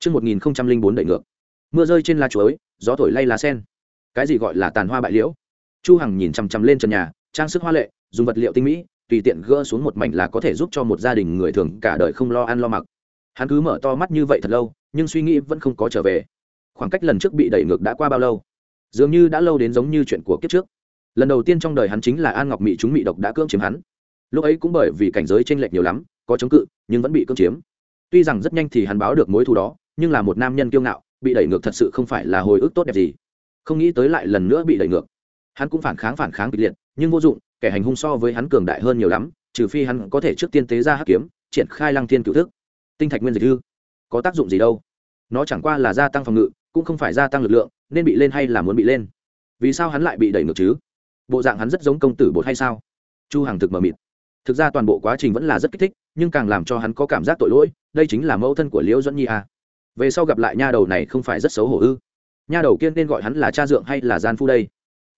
Trước 1004 đẩy ngược. Mưa rơi trên lá chuối, gió thổi lay lá sen. Cái gì gọi là tàn hoa bại liễu? Chu Hằng nhìn chằm chằm lên trần nhà, trang sức hoa lệ, dùng vật liệu tinh mỹ, tùy tiện gỡ xuống một mảnh là có thể giúp cho một gia đình người thường cả đời không lo ăn lo mặc. Hắn cứ mở to mắt như vậy thật lâu, nhưng suy nghĩ vẫn không có trở về. Khoảng cách lần trước bị đẩy ngược đã qua bao lâu? Dường như đã lâu đến giống như chuyện của kiếp trước. Lần đầu tiên trong đời hắn chính là An Ngọc Mị chúng mị độc đã cưỡng chiếm hắn. Lúc ấy cũng bởi vì cảnh giới chênh lệch nhiều lắm, có chống cự, nhưng vẫn bị cưỡng chiếm. Tuy rằng rất nhanh thì hắn báo được mối thù đó, nhưng là một nam nhân kiêu ngạo, bị đẩy ngược thật sự không phải là hồi ức tốt đẹp gì. Không nghĩ tới lại lần nữa bị đẩy ngược. Hắn cũng phản kháng phản kháng kịch liệt, nhưng vô dụng, kẻ hành hung so với hắn cường đại hơn nhiều lắm, trừ phi hắn có thể trước tiên tế ra hắc kiếm, triển khai Lăng Thiên cửu thức. Tinh thạch nguyên dịch thư có tác dụng gì đâu? Nó chẳng qua là gia tăng phòng ngự, cũng không phải gia tăng lực lượng, nên bị lên hay là muốn bị lên? Vì sao hắn lại bị đẩy ngược chứ? Bộ dạng hắn rất giống công tử bột hay sao? Chu Hằng thực mờ mịt thực ra toàn bộ quá trình vẫn là rất kích thích nhưng càng làm cho hắn có cảm giác tội lỗi đây chính là mẫu thân của liễu Doãn nhi à về sau gặp lại nha đầu này không phải rất xấu hổ ư? Nha đầu kiên nên gọi hắn là cha dượng hay là gian phu đây?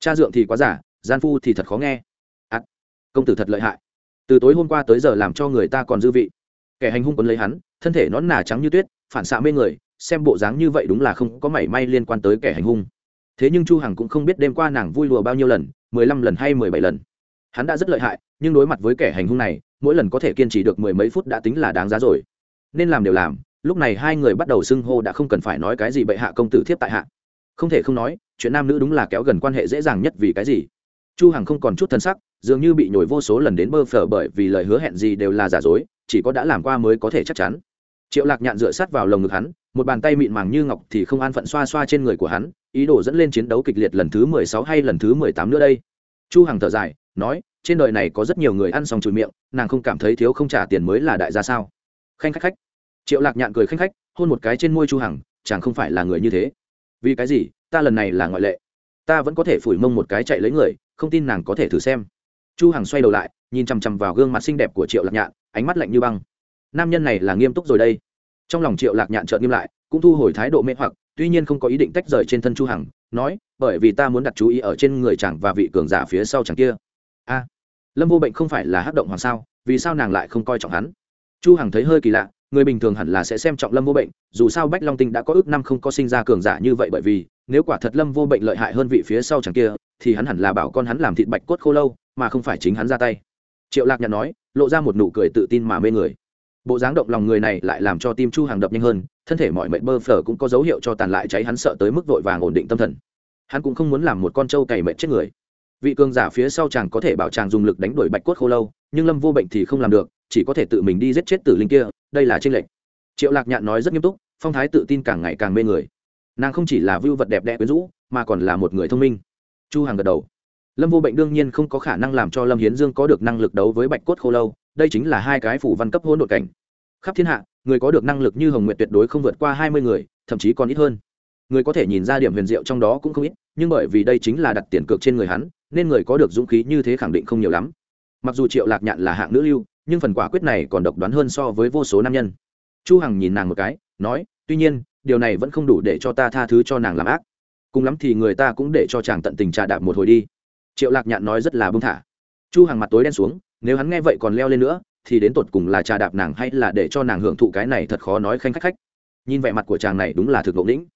Cha dượng thì quá giả gian phu thì thật khó nghe. À, công tử thật lợi hại. Từ tối hôm qua tới giờ làm cho người ta còn dư vị. Kẻ hành hung quấn lấy hắn thân thể nón nà trắng như tuyết phản xạ mê người xem bộ dáng như vậy đúng là không có mảy may liên quan tới kẻ hành hung. Thế nhưng chu hằng cũng không biết đêm qua nàng vui lùa bao nhiêu lần mười lăm lần hay mười bảy lần. Hắn đã rất lợi hại nhưng đối mặt với kẻ hành hung này mỗi lần có thể kiên trì được mười mấy phút đã tính là đáng giá rồi. Nên làm đều làm lúc này hai người bắt đầu xưng hô đã không cần phải nói cái gì bệ hạ công tử thiếp tại hạ. Không thể không nói, chuyện nam nữ đúng là kéo gần quan hệ dễ dàng nhất vì cái gì? Chu hằng không còn chút thân sắc, dường như bị nhồi vô số lần đến bơ phở bởi vì lời hứa hẹn gì đều là giả dối, chỉ có đã làm qua mới có thể chắc chắn. Triệu lạc nhạn dựa sát vào lồng ngực hắn, một bàn tay mịn màng như ngọc thì không an phận xoa xoa trên người của hắn, ý đồ dẫn lên chiến đấu kịch liệt lần thứ mười sáu hay lần thứ mười tám nữa đây. Chu hằng thở dài, nói, trên đời này có rất nhiều người ăn xong chùi miệng, nàng không cảm thấy thiếu không trả tiền mới là đại gia sao? Khanh khách khách triệu lạc nhạn cười khanh khách, hôn một cái trên môi chu hằng, chàng không phải là người như thế. Vì cái gì? Ta lần này là ngoại lệ. Ta vẫn có thể phủi mông một cái chạy lấy người, không tin nàng có thể thử xem. Chu hằng xoay đầu lại, nhìn chằm chằm vào gương mặt xinh đẹp của triệu lạc nhạn, ánh mắt lạnh như băng. Nam nhân này là nghiêm túc rồi đây. Trong lòng triệu lạc nhạn chợt nghiêm lại, cũng thu hồi thái độ mê hoặc, tuy nhiên không có ý định tách rời trên thân chu hằng, nói, bởi vì ta muốn đặt chú ý ở trên người chàng và vị cường giả phía sau chàng kia. A, lâm vô bệnh không phải là hắc động hoàng sao? Vì sao nàng lại không coi trọng hắn? Chu hằng thấy hơi kỳ lạ người bình thường hẳn là sẽ xem trọng lâm vô bệnh, dù sao bách long tinh đã có ước năm không có sinh ra cường giả như vậy bởi vì, nếu quả thật lâm vô bệnh lợi hại hơn vị phía sau chẳng kia, thì hắn hẳn là bảo con hắn làm thịt bạch cốt khô lâu, mà không phải chính hắn ra tay. Triệu lạc nhận nói, lộ ra một nụ cười tự tin mà mê người. Bộ dáng động lòng người này lại làm cho tim chu hàng đập nhanh hơn, thân thể mọi mệnh bơ phở cũng có dấu hiệu cho tàn lại cháy hắn sợ tới mức vội vàng ổn định tâm thần. Hắn cũng không muốn làm một con trâu cày mệnh chết người. Vị cường giả phía sau chàng có thể bảo chàng dùng lực đánh đuổi bạch cốt khô lâu, nhưng lâm vô bệnh thì không làm được chỉ có thể tự mình đi giết chết tử linh kia, đây là tranh lệch. Triệu lạc nhạn nói rất nghiêm túc, phong thái tự tin càng ngày càng mê người. Nàng không chỉ là vưu vật đẹp đẽ quyến rũ, mà còn là một người thông minh. Chu hàng gật đầu. Lâm vô bệnh đương nhiên không có khả năng làm cho lâm hiến dương có được năng lực đấu với bạch cốt khô lâu, đây chính là hai cái phủ văn cấp hôn đột cảnh. Khắp thiên hạ, người có được năng lực như hồng nguyệt tuyệt đối không vượt qua hai mươi người, thậm chí còn ít hơn. Người có thể nhìn ra điểm huyền diệu trong đó cũng không ít, nhưng bởi vì đây chính là đặt tiền cược trên người hắn, nên người có được dũng khí như thế khẳng định không nhiều lắm. Mặc dù triệu lạc nhạn là hạng nữ lưu nhưng phần quả quyết này còn độc đoán hơn so với vô số nam nhân. Chu hằng nhìn nàng một cái, nói, tuy nhiên, điều này vẫn không đủ để cho ta tha thứ cho nàng làm ác. Cùng lắm thì người ta cũng để cho chàng tận tình trà đạp một hồi đi. Triệu lạc nhạn nói rất là bông thả. Chu hằng mặt tối đen xuống, nếu hắn nghe vậy còn leo lên nữa, thì đến tột cùng là trà đạp nàng hay là để cho nàng hưởng thụ cái này thật khó nói khanh khách khách. Nhìn vẻ mặt của chàng này đúng là thực ngộ lĩnh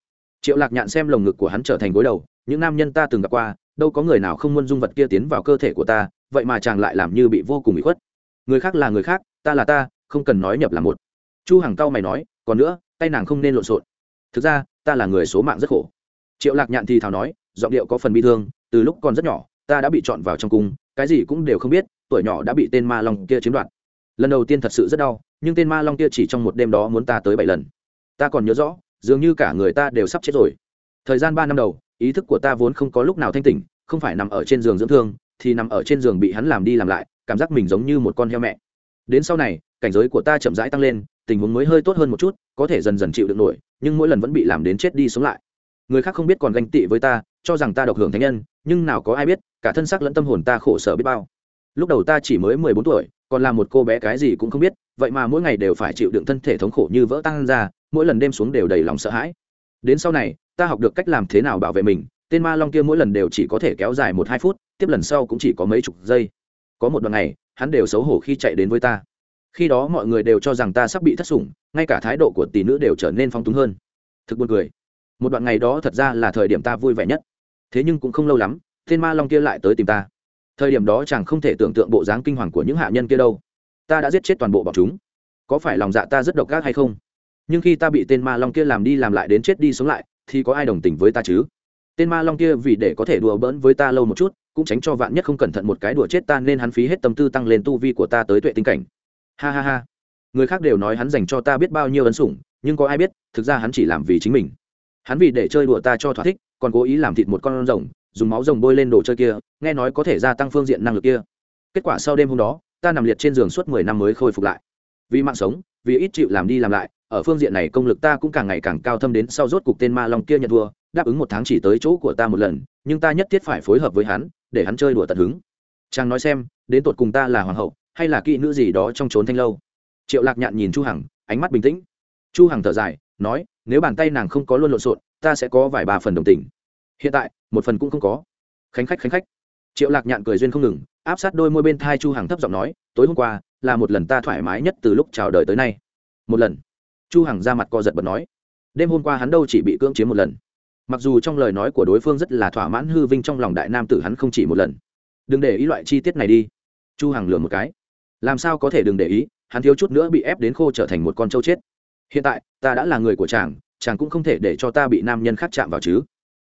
triệu lạc nhạn xem lồng ngực của hắn trở thành gối đầu, những nam nhân ta từng gặp qua, đâu có người nào không muốn dung vật kia tiến vào cơ thể của ta, vậy mà chàng lại làm như bị vô cùng bị khuất người khác là người khác, ta là ta, không cần nói nhập là một. Chu hằng cao mày nói, còn nữa, tay nàng không nên lộn xộn. Thực ra, ta là người số mạng rất khổ. Triệu lạc nhạn thì thào nói, giọng điệu có phần bi thương, từ lúc còn rất nhỏ, ta đã bị chọn vào trong cung, cái gì cũng đều không biết, tuổi nhỏ đã bị tên ma long kia chiếm đoạt. Lần đầu tiên thật sự rất đau, nhưng tên ma long kia chỉ trong một đêm đó muốn ta tới bảy lần. Ta còn nhớ rõ, dường như cả người ta đều sắp chết rồi. Thời gian ba năm đầu, ý thức của ta vốn không có lúc nào thanh tỉnh, không phải nằm ở trên giường dưỡng thương, thì nằm ở trên giường bị hắn làm đi làm lại cảm giác mình giống như một con heo mẹ. Đến sau này, cảnh giới của ta chậm rãi tăng lên, tình huống mới hơi tốt hơn một chút, có thể dần dần chịu được nổi, nhưng mỗi lần vẫn bị làm đến chết đi sống lại. Người khác không biết còn ganh tị với ta, cho rằng ta độc hưởng thánh nhân, nhưng nào có ai biết, cả thân xác lẫn tâm hồn ta khổ sở biết bao. Lúc đầu ta chỉ mới mười bốn tuổi, còn là một cô bé cái gì cũng không biết, vậy mà mỗi ngày đều phải chịu đựng thân thể thống khổ như vỡ tăng ra, mỗi lần đêm xuống đều đầy lòng sợ hãi. Đến sau này, ta học được cách làm thế nào bảo vệ mình, tên ma long kia mỗi lần đều chỉ có thể kéo dài một hai phút, tiếp lần sau cũng chỉ có mấy chục giây có một đoạn ngày hắn đều xấu hổ khi chạy đến với ta. Khi đó mọi người đều cho rằng ta sắp bị thất sủng, ngay cả thái độ của tỷ nữ đều trở nên phong túng hơn. Thực buồn cười. Một đoạn ngày đó thật ra là thời điểm ta vui vẻ nhất. Thế nhưng cũng không lâu lắm tên ma long kia lại tới tìm ta. Thời điểm đó chàng không thể tưởng tượng bộ dáng kinh hoàng của những hạ nhân kia đâu. Ta đã giết chết toàn bộ bọn chúng. Có phải lòng dạ ta rất độc ác hay không? Nhưng khi ta bị tên ma long kia làm đi làm lại đến chết đi sống lại, thì có ai đồng tình với ta chứ? Tên ma long kia vì để có thể đùa bỡn với ta lâu một chút cũng tránh cho vạn nhất không cẩn thận một cái đùa chết ta nên hắn phí hết tâm tư tăng lên tu vi của ta tới tuệ tinh cảnh. Ha ha ha. Người khác đều nói hắn dành cho ta biết bao nhiêu ấn sủng, nhưng có ai biết, thực ra hắn chỉ làm vì chính mình. Hắn vì để chơi đùa ta cho thỏa thích, còn cố ý làm thịt một con rồng, dùng máu rồng bôi lên đồ chơi kia, nghe nói có thể gia tăng phương diện năng lực kia. Kết quả sau đêm hôm đó, ta nằm liệt trên giường suốt mười năm mới khôi phục lại. Vì mạng sống, vì ít chịu làm đi làm lại, ở phương diện này công lực ta cũng càng ngày càng cao thâm đến sau rốt cục tên ma long kia nhận thua, đáp ứng một tháng chỉ tới chỗ của ta một lần, nhưng ta nhất thiết phải phối hợp với hắn để hắn chơi đùa tận hứng. Chàng nói xem, đến tột cùng ta là hoàng hậu, hay là kỹ nữ gì đó trong trốn thanh lâu? Triệu lạc nhạn nhìn chu hằng, ánh mắt bình tĩnh. Chu hằng thở dài, nói, nếu bàn tay nàng không có luôn lộn xộn, ta sẽ có vài ba phần đồng tình. Hiện tại, một phần cũng không có. Khánh khách khánh khách. Triệu lạc nhạn cười duyên không ngừng, áp sát đôi môi bên thai chu hằng thấp giọng nói, tối hôm qua, là một lần ta thoải mái nhất từ lúc chào đời tới nay. Một lần. Chu hằng ra mặt co giật bật nói, đêm hôm qua hắn đâu chỉ bị cưỡng chiếm một lần mặc dù trong lời nói của đối phương rất là thỏa mãn hư vinh trong lòng đại nam tử hắn không chỉ một lần. Đừng để ý loại chi tiết này đi. Chu hằng lừa một cái. Làm sao có thể đừng để ý, hắn thiếu chút nữa bị ép đến khô trở thành một con trâu chết. Hiện tại, ta đã là người của chàng chàng cũng không thể để cho ta bị nam nhân khác chạm vào chứ.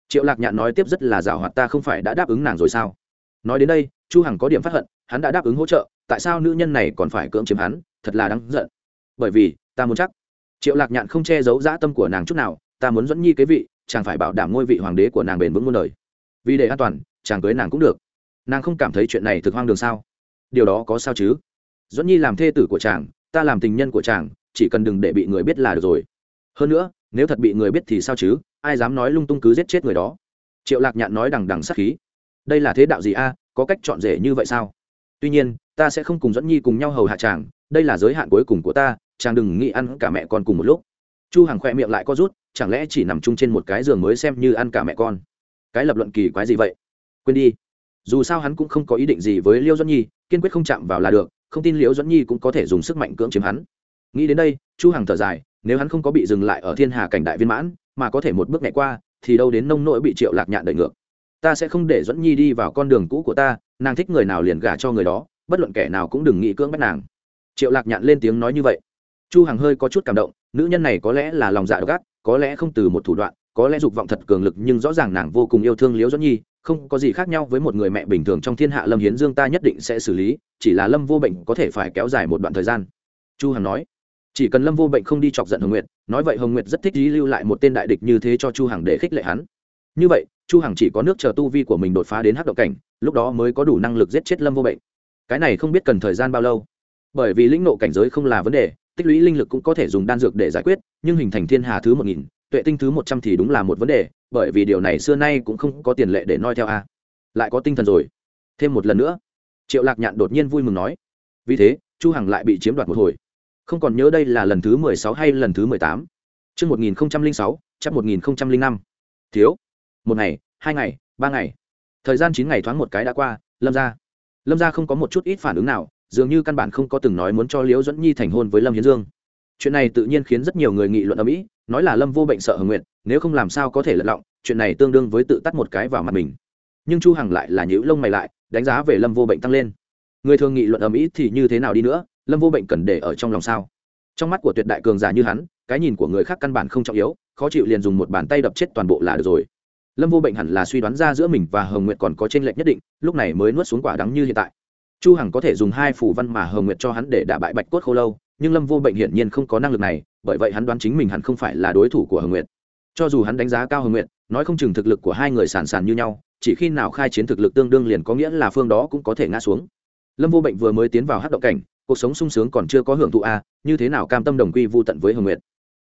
Triệu lạc nhạn nói tiếp rất là giảo hoạt, ta không phải đã đáp ứng nàng rồi sao? Nói đến đây, chu hằng có điểm phát hận, hắn đã đáp ứng hỗ trợ, tại sao nữ nhân này còn phải cưỡng chiếm hắn? Thật là đáng giận. Bởi vì, ta muốn chắc. Triệu lạc nhạn không che giấu dã tâm của nàng chút nào, ta muốn dẫn nhi cái vị chàng phải bảo đảm ngôi vị hoàng đế của nàng bền vững muôn đời. Vì để an toàn, chàng cưới nàng cũng được. Nàng không cảm thấy chuyện này thực hoang đường sao? Điều đó có sao chứ? Dẫn nhi làm thê tử của chàng, ta làm tình nhân của chàng, chỉ cần đừng để bị người biết là được rồi. Hơn nữa, nếu thật bị người biết thì sao chứ? Ai dám nói lung tung cứ giết chết người đó? Triệu lạc nhạn nói đằng đằng sắc khí. Đây là thế đạo gì a? Có cách chọn rể như vậy sao? Tuy nhiên, ta sẽ không cùng dẫn nhi cùng nhau hầu hạ chàng. Đây là giới hạn cuối cùng của ta, chàng đừng nghĩ ăn cả mẹ con cùng một lúc. Chu hằng khoe miệng lại co rút chẳng lẽ chỉ nằm chung trên một cái giường mới xem như ăn cả mẹ con? Cái lập luận kỳ quái gì vậy? Quên đi. Dù sao hắn cũng không có ý định gì với liêu dẫn nhi, kiên quyết không chạm vào là được, không tin liễu dẫn nhi cũng có thể dùng sức mạnh cưỡng chiếm hắn. Nghĩ đến đây, chu hằng thở dài, nếu hắn không có bị dừng lại ở thiên hà cảnh đại viên mãn, mà có thể một bước nhẹ qua, thì đâu đến nông nỗi bị triệu lạc nhạn đẩy ngược. Ta sẽ không để dẫn nhi đi vào con đường cũ của ta, nàng thích người nào liền gả cho người đó, bất luận kẻ nào cũng đừng nghĩ cưỡng bắt nàng. Triệu lạc nhạn lên tiếng nói như vậy. Chu hằng hơi có chút cảm động, nữ nhân này có lẽ là lòng dạ độc ác có lẽ không từ một thủ đoạn, có lẽ dục vọng thật cường lực nhưng rõ ràng nàng vô cùng yêu thương liễu doãn nhi, không có gì khác nhau với một người mẹ bình thường trong thiên hạ lâm hiến dương ta nhất định sẽ xử lý, chỉ là lâm vô bệnh có thể phải kéo dài một đoạn thời gian. Chu hằng nói, chỉ cần lâm vô bệnh không đi chọc giận hồng nguyệt, nói vậy hồng nguyệt rất thích lý lưu lại một tên đại địch như thế cho chu hằng để khích lệ hắn. Như vậy, chu hằng chỉ có nước chờ tu vi của mình đột phá đến hắc động cảnh, lúc đó mới có đủ năng lực giết chết lâm vô bệnh. Cái này không biết cần thời gian bao lâu. Bởi vì lĩnh nộ cảnh giới không là vấn đề tích lũy linh lực cũng có thể dùng đan dược để giải quyết, nhưng hình thành thiên hà thứ một nghìn, tuệ tinh thứ một trăm thì đúng là một vấn đề, bởi vì điều này xưa nay cũng không có tiền lệ để noi theo a. Lại có tinh thần rồi. Thêm một lần nữa. Triệu lạc nhạn đột nhiên vui mừng nói. Vì thế, chu hằng lại bị chiếm đoạt một hồi. Không còn nhớ đây là lần thứ mười sáu hay lần thứ mười tám. Trước một nghìn sáu chắc một nghìn năm. Thiếu. Một ngày, hai ngày, ba ngày. Thời gian chín ngày thoáng một cái đã qua, lâm ra lâm ra không có một chút ít phản ứng nào dường như căn bản không có từng nói muốn cho liễu dẫn nhi thành hôn với lâm hiến dương. Chuyện này tự nhiên khiến rất nhiều người nghị luận ở mỹ, nói là lâm vô bệnh sợ hờ nguyện nếu không làm sao có thể lật lọng, chuyện này tương đương với tự tắt một cái vào mặt mình. Nhưng chu hằng lại là nhữ lông mày lại, đánh giá về lâm vô bệnh tăng lên. Người thường nghị luận ở mỹ thì như thế nào đi nữa, lâm vô bệnh cần để ở trong lòng sao? Trong mắt của tuyệt đại cường giả như hắn, cái nhìn của người khác căn bản không trọng yếu, khó chịu liền dùng một bàn tay đập chết toàn bộ là được rồi. Lâm vô bệnh hẳn là suy đoán ra giữa mình và hồng nguyệt còn có t r ê n lệch nhất định, lúc này mới nuốt xuống quả đắng như hiện tại chu hằng có thể dùng hai phủ văn mà hờ nguyệt cho hắn để đả bại bạch cốt khô lâu, nhưng lâm vô bệnh hiển nhiên không có năng lực này, bởi vậy hắn đoán chính mình hẳn không phải là đối thủ của hờ nguyệt. Cho dù hắn đánh giá cao hờ nguyệt, nói không chừng thực lực của hai người sàn sàn như nhau, chỉ khi nào khai chiến thực lực tương đương liền có nghĩa là phương đó cũng có thể ngã xuống. Lâm vô bệnh vừa mới tiến vào hát động cảnh, cuộc sống sung sướng còn chưa có hưởng thụ a, như thế nào cam tâm đồng quy vô tận với hồng nguyệt?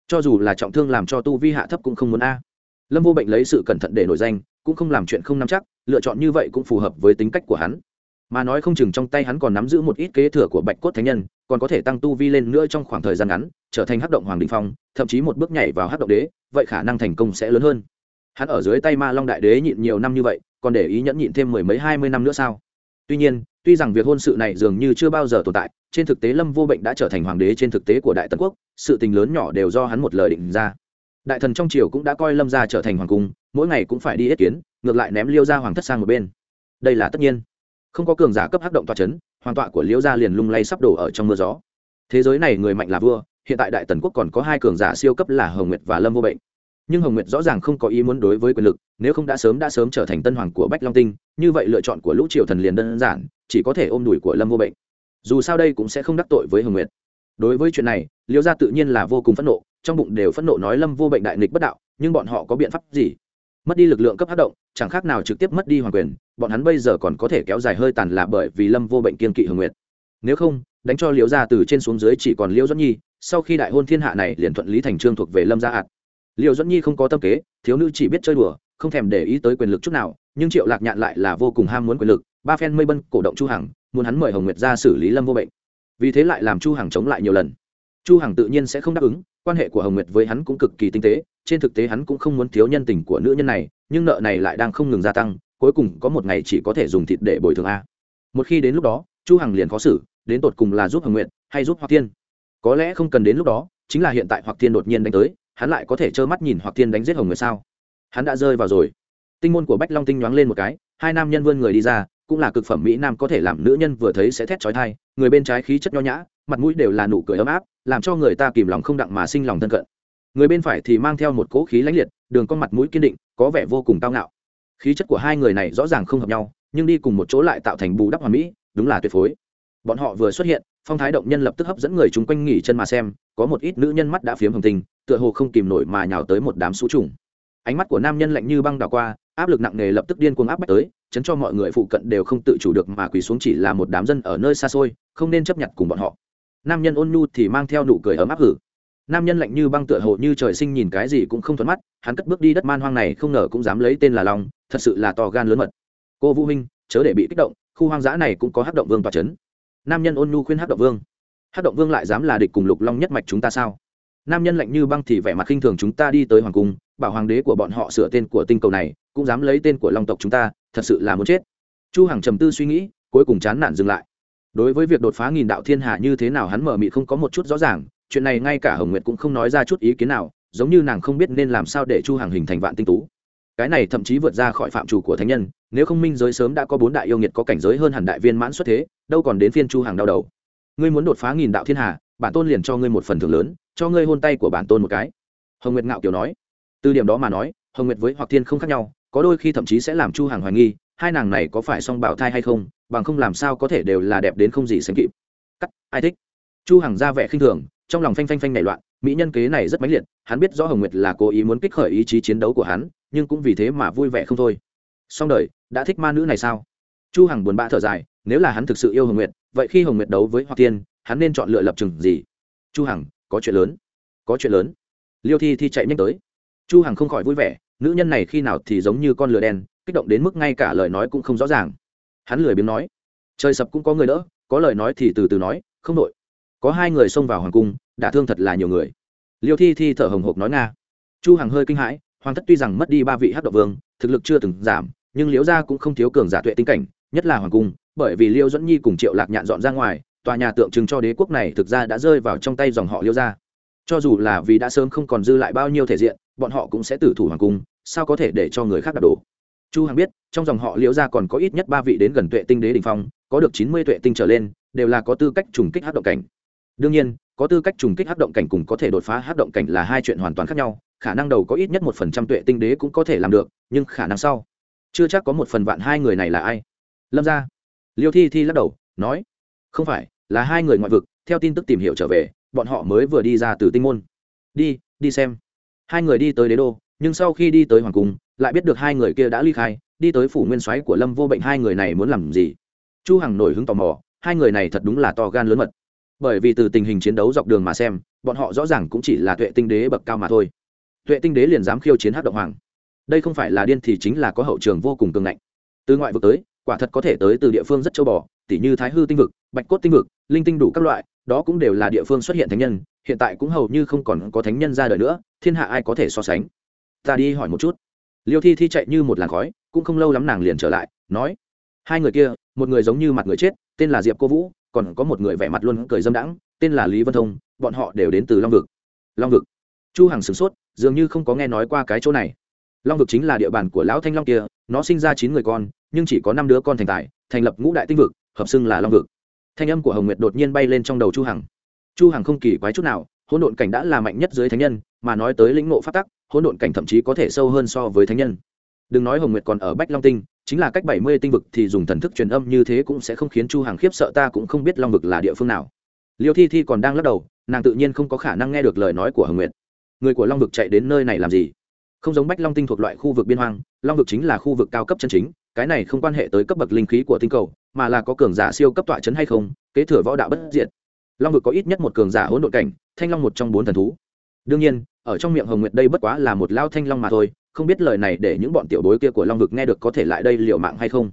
Cho dù là trọng thương làm cho tu vi hạ thấp cũng không muốn a. Lâm vô bệnh lấy sự cẩn thận để nổi danh, cũng không làm chuyện không nắm chắc, lựa chọn như vậy cũng phù hợp với tính cách của hắn mà nói không chừng trong tay hắn còn nắm giữ một ít kế thừa của bạch cốt thánh nhân, còn có thể tăng tu vi lên nữa trong khoảng thời gian ngắn, trở thành hắc động hoàng đình phong, thậm chí một bước nhảy vào hắc động đế, vậy khả năng thành công sẽ lớn hơn. Hắn ở dưới tay ma long đại đế nhịn nhiều năm như vậy, còn để ý nhẫn nhịn thêm mười mấy, hai mươi năm nữa sao? Tuy nhiên, tuy rằng việc hôn sự này dường như chưa bao giờ tồn tại, trên thực tế lâm vô bệnh đã trở thành hoàng đế trên thực tế của đại tần quốc, sự tình lớn nhỏ đều do hắn một lời định ra. Đại thần trong triều cũng đã coi lâm gia trở thành hoàng cung, mỗi ngày cũng phải đi yết kiến, ngược lại ném liêu ra hoàng thất sang một bên. Đây là tất nhiên không có cường giả cấp hắc động tọa chấn, hoàn tọa của Liễu gia liền lung lay sắp đổ ở trong mưa gió. Thế giới này người mạnh là vua hiện tại đại tần quốc còn có hai cường giả siêu cấp là hồng nguyệt và lâm vô bệnh. Nhưng hồng nguyệt rõ ràng không có ý muốn đối với quyền lực nếu không đã sớm đã sớm trở thành tân hoàng của bách long tinh như vậy lựa chọn của lũ triều thần liền đơn giản chỉ có thể ôm đùi của lâm vô bệnh. Dù sao đây cũng sẽ không đắc tội với hồng nguyệt. Đối với chuyện này Liễu gia tự nhiên là vô cùng phẫn nộ trong bụng đều phẫn nộ nói lâm vô bệnh đại nghịch bất đạo nhưng bọn họ có biện pháp gì? Mất đi lực lượng cấp hát động chẳng khác nào trực tiếp mất đi hoàng quyền, bọn hắn bây giờ còn có thể kéo dài hơi tàn là bởi vì lâm vô bệnh kiên kỵ hồng nguyệt. Nếu không, đánh cho liễu gia từ trên xuống dưới chỉ còn liễu dẫn nhi, sau khi đại hôn thiên hạ này liền thuận lý thành trương thuộc về lâm gia hạt. Liễu dẫn nhi không có tâm kế, thiếu nữ chỉ biết chơi đùa, không thèm để ý tới quyền lực chút nào, nhưng triệu lạc nhạn lại là vô cùng ham muốn quyền lực, ba phen mây bân cổ động chu hằng, muốn hắn mời hồng nguyệt ra xử lý lâm vô bệnh. Vì thế lại làm chu hằng chống lại nhiều lần. Chu hằng tự nhiên sẽ không đáp ứng quan hệ của hồng nguyệt với hắn cũng cực kỳ tinh tế, trên thực tế hắn cũng không muốn thiếu nhân tình của nữ nhân này, nhưng nợ này lại đang không ngừng gia tăng, cuối cùng có một ngày chỉ có thể dùng thịt để bồi thường a. Một khi đến lúc đó, chu hằng liền khó xử, đến tột cùng là giúp hồng nguyệt hay giúp hoặc thiên? Có lẽ không cần đến lúc đó, chính là hiện tại hoặc thiên đột nhiên đánh tới, hắn lại có thể trơ mắt nhìn hoặc thiên đánh giết hồng nguyệt sao? Hắn đã rơi vào rồi. Tinh môn của bách long tinh nhoáng lên một cái, hai nam nhân vươn người đi ra, cũng là cực phẩm mỹ nam có thể làm nữ nhân vừa thấy sẽ thét chói tai, người bên trái khí chất nho nhã mặt mũi đều là nụ cười ấm áp, làm cho người ta kìm lòng không đặng mà sinh lòng thân cận. Người bên phải thì mang theo một cỗ khí lãnh liệt, đường con mặt mũi kiên định, có vẻ vô cùng cao ngạo. Khí chất của hai người này rõ ràng không hợp nhau, nhưng đi cùng một chỗ lại tạo thành bù đắp hoàn mỹ, đúng là tuyệt phối. Bọn họ vừa xuất hiện, phong thái động nhân lập tức hấp dẫn người chung quanh nghỉ chân mà xem, có một ít nữ nhân mắt đã phiếm hồng tình, tựa hồ không kìm nổi mà nhào tới một đám sũ trùng. Ánh mắt của nam nhân lạnh như băng đảo qua, áp lực nặng nề lập tức điên cuồng áp bách tới, chấn cho mọi người phụ cận đều không tự chủ được mà quỳ xuống chỉ là một đám dân ở nơi xa xôi, không nên chấp nhận cùng bọn họ nam nhân ôn nhu thì mang theo nụ cười ấm áp hử. Nam nhân lạnh như băng tựa hồ như trời sinh nhìn cái gì cũng không thuận mắt, hắn cất bước đi đất man hoang này không ngờ cũng dám lấy tên là long, thật sự là to gan lớn mật. Cô vũ huynh, chớ để bị kích động, khu hoang dã này cũng có hát động vương tòa c h ấ n nam nhân ôn nhu khuyên hát động vương. Hát động vương lại dám là địch cùng lục long nhất mạch chúng ta sao? Nam nhân lạnh như băng thì vẻ mặt khinh thường chúng ta đi tới hoàng cung, bảo hoàng đế của bọn họ sửa tên của tinh cầu này, cũng dám lấy tên của long tộc chúng ta, thật sự là muốn chết. Chu hằng trầm tư suy nghĩ, cuối cùng chán nản dừng lại đối với việc đột phá nghìn đạo thiên hạ như thế nào hắn mở mị không có một chút rõ ràng, chuyện này ngay cả hồng nguyệt cũng không nói ra chút ý kiến nào, giống như nàng không biết nên làm sao để chu hàng hình thành vạn tinh tú. Cái này thậm chí vượt ra khỏi phạm chủ của thánh nhân, nếu không minh giới sớm đã có bốn đại yêu nghiệt có cảnh giới hơn hẳn đại viên mãn xuất thế, đâu còn đến phiên chu hàng đau đầu. Ngươi muốn đột phá nghìn đạo thiên hạ bản tôn liền cho ngươi một phần thưởng lớn, cho ngươi hôn tay của bản tôn một cái. Hồng nguyệt ngạo kiều nói. Từ điểm đó mà nói, hồng nguyệt với hoặc thiên không khác nhau, có đôi khi thậm chí sẽ làm chu hàng hoài nghi, hai nàng này có phải song bảo thai hay không bằng không làm sao có thể đều là đẹp đến không gì sánh kịp. Cắt, ai thích? Chu hằng ra vẻ khinh thường, trong lòng phanh phanh phanh nảy loạn, mỹ nhân kế này rất mãnh liệt, hắn biết rõ hồng nguyệt là cố ý muốn kích khởi ý chí chiến đấu của hắn, nhưng cũng vì thế mà vui vẻ không thôi. Song đời, đã thích ma nữ này sao? Chu hằng buồn bã thở dài, nếu là hắn thực sự yêu hồng nguyệt, vậy khi hồng nguyệt đấu với hoa tiên, hắn nên chọn lựa lập trường gì? Chu hằng, có chuyện lớn. Có chuyện lớn. Liêu thi thi chạy nhanh tới. Chu hằng không khỏi vui vẻ, nữ nhân này khi nào thì giống như con lừa đen, kích động đến mức ngay cả lời nói cũng không rõ ràng hắn lười biếng nói. Trời sập cũng có người đỡ, có lời nói thì từ từ nói, không đội có hai người xông vào hoàng cung đã thương thật là nhiều người. Liêu thi thi thở hồng hộc nói nga. Chu hằng hơi kinh hãi, hoàng thất tuy rằng mất đi ba vị hắc độc vương, thực lực chưa từng giảm, nhưng liễu gia cũng không thiếu cường giả tuệ tinh cảnh, nhất là hoàng cung, bởi vì liêu dẫn nhi cùng triệu lạc nhạn dọn ra ngoài, tòa nhà tượng trưng cho đế quốc này thực ra đã rơi vào trong tay dòng họ liêu gia. Cho dù là vì đã sớm không còn dư lại bao nhiêu thể diện, bọn họ cũng sẽ tử thủ hoàng cung, sao có thể để cho người khác đặt đổ? Chu hằng biết, trong dòng họ liễu gia còn có ít nhất ba vị đến gần tuệ tinh đế đỉnh phong, có được chín mươi tuệ tinh trở lên, đều là có tư cách trùng kích hấp động cảnh. Đương nhiên, có tư cách trùng kích hấp động cảnh cùng có thể đột phá hấp động cảnh là hai chuyện hoàn toàn khác nhau, khả năng đầu có ít nhất một phần trăm tuệ tinh đế cũng có thể làm được, nhưng khả năng sau, chưa chắc có một phần vạn hai người này là ai. Lâm gia, liêu thi thi lắc đầu, nói, không phải, là hai người ngoại vực, theo tin tức tìm hiểu trở về, bọn họ mới vừa đi ra từ tinh môn. Đi đi xem. Hai người đi tới đế đô nhưng sau khi đi tới hoàng cung, lại biết được hai người kia đã ly khai, đi tới phủ nguyên soái của lâm vô bệnh, hai người này muốn làm gì? Chu hằng nổi hứng tò mò, hai người này thật đúng là to gan lớn mật. Bởi vì từ tình hình chiến đấu dọc đường mà xem, bọn họ rõ ràng cũng chỉ là tuệ tinh đế bậc cao mà thôi. Tuệ tinh đế liền dám khiêu chiến hát động hoàng. Đây không phải là điên thì chính là có hậu trường vô cùng cường ngạnh. Từ ngoại vực tới, quả thật có thể tới từ địa phương rất châu bò, tỉ như thái hư tinh vực, bạch cốt tinh vực, linh tinh đủ các loại, đó cũng đều là địa phương xuất hiện thánh nhân, hiện tại cũng hầu như không còn có thánh nhân ra đời nữa, thiên hạ ai có thể so sánh? Ta đi hỏi một chút. Liêu thi thi chạy như một làn khói, cũng không lâu lắm nàng liền trở lại, nói, hai người kia, một người giống như mặt người chết, tên là diệp cô vũ, còn có một người vẻ mặt luôn cười dâm đãng, tên là lý vân thông, bọn họ đều đến từ long vực. Long vực. Chu hằng sửng sốt, dường như không có nghe nói qua cái chỗ này. Long vực chính là địa bàn của lão thanh long kia, nó sinh ra chín người con, nhưng chỉ có năm đứa con thành tài, thành lập ngũ đại tinh vực, hợp xưng là long vực. Thanh âm của hồng nguyệt đột nhiên bay lên trong đầu chu hằng. Chu hằng không kỳ quái chút nào, hỗn độn cảnh đã là mạnh nhất dưới thánh nhân, mà nói tới lĩnh ngộ pháp tắc hỗn độn cảnh thậm chí có thể sâu hơn so với thánh nhân. Đừng nói hồng nguyệt còn ở bách long tinh, chính là cách bảy mươi tinh vực thì dùng thần thức truyền âm như thế cũng sẽ không khiến chu hằng khiếp sợ, ta cũng không biết long vực là địa phương nào. Liêu thi thi còn đang lắc đầu, nàng tự nhiên không có khả năng nghe được lời nói của hồng nguyệt. Người của long vực chạy đến nơi này làm gì? Không giống bách long tinh thuộc loại khu vực biên hoang, long vực chính là khu vực cao cấp chân chính, cái này không quan hệ tới cấp bậc linh khí của tinh cầu, mà là có cường giả siêu cấp tọa chấn hay không, kế thừa võ đạo bất diệt. Long vực có ít nhất một cường giả hỗn độn cảnh, thanh long một trong bốn thần thú. Đương nhiên ở trong miệng hồng nguyệt đây bất quá là một lao thanh long mà thôi, không biết lời này để những bọn tiểu bối kia của long vực nghe được có thể lại đây liệu mạng hay không.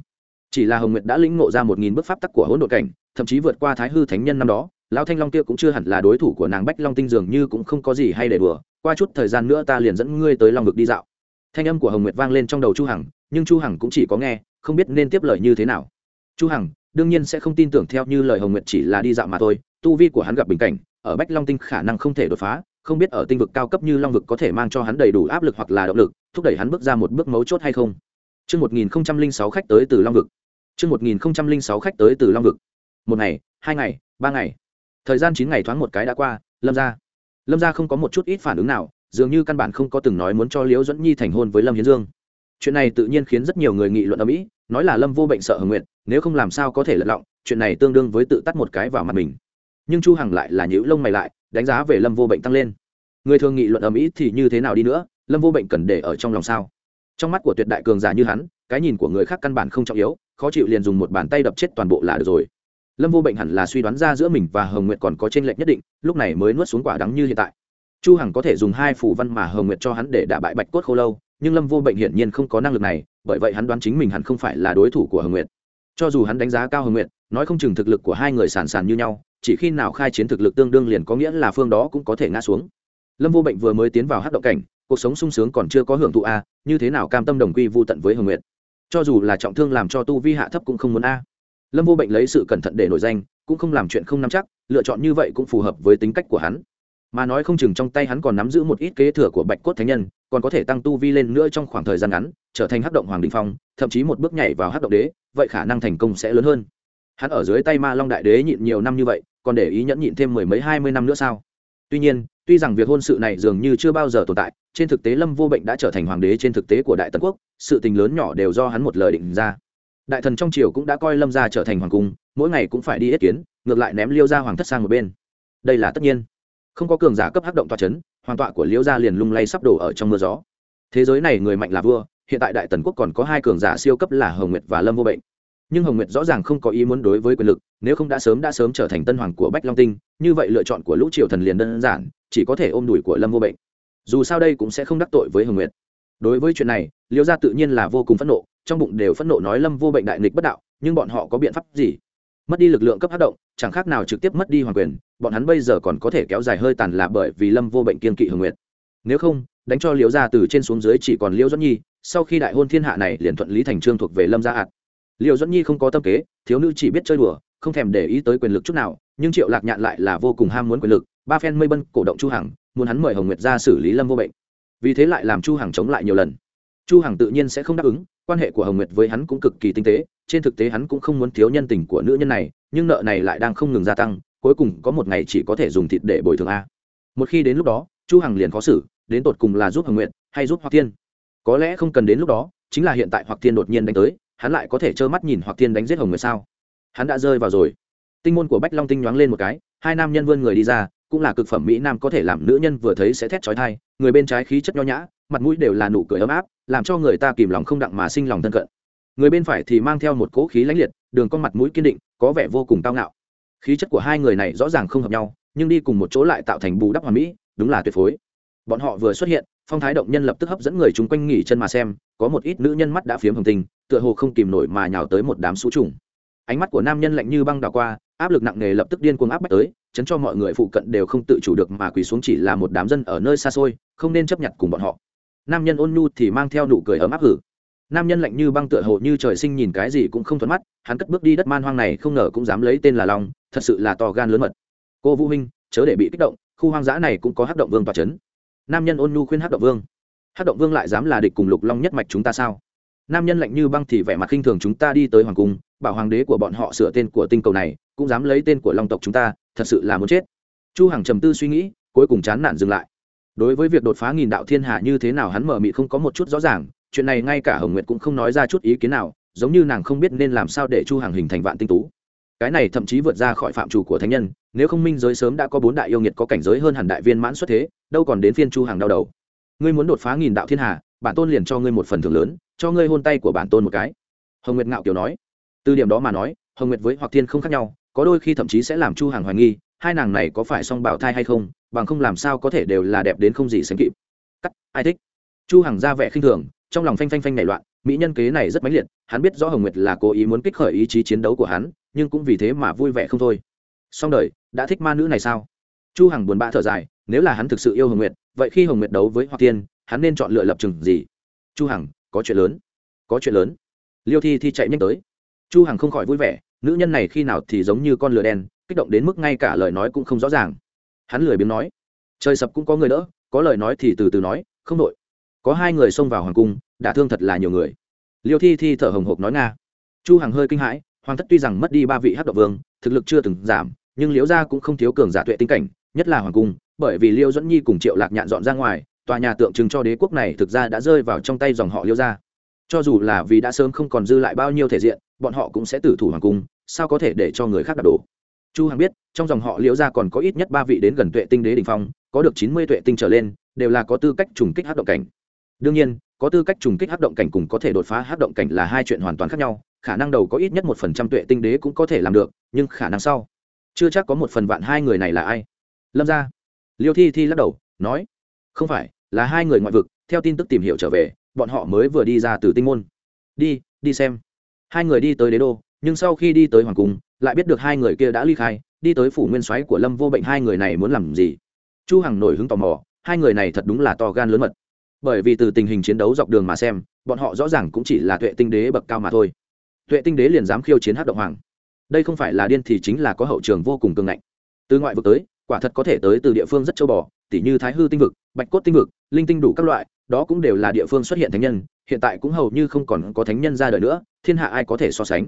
Chỉ là hồng nguyệt đã lĩnh ngộ ra một nghìn bước pháp tắc của hỗn độn cảnh, thậm chí vượt qua thái hư thánh nhân năm đó lão thanh long kia cũng chưa hẳn là đối thủ của nàng bách long tinh dường như cũng không có gì hay để đùa, qua chút thời gian nữa ta liền dẫn ngươi tới long vực đi dạo. Thanh âm của hồng nguyệt vang lên trong đầu chu hằng, nhưng chu hằng cũng chỉ có nghe, không biết nên tiếp lời như thế nào. Chu hằng, đương nhiên sẽ không tin tưởng theo như lời hồng nguyệt chỉ là đi dạo mà thôi, tu vi của hắn gặp bình cảnh, ở bách long tinh khả năng không thể đột phá không biết ở tinh vực cao cấp như long vực có thể mang cho hắn đầy đủ áp lực hoặc là động lực thúc đẩy hắn bước ra một bước mấu chốt hay không Trước 1006 khách tới từ long vực. Trước 1006 khách tới từ long vực. Một ngày, hai ngày, ba ngày. Thời gian chín ngày thoáng một cái đã qua, Lâm gia. Lâm gia không có một chút ít phản ứng nào, dường như căn bản không có từng nói muốn cho Liễu Duẫn Nhi thành hôn với Lâm Hiến Dương. Chuyện này tự nhiên khiến rất nhiều người nghị luận ầm ĩ, nói là Lâm vô bệnh sợ hưởng nguyện, nếu không làm sao có thể lật lọng, chuyện này tương đương với tự tắt một cái vào mặt mình. Nhưng Chu Hằng lại là nhíu lông mày lại, đánh giá về Lâm vô bệnh tăng lên. Người thường nghị luận ầm ĩ thì như thế nào đi nữa, Lâm vô bệnh cần để ở trong lòng sao? Trong mắt của tuyệt đại cường giả như hắn, cái nhìn của người khác căn bản không trọng yếu, khó chịu liền dùng một bàn tay đập chết toàn bộ là được rồi. Lâm vô bệnh hẳn là suy đoán ra giữa mình và Hồng Nguyệt còn có trên lệch nhất định, lúc này mới nuốt xuống quả đắng như hiện tại chu hằng có thể dùng hai phủ văn mà hồng nguyệt cho hắn để đả bại bạch cốt khô lâu nhưng lâm vô bệnh hiển nhiên không có năng lực này bởi vậy hắn đoán chính mình hẳn không phải là đối thủ của hồng nguyệt cho dù hắn đánh giá cao hồng nguyệt, nói không chừng thực lực của hai người sàn sàn như nhau, chỉ khi nào khai chiến thực lực tương đương liền có nghĩa là phương đó cũng có thể ngã xuống. Lâm vô bệnh vừa mới tiến vào hát động cảnh, cuộc sống sung sướng còn chưa có hưởng thụ a, như thế nào cam tâm đồng quy vô tận với hồng nguyệt? Cho dù là trọng thương làm cho tu vi hạ thấp cũng không muốn a. Lâm vô bệnh lấy sự cẩn thận để nổi danh, cũng không làm chuyện không nắm chắc, lựa chọn như vậy cũng phù hợp với tính cách của hắn mà nói không chừng trong tay hắn còn nắm giữ một ít kế thừa của bạch cốt thánh nhân, còn có thể tăng tu vi lên nữa trong khoảng thời gian ngắn, trở thành hắc động hoàng đình phong, thậm chí một bước nhảy vào hắc động đế, vậy khả năng thành công sẽ lớn hơn. Hắn ở dưới tay ma long đại đế nhịn nhiều năm như vậy, còn để ý nhẫn nhịn thêm mười mấy hai mươi năm nữa sao? Tuy nhiên, tuy rằng việc hôn sự này dường như chưa bao giờ tồn tại, trên thực tế lâm vô bệnh đã trở thành hoàng đế trên thực tế của đại tần quốc, sự tình lớn nhỏ đều do hắn một lời định ra. Đại thần trong triều cũng đã coi lâm gia trở thành hoàng cung, mỗi ngày cũng phải đi yết kiến, ngược lại ném liêu ra hoàng thất sang một bên. Đây là tất nhiên không có cường giả cấp hắc động tọa chấn, hoàng tọa của liễu gia liền lung lay sắp đổ ở trong mưa gió. Thế giới này người mạnh là vua, hiện tại đại tần quốc còn có hai cường giả siêu cấp là hồng nguyệt và lâm vô bệnh. Nhưng hồng nguyệt rõ ràng không có ý muốn đối với quyền lực, nếu không đã sớm đã sớm trở thành tân hoàng của bách long tinh, như vậy lựa chọn của lũ triều thần liền đơn giản, chỉ có thể ôm đùi của lâm vô bệnh. Dù sao đây cũng sẽ không đắc tội với hồng nguyệt. Đối với chuyện này, liễu gia tự nhiên là vô cùng phẫn nộ, trong bụng đều phẫn nộ nói lâm vô bệnh đại nghịch bất đạo, nhưng bọn họ có biện pháp gì? Mất đi lực lượng cấp hát động chẳng khác nào trực tiếp mất đi hoàng quyền, bọn hắn bây giờ còn có thể kéo dài hơi tàn là bởi vì lâm vô bệnh kiên kỵ hưởng nguyện nếu không, đánh cho liễu gia từ trên xuống dưới chỉ còn liễu dẫn nhi, sau khi đại hôn thiên hạ này liền thuận lý thành trương thuộc về lâm gia ạt liễu dẫn nhi không có tâm kế, thiếu nữ chỉ biết chơi đùa, không thèm để ý tới quyền lực chút nào, nhưng triệu lạc nhạn lại là vô cùng ham muốn quyền lực, ba phen mây bân cổ động chu hằng, muốn hắn mời hồng nguyệt ra xử lý lâm vô bệnh. Vì thế lại làm chu hằng chống lại nhiều lần. Chu hằng tự nhiên sẽ không đáp ứng quan hệ của hồng nguyệt với hắn cũng cực kỳ tinh tế, trên thực tế hắn cũng không muốn thiếu nhân tình của nữ nhân này, nhưng nợ này lại đang không ngừng gia tăng, cuối cùng có một ngày chỉ có thể dùng thịt để bồi thường a. Một khi đến lúc đó, chu hằng liền khó xử, đến tột cùng là giúp hồng nguyệt hay giúp hoặc thiên? Có lẽ không cần đến lúc đó, chính là hiện tại hoặc thiên đột nhiên đánh tới, hắn lại có thể trơ mắt nhìn hoặc thiên đánh giết hồng nguyệt sao? Hắn đã rơi vào rồi. Tinh môn của bách long tinh nhoáng lên một cái, hai nam nhân vươn người đi ra, cũng là cực phẩm mỹ nam có thể làm nữ nhân vừa thấy sẽ thét chói tai, người bên trái khí chất nho nhã mặt mũi đều là nụ cười ấm áp, làm cho người ta kìm lòng không đặng mà sinh lòng thân cận. Người bên phải thì mang theo một cỗ khí lãnh liệt, đường con mặt mũi kiên định, có vẻ vô cùng cao ngạo. Khí chất của hai người này rõ ràng không hợp nhau, nhưng đi cùng một chỗ lại tạo thành bù đắp hoàn mỹ, đúng là tuyệt phối. Bọn họ vừa xuất hiện, phong thái động nhân lập tức hấp dẫn người chúng quanh nghỉ chân mà xem, có một ít nữ nhân mắt đã phiếm hồng tình, tựa hồ không kìm nổi mà nhào tới một đám xú trùng. Ánh mắt của nam nhân lạnh như băng đảo qua, áp lực nặng nề lập tức điên cuồng áp bách tới, chấn cho mọi người phụ cận đều không tự chủ được mà quỳ xuống chỉ là một đám dân ở nơi xa xôi, không nên chấp nhận cùng bọn họ nam nhân ôn nhu thì mang theo nụ cười ấm áp hử. Nam nhân lạnh như băng tựa hồ như trời sinh nhìn cái gì cũng không thuận mắt, hắn cất bước đi đất man hoang này không ngờ cũng dám lấy tên là long, thật sự là to gan lớn mật. Cô vũ huynh, chớ để bị kích động, khu hoang dã này cũng có hát động vương tòa c h ấ n nam nhân ôn nhu khuyên hát động vương. Hát động vương lại dám là địch cùng lục long nhất mạch chúng ta sao? Nam nhân lạnh như băng thì vẻ mặt khinh thường chúng ta đi tới hoàng cung, bảo hoàng đế của bọn họ sửa tên của tinh cầu này, cũng dám lấy tên của long tộc chúng ta, thật sự là muốn chết. Chu hằng trầm tư suy nghĩ, cuối cùng chán nản dừng lại đối với việc đột phá nghìn đạo thiên hạ như thế nào hắn mở mị không có một chút rõ ràng, chuyện này ngay cả hồng nguyệt cũng không nói ra chút ý kiến nào, giống như nàng không biết nên làm sao để chu hàng hình thành vạn tinh tú. Cái này thậm chí vượt ra khỏi phạm chủ của thánh nhân, nếu không minh giới sớm đã có bốn đại yêu nghiệt có cảnh giới hơn hẳn đại viên mãn xuất thế, đâu còn đến phiên chu hàng đau đầu. Ngươi muốn đột phá nghìn đạo thiên hà bản tôn liền cho ngươi một phần thưởng lớn, cho ngươi hôn tay của bản tôn một cái. Hồng nguyệt ngạo kiều nói. Từ điểm đó mà nói, hồng nguyệt với hoặc thiên không khác nhau, có đôi khi thậm chí sẽ làm chu hàng hoài nghi, hai nàng này có phải song bảo thai hay không bằng không làm sao có thể đều là đẹp đến không gì sánh kịp. Cắt, ai thích? Chu hằng ra vẻ khinh thường, trong lòng phanh phanh phanh nảy loạn, mỹ nhân kế này rất mãnh liệt, hắn biết rõ hồng nguyệt là cố ý muốn kích khởi ý chí chiến đấu của hắn, nhưng cũng vì thế mà vui vẻ không thôi. Xong đời, đã thích ma nữ này sao? Chu hằng buồn bã thở dài, nếu là hắn thực sự yêu hồng nguyệt, vậy khi hồng nguyệt đấu với hoa tiên hắn nên chọn lựa lập trường gì? Chu hằng, có chuyện lớn. Có chuyện lớn. Liêu thi thi chạy nhanh tới. Chu hằng không khỏi vui vẻ, nữ nhân này khi nào thì giống như con lừa đen, kích động đến mức ngay cả lời nói cũng không rõ ràng hắn lười biếng nói. Trời sập cũng có người đỡ, có lời nói thì từ từ nói, không đội. Có hai người xông vào hoàng cung, đả thương thật là nhiều người. Liêu thi thi thở hồng hộc nói nga. Chu hằng hơi kinh hãi, hoàng thất tuy rằng mất đi ba vị hát độc vương, thực lực chưa từng giảm, nhưng liễu gia cũng không thiếu cường giả tuệ tinh cảnh, nhất là hoàng cung, bởi vì liêu dẫn nhi cùng triệu lạc nhạn dọn ra ngoài, tòa nhà tượng trưng cho đế quốc này thực ra đã rơi vào trong tay dòng họ liêu gia. Cho dù là vì đã sớm không còn dư lại bao nhiêu thể diện, bọn họ cũng sẽ tử thủ hoàng cung, sao có thể để cho người khác đạp đổ? Chu hằng biết trong dòng họ liễu gia còn có ít nhất ba vị đến gần tuệ tinh đế đỉnh phong có được chín mươi tuệ tinh trở lên đều là có tư cách trùng kích hắc động cảnh. Đương nhiên có tư cách trùng kích hắc động cảnh cùng có thể đột phá hắc động cảnh là hai chuyện hoàn toàn khác nhau khả năng đầu có ít nhất một phần trăm tuệ tinh đế cũng có thể làm được nhưng khả năng sau chưa chắc có một phần vạn hai người này là ai. Lâm gia, liêu thi thi lắc đầu nói không phải là hai người ngoại vực theo tin tức tìm hiểu trở về bọn họ mới vừa đi ra từ tinh môn. Đi đi xem. Hai người đi tới đế đô nhưng sau khi đi tới hoàng cung, lại biết được hai người kia đã ly khai, đi tới phủ nguyên soái của lâm vô bệnh hai người này muốn làm gì? Chu hằng nổi hứng tò mò, hai người này thật đúng là to gan lớn mật. Bởi vì từ tình hình chiến đấu dọc đường mà xem, bọn họ rõ ràng cũng chỉ là tuệ tinh đế bậc cao mà thôi. Tuệ tinh đế liền dám khiêu chiến hát động hoàng. Đây không phải là điên thì chính là có hậu trường vô cùng cường ngạnh. Từ ngoại vực tới, quả thật có thể tới từ địa phương rất châu bò, tỉ như thái hư tinh vực, bạch cốt tinh vực, linh tinh đủ các loại, đó cũng đều là địa phương xuất hiện thánh nhân, hiện tại cũng hầu như không còn có thánh nhân ra đời nữa, thiên hạ ai có thể so sánh?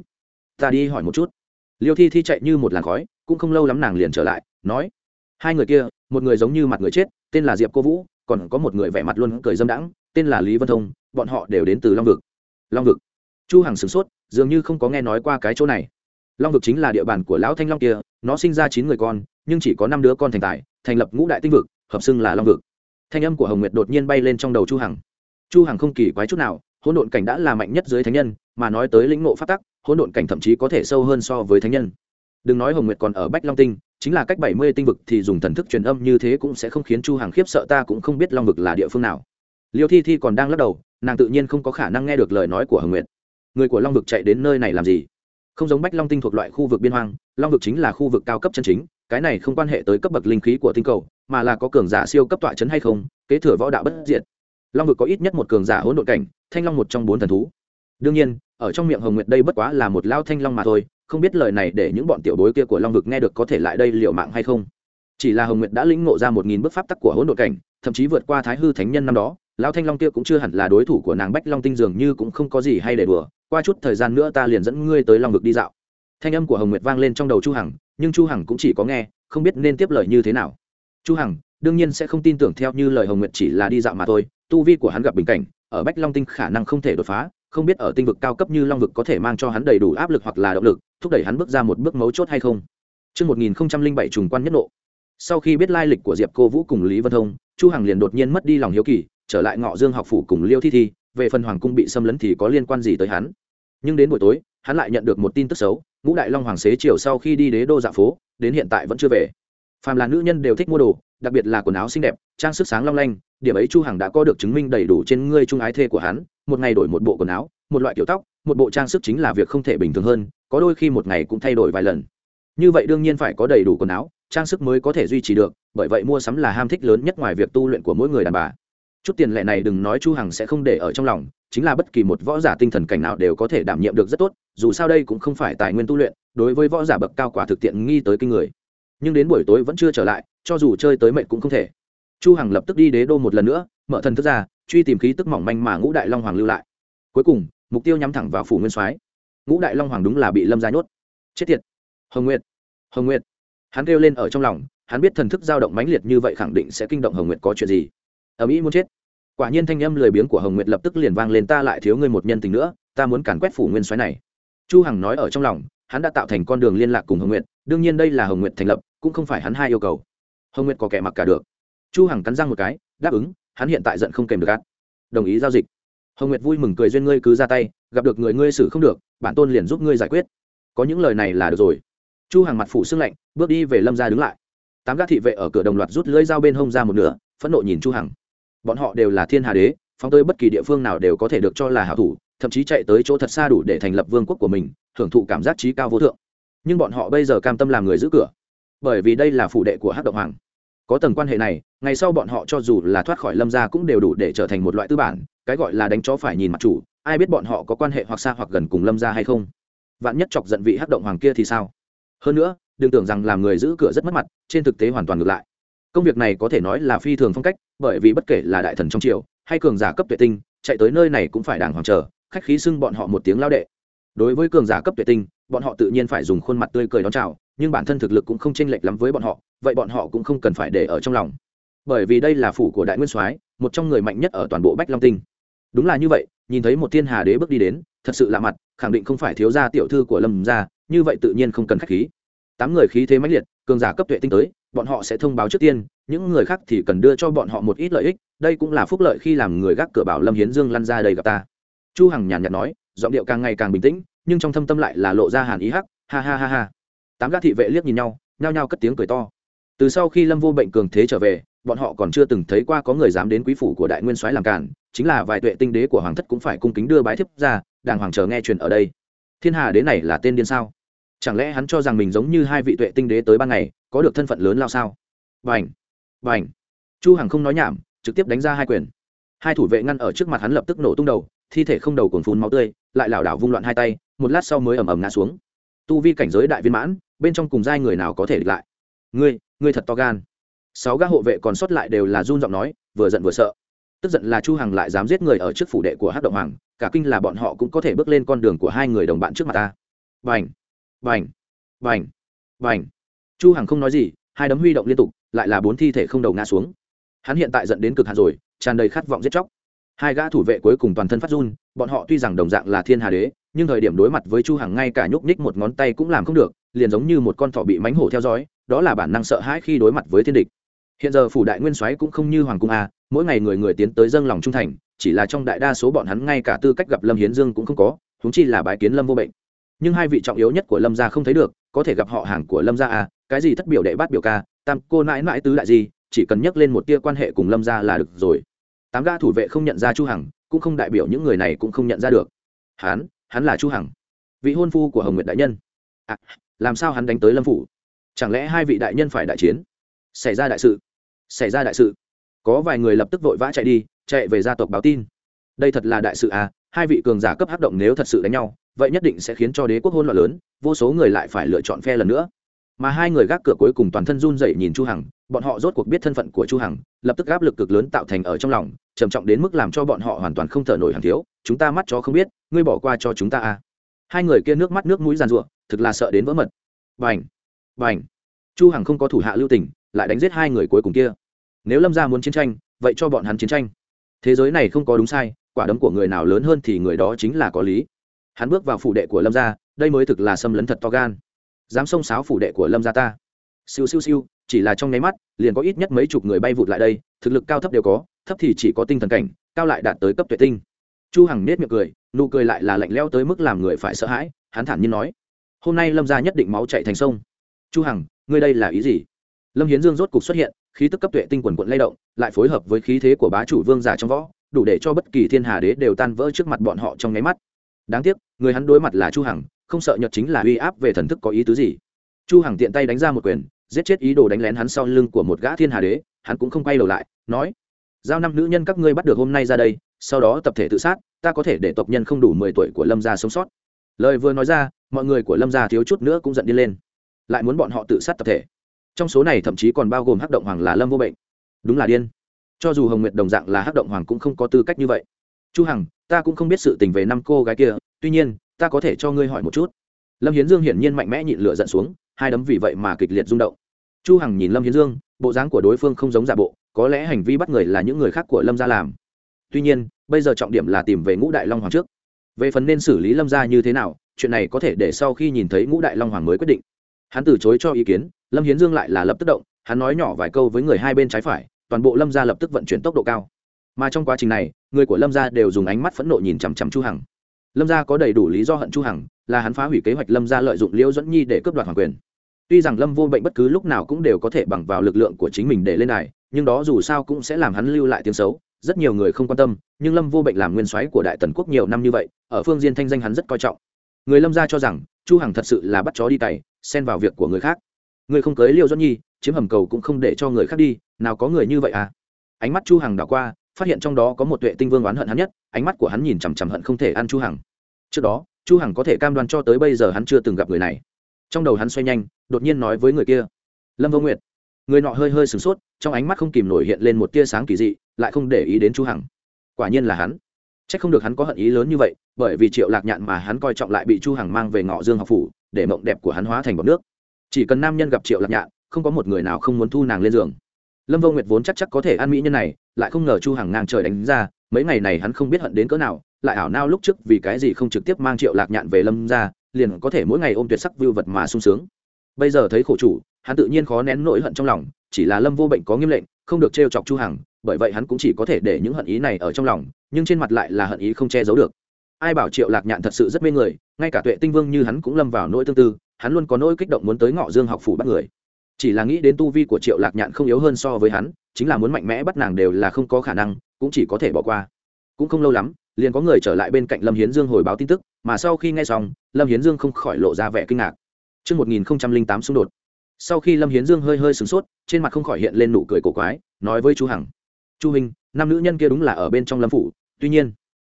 Ta đi hỏi một chút. Liêu thi thi chạy như một làn khói, cũng không lâu lắm nàng liền trở lại, nói, hai người kia, một người giống như mặt người chết, tên là diệp cô vũ, còn có một người vẻ mặt luôn cười dâm đãng, tên là lý vân thông, bọn họ đều đến từ long vực. Long vực. Chu hằng sửng sốt, dường như không có nghe nói qua cái chỗ này. Long vực chính là địa bàn của lão thanh long kia, nó sinh ra chín người con, nhưng chỉ có năm đứa con thành tài, thành lập ngũ đại tinh vực, hợp xưng là long vực. Thanh âm của hồng nguyệt đột nhiên bay lên trong đầu chu hằng. Chu hằng không kỳ quái chút nào, hỗn độn cảnh đã là mạnh nhất dưới thánh nhân, mà nói tới lĩnh ngộ phát tắc hỗn độn cảnh thậm chí có thể sâu hơn so với thánh nhân. Đừng nói hồng nguyệt còn ở bách long tinh, chính là cách bảy mươi tinh vực thì dùng thần thức truyền âm như thế cũng sẽ không khiến chu hàng khiếp sợ, ta cũng không biết long vực là địa phương nào. Liêu thi thi còn đang lắc đầu, nàng tự nhiên không có khả năng nghe được lời nói của hồng nguyệt. Người của long vực chạy đến nơi này làm gì? Không giống bách long tinh thuộc loại khu vực biên hoang, long vực chính là khu vực cao cấp chân chính, cái này không quan hệ tới cấp bậc linh khí của tinh cầu, mà là có cường giả siêu cấp tọa chấn hay không, kế thừa võ đạo bất diệt. Long vực có ít nhất một cường giả hỗn độn cảnh, thanh long một trong bốn thần thú. Đương nhiên ở trong miệng hồng nguyệt đây bất quá là một lao thanh long mà thôi, không biết lời này để những bọn tiểu bối kia của long vực nghe được có thể lại đây liệu mạng hay không. Chỉ là hồng nguyệt đã lĩnh ngộ ra một nghìn bước pháp tắc của hỗn độn cảnh, thậm chí vượt qua thái hư thánh nhân năm đó, lao thanh long kia cũng chưa hẳn là đối thủ của nàng bách long tinh dường như cũng không có gì hay để đùa, qua chút thời gian nữa ta liền dẫn ngươi tới long vực đi dạo. Thanh âm của hồng nguyệt vang lên trong đầu chu hằng, nhưng chu hằng cũng chỉ có nghe, không biết nên tiếp lời như thế nào. Chu hằng, đương nhiên sẽ không tin tưởng theo như lời hồng nguyệt chỉ là đi dạo mà thôi, tu vi của hắn gặp bình cảnh, ở bách long tinh khả năng không thể đột phá không biết ở tinh vực cao cấp như long vực có thể mang cho hắn đầy đủ áp lực hoặc là động lực thúc đẩy hắn bước ra một bước mấu chốt hay không Trước 1007 trùng quan nhất nộ. Sau khi biết lai lịch của Diệp Cô Vũ cùng Lý Vân Thông, Chu Hằng liền đột nhiên mất đi lòng hiếu kỳ, trở lại Ngọ Dương học phủ cùng Liêu Thi Thi, về phần hoàng cung bị xâm lấn thì có liên quan gì tới hắn. Nhưng đến buổi tối, hắn lại nhận được một tin tức xấu, Ngũ Đại Long Hoàng xế chiều sau khi đi đế đô dạ phố, đến hiện tại vẫn chưa về. Phàm là nữ nhân đều thích mua đồ, đặc biệt là quần áo xinh đẹp, trang sức sáng long lanh, điểm ấy Chu Hằng đã có được chứng minh đầy đủ trên ngươi trung ái thê của hắn, một ngày đổi một bộ quần áo, một loại kiểu tóc, một bộ trang sức chính là việc không thể bình thường hơn, có đôi khi một ngày cũng thay đổi vài lần. Như vậy đương nhiên phải có đầy đủ quần áo trang sức mới có thể duy trì được bởi vậy mua sắm là ham thích lớn nhất ngoài việc tu luyện của mỗi người đàn bà. Chút tiền lệ này đừng nói chu hằng sẽ không để ở trong lòng chính là bất kỳ một võ giả tinh thần cảnh nào đều có thể đảm nhiệm được rất tốt dù sao đây cũng không phải tài nguyên tu luyện đối với võ giả bậc cao quả thực tiện nghi tới kinh người. Nhưng đến buổi tối vẫn chưa trở lại cho dù chơi tới mệt cũng không thể chu hằng lập tức đi đế đô một lần nữa, mở thần thức ra, truy tìm khí tức mỏng manh mà ngũ đại long hoàng lưu lại. Cuối cùng, mục tiêu nhắm thẳng vào phủ nguyên soái. Ngũ đại long hoàng đúng là bị lâm gia nhốt. Chết tiệt! Hồng nguyệt! Hồng nguyệt! Hắn kêu lên ở trong lòng, hắn biết thần thức dao động mãnh liệt như vậy khẳng định sẽ kinh động hồng nguyệt có chuyện gì. Ở mỹ muốn chết. Quả nhiên thanh âm lười biếng của hồng nguyệt lập tức liền vang lên, ta lại thiếu ngươi một nhân tình nữa, ta muốn càn quét phủ nguyên soái này. Chu hằng nói ở trong lòng, hắn đã tạo thành con đường liên lạc cùng hồng nguyệt, đương nhiên đây là hồng nguyệt thành lập, cũng không phải hắn hai yêu cầu. Hồng nguyệt có kẻ mặc cả được chu hằng cắn răng một cái, đáp ứng, hắn hiện tại giận không kèm được gắt đồng ý giao dịch. Hồng nguyệt vui mừng cười duyên ngươi cứ ra tay, gặp được người ngươi xử không được, bản tôn liền giúp ngươi giải quyết. Có những lời này là được rồi. Chu hằng mặt phủ sưng lạnh, bước đi về lâm gia đứng lại. Tám gã thị vệ ở cửa đồng loạt rút lưỡi dao bên hông ra một nửa, phẫn nộ nhìn chu hằng. Bọn họ đều là thiên hà đế, phóng tới bất kỳ địa phương nào đều có thể được cho là hảo thủ, thậm chí chạy tới chỗ thật xa đủ để thành lập vương quốc của mình, hưởng thụ cảm giác trí cao vô thượng. Nhưng bọn họ bây giờ cam tâm làm người giữ cửa. Bởi vì đây là phủ đệ của hắc động hoàng có tầng quan hệ này, ngày sau bọn họ cho dù là thoát khỏi lâm gia cũng đều đủ để trở thành một loại tư bản, cái gọi là đánh chó phải nhìn mặt chủ, ai biết bọn họ có quan hệ hoặc xa hoặc gần cùng lâm gia hay không? Vạn nhất chọc giận vị hắc động hoàng kia thì sao? Hơn nữa, đừng tưởng rằng làm người giữ cửa rất mất mặt, trên thực tế hoàn toàn ngược lại. Công việc này có thể nói là phi thường phong cách, bởi vì bất kể là đại thần trong triều, hay cường giả cấp tuệ tinh, chạy tới nơi này cũng phải đàng hoàng chờ, khách khí xưng bọn họ một tiếng lao đệ đối với cường giả cấp tuyệt tinh, bọn họ tự nhiên phải dùng khuôn mặt tươi cười đón chào, nhưng bản thân thực lực cũng không chênh lệch lắm với bọn họ, vậy bọn họ cũng không cần phải để ở trong lòng. Bởi vì đây là phủ của đại nguyên soái, một trong người mạnh nhất ở toàn bộ bách long tinh. Đúng là như vậy, nhìn thấy một thiên hà đế bước đi đến, thật sự lạ mặt, khẳng định không phải thiếu gia tiểu thư của lâm gia, như vậy tự nhiên không cần khách khí. Tám người khí thế mãnh liệt, cường giả cấp tuệ tinh tới, bọn họ sẽ thông báo trước tiên, những người khác thì cần đưa cho bọn họ một ít lợi ích, đây cũng là phúc lợi khi làm người gác cửa bảo lâm hiến dương lăn ra đây gặp ta. Chu hằng nhàn nhạt nói giọng điệu càng ngày càng bình tĩnh, nhưng trong thâm tâm lại là lộ ra hàn ý hắc, ha ha ha ha. Tám gã thị vệ liếc nhìn nhau, nhao nhao cất tiếng cười to. Từ sau khi lâm vô bệnh cường thế trở về, bọn họ còn chưa từng thấy qua có người dám đến quý phủ của đại nguyên soái làm cản, chính là vài tuệ tinh đế của hoàng thất cũng phải cung kính đưa bái thiếp ra, đàng hoàng chờ nghe truyền ở đây. Thiên hà đế này là tên điên sao? Chẳng lẽ hắn cho rằng mình giống như hai vị tuệ tinh đế tới ban ngày, có được thân phận lớn lao sao? Vành vành chu hằng không nói nhảm, trực tiếp đánh ra hai quyền. Hai thủ vệ ngăn ở trước mặt hắn lập tức nổ tung đầu thi thể không đầu cuồn phun máu tươi, lại lảo đảo vung loạn hai tay, một lát sau mới ầm ầm ngã xuống. Tu vi cảnh giới đại viên mãn, bên trong cùng giai người nào có thể địch lại? Ngươi ngươi thật to gan. Sáu gã hộ vệ còn sót lại đều là run giọng nói, vừa giận vừa sợ. Tức giận là chu hằng lại dám giết người ở trước phủ đệ của hắc động hoàng, cả kinh là bọn họ cũng có thể bước lên con đường của hai người đồng bạn trước mặt ta. Bành bành bành bành. Chu hằng không nói gì, hai đấm huy động liên tục, lại là bốn thi thể không đầu ngã xuống. Hắn hiện tại giận đến cực hạn rồi, tràn đầy khát vọng giết chóc hai gã thủ vệ cuối cùng toàn thân phát run, bọn họ tuy rằng đồng dạng là thiên hà đế, nhưng thời điểm đối mặt với chu hằng ngay cả nhúc nhích một ngón tay cũng làm không được, liền giống như một con thỏ bị mánh hổ theo dõi, đó là bản năng sợ hãi khi đối mặt với thiên địch. Hiện giờ phủ đại nguyên soái cũng không như hoàng cung a mỗi ngày người người tiến tới dâng lòng trung thành, chỉ là trong đại đa số bọn hắn ngay cả tư cách gặp lâm hiến dương cũng không có chúng chi là bái kiến lâm vô bệnh. Nhưng hai vị trọng yếu nhất của lâm gia không thấy được, có thể gặp họ hàng của lâm gia a cái gì thất biểu đệ bát biểu ca, tam cô nãi nãi tứ đại gì, chỉ cần nhắc lên một tia quan hệ cùng lâm gia là được rồi tám ga thủ vệ không nhận ra chu hằng cũng không đại biểu những người này cũng không nhận ra được. Hắn hắn là chu hằng. Vị hôn phu của hồng nguyệt đại nhân. À, làm sao hắn đánh tới lâm phủ? Chẳng lẽ hai vị đại nhân phải đại chiến? Xảy ra đại sự. Xảy ra đại sự. Có vài người lập tức vội vã chạy đi chạy về gia tộc báo tin. Đây thật là đại sự à hai vị cường giả cấp hấp động nếu thật sự đánh nhau vậy nhất định sẽ khiến cho đế quốc hôn loạn lớn vô số người lại phải lựa chọn phe lần nữa mà hai người gác cửa cuối cùng toàn thân run dậy nhìn chu hằng, bọn họ rốt cuộc biết thân phận của chu hằng, lập tức áp lực cực lớn tạo thành ở trong lòng, trầm trọng đến mức làm cho bọn họ hoàn toàn không thở nổi hàng thiếu, chúng ta mắt chó không biết, ngươi bỏ qua cho chúng ta à. Hai người kia nước mắt nước mũi giàn rủa thực là sợ đến vỡ mật. Bành! Bành! Chu hằng không có thủ hạ lưu tình, lại đánh giết hai người cuối cùng kia. Nếu lâm gia muốn chiến tranh, vậy cho bọn hắn chiến tranh. Thế giới này không có đúng sai, quả đấm của người nào lớn hơn thì người đó chính là có lý. Hắn bước vào phủ đệ của lâm gia, đây mới thực là xâm lấn thật to gan dám xông xáo phủ đệ của lâm gia ta. Siêu siêu siêu, chỉ là trong nháy mắt, liền có ít nhất mấy chục người bay vụt lại đây, thực lực cao thấp đều có, thấp thì chỉ có tinh thần cảnh, cao lại đạt tới cấp tuệ tinh. Chu hằng nết miệng cười, nụ cười lại là lạnh lẽo tới mức làm người phải sợ hãi, hắn thản nhiên nói, hôm nay lâm gia nhất định máu chảy thành sông. Chu hằng, ngươi đây là ý gì? Lâm hiến dương rốt cục xuất hiện, khí tức cấp tuệ tinh quần quận lay động, lại phối hợp với khí thế của bá chủ vương giả trong võ, đủ để cho bất kỳ thiên hà đế đều tan vỡ trước mặt bọn họ trong nháy mắt. Đáng tiếc, người hắn đối mặt là chu hằng không sợ nhật chính là uy áp về thần thức có ý tứ gì. Chu hằng tiện tay đánh ra một quyền, giết chết ý đồ đánh lén hắn sau lưng của một gã thiên hà đế, hắn cũng không quay đầu lại, nói, giao năm nữ nhân các ngươi bắt được hôm nay ra đây, sau đó tập thể tự sát, ta có thể để tộc nhân không đủ mười tuổi của lâm gia sống sót. Lời vừa nói ra, mọi người của lâm gia thiếu chút nữa cũng giận đi lên. Lại muốn bọn họ tự sát tập thể. Trong số này thậm chí còn bao gồm hắc động hoàng là lâm vô bệnh. Đúng là điên. Cho dù hồng nguyệt đồng dạng là hắc động hoàng cũng không có tư cách như vậy. Chu hằng, ta cũng không biết sự tình về năm cô gái kia, tuy nhiên ta có thể cho ngươi hỏi một chút. Lâm hiến dương hiển nhiên mạnh mẽ nhịn lửa giận xuống, hai đấm vì vậy mà kịch liệt rung động. Chu hằng nhìn lâm hiến dương, bộ dáng của đối phương không giống giả bộ, có lẽ hành vi bắt người là những người khác của lâm gia làm. Tuy nhiên, bây giờ trọng điểm là tìm về ngũ đại long hoàng trước. Về phần nên xử lý lâm gia như thế nào, chuyện này có thể để sau khi nhìn thấy ngũ đại long hoàng mới quyết định. Hắn từ chối cho ý kiến, lâm hiến dương lại là lập tức động, hắn nói nhỏ vài câu với người hai bên trái phải, toàn bộ lâm gia lập tức vận chuyển tốc độ cao. Mà trong quá trình này, người của lâm gia đều dùng ánh mắt phẫn nộ nhìn chằm chằm chu hằng lâm gia có đầy đủ lý do hận chu hằng, là hắn phá hủy kế hoạch lâm gia lợi dụng liễu dẫn nhi để cướp đoạt hoàng quyền. Tuy rằng lâm vô bệnh bất cứ lúc nào cũng đều có thể bằng vào lực lượng của chính mình để lên này, nhưng đó dù sao cũng sẽ làm hắn lưu lại tiếng xấu, rất nhiều người không quan tâm, nhưng lâm vô bệnh làm nguyên soái của đại tần quốc nhiều năm như vậy, ở phương diên thanh danh hắn rất coi trọng. Người lâm gia cho rằng, chu hằng thật sự là bắt chó đi cày, xen vào việc của người khác. Người không cưới liêu dẫn nhi, chiếm hầm cầu cũng không để cho người khác đi, nào có người như vậy à? Ánh mắt chu hằng đảo qua, phát hiện trong đó có một tuệ tinh vương oán hận hắn nhất, ánh mắt của hắn nhìn chằm chằm hận không thể ăn chu hằng trước đó, chu hằng có thể cam đoan cho tới bây giờ hắn chưa từng gặp người này. Trong đầu hắn xoay nhanh, đột nhiên nói với người kia. Lâm vô nguyệt. Người nọ hơi hơi sửng sốt, trong ánh mắt không kìm nổi hiện lên một tia sáng kỳ dị, lại không để ý đến chu hằng. Quả nhiên là hắn. Chắc không được hắn có hận ý lớn như vậy, bởi vì triệu lạc nhạn mà hắn coi trọng lại bị chu hằng mang về ngọ dương học phủ, để mộng đẹp của hắn hóa thành bọt nước. Chỉ cần nam nhân gặp triệu lạc nhạn, không có một người nào không muốn thu nàng lên giường. Lâm vô nguyệt vốn chắc chắc có thể ăn mỹ nhân này, lại không ngờ chu hằng ngang trời đánh ra, mấy ngày này hắn không biết hận đến cỡ nào lại ảo nao lúc trước vì cái gì không trực tiếp mang triệu lạc nhạn về lâm ra, liền có thể mỗi ngày ôm tuyệt sắc vưu vật mà sung sướng. Bây giờ thấy khổ chủ, hắn tự nhiên khó nén nỗi hận trong lòng, chỉ là lâm vô bệnh có nghiêm lệnh, không được trêu chọc chu hằng, bởi vậy hắn cũng chỉ có thể để những hận ý này ở trong lòng, nhưng trên mặt lại là hận ý không che giấu được. Ai bảo triệu lạc nhạn thật sự rất mê người, ngay cả tuệ tinh vương như hắn cũng lâm vào nỗi tương tư, hắn luôn có nỗi kích động muốn tới ngọ dương học phủ bắt người. Chỉ là nghĩ đến tu vi của triệu lạc nhạn không yếu hơn so với hắn, chính là muốn mạnh mẽ bắt nàng đều là không có khả năng, cũng chỉ có thể bỏ qua. Cũng không lâu lắm liền có người trở lại bên cạnh lâm hiến dương hồi báo tin tức mà sau khi nghe xong lâm hiến dương không khỏi lộ ra vẻ kinh ngạc Trước 1008 xung đột. Sau khi Lâm Hiến Dương hơi hơi sửng sốt, trên mặt không khỏi hiện lên nụ cười cổ quái, nói với chú Hằng: "Chu huynh, nam nữ nhân kia đúng là ở bên trong Lâm phủ, tuy nhiên,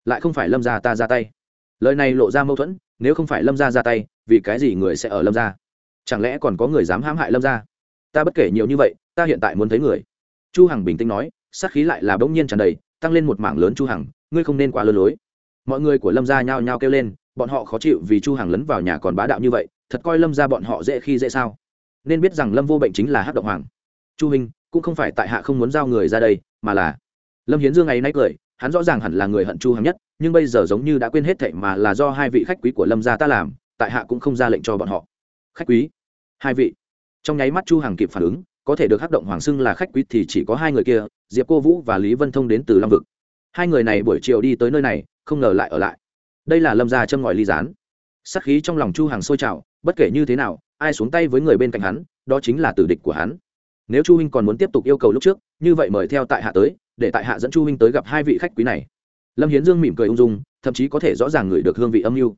lại không phải Lâm gia ta ra tay." Lời này lộ ra mâu thuẫn, nếu không phải Lâm gia ra tay, vì cái gì người sẽ ở Lâm gia? Chẳng lẽ còn có người dám hãm hại Lâm gia? Ta bất kể nhiều như vậy, ta hiện tại muốn thấy người. Chu Hằng bình tĩnh nói, sát khí lại là bỗng nhiên tràn đầy, tăng lên một mảng lớn Chu Hằng, ngươi không nên quá lơ lối. Mọi người của Lâm gia nhao nhao kêu lên, bọn họ khó chịu vì Chu Hằng lấn vào nhà còn bá đạo như vậy, thật coi lâm Gia bọn họ dễ khi dễ sao? Nên biết rằng lâm vô bệnh chính là hát động hoàng. Chu hình cũng không phải tại hạ không muốn giao người ra đây mà là lâm hiến dương ngày nay cười hắn rõ ràng hẳn là người hận chu hằng nhất nhưng bây giờ giống như đã quên hết thệ mà là do hai vị khách quý của lâm gia ta làm tại hạ cũng không ra lệnh cho bọn họ. Khách quý hai vị. Trong nháy mắt chu hằng kịp phản ứng có thể được hắc động hoàng xưng là khách quý thì chỉ có hai người kia diệp cô vũ và lý vân thông đến từ long vực hai người này buổi chiều đi tới nơi này, không ngờ lại ở lại. Đây là lâm gia châm ngòi ly gián. Sắc khí trong lòng chu hằng sôi trào, bất kể như thế nào, ai xuống tay với người bên cạnh hắn, đó chính là tử địch của hắn. Nếu chu huynh còn muốn tiếp tục yêu cầu lúc trước, như vậy mời theo tại hạ tới, để tại hạ dẫn chu huynh tới gặp hai vị khách quý này. Lâm hiến dương mỉm cười ung dung, thậm chí có thể rõ ràng ngửi được hương vị âm mưu.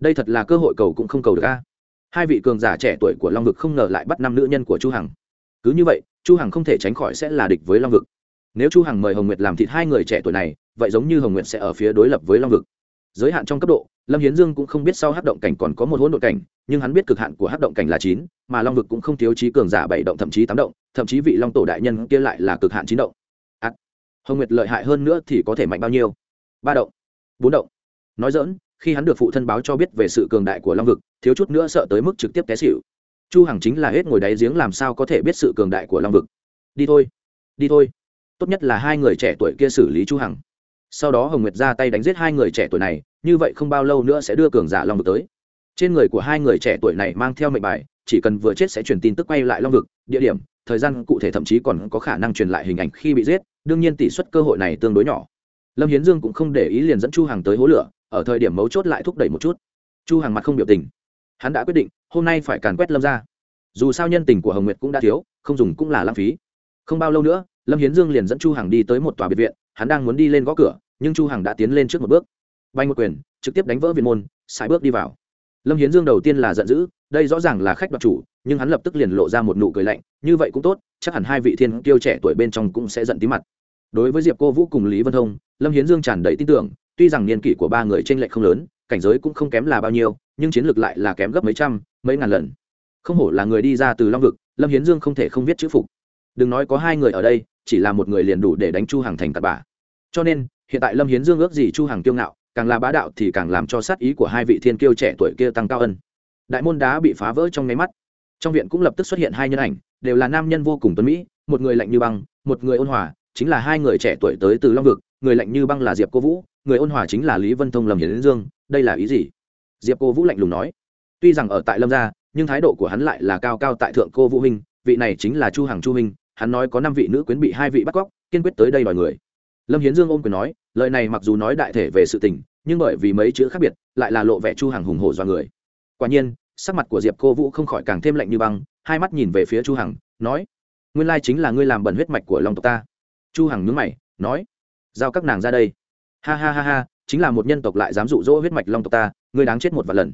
Đây thật là cơ hội cầu cũng không cầu được a. Hai vị cường giả trẻ tuổi của long vực không ngờ lại bắt năm nữ nhân của chu hằng. Cứ như vậy, chu hằng không thể tránh khỏi sẽ là địch với long vực nếu chu hằng mời hồng nguyệt làm thịt hai người trẻ tuổi này vậy giống như hồng nguyệt sẽ ở phía đối lập với long vực. Giới hạn trong cấp độ lâm hiến dương cũng không biết sau hát động cảnh còn có một hỗn độn cảnh nhưng hắn biết cực hạn của hát động cảnh là chín mà long vực cũng không thiếu trí cường giả bảy động thậm chí tám động thậm chí vị long tổ đại nhân kia lại là cực hạn chín động. À, hồng nguyệt lợi hại hơn nữa thì có thể mạnh bao nhiêu? Ba động bốn động. Nói dỡn khi hắn được phụ thân báo cho biết về sự cường đại của long vực thiếu chút nữa sợ tới mức trực tiếp té xỉu. Chu hằng chính là hết ngồi đáy giếng làm sao có thể biết sự cường đại của long vực. Đi thôi đi thôi tốt nhất là hai người trẻ tuổi kia xử lý chu hằng. Sau đó hồng nguyệt ra tay đánh giết hai người trẻ tuổi này, như vậy không bao lâu nữa sẽ đưa cường giả long vực tới. Trên người của hai người trẻ tuổi này mang theo mệnh bài, chỉ cần vừa chết sẽ truyền tin tức quay lại long vực, địa điểm, thời gian cụ thể thậm chí còn có khả năng truyền lại hình ảnh khi bị giết, đương nhiên tỷ suất cơ hội này tương đối nhỏ. Lâm hiến dương cũng không để ý liền dẫn chu Hằng tới hố lửa, ở thời điểm mấu chốt lại thúc đẩy một chút. Chu Hằng mặt không biểu tình. Hắn đã quyết định, hôm nay phải càn quét lâm ra dù sao nhân tình của hồng nguyệt cũng đã thiếu, không dùng cũng là lãng phí. Không bao lâu nữa lâm hiến dương liền dẫn chu Hằng đi tới một tòa biệt viện, hắn đang muốn đi lên gõ cửa, nhưng chu hằng đã tiến lên trước một bước. Bay một quyền, trực tiếp đánh vỡ viện môn sai bước đi vào. Lâm hiến dương đầu tiên là giận dữ, đây rõ ràng là khách đoạt chủ, nhưng hắn lập tức liền lộ ra một nụ cười lạnh, như vậy cũng tốt, chắc hẳn hai vị thiên kiêu trẻ tuổi bên trong cũng sẽ giận tí mặt. Đối với diệp cô vũ cùng lý vân thông, lâm hiến dương tràn đầy tin tưởng, tuy rằng niên kỷ của ba người trên lệch không lớn, cảnh giới cũng không kém là bao nhiêu, nhưng chiến lược lại là kém gấp mấy trăm, mấy ngàn lần. Không hổ là người đi ra từ long vực, lâm hiến dương không thể không viết chữ phục. Đừng nói có hai người ở đây chỉ là một người liền đủ để đánh chu hàng thành tạt bả cho nên, hiện tại lâm hiến dương ước gì chu hàng kiêu ngạo, càng là bá đạo thì càng làm cho sát ý của hai vị thiên kiêu trẻ tuổi kia tăng cao ân đại môn đá bị phá vỡ trong nháy mắt. Trong viện cũng lập tức xuất hiện hai nhân ảnh, đều là nam nhân vô cùng tuấn mỹ, một người lạnh như băng, một người ôn hòa, chính là hai người trẻ tuổi tới từ long vực, người lạnh như băng là diệp cô vũ, người ôn hòa chính là lý vân thông lâm hiến dương, đây là ý gì? Diệp cô vũ lạnh lùng nói. Tuy rằng ở tại lâm gia, nhưng thái độ của hắn lại là cao cao tại thượng cô vũ huynh, vị này chính là chu hằng chu huynh hắn nói có năm vị nữ quyến bị hai vị bắt cóc, kiên quyết tới đây đòi người. Lâm hiến dương ôm quyền nói, lời này mặc dù nói đại thể về sự tình, nhưng bởi vì mấy chữ khác biệt, lại là lộ vẻ chu hằng hùng hổ do người. Quả nhiên, sắc mặt của diệp cô vũ không khỏi càng thêm lạnh như băng, hai mắt nhìn về phía chu hằng, nói, nguyên lai chính là ngươi làm bẩn huyết mạch của long tộc ta. Chu hằng nhướng mày, nói, giao các nàng ra đây. Ha ha ha ha, chính là một nhân tộc lại dám dụ dỗ huyết mạch long tộc ta, ngươi đáng chết một vài lần.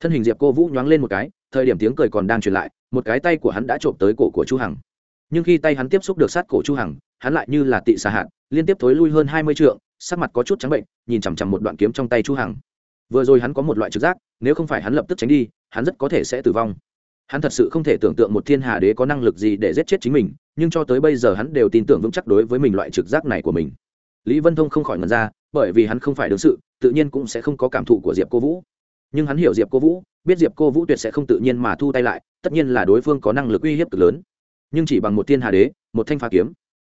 Thân hình diệp cô vũ nhoáng lên một cái, thời điểm tiếng cười còn đang truyền lại, một cái tay của hắn đã trộm tới cổ của chu hằng nhưng khi tay hắn tiếp xúc được sát cổ chu hằng, hắn lại như là tị xà hạn liên tiếp thối lui hơn hai mươi trượng, sắc mặt có chút trắng bệnh, nhìn chằm chằm một đoạn kiếm trong tay chu hằng. Vừa rồi hắn có một loại trực giác, nếu không phải hắn lập tức tránh đi, hắn rất có thể sẽ tử vong. Hắn thật sự không thể tưởng tượng một thiên hà đế có năng lực gì để giết chết chính mình, nhưng cho tới bây giờ hắn đều tin tưởng vững chắc đối với mình loại trực giác này của mình. Lý vân thông không khỏi ngần ra, bởi vì hắn không phải đương sự, tự nhiên cũng sẽ không có cảm thụ của diệp cô vũ. Nhưng hắn hiểu diệp cô vũ, biết diệp cô vũ tuyệt sẽ không tự nhiên mà thu tay lại, tất nhiên là đối phương có năng lực uy hiếp cực lớn nhưng chỉ bằng một thiên hà đế, một thanh phá kiếm.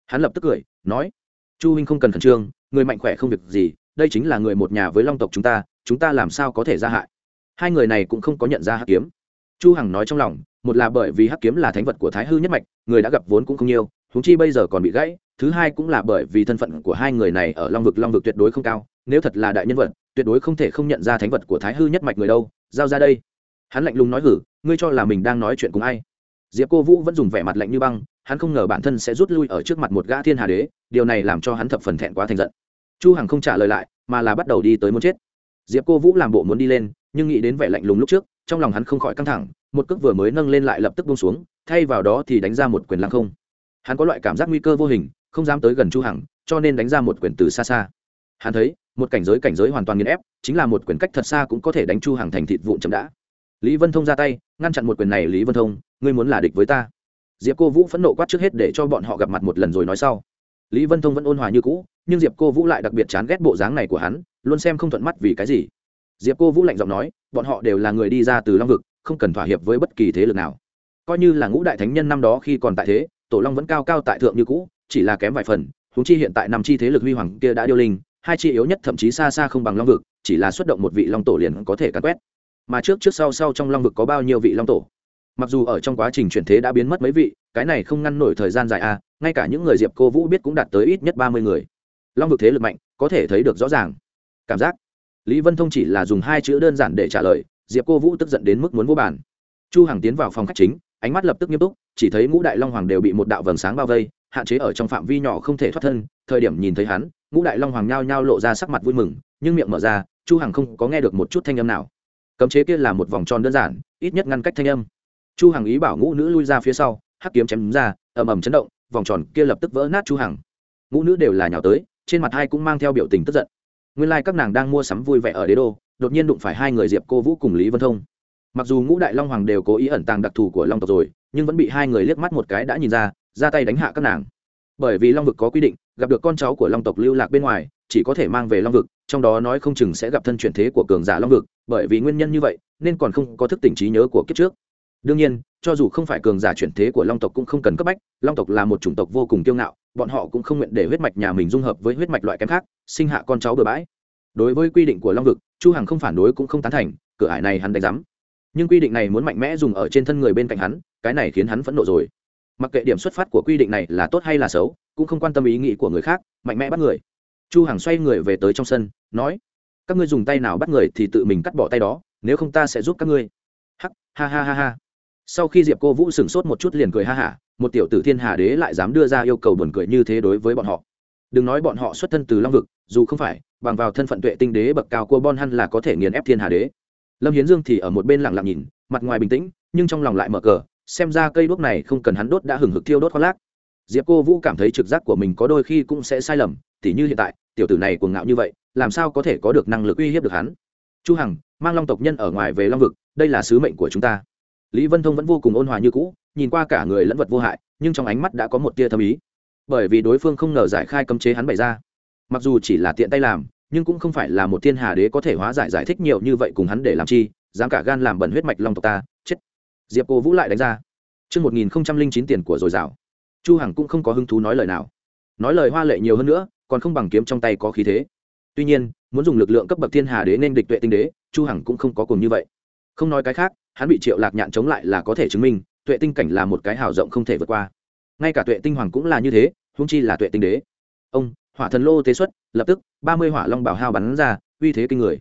Hắn lập tức cười, nói, chu huynh không cần khẩn trương, người mạnh khỏe không việc gì, đây chính là người một nhà với long tộc chúng ta chúng ta làm sao có thể ra hại? Hai người này cũng không có nhận ra hắc kiếm. Chu hằng nói trong lòng, một là bởi vì hắc kiếm là thánh vật của thái hư nhất mạch, người đã gặp vốn cũng không nhiều chúng chi bây giờ còn bị gãy, thứ hai cũng là bởi vì thân phận của hai người này ở long vực long vực tuyệt đối không cao, nếu thật là đại nhân vật, tuyệt đối không thể không nhận ra thánh vật của thái hư nhất mạch người đâu, giao ra đây. Hắn lạnh lùng nói, hử, ngươi cho là mình đang nói chuyện cùng ai? Diệp cô vũ vẫn dùng vẻ mặt lạnh như băng, hắn không ngờ bản thân sẽ rút lui ở trước mặt một gã thiên hà đế, điều này làm cho hắn thập phần thẹn quá thành giận. Chu hằng không trả lời lại, mà là bắt đầu đi tới muốn chết. Diệp cô vũ làm bộ muốn đi lên, nhưng nghĩ đến vẻ lạnh lùng lúc trước, trong lòng hắn không khỏi căng thẳng, một cước vừa mới nâng lên lại lập tức buông xuống, thay vào đó thì đánh ra một quyền lăng không. Hắn có loại cảm giác nguy cơ vô hình, không dám tới gần chu hằng, cho nên đánh ra một quyền từ xa xa. Hắn thấy, một cảnh giới cảnh giới hoàn toàn nghiền ép, chính là một quyền cách thật xa cũng có thể đánh chu hằng thành thịt vụn chậm đã. Lý vân thông ra tay, ngăn chặn một quyền này lý vân thông ngươi muốn là địch với ta. Diệp cô vũ phẫn nộ quát trước hết để cho bọn họ gặp mặt một lần rồi nói sau. Lý vân thông vẫn ôn hòa như cũ, nhưng diệp cô vũ lại đặc biệt chán ghét bộ dáng này của hắn, luôn xem không thuận mắt vì cái gì. Diệp cô vũ lạnh giọng nói, bọn họ đều là người đi ra từ long vực, không cần thỏa hiệp với bất kỳ thế lực nào. Coi như là ngũ đại thánh nhân năm đó khi còn tại thế, tổ long vẫn cao cao tại thượng như cũ, chỉ là kém vài phần húng chi hiện tại năm chi thế lực huy hoàng kia đã điêu linh, hai chi yếu nhất thậm chí xa xa không bằng long vực, chỉ là xuất động một vị long tổ liền có thể cắn quét. Mà trước trước sau sau trong long vực có bao nhiêu vị long tổ? Mặc dù ở trong quá trình chuyển thế đã biến mất mấy vị, cái này không ngăn nổi thời gian dài à ngay cả những người diệp cô vũ biết cũng đạt tới ít nhất ba mươi người. Long vực thế lực mạnh, có thể thấy được rõ ràng. Cảm giác. Lý vân thông chỉ là dùng hai chữ đơn giản để trả lời, diệp cô vũ tức giận đến mức muốn vô bản chu hằng tiến vào phòng khách chính, ánh mắt lập tức nghiêm túc, chỉ thấy ngũ đại long hoàng đều bị một đạo vầng sáng bao vây, hạn chế ở trong phạm vi nhỏ không thể thoát thân, thời điểm nhìn thấy hắn, ngũ đại long hoàng nhao nhao lộ ra sắc mặt vui mừng, nhưng miệng mở ra, chu hằng không có nghe được một chút thanh âm nào. Cấm chế kia là một vòng tròn đơn giản, ít nhất ngăn cách thanh âm chu hằng ý bảo ngũ nữ lui ra phía sau, hắc kiếm chém ra, ầm ầm chấn động, vòng tròn kia lập tức vỡ nát chu hằng. Ngũ nữ đều là nhào tới, trên mặt hai cũng mang theo biểu tình tức giận. Nguyên lai like các nàng đang mua sắm vui vẻ ở đế đô, đột nhiên đụng phải hai người diệp cô vũ cùng lý vân thông. Mặc dù ngũ đại long hoàng đều cố ý ẩn tàng đặc thù của long tộc rồi, nhưng vẫn bị hai người liếc mắt một cái đã nhìn ra ra tay đánh hạ các nàng. Bởi vì long vực có quy định, gặp được con cháu của long tộc lưu lạc bên ngoài, chỉ có thể mang về long vực, trong đó nói không chừng sẽ gặp thân chuyển thế của cường giả long vực, bởi vì nguyên nhân như vậy, nên còn không có thức tỉnh trí nhớ của kiếp trước đương nhiên, cho dù không phải cường giả chuyển thế của long tộc cũng không cần cấp bách, long tộc là một chủng tộc vô cùng kiêu ngạo, bọn họ cũng không nguyện để huyết mạch nhà mình dung hợp với huyết mạch loại kém khác, sinh hạ con cháu bừa bãi. Đối với quy định của long vực, chu hằng không phản đối cũng không tán thành, cửa ải này hắn đánh giám. Nhưng quy định này muốn mạnh mẽ dùng ở trên thân người bên cạnh hắn, cái này khiến hắn phẫn nộ rồi. Mặc kệ điểm xuất phát của quy định này là tốt hay là xấu, cũng không quan tâm ý nghĩ của người khác, mạnh mẽ bắt người. Chu hằng xoay người về tới trong sân, nói, các ngươi dùng tay nào bắt người thì tự mình cắt bỏ tay đó, nếu không ta sẽ giúp các ngươi. Hắc, ha ha ha ha sau khi diệp cô vũ sửng sốt một chút liền cười ha hả, một tiểu tử thiên hà đế lại dám đưa ra yêu cầu buồn cười như thế đối với bọn họ. Đừng nói bọn họ xuất thân từ long vực, dù không phải, bằng vào thân phận tuệ tinh đế bậc cao của bon hăn là có thể nghiền ép thiên hà đế. Lâm hiến dương thì ở một bên lặng lặng nhìn, mặt ngoài bình tĩnh, nhưng trong lòng lại mở cờ, xem ra cây đuốc này không cần hắn đốt đã hừng hực thiêu đốt khoác lác. Diệp cô vũ cảm thấy trực giác của mình có đôi khi cũng sẽ sai lầm, tỉ như hiện tại, tiểu tử này cuồng ngạo như vậy, làm sao có thể có được năng lực uy hiếp được hắn? Chu hằng, mang long tộc nhân ở ngoài về long vực, đây là sứ mệnh của chúng ta lý vân thông vẫn vô cùng ôn hòa như cũ nhìn qua cả người lẫn vật vô hại nhưng trong ánh mắt đã có một tia thâm ý bởi vì đối phương không ngờ giải khai cấm chế hắn bày ra mặc dù chỉ là tiện tay làm nhưng cũng không phải là một thiên hà đế có thể hóa giải giải thích nhiều như vậy cùng hắn để làm chi dám cả gan làm bẩn huyết mạch long tộc ta chết diệp cô vũ lại đánh ra Trước 1009 tiền của dồi dào. Chu Hằng cũng không có hứng thú nói lời nào. Nói lời hoa lệ nhiều hơn nữa, còn không bằng kiếm trong tay có khí thế. Tuy nhiên, muốn dùng lực lượng cấp bậc thiên hà đế nên địch tuệ tinh đế, Chu Hằng cũng không có cùng như vậy. Không nói cái khác, hắn bị Triệu Lạc Nhạn chống lại là có thể chứng minh, tuệ tinh cảnh là một cái hào rộng không thể vượt qua. Ngay cả tuệ tinh hoàng cũng là như thế, huống chi là tuệ tinh đế. Ông, hỏa thần lô tế xuất, lập tức, 30 hỏa long bảo hao bắn ra, uy thế kinh người.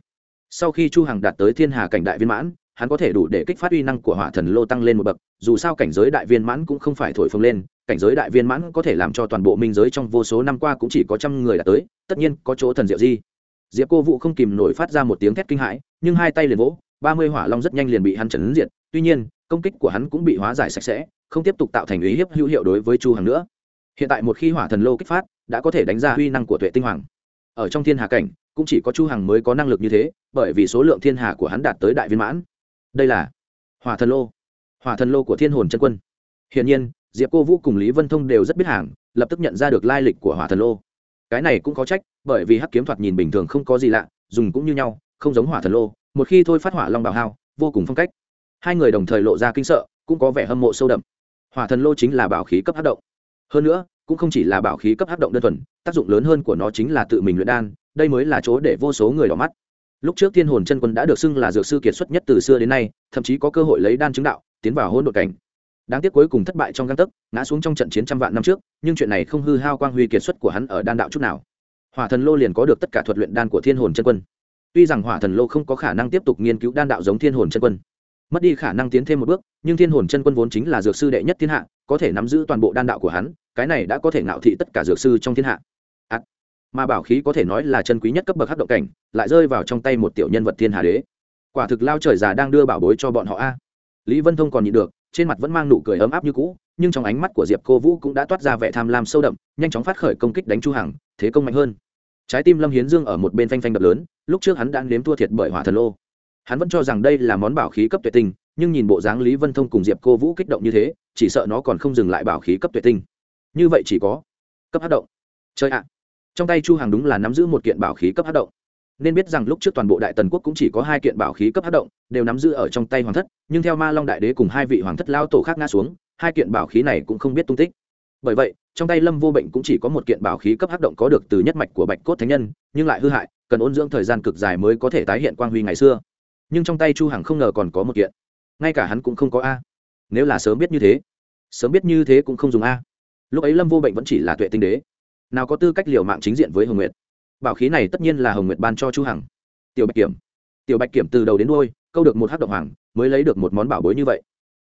Sau khi Chu Hằng đạt tới thiên hà cảnh đại viên mãn, hắn có thể đủ để kích phát uy năng của hỏa thần lô tăng lên một bậc dù sao cảnh giới đại viên mãn cũng không phải thổi phồng lên cảnh giới đại viên mãn có thể làm cho toàn bộ minh giới trong vô số năm qua cũng chỉ có trăm người đã tới tất nhiên có chỗ thần diệu di diệp cô vụ không kìm nổi phát ra một tiếng thét kinh hãi nhưng hai tay liền vỗ ba mươi hỏa long rất nhanh liền bị hắn chấn diệt, tuy nhiên, công kích của hắn cũng bị hóa giải sạch sẽ, không tiếp tục tạo thành ý hiếp hữu hiệu đối với chu hằng nữa. Hiện tại một khi hỏa thần lô kích phát, đã có thể đánh ra uy năng của tuệ tinh hoàng. Ở trong thiên hà cảnh, cũng chỉ có chu hằng mới có năng lực như thế, bởi vì số lượng thiên hà của hắn đạt tới đại viên mãn. Đây là hỏa thần lô. Hỏa thần lô của thiên hồn chân quân. Hiển nhiên, diệp cô vũ cùng lý vân thông đều rất biết hàng, lập tức nhận ra được lai lịch của hỏa thần lô. Cái này cũng có trách, bởi vì hắc kiếm thoạt nhìn bình thường không có gì lạ, dùng cũng như nhau, không giống hỏa thần lô một khi thôi phát hỏa long bảo hao, vô cùng phong cách. Hai người đồng thời lộ ra kinh sợ, cũng có vẻ hâm mộ sâu đậm. Hỏa thần lô chính là bảo khí cấp hát động. Hơn nữa, cũng không chỉ là bảo khí cấp hát động đơn thuần, tác dụng lớn hơn của nó chính là tự mình luyện đan, đây mới là chỗ để vô số người đỏ mắt. Lúc trước thiên hồn chân quân đã được xưng là dược sư kiệt xuất nhất từ xưa đến nay, thậm chí có cơ hội lấy đan chứng đạo, tiến vào hôn đội cảnh. Đáng tiếc cuối cùng thất bại trong găng tấc, ngã xuống trong trận chiến trăm vạn năm trước, nhưng chuyện này không hư hao quang huy kiệt xuất của hắn ở đan đạo chút nào. Hỏa thần lô liền có được tất cả thuật luyện đan của thiên hồn chân quân tuy rằng hỏa thần lô không có khả năng tiếp tục nghiên cứu đan đạo giống thiên hồn chân quân, mất đi khả năng tiến thêm một bước, nhưng thiên hồn chân quân vốn chính là dược sư đệ nhất thiên hạ, có thể nắm giữ toàn bộ đan đạo của hắn, cái này đã có thể ngạo thị tất cả dược sư trong thiên hạ. À, mà bảo khí có thể nói là chân quý nhất cấp bậc hắc động cảnh, lại rơi vào trong tay một tiểu nhân vật thiên hà đế. Quả thực lao trời già đang đưa bảo bối cho bọn họ a. Lý vân thông còn nhịn được, trên mặt vẫn mang nụ cười ấm áp như cũ, nhưng trong ánh mắt của diệp cô vũ cũng đã toát ra vẻ tham lam sâu đậm, nhanh chóng phát khởi công kích đánh chu hằng, thế công mạnh hơn. Trái tim lâm hiến dương ở một bên phanh phanh đập lớn lúc trước hắn đang nếm thua thiệt bởi hỏa thần lô. Hắn vẫn cho rằng đây là món bảo khí cấp tuyệt tinh, nhưng nhìn bộ dáng lý vân thông cùng diệp cô vũ kích động như thế, chỉ sợ nó còn không dừng lại bảo khí cấp tuyệt tinh. Như vậy chỉ có cấp hát động. Chơi ạ. Trong tay chu hàng đúng là nắm giữ một kiện bảo khí cấp hát động. Nên biết rằng lúc trước toàn bộ đại tần quốc cũng chỉ có hai kiện bảo khí cấp hát động, đều nắm giữ ở trong tay hoàng thất, nhưng theo ma long đại đế cùng hai vị hoàng thất lao tổ khác ngã xuống, hai kiện bảo khí này cũng không biết tung tích. Bởi vậy, trong tay lâm vô bệnh cũng chỉ có một kiện bảo khí cấp hát động có được từ nhất mạch của bạch cốt thánh nhân, nhưng lại hư hại cần ôn dưỡng thời gian cực dài mới có thể tái hiện quang huy ngày xưa. Nhưng trong tay chu hằng không ngờ còn có một kiện. Ngay cả hắn cũng không có a. Nếu là sớm biết như thế, sớm biết như thế cũng không dùng a. Lúc ấy lâm vô bệnh vẫn chỉ là tuệ tinh đế. Nào có tư cách liều mạng chính diện với hồng nguyệt? Bảo khí này tất nhiên là hồng nguyệt ban cho chu hằng. Tiểu bạch kiểm. Tiểu bạch kiểm từ đầu đến đuôi, câu được một hắc động hoàng, mới lấy được một món bảo bối như vậy.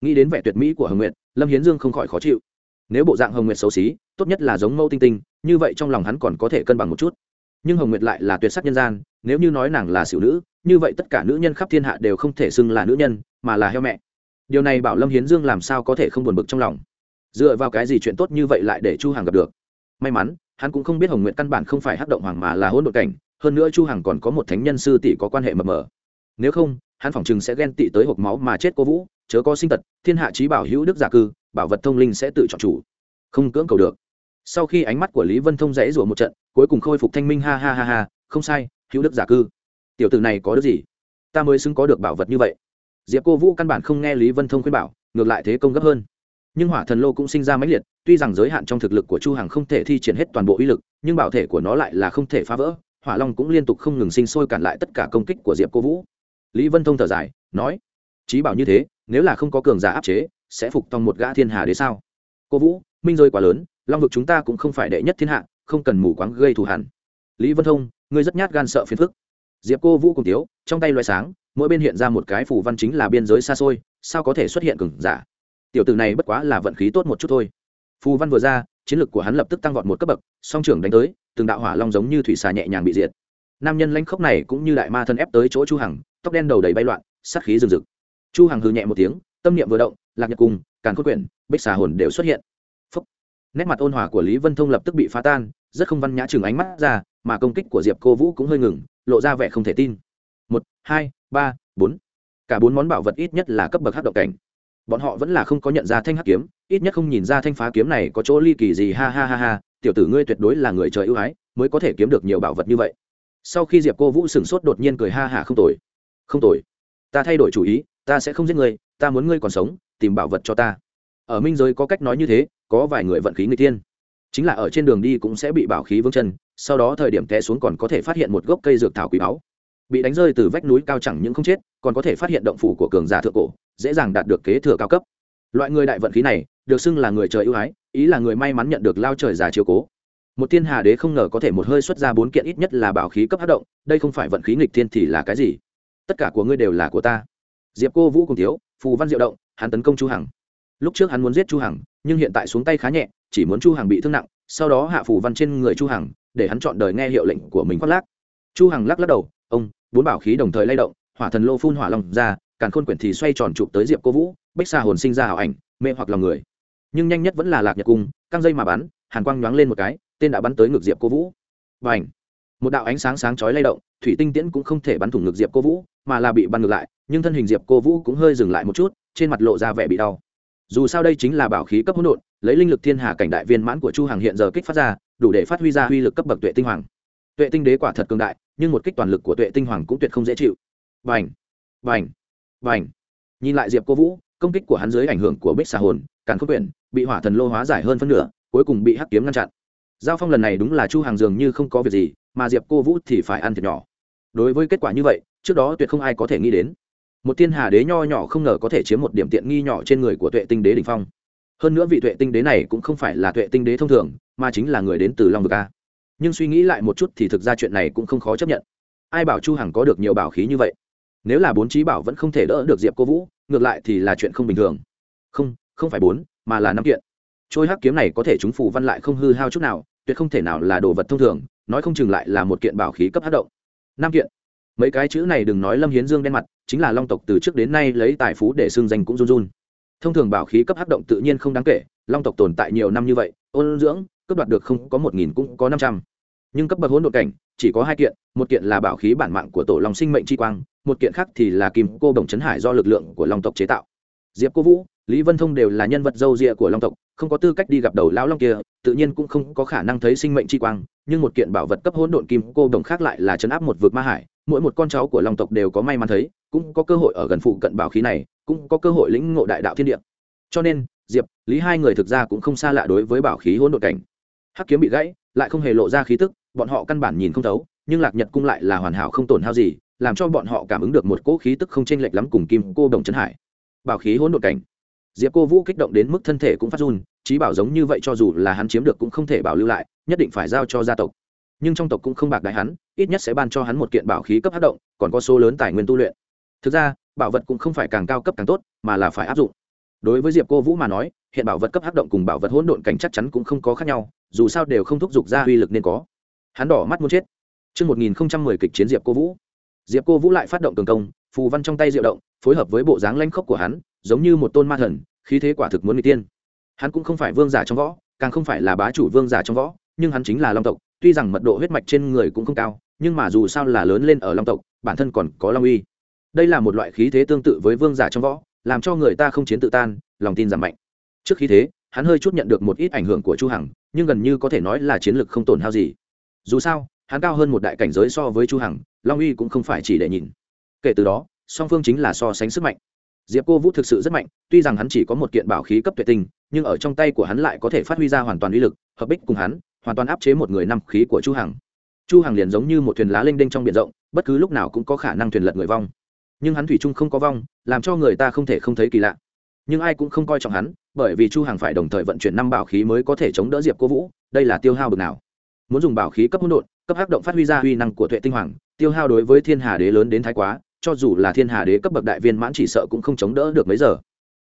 Nghĩ đến vẻ tuyệt mỹ của hồng nguyệt, lâm hiến dương không khỏi khó chịu. Nếu bộ dạng hồng nguyệt xấu xí, tốt nhất là giống mẫu tinh tinh, như vậy trong lòng hắn còn có thể cân bằng một chút nhưng hồng nguyệt lại là tuyệt sắc nhân gian, nếu như nói nàng là xỉu nữ, như vậy tất cả nữ nhân khắp thiên hạ đều không thể xưng là nữ nhân, mà là heo mẹ. Điều này bảo lâm hiến dương làm sao có thể không buồn bực trong lòng. Dựa vào cái gì chuyện tốt như vậy lại để chu hằng gặp được? May mắn, hắn cũng không biết hồng nguyện căn bản không phải hắc động hoàng mà là hỗn độn cảnh, hơn nữa chu hằng còn có một thánh nhân sư tỷ có quan hệ mập mờ. Nếu không, hắn phỏng chừng sẽ ghen tị tới hộp máu mà chết cô vũ, chớ có sinh tật, thiên hạ trí bảo hữu đức giả cư, bảo vật thông linh sẽ tự chọn chủ. Không cưỡng cầu được sau khi ánh mắt của lý vân thông rẽ rủa một trận, cuối cùng khôi phục thanh minh, ha ha ha ha, không sai, hữu đức giả cư. Tiểu tử này có đức gì? Ta mới xứng có được bảo vật như vậy. Diệp cô vũ căn bản không nghe lý vân thông khuyên bảo, ngược lại thế công gấp hơn. Nhưng hỏa thần lô cũng sinh ra mãnh liệt, tuy rằng giới hạn trong thực lực của chu hằng không thể thi triển hết toàn bộ uy lực, nhưng bảo thể của nó lại là không thể phá vỡ, hỏa long cũng liên tục không ngừng sinh sôi cản lại tất cả công kích của diệp cô vũ. Lý vân thông thở dài, nói, chí bảo như thế, nếu là không có cường giả áp chế, sẽ phục tòng một gã thiên hà đế sao? Cô vũ, minh rơi quá lớn long vực chúng ta cũng không phải đệ nhất thiên hạ, không cần mù quáng gây thù hẳn lý vân thông, ngươi rất nhát gan sợ phiền phức. Diệp cô vũ cùng tiếu, trong tay loài sáng, mỗi bên hiện ra một cái phủ văn chính là biên giới xa xôi, sao có thể xuất hiện cường giả? Tiểu tử này bất quá là vận khí tốt một chút thôi. Phù văn vừa ra, chiến lược của hắn lập tức tăng vọt một cấp bậc, song trưởng đánh tới, từng đạo hỏa long giống như thủy xà nhẹ nhàng bị diệt. Nam nhân lãnh khốc này cũng như đại ma thân ép tới chỗ chu hằng, tóc đen đầu đầy bay loạn, sát khí rừng rực. Chu hằng hừ nhẹ một tiếng, tâm niệm vừa động, lạc nhật cùng càn khôn quyển, bích xà hồn đều xuất hiện nét mặt ôn hòa của lý vân thông lập tức bị phá tan, rất không văn nhã chừng ánh mắt ra, mà công kích của diệp cô vũ cũng hơi ngừng, lộ ra vẻ không thể tin. Một, hai, ba, bốn. Cả bốn món bảo vật ít nhất là cấp bậc hát động cảnh. Bọn họ vẫn là không có nhận ra thanh hắc kiếm, ít nhất không nhìn ra thanh phá kiếm này có chỗ ly kỳ gì, ha ha ha ha. Tiểu tử ngươi tuyệt đối là người trời ưu ái, mới có thể kiếm được nhiều bảo vật như vậy. Sau khi diệp cô vũ sửng sốt đột nhiên cười ha hả không tồi. Không tồi. Ta thay đổi chủ ý, ta sẽ không giết ngươi, ta muốn ngươi còn sống, tìm bảo vật cho ta. Ở minh giới có cách nói như thế có vài người vận khí người tiên chính là ở trên đường đi cũng sẽ bị bảo khí vững chân, sau đó thời điểm té xuống còn có thể phát hiện một gốc cây dược thảo quý báu. Bị đánh rơi từ vách núi cao chẳng những không chết, còn có thể phát hiện động phủ của cường giả thượng cổ, dễ dàng đạt được kế thừa cao cấp. Loại người đại vận khí này, được xưng là người trời ưu ái, ý là người may mắn nhận được lao trời già chiếu cố. Một thiên hà đế không ngờ có thể một hơi xuất ra bốn kiện ít nhất là bảo khí cấp hát động, đây không phải vận khí nghịch thiên thì là cái gì? Tất cả của ngươi đều là của ta. Diệp cô vũ cùng thiếu, phù văn diệu động, hắn tấn công chu hằng. Lúc trước hắn muốn giết chu hằng nhưng hiện tại xuống tay khá nhẹ, chỉ muốn chu hằng bị thương nặng, sau đó hạ phủ văn trên người chu hằng, để hắn chọn đời nghe hiệu lệnh của mình khoác lác. Chu hằng lắc lắc đầu, ông, bốn bảo khí đồng thời lay động, hỏa thần lô phun hỏa long ra, càn khôn quyển thì xoay tròn chụp tới diệp cô vũ bích xa hồn sinh ra ảo ảnh, mê hoặc lòng người. Nhưng nhanh nhất vẫn là lạc nhật cung, căng dây mà bắn, hàn quang nhoáng lên một cái, tên đã bắn tới ngực diệp cô vũ. Và ảnh một đạo ánh sáng sáng chói lay động, thủy tinh tiễn cũng không thể bắn thủng ngực diệp cô vũ, mà là bị bắn ngược lại, nhưng thân hình diệp cô vũ cũng hơi dừng lại một chút, trên mặt lộ ra vẻ bị đau dù sao đây chính là bảo khí cấp hỗn độn, lấy linh lực thiên hà cảnh đại viên mãn của chu Hằng hiện giờ kích phát ra, đủ để phát huy ra uy lực cấp bậc tuệ tinh hoàng. Tuệ tinh đế quả thật cường đại, nhưng một kích toàn lực của tuệ tinh hoàng cũng tuyệt không dễ chịu. Vành vành vành nhìn lại diệp cô vũ, công kích của hắn dưới ảnh hưởng của bích xà hồn, càn khốc quyển, bị hỏa thần lô hóa giải hơn phân nửa, cuối cùng bị hắc kiếm ngăn chặn. Giao phong lần này đúng là chu hàng dường như không có việc gì, mà diệp cô vũ thì phải ăn thiệt nhỏ. Đối với kết quả như vậy, trước đó tuyệt không ai có thể nghĩ đến một thiên hà đế nho nhỏ không ngờ có thể chiếm một điểm tiện nghi nhỏ trên người của tuệ tinh đế đình phong. Hơn nữa vị tuệ tinh đế này cũng không phải là tuệ tinh đế thông thường, mà chính là người đến từ long vực a. Nhưng suy nghĩ lại một chút thì thực ra chuyện này cũng không khó chấp nhận. Ai bảo chu hằng có được nhiều bảo khí như vậy? Nếu là bốn trí bảo vẫn không thể đỡ được diệp cô vũ, ngược lại thì là chuyện không bình thường. Không không phải bốn, mà là năm kiện. Trôi hắc kiếm này có thể chúng phù văn lại không hư hao chút nào, tuyệt không thể nào là đồ vật thông thường, nói không chừng lại là một kiện bảo khí cấp hát động. Năm kiện. Mấy cái chữ này đừng nói lâm hiến dương đen mặt chính là long tộc từ trước đến nay lấy tài phú để xưng danh cũng run run. Thông thường bảo khí cấp hắc động tự nhiên không đáng kể, long tộc tồn tại nhiều năm như vậy, ôn dưỡng cấp đoạt được không có một nghìn cũng có năm trăm. Nhưng cấp bậc hỗn độn cảnh, chỉ có hai kiện, một kiện là bảo khí bản mạng của tổ long sinh mệnh chi quang, một kiện khác thì là kim cô đồng trấn hải do lực lượng của long tộc chế tạo. Diệp cô vũ, lý vân thông đều là nhân vật dâu rịa của long tộc, không có tư cách đi gặp đầu lão long kia, tự nhiên cũng không có khả năng thấy sinh mệnh chi quang, nhưng một kiện bảo vật cấp hỗn độn kim cô đồng khác lại là chấn áp một vực ma hải mỗi một con cháu của long tộc đều có may mắn thấy, cũng có cơ hội ở gần phụ cận bảo khí này, cũng có cơ hội lĩnh ngộ đại đạo thiên địa. Cho nên, diệp, lý hai người thực ra cũng không xa lạ đối với bảo khí hỗn độn cảnh. Hắc kiếm bị gãy, lại không hề lộ ra khí tức, bọn họ căn bản nhìn không thấu, nhưng lạc nhật cung lại là hoàn hảo không tổn hao gì, làm cho bọn họ cảm ứng được một cỗ khí tức không chênh lệch lắm cùng kim cô đồng trấn hải. Bảo khí hỗn độn cảnh. Diệp cô vũ kích động đến mức thân thể cũng phát run, trí bảo giống như vậy cho dù là hắn chiếm được cũng không thể bảo lưu lại, nhất định phải giao cho gia tộc nhưng trong tộc cũng không bạc đại hắn ít nhất sẽ ban cho hắn một kiện bảo khí cấp hát động còn có số lớn tài nguyên tu luyện. Thực ra bảo vật cũng không phải càng cao cấp càng tốt mà là phải áp dụng. Đối với diệp cô vũ mà nói hiện bảo vật cấp hát động cùng bảo vật hỗn độn cảnh chắc chắn cũng không có khác nhau dù sao đều không thúc giục ra uy lực nên có. Hắn đỏ mắt muốn chết. Trước 1010 kịch chiến Diệp Cô Vũ. Diệp Cô Vũ lại phát động cường công, phù văn trong tay diệu động, phối hợp với bộ dáng lanh khốc của hắn, giống như một tôn ma thần khí thế quả thực muốn người tiên. Hắn cũng không phải vương giả trong võ càng không phải là bá chủ vương giả trong võ nhưng hắn chính là long tộc tuy rằng mật độ huyết mạch trên người cũng không cao nhưng mà dù sao là lớn lên ở long tộc bản thân còn có long uy. Đây là một loại khí thế tương tự với vương giả trong võ làm cho người ta không chiến tự tan lòng tin giảm mạnh. Trước khí thế hắn hơi chút nhận được một ít ảnh hưởng của chu hằng nhưng gần như có thể nói là chiến lược không tổn hao gì. Dù sao hắn cao hơn một đại cảnh giới so với chu hằng long uy cũng không phải chỉ để nhìn. Kể từ đó song phương chính là so sánh sức mạnh. Diệp cô vũ thực sự rất mạnh tuy rằng hắn chỉ có một kiện bảo khí cấp tuyệt Tình, nhưng ở trong tay của hắn lại có thể phát huy ra hoàn toàn uy lực hợp bích cùng hắn hoàn toàn áp chế một người năm khí của chu hằng. Chu hằng liền giống như một thuyền lá lênh đênh trong biển rộng, bất cứ lúc nào cũng có khả năng thuyền lật người vong. Nhưng hắn thủy chung không có vong, làm cho người ta không thể không thấy kỳ lạ. Nhưng ai cũng không coi trọng hắn, bởi vì chu hằng phải đồng thời vận chuyển năm bảo khí mới có thể chống đỡ diệp cô vũ, đây là tiêu hao bực nào. Muốn dùng bảo khí cấp hỗn độn, cấp hắc động phát huy ra uy năng của tuệ tinh hoàng, tiêu hao đối với thiên hà đế lớn đến thái quá, cho dù là thiên hà đế cấp bậc đại viên mãn chỉ sợ cũng không chống đỡ được mấy giờ.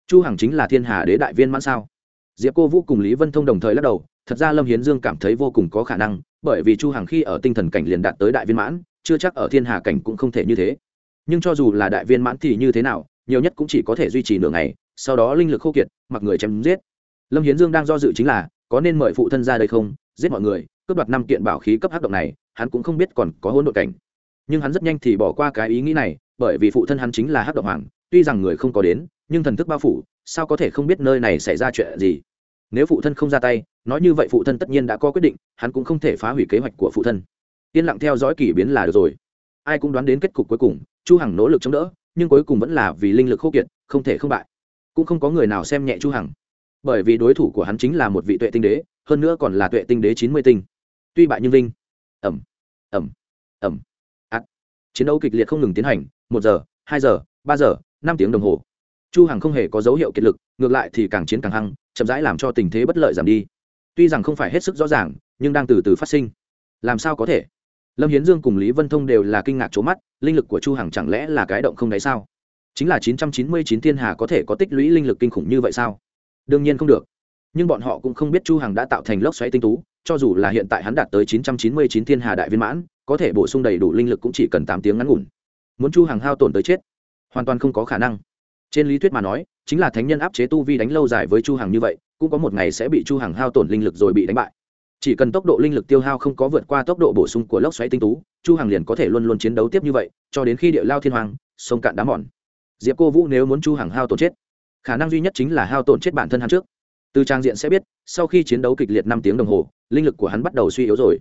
Chu hằng chính là thiên hà đế đại viên mãn sao? Diệp cô vũ cùng lý vân thông đồng thời lắc đầu thật ra lâm hiến dương cảm thấy vô cùng có khả năng, bởi vì chu hằng khi ở tinh thần cảnh liền đạt tới đại viên mãn, chưa chắc ở thiên hà cảnh cũng không thể như thế. Nhưng cho dù là đại viên mãn thì như thế nào, nhiều nhất cũng chỉ có thể duy trì nửa ngày, sau đó linh lực khô kiệt, mặc người chém giết. Lâm hiến dương đang do dự chính là, có nên mời phụ thân ra đây không? Giết mọi người, cướp đoạt năm kiện bảo khí cấp hắc động này, hắn cũng không biết còn có hỗn độn cảnh. Nhưng hắn rất nhanh thì bỏ qua cái ý nghĩ này, bởi vì phụ thân hắn chính là hắc động hoàng, tuy rằng người không có đến, nhưng thần thức bao phủ, sao có thể không biết nơi này xảy ra chuyện gì? Nếu phụ thân không ra tay, nói như vậy phụ thân tất nhiên đã có quyết định, hắn cũng không thể phá hủy kế hoạch của phụ thân. Yên lặng theo dõi kỳ biến là được rồi. Ai cũng đoán đến kết cục cuối cùng, chu hằng nỗ lực chống đỡ, nhưng cuối cùng vẫn là vì linh lực khô kiệt, không thể không bại. Cũng không có người nào xem nhẹ chu hằng. Bởi vì đối thủ của hắn chính là một vị tuệ tinh đế, hơn nữa còn là tuệ tinh đế chín mươi tinh. Tuy bại nhưng vinh. Ẩm. Ẩm. Ẩm. Ắt chiến đấu kịch liệt không ngừng tiến hành, một giờ, hai giờ, ba giờ, năm tiếng đồng hồ. Chu hằng không hề có dấu hiệu kiệt lực, ngược lại thì càng chiến càng hăng chậm rãi làm cho tình thế bất lợi giảm đi. Tuy rằng không phải hết sức rõ ràng, nhưng đang từ từ phát sinh. Làm sao có thể? Lâm hiến dương cùng lý vân thông đều là kinh ngạc trố mắt, linh lực của chu hằng chẳng lẽ là cái động không đáy sao? Chính là 999 thiên hà có thể có tích lũy linh lực kinh khủng như vậy sao? Đương nhiên không được. Nhưng bọn họ cũng không biết chu hằng đã tạo thành lốc xoáy tinh tú, cho dù là hiện tại hắn đạt tới 999 thiên hà đại viên mãn, có thể bổ sung đầy đủ linh lực cũng chỉ cần 8 tiếng ngắn ngủn. Muốn chu hằng hao tổn tới chết, hoàn toàn không có khả năng. Trên lý thuyết mà nói chính là thánh nhân áp chế tu vi đánh lâu dài với chu hằng như vậy, cũng có một ngày sẽ bị chu hằng hao tổn linh lực rồi bị đánh bại. Chỉ cần tốc độ linh lực tiêu hao không có vượt qua tốc độ bổ sung của lốc xoáy tinh tú, chu hằng liền có thể luôn luôn chiến đấu tiếp như vậy, cho đến khi địa lao thiên hoàng, sông cạn đá mòn. Diệp cô vũ nếu muốn chu hằng hao tổn chết, khả năng duy nhất chính là hao tổn chết bản thân hắn trước. Từ trang diện sẽ biết, sau khi chiến đấu kịch liệt năm tiếng đồng hồ, linh lực của hắn bắt đầu suy yếu rồi.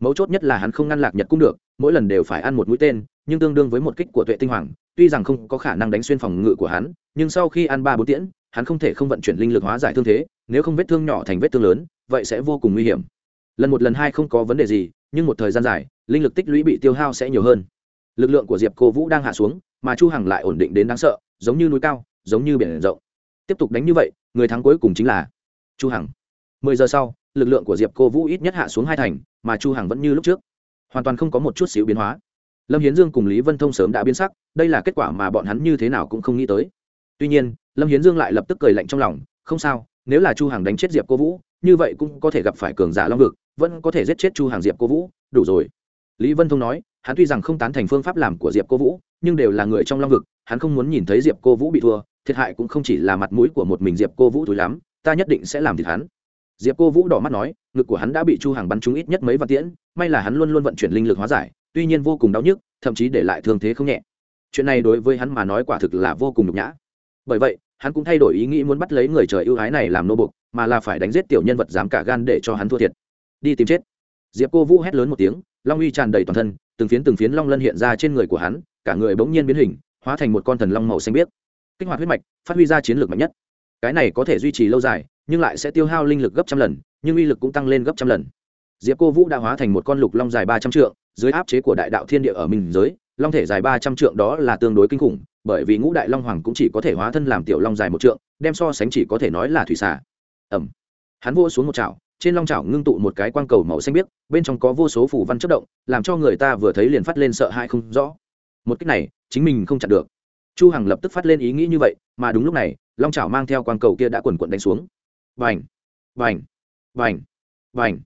Mấu chốt nhất là hắn không ngăn lạc nhật cung được, mỗi lần đều phải ăn một mũi tên, nhưng tương đương với một kích của tuệ tinh hoàng, tuy rằng không có khả năng đánh xuyên phòng ngự của hắn nhưng sau khi ăn ba bốn tiễn, hắn không thể không vận chuyển linh lực hóa giải thương thế, nếu không vết thương nhỏ thành vết thương lớn, vậy sẽ vô cùng nguy hiểm. Lần một lần hai không có vấn đề gì, nhưng một thời gian dài, linh lực tích lũy bị tiêu hao sẽ nhiều hơn. Lực lượng của diệp cô vũ đang hạ xuống, mà chu hằng lại ổn định đến đáng sợ, giống như núi cao, giống như biển rộng. Tiếp tục đánh như vậy, người thắng cuối cùng chính là chu hằng. Mười giờ sau, lực lượng của diệp cô vũ ít nhất hạ xuống hai thành, mà chu hằng vẫn như lúc trước. Hoàn toàn không có một chút xíu biến hóa. Lâm hiến dương cùng lý vân thông sớm đã biến sắc, đây là kết quả mà bọn hắn như thế nào cũng không nghĩ tới tuy nhiên, lâm hiến dương lại lập tức cười lạnh trong lòng, không sao, nếu là chu hằng đánh chết diệp cô vũ, như vậy cũng có thể gặp phải cường giả long vực, vẫn có thể giết chết chu hàng diệp cô vũ, đủ rồi. Lý vân thông nói, hắn tuy rằng không tán thành phương pháp làm của diệp cô vũ, nhưng đều là người trong long vực, hắn không muốn nhìn thấy diệp cô vũ bị thua, thiệt hại cũng không chỉ là mặt mũi của một mình diệp cô vũ thúi lắm, ta nhất định sẽ làm thịt hắn. Diệp cô vũ đỏ mắt nói, ngực của hắn đã bị chu hàng bắn trúng ít nhất mấy vạn tiễn, may là hắn luôn luôn vận chuyển linh lực hóa giải, tuy nhiên vô cùng đau nhức, thậm chí để lại thương thế không nhẹ. Chuyện này đối với hắn mà nói quả thực là vô cùng nhục nhã bởi vậy, hắn cũng thay đổi ý nghĩ muốn bắt lấy người trời ưu ái này làm nô bục mà là phải đánh giết tiểu nhân vật dám cả gan để cho hắn thua thiệt. Đi tìm chết. Diệp cô vũ hét lớn một tiếng, long uy tràn đầy toàn thân, từng phiến từng phiến long lân hiện ra trên người của hắn, cả người bỗng nhiên biến hình, hóa thành một con thần long màu xanh biếc. Kích hoạt huyết mạch, phát huy ra chiến lược mạnh nhất. Cái này có thể duy trì lâu dài, nhưng lại sẽ tiêu hao linh lực gấp trăm lần, nhưng uy lực cũng tăng lên gấp trăm lần. Diệp cô vũ đã hóa thành một con lục long dài ba trăm trượng, dưới áp chế của đại đạo thiên địa ở mình giới, long thể dài ba trăm trượng đó là tương đối kinh khủng bởi vì ngũ đại long hoàng cũng chỉ có thể hóa thân làm tiểu long dài một trượng, đem so sánh chỉ có thể nói là thủy xả ẩm hắn vô xuống một chảo, trên long chảo ngưng tụ một cái quang cầu màu xanh biếc, bên trong có vô số phủ văn chất động, làm cho người ta vừa thấy liền phát lên sợ hãi không rõ. Một cách này, chính mình không chặn được. Chu hằng lập tức phát lên ý nghĩ như vậy, mà đúng lúc này, long chảo mang theo quang cầu kia đã quần quận đánh xuống. Vành vành vành vành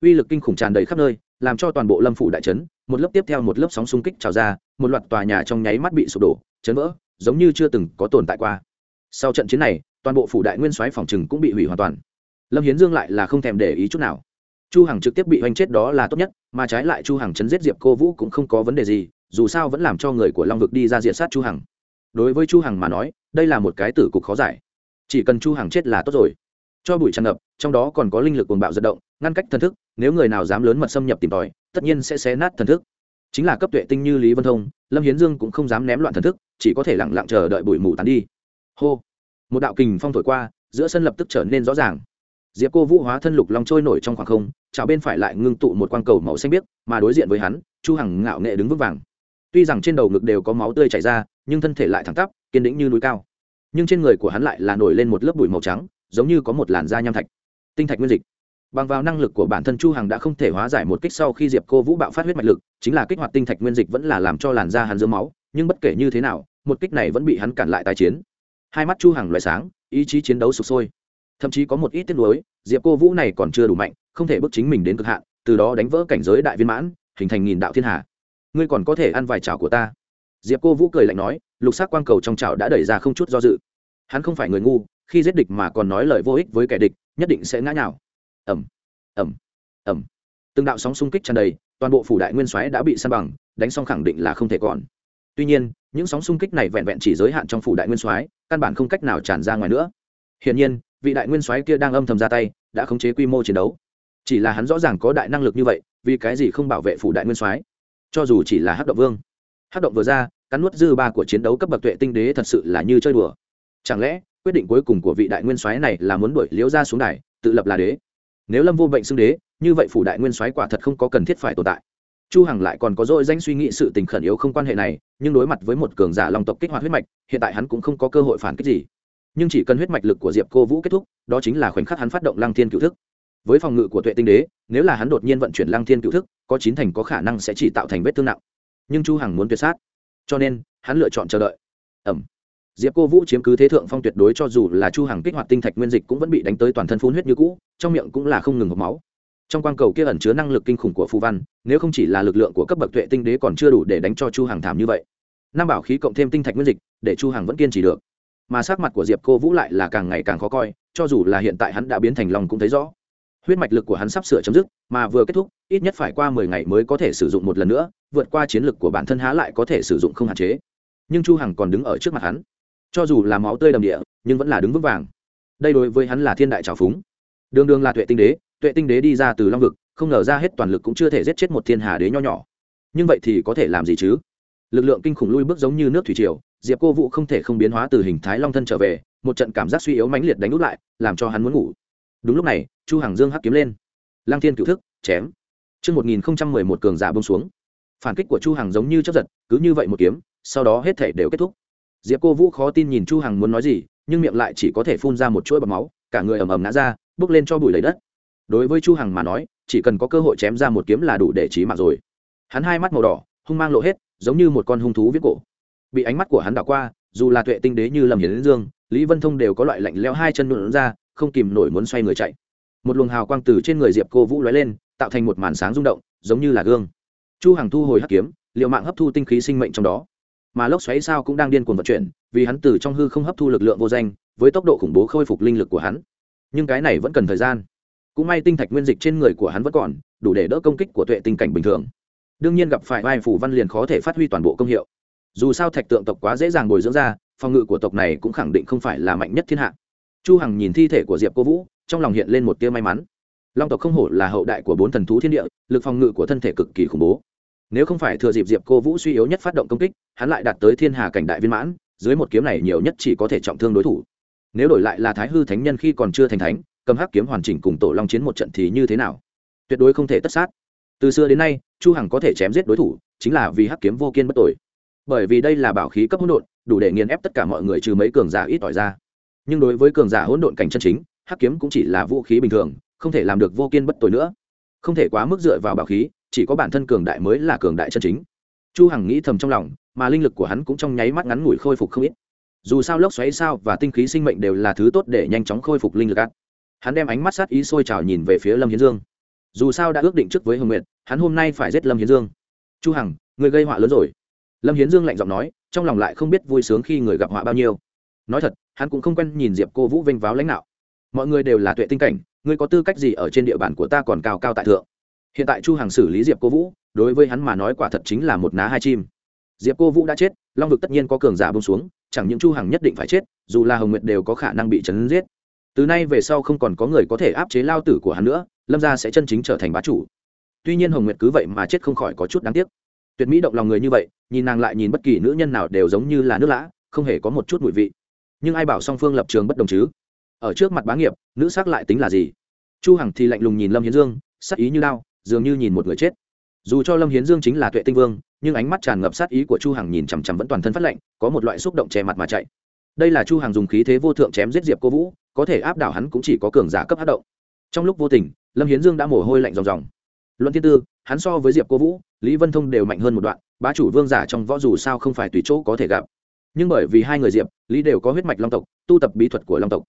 uy lực kinh khủng tràn đầy khắp nơi, làm cho toàn bộ lâm phủ đại trấn, một lớp tiếp theo một lớp sóng xung kích trào ra, một loạt tòa nhà trong nháy mắt bị sụp đổ chấn vỡ, giống như chưa từng có tồn tại qua. Sau trận chiến này, toàn bộ phủ đại nguyên soái phòng trừng cũng bị hủy hoàn toàn. Lâm hiến dương lại là không thèm để ý chút nào. Chu hằng trực tiếp bị hoành chết đó là tốt nhất, mà trái lại chu hằng chấn giết diệp cô vũ cũng không có vấn đề gì, dù sao vẫn làm cho người của long vực đi ra diệt sát chu hằng. Đối với chu hằng mà nói, đây là một cái tử cục khó giải. Chỉ cần chu hằng chết là tốt rồi. Cho bụi tràn ngập, trong đó còn có linh lực cuồng bạo giật động, ngăn cách thần thức, nếu người nào dám lớn mật xâm nhập tìm tòi, tất nhiên sẽ xé nát thần thức chính là cấp tuệ tinh như lý vân thông, lâm hiến dương cũng không dám ném loạn thần thức, chỉ có thể lặng lặng chờ đợi bụi mù tán đi. Hô! Một đạo kình phong thổi qua, giữa sân lập tức trở nên rõ ràng. Diệp cô vũ hóa thân lục long trôi nổi trong khoảng không chào bên phải lại ngưng tụ một quang cầu màu xanh biếc, mà đối diện với hắn, chu hằng ngạo nghệ đứng vững vàng. Tuy rằng trên đầu ngực đều có máu tươi chảy ra, nhưng thân thể lại thẳng tắp, kiên định như núi cao. Nhưng trên người của hắn lại là nổi lên một lớp bụi màu trắng, giống như có một làn da nham thạch. Tinh thạch nguyên dịch bằng vào năng lực của bản thân chu hằng đã không thể hóa giải một kích sau khi diệp cô vũ bạo phát huyết mạch lực, chính là kích hoạt tinh thạch nguyên dịch vẫn là làm cho làn da hắn dơ máu, nhưng bất kể như thế nào, một kích này vẫn bị hắn cản lại tái chiến. Hai mắt chu hằng loại sáng, ý chí chiến đấu sục sôi. Thậm chí có một ít tiếc nuối, diệp cô vũ này còn chưa đủ mạnh, không thể bước chính mình đến cực hạn, từ đó đánh vỡ cảnh giới đại viên mãn, hình thành nghìn đạo thiên hạ ngươi còn có thể ăn vài chảo của ta. Diệp cô vũ cười lạnh nói, lục sắc quang cầu trong chảo đã đẩy ra không chút do dự. Hắn không phải người ngu, khi giết địch mà còn nói lời vô ích với kẻ địch, nhất định sẽ ngã nhào ẩm ẩm ẩm từng đạo sóng xung kích tràn đầy, toàn bộ phủ đại nguyên soái đã bị san bằng, đánh xong khẳng định là không thể còn. Tuy nhiên, những sóng xung kích này vẹn vẹn chỉ giới hạn trong phủ đại nguyên soái, căn bản không cách nào tràn ra ngoài nữa. Hiển nhiên, vị đại nguyên soái kia đang âm thầm ra tay, đã khống chế quy mô chiến đấu. Chỉ là hắn rõ ràng có đại năng lực như vậy, vì cái gì không bảo vệ phủ đại nguyên soái? Cho dù chỉ là hắc động vương. Hắc động vừa ra, cắn nuốt dư ba của chiến đấu cấp bậc tuệ tinh đế thật sự là như chơi đùa. Chẳng lẽ, quyết định cuối cùng của vị đại nguyên soái này là muốn đuổi liễu ra xuống đài, tự lập là đế? Nếu lâm vô bệnh xưng đế, như vậy phủ đại nguyên soái quả thật không có cần thiết phải tồn tại. Chu hằng lại còn có dội danh suy nghĩ sự tình khẩn yếu không quan hệ này, nhưng đối mặt với một cường giả long tộc kích hoạt huyết mạch, hiện tại hắn cũng không có cơ hội phản kích gì. Nhưng chỉ cần huyết mạch lực của diệp cô vũ kết thúc, đó chính là khoảnh khắc hắn phát động lăng thiên cựu thức. Với phòng ngự của tuệ tinh đế, nếu là hắn đột nhiên vận chuyển lăng thiên cựu thức, có chín thành có khả năng sẽ chỉ tạo thành vết thương nặng. Nhưng chu hằng muốn tuyệt sát. Cho nên, hắn lựa chọn chờ đợi. Ẩm diệp cô vũ chiếm cứ thế thượng phong tuyệt đối cho dù là chu hằng kích hoạt tinh thạch nguyên dịch cũng vẫn bị đánh tới toàn thân phun huyết như cũ, trong miệng cũng là không ngừng hộc máu. Trong quang cầu kia ẩn chứa năng lực kinh khủng của phù văn, nếu không chỉ là lực lượng của cấp bậc tuệ tinh đế còn chưa đủ để đánh cho chu hằng thảm như vậy. Năm bảo khí cộng thêm tinh thạch nguyên dịch, để chu hằng vẫn kiên trì được. Mà sắc mặt của diệp cô vũ lại là càng ngày càng khó coi, cho dù là hiện tại hắn đã biến thành lòng cũng thấy rõ. Huyết mạch lực của hắn sắp sửa chấm dứt, mà vừa kết thúc, ít nhất phải qua mười ngày mới có thể sử dụng một lần nữa, vượt qua chiến lực của bản thân há lại có thể sử dụng không hạn chế. Nhưng chu hằng còn đứng ở trước mặt hắn cho dù là máu tươi đầm địa nhưng vẫn là đứng vững vàng. Đây đối với hắn là thiên đại trào phúng. Đường đường là tuệ tinh đế tuệ tinh đế đi ra từ long vực không ngờ ra hết toàn lực cũng chưa thể giết chết một thiên hà đế nho nhỏ. Nhưng vậy thì có thể làm gì chứ? Lực lượng kinh khủng lui bước giống như nước thủy triều diệp cô vũ không thể không biến hóa từ hình thái long thân trở về một trận cảm giác suy yếu mãnh liệt đánh úp lại làm cho hắn muốn ngủ. Đúng lúc này chu hàng dương hắc kiếm lên. Lang thiên cựu thức chém. Trước 1011 cường giả bông xuống. Phản kích của Chu Hằng giống như chớp giật, cứ như vậy một kiếm, sau đó hết thể đều kết thúc. Diệp Cô Vũ khó tin nhìn Chu Hằng muốn nói gì, nhưng miệng lại chỉ có thể phun ra một chuỗi bọt máu, cả người ầm ầm ngã ra, bước lên cho bụi lấy đất. Đối với Chu Hằng mà nói, chỉ cần có cơ hội chém ra một kiếm là đủ để chí mạng rồi. Hắn hai mắt màu đỏ, hung mang lộ hết, giống như một con hung thú viết cổ. Bị ánh mắt của hắn đảo qua, dù là tuệ tinh đế như Lâm Hiển Dương, Lý Vân Thông đều có loại lạnh lẽo hai chân nhũn ra, không kìm nổi muốn xoay người chạy một luồng hào quang từ trên người diệp cô vũ lóe lên tạo thành một màn sáng rung động giống như là gương chu hằng thu hồi hắc kiếm liệu mạng hấp thu tinh khí sinh mệnh trong đó mà lốc xoáy sao cũng đang điên cuồng vận chuyển, vì hắn từ trong hư không hấp thu lực lượng vô danh, với tốc độ khủng bố khôi phục linh lực của hắn. Nhưng cái này vẫn cần thời gian. Cũng may tinh thạch nguyên dịch trên người của hắn vẫn còn, đủ để đỡ công kích của tuệ tinh cảnh bình thường. Đương nhiên gặp phải vai phủ văn liền khó thể phát huy toàn bộ công hiệu. Dù sao thạch tượng tộc quá dễ dàng bồi dưỡng ra, phòng ngự của tộc này cũng khẳng định không phải là mạnh nhất thiên hạ. Chu hằng nhìn thi thể của diệp cô vũ, trong lòng hiện lên một tia may mắn. Long tộc không hổ là hậu đại của bốn thần thú thiên địa, lực phòng ngự của thân thể cực kỳ khủng bố nếu không phải thừa dịp diệp cô vũ suy yếu nhất phát động công kích, hắn lại đạt tới thiên hà cảnh đại viên mãn, dưới một kiếm này nhiều nhất chỉ có thể trọng thương đối thủ. Nếu đổi lại là thái hư thánh nhân khi còn chưa thành thánh, cầm hắc kiếm hoàn chỉnh cùng tổ long chiến một trận thì như thế nào? Tuyệt đối không thể tất sát. Từ xưa đến nay, chu hằng có thể chém giết đối thủ, chính là vì hắc kiếm vô kiên bất tội. Bởi vì đây là bảo khí cấp hỗn độn, đủ để nghiền ép tất cả mọi người trừ mấy cường giả ít ỏi ra. Nhưng đối với cường giả hỗn độn cảnh chân chính, hắc kiếm cũng chỉ là vũ khí bình thường, không thể làm được vô kiên bất tội nữa. Không thể quá mức dựa vào bảo khí chỉ có bản thân cường đại mới là cường đại chân chính. Chu hằng nghĩ thầm trong lòng, mà linh lực của hắn cũng trong nháy mắt ngắn ngủi khôi phục không ít. Dù sao lốc xoáy sao và tinh khí sinh mệnh đều là thứ tốt để nhanh chóng khôi phục linh lực ác hắn đem ánh mắt sát ý sôi trào nhìn về phía lâm hiến dương. Dù sao đã ước định trước với hồng nguyệt, hắn hôm nay phải giết lâm hiến dương. Chu hằng, người gây họa lớn rồi. Lâm hiến dương lạnh giọng nói, trong lòng lại không biết vui sướng khi người gặp họa bao nhiêu. Nói thật, hắn cũng không quen nhìn diệp cô vũ vinh váo lãnh đạo. Mọi người đều là tuệ tinh cảnh, ngươi có tư cách gì ở trên địa bàn của ta còn cao cao tại thượng? Hiện tại chu hằng xử lý diệp cô vũ, đối với hắn mà nói quả thật chính là một ná hai chim. Diệp cô vũ đã chết, long vực tất nhiên có cường giả bông xuống, chẳng những chu hằng nhất định phải chết, dù là hồng nguyệt đều có khả năng bị chấn giết. Từ nay về sau không còn có người có thể áp chế lao tử của hắn nữa, lâm gia sẽ chân chính trở thành bá chủ. Tuy nhiên hồng nguyệt cứ vậy mà chết không khỏi có chút đáng tiếc. Tuyệt mỹ động lòng người như vậy, nhìn nàng lại nhìn bất kỳ nữ nhân nào đều giống như là nước lã, không hề có một chút mùi vị. Nhưng ai bảo song phương lập trường bất đồng chứ? Ở trước mặt bá nghiệp, nữ sắc lại tính là gì? Chu hằng thì lạnh lùng nhìn lâm hiến dương, sắc ý như lao dường như nhìn một người chết. Dù cho lâm hiến dương chính là tuệ tinh vương, nhưng ánh mắt tràn ngập sát ý của chu hằng nhìn chằm chằm vẫn toàn thân phát lạnh, có một loại xúc động che mặt mà chạy. Đây là chu hằng dùng khí thế vô thượng chém giết diệp cô vũ, có thể áp đảo hắn cũng chỉ có cường giả cấp hát động. Trong lúc vô tình, lâm hiến dương đã mồ hôi lạnh ròng ròng. Luận thiên tư, hắn so với diệp cô vũ, lý vân thông đều mạnh hơn một đoạn, bá chủ vương giả trong võ dù sao không phải tùy chỗ có thể gặp. Nhưng bởi vì hai người diệp, lý đều có huyết mạch long tộc, tu tập bí thuật của long tộc.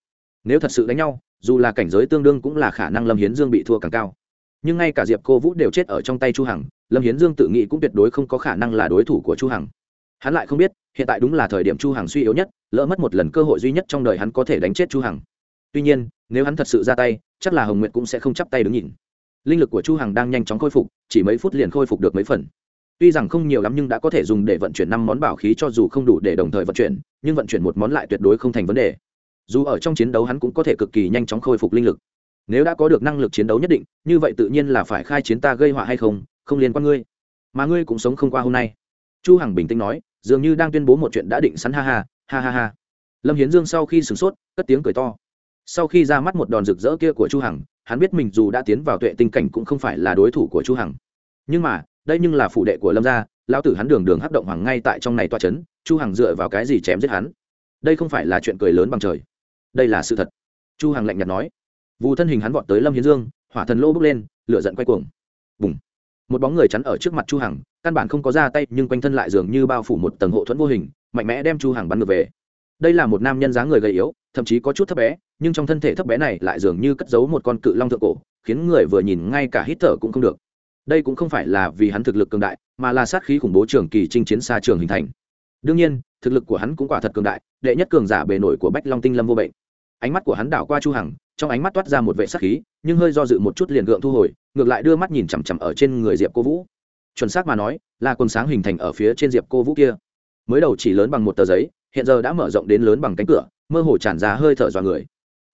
Nếu thật sự đánh nhau, dù là cảnh giới tương đương cũng là khả năng lâm hiến dương bị thua càng cao nhưng ngay cả diệp cô vũ đều chết ở trong tay chu hằng lâm hiến dương tự nghĩ cũng tuyệt đối không có khả năng là đối thủ của chu hằng hắn lại không biết hiện tại đúng là thời điểm chu hằng suy yếu nhất lỡ mất một lần cơ hội duy nhất trong đời hắn có thể đánh chết chu hằng tuy nhiên nếu hắn thật sự ra tay chắc là hồng nguyệt cũng sẽ không chắp tay đứng nhìn linh lực của chu hằng đang nhanh chóng khôi phục chỉ mấy phút liền khôi phục được mấy phần tuy rằng không nhiều lắm nhưng đã có thể dùng để vận chuyển năm món bảo khí cho dù không đủ để đồng thời vận chuyển nhưng vận chuyển một món lại tuyệt đối không thành vấn đề dù ở trong chiến đấu hắn cũng có thể cực kỳ nhanh chóng khôi phục linh lực nếu đã có được năng lực chiến đấu nhất định, như vậy tự nhiên là phải khai chiến ta gây họa hay không không liên quan ngươi. Mà ngươi cũng sống không qua hôm nay. Chu hằng bình tĩnh nói, dường như đang tuyên bố một chuyện đã định sẵn, ha ha ha ha ha. Lâm hiến dương sau khi sửng sốt, cất tiếng cười to. Sau khi ra mắt một đòn rực rỡ kia của chu hằng, hắn biết mình dù đã tiến vào tuệ tinh cảnh cũng không phải là đối thủ của chu hằng. Nhưng mà, đây nhưng là phụ đệ của lâm gia, lão tử hắn đường đường hấp động hoàng ngay tại trong này toa chấn, chu hằng dựa vào cái gì chém giết hắn? Đây không phải là chuyện cười lớn bằng trời. Đây là sự thật. Chu hằng lạnh nhạt nói vụ thân hình hắn vọt tới lâm hiến dương, hỏa thần lô bước lên, lửa giận quay cuồng. Bùng. Một bóng người chắn ở trước mặt chu hằng, căn bản không có ra tay, nhưng quanh thân lại dường như bao phủ một tầng hộ thuẫn vô hình, mạnh mẽ đem chu hằng bắn ngược về. Đây là một nam nhân dáng người gầy yếu, thậm chí có chút thấp bé, nhưng trong thân thể thấp bé này lại dường như cất giấu một con cự long thượng cổ, khiến người vừa nhìn ngay cả hít thở cũng không được. Đây cũng không phải là vì hắn thực lực cường đại, mà là sát khí khủng bố trường kỳ chinh chiến xa trường hình thành. Đương nhiên, thực lực của hắn cũng quả thật cường đại, đệ nhất cường giả bề nổi của bách long tinh lâm vô bệnh. Ánh mắt của hắn đảo qua chu hằng trong ánh mắt toát ra một vệ sắc khí, nhưng hơi do dự một chút liền gượng thu hồi, ngược lại đưa mắt nhìn chằm chằm ở trên người diệp cô vũ. Chuẩn xác mà nói, là quần sáng hình thành ở phía trên diệp cô vũ kia. Mới đầu chỉ lớn bằng một tờ giấy, hiện giờ đã mở rộng đến lớn bằng cánh cửa, mơ hồ tràn ra hơi thở dọa người.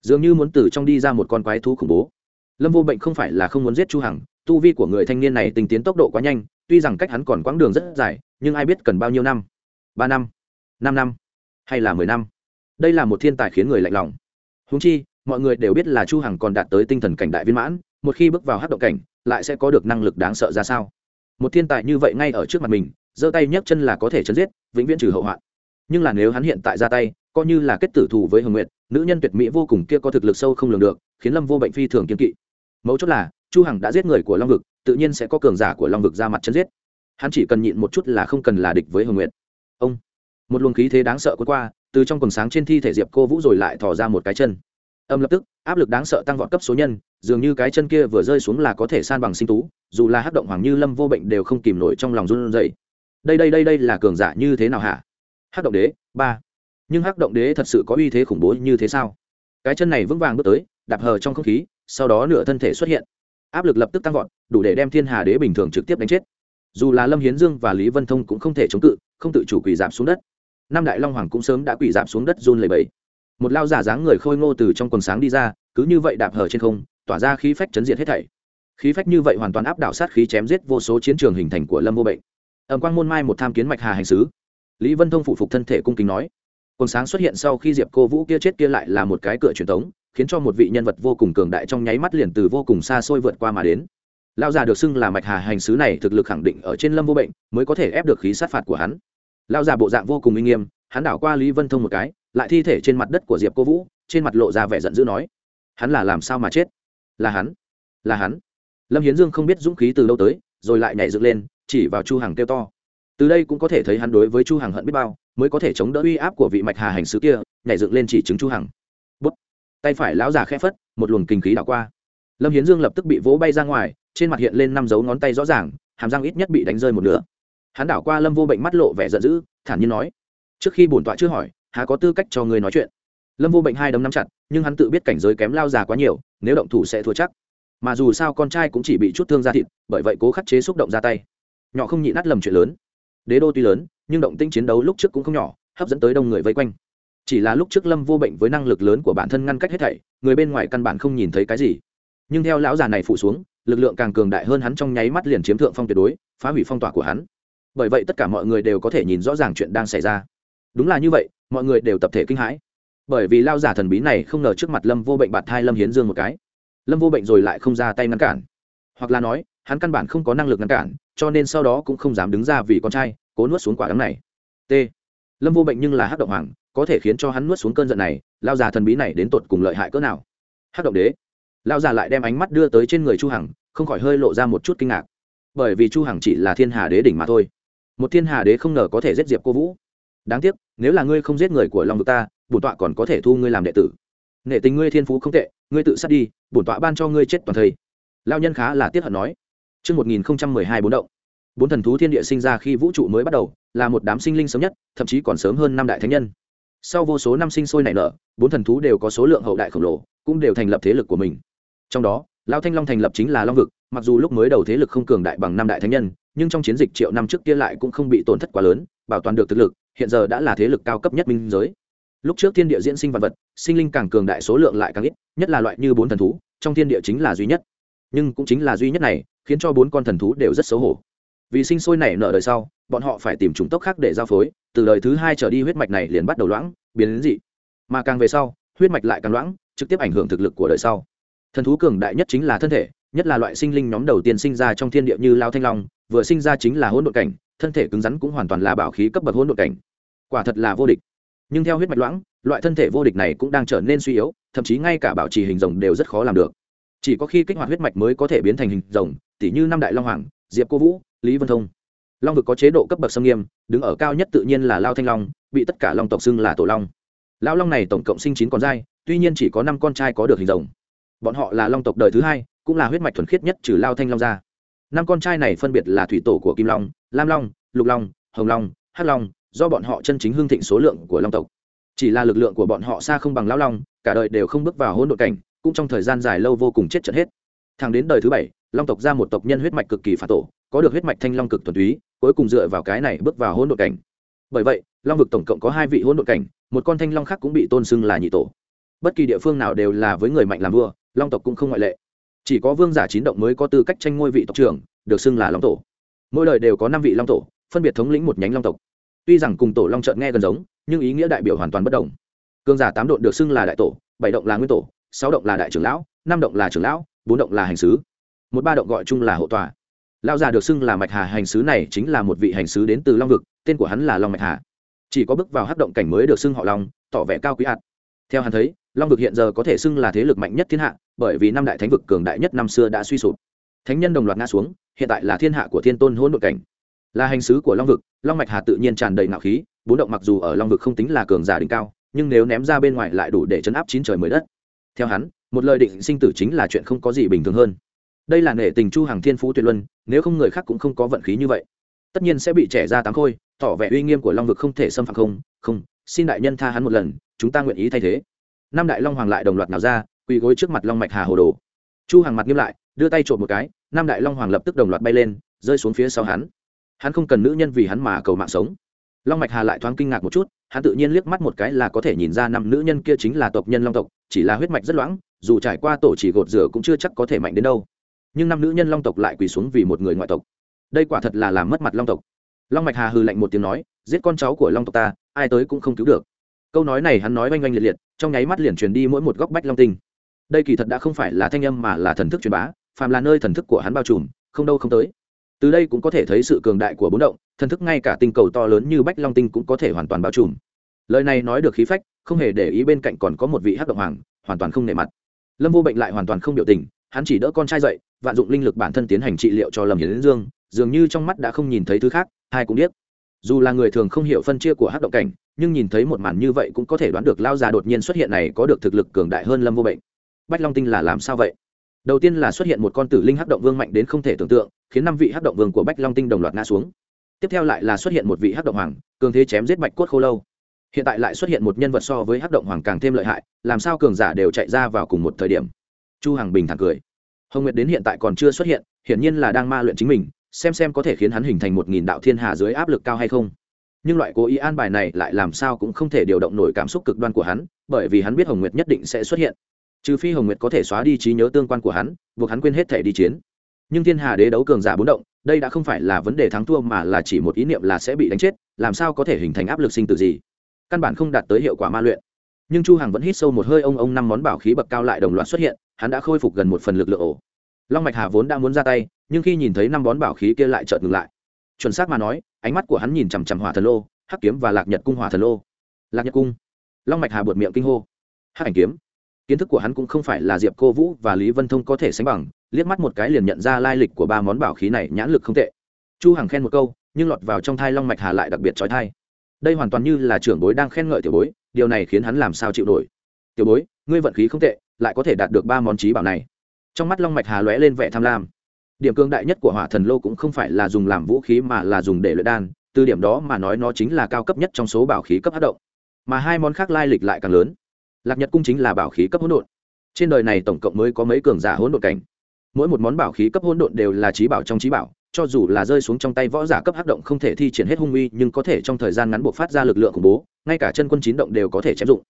Dường như muốn từ trong đi ra một con quái thú khủng bố. Lâm vô bệnh không phải là không muốn giết chu hằng, tu vi của người thanh niên này tình tiến tốc độ quá nhanh, tuy rằng cách hắn còn quãng đường rất dài, nhưng ai biết cần bao nhiêu năm? Ba năm? Năm năm? Hay là mười năm? Đây là một thiên tài khiến người lạnh lòng. Húng chi mọi người đều biết là chu hằng còn đạt tới tinh thần cảnh đại viên mãn, một khi bước vào hát động cảnh, lại sẽ có được năng lực đáng sợ ra sao? Một thiên tài như vậy ngay ở trước mặt mình, giơ tay nhấc chân là có thể chấn giết, vĩnh viễn trừ hậu hoạn. Nhưng là nếu hắn hiện tại ra tay, coi như là kết tử thù với hồng nguyệt, nữ nhân tuyệt mỹ vô cùng kia có thực lực sâu không lường được, khiến lâm vô bệnh phi thường kiên kỵ. Mấu chốt là, chu hằng đã giết người của long vực, tự nhiên sẽ có cường giả của long vực ra mặt chấn giết. Hắn chỉ cần nhịn một chút là không cần là địch với hồng nguyệt. Ông, một luồng khí thế đáng sợ cuốn qua, từ trong quần sáng trên thi thể diệp cô vũ rồi lại thò ra một cái chân âm lập tức, áp lực đáng sợ tăng vọt cấp số nhân, dường như cái chân kia vừa rơi xuống là có thể san bằng sinh tú, dù là hắc động hoàng như lâm vô bệnh đều không kìm nổi trong lòng run rẩy. Đây đây đây đây là cường giả như thế nào hả? Hắc động đế, ba. Nhưng hắc động đế thật sự có uy thế khủng bố như thế sao? Cái chân này vững vàng bước tới, đạp hờ trong không khí, sau đó nửa thân thể xuất hiện. Áp lực lập tức tăng vọt, đủ để đem thiên hà đế bình thường trực tiếp đánh chết. Dù là lâm hiến dương và lý vân thông cũng không thể chống cự, không tự chủ quỳ giảm xuống đất. Năm đại long hoàng cũng sớm đã quỳ giảm xuống đất run lầy bẫy một lao giả dáng người khôi ngô từ trong quần sáng đi ra, cứ như vậy đạp hở trên không, tỏa ra khí phách chấn diệt hết thảy. Khí phách như vậy hoàn toàn áp đảo sát khí chém giết vô số chiến trường hình thành của lâm vô bệnh. Ẩm quang môn mai một tham kiến mạch hà hành sứ. Lý vân thông phụ phục thân thể cung kính nói. Quần sáng xuất hiện sau khi diệp cô vũ kia chết kia lại là một cái cửa truyền thống khiến cho một vị nhân vật vô cùng cường đại trong nháy mắt liền từ vô cùng xa xôi vượt qua mà đến. Lao già được xưng là mạch hà hành sứ này thực lực khẳng định ở trên lâm vô bệnh mới có thể ép được khí sát phạt của hắn. Lao già bộ dạng vô cùng uy nghiêm, hắn đảo qua lý vân thông một cái lại thi thể trên mặt đất của diệp cô vũ, trên mặt lộ ra vẻ giận dữ nói, hắn là làm sao mà chết? Là hắn? Là hắn? Lâm hiến dương không biết dũng khí từ đâu tới, rồi lại nhảy dựng lên, chỉ vào chu hằng kêu to. Từ đây cũng có thể thấy hắn đối với chu hằng hận biết bao, mới có thể chống đỡ uy áp của vị mạch hà hành sứ kia, nhảy dựng lên chỉ chứng chu hằng. Bút. Tay phải lão già khẽ phất, một luồng kinh khí đảo qua. Lâm hiến dương lập tức bị vỗ bay ra ngoài, trên mặt hiện lên năm dấu ngón tay rõ ràng, hàm răng ít nhất bị đánh rơi một nửa. Hắn đảo qua lâm vô bệnh mắt lộ vẻ giận dữ, thản nhiên nói, trước khi bổn tọa chưa hỏi há có tư cách cho người nói chuyện. Lâm vô bệnh hai đấm nắm chặt, nhưng hắn tự biết cảnh giới kém lao già quá nhiều, nếu động thủ sẽ thua chắc. Mà dù sao con trai cũng chỉ bị chút thương da thịt, bởi vậy cố khắc chế xúc động ra tay. Nhỏ không nhị nát lầm chuyện lớn. Đế đô tuy lớn, nhưng động tĩnh chiến đấu lúc trước cũng không nhỏ, hấp dẫn tới đông người vây quanh. Chỉ là lúc trước lâm vô bệnh với năng lực lớn của bản thân ngăn cách hết thảy, người bên ngoài căn bản không nhìn thấy cái gì. Nhưng theo lão già này phụ xuống, lực lượng càng cường đại hơn hắn trong nháy mắt liền chiếm thượng phong tuyệt đối, phá hủy phong tỏa của hắn. Bởi vậy tất cả mọi người đều có thể nhìn rõ ràng chuyện đang xảy ra. Đúng là như vậy mọi người đều tập thể kinh hãi. Bởi vì lao giả thần bí này không ngờ trước mặt lâm vô bệnh bạt thai lâm hiến dương một cái. Lâm vô bệnh rồi lại không ra tay ngăn cản. Hoặc là nói, hắn căn bản không có năng lực ngăn cản, cho nên sau đó cũng không dám đứng ra vì con trai, cố nuốt xuống quả đắng này. T. Lâm vô bệnh nhưng là hát động hoàng, có thể khiến cho hắn nuốt xuống cơn giận này, lao già thần bí này đến tột cùng lợi hại cỡ nào? Hát động đế. Lao già lại đem ánh mắt đưa tới trên người chu hằng, không khỏi hơi lộ ra một chút kinh ngạc. Bởi vì chu hằng chỉ là thiên hà đế đỉnh mà thôi. Một thiên hà đế không ngờ có thể giết diệp cô vũ đáng tiếc nếu là ngươi không giết người của long vực ta bổn tọa còn có thể thu ngươi làm đệ tử nể tình ngươi thiên phú không tệ ngươi tự sát đi bổn tọa ban cho ngươi chết toàn thây lao nhân khá là tiếc hận nói Trước 1012 bốn động. Bốn thần thú thiên địa sinh ra khi vũ trụ mới bắt đầu, là một đám sinh linh sớm nhất, thậm chí còn sớm hơn năm đại thánh nhân. Sau vô số năm sinh sôi nảy nở, bốn thần thú đều có số lượng hậu đại khổng lồ, cũng đều thành lập thế lực của mình. Trong đó, Lao Thanh Long thành lập chính là Long vực, mặc dù lúc mới đầu thế lực không cường đại bằng năm đại thánh nhân nhưng trong chiến dịch triệu năm trước kia lại cũng không bị tổn thất quá lớn bảo toàn được thực lực hiện giờ đã là thế lực cao cấp nhất minh giới. Lúc trước thiên địa diễn sinh vật vật, sinh linh càng cường đại số lượng lại càng ít, nhất là loại như bốn thần thú, trong thiên địa chính là duy nhất. Nhưng cũng chính là duy nhất này, khiến cho bốn con thần thú đều rất xấu hổ. Vì sinh sôi nảy nở đời sau, bọn họ phải tìm chủng tốc khác để giao phối, từ đời thứ hai trở đi huyết mạch này liền bắt đầu loãng, biến đến dị. Mà càng về sau, huyết mạch lại càng loãng, trực tiếp ảnh hưởng thực lực của đời sau. Thần thú cường đại nhất chính là thân thể, nhất là loại sinh linh nhóm đầu tiên sinh ra trong thiên địa như lao thanh long, vừa sinh ra chính là hỗn độn cảnh thân thể cứng rắn cũng hoàn toàn là bảo khí cấp bậc hỗn độn cảnh. Quả thật là vô địch. Nhưng theo huyết mạch loãng, loại thân thể vô địch này cũng đang trở nên suy yếu, thậm chí ngay cả bảo trì hình rồng đều rất khó làm được. Chỉ có khi kích hoạt huyết mạch mới có thể biến thành hình rồng tỷ như năm đại long hoàng, diệp cô vũ, lý vân thông. Long vực có chế độ cấp bậc xâm nghiêm, đứng ở cao nhất tự nhiên là lao thanh long, bị tất cả long tộc xưng là tổ long. Lao long này tổng cộng sinh chín con trai tuy nhiên chỉ có năm con trai có được hình rồng. Bọn họ là long tộc đời thứ hai, cũng là huyết mạch thuần khiết nhất trừ lao thanh long ra năm con trai này phân biệt là thủy tổ của kim long, lam long, lục long, hồng long, hắc long, do bọn họ chân chính hương thịnh số lượng của long tộc. Chỉ là lực lượng của bọn họ xa không bằng lão long, cả đời đều không bước vào hỗn độn cảnh, cũng trong thời gian dài lâu vô cùng chết trận hết. Thẳng đến đời thứ bảy, long tộc ra một tộc nhân huyết mạch cực kỳ phản tổ, có được huyết mạch thanh long cực thuần túy, cuối cùng dựa vào cái này bước vào hỗn độn cảnh. Bởi vậy, long vực tổng cộng có hai vị hỗn độn cảnh, một con thanh long khác cũng bị tôn xưng là nhị tổ. Bất kỳ địa phương nào đều là với người mạnh làm vua, long tộc cũng không ngoại lệ chỉ có vương giả chín động mới có tư cách tranh ngôi vị tộc trưởng, được xưng là long tổ. Mỗi đời đều có năm vị long tổ, phân biệt thống lĩnh một nhánh long tộc. Tuy rằng cùng tổ long trợn nghe gần giống, nhưng ý nghĩa đại biểu hoàn toàn bất đồng. Cương giả tám động được xưng là đại tổ, bảy động là nguyên tổ, sáu động là đại trưởng lão, năm động là trưởng lão, bốn động là hành sứ. Một ba động gọi chung là hộ tòa. Lão già được xưng là mạch hà hành sứ này chính là một vị hành sứ đến từ long vực, tên của hắn là long mạch hà. Chỉ có bước vào hát động cảnh mới được xưng họ long, tỏ vẻ cao quý hạt theo hắn thấy long vực hiện giờ có thể xưng là thế lực mạnh nhất thiên hạ, bởi vì năm đại thánh vực cường đại nhất năm xưa đã suy sụp. Thánh nhân đồng loạt ngã xuống, hiện tại là thiên hạ của thiên tôn hỗn độn cảnh. Là hành sứ của long vực, long mạch hà tự nhiên tràn đầy ngạo khí, bốn động mặc dù ở long vực không tính là cường giả đỉnh cao, nhưng nếu ném ra bên ngoài lại đủ để chấn áp chín trời mới đất. Theo hắn, một lời định sinh tử chính là chuyện không có gì bình thường hơn. Đây là nể tình chu hàng thiên phú tuyệt luân, nếu không người khác cũng không có vận khí như vậy. Tất nhiên sẽ bị trẻ ra tám khôi, tỏ vẻ uy nghiêm của long vực không thể xâm phạm không. Không, xin đại nhân tha hắn một lần, chúng ta nguyện ý thay thế năm đại long hoàng lại đồng loạt nào ra, quỳ gối trước mặt long mạch hà hồ đồ. Chu hàng mặt nghiêm lại, đưa tay trộm một cái, năm đại long hoàng lập tức đồng loạt bay lên, rơi xuống phía sau hắn. Hắn không cần nữ nhân vì hắn mà cầu mạng sống. Long mạch hà lại thoáng kinh ngạc một chút, hắn tự nhiên liếc mắt một cái là có thể nhìn ra năm nữ nhân kia chính là tộc nhân long tộc, chỉ là huyết mạch rất loãng, dù trải qua tổ chỉ gột rửa cũng chưa chắc có thể mạnh đến đâu. Nhưng năm nữ nhân long tộc lại quỳ xuống vì một người ngoại tộc. Đây quả thật là làm mất mặt long tộc. Long mạch hà hư lạnh một tiếng nói, giết con cháu của long tộc ta, ai tới cũng không cứu được câu nói này hắn nói oanh oanh liệt liệt, trong nháy mắt liền truyền đi mỗi một góc bách long tinh. Đây kỳ thật đã không phải là thanh âm mà là thần thức truyền bá, phàm là nơi thần thức của hắn bao trùm, không đâu không tới. Từ đây cũng có thể thấy sự cường đại của bốn động, thần thức ngay cả tinh cầu to lớn như bách long tinh cũng có thể hoàn toàn bao trùm. Lời này nói được khí phách, không hề để ý bên cạnh còn có một vị hắc động hoàng, hoàn toàn không nề mặt. Lâm vô bệnh lại hoàn toàn không biểu tình, hắn chỉ đỡ con trai dậy, vạn dụng linh lực bản thân tiến hành trị liệu cho lâm hiến dương, dường như trong mắt đã không nhìn thấy thứ khác hai cũng biết. Dù là người thường không hiểu phân chia của hắc động cảnh nhưng nhìn thấy một màn như vậy cũng có thể đoán được lao già đột nhiên xuất hiện này có được thực lực cường đại hơn lâm vô bệnh. Bách long tinh là làm sao vậy? Đầu tiên là xuất hiện một con tử linh hắc động vương mạnh đến không thể tưởng tượng, khiến năm vị hắc động vương của bách long tinh đồng loạt ngã xuống. Tiếp theo lại là xuất hiện một vị hắc động hoàng, cường thế chém giết bạch cốt khô lâu. Hiện tại lại xuất hiện một nhân vật so với hắc động hoàng càng thêm lợi hại, làm sao cường giả đều chạy ra vào cùng một thời điểm. Chu hằng bình thản cười. Hồng nguyệt đến hiện tại còn chưa xuất hiện, hiển nhiên là đang ma luyện chính mình, xem xem có thể khiến hắn hình thành một nghìn đạo thiên hà dưới áp lực cao hay không nhưng loại cố ý an bài này lại làm sao cũng không thể điều động nổi cảm xúc cực đoan của hắn, bởi vì hắn biết hồng nguyệt nhất định sẽ xuất hiện. Trừ phi hồng nguyệt có thể xóa đi trí nhớ tương quan của hắn, buộc hắn quên hết thể đi chiến. Nhưng thiên hà đế đấu cường giả bốn động, đây đã không phải là vấn đề thắng thua mà là chỉ một ý niệm là sẽ bị đánh chết, làm sao có thể hình thành áp lực sinh tử gì? Căn bản không đạt tới hiệu quả ma luyện. Nhưng chu hằng vẫn hít sâu một hơi, ông ông năm món bảo khí bậc cao lại đồng loạt xuất hiện, hắn đã khôi phục gần một phần lực lượng ổ. Long mạch hà vốn đã muốn ra tay, nhưng khi nhìn thấy năm món bảo khí kia lại chợt ngừng lại. Chuẩn xác mà nói ánh mắt của hắn nhìn chằm chằm hỏa thần lô, hắc kiếm và lạc nhật cung hỏa thần lô. Lạc nhật cung. Long mạch hà buột miệng kinh hô. Hắc ảnh kiếm. Kiến thức của hắn cũng không phải là diệp cô vũ và lý vân thông có thể sánh bằng, liếc mắt một cái liền nhận ra lai lịch của ba món bảo khí này nhãn lực không tệ. Chu hằng khen một câu, nhưng lọt vào trong thai long mạch hà lại đặc biệt trói thai. Đây hoàn toàn như là trưởng bối đang khen ngợi tiểu bối, điều này khiến hắn làm sao chịu nổi. Tiểu bối, ngươi vận khí không tệ, lại có thể đạt được ba món trí bảo này. Trong mắt long mạch hà lóe lên vẻ tham lam điểm cương đại nhất của hỏa thần lô cũng không phải là dùng làm vũ khí mà là dùng để luyện đan, từ điểm đó mà nói nó chính là cao cấp nhất trong số bảo khí cấp hát động. Mà hai món khác lai lịch lại càng lớn. Lạc nhật cung chính là bảo khí cấp hỗn độn. Trên đời này tổng cộng mới có mấy cường giả hỗn độn cảnh. Mỗi một món bảo khí cấp hỗn độn đều là trí bảo trong trí bảo, cho dù là rơi xuống trong tay võ giả cấp hắc động không thể thi triển hết hung uy, nhưng có thể trong thời gian ngắn buộc phát ra lực lượng khủng bố, ngay cả chân quân chín động đều có thể chém dụng.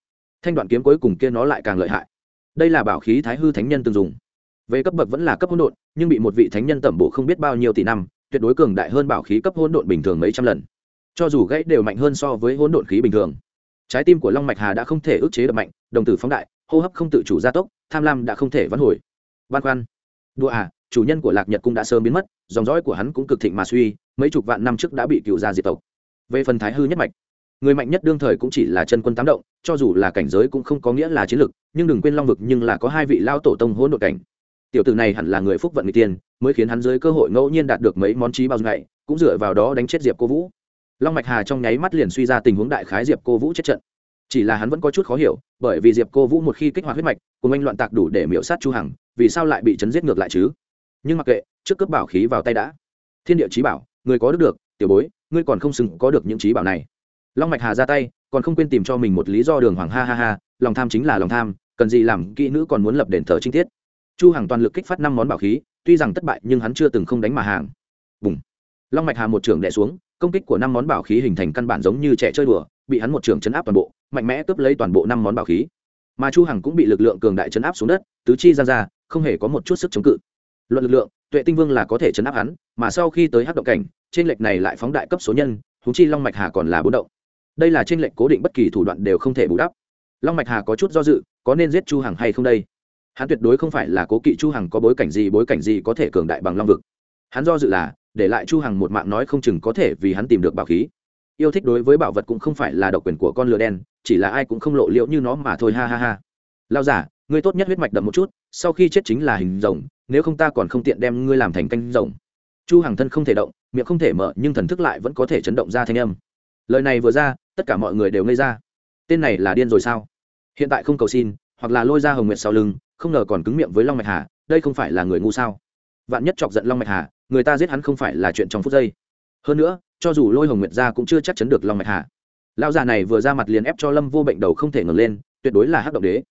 Thanh đoạn kiếm cuối cùng kia nó lại càng lợi hại. Đây là bảo khí thái hư thánh nhân từng dùng về cấp bậc vẫn là cấp hỗn độn nhưng bị một vị thánh nhân tẩm bổ không biết bao nhiêu tỷ năm tuyệt đối cường đại hơn bảo khí cấp hỗn độn bình thường mấy trăm lần. Cho dù gãy đều mạnh hơn so với hỗn độn khí bình thường. Trái tim của long mạch hà đã không thể ức chế được mạnh đồng tử phóng đại hô hấp không tự chủ gia tốc tham lam đã không thể vãn hồi. Ban Quan, đùa à chủ nhân của lạc nhật cũng đã sớm biến mất dòng dõi của hắn cũng cực thịnh mà suy mấy chục vạn năm trước đã bị cựu gia diệt tộc. Về phần thái hư nhất mạch người mạnh nhất đương thời cũng chỉ là chân quân tám động cho dù là cảnh giới cũng không có nghĩa là chiến lực nhưng đừng quên long vực nhưng là có hai vị lao tổ tông hỗn độn cảnh tiểu tử này hẳn là người phúc vận người tiên, mới khiến hắn dưới cơ hội ngẫu nhiên đạt được mấy món trí bao ngày cũng dựa vào đó đánh chết diệp cô vũ. Long mạch hà trong nháy mắt liền suy ra tình huống đại khái diệp cô vũ chết trận. Chỉ là hắn vẫn có chút khó hiểu, bởi vì diệp cô vũ một khi kích hoạt huyết mạch, cùng anh loạn tạc đủ để miễu sát chu hằng, vì sao lại bị chấn giết ngược lại chứ? Nhưng mặc kệ, trước cướp bảo khí vào tay đã. Thiên địa trí bảo, người có được được, tiểu bối, ngươi còn không xứng có được những trí bảo này. Long mạch hà ra tay, còn không quên tìm cho mình một lý do đường hoàng ha ha ha, lòng tham chính là lòng tham, cần gì làm kỹ nữ còn muốn lập đền thờ trinh tiết chu hằng toàn lực kích phát năm món bảo khí, tuy rằng thất bại nhưng hắn chưa từng không đánh mà hàng. Bùng. Long mạch hà một trường đè xuống, công kích của năm món bảo khí hình thành căn bản giống như trẻ chơi đùa, bị hắn một trường chấn áp toàn bộ, mạnh mẽ cướp lấy toàn bộ năm món bảo khí. Mà chu hằng cũng bị lực lượng cường đại chấn áp xuống đất, tứ chi ra ra, không hề có một chút sức chống cự. Luận lực lượng, tuệ tinh vương là có thể chấn áp hắn, mà sau khi tới hắc động cảnh, trên lệch này lại phóng đại cấp số nhân húng chi long mạch hà còn là bốn động. Đây là trên lệch cố định bất kỳ thủ đoạn đều không thể bù đắp. Long mạch hà có chút do dự, có nên giết chu hằng hay không đây? Hắn tuyệt đối không phải là cố kỵ chu hằng có bối cảnh gì, bối cảnh gì có thể cường đại bằng long vực. Hắn do dự là, để lại chu hằng một mạng nói không chừng có thể vì hắn tìm được bảo khí. Yêu thích đối với bảo vật cũng không phải là độc quyền của con lừa đen, chỉ là ai cũng không lộ liễu như nó mà thôi, ha ha ha. Lao giả, ngươi tốt nhất huyết mạch đậm một chút, sau khi chết chính là hình rồng, nếu không ta còn không tiện đem ngươi làm thành canh rồng. Chu Hằng thân không thể động, miệng không thể mở, nhưng thần thức lại vẫn có thể chấn động ra thanh âm. Lời này vừa ra, tất cả mọi người đều ngây ra. Tên này là điên rồi sao? Hiện tại không cầu xin, hoặc là lôi ra hồng nguyệt sau lưng không ngờ còn cứng miệng với long mạch hà đây không phải là người ngu sao vạn nhất chọc giận long mạch hà người ta giết hắn không phải là chuyện trong phút giây hơn nữa cho dù lôi hồng nguyệt ra cũng chưa chắc chắn được long mạch hà lão già này vừa ra mặt liền ép cho lâm vô bệnh đầu không thể ngẩng lên tuyệt đối là hắc động đế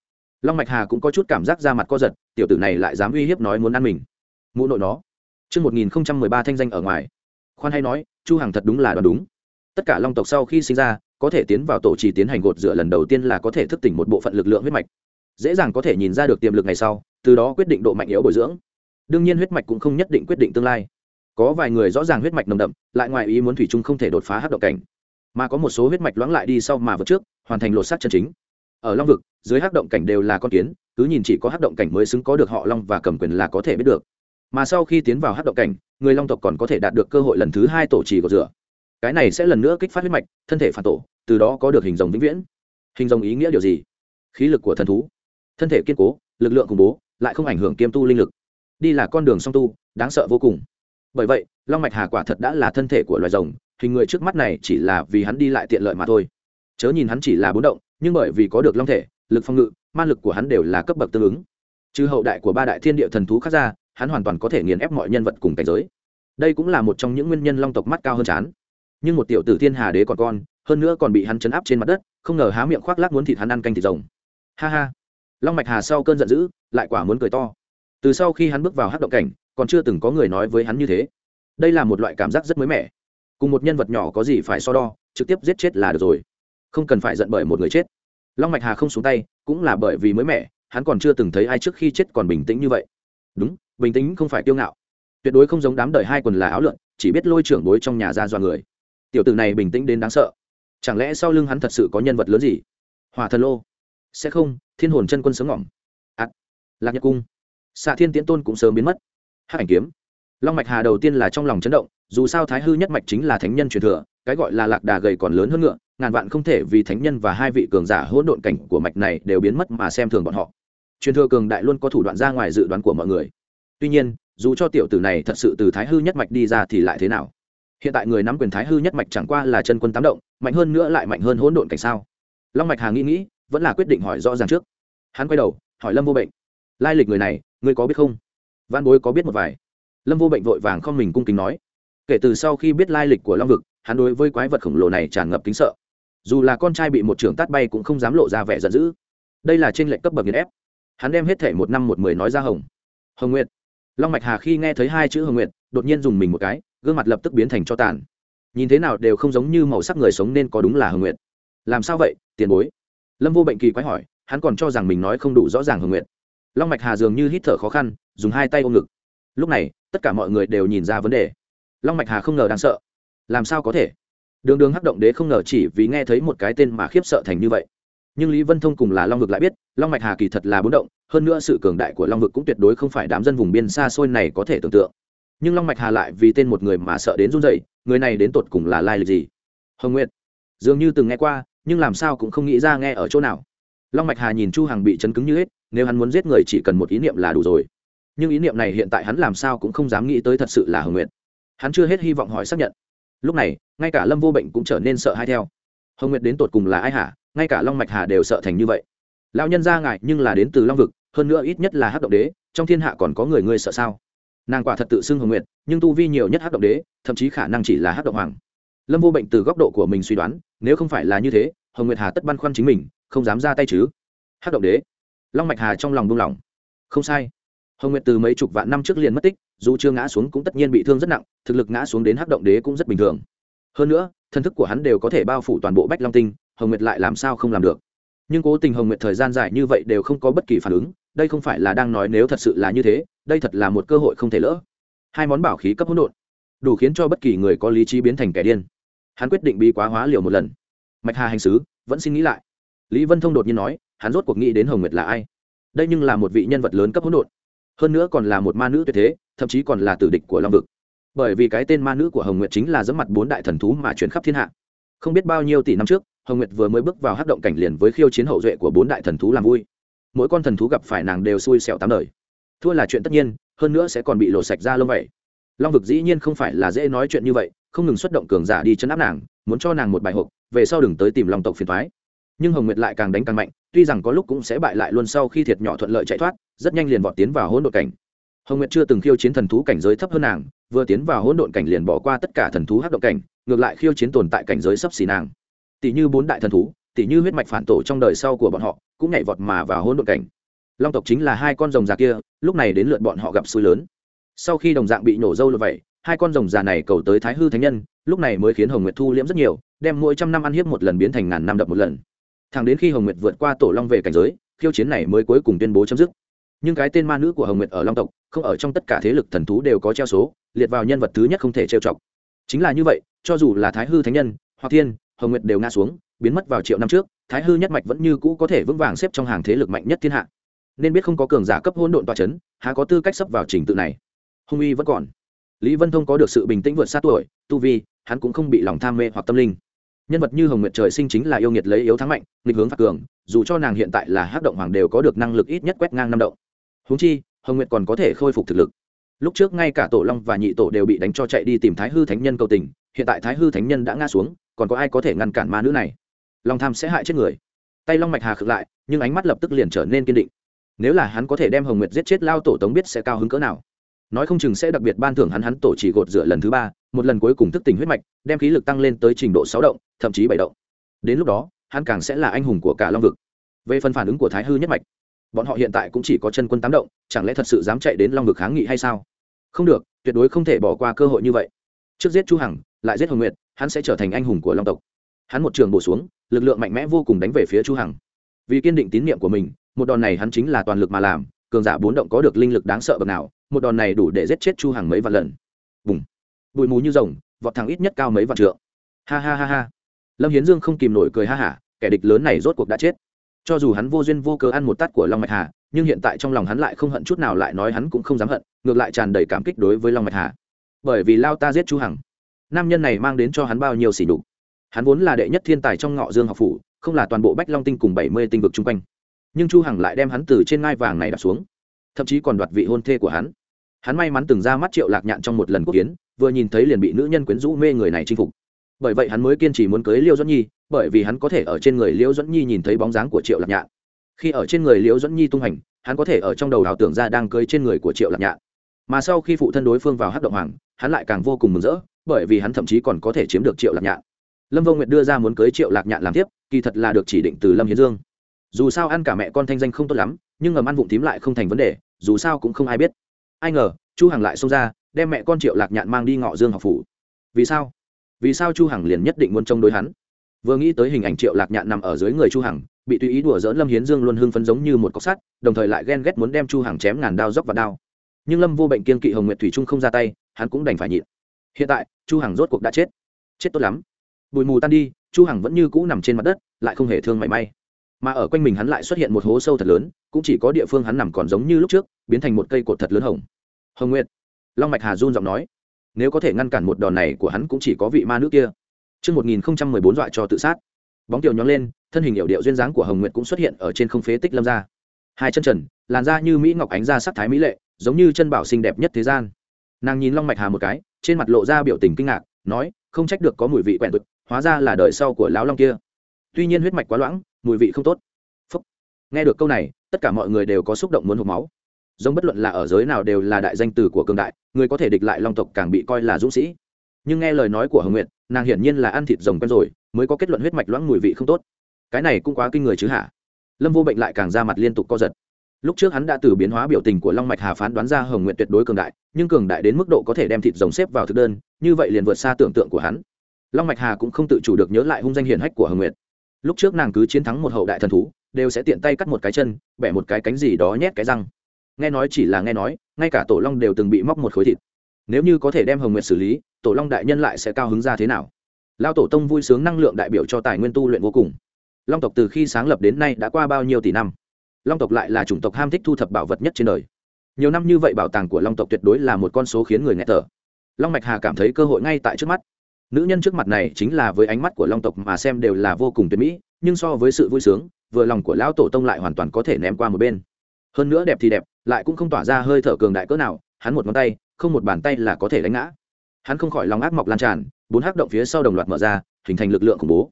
long mạch hà cũng có chút cảm giác ra mặt co giật tiểu tử này lại dám uy hiếp nói muốn ăn mình mụ nội nó Trước 1013 thanh danh ở ngoài. Khoan hay nói, Chu Hằng thật đúng là đoán đúng. Tất cả long tộc sau khi sinh ra, có thể tiến vào tổ trì tiến hành gột rửa lần đầu tiên là có thể thức tỉnh một bộ phận lực lượng huyết mạch. Dễ dàng có thể nhìn ra được tiềm lực ngày sau, từ đó quyết định độ mạnh yếu bồi dưỡng. Đương nhiên huyết mạch cũng không nhất định quyết định tương lai. Có vài người rõ ràng huyết mạch nồng đậm, lại ngoài ý muốn thủy chung không thể đột phá hát động cảnh. Mà có một số huyết mạch loãng lại đi sau mà vượt trước, hoàn thành lột xác chân chính ở long vực dưới hắc động cảnh đều là con kiến cứ nhìn chỉ có hắc động cảnh mới xứng có được họ long và cầm quyền là có thể biết được mà sau khi tiến vào hắc động cảnh người long tộc còn có thể đạt được cơ hội lần thứ hai tổ trì của rửa cái này sẽ lần nữa kích phát huyết mạch thân thể phản tổ từ đó có được hình rồng vĩnh viễn hình rồng ý nghĩa điều gì khí lực của thần thú thân thể kiên cố, lực lượng khủng bố, lại không ảnh hưởng kiêm tu linh lực. Đi là con đường song tu, đáng sợ vô cùng. Bởi vậy, long mạch hà quả thật đã là thân thể của loài rồng, hình người trước mắt này chỉ là vì hắn đi lại tiện lợi mà thôi. Chớ nhìn hắn chỉ là bốn động, nhưng bởi vì có được long thể, lực phong ngự man lực của hắn đều là cấp bậc tương ứng. Trừ hậu đại của ba đại thiên địa thần thú khác ra, hắn hoàn toàn có thể nghiền ép mọi nhân vật cùng cảnh giới. Đây cũng là một trong những nguyên nhân long tộc mắt cao hơn chán. Nhưng một tiểu tử thiên hà đế còn con, hơn nữa còn bị hắn chấn áp trên mặt đất, không ngờ há miệng khoác lác muốn thịt hắn ăn canh thịt rồng. Ha ha long mạch hà sau cơn giận dữ, lại quả muốn cười to. Từ sau khi hắn bước vào hát động cảnh, còn chưa từng có người nói với hắn như thế. Đây là một loại cảm giác rất mới mẻ. Cùng một nhân vật nhỏ có gì phải so đo, trực tiếp giết chết là được rồi. Không cần phải giận bởi một người chết. Long mạch hà không xuống tay, cũng là bởi vì mới mẻ, hắn còn chưa từng thấy ai trước khi chết còn bình tĩnh như vậy. Đúng, bình tĩnh không phải kiêu ngạo. Tuyệt đối không giống đám đời hai quần là áo lượn, chỉ biết lôi trưởng bối trong nhà ra dọa người. Tiểu tử này bình tĩnh đến đáng sợ. Chẳng lẽ sau lưng hắn thật sự có nhân vật lớn gì? Hòa thần lô sẽ không, thiên hồn chân quân sớm ngỏm. Ạt lạc nhật cung. Xạ thiên tiễn tôn cũng sớm biến mất. Hát ảnh kiếm. Long mạch hà đầu tiên là trong lòng chấn động, dù sao thái hư nhất mạch chính là thánh nhân truyền thừa, cái gọi là lạc đà gầy còn lớn hơn ngựa, ngàn vạn không thể vì thánh nhân và hai vị cường giả hỗn độn cảnh của mạch này đều biến mất mà xem thường bọn họ. Truyền thừa cường đại luôn có thủ đoạn ra ngoài dự đoán của mọi người. Tuy nhiên, dù cho tiểu tử này thật sự từ thái hư nhất mạch đi ra thì lại thế nào? Hiện tại người nắm quyền thái hư nhất mạch chẳng qua là chân quân tám động, mạnh hơn nữa lại mạnh hơn hỗn độn cảnh sao? Long mạch hà nghĩ nghĩ vẫn là quyết định hỏi rõ ràng trước. Hắn quay đầu, hỏi lâm vô bệnh. Lai lịch người này, ngươi có biết không? Văn bối có biết một vài. Lâm vô bệnh vội vàng không mình cung kính nói. Kể từ sau khi biết lai lịch của long vực, hắn đối với quái vật khổng lồ này tràn ngập kính sợ. Dù là con trai bị một trưởng tát bay cũng không dám lộ ra vẻ giận dữ. Đây là trên lệnh cấp bậc nghiền ép. Hắn đem hết thể một năm một mười nói ra hồng. Hồng nguyệt. Long mạch hà khi nghe thấy hai chữ hồng nguyệt, đột nhiên dùng mình một cái, gương mặt lập tức biến thành cho tàn. Nhìn thế nào đều không giống như màu sắc người sống nên có đúng là hồng nguyệt. Làm sao vậy, tiền bối? Lâm vô bệnh kỳ quái hỏi, hắn còn cho rằng mình nói không đủ rõ ràng hồng nguyệt. Long mạch hà dường như hít thở khó khăn, dùng hai tay ôm ngực. Lúc này, tất cả mọi người đều nhìn ra vấn đề. Long mạch hà không ngờ đang sợ. Làm sao có thể? Đường đường hắc động đế không ngờ chỉ vì nghe thấy một cái tên mà khiếp sợ thành như vậy. Nhưng lý vân thông cùng là long vực lại biết, long mạch hà kỳ thật là bốn động, hơn nữa sự cường đại của long vực cũng tuyệt đối không phải đám dân vùng biên xa xôi này có thể tưởng tượng. Nhưng long mạch hà lại vì tên một người mà sợ đến run dậy người này đến tột cùng là lai lịch gì? Hồng nguyệt, dường như từng nghe qua nhưng làm sao cũng không nghĩ ra nghe ở chỗ nào. Long mạch hà nhìn chu hằng bị chấn cứng như hết, nếu hắn muốn giết người chỉ cần một ý niệm là đủ rồi. Nhưng ý niệm này hiện tại hắn làm sao cũng không dám nghĩ tới thật sự là hồng nguyệt. Hắn chưa hết hy vọng hỏi xác nhận. Lúc này, ngay cả lâm vô bệnh cũng trở nên sợ hãi theo. Hồng nguyệt đến tột cùng là ai hả? Ngay cả long mạch hà đều sợ thành như vậy. Lão nhân ra ngại nhưng là đến từ long vực, hơn nữa ít nhất là hát động đế, trong thiên hạ còn có người ngươi sợ sao? Nàng quả thật tự xưng hồng nguyệt, nhưng tu vi nhiều nhất hát động đế, thậm chí khả năng chỉ là hát động hoàng lâm vô bệnh từ góc độ của mình suy đoán, nếu không phải là như thế, hồng nguyệt hà tất băn khoăn chính mình, không dám ra tay chứ. Hát động đế. Long mạch hà trong lòng buông lỏng. Không sai. Hồng nguyệt từ mấy chục vạn năm trước liền mất tích, dù chưa ngã xuống cũng tất nhiên bị thương rất nặng, thực lực ngã xuống đến hắc động đế cũng rất bình thường. Hơn nữa thân thức của hắn đều có thể bao phủ toàn bộ bách long tinh, hồng nguyệt lại làm sao không làm được. Nhưng cố tình hồng nguyệt thời gian dài như vậy đều không có bất kỳ phản ứng, đây không phải là đang nói nếu thật sự là như thế, đây thật là một cơ hội không thể lỡ. Hai món bảo khí cấp hỗn độn, đủ khiến cho bất kỳ người có lý trí biến thành kẻ điên hắn quyết định bí quá hóa liều một lần. Mạch hà hành sứ, vẫn xin nghĩ lại. Lý vân thông đột nhiên nói, hắn rốt cuộc nghĩ đến hồng nguyệt là ai? Đây nhưng là một vị nhân vật lớn cấp hỗn độn. Hơn nữa còn là một ma nữ tuyệt thế, thậm chí còn là tử địch của long vực. Bởi vì cái tên ma nữ của hồng nguyệt chính là giấm mặt bốn đại thần thú mà chuyển khắp thiên hạ. Không biết bao nhiêu tỷ năm trước, hồng nguyệt vừa mới bước vào hát động cảnh liền với khiêu chiến hậu duệ của bốn đại thần thú làm vui. Mỗi con thần thú gặp phải nàng đều xui xẻo tám đời. Thua là chuyện tất nhiên, hơn nữa sẽ còn bị lộ sạch ra lông vậy. Long vực dĩ nhiên không phải là dễ nói chuyện như vậy không ngừng xuất động cường giả đi chấn áp nàng, muốn cho nàng một bài hộp, về sau đừng tới tìm lòng tộc phiền thoái nhưng hồng nguyệt lại càng đánh càng mạnh, tuy rằng có lúc cũng sẽ bại lại luôn sau khi thiệt nhỏ thuận lợi chạy thoát, rất nhanh liền vọt tiến vào hỗn độn cảnh. Hồng nguyệt chưa từng khiêu chiến thần thú cảnh giới thấp hơn nàng, vừa tiến vào hỗn độn cảnh liền bỏ qua tất cả thần thú hắc động cảnh, ngược lại khiêu chiến tồn tại cảnh giới sấp xỉ nàng. Tỷ như bốn đại thần thú, tỷ như huyết mạch phản tổ trong đời sau của bọn họ, cũng nhảy vọt mà vào hỗn độn cảnh. Long tộc chính là hai con rồng già kia, lúc này đến lượt bọn họ gặp xui lớn. Sau khi đồng dạng bị nổ dâu như vậy hai con rồng già này cầu tới thái hư thánh nhân, lúc này mới khiến hồng nguyệt thu liễm rất nhiều, đem mỗi trăm năm ăn hiếp một lần biến thành ngàn năm đập một lần. Thẳng đến khi hồng nguyệt vượt qua tổ long về cảnh giới, khiêu chiến này mới cuối cùng tuyên bố chấm dứt. Nhưng cái tên ma nữ của hồng nguyệt ở long tộc, không ở trong tất cả thế lực thần thú đều có treo số, liệt vào nhân vật thứ nhất không thể trêu chọc. Chính là như vậy, cho dù là thái hư thánh nhân hoặc thiên, hồng nguyệt đều ngã xuống, biến mất vào triệu năm trước, thái hư nhất mạch vẫn như cũ có thể vững vàng xếp trong hàng thế lực mạnh nhất thiên hạ. Nên biết không có cường giả cấp hỗn độn tọa c h ấ n há có tư cách sắp vào trình tự này. Hung uy vẫn còn lý vân thông có được sự bình tĩnh vượt xa tuổi, tu vi, hắn cũng không bị lòng tham mê hoặc tâm linh. Nhân vật như hồng nguyệt trời sinh chính là yêu nghiệt lấy yếu thắng mạnh, nghịch hướng phạt cường, dù cho nàng hiện tại là hát động hoàng đều có được năng lực ít nhất quét ngang năm động. Húng chi, hồng nguyệt còn có thể khôi phục thực lực. Lúc trước ngay cả tổ long và nhị tổ đều bị đánh cho chạy đi tìm thái hư thánh nhân cầu tình, hiện tại thái hư thánh nhân đã ngã xuống, còn có ai có thể ngăn cản ma nữ này? Lòng tham sẽ hại chết người. Tay long mạch hà khực lại, nhưng ánh mắt lập tức liền trở nên kiên định. Nếu là hắn có thể đem hồng nguyệt giết chết lao tổ tống biết sẽ cao hứng cỡ nào? Nói không chừng sẽ đặc biệt ban thưởng hắn hắn tổ chỉ gột rửa lần thứ ba, một lần cuối cùng thức tỉnh huyết mạch, đem khí lực tăng lên tới trình độ sáu động, thậm chí bảy động. Đến lúc đó, hắn càng sẽ là anh hùng của cả long vực. Về phần phản ứng của thái hư nhất mạch, bọn họ hiện tại cũng chỉ có chân quân tám động, chẳng lẽ thật sự dám chạy đến long vực kháng nghị hay sao? Không được, tuyệt đối không thể bỏ qua cơ hội như vậy. Trước giết chu hằng, lại giết hồng nguyệt, hắn sẽ trở thành anh hùng của long tộc. Hắn một trường bổ xuống, lực lượng mạnh mẽ vô cùng đánh về phía chu hằng. Vì kiên định tín nhiệm của mình, một đòn này hắn chính là toàn lực mà làm, cường giả bốn động có được linh lực đáng sợ bậc nào một đòn này đủ để giết chết chu hằng mấy vạn lần. Bùng. Bụi mù như rồng, vọt thẳng ít nhất cao mấy vạn trượng. Ha ha ha ha. Lâm hiến dương không kìm nổi cười ha hả, kẻ địch lớn này rốt cuộc đã chết. Cho dù hắn vô duyên vô cớ ăn một tát của long mạch hà, nhưng hiện tại trong lòng hắn lại không hận chút nào lại nói hắn cũng không dám hận, ngược lại tràn đầy cảm kích đối với long mạch hà. Bởi vì lao ta giết chu hằng, nam nhân này mang đến cho hắn bao nhiêu sỉ nhục. Hắn vốn là đệ nhất thiên tài trong ngọ dương học phủ, không là toàn bộ bách long tinh cùng bảy mươi tinh vực chung quanh. Nhưng chu hằng lại đem hắn từ trên ngai vàng này đặt xuống, thậm chí còn đoạt vị hôn thê của hắn hắn may mắn từng ra mắt triệu lạc nhạn trong một lần cuộc kiến, vừa nhìn thấy liền bị nữ nhân quyến rũ mê người này chinh phục. Bởi vậy hắn mới kiên trì muốn cưới liêu dẫn nhi, bởi vì hắn có thể ở trên người liêu dẫn nhi nhìn thấy bóng dáng của triệu lạc nhạn. Khi ở trên người liêu dẫn nhi tung hành, hắn có thể ở trong đầu đào tưởng ra đang cưới trên người của triệu lạc nhạn. Mà sau khi phụ thân đối phương vào hát động hoàng, hắn lại càng vô cùng mừng rỡ, bởi vì hắn thậm chí còn có thể chiếm được triệu lạc nhạn. Lâm vô nguyệt đưa ra muốn cưới triệu lạc nhạn làm tiếp kỳ thật là được chỉ định từ lâm hiến dương. Dù sao ăn cả mẹ con thanh danh không tốt lắm, nhưng ngầm ăn vụng tím lại không thành vấn đề, dù sao cũng không ai biết ai ngờ, chu hằng lại xông ra, đem mẹ con triệu lạc nhạn mang đi ngọ dương học phủ. Vì sao? Vì sao chu hằng liền nhất định muốn chống đối hắn? Vừa nghĩ tới hình ảnh triệu lạc nhạn nằm ở dưới người chu hằng, bị tùy ý đùa dỡn lâm hiến dương luôn hưng phấn giống như một cọc sắt, đồng thời lại ghen ghét muốn đem chu hằng chém ngàn đao dốc vào đao. Nhưng lâm vô bệnh kiên kỵ hồng nguyệt thủy trung không ra tay, hắn cũng đành phải nhịn. Hiện tại, chu hằng rốt cuộc đã chết. Chết tốt lắm. Bụi mù tan đi, chu hằng vẫn như cũ nằm trên mặt đất, lại không hề thương mảy may mà ở quanh mình hắn lại xuất hiện một hố sâu thật lớn cũng chỉ có địa phương hắn nằm còn giống như lúc trước biến thành một cây cột thật lớn hồng hồng nguyệt long mạch hà run giọng nói nếu có thể ngăn cản một đòn này của hắn cũng chỉ có vị ma nữ kia Trước 1014 dọa cho tự sát. Bóng tiểu nhón lên, thân hình hiệu điệu duyên dáng của Hồng Nguyệt cũng xuất hiện ở trên không phế tích lâm ra. Hai chân trần, làn da như mỹ ngọc ánh ra sắc thái mỹ lệ, giống như chân bảo xinh đẹp nhất thế gian. Nàng nhìn Long Mạch Hà một cái, trên mặt lộ ra biểu tình kinh ngạc, nói, không trách được có mùi vị quen thuộc, hóa ra là đời sau của lão long kia. Tuy nhiên huyết mạch quá loãng, mùi vị không tốt. Phúc. Nghe được câu này, tất cả mọi người đều có xúc động muốn hộp máu. Giống bất luận là ở giới nào đều là đại danh tử của cường đại, người có thể địch lại long tộc càng bị coi là dũng sĩ nhưng nghe lời nói của hồng nguyệt nàng hiển nhiên là ăn thịt rồng quen rồi mới có kết luận huyết mạch loãng mùi vị không tốt cái này cũng quá kinh người chứ hả lâm vô bệnh lại càng ra mặt liên tục co giật lúc trước hắn đã từ biến hóa biểu tình của long mạch hà phán đoán ra hồng nguyện tuyệt đối cường đại nhưng cường đại đến mức độ có thể đem thịt rồng xếp vào thực đơn như vậy liền vượt xa tưởng tượng của hắn long mạch hà cũng không tự chủ được nhớ lại hung danh hiển hách của hồng nguyện lúc trước nàng cứ chiến thắng một hậu đại thần thú, đều sẽ tiện tay cắt một cái chân, bẻ một cái cánh gì đó nhét cái răng. Nghe nói chỉ là nghe nói, ngay cả tổ long đều từng bị móc một khối thịt. Nếu như có thể đem hồng nguyệt xử lý, tổ long đại nhân lại sẽ cao hứng ra thế nào? Lao tổ tông vui sướng năng lượng đại biểu cho tài nguyên tu luyện vô cùng. Long tộc từ khi sáng lập đến nay đã qua bao nhiêu tỷ năm? Long tộc lại là chủng tộc ham thích thu thập bảo vật nhất trên đời. Nhiều năm như vậy bảo tàng của long tộc tuyệt đối là một con số khiến người nghe tở long mạch hà cảm thấy cơ hội ngay tại trước mắt nữ nhân trước mặt này chính là với ánh mắt của long tộc mà xem đều là vô cùng tuyệt mỹ, nhưng so với sự vui sướng, vừa lòng của lão tổ tông lại hoàn toàn có thể ném qua một bên. Hơn nữa đẹp thì đẹp, lại cũng không tỏa ra hơi thở cường đại cỡ nào, hắn một ngón tay, không một bàn tay là có thể đánh ngã. Hắn không khỏi lòng ác mọc lan tràn, bốn hắc động phía sau đồng loạt mở ra, hình thành lực lượng khủng bố.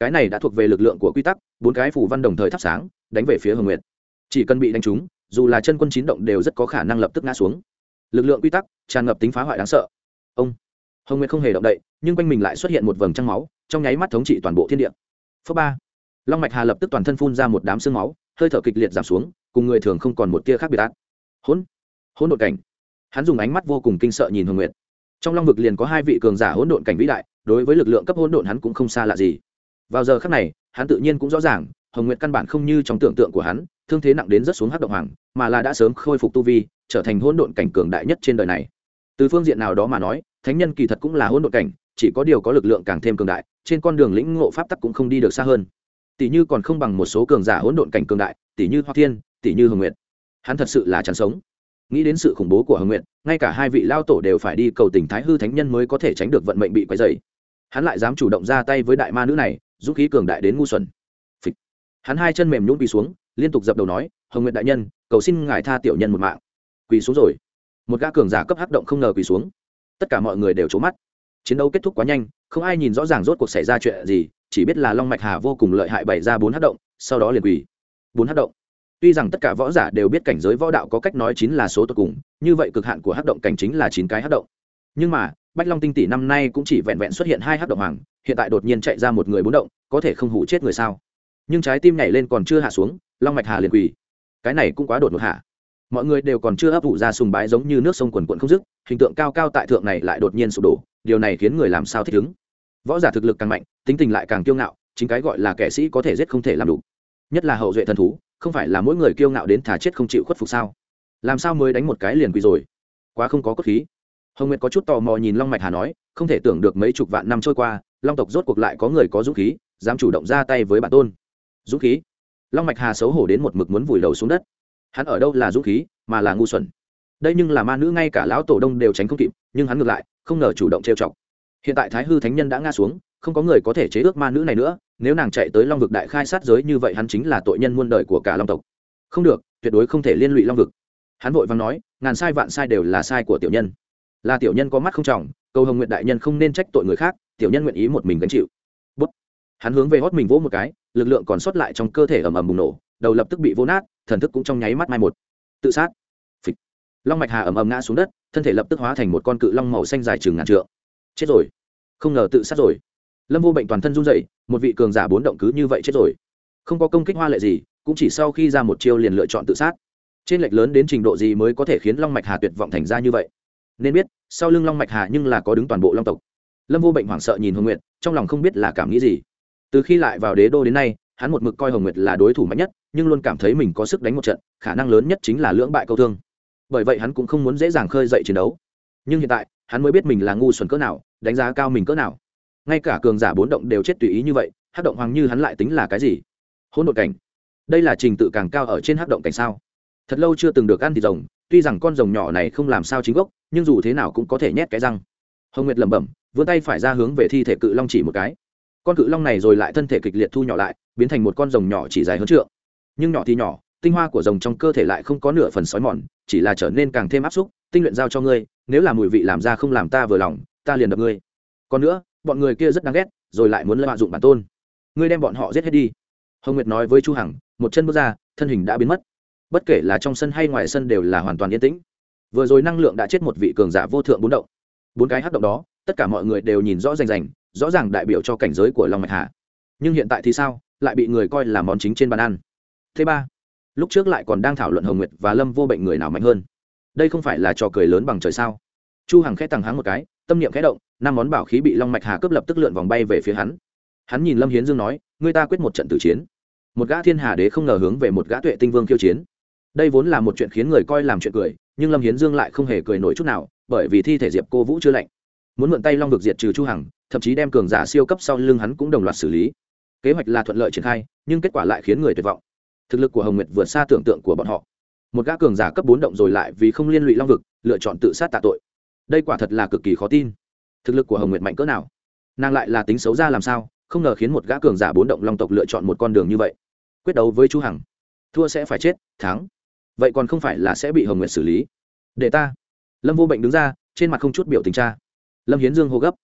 Cái này đã thuộc về lực lượng của quy tắc, bốn cái phủ văn đồng thời thắp sáng, đánh về phía hồng nguyệt. Chỉ cần bị đánh trúng, dù là chân quân chín động đều rất có khả năng lập tức ngã xuống. Lực lượng quy tắc tràn ngập tính phá hoại đáng sợ. Ông, hồng nguyệt không hề động đậy nhưng quanh mình lại xuất hiện một vầng trăng máu, trong nháy mắt thống trị toàn bộ thiên địa. Phớ ba, long mạch hà lập tức toàn thân phun ra một đám xương máu, hơi thở kịch liệt giảm xuống, cùng người thường không còn một tia khác biệt ác. Hỗn hỗn độn cảnh. Hắn dùng ánh mắt vô cùng kinh sợ nhìn hồng nguyệt. Trong long vực liền có hai vị cường giả hỗn độn cảnh vĩ đại, đối với lực lượng cấp hỗn độn hắn cũng không xa lạ gì. Vào giờ khác này, hắn tự nhiên cũng rõ ràng, hồng nguyệt căn bản không như trong tưởng tượng của hắn, thương thế nặng đến rất xuống hát động hoàng, mà là đã sớm khôi phục tu vi, trở thành hỗn độn cảnh cường đại nhất trên đời này. Từ phương diện nào đó mà nói, thánh nhân kỳ thật cũng là hỗn độn cảnh chỉ có điều có lực lượng càng thêm cường đại, trên con đường lĩnh ngộ pháp tắc cũng không đi được xa hơn. Tỷ như còn không bằng một số cường giả hỗn độn cảnh cường đại, tỷ như hoa thiên, tỷ như hồng nguyệt. Hắn thật sự là chẳng sống. Nghĩ đến sự khủng bố của hồng nguyện ngay cả hai vị lao tổ đều phải đi cầu tình thái hư thánh nhân mới có thể tránh được vận mệnh bị quấy dày hắn lại dám chủ động ra tay với đại ma nữ này, dũng khí cường đại đến ngu xuẩn. Phịch. hắn hai chân mềm nhún quỳ xuống, liên tục dập đầu nói, hồng nguyện đại nhân, cầu xin ngài tha tiểu nhân một mạng. Quỳ xuống rồi. Một gã cường giả cấp hắc động không ngờ quỳ xuống. Tất cả mọi người đều trố mắt chiến đấu kết thúc quá nhanh, không ai nhìn rõ ràng rốt cuộc xảy ra chuyện gì, chỉ biết là long mạch hà vô cùng lợi hại bày ra bốn hát động, sau đó liền quỳ. Bốn hát động. Tuy rằng tất cả võ giả đều biết cảnh giới võ đạo có cách nói chín là số tột cùng, như vậy cực hạn của hát động cảnh chính là chín cái hát động. Nhưng mà, bách long tinh tỷ năm nay cũng chỉ vẹn vẹn xuất hiện hai hát động hoàng, hiện tại đột nhiên chạy ra một người bốn động, có thể không hủ chết người sao? Nhưng trái tim nhảy lên còn chưa hạ xuống, long mạch hà liền quỳ. Cái này cũng quá đột ngột hạ mọi người đều còn chưa ấp ủ ra sùng bái giống như nước sông quần quận không dứt, hình tượng cao cao tại thượng này lại đột nhiên sụp đổ, điều này khiến người làm sao thích ứng? Võ giả thực lực càng mạnh, tính tình lại càng kiêu ngạo, chính cái gọi là kẻ sĩ có thể giết không thể làm đủ. Nhất là hậu duệ thần thú, không phải là mỗi người kiêu ngạo đến thả chết không chịu khuất phục sao? Làm sao mới đánh một cái liền quỳ rồi? Quá không có cốt khí. Hồng nguyệt có chút tò mò nhìn long mạch hà nói, không thể tưởng được mấy chục vạn năm trôi qua, long tộc rốt cuộc lại có người có dũng khí, dám chủ động ra tay với bản tôn. Dũng khí? Long mạch hà xấu hổ đến một mực muốn vùi đầu xuống đất hắn ở đâu là dũng khí, mà là ngu xuẩn. Đây nhưng là ma nữ ngay cả lão tổ đông đều tránh không kịp, nhưng hắn ngược lại, không ngờ chủ động trêu chọc. Hiện tại thái hư thánh nhân đã ngã xuống, không có người có thể chế ước ma nữ này nữa, nếu nàng chạy tới long vực đại khai sát giới như vậy hắn chính là tội nhân muôn đời của cả long tộc. Không được, tuyệt đối không thể liên lụy long vực. Hắn vội vàng nói, ngàn sai vạn sai đều là sai của tiểu nhân. Là tiểu nhân có mắt không trọng, cầu hồng nguyện đại nhân không nên trách tội người khác, tiểu nhân nguyện ý một mình gánh chịu. Bút. Hắn hướng về hót mình vỗ một cái, lực lượng còn sót lại trong cơ thể ầm ầm bùng nổ đầu lập tức bị vỗ nát, thần thức cũng trong nháy mắt mai một. Tự sát. Phịch. long mạch hà ầm ầm ngã xuống đất, thân thể lập tức hóa thành một con cự long màu xanh dài chừng ngàn trượng. Chết rồi. Không ngờ tự sát rồi. Lâm vô bệnh toàn thân run dậy một vị cường giả bốn động cứ như vậy chết rồi. Không có công kích hoa lệ gì, cũng chỉ sau khi ra một chiêu liền lựa chọn tự sát. Trên lệch lớn đến trình độ gì mới có thể khiến long mạch hà tuyệt vọng thành ra như vậy? Nên biết, sau lưng long mạch hà nhưng là có đứng toàn bộ long tộc. Lâm vô bệnh hoảng sợ nhìn hồng nguyệt, trong lòng không biết là cảm nghĩ gì. Từ khi lại vào đế đô đến nay hắn một mực coi hồng nguyệt là đối thủ mạnh nhất, nhưng luôn cảm thấy mình có sức đánh một trận, khả năng lớn nhất chính là lưỡng bại câu thương. Bởi vậy hắn cũng không muốn dễ dàng khơi dậy chiến đấu. Nhưng hiện tại, hắn mới biết mình là ngu xuẩn cỡ nào, đánh giá cao mình cỡ nào. Ngay cả cường giả bốn động đều chết tùy ý như vậy hát động hoàng như hắn lại tính là cái gì? Hỗn độn cảnh. Đây là trình tự càng cao ở trên hát động cảnh sao? Thật lâu chưa từng được ăn thịt rồng, tuy rằng con rồng nhỏ này không làm sao chính gốc, nhưng dù thế nào cũng có thể nhét cái răng. Hồng nguyệt lẩm bẩm, vươn tay phải ra hướng về thi thể cự long chỉ một cái con cự long này rồi lại thân thể kịch liệt thu nhỏ lại, biến thành một con rồng nhỏ chỉ dài hơn trượng. Nhưng nhỏ thì nhỏ, tinh hoa của rồng trong cơ thể lại không có nửa phần sói mòn, chỉ là trở nên càng thêm áp xúc, tinh luyện giao cho ngươi, nếu là mùi vị làm ra không làm ta vừa lòng, ta liền đập ngươi. Còn nữa, bọn người kia rất đáng ghét, rồi lại muốn lợi dụng bản tôn. Ngươi đem bọn họ giết hết đi. Hồng nguyệt nói với chu hằng, một chân bước ra, thân hình đã biến mất. Bất kể là trong sân hay ngoài sân đều là hoàn toàn yên tĩnh. Vừa rồi năng lượng đã chết một vị cường giả vô thượng bốn động. Bốn cái hắc động đó, tất cả mọi người đều nhìn rõ rành rành rõ ràng đại biểu cho cảnh giới của long mạch hà. Nhưng hiện tại thì sao? Lại bị người coi là món chính trên bàn ăn. Thứ ba, lúc trước lại còn đang thảo luận hồng nguyệt và lâm vô bệnh người nào mạnh hơn. Đây không phải là trò cười lớn bằng trời sao? Chu hằng khẽ tăng háng một cái, tâm niệm khẽ động, năm món bảo khí bị long mạch hà cướp lập tức lượn vòng bay về phía hắn. Hắn nhìn lâm hiến dương nói người ta quyết một trận tử chiến. Một gã thiên hà đế không ngờ hướng về một gã tuệ tinh vương khiêu chiến. Đây vốn là một chuyện khiến người coi làm chuyện cười, nhưng lâm hiến dương lại không hề cười nổi chút nào, bởi vì thi thể diệp cô vũ chưa lạnh muốn mượn tay long vực diệt trừ chu hằng, thậm chí đem cường giả siêu cấp sau lưng hắn cũng đồng loạt xử lý. Kế hoạch là thuận lợi triển khai, nhưng kết quả lại khiến người tuyệt vọng. Thực lực của hồng nguyệt vượt xa tưởng tượng của bọn họ. Một gã cường giả cấp bốn động rồi lại vì không liên lụy long vực, lựa chọn tự sát tạ tội. Đây quả thật là cực kỳ khó tin. Thực lực của hồng nguyệt mạnh cỡ nào? Nàng lại là tính xấu ra làm sao, không ngờ khiến một gã cường giả bốn động long tộc lựa chọn một con đường như vậy. Quyết đấu với chu hằng. Thua sẽ phải chết, thắng. Vậy còn không phải là sẽ bị hồng nguyệt xử lý. Để ta. Lâm vô bệnh đứng ra, trên mặt không chút biểu tình tra lâm hiến dương hô gấp.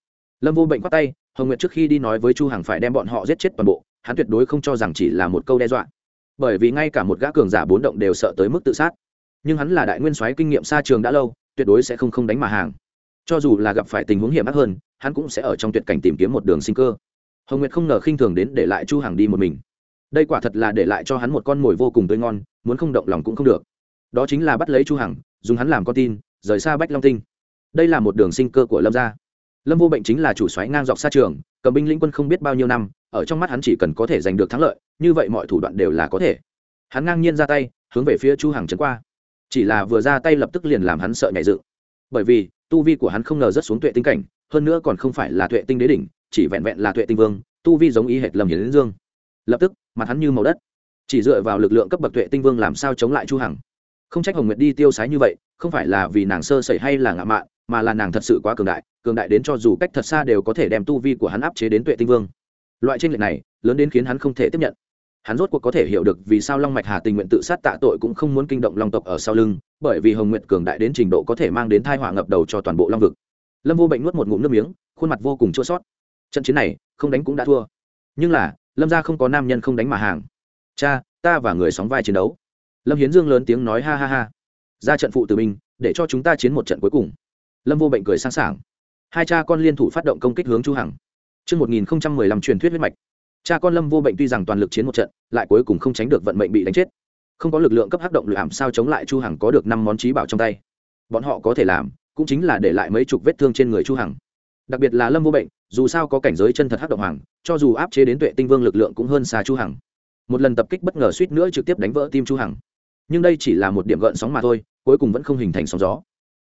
Lâm vô bệnh khoát tay, hồng nguyệt trước khi đi nói với chu hằng phải đem bọn họ giết chết toàn bộ, hắn tuyệt đối không cho rằng chỉ là một câu đe dọa. Bởi vì ngay cả một gã cường giả bốn động đều sợ tới mức tự sát. Nhưng hắn là đại nguyên soái kinh nghiệm xa trường đã lâu, tuyệt đối sẽ không không đánh mà hàng. Cho dù là gặp phải tình huống hiểm ác hơn, hắn cũng sẽ ở trong tuyệt cảnh tìm kiếm một đường sinh cơ. Hồng nguyệt không ngờ khinh thường đến để lại chu hằng đi một mình. Đây quả thật là để lại cho hắn một con mồi vô cùng tươi ngon, muốn không động lòng cũng không được. Đó chính là bắt lấy chu hằng, dùng hắn làm con tin, rời xa bách long tinh đây là một đường sinh cơ của lâm gia. Lâm vô bệnh chính là chủ xoáy ngang dọc xa trường, cầm binh lĩnh quân không biết bao nhiêu năm, ở trong mắt hắn chỉ cần có thể giành được thắng lợi, như vậy mọi thủ đoạn đều là có thể. Hắn ngang nhiên ra tay, hướng về phía chu hằng trấn qua. Chỉ là vừa ra tay lập tức liền làm hắn sợ nhảy dựng. Bởi vì, tu vi của hắn không ngờ rất xuống tuệ tinh cảnh, hơn nữa còn không phải là tuệ tinh đế đỉnh, chỉ vẹn vẹn là tuệ tinh vương, tu vi giống y hệt lầm hiến dương. Lập tức, mặt hắn như màu đất. Chỉ dựa vào lực lượng cấp bậc tuệ tinh vương làm sao chống lại chu hằng? Không trách hồng nguyệt đi tiêu sái như vậy, không phải là vì nàng sơ sẩy hay là ngạ mạn mà là nàng thật sự quá cường đại cường đại đến cho dù cách thật xa đều có thể đem tu vi của hắn áp chế đến tuệ tinh vương. Loại tranh lệch này, lớn đến khiến hắn không thể tiếp nhận. Hắn rốt cuộc có thể hiểu được vì sao long mạch hà tình nguyện tự sát tạ tội cũng không muốn kinh động long tộc ở sau lưng, bởi vì hồng nguyện cường đại đến trình độ có thể mang đến thai họa ngập đầu cho toàn bộ long vực. Lâm vô bệnh nuốt một ngụm nước miếng, khuôn mặt vô cùng chua sót trận chiến này, không đánh cũng đã thua. Nhưng là, lâm gia không có nam nhân không đánh mà hàng. Cha, ta và người sóng vai chiến đấu. Lâm hiến dương lớn tiếng nói ha ha ha. Ra trận phụ từ mình, để cho chúng ta chiến một trận cuối cùng lâm vô bệnh cười sẵn sàng hai cha con liên thủ phát động công kích hướng chu hằng Trước 1015 truyền thuyết huyết mạch. Cha con Lâm vô bệnh tuy rằng toàn lực chiến một trận, lại cuối cùng không tránh được vận mệnh bị đánh chết. Không có lực lượng cấp hắc động làm sao chống lại Chu Hằng có được năm món trí bảo trong tay. Bọn họ có thể làm, cũng chính là để lại mấy chục vết thương trên người Chu Hằng. Đặc biệt là Lâm vô bệnh, dù sao có cảnh giới chân thật hắc động hoàng, cho dù áp chế đến tuệ tinh vương lực lượng cũng hơn xa Chu Hằng. Một lần tập kích bất ngờ suýt nữa trực tiếp đánh vỡ tim Chu Hằng. Nhưng đây chỉ là một điểm gợn sóng mà thôi, cuối cùng vẫn không hình thành sóng gió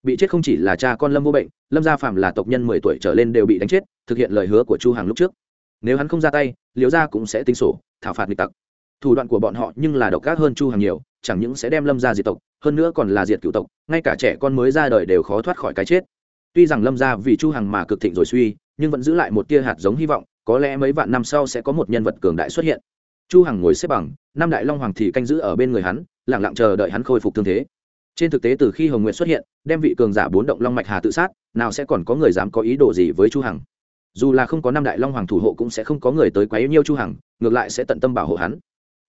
bị chết không chỉ là cha con lâm vô bệnh, lâm gia phạm là tộc nhân mười tuổi trở lên đều bị đánh chết, thực hiện lời hứa của chu hằng lúc trước. Nếu hắn không ra tay, liễu gia cũng sẽ tính sổ, thảo phạt nghịch tặc. Thủ đoạn của bọn họ nhưng là độc ác hơn chu hằng nhiều, chẳng những sẽ đem lâm gia diệt tộc, hơn nữa còn là diệt cựu tộc, ngay cả trẻ con mới ra đời đều khó thoát khỏi cái chết. Tuy rằng lâm gia vì chu hằng mà cực thịnh rồi suy, nhưng vẫn giữ lại một tia hạt giống hy vọng, có lẽ mấy vạn năm sau sẽ có một nhân vật cường đại xuất hiện. Chu hằng ngồi xếp bằng, năm đại long hoàng thì canh giữ ở bên người hắn, lặng lặng chờ đợi hắn khôi phục thương thế trên thực tế từ khi hồng nguyệt xuất hiện, đem vị cường giả bốn động long mạch hà tự sát, nào sẽ còn có người dám có ý đồ gì với chu hằng? Dù là không có năm đại long hoàng thủ hộ cũng sẽ không có người tới quấy nhiêu chu hằng, ngược lại sẽ tận tâm bảo hộ hắn.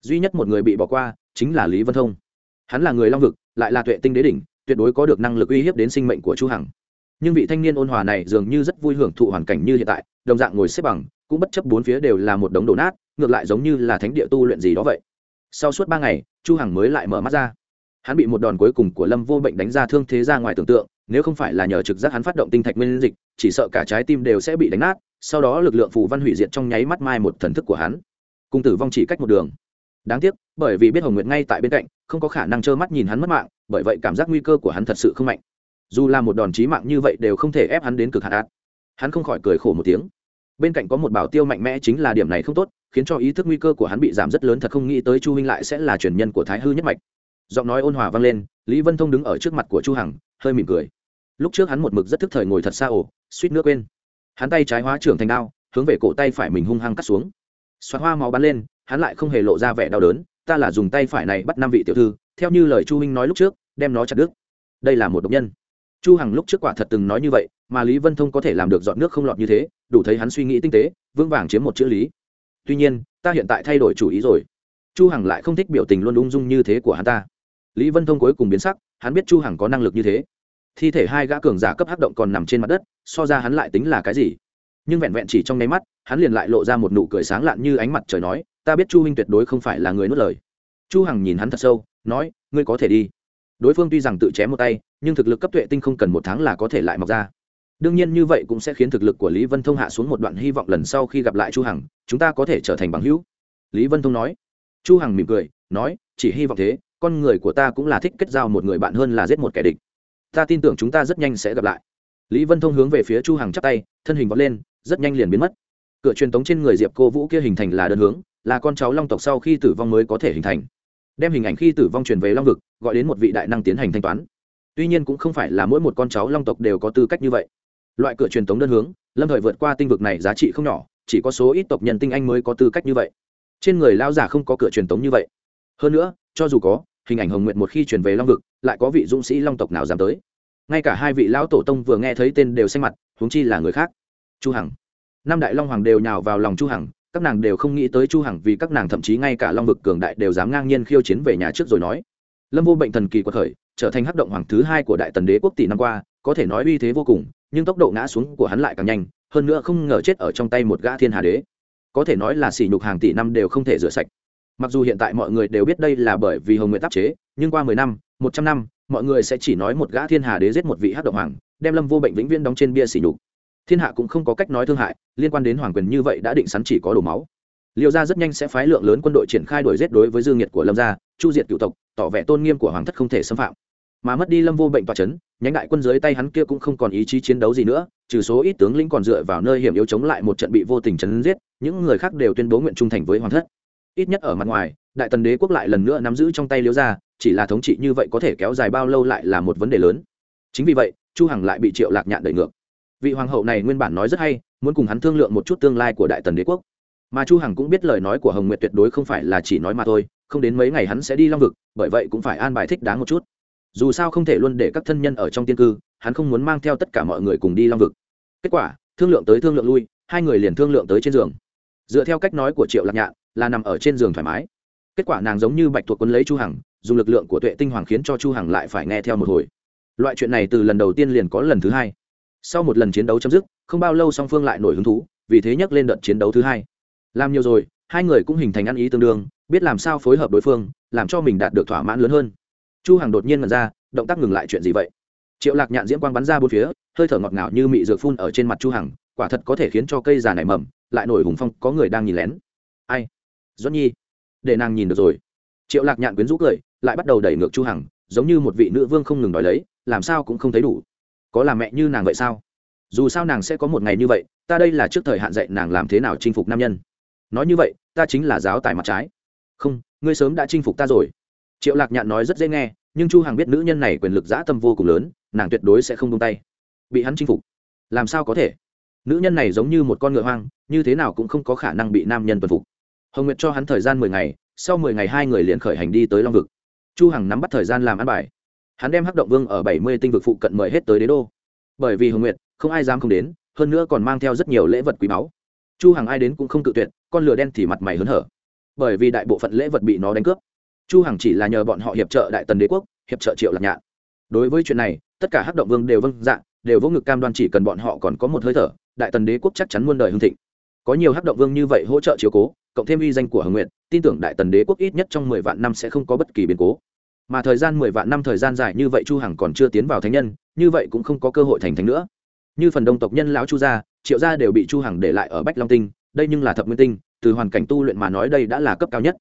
Duy nhất một người bị bỏ qua, chính là lý vân thông. Hắn là người long vực, lại là tuệ tinh đế đỉnh, tuyệt đối có được năng lực uy hiếp đến sinh mệnh của chu hằng. Nhưng vị thanh niên ôn hòa này dường như rất vui hưởng thụ hoàn cảnh như hiện tại, đồng dạng ngồi xếp bằng, cũng bất chấp bốn phía đều là một đống đổ nát, ngược lại giống như là thánh địa tu luyện gì đó vậy. Sau suốt ba ngày, chu hằng mới lại mở mắt ra hắn bị một đòn cuối cùng của lâm vô bệnh đánh ra thương thế ra ngoài tưởng tượng, nếu không phải là nhờ trực giác hắn phát động tinh thạch nguyên dịch, chỉ sợ cả trái tim đều sẽ bị đánh nát, sau đó lực lượng phù văn hủy diệt trong nháy mắt mai một thần thức của hắn. Cung tử vong chỉ cách một đường. Đáng tiếc, bởi vì biết hồng nguyệt ngay tại bên cạnh, không có khả năng trơ mắt nhìn hắn mất mạng, bởi vậy cảm giác nguy cơ của hắn thật sự không mạnh. Dù là một đòn chí mạng như vậy đều không thể ép hắn đến cực hạn hắn không khỏi cười khổ một tiếng. Bên cạnh có một bảo tiêu mạnh mẽ chính là điểm này không tốt, khiến cho ý thức nguy cơ của hắn bị giảm rất lớn, thật không nghĩ tới chu huynh lại sẽ là truyền nhân của thái hư nhất mạch giọng nói ôn hòa vang lên, lý vân thông đứng ở trước mặt của chu hằng, hơi mỉm cười. Lúc trước hắn một mực rất thức thời ngồi thật xa ổ, suýt nước quên. Hắn tay trái hóa trưởng thành đao, hướng về cổ tay phải mình hung hăng cắt xuống. Xoát hoa máu bắn lên, hắn lại không hề lộ ra vẻ đau đớn, ta là dùng tay phải này bắt năm vị tiểu thư, theo như lời chu huynh nói lúc trước, đem nó chặt đứt. Đây là một độc nhân. Chu hằng lúc trước quả thật từng nói như vậy, mà lý vân thông có thể làm được dọn nước không lọt như thế, đủ thấy hắn suy nghĩ tinh tế, vững vàng chiếm một chữ lý. Tuy nhiên, ta hiện tại thay đổi chủ ý rồi chu hằng lại không thích biểu tình luôn ung dung như thế của hắn ta. Lý vân thông cuối cùng biến sắc, hắn biết chu hằng có năng lực như thế. Thi thể hai gã cường giả cấp hắc động còn nằm trên mặt đất, so ra hắn lại tính là cái gì? Nhưng vẹn vẹn chỉ trong nháy mắt, hắn liền lại lộ ra một nụ cười sáng lạn như ánh mặt trời nói, ta biết chu huynh tuyệt đối không phải là người nuốt lời. Chu hằng nhìn hắn thật sâu, nói, ngươi có thể đi. Đối phương tuy rằng tự chém một tay, nhưng thực lực cấp tuệ tinh không cần một tháng là có thể lại mọc ra. Đương nhiên như vậy cũng sẽ khiến thực lực của lý vân thông hạ xuống một đoạn hy vọng lần sau khi gặp lại chu hằng, chúng ta có thể trở thành bằng hữu. Lý vân thông nói chu hằng mỉm cười, nói, chỉ hy vọng thế, con người của ta cũng là thích kết giao một người bạn hơn là giết một kẻ địch. Ta tin tưởng chúng ta rất nhanh sẽ gặp lại. Lý vân thông hướng về phía chu hằng chắp tay, thân hình vọt lên, rất nhanh liền biến mất. Cửa truyền tống trên người diệp cô vũ kia hình thành là đơn hướng, là con cháu long tộc sau khi tử vong mới có thể hình thành. Đem hình ảnh khi tử vong truyền về long vực, gọi đến một vị đại năng tiến hành thanh toán. Tuy nhiên cũng không phải là mỗi một con cháu long tộc đều có tư cách như vậy. Loại cửa truyền tống đơn hướng, lâm thời vượt qua tinh vực này giá trị không nhỏ, chỉ có số ít tộc nhân tinh anh mới có tư cách như vậy trên người lao giả không có cửa truyền tống như vậy. Hơn nữa, cho dù có, hình ảnh hồng nguyện một khi chuyển về long vực, lại có vị dũng sĩ long tộc nào dám tới. Ngay cả hai vị lão tổ tông vừa nghe thấy tên đều xanh mặt, huống chi là người khác. Chu hằng. Năm đại long hoàng đều nhào vào lòng chu hằng, các nàng đều không nghĩ tới chu hằng vì các nàng thậm chí ngay cả long vực cường đại đều dám ngang nhiên khiêu chiến về nhà trước rồi nói. Lâm vô bệnh thần kỳ quật khởi, trở thành hắc động hoàng thứ hai của đại tần đế quốc tỷ năm qua, có thể nói uy thế vô cùng, nhưng tốc độ ngã xuống của hắn lại càng nhanh, hơn nữa không ngờ chết ở trong tay một gã thiên hà đế có thể nói là sỉ nhục hàng tỷ năm đều không thể rửa sạch. Mặc dù hiện tại mọi người đều biết đây là bởi vì hồng nguyện tác chế, nhưng qua mười năm, một trăm năm, mọi người sẽ chỉ nói một gã thiên hà đế giết một vị hắc động hoàng, đem lâm vô bệnh vĩnh viễn đóng trên bia sỉ nhục. Thiên hạ cũng không có cách nói thương hại, liên quan đến hoàng quyền như vậy đã định sẵn chỉ có đổ máu. Liêu gia rất nhanh sẽ phái lượng lớn quân đội triển khai đuổi giết đối với dương nhiệt của lâm gia, chu diệt cựu tộc, tỏ vẻ tôn nghiêm của hoàng thất không thể xâm phạm mà mất đi lâm vô bệnh tòa chấn, nhánh đại quân dưới tay hắn kia cũng không còn ý chí chiến đấu gì nữa, trừ số ít tướng lĩnh còn dựa vào nơi hiểm yếu chống lại một trận bị vô tình chấn giết, những người khác đều tuyên bố nguyện trung thành với hoàng thất. Ít nhất ở mặt ngoài, đại tần đế quốc lại lần nữa nắm giữ trong tay Liễu gia, chỉ là thống trị như vậy có thể kéo dài bao lâu lại là một vấn đề lớn. Chính vì vậy, chu hằng lại bị triệu lạc nhạn đẩy ngược. Vị hoàng hậu này nguyên bản nói rất hay, muốn cùng hắn thương lượng một chút tương lai của đại tần đế quốc. Mà chu hằng cũng biết lời nói của hồng nguyệt tuyệt đối không phải là chỉ nói mà thôi, không đến mấy ngày hắn sẽ đi long vực, bởi vậy cũng phải an bài thích đáng một chút dù sao không thể luôn để các thân nhân ở trong tiên cư, hắn không muốn mang theo tất cả mọi người cùng đi long vực. Kết quả, thương lượng tới thương lượng lui, hai người liền thương lượng tới trên giường. Dựa theo cách nói của triệu lạc nhạn, là nằm ở trên giường thoải mái. Kết quả nàng giống như bạch thuộc quân lấy chu hằng, dùng lực lượng của tuệ tinh hoàng khiến cho chu hằng lại phải nghe theo một hồi. Loại chuyện này từ lần đầu tiên liền có lần thứ hai. Sau một lần chiến đấu chấm dứt, không bao lâu song phương lại nổi hứng thú, vì thế nhắc lên đợt chiến đấu thứ hai. Làm nhiều rồi, hai người cũng hình thành ăn ý tương đương, biết làm sao phối hợp đối phương, làm cho mình đạt được thỏa mãn lớn hơn chu hằng đột nhiên ngẩn ra, động tác ngừng lại chuyện gì vậy? Triệu lạc nhạn diễm quang bắn ra bốn phía, hơi thở ngọt ngào như mị dược phun ở trên mặt chu hằng, quả thật có thể khiến cho cây già nảy mầm, lại nổi hùng phong, có người đang nhìn lén. Ai? Doãn nhi. Để nàng nhìn được rồi. Triệu lạc nhạn quyến rũ cười, lại bắt đầu đẩy ngược chu hằng, giống như một vị nữ vương không ngừng đòi lấy, làm sao cũng không thấy đủ. Có làm mẹ như nàng vậy sao? Dù sao nàng sẽ có một ngày như vậy, ta đây là trước thời hạn dạy nàng làm thế nào chinh phục nam nhân. Nói như vậy, ta chính là giáo tài mặt trái. Không, ngươi sớm đã chinh phục ta rồi triệu lạc nhạn nói rất dễ nghe, nhưng chu hằng biết nữ nhân này quyền lực dã tâm vô cùng lớn, nàng tuyệt đối sẽ không buông tay. Bị hắn chinh phục, làm sao có thể? Nữ nhân này giống như một con ngựa hoang, như thế nào cũng không có khả năng bị nam nhân tuần phục. Hồng nguyệt cho hắn thời gian mười ngày, sau mười ngày hai người liền khởi hành đi tới long vực. Chu hằng nắm bắt thời gian làm ăn bài. Hắn đem hắc động vương ở bảy mươi tinh vực phụ cận mời hết tới đế đô. Bởi vì hồng nguyệt, không ai dám không đến, hơn nữa còn mang theo rất nhiều lễ vật quý báu. Chu hằng ai đến cũng không cự tuyệt, con lửa đen thì mặt mày hớn hở. Bởi vì đại bộ phận lễ vật bị nó đánh cướp chu hằng chỉ là nhờ bọn họ hiệp trợ đại tần đế quốc, hiệp trợ triệu lạc nhạn. Đối với chuyện này, tất cả hắc động vương đều vâng dạ đều vô ngực cam đoan chỉ cần bọn họ còn có một hơi thở, đại tần đế quốc chắc chắn muôn đời hưng thịnh. Có nhiều hắc động vương như vậy hỗ trợ chiếu cố, cộng thêm uy danh của hồng nguyện tin tưởng đại tần đế quốc ít nhất trong mười vạn năm sẽ không có bất kỳ biến cố. Mà thời gian mười vạn năm thời gian dài như vậy chu hằng còn chưa tiến vào thánh nhân, như vậy cũng không có cơ hội thành thánh nữa. Như phần đông tộc nhân lão chu gia, triệu gia đều bị chu hằng để lại ở bách long tinh, đây nhưng là thập nguyên tinh, từ hoàn cảnh tu luyện mà nói đây đã là cấp cao nhất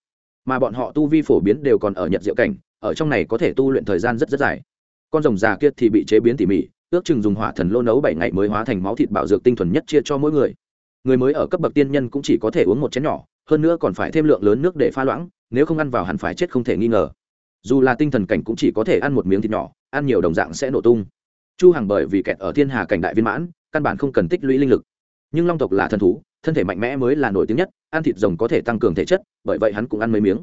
mà bọn họ tu vi phổ biến đều còn ở nhật diệu cảnh, ở trong này có thể tu luyện thời gian rất rất dài. Con rồng già kia thì bị chế biến tỉ mỉ, ước chừng dùng hỏa thần lô nấu bảy ngày mới hóa thành máu thịt bảo dược tinh thuần nhất chia cho mỗi người. Người mới ở cấp bậc tiên nhân cũng chỉ có thể uống một chén nhỏ, hơn nữa còn phải thêm lượng lớn nước để pha loãng, nếu không ăn vào hẳn phải chết không thể nghi ngờ. Dù là tinh thần cảnh cũng chỉ có thể ăn một miếng thịt nhỏ, ăn nhiều đồng dạng sẽ nổ tung. Chu hằng bởi vì kẹt ở thiên hà cảnh đại viên mãn, căn bản không cần tích lũy linh lực. Nhưng long tộc là thần thú thân thể mạnh mẽ mới là nổi tiếng nhất, ăn thịt rồng có thể tăng cường thể chất, bởi vậy hắn cũng ăn mấy miếng.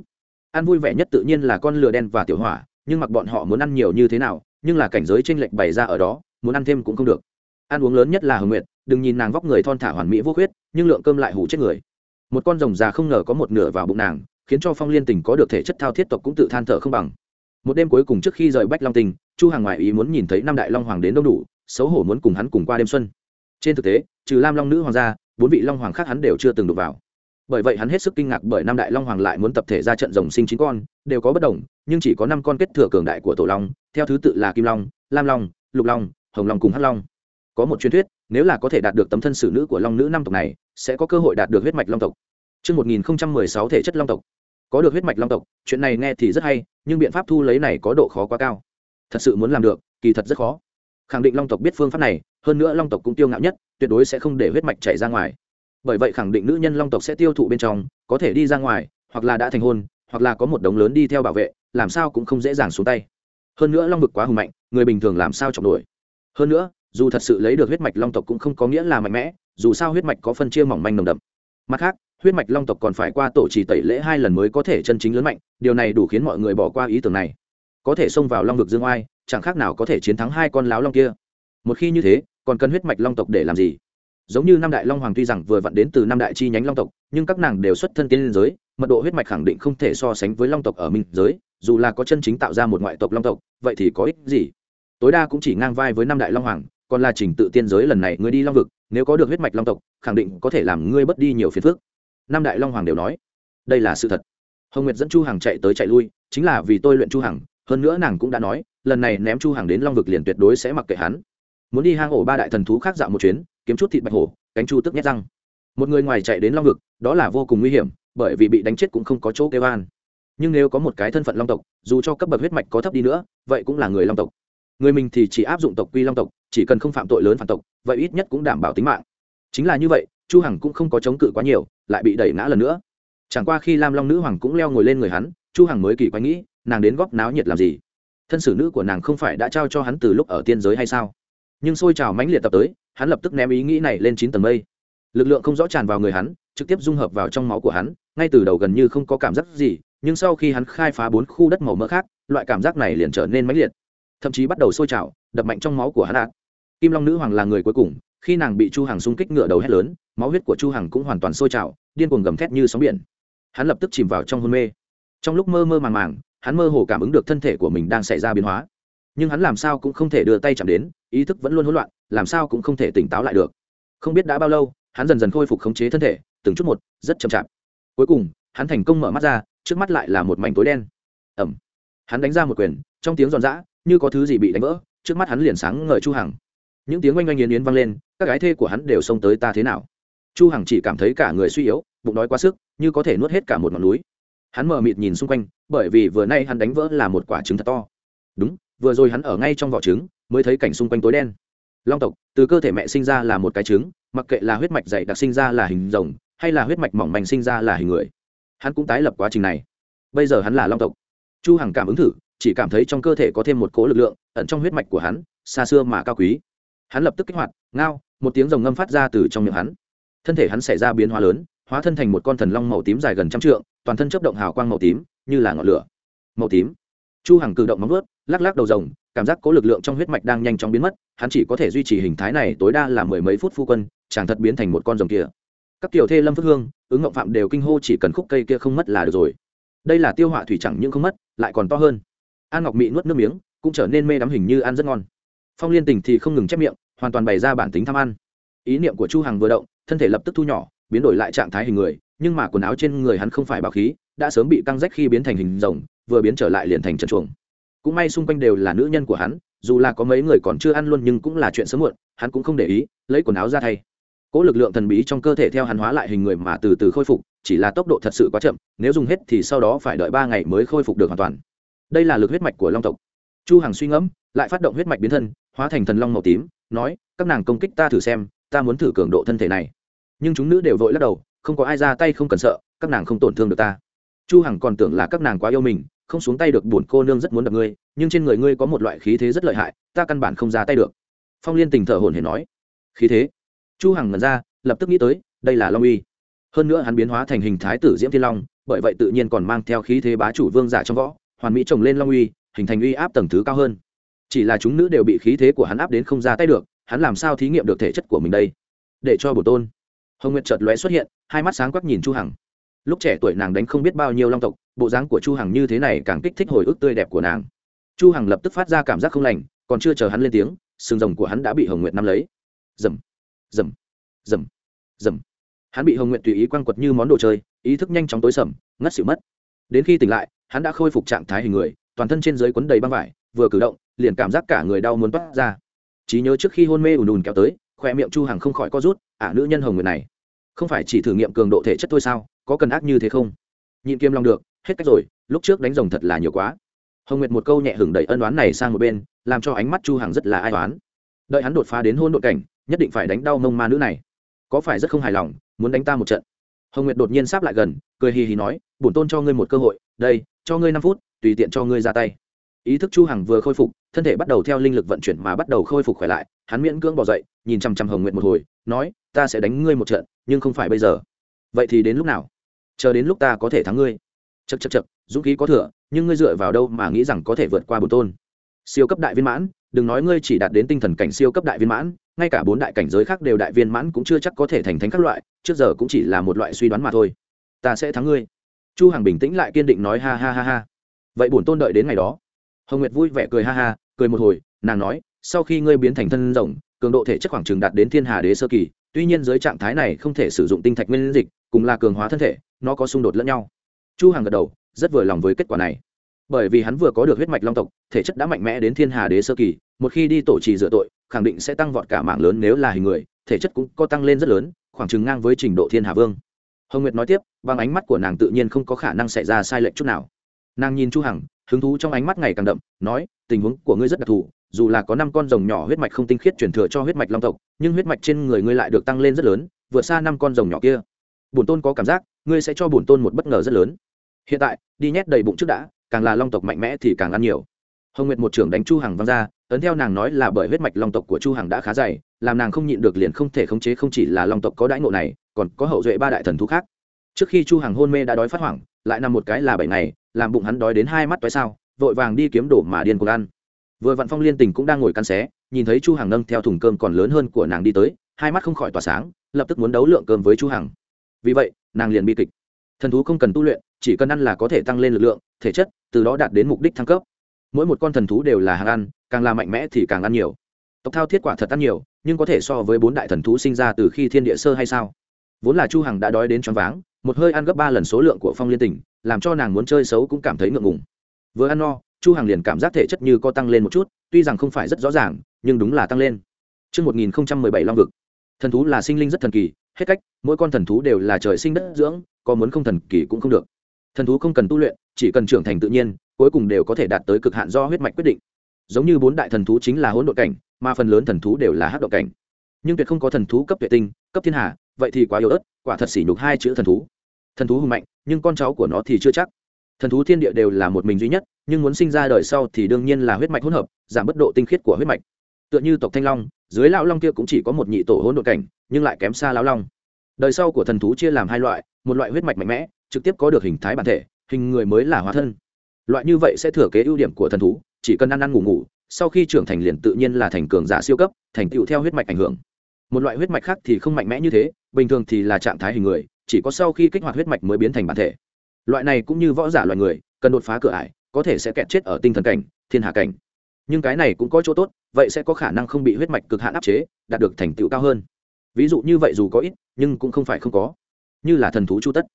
Ăn vui vẻ nhất tự nhiên là con lừa đen và tiểu hỏa, nhưng mặc bọn họ muốn ăn nhiều như thế nào, nhưng là cảnh giới tranh lệch bày ra ở đó, muốn ăn thêm cũng không được. Ăn uống lớn nhất là hồng nguyệt, đừng nhìn nàng vóc người thon thả hoàn mỹ vô khuyết, nhưng lượng cơm lại hủ chết người. Một con rồng già không ngờ có một nửa vào bụng nàng, khiến cho phong liên tình có được thể chất thao thiết tộc cũng tự than thở không bằng. Một đêm cuối cùng trước khi rời bách long tình chu hàng ngoại ý muốn nhìn thấy năm đại long hoàng đến đông đủ, xấu hổ muốn cùng hắn cùng qua đêm xuân. Trên thực tế, trừ lam long nữ hoàng gia bốn vị long hoàng khác hắn đều chưa từng đụng vào bởi vậy hắn hết sức kinh ngạc bởi năm đại long hoàng lại muốn tập thể ra trận rồng sinh chín con đều có bất đồng nhưng chỉ có năm con kết thừa cường đại của tổ long theo thứ tự là kim long lam long lục long hồng long cùng hắc long có một truyền thuyết nếu là có thể đạt được tấm thân xử nữ của long nữ năm tộc này sẽ có cơ hội đạt được huyết mạch long tộc Trước 1016 thể chất long tộc. Có được huyết mạch long tộc, chuyện này nghe thì rất hay, nhưng biện pháp thu lấy này có độ khó quá cao. Thật sự muốn làm được, kỳ thật rất khó. Khẳng định long tộc biết phương pháp này, hơn nữa long tộc cũng tiêu ngạo nhất, tuyệt đối sẽ không để huyết mạch chảy ra ngoài. Bởi vậy khẳng định nữ nhân long tộc sẽ tiêu thụ bên trong, có thể đi ra ngoài, hoặc là đã thành hôn, hoặc là có một đống lớn đi theo bảo vệ, làm sao cũng không dễ dàng xuống tay. Hơn nữa long vực quá hùng mạnh, người bình thường làm sao chọc nổi. Hơn nữa, dù thật sự lấy được huyết mạch long tộc cũng không có nghĩa là mạnh mẽ dù sao huyết mạch có phân chia mỏng manh nồng đậm mặt khác huyết mạch long tộc còn phải qua tổ trì tẩy lễ hai lần mới có thể chân chính lớn mạnh điều này đủ khiến mọi người bỏ qua ý tưởng này có thể xông vào long vực dương oai chẳng khác nào có thể chiến thắng hai con láo long kia. Một khi như thế, còn cần huyết mạch long tộc để làm gì? Giống như năm đại long hoàng tuy rằng vừa vặn đến từ năm đại chi nhánh long tộc, nhưng các nàng đều xuất thân tiên liên giới, mật độ huyết mạch khẳng định không thể so sánh với long tộc ở minh giới, dù là có chân chính tạo ra một ngoại tộc long tộc, vậy thì có ích gì? Tối đa cũng chỉ ngang vai với năm đại long hoàng, còn là trình tự tiên giới lần này ngươi đi long vực, nếu có được huyết mạch long tộc, khẳng định có thể làm ngươi bớt đi nhiều phiền phức. Năm đại long hoàng đều nói, đây là sự thật. Hồng nguyệt dẫn chu hằng chạy tới chạy lui, chính là vì tôi luyện chu hằng hơn nữa nàng cũng đã nói, lần này ném chu hàng đến long vực liền tuyệt đối sẽ mặc kệ hắn. Muốn đi hang ổ ba đại thần thú khác dạo một chuyến, kiếm chút thịt bạch hổ, cánh chu tức nhét răng. Một người ngoài chạy đến long vực, đó là vô cùng nguy hiểm, bởi vì bị đánh chết cũng không có chỗ kêu an. Nhưng nếu có một cái thân phận long tộc, dù cho cấp bậc huyết mạch có thấp đi nữa, vậy cũng là người long tộc. Người mình thì chỉ áp dụng tộc quy long tộc, chỉ cần không phạm tội lớn phản tộc, vậy ít nhất cũng đảm bảo tính mạng. Chính là như vậy, chu hằng cũng không có chống cự quá nhiều, lại bị đẩy ngã lần nữa. Chẳng qua khi lam long nữ hoàng cũng leo ngồi lên người hắn chu hằng mới kỳ quái nghĩ, nàng đến góp náo nhiệt làm gì? Thân xử nữ của nàng không phải đã trao cho hắn từ lúc ở tiên giới hay sao? Nhưng xôi trào mãnh liệt tập tới, hắn lập tức ném ý nghĩ này lên chín tầng mây. Lực lượng không rõ tràn vào người hắn, trực tiếp dung hợp vào trong máu của hắn, ngay từ đầu gần như không có cảm giác gì, nhưng sau khi hắn khai phá bốn khu đất màu mỡ khác, loại cảm giác này liền trở nên mãnh liệt. Thậm chí bắt đầu sôi trào, đập mạnh trong máu của hắn đạt kim long nữ hoàng là người cuối cùng, khi nàng bị chu hằng xung kích ngựa đầu hét lớn, máu huyết của chu hằng cũng hoàn toàn sôi trào, điên cuồng gầm thét như sóng biển. Hắn lập tức chìm vào trong hôn mê trong lúc mơ mơ màng màng, hắn mơ hồ cảm ứng được thân thể của mình đang xảy ra biến hóa. Nhưng hắn làm sao cũng không thể đưa tay chạm đến, ý thức vẫn luôn hỗn loạn, làm sao cũng không thể tỉnh táo lại được. Không biết đã bao lâu, hắn dần dần khôi phục khống chế thân thể, từng chút một, rất chậm chạp. Cuối cùng, hắn thành công mở mắt ra, trước mắt lại là một mảnh tối đen. Ẩm. Hắn đánh ra một quyền, trong tiếng giòn giã, như có thứ gì bị đánh vỡ, trước mắt hắn liền sáng ngời chu hằng. Những tiếng oanh oanh yến yến vang lên, các gái thê của hắn đều xông tới ta thế nào? Chu hằng chỉ cảm thấy cả người suy yếu, bụng đói quá sức, như có thể nuốt hết cả một ngọn núi hắn mờ mịt nhìn xung quanh, bởi vì vừa nay hắn đánh vỡ là một quả trứng thật to. Đúng, vừa rồi hắn ở ngay trong vỏ trứng, mới thấy cảnh xung quanh tối đen. Long tộc, từ cơ thể mẹ sinh ra là một cái trứng, mặc kệ là huyết mạch dày đặc sinh ra là hình rồng, hay là huyết mạch mỏng manh sinh ra là hình người. Hắn cũng tái lập quá trình này. Bây giờ hắn là long tộc. Chu hằng cảm ứng thử, chỉ cảm thấy trong cơ thể có thêm một cố lực lượng, ẩn trong huyết mạch của hắn, xa xưa mà cao quý. Hắn lập tức kích hoạt, ngao, một tiếng rồng ngâm phát ra từ trong miệng hắn. Thân thể hắn xảy ra biến hóa lớn hóa thân thành một con thần long màu tím dài gần trăm trượng, toàn thân chấp động hào quang màu tím, như là ngọn lửa. Màu tím. Chu hằng cử động móng ướt lắc lắc đầu rồng, cảm giác cố lực lượng trong huyết mạch đang nhanh chóng biến mất, hắn chỉ có thể duy trì hình thái này tối đa là mười mấy phút phu quân, chàng thật biến thành một con rồng kia. Các tiểu thê lâm phước hương, ứng ngộng phạm đều kinh hô chỉ cần khúc cây kia không mất là được rồi. Đây là tiêu họa thủy chẳng những không mất, lại còn to hơn. An ngọc mị nuốt nước miếng, cũng trở nên mê đắm hình như ăn rất ngon. Phong liên tình thì không ngừng chép miệng, hoàn toàn bày ra bản tính tham ăn. Ý niệm của chu hằng vừa động, thân thể lập tức thu nhỏ biến đổi lại trạng thái hình người, nhưng mà quần áo trên người hắn không phải bảo khí, đã sớm bị căng rách khi biến thành hình rồng, vừa biến trở lại liền thành trần chuồng. Cũng may xung quanh đều là nữ nhân của hắn, dù là có mấy người còn chưa ăn luôn nhưng cũng là chuyện sớm muộn, hắn cũng không để ý, lấy quần áo ra thay. Cỗ lực lượng thần bí trong cơ thể theo hắn hóa lại hình người mà từ từ khôi phục, chỉ là tốc độ thật sự quá chậm, nếu dùng hết thì sau đó phải đợi ba ngày mới khôi phục được hoàn toàn. Đây là lực huyết mạch của long tộc. Chu hằng suy ngẫm, lại phát động huyết mạch biến thân, hóa thành thần long màu tím, nói, các nàng công kích ta thử xem, ta muốn thử cường độ thân thể này nhưng chúng nữ đều vội lắc đầu, không có ai ra tay không cần sợ, các nàng không tổn thương được ta. Chu hằng còn tưởng là các nàng quá yêu mình, không xuống tay được buồn cô nương rất muốn đập ngươi, nhưng trên người ngươi có một loại khí thế rất lợi hại, ta căn bản không ra tay được. Phong liên tình thở hổn hển nói. Khí thế? Chu hằng ngẩn ra, lập tức nghĩ tới, đây là long uy. Hơn nữa hắn biến hóa thành hình thái tử diễm thiên long, bởi vậy tự nhiên còn mang theo khí thế bá chủ vương giả trong võ, hoàn mỹ trồng lên long uy, hình thành uy áp tầng thứ cao hơn. Chỉ là chúng nữ đều bị khí thế của hắn áp đến không ra tay được, hắn làm sao thí nghiệm được thể chất của mình đây? Để cho bổ tôn hồng nguyệt chợt lóe xuất hiện, hai mắt sáng quắc nhìn chu hằng. Lúc trẻ tuổi nàng đánh không biết bao nhiêu long tộc, bộ dáng của chu hằng như thế này càng kích thích hồi ức tươi đẹp của nàng. Chu hằng lập tức phát ra cảm giác không lành, còn chưa chờ hắn lên tiếng, sừng rồng của hắn đã bị hồng nguyệt nắm lấy. Dầm dầm dầm dầm hắn bị hồng nguyệt tùy ý quăng quật như món đồ chơi, ý thức nhanh chóng tối sầm, ngất xỉu mất. Đến khi tỉnh lại, hắn đã khôi phục trạng thái hình người, toàn thân trên dưới quấn đầy băng vải, vừa cử động, liền cảm giác cả người đau muốn toát ra. Trí nhớ trước khi hôn mê ùn ùn kéo tới khoe miệng chu hằng không khỏi co rút ả nữ nhân hồng nguyệt này, không phải chỉ thử nghiệm cường độ thể chất thôi sao, có cần ác như thế không? Nhịn kiêm lòng được, hết cách rồi, lúc trước đánh rồng thật là nhiều quá. Hồng nguyệt một câu nhẹ hưởng đẩy ân đoán này sang một bên, làm cho ánh mắt chu hằng rất là ai oán. đợi hắn đột phá đến hôn đội cảnh, nhất định phải đánh đau mông ma nữ này. Có phải rất không hài lòng, muốn đánh ta một trận? Hồng nguyệt đột nhiên sáp lại gần, cười hì hì nói, bổn tôn cho ngươi một cơ hội, đây, cho ngươi năm phút, tùy tiện cho ngươi ra tay. Ý thức chu hằng vừa khôi phục thân thể bắt đầu theo linh lực vận chuyển mà bắt đầu khôi phục khỏe lại, hắn miễn cưỡng bỏ dậy, nhìn chằm chằm hồng nguyện một hồi, nói, ta sẽ đánh ngươi một trận, nhưng không phải bây giờ. Vậy thì đến lúc nào? Chờ đến lúc ta có thể thắng ngươi. Chật chật chật dũng khí có thừa, nhưng ngươi dựa vào đâu mà nghĩ rằng có thể vượt qua bồn tôn? Siêu cấp đại viên mãn, đừng nói ngươi chỉ đạt đến tinh thần cảnh siêu cấp đại viên mãn, ngay cả bốn đại cảnh giới khác đều đại viên mãn cũng chưa chắc có thể thành thánh các loại, trước giờ cũng chỉ là một loại suy đoán mà thôi. Ta sẽ thắng ngươi. Chu hằng bình tĩnh lại kiên định nói, ha ha ha ha. Vậy bổn tôn đợi đến ngày đó hồng nguyệt vui vẻ cười ha ha, cười một hồi, nàng nói, sau khi ngươi biến thành thân rồng, cường độ thể chất khoảng trường đạt đến thiên hà đế sơ kỳ, tuy nhiên dưới trạng thái này không thể sử dụng tinh thạch nguyên dịch, cùng là cường hóa thân thể, nó có xung đột lẫn nhau. Chu hằng gật đầu, rất vừa lòng với kết quả này. Bởi vì hắn vừa có được huyết mạch long tộc, thể chất đã mạnh mẽ đến thiên hà đế sơ kỳ, một khi đi tổ trì dựa tội, khẳng định sẽ tăng vọt cả mạng lớn nếu là hình người, thể chất cũng có tăng lên rất lớn, khoảng chừng ngang với trình độ thiên hà vương. Hồng nguyệt nói tiếp, bằng ánh mắt của nàng tự nhiên không có khả năng xảy ra sai lệch chút nào nàng nhìn chu hằng, hứng thú trong ánh mắt ngày càng đậm, nói, tình huống của ngươi rất đặc thù, dù là có năm con rồng nhỏ huyết mạch không tinh khiết truyền thừa cho huyết mạch long tộc, nhưng huyết mạch trên người ngươi lại được tăng lên rất lớn, vượt xa năm con rồng nhỏ kia. Bổn tôn có cảm giác, ngươi sẽ cho bổn tôn một bất ngờ rất lớn. Hiện tại, đi nhét đầy bụng trước đã, càng là long tộc mạnh mẽ thì càng ăn nhiều. Hồng nguyệt một trưởng đánh chu hằng văng ra, ấn theo nàng nói là bởi huyết mạch long tộc của chu hằng đã khá dày, làm nàng không nhịn được liền không thể khống chế không chỉ là long tộc có đãi ngộ này, còn có hậu duệ ba đại thần thú khác. Trước khi chu hằng hôn mê đã đói phát hoảng, lại nằm một cái là bảy ngày làm bụng hắn đói đến hai mắt toái sao, vội vàng đi kiếm đổ mà điên cuồng ăn. Vừa vạn phong liên tình cũng đang ngồi căn xé, nhìn thấy chu hằng nâng theo thùng cơm còn lớn hơn của nàng đi tới, hai mắt không khỏi tỏa sáng, lập tức muốn đấu lượng cơm với chu hằng. Vì vậy, nàng liền bi kịch. Thần thú không cần tu luyện, chỉ cần ăn là có thể tăng lên lực lượng, thể chất, từ đó đạt đến mục đích thăng cấp. Mỗi một con thần thú đều là hàng ăn, càng là mạnh mẽ thì càng ăn nhiều. Tộc thao thiết quả thật ăn nhiều, nhưng có thể so với bốn đại thần thú sinh ra từ khi thiên địa sơ hay sao? Vốn là chu hằng đã đói đến choáng váng, một hơi ăn gấp ba lần số lượng của phong liên tỉnh làm cho nàng muốn chơi xấu cũng cảm thấy ngượng ngùng vừa ăn no chu hằng liền cảm giác thể chất như có tăng lên một chút tuy rằng không phải rất rõ ràng nhưng đúng là tăng lên Trước 1017 Long vực, thần thú là sinh linh rất thần kỳ, hết cách, mỗi con thần thú đều là trời sinh đất dưỡng, có muốn không thần kỳ cũng không được. Thần thú không cần tu luyện, chỉ cần trưởng thành tự nhiên, cuối cùng đều có thể đạt tới cực hạn do huyết mạch quyết định. Giống như bốn đại thần thú chính là hỗn độn cảnh, mà phần lớn thần thú đều là hắc độ cảnh. Nhưng tuyệt không có thần thú cấp tuyệt tinh, cấp thiên hạ, vậy thì quá yếu ớt, quả thật xỉ nhục hai chữ thần thú. Thần thú hùng mạnh, nhưng con cháu của nó thì chưa chắc. Thần thú thiên địa đều là một mình duy nhất, nhưng muốn sinh ra đời sau thì đương nhiên là huyết mạch hỗn hợp, giảm bất độ tinh khiết của huyết mạch. Tựa như tộc Thanh Long, dưới lão long kia cũng chỉ có một nhị tổ hỗn độn cảnh, nhưng lại kém xa lão long. Đời sau của thần thú chia làm hai loại, một loại huyết mạch mạnh mẽ, trực tiếp có được hình thái bản thể, hình người mới là hóa thân. Loại như vậy sẽ thừa kế ưu điểm của thần thú, chỉ cần ăn ăn ngủ ngủ, sau khi trưởng thành liền tự nhiên là thành cường giả siêu cấp, thành tựu theo huyết mạch ảnh hưởng. Một loại huyết mạch khác thì không mạnh mẽ như thế, bình thường thì là trạng thái hình người, chỉ có sau khi kích hoạt huyết mạch mới biến thành bản thể. Loại này cũng như võ giả loài người, cần đột phá cửa ải, có thể sẽ kẹt chết ở tinh thần cảnh, thiên hạ cảnh. Nhưng cái này cũng có chỗ tốt, vậy sẽ có khả năng không bị huyết mạch cực hạn áp chế, đạt được thành tựu cao hơn. Ví dụ như vậy dù có ít, nhưng cũng không phải không có. Như là thần thú chu tất.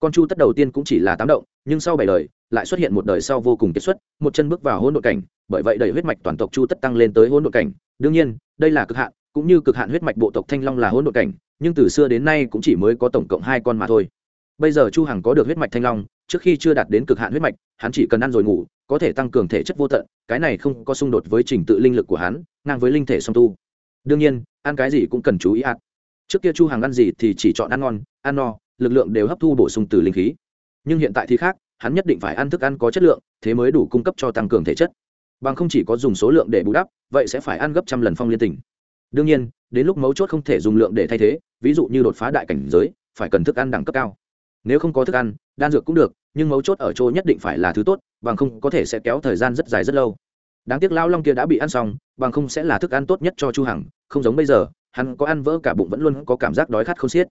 Con chu tất đầu tiên cũng chỉ là tám động, nhưng sau bảy đời, lại xuất hiện một đời sau vô cùng kết xuất một chân bước vào hỗn độn cảnh bởi vậy đẩy huyết mạch toàn tộc chu tất tăng lên tới hỗn độn cảnh đương nhiên đây là cực hạn cũng như cực hạn huyết mạch bộ tộc thanh long là hỗn độn cảnh nhưng từ xưa đến nay cũng chỉ mới có tổng cộng hai con mà thôi. Bây giờ chu hằng có được huyết mạch thanh long, trước khi chưa đạt đến cực hạn huyết mạch, hắn chỉ cần ăn rồi ngủ, có thể tăng cường thể chất vô tận, cái này không có xung đột với trình tự linh lực của hắn, ngang với linh thể song tu. Đương nhiên, ăn cái gì cũng cần chú ý ăn trước kia chu hằng ăn gì thì chỉ chọn ăn ngon, ăn no, lực lượng đều hấp thu bổ sung từ linh khí. Nhưng hiện tại thì khác, hắn nhất định phải ăn thức ăn có chất lượng, thế mới đủ cung cấp cho tăng cường thể chất. Bằng không chỉ có dùng số lượng để bù đắp, vậy sẽ phải ăn gấp trăm lần phong liên tỉnh. Đương nhiên đến lúc mấu chốt không thể dùng lượng để thay thế, ví dụ như đột phá đại cảnh giới, phải cần thức ăn đẳng cấp cao. Nếu không có thức ăn, đan dược cũng được, nhưng mấu chốt ở chỗ nhất định phải là thứ tốt, bằng không có thể sẽ kéo thời gian rất dài rất lâu. Đáng tiếc lao long kia đã bị ăn xong, bằng không sẽ là thức ăn tốt nhất cho chu hằng, không giống bây giờ, hắn có ăn vỡ cả bụng vẫn luôn có cảm giác đói khát không xiết.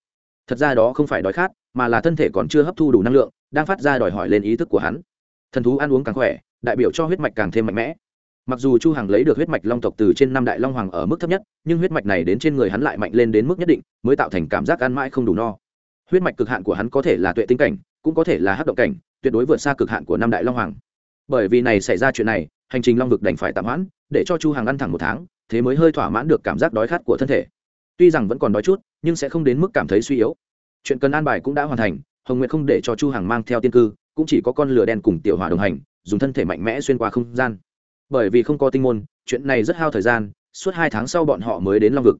Thật ra đó không phải đói khát, mà là thân thể còn chưa hấp thu đủ năng lượng, đang phát ra đòi hỏi lên ý thức của hắn. Thần thú ăn uống càng khỏe, đại biểu cho huyết mạch càng thêm mạnh mẽ mặc dù chu hằng lấy được huyết mạch long tộc từ trên năm đại long hoàng ở mức thấp nhất, nhưng huyết mạch này đến trên người hắn lại mạnh lên đến mức nhất định, mới tạo thành cảm giác ăn mãi không đủ no. Huyết mạch cực hạn của hắn có thể là tuệ tinh cảnh, cũng có thể là hắc động cảnh, tuyệt đối vượt xa cực hạn của năm đại long hoàng. Bởi vì này xảy ra chuyện này, hành trình long vực đành phải tạm hoãn, để cho chu hằng ăn thẳng một tháng, thế mới hơi thỏa mãn được cảm giác đói khát của thân thể. Tuy rằng vẫn còn đói chút, nhưng sẽ không đến mức cảm thấy suy yếu. Chuyện cần an bài cũng đã hoàn thành, hồng nguyệt không để cho chu hằng mang theo tiên cư, cũng chỉ có con lửa đen cùng tiểu hỏa đồng hành, dùng thân thể mạnh mẽ xuyên qua không gian bởi vì không có tinh môn, chuyện này rất hao thời gian, suốt hai tháng sau bọn họ mới đến long vực.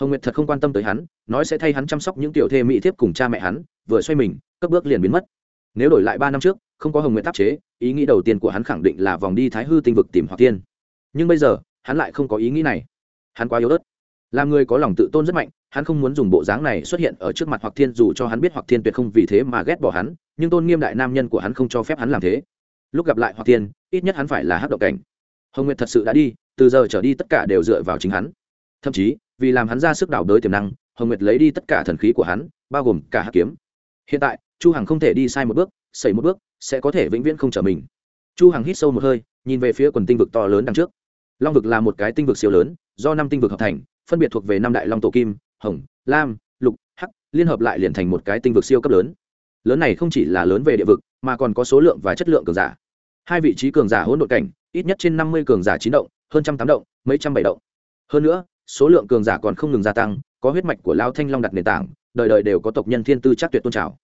Hồng nguyệt thật không quan tâm tới hắn, nói sẽ thay hắn chăm sóc những tiểu thê mỹ thiếp cùng cha mẹ hắn, vừa xoay mình, cất bước liền biến mất. Nếu đổi lại ba năm trước, không có hồng nguyệt tác chế, ý nghĩ đầu tiên của hắn khẳng định là vòng đi thái hư tinh vực tìm hoặc tiên. Nhưng bây giờ, hắn lại không có ý nghĩ này. Hắn quá yếu ớt. Làm người có lòng tự tôn rất mạnh, hắn không muốn dùng bộ dáng này xuất hiện ở trước mặt hoặc thiên dù cho hắn biết hoặc thiên tuyệt không vì thế mà ghét bỏ hắn, nhưng tôn nghiêm đại nam nhân của hắn không cho phép hắn làm thế. Lúc gặp lại hoặc thiên ít nhất hắn phải là hát động cảnh hồng nguyệt thật sự đã đi, từ giờ trở đi tất cả đều dựa vào chính hắn. Thậm chí, vì làm hắn ra sức đảo đới tiềm năng, hồng nguyệt lấy đi tất cả thần khí của hắn, bao gồm cả hắc kiếm. Hiện tại, chu hằng không thể đi sai một bước xảy một bước, sẽ có thể vĩnh viễn không trở mình. Chu hằng hít sâu một hơi, nhìn về phía quần tinh vực to lớn đằng trước. Long vực là một cái tinh vực siêu lớn, do năm tinh vực hợp thành, phân biệt thuộc về năm đại long tổ kim, hồng, lam, lục, hắc, liên hợp lại liền thành một cái tinh vực siêu cấp lớn. Lớn này không chỉ là lớn về địa vực, mà còn có số lượng và chất lượng cường giả. Hai vị trí cường giả hỗn độn cảnh ít nhất trên năm mươi cường giả chín động, hơn trăm tám động, mấy trăm bảy động. Hơn nữa, số lượng cường giả còn không ngừng gia tăng, có huyết mạch của lao thanh long đặt nền tảng, đời đời đều có tộc nhân thiên tư chắc tuyệt tôn trào.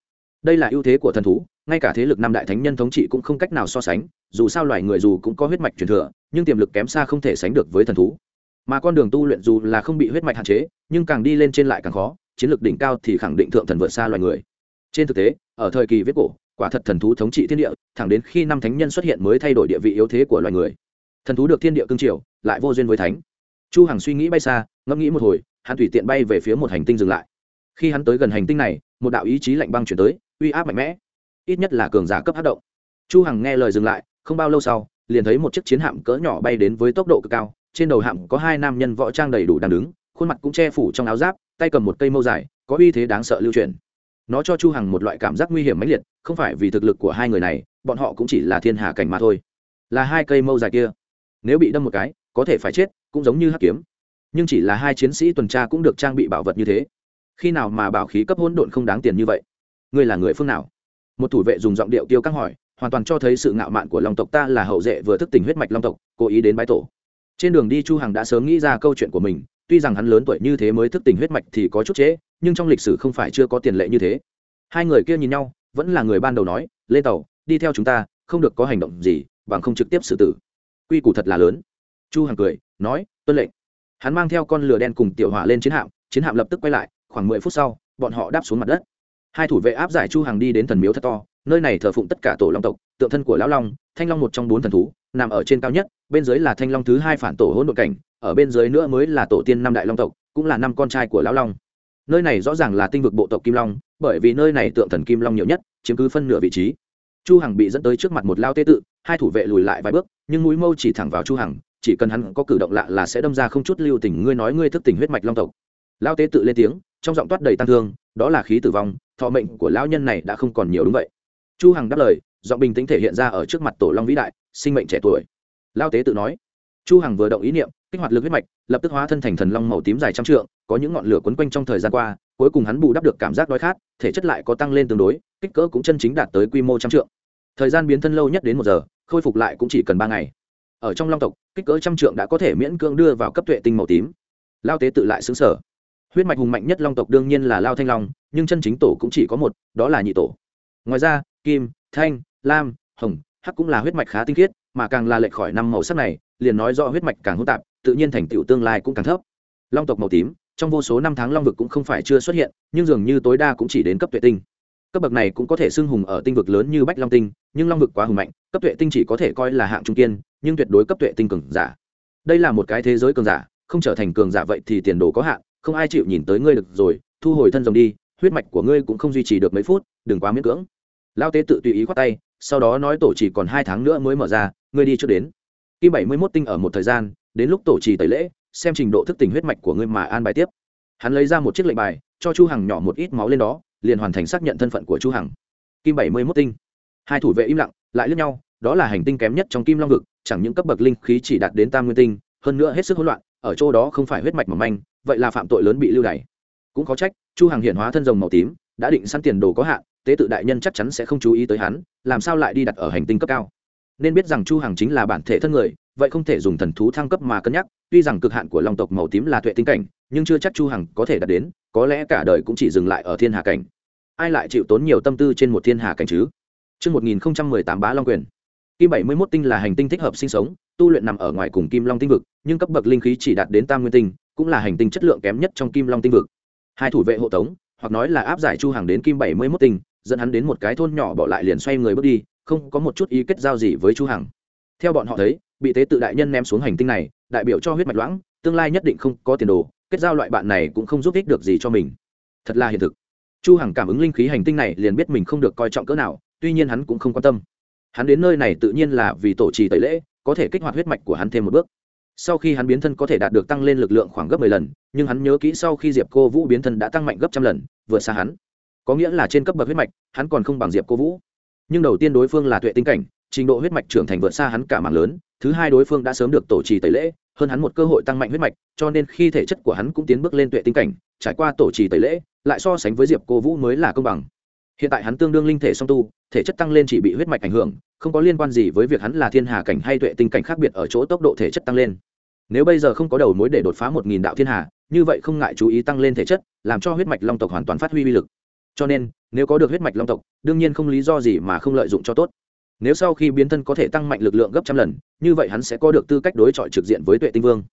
Đây là ưu thế của thần thú, ngay cả thế lực năm đại thánh nhân thống trị cũng không cách nào so sánh, dù sao loài người dù cũng có huyết mạch truyền thừa, nhưng tiềm lực kém xa không thể sánh được với thần thú. Mà con đường tu luyện dù là không bị huyết mạch hạn chế, nhưng càng đi lên trên lại càng khó, chiến lược đỉnh cao thì khẳng định thượng thần vượt xa loài người. Trên thực tế, ở thời kỳ viết cổ quả thật thần thú thống trị thiên địa, thẳng đến khi năm thánh nhân xuất hiện mới thay đổi địa vị yếu thế của loài người. Thần thú được thiên địa cương triều, lại vô duyên với thánh. Chu hằng suy nghĩ bay xa, ngẫm nghĩ một hồi, hắn tùy tiện bay về phía một hành tinh dừng lại. Khi hắn tới gần hành tinh này, một đạo ý chí lạnh băng chuyển tới, uy áp mạnh mẽ. Ít nhất là cường giả cấp hát động. Chu hằng nghe lời dừng lại, không bao lâu sau, liền thấy một chiếc chiến hạm cỡ nhỏ bay đến với tốc độ cực cao. Trên đầu hạm có hai nam nhân võ trang đầy đủ đang đứng, khuôn mặt cũng che phủ trong áo giáp, tay cầm một cây mâu dài, có uy thế đáng sợ lưu truyền nó cho chu hằng một loại cảm giác nguy hiểm mãnh liệt, không phải vì thực lực của hai người này, bọn họ cũng chỉ là thiên hà cảnh mà thôi. Là hai cây mâu dài kia. Nếu bị đâm một cái, có thể phải chết, cũng giống như hắc kiếm. Nhưng chỉ là hai chiến sĩ tuần tra cũng được trang bị bảo vật như thế. Khi nào mà bảo khí cấp hỗn độn không đáng tiền như vậy? Ngươi là người phương nào? Một thủ vệ dùng giọng điệu tiêu căng hỏi, hoàn toàn cho thấy sự ngạo mạn của long tộc ta là hậu duệ vừa thức tỉnh huyết mạch long tộc, cố ý đến bái tổ. Trên đường đi chu hằng đã sớm nghĩ ra câu chuyện của mình, tuy rằng hắn lớn tuổi như thế mới thức tỉnh huyết mạch thì có chút trễ nhưng trong lịch sử không phải chưa có tiền lệ như thế. Hai người kia nhìn nhau, vẫn là người ban đầu nói, lên tàu, đi theo chúng ta, không được có hành động gì, bằng không trực tiếp xử tử. Quy củ thật là lớn. Chu hằng cười, nói, tuân lệnh. Hắn mang theo con lửa đen cùng tiểu hỏa lên chiến hạm chiến hạm lập tức quay lại, khoảng mười phút sau, bọn họ đáp xuống mặt đất. Hai thủ vệ áp giải chu hằng đi đến thần miếu thật to, nơi này thờ phụng tất cả tổ long tộc, tượng thân của lão long, thanh long một trong bốn thần thú, nằm ở trên cao nhất, bên dưới là thanh long thứ hai phản tổ hỗn độn cảnh, ở bên dưới nữa mới là tổ tiên năm đại long tộc, cũng là năm con trai của lão long nơi này rõ ràng là tinh vực bộ tộc kim long, bởi vì nơi này tượng thần kim long nhiều nhất, chiếm cứ phân nửa vị trí. Chu hằng bị dẫn tới trước mặt một lao tế tự, hai thủ vệ lùi lại vài bước, nhưng mũi mâu chỉ thẳng vào chu hằng, chỉ cần hắn có cử động lạ là sẽ đâm ra không chút lưu tình, ngươi nói ngươi thức tỉnh huyết mạch long tộc. Lao tế tự lên tiếng, trong giọng toát đầy tăng thương, đó là khí tử vong, thọ mệnh của lão nhân này đã không còn nhiều đúng vậy. Chu hằng đáp lời, giọng bình tĩnh thể hiện ra ở trước mặt tổ long vĩ đại, sinh mệnh trẻ tuổi. Lao tế tự nói. Chu hằng vừa động ý niệm kích hoạt lực huyết mạch, lập tức hóa thân thành thần long màu tím dài trăm trượng, có những ngọn lửa quấn quanh trong thời gian qua, cuối cùng hắn bù đắp được cảm giác đói khát, thể chất lại có tăng lên tương đối, kích cỡ cũng chân chính đạt tới quy mô trăm trượng. Thời gian biến thân lâu nhất đến một giờ, khôi phục lại cũng chỉ cần ba ngày. Ở trong long tộc, kích cỡ trăm trượng đã có thể miễn cưỡng đưa vào cấp tuệ tinh màu tím. Lao tế tự lại xứng sở. Huyết mạch hùng mạnh nhất long tộc đương nhiên là lao thanh long, nhưng chân chính tổ cũng chỉ có một, đó là nhị tổ. Ngoài ra, kim, thanh, lam, hồng, hắc cũng là huyết mạch khá tinh khiết mà càng là lệch khỏi năm màu sắc này, liền nói rõ huyết mạch càng hỗn tạp, tự nhiên thành tựu tương lai cũng càng thấp. Long tộc màu tím, trong vô số năm tháng long vực cũng không phải chưa xuất hiện, nhưng dường như tối đa cũng chỉ đến cấp tuệ tinh. Cấp bậc này cũng có thể xưng hùng ở tinh vực lớn như bách long tinh, nhưng long vực quá hùng mạnh, cấp tuệ tinh chỉ có thể coi là hạng trung kiên, nhưng tuyệt đối cấp tuệ tinh cường giả. Đây là một cái thế giới cường giả, không trở thành cường giả vậy thì tiền đồ có hạn, không ai chịu nhìn tới ngươi được rồi, thu hồi thân rồng đi, huyết mạch của ngươi cũng không duy trì được mấy phút, đừng quá miễn cưỡng. Lao tế tự tùy ý khoát tay, sau đó nói tổ chỉ còn hai tháng nữa mới mở ra ngươi đi trước đến. Kim bảy mươi mốt tinh ở một thời gian, đến lúc tổ trì tẩy lễ, xem trình độ thức tỉnh huyết mạch của ngươi mà an bài tiếp. Hắn lấy ra một chiếc lệnh bài, cho chu hằng nhỏ một ít máu lên đó, liền hoàn thành xác nhận thân phận của chu hằng. Kim bảy mươi mốt tinh. Hai thủ vệ im lặng, lại lướt nhau, đó là hành tinh kém nhất trong kim long vực, chẳng những cấp bậc linh khí chỉ đạt đến tam nguyên tinh, hơn nữa hết sức hỗn loạn, ở chỗ đó không phải huyết mạch mỏng manh, vậy là phạm tội lớn bị lưu đày. Cũng có trách, chu hằng hiện hóa thân rồng màu tím, đã định săn tiền đồ có hạn, tế tự đại nhân chắc chắn sẽ không chú ý tới hắn, làm sao lại đi đặt ở hành tinh cấp cao? Nên biết rằng chu hằng chính là bản thể thân người vậy không thể dùng thần thú thăng cấp mà cân nhắc tuy rằng cực hạn của long tộc màu tím là tuệ tinh cảnh nhưng chưa chắc chu hằng có thể đạt đến có lẽ cả đời cũng chỉ dừng lại ở thiên hà cảnh ai lại chịu tốn nhiều tâm tư trên một thiên hà cảnh chứ Trước 1018 bá long quyền. Kim 71 tinh là hành tinh thích hợp sinh sống, tu luyện nằm ở ngoài cùng Kim Long tinh vực, nhưng cấp bậc linh khí chỉ đạt đến tam nguyên tinh, cũng là hành tinh chất lượng kém nhất trong Kim Long tinh vực. Hai thủ vệ hộ tống, hoặc nói là áp giải Chu Hằng đến Kim 71 tinh, dẫn hắn đến một cái thôn nhỏ bỏ lại liền xoay người bước đi, không có một chút ý kết giao gì với Chu Hằng. Theo bọn họ thấy, bị tế tự đại nhân ném xuống hành tinh này, đại biểu cho huyết mạch loãng, tương lai nhất định không có tiền đồ, kết giao loại bạn này cũng không giúp ích được gì cho mình. Thật là hiện thực. Chu Hằng cảm ứng linh khí hành tinh này liền biết mình không được coi trọng cỡ nào, tuy nhiên hắn cũng không quan tâm. Hắn đến nơi này tự nhiên là vì tổ trì tẩy lễ, có thể kích hoạt huyết mạch của hắn thêm một bước. Sau khi hắn biến thân có thể đạt được tăng lên lực lượng khoảng gấp 10 lần, nhưng hắn nhớ kỹ sau khi Diệp Cô Vũ biến thân đã tăng mạnh gấp trăm lần, vượt xa hắn. Có nghĩa là trên cấp bậc huyết mạch, hắn còn không bằng Diệp Cô Vũ. Nhưng đầu tiên đối phương là tuệ tinh cảnh, trình độ huyết mạch trưởng thành vượt xa hắn cả mảng lớn, thứ hai đối phương đã sớm được tổ trì tẩy lễ, hơn hắn một cơ hội tăng mạnh huyết mạch, cho nên khi thể chất của hắn cũng tiến bước lên tuệ tinh cảnh, trải qua tổ trì tẩy lễ, lại so sánh với Diệp Cô Vũ mới là công bằng. Hiện tại hắn tương đương linh thể song tu, thể chất tăng lên chỉ bị huyết mạch ảnh hưởng, không có liên quan gì với việc hắn là thiên hà cảnh hay tuệ tinh cảnh khác biệt ở chỗ tốc độ thể chất tăng lên. Nếu bây giờ không có đầu mối để đột phá một nghìn đạo thiên hà, như vậy không ngại chú ý tăng lên thể chất, làm cho huyết mạch long tộc hoàn toàn phát huy uy lực. Cho nên, nếu có được huyết mạch long tộc, đương nhiên không lý do gì mà không lợi dụng cho tốt. Nếu sau khi biến thân có thể tăng mạnh lực lượng gấp trăm lần như vậy hắn sẽ có được tư cách đối chọi trực diện với tuệ tinh vương.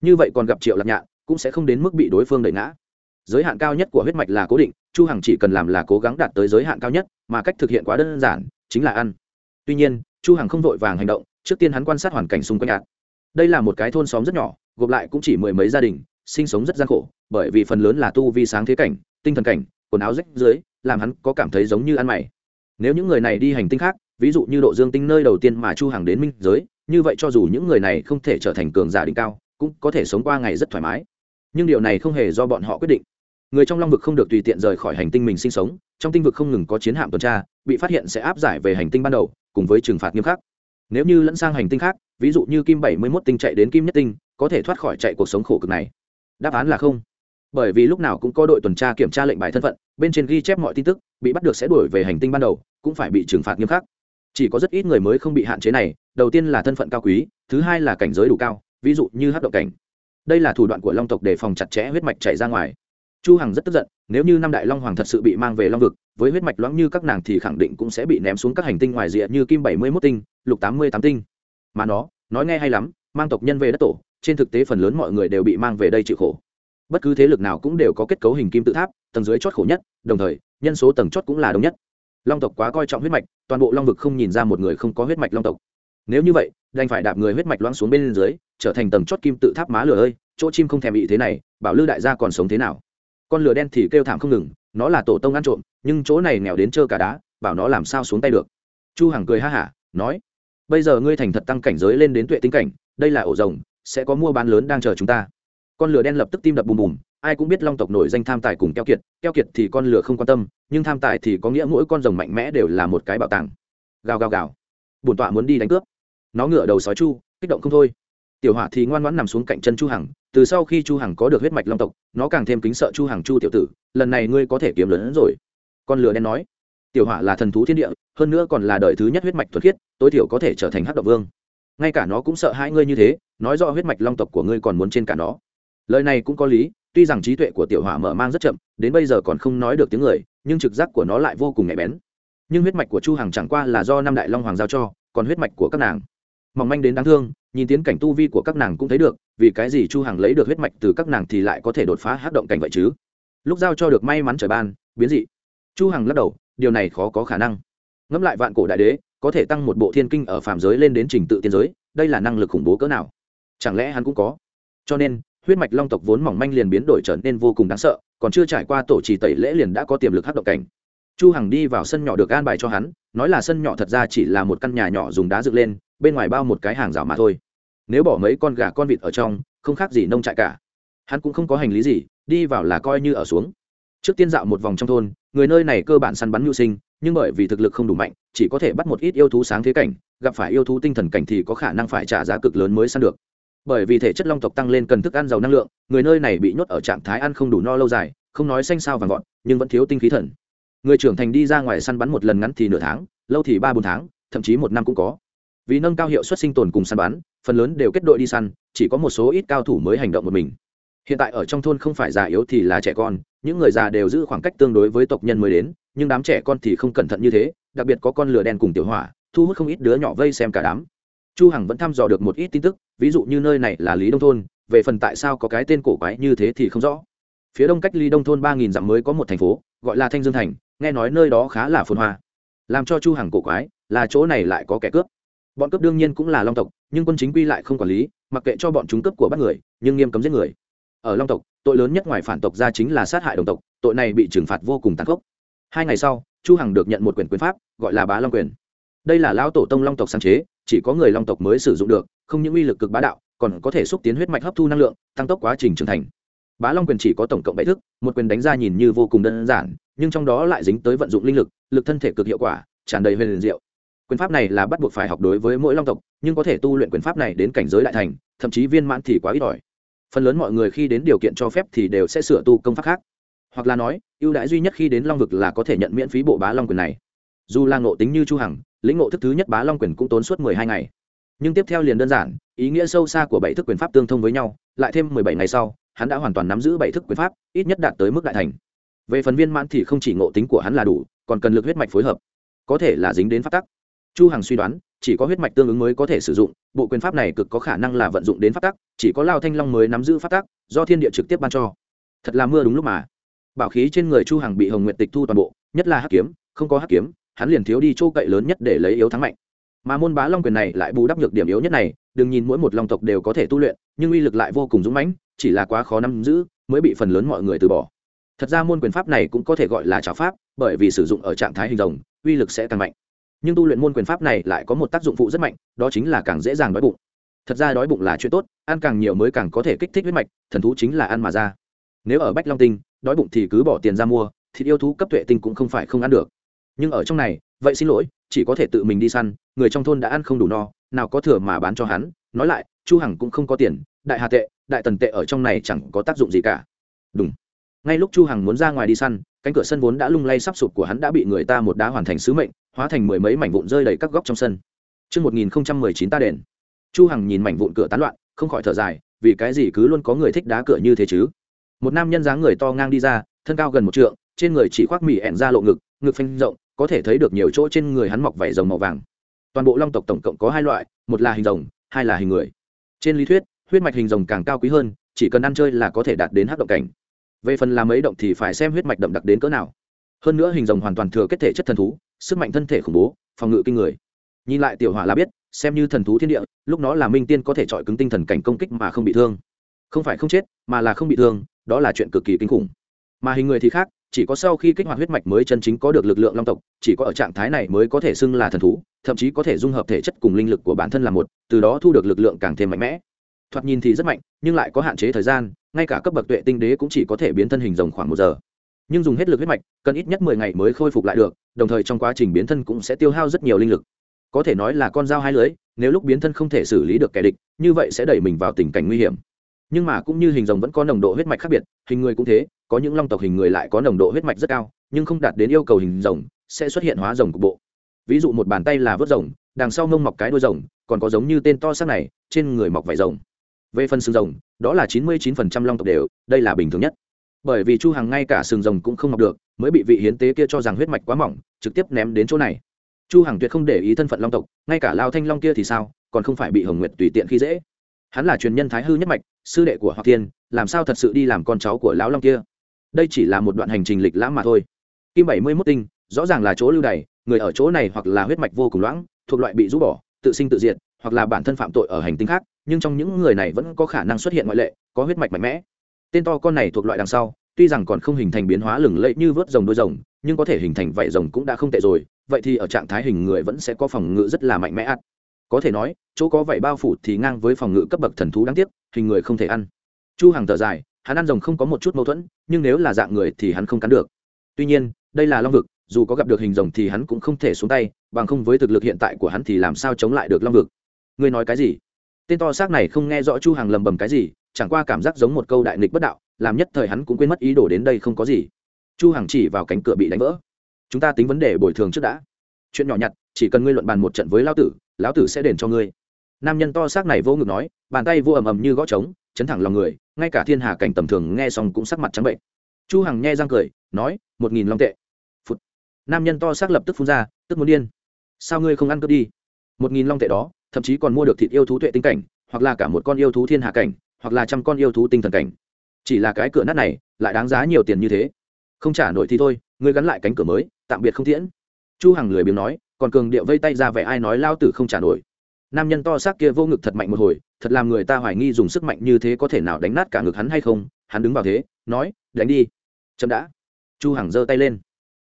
Như vậy còn gặp triệu lạc nhạn cũng sẽ không đến mức bị đối phương đẩy ngã. Giới hạn cao nhất của huyết mạch là cố định chu hằng chỉ cần làm là cố gắng đạt tới giới hạn cao nhất mà cách thực hiện quá đơn giản chính là ăn. Tuy nhiên chu hằng không vội vàng hành động trước tiên hắn quan sát hoàn cảnh xung quanh nhạt đây là một cái thôn xóm rất nhỏ gộp lại cũng chỉ mười mấy gia đình sinh sống rất gian khổ bởi vì phần lớn là tu vi sáng thế cảnh tinh thần cảnh quần áo rách dưới làm hắn có cảm thấy giống như ăn mày. Nếu những người này đi hành tinh khác, ví dụ như độ dương tinh nơi đầu tiên mà chu hàng đến minh giới, như vậy cho dù những người này không thể trở thành cường giả đỉnh cao, cũng có thể sống qua ngày rất thoải mái. Nhưng điều này không hề do bọn họ quyết định. Người trong long vực không được tùy tiện rời khỏi hành tinh mình sinh sống, trong tinh vực không ngừng có chiến hạm tuần tra, bị phát hiện sẽ áp giải về hành tinh ban đầu, cùng với trừng phạt nghiêm khắc. Nếu như lẫn sang hành tinh khác, ví dụ như kim bảy mươi mốt tinh chạy đến kim nhất tinh, có thể thoát khỏi chạy cuộc sống khổ cực này. Đáp án là không bởi vì lúc nào cũng có đội tuần tra kiểm tra lệnh bài thân phận, bên trên ghi chép mọi tin tức, bị bắt được sẽ đuổi về hành tinh ban đầu, cũng phải bị trừng phạt nghiêm khắc. Chỉ có rất ít người mới không bị hạn chế này, đầu tiên là thân phận cao quý, thứ hai là cảnh giới đủ cao, ví dụ như hát động cảnh. Đây là thủ đoạn của long tộc để phòng chặt chẽ huyết mạch chảy ra ngoài. Chu hằng rất tức giận, nếu như năm đại long hoàng thật sự bị mang về long vực, với huyết mạch loãng như các nàng thì khẳng định cũng sẽ bị ném xuống các hành tinh ngoài rìa như kim 71 tinh, lục 88 tinh. Mà nó, nói nghe hay lắm, mang tộc nhân về đất tổ, trên thực tế phần lớn mọi người đều bị mang về đây chịu khổ bất cứ thế lực nào cũng đều có kết cấu hình kim tự tháp, tầng dưới chót khổ nhất, đồng thời, nhân số tầng chót cũng là đông nhất. Long tộc quá coi trọng huyết mạch, toàn bộ long vực không nhìn ra một người không có huyết mạch long tộc. Nếu như vậy, đành phải đạp người huyết mạch loãng xuống bên dưới, trở thành tầng chót kim tự tháp má lửa ơi, chỗ chim không thèm bị thế này, bảo lư đại gia còn sống thế nào? Con lửa đen thì kêu thảm không ngừng, nó là tổ tông ăn trộm, nhưng chỗ này nghèo đến trơ cả đá, bảo nó làm sao xuống tay được? Chu hằng cười ha hả, nói, bây giờ ngươi thành thật tăng cảnh giới lên đến tuệ tinh cảnh, đây là ổ rồng, sẽ có mua bán lớn đang chờ chúng ta con lửa đen lập tức tim đập bùm bùm, ai cũng biết long tộc nổi danh tham tài cùng keo kiệt keo kiệt thì con lửa không quan tâm, nhưng tham tài thì có nghĩa mỗi con rồng mạnh mẽ đều là một cái bảo tàng. Gào gào gào. Bổn tọa muốn đi đánh cướp. Nó ngửa đầu sói chu, kích động không thôi. Tiểu hỏa thì ngoan ngoãn nằm xuống cạnh chân chu hằng, từ sau khi chu hằng có được huyết mạch long tộc, nó càng thêm kính sợ chu hằng chu tiểu tử, lần này ngươi có thể kiếm lớn hơn rồi. Con lửa đen nói. Tiểu hỏa là thần thú thiên địa, hơn nữa còn là đời thứ nhất huyết mạch thuật khiết, tối thiểu có thể trở thành hắc độc vương. Ngay cả nó cũng sợ hai ngươi như thế, nói rõ huyết mạch long tộc của ngươi còn muốn trên cả nó lời này cũng có lý, tuy rằng trí tuệ của tiểu hỏa mở mang rất chậm, đến bây giờ còn không nói được tiếng người, nhưng trực giác của nó lại vô cùng nhạy bén. Nhưng huyết mạch của chu hằng chẳng qua là do năm đại long hoàng giao cho, còn huyết mạch của các nàng. Mỏng manh đến đáng thương, nhìn tiến cảnh tu vi của các nàng cũng thấy được, vì cái gì chu hằng lấy được huyết mạch từ các nàng thì lại có thể đột phá hát động cảnh vậy chứ? Lúc giao cho được may mắn trời ban, biến dị. Chu hằng lắc đầu, điều này khó có khả năng. Ngẫm lại vạn cổ đại đế, có thể tăng một bộ thiên kinh ở phàm giới lên đến trình tự tiên giới, đây là năng lực khủng bố cỡ nào? Chẳng lẽ hắn cũng có? Cho nên huyết mạch long tộc vốn mỏng manh liền biến đổi trở nên vô cùng đáng sợ, còn chưa trải qua tổ trì tẩy lễ liền đã có tiềm lực hát động cảnh. Chu hằng đi vào sân nhỏ được an bài cho hắn, nói là sân nhỏ thật ra chỉ là một căn nhà nhỏ dùng đá dựng lên, bên ngoài bao một cái hàng rào mà thôi. Nếu bỏ mấy con gà con vịt ở trong, không khác gì nông trại cả. Hắn cũng không có hành lý gì, đi vào là coi như ở xuống. Trước tiên dạo một vòng trong thôn, người nơi này cơ bản săn bắn nhu sinh, nhưng bởi vì thực lực không đủ mạnh, chỉ có thể bắt một ít yêu thú sáng thế cảnh, gặp phải yêu thú tinh thần cảnh thì có khả năng phải trả giá cực lớn mới săn được bởi vì thể chất long tộc tăng lên cần thức ăn giàu năng lượng, người nơi này bị nhốt ở trạng thái ăn không đủ no lâu dài, không nói xanh sao vàng vọt, nhưng vẫn thiếu tinh khí thần. Người trưởng thành đi ra ngoài săn bắn một lần ngắn thì nửa tháng, lâu thì ba bốn tháng, thậm chí một năm cũng có. Vì nâng cao hiệu suất sinh tồn cùng săn bắn, phần lớn đều kết đội đi săn, chỉ có một số ít cao thủ mới hành động một mình. Hiện tại ở trong thôn không phải già yếu thì là trẻ con, những người già đều giữ khoảng cách tương đối với tộc nhân mới đến, nhưng đám trẻ con thì không cẩn thận như thế, đặc biệt có con lửa đen cùng tiểu hỏa, thu hút không ít đứa nhỏ vây xem cả đám chu hằng vẫn thăm dò được một ít tin tức, ví dụ như nơi này là lý đông thôn, về phần tại sao có cái tên cổ quái như thế thì không rõ. Phía đông cách lý đông thôn ba nghìn dặm mới có một thành phố, gọi là thanh dương thành, nghe nói nơi đó khá là phồn hoa. Làm cho chu hằng cổ quái là chỗ này lại có kẻ cướp. Bọn cướp đương nhiên cũng là long tộc, nhưng quân chính quy lại không quản lý, mặc kệ cho bọn chúng cướp của bắt người, nhưng nghiêm cấm giết người. Ở long tộc, tội lớn nhất ngoài phản tộc ra chính là sát hại đồng tộc, tội này bị trừng phạt vô cùng tàn khốc. Hai ngày sau, chu hằng được nhận một quyền quyền pháp, gọi là bá long quyền. Đây là lão tổ tông long tộc sáng chế chỉ có người long tộc mới sử dụng được, không những uy lực cực bá đạo, còn có thể xúc tiến huyết mạch hấp thu năng lượng, tăng tốc quá trình trưởng thành. Bá long quyền chỉ có tổng cộng bảy thức, một quyền đánh ra nhìn như vô cùng đơn giản, nhưng trong đó lại dính tới vận dụng linh lực lực thân thể cực hiệu quả, tràn đầy huyền diệu. Quyền pháp này là bắt buộc phải học đối với mỗi long tộc, nhưng có thể tu luyện quyền pháp này đến cảnh giới đại thành, thậm chí viên mãn thì quá ít ỏi. Phần lớn mọi người khi đến điều kiện cho phép thì đều sẽ sửa tu công pháp khác. Hoặc là nói, ưu đãi duy nhất khi đến long vực là có thể nhận miễn phí bộ bá long quyền này. Dù là ngộ tính như chu hằng lĩnh ngộ thức thứ nhất bá long quyền cũng tốn suốt mười hai ngày. Nhưng tiếp theo liền đơn giản, ý nghĩa sâu xa của bảy thức quyền pháp tương thông với nhau, lại thêm mười bảy ngày sau, hắn đã hoàn toàn nắm giữ bảy thức quyền pháp, ít nhất đạt tới mức đại thành. Về phần viên mãn thì không chỉ ngộ tính của hắn là đủ, còn cần lực huyết mạch phối hợp. Có thể là dính đến pháp tắc. Chu hằng suy đoán, chỉ có huyết mạch tương ứng mới có thể sử dụng, bộ quyền pháp này cực có khả năng là vận dụng đến pháp tắc, chỉ có lao thanh long mới nắm giữ pháp tắc, do thiên địa trực tiếp ban cho. Thật là mưa đúng lúc mà. Bảo khí trên người chu hằng bị hồng nguyệt tịch thu toàn bộ, nhất là hắc kiếm, không có hắc kiếm hắn liền thiếu đi chỗ cậy lớn nhất để lấy yếu thắng mạnh. Mà môn bá long quyền này lại bù đắp nhược điểm yếu nhất này, đừng nhìn mỗi một long tộc đều có thể tu luyện, nhưng uy lực lại vô cùng dũng mãnh, chỉ là quá khó nắm giữ, mới bị phần lớn mọi người từ bỏ. Thật ra môn quyền pháp này cũng có thể gọi là trào pháp, bởi vì sử dụng ở trạng thái hình rồng, uy lực sẽ càng mạnh. Nhưng tu luyện môn quyền pháp này lại có một tác dụng phụ rất mạnh, đó chính là càng dễ dàng đói bụng. Thật ra đói bụng là chuyện tốt, ăn càng nhiều mới càng có thể kích thích huyết mạch, thần thú chính là ăn mà ra. Nếu ở bách long tinh, đói bụng thì cứ bỏ tiền ra mua, thịt yêu thú cấp tuệ tinh cũng không phải không ăn được nhưng ở trong này vậy xin lỗi chỉ có thể tự mình đi săn người trong thôn đã ăn không đủ no nào có thừa mà bán cho hắn nói lại chu hằng cũng không có tiền đại hà tệ đại tần tệ ở trong này chẳng có tác dụng gì cả đúng ngay lúc chu hằng muốn ra ngoài đi săn cánh cửa sân vốn đã lung lay sắp sụp của hắn đã bị người ta một đá hoàn thành sứ mệnh hóa thành mười mấy mảnh vụn rơi đầy các góc trong sân Trước 1019 ta đền. Chu Hằng nhìn mảnh vụn cửa tán loạn, không khỏi thở dài, vì cái gì cứ luôn có người thích đá cửa như thế chứ? Một nam nhân dáng người to ngang đi ra, thân cao gần một trượng, trên người chỉ khoác mỉ ẻn ra lộ ngực, ngực phanh rộng, có thể thấy được nhiều chỗ trên người hắn mọc vảy rồng màu vàng. Toàn bộ long tộc tổng cộng có hai loại, một là hình rồng, hai là hình người. Trên lý thuyết, huyết mạch hình rồng càng cao quý hơn, chỉ cần ăn chơi là có thể đạt đến hát động cảnh. Về phần làm ấy động thì phải xem huyết mạch đậm đặc đến cỡ nào. Hơn nữa hình rồng hoàn toàn thừa kết thể chất thần thú, sức mạnh thân thể khủng bố phòng ngự kinh người nhìn lại tiểu hỏa là biết xem như thần thú thiên địa lúc nó là minh tiên có thể chọi cứng tinh thần cảnh công kích mà không bị thương không phải không chết mà là không bị thương đó là chuyện cực kỳ kinh khủng mà hình người thì khác chỉ có sau khi kích hoạt huyết mạch mới chân chính có được lực lượng long tộc, chỉ có ở trạng thái này mới có thể xưng là thần thú, thậm chí có thể dung hợp thể chất cùng linh lực của bản thân là một, từ đó thu được lực lượng càng thêm mạnh mẽ. Thoạt nhìn thì rất mạnh, nhưng lại có hạn chế thời gian, ngay cả cấp bậc tuệ tinh đế cũng chỉ có thể biến thân hình rồng khoảng một giờ. Nhưng dùng hết lực huyết mạch, cần ít nhất mười ngày mới khôi phục lại được, đồng thời trong quá trình biến thân cũng sẽ tiêu hao rất nhiều linh lực. Có thể nói là con dao hai lưới, nếu lúc biến thân không thể xử lý được kẻ địch, như vậy sẽ đẩy mình vào tình cảnh nguy hiểm nhưng mà cũng như hình rồng vẫn có nồng độ huyết mạch khác biệt, hình người cũng thế, có những long tộc hình người lại có nồng độ huyết mạch rất cao, nhưng không đạt đến yêu cầu hình rồng, sẽ xuất hiện hóa rồng cục bộ. Ví dụ một bàn tay là vớt rồng, đằng sau mông mọc cái đuôi rồng, còn có giống như tên to xác này, trên người mọc vải rồng. Về phần sừng rồng, đó là chín mươi chín phần trăm long tộc đều, đây là bình thường nhất. Bởi vì chu hằng ngay cả sừng rồng cũng không mọc được, mới bị vị hiến tế kia cho rằng huyết mạch quá mỏng, trực tiếp ném đến chỗ này. Chu hằng tuyệt không để ý thân phận long tộc, ngay cả lao thanh long kia thì sao, còn không phải bị hồng nguyệt tùy tiện khi dễ hắn là truyền nhân thái hư nhất mạch, sư đệ của hoặc thiên, làm sao thật sự đi làm con cháu của lão long kia? Đây chỉ là một đoạn hành trình lịch lãm mà thôi. Kim bảy mươi mốt tinh, rõ ràng là chỗ lưu đày, người ở chỗ này hoặc là huyết mạch vô cùng loãng, thuộc loại bị rũ bỏ, tự sinh tự diệt, hoặc là bản thân phạm tội ở hành tinh khác, nhưng trong những người này vẫn có khả năng xuất hiện ngoại lệ, có huyết mạch mạnh mẽ. Tên to con này thuộc loại đằng sau, tuy rằng còn không hình thành biến hóa lừng lẫy như vớt rồng đôi rồng, nhưng có thể hình thành vảy rồng cũng đã không tệ rồi, vậy thì ở trạng thái hình người vẫn sẽ có phòng ngự rất là mạnh mẽ ắt có thể nói, chỗ có vảy bao phủ thì ngang với phòng ngự cấp bậc thần thú đáng tiếc, hình người không thể ăn. Chu hàng thở dài, hắn ăn rồng không có một chút mâu thuẫn, nhưng nếu là dạng người thì hắn không cắn được. Tuy nhiên, đây là long vực, dù có gặp được hình rồng thì hắn cũng không thể xuống tay, bằng không với thực lực hiện tại của hắn thì làm sao chống lại được long vực. Ngươi nói cái gì? Tên to xác này không nghe rõ chu hàng lầm bầm cái gì, chẳng qua cảm giác giống một câu đại nghịch bất đạo, làm nhất thời hắn cũng quên mất ý đồ đến đây không có gì. Chu hàng chỉ vào cánh cửa bị đánh vỡ. Chúng ta tính vấn đề bồi thường trước đã. Chuyện nhỏ nhặt chỉ cần ngươi luận bàn một trận với lão tử lão tử sẽ đền cho ngươi. Nam nhân to xác này vô ngực nói, bàn tay vô ầm ầm như gõ trống, chấn thẳng lòng người, ngay cả thiên hà cảnh tầm thường nghe xong cũng sắc mặt trắng bệnh. Chu hằng nghe răng cười, nói, một nghìn long tệ. Phụt. nam nhân to xác lập tức phun ra, tức muốn điên. Sao ngươi không ăn cướp đi? Một nghìn long tệ đó, thậm chí còn mua được thịt yêu thú tuệ tinh cảnh, hoặc là cả một con yêu thú thiên hạ cảnh, hoặc là trăm con yêu thú tinh thần cảnh. Chỉ là cái cửa nát này, lại đáng giá nhiều tiền như thế. Không trả nổi thì thôi, ngươi gắn lại cánh cửa mới, tạm biệt không tiễn. Chu hằng lười biếng nói còn cường điệu vây tay ra vẻ ai nói lao tử không trả nổi. Nam nhân to xác kia vô ngực thật mạnh một hồi, thật làm người ta hoài nghi dùng sức mạnh như thế có thể nào đánh nát cả ngực hắn hay không, hắn đứng vào thế, nói, đánh đi. Chậm đã. Chu hằng giơ tay lên.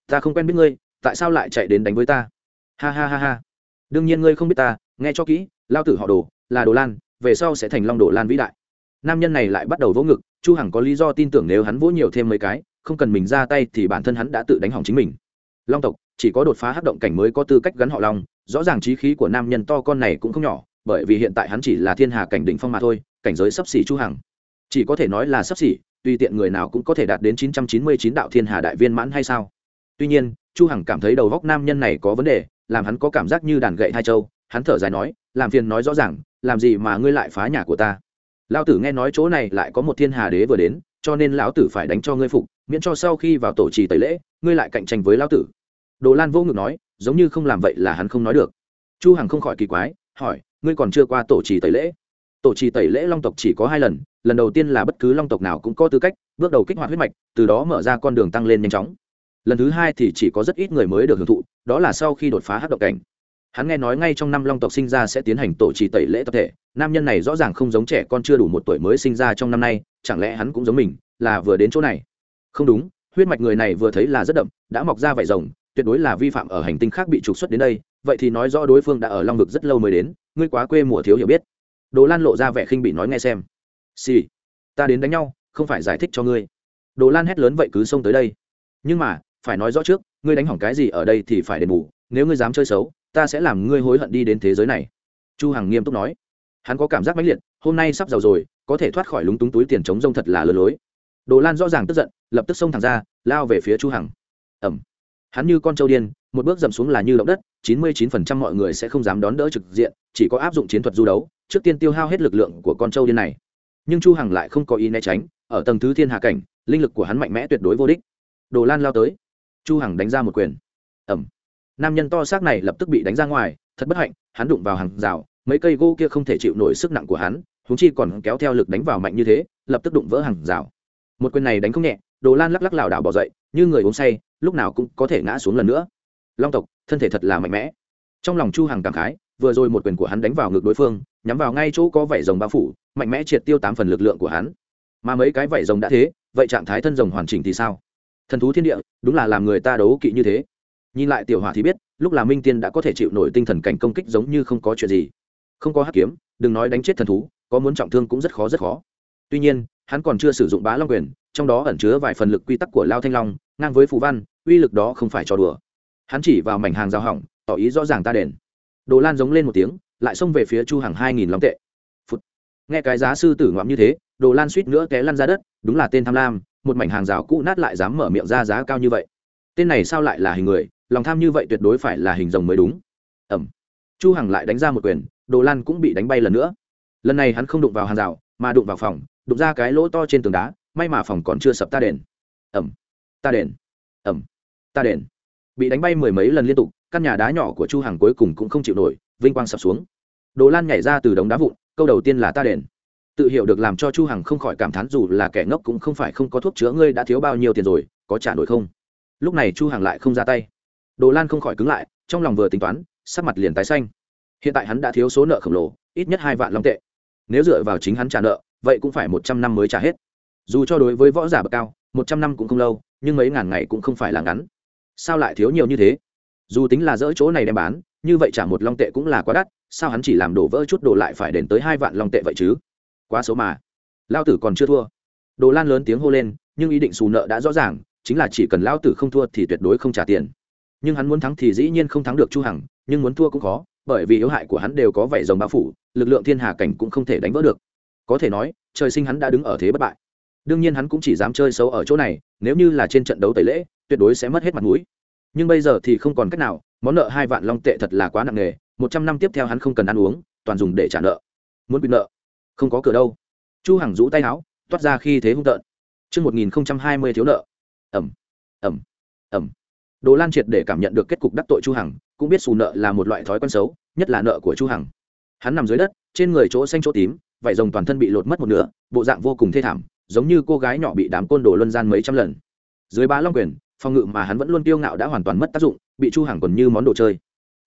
Ta không quen biết ngươi, tại sao lại chạy đến đánh với ta? Ha ha ha ha. Đương nhiên ngươi không biết ta, nghe cho kỹ, lao tử họ đồ, là đồ lan, về sau sẽ thành long đồ lan vĩ đại. Nam nhân này lại bắt đầu vỗ ngực, chu hằng có lý do tin tưởng nếu hắn vỗ nhiều thêm mấy cái, không cần mình ra tay thì bản thân hắn đã tự đánh hỏng chính mình long tộc, chỉ có đột phá hắc động cảnh mới có tư cách gắn họ long, rõ ràng trí khí của nam nhân to con này cũng không nhỏ, bởi vì hiện tại hắn chỉ là thiên hà cảnh đỉnh phong mà thôi, cảnh giới sấp xỉ chu hằng. Chỉ có thể nói là sấp xỉ, tùy tiện người nào cũng có thể đạt đến 999 đạo thiên hà đại viên mãn hay sao? Tuy nhiên, chu hằng cảm thấy đầu góc nam nhân này có vấn đề, làm hắn có cảm giác như đàn gậy hai châu, hắn thở dài nói, làm phiền nói rõ ràng, làm gì mà ngươi lại phá nhà của ta? Lão tử nghe nói chỗ này lại có một thiên hà đế vừa đến, cho nên lão tử phải đánh cho ngươi phục, miễn cho sau khi vào tổ trì tẩy lễ ngươi lại cạnh tranh với lão tử. Đồ lan vô ngực nói, giống như không làm vậy là hắn không nói được. Chu hằng không khỏi kỳ quái, hỏi, ngươi còn chưa qua tổ trì tẩy lễ. Tổ trì tẩy lễ long tộc chỉ có hai lần lần đầu tiên là bất cứ long tộc nào cũng có tư cách, bước đầu kích hoạt huyết mạch, từ đó mở ra con đường tăng lên nhanh chóng. Lần thứ hai thì chỉ có rất ít người mới được hưởng thụ, đó là sau khi đột phá hát độc cảnh. Hắn nghe nói ngay trong năm long tộc sinh ra sẽ tiến hành tổ trì tẩy lễ tập thể, nam nhân này rõ ràng không giống trẻ con chưa đủ một tuổi mới sinh ra trong năm nay, chẳng lẽ hắn cũng giống mình, là vừa đến chỗ này? Không đúng huyết mạch người này vừa thấy là rất đậm, đã mọc ra vải rồng, tuyệt đối là vi phạm ở hành tinh khác bị trục xuất đến đây, vậy thì nói rõ đối phương đã ở long vực rất lâu mới đến, ngươi quá quê mùa thiếu hiểu biết. Đồ lan lộ ra vẻ khinh bị nói nghe xem. Xì、sì. ta đến đánh nhau, không phải giải thích cho ngươi. Đồ lan hét lớn vậy cứ xông tới đây. Nhưng mà, phải nói rõ trước, ngươi đánh hỏng cái gì ở đây thì phải đền bù, nếu ngươi dám chơi xấu, ta sẽ làm ngươi hối hận đi đến thế giới này. Chu hằng nghiêm túc nói. Hắn có cảm giác mãnh liệt, hôm nay sắp giàu rồi, có thể thoát khỏi lúng túng túi tiền chống rông thật là lừa lối đồ lan rõ ràng tức giận, lập tức xông thẳng ra, lao về phía chu hằng. Ẩm hắn như con trâu điên, một bước dầm xuống là như động đất, chín mươi 99% mọi người sẽ không dám đón đỡ trực diện, chỉ có áp dụng chiến thuật du đấu, trước tiên tiêu hao hết lực lượng của con trâu điên này. Nhưng chu hằng lại không có ý né tránh, ở tầng thứ thiên hạ cảnh, linh lực của hắn mạnh mẽ tuyệt đối vô địch. Đồ lan lao tới. Chu hằng đánh ra một quyền. Ẩm nam nhân to xác này lập tức bị đánh ra ngoài, thật bất hạnh, hắn đụng vào hàng rào, mấy cây gỗ kia không thể chịu nổi sức nặng của hắn húng chi còn kéo theo lực đánh vào mạnh như thế, lập tức đụng vỡ hàng rào một quyền này đánh không nhẹ, đồ lan lắc lắc lảo đảo bỏ dậy, như người uống say, lúc nào cũng có thể ngã xuống lần nữa. Long tộc, thân thể thật là mạnh mẽ. Trong lòng chu hằng cảm khái, vừa rồi một quyền của hắn đánh vào ngực đối phương, nhắm vào ngay chỗ có vảy rồng bao phủ, mạnh mẽ triệt tiêu tám phần lực lượng của hắn. Mà mấy cái vảy rồng đã thế, vậy trạng thái thân rồng hoàn chỉnh thì sao? Thần thú thiên địa, đúng là làm người ta đấu kỵ như thế. Nhìn lại tiểu hỏa thì biết, lúc là minh tiên đã có thể chịu nổi tinh thần cảnh công kích giống như không có chuyện gì. Không có hắc kiếm, đừng nói đánh chết thần thú, có muốn trọng thương cũng rất khó rất khó. Tuy nhiên hắn còn chưa sử dụng bá long quyền, trong đó ẩn chứa vài phần lực quy tắc của lao thanh long, ngang với phù văn, uy lực đó không phải cho đùa. Hắn chỉ vào mảnh hàng giao hỏng, tỏ ý rõ ràng ta đền. Đồ lan giống lên một tiếng, lại xông về phía chu hàng hai nghìn long tệ. Phụt. nghe cái giá sư tử ngoạm như thế, đồ lan suýt nữa té lăn ra đất, đúng là tên tham lam, một mảnh hàng rào cũ nát lại dám mở miệng ra giá cao như vậy. Tên này sao lại là hình người, lòng tham như vậy tuyệt đối phải là hình rồng mới đúng. Ẩm. Chu hằng lại đánh ra một quyền, đồ lan cũng bị đánh bay lần nữa. Lần này hắn không đụng vào hàng rào mà đụng vào phòng, đụng ra cái lỗ to trên tường đá, may mà phòng còn chưa sập ta đền. Ẩm, ta đền. Ẩm, ta đền. Bị đánh bay mười mấy lần liên tục, căn nhà đá nhỏ của chu hằng cuối cùng cũng không chịu nổi, vinh quang sập xuống. Đồ lan nhảy ra từ đống đá vụn, câu đầu tiên là ta đền. Tự hiểu được làm cho chu hằng không khỏi cảm thán dù là kẻ ngốc cũng không phải không có thuốc chữa ngươi đã thiếu bao nhiêu tiền rồi, có trả nổi không? Lúc này chu hằng lại không ra tay. Đồ lan không khỏi cứng lại, trong lòng vừa tính toán, sắc mặt liền tái xanh. Hiện tại hắn đã thiếu số nợ khổng lồ, ít nhất hai vạn long tệ nếu dựa vào chính hắn trả nợ, vậy cũng phải một trăm năm mới trả hết. Dù cho đối với võ giả bậc cao, một trăm năm cũng không lâu, nhưng mấy ngàn ngày cũng không phải là ngắn. Sao lại thiếu nhiều như thế? Dù tính là dỡ chỗ này đem bán, như vậy trả một long tệ cũng là quá đắt, sao hắn chỉ làm đổ vỡ chút đồ lại phải đền tới hai vạn long tệ vậy chứ? Quá xấu mà. Lao tử còn chưa thua. Đồ lan lớn tiếng hô lên, nhưng ý định xù nợ đã rõ ràng, chính là chỉ cần lao tử không thua thì tuyệt đối không trả tiền. Nhưng hắn muốn thắng thì dĩ nhiên không thắng được chu hằng, nhưng muốn thua cũng khó bởi vì yếu hại của hắn đều có vẻ rồng bao phủ, lực lượng thiên hà cảnh cũng không thể đánh vỡ được. Có thể nói, trời sinh hắn đã đứng ở thế bất bại. Đương nhiên hắn cũng chỉ dám chơi xấu ở chỗ này, nếu như là trên trận đấu tẩy lễ, tuyệt đối sẽ mất hết mặt mũi. Nhưng bây giờ thì không còn cách nào, món nợ hai vạn long tệ thật là quá nặng nề, một trăm năm tiếp theo hắn không cần ăn uống, toàn dùng để trả nợ. Muốn bị nợ? Không có cửa đâu. Chu hằng rũ tay áo, toát ra khi thế hung tợn. Chương một nghìn hai mươi thiếu nợ. Ẩm. Ẩm. Ẩm. Đồ lan triệt để cảm nhận được kết cục đắc tội chu hằng cũng biết xù nợ là một loại thói quen xấu, nhất là nợ của chu hằng. Hắn nằm dưới đất, trên người chỗ xanh chỗ tím vảy rồng toàn thân bị lột mất một nửa, bộ dạng vô cùng thê thảm, giống như cô gái nhỏ bị đám côn đồ luân gian mấy trăm lần. Dưới bá long quyền, phòng ngự mà hắn vẫn luôn kiêu ngạo đã hoàn toàn mất tác dụng, bị chu hằng còn như món đồ chơi.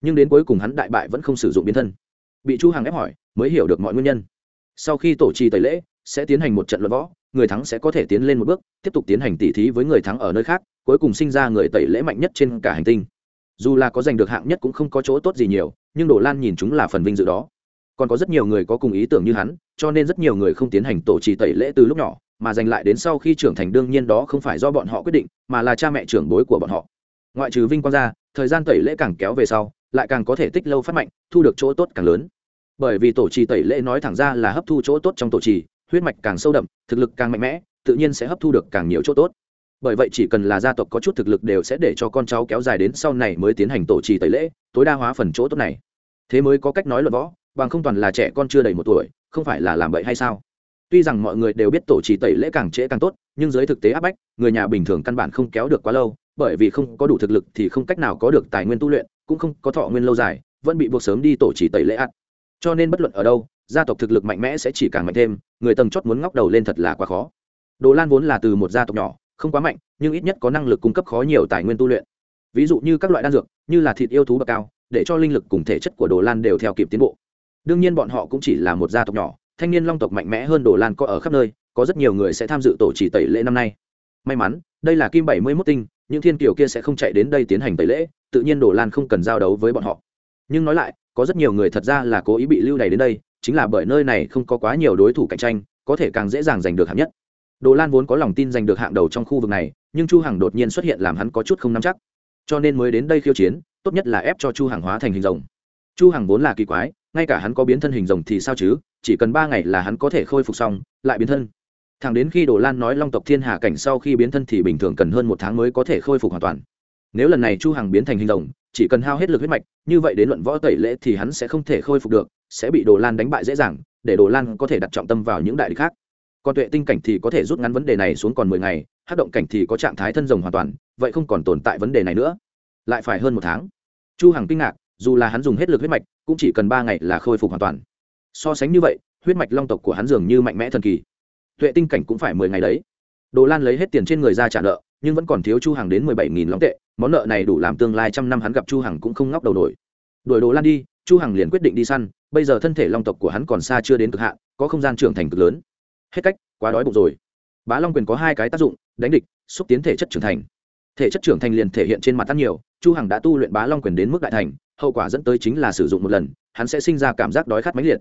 Nhưng đến cuối cùng hắn đại bại vẫn không sử dụng biến thân. Bị chu hằng ép hỏi, mới hiểu được mọi nguyên nhân. Sau khi tổ trì tẩy lễ, sẽ tiến hành một trận luận võ, người thắng sẽ có thể tiến lên một bước, tiếp tục tiến hành tỉ thí với người thắng ở nơi khác, cuối cùng sinh ra người tẩy lễ mạnh nhất trên cả hành tinh dù là có giành được hạng nhất cũng không có chỗ tốt gì nhiều, nhưng đồ lan nhìn chúng là phần vinh dự đó. Còn có rất nhiều người có cùng ý tưởng như hắn, cho nên rất nhiều người không tiến hành tổ trì tẩy lễ từ lúc nhỏ, mà giành lại đến sau khi trưởng thành đương nhiên đó không phải do bọn họ quyết định, mà là cha mẹ trưởng bối của bọn họ. Ngoại trừ vinh quang ra, thời gian tẩy lễ càng kéo về sau, lại càng có thể tích lâu phát mạnh, thu được chỗ tốt càng lớn. Bởi vì tổ trì tẩy lễ nói thẳng ra là hấp thu chỗ tốt trong tổ trì, huyết mạch càng sâu đậm, thực lực càng mạnh mẽ, tự nhiên sẽ hấp thu được càng nhiều chỗ tốt bởi vậy chỉ cần là gia tộc có chút thực lực đều sẽ để cho con cháu kéo dài đến sau này mới tiến hành tổ trì tẩy lễ, tối đa hóa phần chỗ tốt này. Thế mới có cách nói luận võ, bằng không toàn là trẻ con chưa đầy một tuổi, không phải là làm vậy hay sao? Tuy rằng mọi người đều biết tổ trì tẩy lễ càng trễ càng tốt, nhưng dưới thực tế áp bách, người nhà bình thường căn bản không kéo được quá lâu, bởi vì không có đủ thực lực thì không cách nào có được tài nguyên tu luyện, cũng không có thọ nguyên lâu dài, vẫn bị buộc sớm đi tổ trì tẩy lễ ắt cho nên bất luận ở đâu, gia tộc thực lực mạnh mẽ sẽ chỉ càng mạnh thêm, người tầng chót muốn ngóc đầu lên thật là quá khó. Đồ lan vốn là từ một gia tộc nhỏ không quá mạnh, nhưng ít nhất có năng lực cung cấp khó nhiều tài nguyên tu luyện. Ví dụ như các loại đan dược, như là thịt yêu thú bậc cao, để cho linh lực cùng thể chất của đồ lan đều theo kịp tiến bộ. Đương nhiên bọn họ cũng chỉ là một gia tộc nhỏ, thanh niên long tộc mạnh mẽ hơn đồ lan có ở khắp nơi, có rất nhiều người sẽ tham dự tổ chỉ tẩy lễ năm nay. May mắn, đây là kim bảy mươi mốt tinh, những thiên kiều kia sẽ không chạy đến đây tiến hành tẩy lễ, tự nhiên đồ lan không cần giao đấu với bọn họ. Nhưng nói lại, có rất nhiều người thật ra là cố ý bị lưu đày đến đây, chính là bởi nơi này không có quá nhiều đối thủ cạnh tranh, có thể càng dễ dàng giành được hạng nhất đồ lan vốn có lòng tin giành được hạng đầu trong khu vực này, nhưng chu hằng đột nhiên xuất hiện làm hắn có chút không nắm chắc. Cho nên mới đến đây khiêu chiến, tốt nhất là ép cho chu hằng hóa thành hình rồng. Chu hằng vốn là kỳ quái, ngay cả hắn có biến thân hình rồng thì sao chứ, chỉ cần ba ngày là hắn có thể khôi phục xong, lại biến thân. Thẳng đến khi đồ lan nói long tộc thiên hà cảnh sau khi biến thân thì bình thường cần hơn một tháng mới có thể khôi phục hoàn toàn. Nếu lần này chu hằng biến thành hình rồng, chỉ cần hao hết lực huyết mạch, như vậy đến luận võ tẩy lễ thì hắn sẽ không thể khôi phục được, sẽ bị đồ lan đánh bại dễ dàng, để đồ lan có thể đặt trọng tâm vào những đại địch khác còn tuệ tinh cảnh thì có thể rút ngắn vấn đề này xuống còn mười ngày hát động cảnh thì có trạng thái thân rồng hoàn toàn, vậy không còn tồn tại vấn đề này nữa. Lại phải hơn một tháng. Chu hằng kinh ngạc, dù là hắn dùng hết lực huyết mạch, cũng chỉ cần ba ngày là khôi phục hoàn toàn. So sánh như vậy, huyết mạch long tộc của hắn dường như mạnh mẽ thần kỳ. Tuệ tinh cảnh cũng phải mười ngày đấy. Đồ lan lấy hết tiền trên người ra trả nợ, nhưng vẫn còn thiếu chu hằng đến mười bảy nghìn long tệ, món nợ này đủ làm tương lai trăm năm hắn gặp chu hằng cũng không ngóc đầu nổi. Đuổi đồ lan đi, chu hằng liền quyết định đi săn, bây giờ thân thể long tộc của hắn còn xa chưa đến cực hạn, có không gian trưởng thành cực lớn hết cách, quá đói bụng rồi. Bá long quyền có hai cái tác dụng, đánh địch, xúc tiến thể chất trưởng thành. Thể chất trưởng thành liền thể hiện trên mặt tan nhiều, chu hằng đã tu luyện bá long quyền đến mức đại thành, hậu quả dẫn tới chính là sử dụng một lần, hắn sẽ sinh ra cảm giác đói khát mãnh liệt.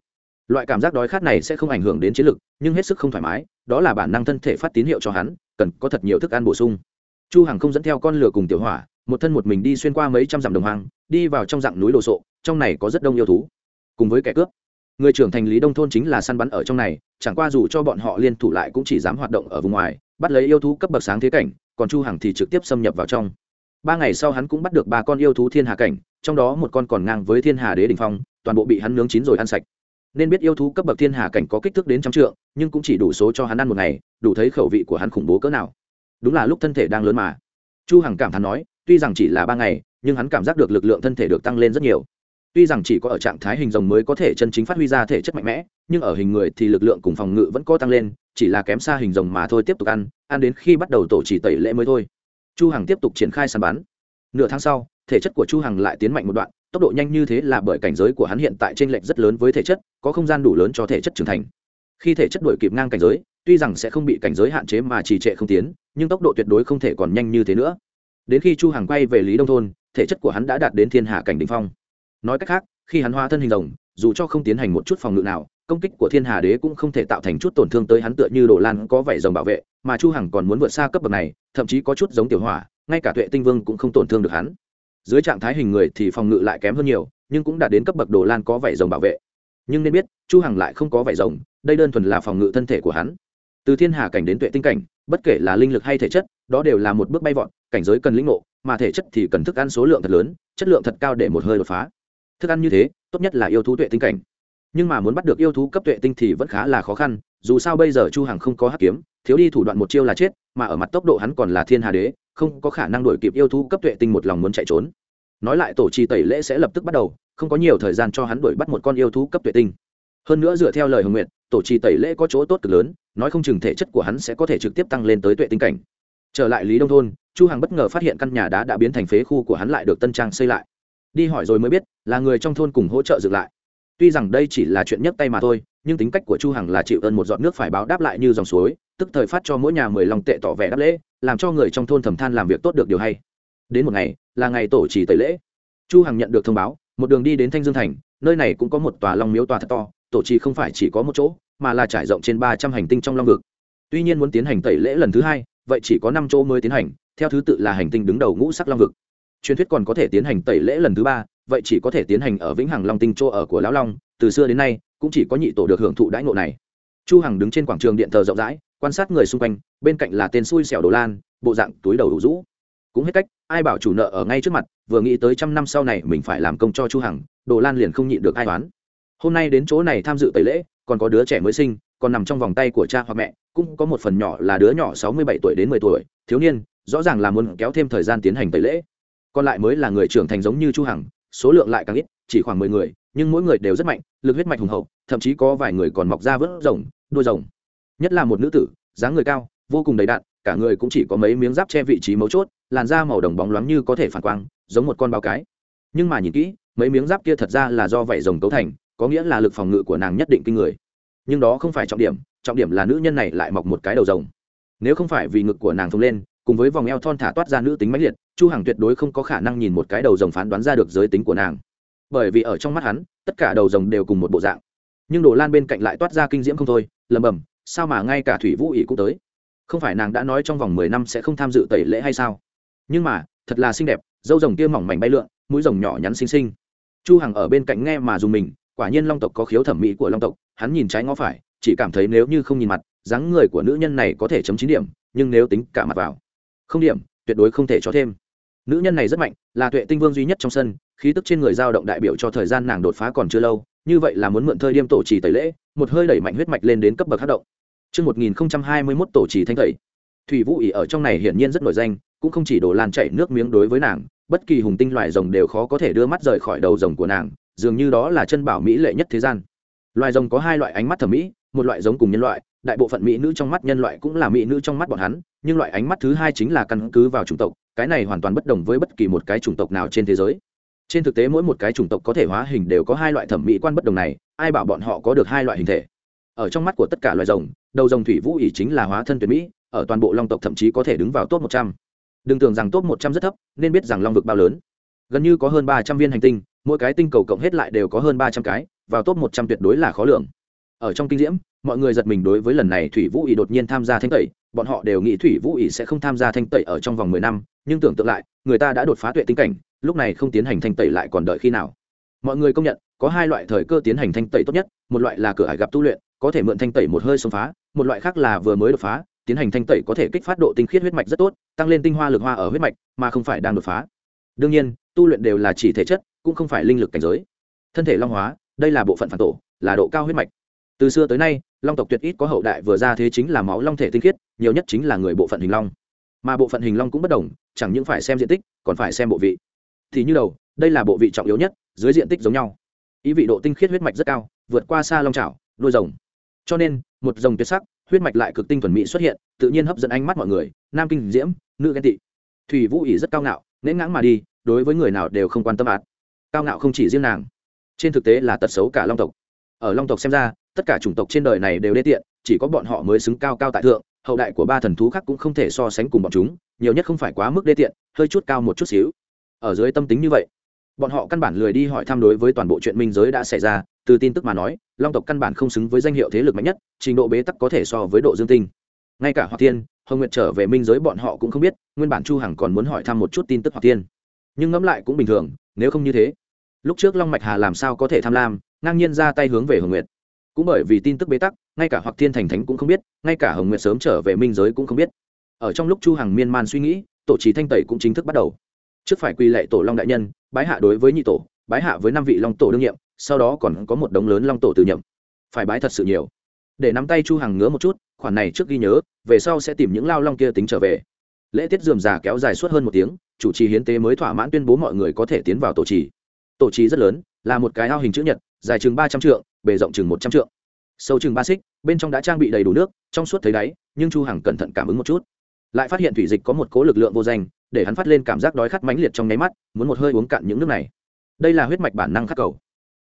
Loại cảm giác đói khát này sẽ không ảnh hưởng đến chiến lực, nhưng hết sức không thoải mái, đó là bản năng thân thể phát tín hiệu cho hắn, cần có thật nhiều thức ăn bổ sung. Chu hằng không dẫn theo con lửa cùng tiểu hỏa, một thân một mình đi xuyên qua mấy trăm dặm đồng hoang, đi vào trong dạng núi đồ sộ, trong này có rất đông yêu thú. Cùng với kẻ cướp người trưởng thành lý đông thôn chính là săn bắn ở trong này, chẳng qua dù cho bọn họ liên thủ lại cũng chỉ dám hoạt động ở vùng ngoài, bắt lấy yêu thú cấp bậc sáng thế cảnh, còn chu hằng thì trực tiếp xâm nhập vào trong. Ba ngày sau hắn cũng bắt được ba con yêu thú thiên hà cảnh, trong đó một con còn ngang với thiên hà đế đình phong, toàn bộ bị hắn nướng chín rồi ăn sạch. Nên biết yêu thú cấp bậc thiên hà cảnh có kích thước đến trăm trượng, nhưng cũng chỉ đủ số cho hắn ăn một ngày, đủ thấy khẩu vị của hắn khủng bố cỡ nào. Đúng là lúc thân thể đang lớn mà. Chu hằng cảm thán nói, tuy rằng chỉ là ba ngày, nhưng hắn cảm giác được lực lượng thân thể được tăng lên rất nhiều tuy rằng chỉ có ở trạng thái hình rồng mới có thể chân chính phát huy ra thể chất mạnh mẽ, nhưng ở hình người thì lực lượng cùng phòng ngự vẫn có tăng lên, chỉ là kém xa hình rồng mà thôi tiếp tục ăn ăn đến khi bắt đầu tổ chỉ tẩy lễ mới thôi. Chu hằng tiếp tục triển khai săn bắn. Nửa tháng sau, thể chất của chu hằng lại tiến mạnh một đoạn, tốc độ nhanh như thế là bởi cảnh giới của hắn hiện tại trên lệch rất lớn với thể chất, có không gian đủ lớn cho thể chất trưởng thành. Khi thể chất đuổi kịp ngang cảnh giới, tuy rằng sẽ không bị cảnh giới hạn chế mà trì trệ không tiến, nhưng tốc độ tuyệt đối không thể còn nhanh như thế nữa. Đến khi chu hằng quay về lý đông thôn, thể chất của hắn đã đạt đến thiên hạ cảnh đỉnh phong nói cách khác, khi hắn hóa thân hình rồng, dù cho không tiến hành một chút phòng ngự nào, công kích của thiên hà đế cũng không thể tạo thành chút tổn thương tới hắn tựa như đồ lan có vảy rồng bảo vệ, mà chu hằng còn muốn vượt xa cấp bậc này, thậm chí có chút giống tiểu hỏa, ngay cả tuệ tinh vương cũng không tổn thương được hắn. Dưới trạng thái hình người thì phòng ngự lại kém hơn nhiều, nhưng cũng đã đến cấp bậc đồ lan có vảy rồng bảo vệ. Nhưng nên biết, chu hằng lại không có vảy rồng, đây đơn thuần là phòng ngự thân thể của hắn. Từ thiên hà cảnh đến tuệ tinh cảnh, bất kể là linh lực hay thể chất, đó đều là một bước bay vọt, cảnh giới cần lĩnh ngộ, mà thể chất thì cần thức ăn số lượng thật lớn, chất lượng thật cao để một hơi đột phá thức ăn như thế, tốt nhất là yêu thú tuệ tinh cảnh. Nhưng mà muốn bắt được yêu thú cấp tuệ tinh thì vẫn khá là khó khăn, dù sao bây giờ chu hằng không có hắc kiếm, thiếu đi thủ đoạn một chiêu là chết, mà ở mặt tốc độ hắn còn là thiên hà đế, không có khả năng đuổi kịp yêu thú cấp tuệ tinh một lòng muốn chạy trốn. Nói lại tổ trì tẩy lễ sẽ lập tức bắt đầu, không có nhiều thời gian cho hắn đuổi bắt một con yêu thú cấp tuệ tinh. Hơn nữa dựa theo lời hồng nguyện tổ trì tẩy lễ có chỗ tốt cực lớn, nói không chừng thể chất của hắn sẽ có thể trực tiếp tăng lên tới tuệ tinh cảnh. Trở lại lý đông thôn, chu hằng bất ngờ phát hiện căn nhà đá đã biến thành phế khu của hắn lại được tân trang xây lại đi hỏi rồi mới biết, là người trong thôn cùng hỗ trợ dựng lại. Tuy rằng đây chỉ là chuyện nhấc tay mà thôi, nhưng tính cách của chu hằng là chịu ơn một giọt nước phải báo đáp lại như dòng suối, tức thời phát cho mỗi nhà mười lòng tệ tỏ vẻ đáp lễ, làm cho người trong thôn thầm than làm việc tốt được điều hay. Đến một ngày, là ngày tổ trì tẩy lễ. Chu hằng nhận được thông báo, một đường đi đến thanh dương thành, nơi này cũng có một tòa long miếu tòa thật to, tổ trì không phải chỉ có một chỗ, mà là trải rộng trên ba trăm hành tinh trong long vực. Tuy nhiên muốn tiến hành tẩy lễ lần thứ hai, vậy chỉ có năm chỗ mới tiến hành, theo thứ tự là hành tinh đứng đầu ngũ sắc long vực truyền thuyết còn có thể tiến hành tẩy lễ lần thứ ba, vậy chỉ có thể tiến hành ở vĩnh hằng long tinh chỗ ở của lão long, từ xưa đến nay, cũng chỉ có nhị tổ được hưởng thụ đãi ngộ này. Chu hằng đứng trên quảng trường điện thờ rộng rãi, quan sát người xung quanh, bên cạnh là tên xui xẻo đồ lan, bộ dạng túi đầu đủ rũ. Cũng hết cách, ai bảo chủ nợ ở ngay trước mặt, vừa nghĩ tới trăm năm sau này mình phải làm công cho chu hằng, đồ lan liền không nhịn được ai toán hôm nay đến chỗ này tham dự tẩy lễ, còn có đứa trẻ mới sinh, còn nằm trong vòng tay của cha hoặc mẹ, cũng có một phần nhỏ là đứa nhỏ sáu mươi bảy tuổi đến mười tuổi, thiếu niên, rõ ràng là muốn kéo thêm thời gian tiến hành tẩy lễ còn lại mới là người trưởng thành giống như chu hằng, số lượng lại càng ít, chỉ khoảng mười người, nhưng mỗi người đều rất mạnh, lực huyết mạch hùng hậu, thậm chí có vài người còn mọc ra vớt rồng, đuôi rồng. Nhất là một nữ tử, dáng người cao, vô cùng đầy đặn, cả người cũng chỉ có mấy miếng giáp che vị trí mấu chốt, làn da màu đồng bóng loáng như có thể phản quang, giống một con báo cái. Nhưng mà nhìn kỹ, mấy miếng giáp kia thật ra là do vảy rồng cấu thành, có nghĩa là lực phòng ngự của nàng nhất định kinh người. Nhưng đó không phải trọng điểm trọng điểm là nữ nhân này lại mọc một cái đầu rồng. Nếu không phải vì ngực của nàng thông lên cùng với vòng eo thon thả toát ra nữ tính mãnh liệt, chu hằng tuyệt đối không có khả năng nhìn một cái đầu rồng phán đoán ra được giới tính của nàng. Bởi vì ở trong mắt hắn, tất cả đầu rồng đều cùng một bộ dạng. Nhưng đồ lan bên cạnh lại toát ra kinh diễm không thôi lầm bầm sao mà ngay cả thủy vũ ỷ cũng tới? Không phải nàng đã nói trong vòng mười năm sẽ không tham dự tẩy lễ hay sao? Nhưng mà, thật là xinh đẹp, dâu rồng kia mỏng mảnh bay lượn, mũi rồng nhỏ nhắn xinh xinh. Chu hằng ở bên cạnh nghe mà dùng mình, quả nhiên long tộc có khiếu thẩm mỹ của long tộc, hắn nhìn trái ngó phải, chỉ cảm thấy nếu như không nhìn mặt, dáng người của nữ nhân này có thể chấm chín điểm, nhưng nếu tính cả mặt vào không điểm tuyệt đối không thể cho thêm nữ nhân này rất mạnh là tuệ tinh vương duy nhất trong sân khí tức trên người dao động đại biểu cho thời gian nàng đột phá còn chưa lâu như vậy là muốn mượn thời điểm tổ trì tẩy lễ một hơi đẩy mạnh huyết mạch lên đến cấp bậc hát động Trước 1021 tổ trì thanh tẩy. Thủy Vũ ỉ ở trong này hiển nhiên rất nổi danh, cũng không chỉ đổ lan chảy nước miếng đối với nàng, bất kỳ hùng tinh loài rồng đều khó có thể đưa mắt rời khỏi đầu rồng của nàng, dường như đó là chân bảo mỹ lệ nhất thế gian. Loài rồng có hai loại ánh mắt thẩm mỹ, một loại giống cùng nhân loại, đại bộ phận mỹ nữ trong mắt nhân loại cũng là mỹ nữ trong mắt bọn hắn, nhưng loại ánh mắt thứ hai chính là căn cứ vào chủng tộc, cái này hoàn toàn bất đồng với bất kỳ một cái chủng tộc nào trên thế giới. Trên thực tế mỗi một cái chủng tộc có thể hóa hình đều có hai loại thẩm mỹ quan bất đồng này ai bảo bọn họ có được hai loại hình thể? Ở trong mắt của tất cả loài rồng đầu rồng thủy vũ ỉ chính là hóa thân tuyệt mỹ ở toàn bộ long tộc thậm chí có thể đứng vào top một trăm. Đừng tưởng rằng top một trăm rất thấp nên biết rằng long vực bao lớn. Gần như có hơn ba trăm viên hành tinh mỗi cái tinh cầu cộng hết lại đều có hơn ba trăm cái vào top một trăm tuyệt đối là khó lường. Ở trong kinh diễm mọi người giật mình đối với lần này thủy vũ ỉ đột nhiên tham gia thanh tẩy, bọn họ đều nghĩ thủy vũ ỉ sẽ không tham gia thanh tẩy ở trong vòng mười năm, nhưng tưởng tượng lại, người ta đã đột phá tuệ tinh cảnh, lúc này không tiến hành thanh tẩy lại còn đợi khi nào? Mọi người công nhận, có hai loại thời cơ tiến hành thanh tẩy tốt nhất, một loại là cửa hải gặp tu luyện, có thể mượn thanh tẩy một hơi xông phá, một loại khác là vừa mới đột phá, tiến hành thanh tẩy có thể kích phát độ tinh khiết huyết mạch rất tốt, tăng lên tinh hoa lực hoa ở huyết mạch, mà không phải đang đột phá. Đương nhiên, tu luyện đều là chỉ thể chất, cũng không phải linh lực cảnh giới. Thân thể long hóa, đây là bộ phận phản tổ, là độ cao huyết mạch. Từ xưa tới nay long tộc tuyệt ít có hậu đại vừa ra thế chính là máu long thể tinh khiết, nhiều nhất chính là người bộ phận hình long. Mà bộ phận hình long cũng bất đồng, chẳng những phải xem diện tích, còn phải xem bộ vị. Thì như đầu, đây là bộ vị trọng yếu nhất, dưới diện tích giống nhau. Ý vị độ tinh khiết huyết mạch rất cao, vượt qua xa long trào đuôi rồng. Cho nên, một rồng tuyệt sắc, huyết mạch lại cực tinh thuần mỹ xuất hiện, tự nhiên hấp dẫn ánh mắt mọi người, nam kinh diễm, nữ ghen tị. Thủy vũ ỉ rất cao ngạo nén ngãng mà đi, đối với người nào đều không quan tâm ạt. Cao ngạo không chỉ riêng nàng, trên thực tế là tật xấu cả long tộc. Ở long tộc xem ra tất cả chủng tộc trên đời này đều đê tiện, chỉ có bọn họ mới xứng cao cao tại thượng, hậu đại của ba thần thú khác cũng không thể so sánh cùng bọn chúng, nhiều nhất không phải quá mức đê tiện, hơi chút cao một chút xíu. Ở dưới tâm tính như vậy, bọn họ căn bản lười đi hỏi thăm đối với toàn bộ chuyện minh giới đã xảy ra, từ tin tức mà nói, long tộc căn bản không xứng với danh hiệu thế lực mạnh nhất, trình độ bế tắc có thể so với độ dương tinh. Ngay cả hoặc thiên, hồng nguyệt trở về minh giới bọn họ cũng không biết, nguyên bản chu hằng còn muốn hỏi thăm một chút tin tức hoặc thiên. Nhưng ngẫm lại cũng bình thường, nếu không như thế, lúc trước long mạch hà làm sao có thể tham lam, ngang nhiên ra tay hướng về hồng nguyệt cũng bởi vì tin tức bế tắc, ngay cả hoặc thiên thành thánh cũng không biết, ngay cả hồng nguyệt sớm trở về minh giới cũng không biết. Ở trong lúc chu hằng miên man suy nghĩ, tổ trí thanh tẩy cũng chính thức bắt đầu. Trước phải quy lệ tổ long đại nhân, bái hạ đối với nhị tổ, bái hạ với năm vị long tổ đương nhiệm, sau đó còn có một đống lớn long tổ từ nhậm phải bái thật sự nhiều. Để nắm tay chu hằng ngứa một chút, khoản này trước ghi nhớ, về sau sẽ tìm những lao long kia tính trở về. Lễ tiết dườm già kéo dài suốt hơn một tiếng, chủ trì hiến tế mới thỏa mãn tuyên bố mọi người có thể tiến vào tổ trì. Tổ trì rất lớn, là một cái ao hình chữ nhật, dài chừng ba trăm trượng bề rộng chừng một trăm trượng. Sâu chừng ba xích, bên trong đã trang bị đầy đủ nước, trong suốt thấy đáy, nhưng chu hằng cẩn thận cảm ứng một chút. Lại phát hiện thủy dịch có một cố lực lượng vô danh, để hắn phát lên cảm giác đói khát mãnh liệt trong nháy mắt, muốn một hơi uống cạn những nước này. Đây là huyết mạch bản năng khắc cầu.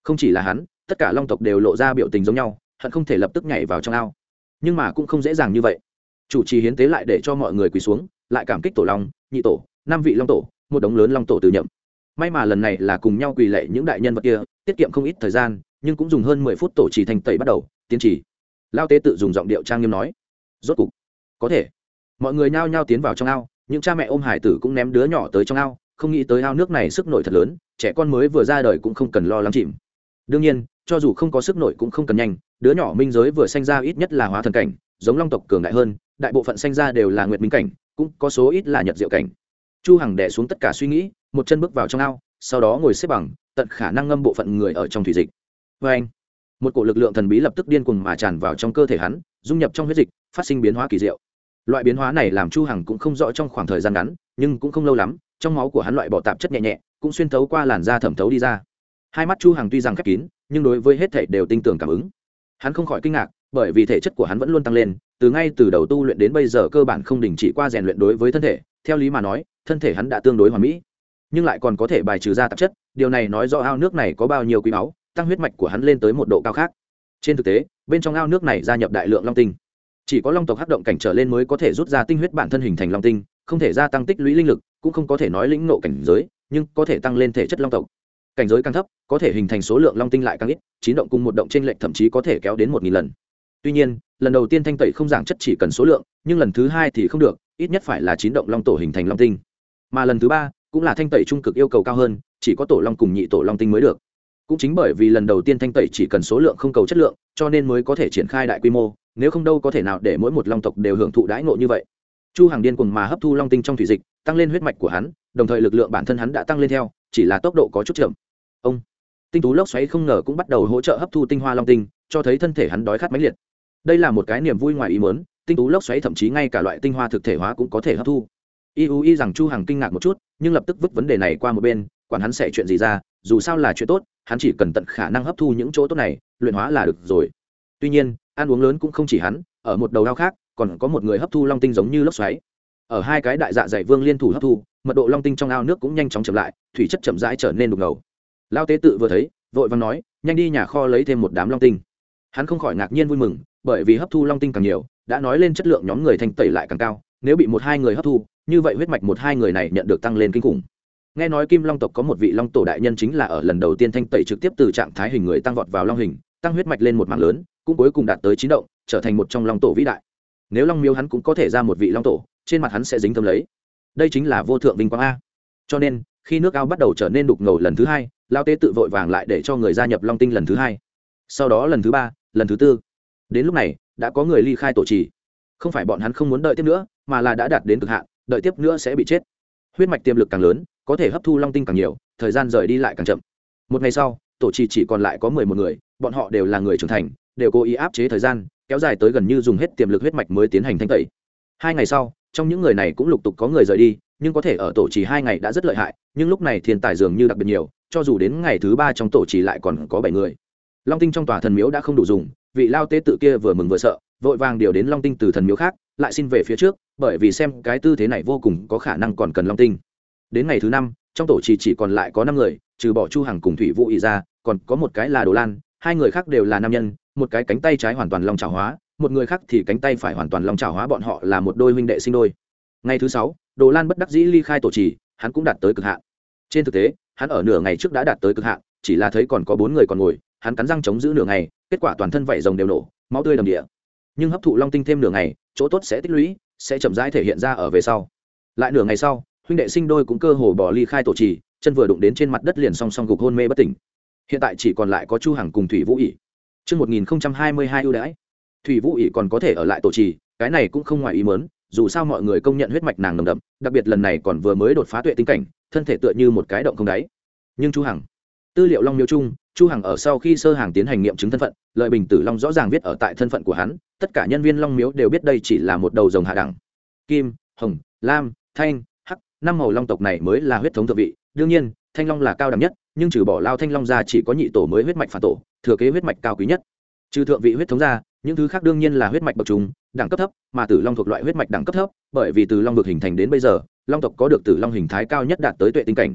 Không chỉ là hắn, tất cả long tộc đều lộ ra biểu tình giống nhau, hận không thể lập tức nhảy vào trong ao. Nhưng mà cũng không dễ dàng như vậy. Chủ trì hiến tế lại để cho mọi người quỳ xuống, lại cảm kích tổ long, nhị tổ, năm vị long tổ, một đống lớn long tổ từ nhậm. May mà lần này là cùng nhau quỳ lệ những đại nhân vật kia, tiết kiệm không ít thời gian nhưng cũng dùng hơn mười phút tổ trì thành tẩy bắt đầu, tiến trì. Lao tế tự dùng giọng điệu trang nghiêm nói, rốt cục, có thể. Mọi người nhao nhao tiến vào trong ao, những cha mẹ ôm hải tử cũng ném đứa nhỏ tới trong ao, không nghĩ tới ao nước này sức nổi thật lớn, trẻ con mới vừa ra đời cũng không cần lo lắng chìm. Đương nhiên, cho dù không có sức nổi cũng không cần nhanh, đứa nhỏ minh giới vừa sanh ra ít nhất là hóa thần cảnh, giống long tộc cường đại hơn, đại bộ phận sanh ra đều là nguyệt minh cảnh, cũng có số ít là nhật diệu cảnh. Chu hằng đè xuống tất cả suy nghĩ, một chân bước vào trong ao, sau đó ngồi xếp bằng, tận khả năng ngâm bộ phận người ở trong thủy dịch với anh, một cổ lực lượng thần bí lập tức điên cuồng mà tràn vào trong cơ thể hắn, dung nhập trong huyết dịch, phát sinh biến hóa kỳ diệu. Loại biến hóa này làm chu hằng cũng không rõ trong khoảng thời gian ngắn, nhưng cũng không lâu lắm, trong máu của hắn loại bỏ tạp chất nhẹ nhẹ, cũng xuyên thấu qua làn da thẩm thấu đi ra. Hai mắt chu hằng tuy rằng khép kín, nhưng đối với hết thể đều tinh tường cảm ứng. Hắn không khỏi kinh ngạc, bởi vì thể chất của hắn vẫn luôn tăng lên, từ ngay từ đầu tu luyện đến bây giờ cơ bản không đình chỉ qua rèn luyện đối với thân thể, theo lý mà nói, thân thể hắn đã tương đối hoàn mỹ. Nhưng lại còn có thể bài trừ ra tạp chất, điều này nói rõ ao nước này có bao nhiêu quý báu tăng huyết mạch của hắn lên tới một độ cao khác. Trên thực tế, bên trong ao nước này gia nhập đại lượng long tinh. Chỉ có long tộc hắc động cảnh trở lên mới có thể rút ra tinh huyết bản thân hình thành long tinh, không thể gia tăng tích lũy linh lực, cũng không có thể nói lĩnh nộ cảnh giới, nhưng có thể tăng lên thể chất long tộc. Cảnh giới càng thấp, có thể hình thành số lượng long tinh lại càng ít, chín động cùng một động trên lệnh thậm chí có thể kéo đến một nghìn lần. Tuy nhiên, lần đầu tiên thanh tẩy không giảng chất chỉ cần số lượng, nhưng lần thứ hai thì không được, ít nhất phải là chín động long tổ hình thành long tinh. Mà lần thứ ba, cũng là thanh tẩy trung cực yêu cầu cao hơn, chỉ có tổ long cùng nhị tổ long tinh mới được cũng chính bởi vì lần đầu tiên thanh tẩy chỉ cần số lượng không cầu chất lượng, cho nên mới có thể triển khai đại quy mô, nếu không đâu có thể nào để mỗi một long tộc đều hưởng thụ đãi ngộ như vậy. Chu hàng điên cùng mà hấp thu long tinh trong thủy dịch, tăng lên huyết mạch của hắn, đồng thời lực lượng bản thân hắn đã tăng lên theo, chỉ là tốc độ có chút chậm. Ông, tinh tú lốc xoáy không ngờ cũng bắt đầu hỗ trợ hấp thu tinh hoa long tinh, cho thấy thân thể hắn đói khát mãnh liệt. Đây là một cái niềm vui ngoài ý mớn tinh tú lốc xoáy thậm chí ngay cả loại tinh hoa thực thể hóa cũng có thể hấp thu. Y u y rằng chu hằng kinh ngạc một chút, nhưng lập tức vứt vấn đề này qua một bên, quản hắn sẽ chuyện gì ra, dù sao là chuyện tốt hắn chỉ cần tận khả năng hấp thu những chỗ tốt này, luyện hóa là được rồi. Tuy nhiên, ăn uống lớn cũng không chỉ hắn, ở một đầu đao khác, còn có một người hấp thu long tinh giống như lốc xoáy. Ở hai cái đại dạ dày vương liên thủ hấp thu, mật độ long tinh trong ao nước cũng nhanh chóng chậm lại, thủy chất chậm rãi trở nên đục ngầu. Lao tế tự vừa thấy, vội vàng nói, nhanh đi nhà kho lấy thêm một đám long tinh. Hắn không khỏi ngạc nhiên vui mừng, bởi vì hấp thu long tinh càng nhiều, đã nói lên chất lượng nhóm người thanh tẩy lại càng cao, nếu bị một hai người hấp thu, như vậy huyết mạch một hai người này nhận được tăng lên kinh khủng nghe nói kim long tộc có một vị long tổ đại nhân chính là ở lần đầu tiên thanh tẩy trực tiếp từ trạng thái hình người tăng vọt vào long hình, tăng huyết mạch lên một mạng lớn, cũng cuối cùng đạt tới chín động, trở thành một trong long tổ vĩ đại. Nếu long miếu hắn cũng có thể ra một vị long tổ, trên mặt hắn sẽ dính thâm lấy. Đây chính là vô thượng vinh quang a. Cho nên, khi nước ao bắt đầu trở nên đục ngầu lần thứ hai lao tế tự vội vàng lại để cho người gia nhập long tinh lần thứ hai. Sau đó lần thứ ba, lần thứ tư. Đến lúc này, đã có người ly khai tổ trì. Không phải bọn hắn không muốn đợi tiếp nữa, mà là đã đạt đến cực hạn, đợi tiếp nữa sẽ bị chết. Huyết mạch tiềm lực càng lớn có thể hấp thu long tinh càng nhiều, thời gian rời đi lại càng chậm. Một ngày sau, tổ trì chỉ còn lại có mười một người, bọn họ đều là người trưởng thành, đều cố ý áp chế thời gian, kéo dài tới gần như dùng hết tiềm lực huyết mạch mới tiến hành thanh tẩy. Hai ngày sau, trong những người này cũng lục tục có người rời đi, nhưng có thể ở tổ trì hai ngày đã rất lợi hại, nhưng lúc này thiên tài dường như đặc biệt nhiều, cho dù đến ngày thứ ba trong tổ trì lại còn có bảy người. Long tinh trong tòa thần miếu đã không đủ dùng, vị lao tế tự kia vừa mừng vừa sợ, vội vàng điều đến long tinh từ thần miếu khác, lại xin về phía trước, bởi vì xem cái tư thế này vô cùng có khả năng còn cần long tinh đến ngày thứ năm, trong tổ trì chỉ còn lại có năm người, trừ bỏ chu hằng cùng thủy vũ ý ra, còn có một cái là đồ lan, hai người khác đều là nam nhân, một cái cánh tay trái hoàn toàn long trào hóa, một người khác thì cánh tay phải hoàn toàn long trào hóa bọn họ là một đôi huynh đệ sinh đôi. Ngày thứ sáu, đồ lan bất đắc dĩ ly khai tổ trì hắn cũng đạt tới cực hạn. Trên thực tế, hắn ở nửa ngày trước đã đạt tới cực hạn, chỉ là thấy còn có bốn người còn ngồi, hắn cắn răng chống giữ nửa ngày, kết quả toàn thân vảy rồng đều nổ, máu tươi đầm địa. Nhưng hấp thụ long tinh thêm nửa ngày, chỗ tốt sẽ tích lũy, sẽ chậm rãi thể hiện ra ở về sau. Lại nửa ngày sau huynh đệ sinh đôi cũng cơ hồ bỏ ly khai tổ trì chân vừa đụng đến trên mặt đất liền song song gục hôn mê bất tỉnh. Hiện tại chỉ còn lại có chu hằng cùng thủy vũ ỉ Trước 1022 ưu đãi, thủy vũ ỉ còn có thể ở lại tổ trì cái này cũng không ngoài ý muốn dù sao mọi người công nhận huyết mạch nàng nồng đậm đặc biệt lần này còn vừa mới đột phá tuệ tinh cảnh thân thể tựa như một cái động không đáy. Nhưng chu hằng tư liệu long miêu chung chu hằng ở sau khi sơ hàng tiến hành nghiệm chứng thân phận lợi bình tử long rõ ràng viết ở tại thân phận của hắn tất cả nhân viên long miếu đều biết đây chỉ là một đầu rồng hạ đẳng. Kim hồng lam thanh năm màu long tộc này mới là huyết thống thượng vị, đương nhiên, thanh long là cao đẳng nhất, nhưng trừ bỏ lao thanh long ra chỉ có nhị tổ mới huyết mạch phản tổ, thừa kế huyết mạch cao quý nhất. Trừ thượng vị huyết thống ra, những thứ khác đương nhiên là huyết mạch bậc trùng đẳng cấp thấp, mà tử long thuộc loại huyết mạch đẳng cấp thấp, bởi vì từ long vực hình thành đến bây giờ, long tộc có được tử long hình thái cao nhất đạt tới tuệ tinh cảnh.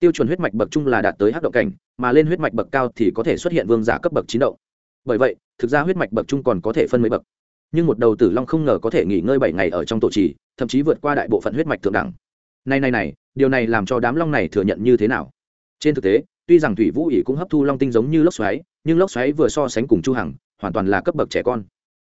Tiêu chuẩn huyết mạch bậc trung là đạt tới hắc động cảnh, mà lên huyết mạch bậc cao thì có thể xuất hiện vương giả cấp bậc chín động. Bởi vậy, thực ra huyết mạch bậc trung còn có thể phân mấy bậc. Nhưng một đầu tử long không ngờ có thể nghỉ ngơi bảy ngày ở trong tổ trì, thậm chí vượt qua đại bộ phận huyết mạch thượng đẳng này này này, điều này làm cho đám long này thừa nhận như thế nào? Trên thực tế, tuy rằng thủy vũ ỉ cũng hấp thu long tinh giống như lốc xoáy, nhưng lốc xoáy vừa so sánh cùng chu hằng, hoàn toàn là cấp bậc trẻ con.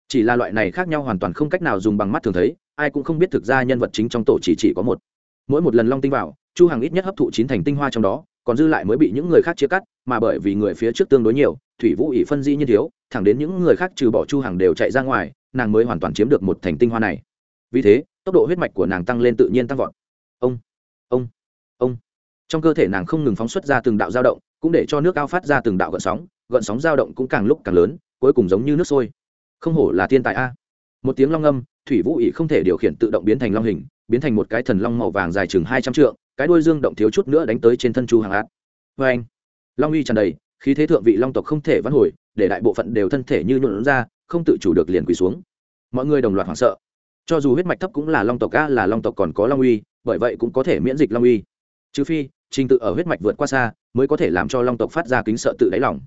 Chỉ là loại này khác nhau hoàn toàn không cách nào dùng bằng mắt thường thấy, ai cũng không biết thực ra nhân vật chính trong tổ chỉ chỉ có một. Mỗi một lần long tinh vào, chu hằng ít nhất hấp thụ chín thành tinh hoa trong đó, còn dư lại mới bị những người khác chia cắt, mà bởi vì người phía trước tương đối nhiều, thủy vũ ỉ phân di như thiếu, thẳng đến những người khác trừ bỏ chu hằng đều chạy ra ngoài, nàng mới hoàn toàn chiếm được một thành tinh hoa này. Vì thế, tốc độ huyết mạch của nàng tăng lên tự nhiên tăng vọt ông ông ông. Trong cơ thể nàng không ngừng phóng xuất ra từng đạo dao động, cũng để cho nước ao phát ra từng đạo gợn sóng gợn sóng dao động cũng càng lúc càng lớn, cuối cùng giống như nước sôi. Không hổ là thiên tài a. Một tiếng long âm, thủy vũ ỉ không thể điều khiển tự động biến thành long hình, biến thành một cái thần long màu vàng dài chừng hai trăm trượng, cái đuôi dương động thiếu chút nữa đánh tới trên thân chu hàng át. Vê anh, long uy tràn đầy, khí thế thượng vị long tộc không thể vãn hồi, để đại bộ phận đều thân thể như nhuộn ra, không tự chủ được liền quỳ xuống. Mọi người đồng loạt hoảng sợ cho dù huyết mạch thấp cũng là long tộc a, là long tộc còn có long uy, bởi vậy cũng có thể miễn dịch long uy. Trừ phi, trình tự ở huyết mạch vượt qua xa, mới có thể làm cho long tộc phát ra kính sợ tự đáy lòng.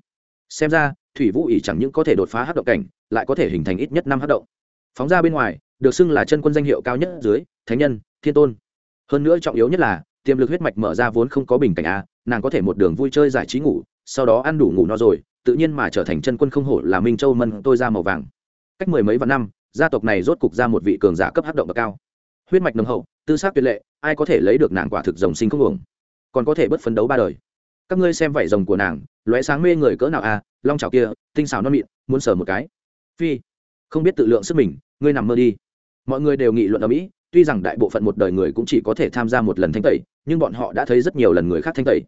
Xem ra, thủy vũ ỉ chẳng những có thể đột phá hát động cảnh, lại có thể hình thành ít nhất năm hát động. Phóng ra bên ngoài, được xưng là chân quân danh hiệu cao nhất dưới, thánh nhân, thiên tôn. Hơn nữa trọng yếu nhất là, tiềm lực huyết mạch mở ra vốn không có bình cảnh a, nàng có thể một đường vui chơi giải trí ngủ, sau đó ăn đủ ngủ no rồi, tự nhiên mà trở thành chân quân không hổ là minh châu mân tôi ra màu vàng. Cách mười mấy vạn năm gia tộc này rốt cục ra một vị cường giả cấp hát động bậc cao. Huyết mạch nồng hậu, tư xác tuyệt lệ, ai có thể lấy được nàng quả thực rồng sinh không hưởng còn có thể bất phấn đấu ba đời. Các ngươi xem vảy rồng của nàng, lóe sáng mê người cỡ nào a long trào kia, tinh xào non mịn, muốn sờ một cái. Phi, không biết tự lượng sức mình, ngươi nằm mơ đi. Mọi người đều nghị luận ở mỹ, tuy rằng đại bộ phận một đời người cũng chỉ có thể tham gia một lần thanh tẩy, nhưng bọn họ đã thấy rất nhiều lần người khác thanh tẩy.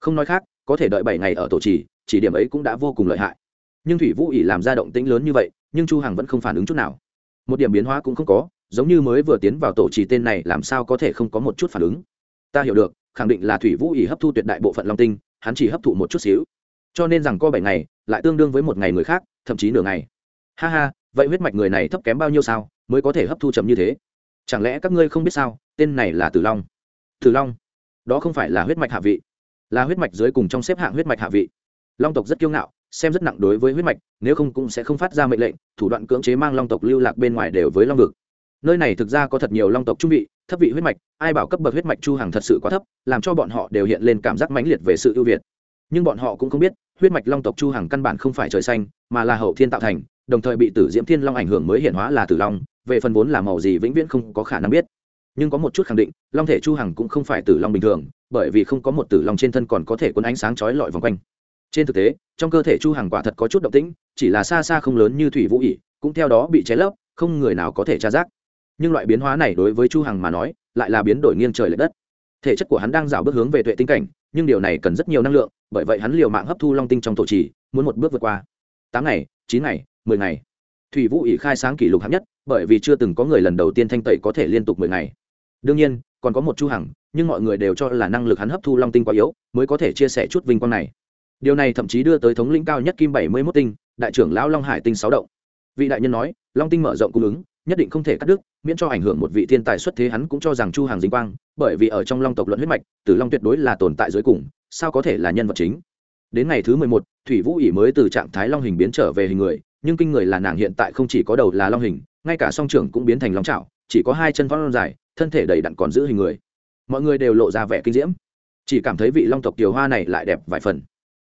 Không nói khác, có thể đợi bảy ngày ở tổ trì, chỉ điểm ấy cũng đã vô cùng lợi hại. Nhưng thủy vũ ỉ làm ra động tĩnh lớn như vậy, nhưng chu hằng vẫn không phản ứng chút nào một điểm biến hóa cũng không có, giống như mới vừa tiến vào tổ trì tên này, làm sao có thể không có một chút phản ứng? Ta hiểu được, khẳng định là thủy vũ ỉ hấp thu tuyệt đại bộ phận long tinh, hắn chỉ hấp thụ một chút xíu. Cho nên rằng co bảy ngày, lại tương đương với một ngày người khác, thậm chí nửa ngày. Ha ha, vậy huyết mạch người này thấp kém bao nhiêu sao, mới có thể hấp thu chậm như thế? Chẳng lẽ các ngươi không biết sao, tên này là tử long? Tử long? Đó không phải là huyết mạch hạ vị. Là huyết mạch dưới cùng trong xếp hạng huyết mạch hạ vị. Long tộc rất kiêu ngạo xem rất nặng đối với huyết mạch, nếu không cũng sẽ không phát ra mệnh lệnh, thủ đoạn cưỡng chế mang long tộc lưu lạc bên ngoài đều với long vực. Nơi này thực ra có thật nhiều long tộc trung vị, thấp vị huyết mạch, ai bảo cấp bậc huyết mạch chu hàng thật sự quá thấp, làm cho bọn họ đều hiện lên cảm giác mãnh liệt về sự ưu việt. Nhưng bọn họ cũng không biết, huyết mạch long tộc chu hàng căn bản không phải trời xanh, mà là hậu thiên tạo thành, đồng thời bị tử diễm thiên long ảnh hưởng mới hiện hóa là tử long, về phần vốn là màu gì vĩnh viễn không có khả năng biết. Nhưng có một chút khẳng định, long thể chu hằng cũng không phải tử long bình thường, bởi vì không có một tử long trên thân còn có thể cuốn ánh sáng chói lọi vòng quanh trên thực tế, trong cơ thể chu hằng quả thật có chút động tĩnh, chỉ là xa xa không lớn như thủy vũ ỉ cũng theo đó bị cháy lấp, không người nào có thể tra giác. Nhưng loại biến hóa này đối với chu hằng mà nói, lại là biến đổi nghiêng trời lệch đất. Thể chất của hắn đang dạo bước hướng về tuệ tinh cảnh, nhưng điều này cần rất nhiều năng lượng, bởi vậy hắn liều mạng hấp thu long tinh trong tổ trì, muốn một bước vượt qua. Tám ngày, chín ngày, mười ngày. Thủy vũ ỉ khai sáng kỷ lục hạng nhất, bởi vì chưa từng có người lần đầu tiên thanh tẩy có thể liên tục mười ngày. Đương nhiên, còn có một chu hằng, nhưng mọi người đều cho là năng lực hắn hấp thu long tinh quá yếu, mới có thể chia sẻ chút vinh quang này điều này thậm chí đưa tới thống lĩnh cao nhất kim bảy mươi mốt tinh, đại trưởng lão long hải tinh sáu động. Vị đại nhân nói, long tinh mở rộng cung ứng, nhất định không thể cắt đứt, miễn cho ảnh hưởng một vị thiên tài xuất thế hắn cũng cho rằng chu hàng dính quang, bởi vì ở trong long tộc luận huyết mạch, tử long tuyệt đối là tồn tại dưới cùng, sao có thể là nhân vật chính? Đến ngày thứ mười một, thủy vũ ỉ mới từ trạng thái long hình biến trở về hình người, nhưng kinh người là nàng hiện tại không chỉ có đầu là long hình, ngay cả song trưởng cũng biến thành long trạo chỉ có hai chân phong dài, thân thể đầy đặn còn giữ hình người. Mọi người đều lộ ra vẻ kinh diễm. Chỉ cảm thấy vị long tộc tiểu hoa này lại đẹp vài phần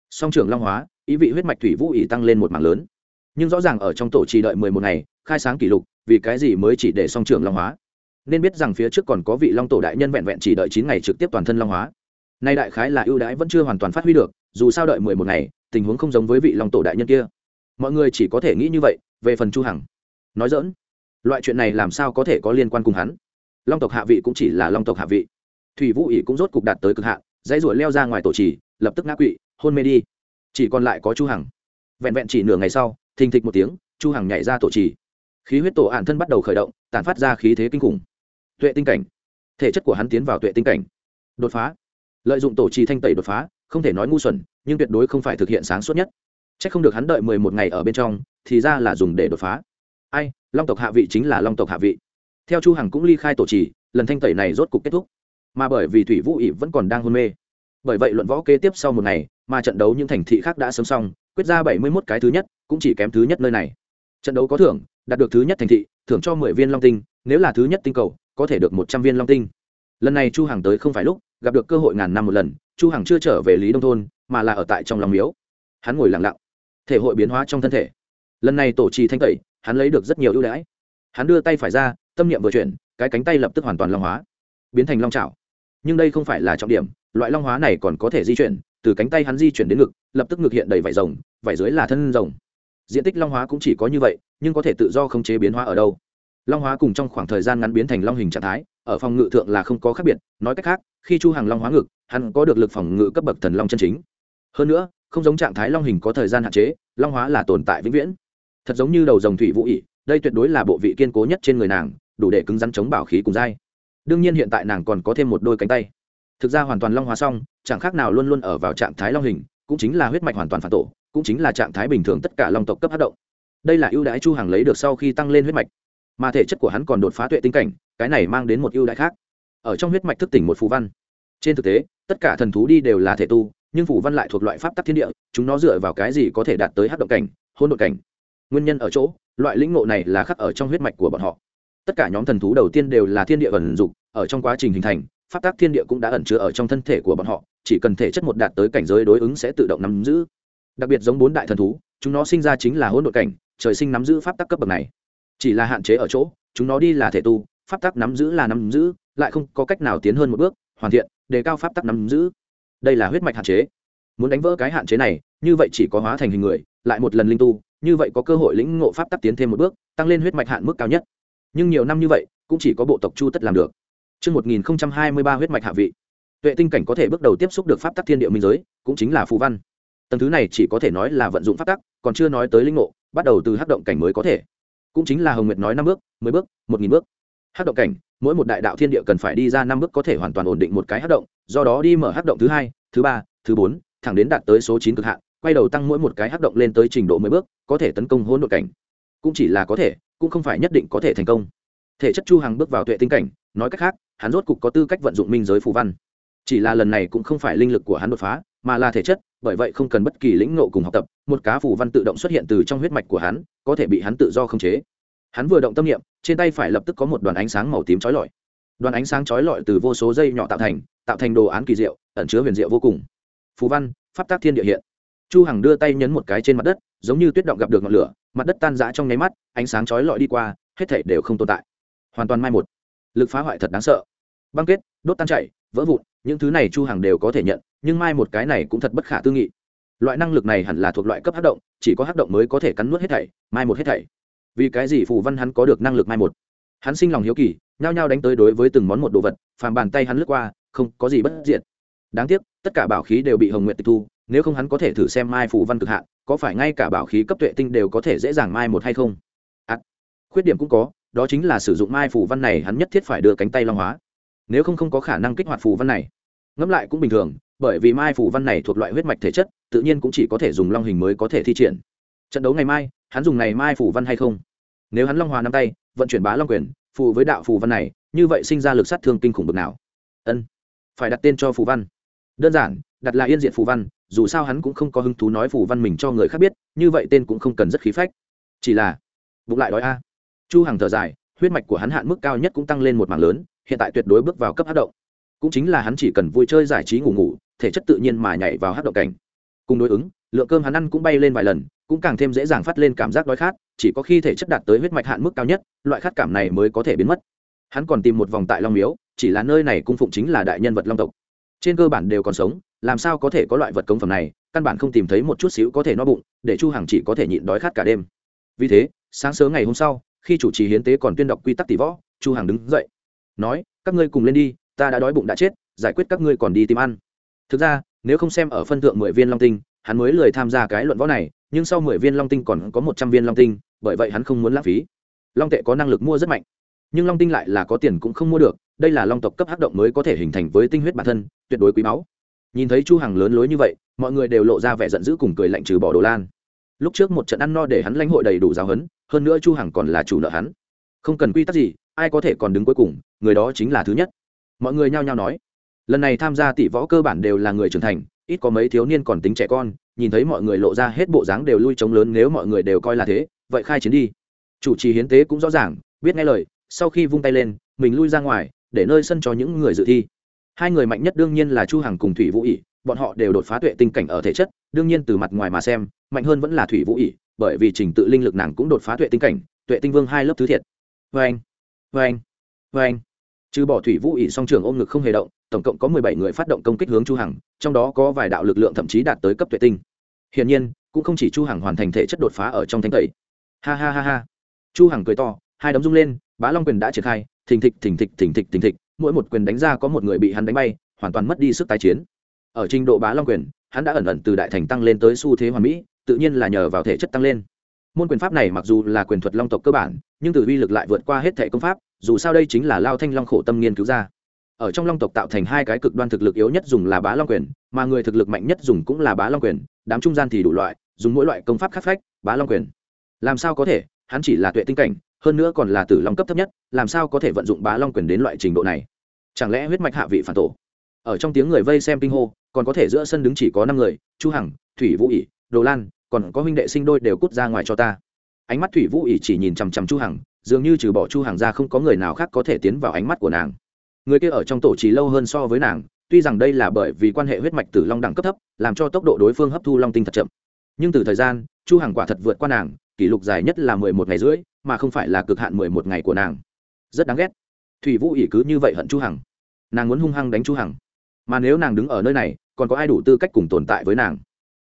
song trưởng long hóa, ý vị huyết mạch thủy vũ ỉ tăng lên một mảng lớn. Nhưng rõ ràng ở trong tổ chỉ đợi mười một ngày, khai sáng kỷ lục, vì cái gì mới chỉ để song trưởng long hóa? Nên biết rằng phía trước còn có vị long tổ đại nhân vẹn vẹn chỉ đợi chín ngày trực tiếp toàn thân long hóa. Nay đại khái là ưu đãi vẫn chưa hoàn toàn phát huy được, dù sao đợi mười một ngày, tình huống không giống với vị long tổ đại nhân kia. Mọi người chỉ có thể nghĩ như vậy, về phần chu hằng. Nói dỡn loại chuyện này làm sao có thể có liên quan cùng hắn? Long tộc hạ vị cũng chỉ là long tộc hạ vị. Thủy vũ ỉ cũng rốt cục đạt tới cực hạn, dãy ruổi leo ra ngoài tổ trì, lập tức ngã quỵ hôn mê đi. Chỉ còn lại có chu hằng. Vẹn vẹn chỉ nửa ngày sau, thình thịch một tiếng, chu hằng nhảy ra tổ trì. Khí huyết tổ ản thân bắt đầu khởi động, tản phát ra khí thế kinh khủng. Tuệ tinh cảnh. Thể chất của hắn tiến vào tuệ tinh cảnh. Đột phá. Lợi dụng tổ trì thanh tẩy đột phá, không thể nói ngu xuẩn, nhưng tuyệt đối không phải thực hiện sáng suốt nhất. Chắc không được hắn đợi mười một ngày ở bên trong, thì ra là dùng để đột phá. Ai, long tộc hạ vị chính là long tộc hạ vị. Theo chu hằng cũng ly khai tổ trì, lần thanh tẩy này rốt cục kết thúc. Mà bởi vì thủy vũ Ỷ vẫn còn đang hôn mê. Bởi vậy luận võ kế tiếp sau một ngày mà trận đấu những thành thị khác đã sớm xong, quyết ra bảy mươi 71 cái thứ nhất, cũng chỉ kém thứ nhất nơi này. Trận đấu có thưởng, đạt được thứ nhất thành thị, thưởng cho mười viên long tinh, nếu là thứ nhất tinh cầu, có thể được một trăm viên long tinh. Lần này chu hằng tới không phải lúc, gặp được cơ hội ngàn năm một lần, chu hằng chưa trở về lý đông thôn, mà là ở tại trong lòng miếu. Hắn ngồi lặng lặng, thể hội biến hóa trong thân thể. Lần này tổ trì thanh tẩy, hắn lấy được rất nhiều ưu đãi. Hắn đưa tay phải ra, tâm niệm vừa chuyển, cái cánh tay lập tức hoàn toàn long hóa, biến thành long chảo. nhưng đây không phải là trọng điểm, loại long hóa này còn có thể di chuyển từ cánh tay hắn di chuyển đến ngực, lập tức ngực hiện đầy vảy rồng vảy dưới là thân rồng. Diện tích long hóa cũng chỉ có như vậy, nhưng có thể tự do không chế biến hóa ở đâu. Long hóa cùng trong khoảng thời gian ngắn biến thành long hình trạng thái, ở phòng ngự thượng là không có khác biệt, nói cách khác, khi chu hàng long hóa ngực, hắn có được lực phòng ngự cấp bậc thần long chân chính. Hơn nữa, không giống trạng thái long hình có thời gian hạn chế, long hóa là tồn tại vĩnh viễn. Thật giống như đầu dòng thủy vũ ỉ đây tuyệt đối là bộ vị kiên cố nhất trên người nàng, đủ để cứng rắn chống bảo khí cùng dai. Đương nhiên hiện tại nàng còn có thêm một đôi cánh tay thực ra hoàn toàn long hóa xong, chẳng khác nào luôn luôn ở vào trạng thái long hình, cũng chính là huyết mạch hoàn toàn phản tổ, cũng chính là trạng thái bình thường tất cả long tộc cấp hát động. Đây là ưu đãi chu hàng lấy được sau khi tăng lên huyết mạch. Mà thể chất của hắn còn đột phá tuệ tinh cảnh, cái này mang đến một ưu đãi khác. Ở trong huyết mạch thức tỉnh một phù văn. Trên thực tế, tất cả thần thú đi đều là thể tu, nhưng phù văn lại thuộc loại pháp tắc thiên địa, chúng nó dựa vào cái gì có thể đạt tới hát động cảnh hôn đột cảnh? Nguyên nhân ở chỗ, loại lĩnh ngộ này là khắc ở trong huyết mạch của bọn họ. Tất cả nhóm thần thú đầu tiên đều là thiên địa ẩn dụng, ở trong quá trình hình thành pháp tắc thiên địa cũng đã ẩn chứa ở trong thân thể của bọn họ, chỉ cần thể chất một đạt tới cảnh giới đối ứng sẽ tự động nắm giữ. Đặc biệt giống bốn đại thần thú, chúng nó sinh ra chính là hỗn độn cảnh, trời sinh nắm giữ pháp tắc cấp bậc này. Chỉ là hạn chế ở chỗ, chúng nó đi là thể tu, pháp tắc nắm giữ là nắm giữ, lại không có cách nào tiến hơn một bước, hoàn thiện, đề cao pháp tắc nắm giữ. Đây là huyết mạch hạn chế. Muốn đánh vỡ cái hạn chế này, như vậy chỉ có hóa thành hình người, lại một lần linh tu, như vậy có cơ hội lĩnh ngộ pháp tắc tiến thêm một bước, tăng lên huyết mạch hạn mức cao nhất. Nhưng nhiều năm như vậy, cũng chỉ có bộ tộc chu tất làm được. Trước 1023 huyết mạch hạ vị, tuệ tinh cảnh có thể bước đầu tiếp xúc được pháp tắc thiên địa minh giới, cũng chính là phù văn. Tầng thứ này chỉ có thể nói là vận dụng pháp tắc, còn chưa nói tới linh ngộ, bắt đầu từ hắc động cảnh mới có thể. Cũng chính là hồng nguyệt nói năm bước mười bước một nghìn bước. Hắc động cảnh mỗi một đại đạo thiên địa cần phải đi ra năm bước có thể hoàn toàn ổn định một cái hắc động do đó đi mở hắc động thứ hai thứ ba thứ bốn thẳng đến đạt tới số chín cực hạn quay đầu tăng mỗi một cái hắc động lên tới trình độ mười bước có thể tấn công hỗn độn cảnh. Cũng chỉ là có thể cũng không phải nhất định có thể thành công. Thể chất chu hằng bước vào tuệ tinh cảnh nói cách khác, hắn rốt cục có tư cách vận dụng minh giới phù văn. Chỉ là lần này cũng không phải linh lực của hắn đột phá, mà là thể chất, bởi vậy không cần bất kỳ lĩnh nộ cùng học tập, một cá phù văn tự động xuất hiện từ trong huyết mạch của hắn, có thể bị hắn tự do khống chế. Hắn vừa động tâm niệm, trên tay phải lập tức có một đoàn ánh sáng màu tím chói lọi. Đoàn ánh sáng chói lọi từ vô số dây nhỏ tạo thành tạo thành đồ án kỳ diệu, ẩn chứa huyền diệu vô cùng. Phù văn, pháp tác thiên địa hiện. Chu hằng đưa tay nhấn một cái trên mặt đất, giống như tuyết động gặp được ngọn lửa, mặt đất tan rã trong nháy mắt, ánh sáng chói lọi đi qua, hết thảy đều không tồn tại. Hoàn toàn mai một lực phá hoại thật đáng sợ. Băng kết đốt tan chảy vỡ vụn những thứ này chu hằng đều có thể nhận nhưng mai một cái này cũng thật bất khả tư nghị. Loại năng lực này hẳn là thuộc loại cấp hắc động chỉ có hắc động mới có thể cắn nuốt hết thảy mai một hết thảy. Vì cái gì phù văn hắn có được năng lực mai một? Hắn sinh lòng hiếu kỳ nhao nhao đánh tới đối với từng món một đồ vật phàm bàn tay hắn lướt qua không có gì bất diện đáng tiếc tất cả bảo khí đều bị hồng nguyện tịch thu nếu không hắn có thể thử xem mai phù văn cực hạn có phải ngay cả bảo khí cấp tuệ tinh đều có thể dễ dàng mai một hay không? À, khuyết điểm cũng có đó chính là sử dụng mai phù văn này hắn nhất thiết phải đưa cánh tay long hóa. Nếu không không có khả năng kích hoạt phù văn này. Ngẫm lại cũng bình thường, bởi vì mai phù văn này thuộc loại huyết mạch thể chất, tự nhiên cũng chỉ có thể dùng long hình mới có thể thi triển. Trận đấu ngày mai, hắn dùng này mai phù văn hay không? Nếu hắn long hòa năm tay, vận chuyển bá long quyền, phù với đạo phù văn này, như vậy sinh ra lực sát thương kinh khủng bực nào? Ân, phải đặt tên cho phù văn. Đơn giản, đặt là yên diện phù văn, dù sao hắn cũng không có hứng thú nói phù văn mình cho người khác biết, như vậy tên cũng không cần rất khí phách. Chỉ là bụng lại đói a chu hằng thở dài, huyết mạch của hắn hạn mức cao nhất cũng tăng lên một mảng lớn, hiện tại tuyệt đối bước vào cấp hát động. Cũng chính là hắn chỉ cần vui chơi giải trí ngủ ngủ, thể chất tự nhiên mà nhảy vào hát động cảnh. Cùng đối ứng, lượng cơm hắn ăn cũng bay lên vài lần, cũng càng thêm dễ dàng phát lên cảm giác đói khát, chỉ có khi thể chất đạt tới huyết mạch hạn mức cao nhất, loại khát cảm này mới có thể biến mất. Hắn còn tìm một vòng tại long miếu, chỉ là nơi này cung phụng chính là đại nhân vật long tộc. Trên cơ bản đều còn sống, làm sao có thể có loại vật công phẩm này, căn bản không tìm thấy một chút xíu có thể no bụng, để chu hằng chỉ có thể nhịn đói khát cả đêm. Vì thế, sáng sớm ngày hôm sau khi chủ trì hiến tế còn tuyên đọc quy tắc tỷ võ, chu hằng đứng dậy, nói, các ngươi cùng lên đi, ta đã đói bụng đã chết, giải quyết các ngươi còn đi tìm ăn. Thực ra, nếu không xem ở phân thượng mười viên long tinh, hắn mới lười tham gia cái luận võ này, nhưng sau mười viên long tinh còn có một trăm viên long tinh, bởi vậy hắn không muốn lãng phí. Long tệ có năng lực mua rất mạnh, nhưng long tinh lại là có tiền cũng không mua được, đây là long tộc cấp hắc động mới có thể hình thành với tinh huyết bản thân, tuyệt đối quý báu. Nhìn thấy chu hằng lớn lối như vậy, mọi người đều lộ ra vẻ giận dữ cùng cười lạnh trừ bỏ đồ lan. Lúc trước một trận ăn no để hắn lãnh hội đầy đủ giáo huấn hơn nữa chu hằng còn là chủ nợ hắn. Không cần quy tắc gì, ai có thể còn đứng cuối cùng, người đó chính là thứ nhất. Mọi người nhao nhao nói. Lần này tham gia tỷ võ cơ bản đều là người trưởng thành, ít có mấy thiếu niên còn tính trẻ con, nhìn thấy mọi người lộ ra hết bộ dáng đều lui chống lớn nếu mọi người đều coi là thế, vậy khai chiến đi. Chủ trì hiến tế cũng rõ ràng, biết nghe lời, sau khi vung tay lên, mình lui ra ngoài, để nơi sân cho những người dự thi. Hai người mạnh nhất đương nhiên là chu hằng cùng thủy vũ ỉ bọn họ đều đột phá tuệ tinh cảnh ở thể chất, đương nhiên từ mặt ngoài mà xem, mạnh hơn vẫn là thủy vũ ỉ bởi vì trình tự linh lực nàng cũng đột phá tuệ tinh cảnh, tuệ tinh vương hai lớp thứ thiệt. Vê anh vê anh vê anh trừ bỏ thủy vũ ỉ song trường ôm ngực không hề động, tổng cộng có mười bảy người phát động công kích hướng chu hằng, trong đó có vài đạo lực lượng thậm chí đạt tới cấp tuệ tinh. Hiển nhiên, cũng không chỉ chu hằng hoàn thành thể chất đột phá ở trong thanh tẩy. Ha ha ha ha. Chu hằng cười to, hai đấm rung lên, bá long quyền đã triển khai, thình thịch thình thịch thình thịch thình thịch, mỗi một quyền đánh ra có một người bị hắn đánh bay, hoàn toàn mất đi sức tái chiến. Ở trình độ bá long quyền, hắn đã ẩn ẩn từ đại thành tăng lên tới xu thế hoàn mỹ tự nhiên là nhờ vào thể chất tăng lên. Môn quyền pháp này mặc dù là quyền thuật long tộc cơ bản, nhưng từ uy lực lại vượt qua hết thể công pháp, dù sao đây chính là lao thanh long khổ tâm nghiên cứu ra. Ở trong long tộc tạo thành hai cái cực đoan thực lực yếu nhất dùng là bá long quyền, mà người thực lực mạnh nhất dùng cũng là bá long quyền, đám trung gian thì đủ loại, dùng mỗi loại công pháp khắc phách, bá long quyền. Làm sao có thể? Hắn chỉ là tuệ tinh cảnh, hơn nữa còn là tử long cấp thấp nhất, làm sao có thể vận dụng bá long quyền đến loại trình độ này? Chẳng lẽ huyết mạch hạ vị phản tổ? Ở trong tiếng người vây xem kinh hô, còn có thể giữa sân đứng chỉ có năm người, chu hằng, thủy vũ ỉ đồ lan còn có huynh đệ sinh đôi đều cút ra ngoài cho ta. Ánh mắt thủy vũ ỉ chỉ nhìn chằm chằm chu hằng, dường như trừ bỏ chu hằng ra không có người nào khác có thể tiến vào ánh mắt của nàng. Người kia ở trong tổ trì lâu hơn so với nàng, tuy rằng đây là bởi vì quan hệ huyết mạch tử long đẳng cấp thấp, làm cho tốc độ đối phương hấp thu long tinh thật chậm. Nhưng từ thời gian, chu hằng quả thật vượt qua nàng, kỷ lục dài nhất là mười một ngày rưỡi, mà không phải là cực hạn mười một ngày của nàng. Rất đáng ghét. Thủy vũ ỉ cứ như vậy hận chu hằng. Nàng muốn hung hăng đánh chu hằng. Mà nếu nàng đứng ở nơi này, còn có ai đủ tư cách cùng tồn tại với nàng?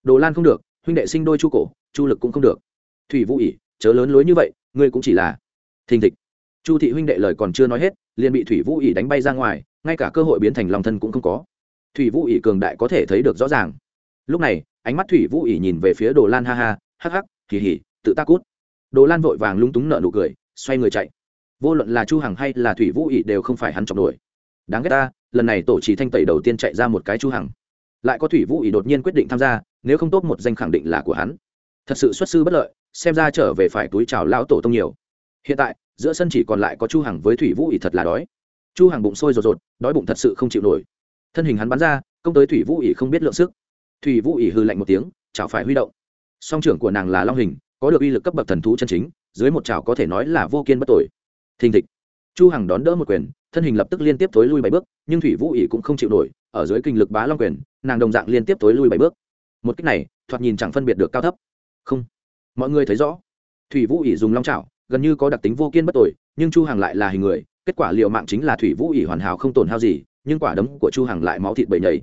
Đồ lan không được huynh đệ sinh đôi chu cổ, chu lực cũng không được. Thủy vũ ỉ, chớ lớn lối như vậy, ngươi cũng chỉ là thình thịch. Chu thị huynh đệ lời còn chưa nói hết, liền bị thủy vũ ỉ đánh bay ra ngoài, ngay cả cơ hội biến thành lòng thân cũng không có. Thủy vũ ỉ cường đại có thể thấy được rõ ràng. Lúc này, ánh mắt thủy vũ ỉ nhìn về phía đồ lan ha ha, hắc hắc, kỳ hỉ, tự ta cút. Đồ lan vội vàng lúng túng nợ nụ cười, xoay người chạy. Vô luận là chu hằng hay là thủy vũ ỉ đều không phải hắn chọc đuổi đáng ghét ta, lần này tổ trì thanh tẩy đầu tiên chạy ra một cái chu hằng. Lại có thủy vũ ỉ đột nhiên quyết định tham gia nếu không tốt một danh khẳng định là của hắn. Thật sự xuất sư bất lợi, xem ra trở về phải túi chào lão tổ tông nhiều. Hiện tại, giữa sân chỉ còn lại có chu hằng với thủy vũ ỉ thật là đói. Chu hằng bụng sôi rột rột, đói bụng thật sự không chịu nổi. Thân hình hắn bắn ra, công tới thủy vũ ỉ không biết lượng sức. Thủy vũ ỉ hư lạnh một tiếng, chảo phải huy động. Song trưởng của nàng là long hình, có được uy lực cấp bậc thần thú chân chính, dưới một chảo có thể nói là vô kiên bất tội thình thịch. Chu hằng đón đỡ một quyền, thân hình lập tức liên tiếp tối lui bảy bước, nhưng thủy vũ ỉ cũng không chịu nổi, ở dưới kinh lực bá long quyền, nàng đồng dạng liên tiếp tối lui bảy bước một cách này, thoạt nhìn chẳng phân biệt được cao thấp. Không. Mọi người thấy rõ. Thủy vũ ỉ dùng long chảo, gần như có đặc tính vô kiên bất tội nhưng chu hằng lại là hình người, kết quả liệu mạng chính là thủy vũ ỉ hoàn hảo không tổn hao gì, nhưng quả đấm của chu hằng lại máu thịt bầy nhầy.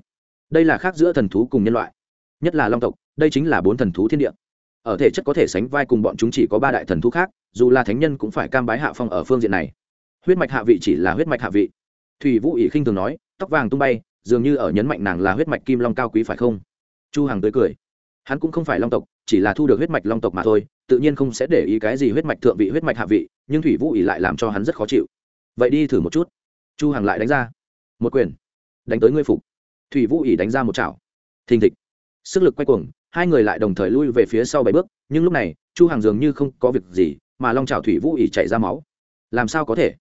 Đây là khác giữa thần thú cùng nhân loại, nhất là long tộc, đây chính là bốn thần thú thiên địa. Ở thể chất có thể sánh vai cùng bọn chúng chỉ có ba đại thần thú khác, dù là thánh nhân cũng phải cam bái hạ phong ở phương diện này. Huyết mạch hạ vị chỉ là huyết mạch hạ vị. Thủy vũ ỉ khinh thường nói, tóc vàng tung bay, dường như ở nhấn mạnh nàng là huyết mạch kim long cao quý phải không? Chu hằng tươi cười. Hắn cũng không phải long tộc, chỉ là thu được huyết mạch long tộc mà thôi, tự nhiên không sẽ để ý cái gì huyết mạch thượng vị, huyết mạch hạ vị, nhưng thủy vũ ỉ lại làm cho hắn rất khó chịu. Vậy đi thử một chút. Chu hằng lại đánh ra. Một quyền. Đánh tới ngươi phục. Thủy vũ ỉ đánh ra một chảo. Thình thịch. Sức lực quay cuồng, hai người lại đồng thời lui về phía sau bảy bước, nhưng lúc này, chu hằng dường như không có việc gì, mà long chảo thủy vũ ỉ chảy ra máu. Làm sao có thể?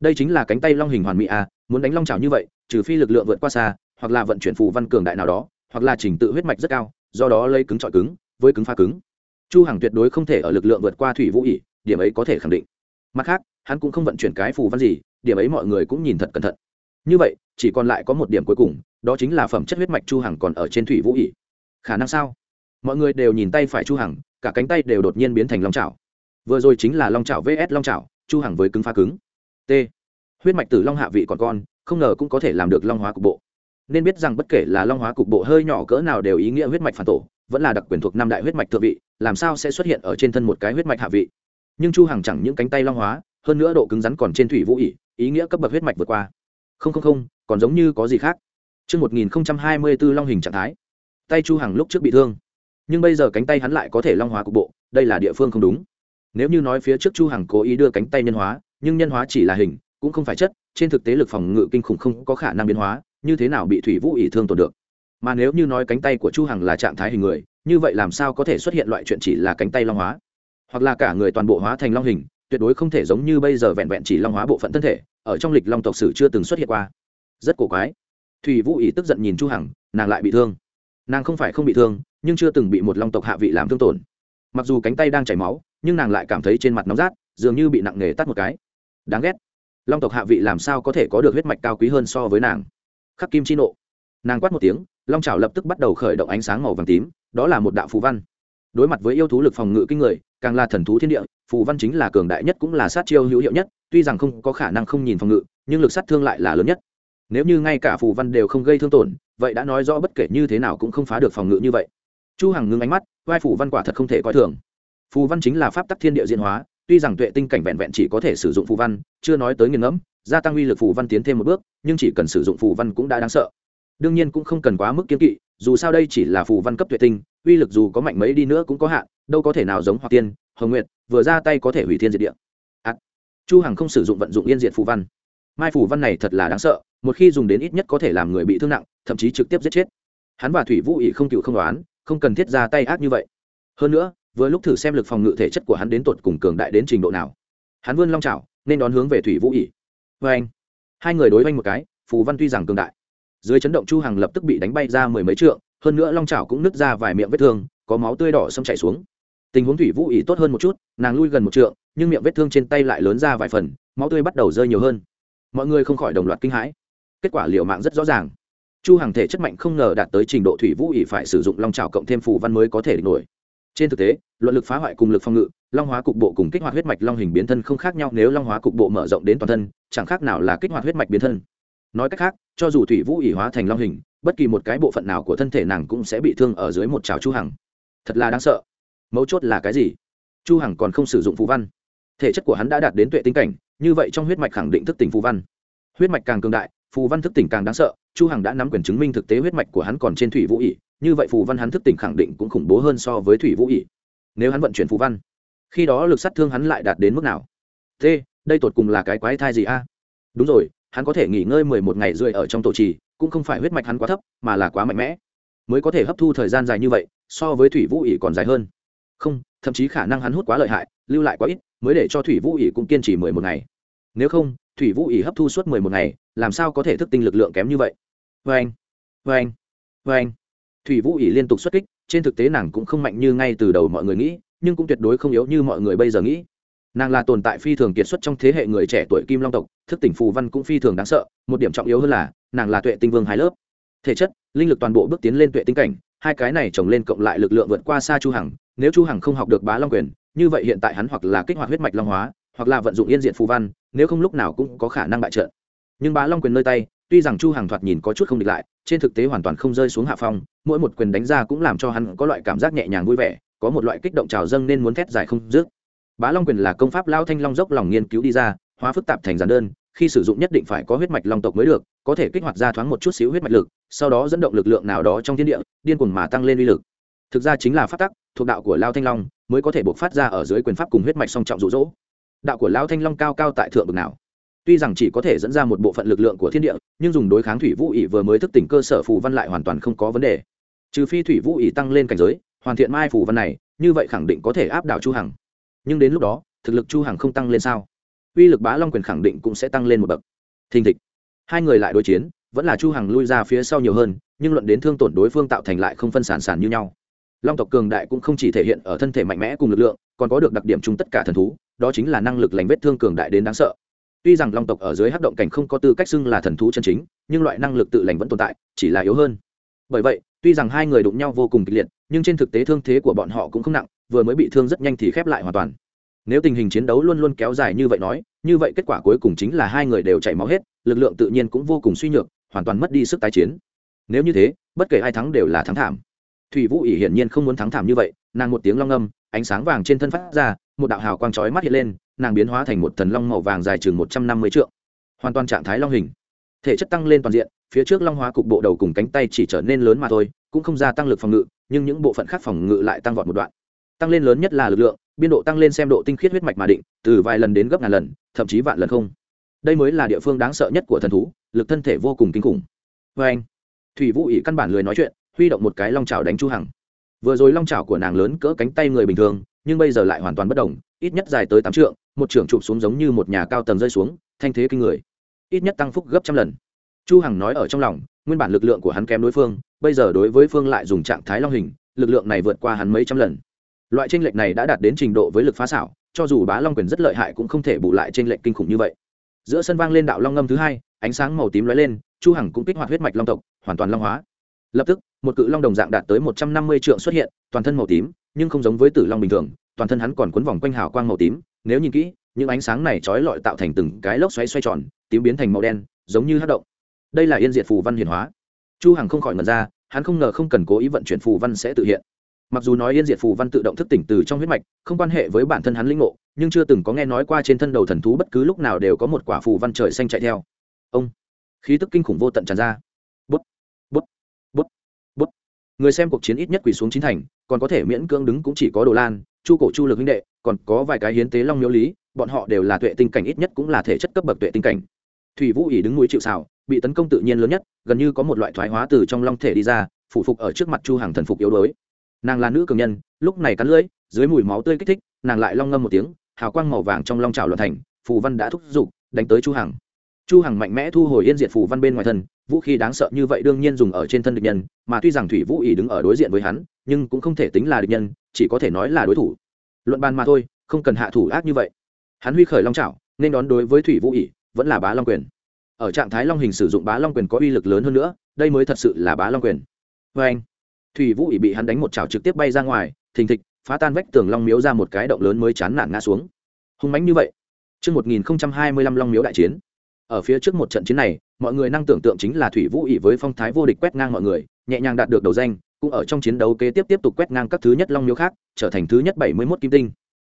Đây chính là cánh tay long hình hoàn mỹ à muốn đánh long chảo như vậy, trừ phi lực lượng vượt qua xa, hoặc là vận chuyển phù văn cường đại nào đó hoặc là trình tự huyết mạch rất cao, do đó lấy cứng trọi cứng với cứng pha cứng. Chu hằng tuyệt đối không thể ở lực lượng vượt qua thủy vũ ỉ điểm ấy có thể khẳng định. Mặt khác, hắn cũng không vận chuyển cái phù văn gì, điểm ấy mọi người cũng nhìn thật cẩn thận. Như vậy, chỉ còn lại có một điểm cuối cùng, đó chính là phẩm chất huyết mạch chu hằng còn ở trên thủy vũ ỉ khả năng sao? Mọi người đều nhìn tay phải chu hằng, cả cánh tay đều đột nhiên biến thành long chảo. Vừa rồi chính là long chảo vs long chảo, chu hằng với cứng pha cứng. T. Huyết mạch từ long hạ vị còn con, không ngờ cũng có thể làm được long hóa cục bộ nên biết rằng bất kể là long hóa cục bộ hơi nhỏ cỡ nào đều ý nghĩa huyết mạch phản tổ vẫn là đặc quyền thuộc năm đại huyết mạch thượng vị làm sao sẽ xuất hiện ở trên thân một cái huyết mạch hạ vị? Nhưng chu hằng chẳng những cánh tay long hóa hơn nữa độ cứng rắn còn trên thủy vũ ỉ ý nghĩa cấp bậc huyết mạch vượt qua. Không không không còn giống như có gì khác. Trước 1024 long hình trạng thái, tay chu hằng lúc trước bị thương nhưng bây giờ cánh tay hắn lại có thể long hóa cục bộ đây là địa phương không đúng. Nếu như nói phía trước chu hằng cố ý đưa cánh tay nhân hóa nhưng nhân hóa chỉ là hình cũng không phải chất trên thực tế lực phòng ngự kinh khủng không có khả năng biến hóa như thế nào bị thủy vũ ỉ thương tổn được? Mà nếu như nói cánh tay của chu hằng là trạng thái hình người, như vậy làm sao có thể xuất hiện loại chuyện chỉ là cánh tay long hóa? Hoặc là cả người toàn bộ hóa thành long hình, tuyệt đối không thể giống như bây giờ vẹn vẹn chỉ long hóa bộ phận thân thể, ở trong lịch long tộc sử chưa từng xuất hiện qua. Rất cổ quái. Thủy vũ ỉ tức giận nhìn chu hằng, nàng lại bị thương. Nàng không phải không bị thương, nhưng chưa từng bị một long tộc hạ vị làm thương tổn. Mặc dù cánh tay đang chảy máu, nhưng nàng lại cảm thấy trên mặt nóng rát, dường như bị nặng nề tắt một cái. Đáng ghét. Long tộc hạ vị làm sao có thể có được huyết mạch cao quý hơn so với nàng? Khắc kim chi nộ. Nàng quát một tiếng, long trào lập tức bắt đầu khởi động ánh sáng màu vàng tím, đó là một đạo phù văn. Đối mặt với yêu thú lực phòng ngự kinh người, càng là thần thú thiên địa, phù văn chính là cường đại nhất cũng là sát chiêu hữu hiệu nhất, tuy rằng không có khả năng không nhìn phòng ngự, nhưng lực sát thương lại là lớn nhất. Nếu như ngay cả phù văn đều không gây thương tổn, vậy đã nói rõ bất kể như thế nào cũng không phá được phòng ngự như vậy. Chu hằng ngưng ánh mắt, vai phù văn quả thật không thể coi thường. Phù văn chính là pháp tắc thiên địa diễn hóa, tuy rằng tuệ tinh cảnh vẹn vẹn chỉ có thể sử dụng phù văn, chưa nói tới nghiền ngẫm gia tăng uy lực phù văn tiến thêm một bước nhưng chỉ cần sử dụng phù văn cũng đã đáng sợ. Đương nhiên cũng không cần quá mức kiên kỵ dù sao đây chỉ là phù văn cấp tuyệt tinh uy lực dù có mạnh mấy đi nữa cũng có hạn đâu có thể nào giống hoặc tiên hồng nguyệt vừa ra tay có thể hủy thiên diệt địa. À, chu hằng không sử dụng vận dụng yên diệt phù văn. Mai phù văn này thật là đáng sợ một khi dùng đến ít nhất có thể làm người bị thương nặng thậm chí trực tiếp giết chết. Hắn và thủy vũ ỵ không cựu không đoán không cần thiết ra tay ác như vậy. Hơn nữa vừa lúc thử xem lực phòng ngự thể chất của hắn đến tột cùng cường đại đến trình độ nào. Hắn vươn long trào nên đón hướng về thủy vũ ỵ vê anh, hai người đối oanh một cái, phù văn tuy rằng cường đại, dưới chấn động chu hằng lập tức bị đánh bay ra mười mấy trượng, hơn nữa long Chảo cũng nứt ra vài miệng vết thương, có máu tươi đỏ xâm chảy xuống. Tình huống thủy vũ ý tốt hơn một chút, nàng lui gần một trượng, nhưng miệng vết thương trên tay lại lớn ra vài phần, máu tươi bắt đầu rơi nhiều hơn. Mọi người không khỏi đồng loạt kinh hãi. Kết quả liệu mạng rất rõ ràng. Chu hằng thể chất mạnh không ngờ đạt tới trình độ thủy vũ ý phải sử dụng long trào cộng thêm phù văn mới có thể địch nổi. Trên thực tế, luận lực phá hoại cùng lực phòng ngự long hóa cục bộ cùng kích hoạt huyết mạch long hình biến thân không khác nhau, nếu long hóa cục bộ mở rộng đến toàn thân, chẳng khác nào là kích hoạt huyết mạch biến thân. Nói cách khác, cho dù thủy vũ ỉ hóa thành long hình, bất kỳ một cái bộ phận nào của thân thể nàng cũng sẽ bị thương ở dưới một trào chu hằng. Thật là đáng sợ. Mấu chốt là cái gì? Chu hằng còn không sử dụng phù văn. Thể chất của hắn đã đạt đến tuệ tinh cảnh, như vậy trong huyết mạch khẳng định thức tỉnh phù văn. Huyết mạch càng cường đại, phù văn thức tỉnh càng đáng sợ, chu hằng đã nắm quyền chứng minh thực tế huyết mạch của hắn còn trên thủy vũ ỉ như vậy phù văn hắn thức tỉnh khẳng định cũng khủng bố hơn so với thủy vũ ỉ nếu hắn vận chuyển phù văn khi đó lực sát thương hắn lại đạt đến mức nào? Thế đây tột cùng là cái quái thai gì a? Đúng rồi, hắn có thể nghỉ ngơi mười một ngày rưỡi ở trong tổ trì, cũng không phải huyết mạch hắn quá thấp, mà là quá mạnh mẽ. Mới có thể hấp thu thời gian dài như vậy, so với thủy vũ ỉ còn dài hơn. Không, thậm chí khả năng hắn hút quá lợi hại, lưu lại quá ít, mới để cho thủy vũ ỉ cũng kiên trì mười một ngày. Nếu không, thủy vũ ỉ hấp thu suốt mười một ngày, làm sao có thể thức tinh lực lượng kém như vậy? Vê anh vê anh vê anh thủy vũ ỉ liên tục xuất kích, trên thực tế nàng cũng không mạnh như ngay từ đầu mọi người nghĩ nhưng cũng tuyệt đối không yếu như mọi người bây giờ nghĩ. Nàng là tồn tại phi thường kiệt xuất trong thế hệ người trẻ tuổi kim long tộc, thức tỉnh phù văn cũng phi thường đáng sợ, một điểm trọng yếu hơn là, nàng là tuệ tinh vương hai lớp. Thể chất, linh lực toàn bộ bước tiến lên tuệ tinh cảnh, hai cái này chồng lên cộng lại lực lượng vượt qua xa chu hằng, nếu chu hằng không học được bá long quyền, như vậy hiện tại hắn hoặc là kích hoạt huyết mạch long hóa, hoặc là vận dụng yên diện phù văn, nếu không lúc nào cũng có khả năng bại trận. Nhưng bá long quyền nơi tay, tuy rằng chu hằng thoạt nhìn có chút không địch lại, trên thực tế hoàn toàn không rơi xuống hạ phong, mỗi một quyền đánh ra cũng làm cho hắn có loại cảm giác nhẹ nhàng vui vẻ có một loại kích động trào dâng nên muốn thét dài không dứt. Bá long quyền là công pháp lao thanh long dốc lòng nghiên cứu đi ra, hóa phức tạp thành giản đơn, khi sử dụng nhất định phải có huyết mạch long tộc mới được, có thể kích hoạt ra thoáng một chút xíu huyết mạch lực, sau đó dẫn động lực lượng nào đó trong thiên địa, điên cuồng mà tăng lên uy lực. Thực ra chính là phát tắc, thuộc đạo của lao thanh long mới có thể buộc phát ra ở dưới quyền pháp cùng huyết mạch song trọng rụ rỗ đạo của lao thanh long cao cao tại thượng bực nào? Tuy rằng chỉ có thể dẫn ra một bộ phận lực lượng của thiên địa, nhưng dùng đối kháng thủy vũ ỉ vừa mới thức tỉnh cơ sở phù văn lại hoàn toàn không có vấn đề. Trừ phi thủy vũ ỉ tăng lên cảnh giới hoàn thiện mai phủ văn này, như vậy khẳng định có thể áp đảo chu hằng. Nhưng đến lúc đó, thực lực chu hằng không tăng lên sao? Uy lực bá long quyền khẳng định cũng sẽ tăng lên một bậc. Thình thịch. Hai người lại đối chiến, vẫn là chu hằng lui ra phía sau nhiều hơn, nhưng luận đến thương tổn đối phương tạo thành lại không phân sản sản như nhau. Long tộc cường đại cũng không chỉ thể hiện ở thân thể mạnh mẽ cùng lực lượng, còn có được đặc điểm chung tất cả thần thú, đó chính là năng lực lành vết thương cường đại đến đáng sợ. Tuy rằng long tộc ở dưới hắc động cảnh không có tư cách xưng là thần thú chân chính, nhưng loại năng lực tự lành vẫn tồn tại, chỉ là yếu hơn. Bởi vậy tuy rằng hai người đụng nhau vô cùng kịch liệt, nhưng trên thực tế thương thế của bọn họ cũng không nặng, vừa mới bị thương rất nhanh thì khép lại hoàn toàn. Nếu tình hình chiến đấu luôn luôn kéo dài như vậy nói, như vậy kết quả cuối cùng chính là hai người đều chảy máu hết, lực lượng tự nhiên cũng vô cùng suy nhược, hoàn toàn mất đi sức tái chiến. Nếu như thế, bất kể ai thắng đều là thắng thảm. Thủy vũ ỉ hiển nhiên không muốn thắng thảm như vậy, nàng một tiếng long âm ánh sáng vàng trên thân phát ra, một đạo hào quang chói mắt hiện lên, nàng biến hóa thành một thần long màu vàng dài chừng một trăm năm mươi trượng. Hoàn toàn trạng thái long hình. Thể chất tăng lên toàn diện phía trước long hóa cục bộ đầu cùng cánh tay chỉ trở nên lớn mà thôi, cũng không gia tăng lực phòng ngự, nhưng những bộ phận khác phòng ngự lại tăng vọt một đoạn. Tăng lên lớn nhất là lực lượng, biên độ tăng lên xem độ tinh khiết huyết mạch mà định, từ vài lần đến gấp ngàn lần, thậm chí vạn lần không. Đây mới là địa phương đáng sợ nhất của thần thú, lực thân thể vô cùng kinh khủng. Vê anh, thủy vũ ỉ căn bản lười nói chuyện, huy động một cái long trào đánh chu hằng. Vừa rồi long trào của nàng lớn cỡ cánh tay người bình thường, nhưng bây giờ lại hoàn toàn bất đồng, ít nhất dài tới tám trượng, một trưởng chụp xuống giống như một nhà cao tầng rơi xuống, thanh thế kinh người. Ít nhất tăng phúc gấp trăm lần chu hằng nói ở trong lòng, nguyên bản lực lượng của hắn kém đối phương, bây giờ đối với phương lại dùng trạng thái long hình, lực lượng này vượt qua hắn mấy trăm lần. Loại tranh lệch này đã đạt đến trình độ với lực phá xảo, cho dù bá long quyền rất lợi hại cũng không thể bù lại tranh lệch kinh khủng như vậy. Giữa sân vang lên đạo long ngâm thứ hai, ánh sáng màu tím lóe lên, chu hằng cũng kích hoạt huyết mạch long tộc, hoàn toàn long hóa. Lập tức, một cự long đồng dạng đạt tới một trăm năm mươi trượng xuất hiện, toàn thân màu tím, nhưng không giống với tử long bình thường, toàn thân hắn còn cuốn vòng quanh hào quang màu tím. Nếu nhìn kỹ, những ánh sáng này trói lọi tạo thành từng cái lốc xoáy xoay tròn, tím biến thành màu đen, giống như hất động đây là yên diệt phù văn hiển hóa. Chu hằng không khỏi ngẩn ra, hắn không ngờ không cần cố ý vận chuyển phù văn sẽ tự hiện. Mặc dù nói yên diệt phù văn tự động thức tỉnh từ trong huyết mạch, không quan hệ với bản thân hắn linh ngộ, nhưng chưa từng có nghe nói qua trên thân đầu thần thú bất cứ lúc nào đều có một quả phù văn trời xanh chạy theo. Ông, khí tức kinh khủng vô tận tràn ra. Bút bút bút bút. Người xem cuộc chiến ít nhất quỳ xuống chín thành, còn có thể miễn cưỡng đứng cũng chỉ có đồ lan, chu cổ chu lực huynh đệ, còn có vài cái hiến tế long miếu lý, bọn họ đều là tuệ tinh cảnh ít nhất cũng là thể chất cấp bậc tuệ tinh cảnh. Thủy vũ ỉ đứng núi chịu xào bị tấn công tự nhiên lớn nhất, gần như có một loại thoái hóa từ trong long thể đi ra phụ phục ở trước mặt chu hàng thần phục yếu đuối. Nàng là nữ cường nhân, lúc này cắn lưỡi, dưới mùi máu tươi kích thích, nàng lại long ngâm một tiếng, hào quang màu vàng trong long trào loạn thành, phù văn đã thúc giục, đánh tới chu hằng. Chu hằng mạnh mẽ thu hồi yên diện phù văn bên ngoài thân, vũ khí đáng sợ như vậy đương nhiên dùng ở trên thân địch nhân, mà tuy rằng thủy vũ ỉ đứng ở đối diện với hắn, nhưng cũng không thể tính là địch nhân, chỉ có thể nói là đối thủ. Luận bàn mà thôi, không cần hạ thủ ác như vậy. Hắn huy khởi long trào nên đón đối với thủy vũ ỉ vẫn là bá long quyền ở trạng thái long hình sử dụng bá long quyền có uy lực lớn hơn nữa đây mới thật sự là bá long quyền vê anh thủy vũ ỉ bị hắn đánh một chảo trực tiếp bay ra ngoài thình thịch phá tan vách tường long miếu ra một cái động lớn mới chán nản ngã xuống hung mãnh như vậy Trước 1025 long miếu đại chiến. Ở phía trước một trận chiến này, mọi người năng tưởng tượng chính là Thủy Vũ ỷ với phong thái vô địch quét ngang mọi người, nhẹ nhàng đạt được đầu danh, cũng ở trong chiến đấu kế tiếp tiếp tục quét ngang các thứ nhất long miếu khác, trở thành thứ nhất 71 kim tinh.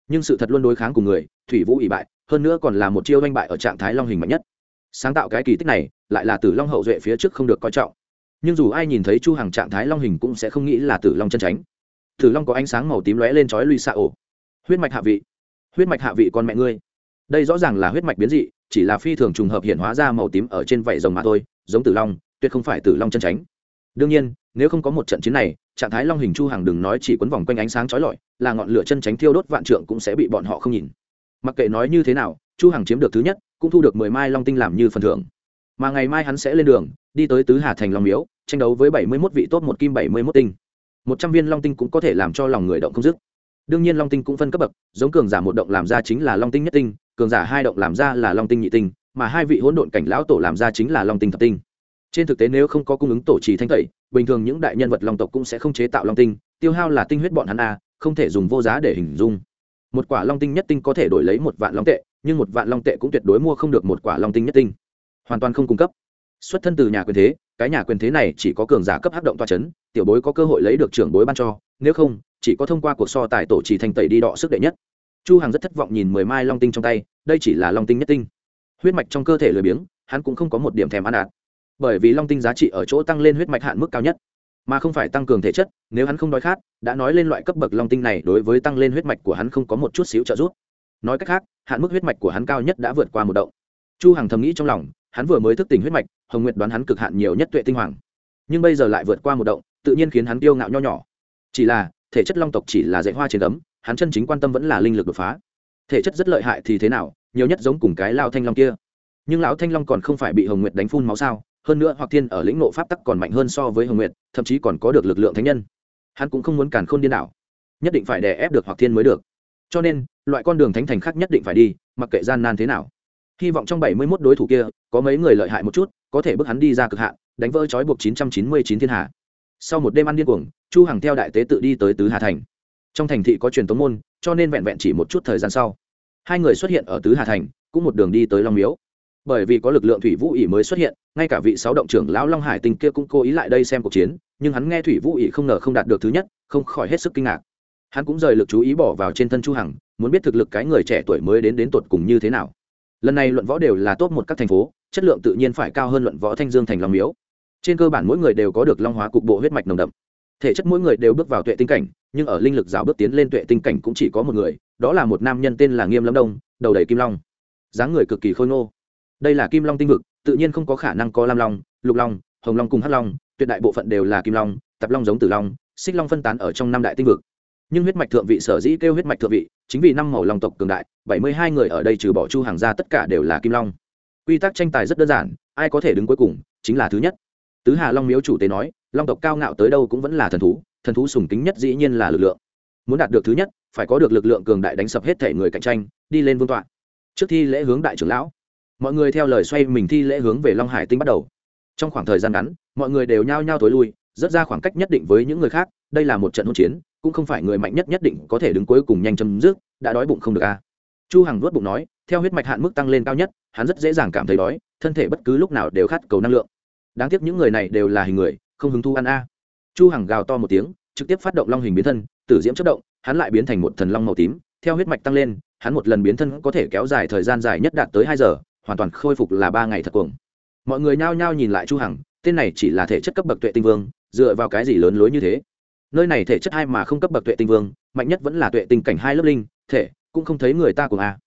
Nhưng sự thật luôn đối kháng cùng người, Thủy Vũ ỷ bại, hơn nữa còn là một chiêu đánh bại ở trạng thái long hình mạnh nhất. Sáng tạo cái kỳ tích này, lại là Tử Long hậu duệ phía trước không được coi trọng. Nhưng dù ai nhìn thấy Chu Hằng trạng thái long hình cũng sẽ không nghĩ là Tử Long chân tránh. Tử Long có ánh sáng màu tím lóe lên chói lui xạ ổ. Huyết mạch hạ vị. Huyết mạch hạ vị con mẹ ngươi. Đây rõ ràng là huyết mạch biến dị, chỉ là phi thường trùng hợp hiện hóa ra màu tím ở trên vảy rồng mà thôi, giống Tử Long, tuyệt không phải Tử Long chân tránh. Đương nhiên, nếu không có một trận chiến này, trạng thái long hình chu hàng đừng nói chỉ quấn vòng quanh ánh sáng chói lọi, là ngọn lửa chân tránh thiêu đốt vạn trượng cũng sẽ bị bọn họ không nhìn. Mặc kệ nói như thế nào, chu Hằng chiếm được thứ nhất, cũng thu được mười mai long tinh làm như phần thưởng. Mà ngày mai hắn sẽ lên đường, đi tới tứ hà thành long miếu, tranh đấu với bảy mươi 71 vị tốt một kim bảy mươi 71 tinh. một trăm viên long tinh cũng có thể làm cho lòng người động không dứt. Đương nhiên long tinh cũng phân cấp bậc, giống cường giả một động làm ra chính là long tinh nhất tinh, cường giả hai động làm ra là long tinh nhị tinh, mà hai vị hỗn độn cảnh lão tổ làm ra chính là long tinh thập tinh trên thực tế nếu không có cung ứng tổ trì thanh tẩy bình thường những đại nhân vật long tộc cũng sẽ không chế tạo long tinh tiêu hao là tinh huyết bọn hắn a không thể dùng vô giá để hình dung một quả long tinh nhất tinh có thể đổi lấy một vạn long tệ, nhưng một vạn long tệ cũng tuyệt đối mua không được một quả long tinh nhất tinh. Hoàn toàn không cung cấp. Xuất thân từ nhà quyền thế, cái nhà quyền thế này chỉ có cường giả cấp hắc động toa c h ấ n tiểu bối có cơ hội lấy được trưởng bối ban cho, nếu không, chỉ có thông qua cuộc so tài tổ trì thành tẩy đi đọ sức đệ nhất. Chu hằng rất thất vọng nhìn mười mai long tinh trong tay, đây chỉ là long tinh nhất tinh. Huyết mạch trong cơ thể lười biếng, hắn cũng không có một điểm thèm ăn đạt bởi vì long tinh giá trị ở chỗ tăng lên huyết mạch hạn mức cao nhất mà không phải tăng cường thể chất, nếu hắn không đói khát, đã nói lên loại cấp bậc long tinh này đối với tăng lên huyết mạch của hắn không có một chút xíu trợ giúp. Nói cách khác, hạn mức huyết mạch của hắn cao nhất đã vượt qua một động. Chu hằng thầm nghĩ trong lòng, hắn vừa mới thức tỉnh huyết mạch, hồng nguyệt đoán hắn cực hạn nhiều nhất tuệ tinh hoàng. Nhưng bây giờ lại vượt qua một động, tự nhiên khiến hắn tiêu ngạo nho nhỏ. Chỉ là, thể chất long tộc chỉ là dạy hoa trên tấm hắn chân chính quan tâm vẫn là linh lực đột phá. Thể chất rất lợi hại thì thế nào, nhiều nhất giống cùng cái lao thanh long kia. Nhưng lão thanh long còn không phải bị hồng nguyệt đánh phun máu sao? Hơn nữa hoặc thiên ở lĩnh nộ pháp tắc còn mạnh hơn so với hồng nguyệt, thậm chí còn có được lực lượng thánh nhân. Hắn cũng không muốn càn khôn điên đảo. Nhất định phải đè ép được hoặc thiên mới được. Cho nên, loại con đường thánh thành khác nhất định phải đi, mặc kệ gian nan thế nào. Hy vọng trong bảy mươi 71 đối thủ kia, có mấy người lợi hại một chút, có thể bước hắn đi ra cực hạn, đánh vỡ trói buộc chín chín trăm mươi chín thiên hạ. Sau một đêm ăn điên cuồng, chu hằng theo đại tế tự đi tới tứ hà thành. Trong thành thị có truyền tống môn, cho nên vẹn vẹn chỉ một chút thời gian sau. Hai người xuất hiện ở tứ hà thành, cũng một đường đi tới long miếu bởi vì có lực lượng thủy vũ ỉ mới xuất hiện, ngay cả vị sáu động trưởng lão long hải tinh kia cũng cố ý lại đây xem cuộc chiến, nhưng hắn nghe thủy vũ ỉ không ngờ không đạt được thứ nhất, không khỏi hết sức kinh ngạc. Hắn cũng rời lực chú ý bỏ vào trên thân chu hằng, muốn biết thực lực cái người trẻ tuổi mới đến đến tột cùng như thế nào. Lần này luận võ đều là top một các thành phố, chất lượng tự nhiên phải cao hơn luận võ thanh dương thành long miếu. Trên cơ bản mỗi người đều có được long hóa cục bộ huyết mạch nồng đậm. Thể chất mỗi người đều bước vào tuệ tinh cảnh, nhưng ở linh lực giáo bước tiến lên tuệ tinh cảnh cũng chỉ có một người, đó là một nam nhân tên là nghiêm lâm đông, đầu đầy kim long. Dáng người cực kỳ khôi ngô đây là kim long tinh vực, tự nhiên không có khả năng có lam long, lục long, hồng long cùng hắc long, tuyệt đại bộ phận đều là kim long tập long giống tử long, xích long phân tán ở trong năm đại tinh vực. Nhưng huyết mạch thượng vị sở dĩ kêu huyết mạch thượng vị, chính vì năm màu long tộc cường đại, bảy mươi hai người ở đây trừ bỏ chu hàng ra tất cả đều là kim long. Quy tắc tranh tài rất đơn giản, ai có thể đứng cuối cùng, chính là thứ nhất. Tứ hà long miếu chủ tế nói, long tộc cao ngạo tới đâu cũng vẫn là thần thú thần thú sùng kính nhất dĩ nhiên là lực lượng. Muốn đạt được thứ nhất, phải có được lực lượng cường đại đánh sập hết thể người cạnh tranh, đi lên vương tọa. Trước thi lễ hướng đại trưởng lão mọi người theo lời xoay mình thi lễ hướng về long hải tinh bắt đầu. Trong khoảng thời gian ngắn, mọi người đều nhao nhao tối lui, rất ra khoảng cách nhất định với những người khác, đây là một trận hỗn chiến, cũng không phải người mạnh nhất nhất định có thể đứng cuối cùng nhanh chấm dứt đã đói bụng không được a. À. chu hằng nuốt bụng nói, theo huyết mạch hạn mức tăng lên cao nhất, hắn rất dễ dàng cảm thấy đói, thân thể bất cứ lúc nào đều khát cầu năng lượng. Đáng tiếc những người này đều là hình người, không hứng thu ăn a. Chu hằng gào to một tiếng, trực tiếp phát động long hình biến thân, tử diễm chất động, hắn lại biến thành một thần long màu tím, theo huyết mạch tăng lên, hắn một lần biến thân có thể kéo dài thời gian dài nhất đạt tới hai giờ hoàn toàn khôi phục là ba ngày thật cuồng. Mọi người nhao nhao nhìn lại chu hằng, tên này chỉ là thể chất cấp bậc tuệ tinh vương, dựa vào cái gì lớn lối như thế? Nơi này thể chất hai mà không cấp bậc tuệ tinh vương, mạnh nhất vẫn là tuệ tinh cảnh hai lớp linh, thể, cũng không thấy người ta cùng a.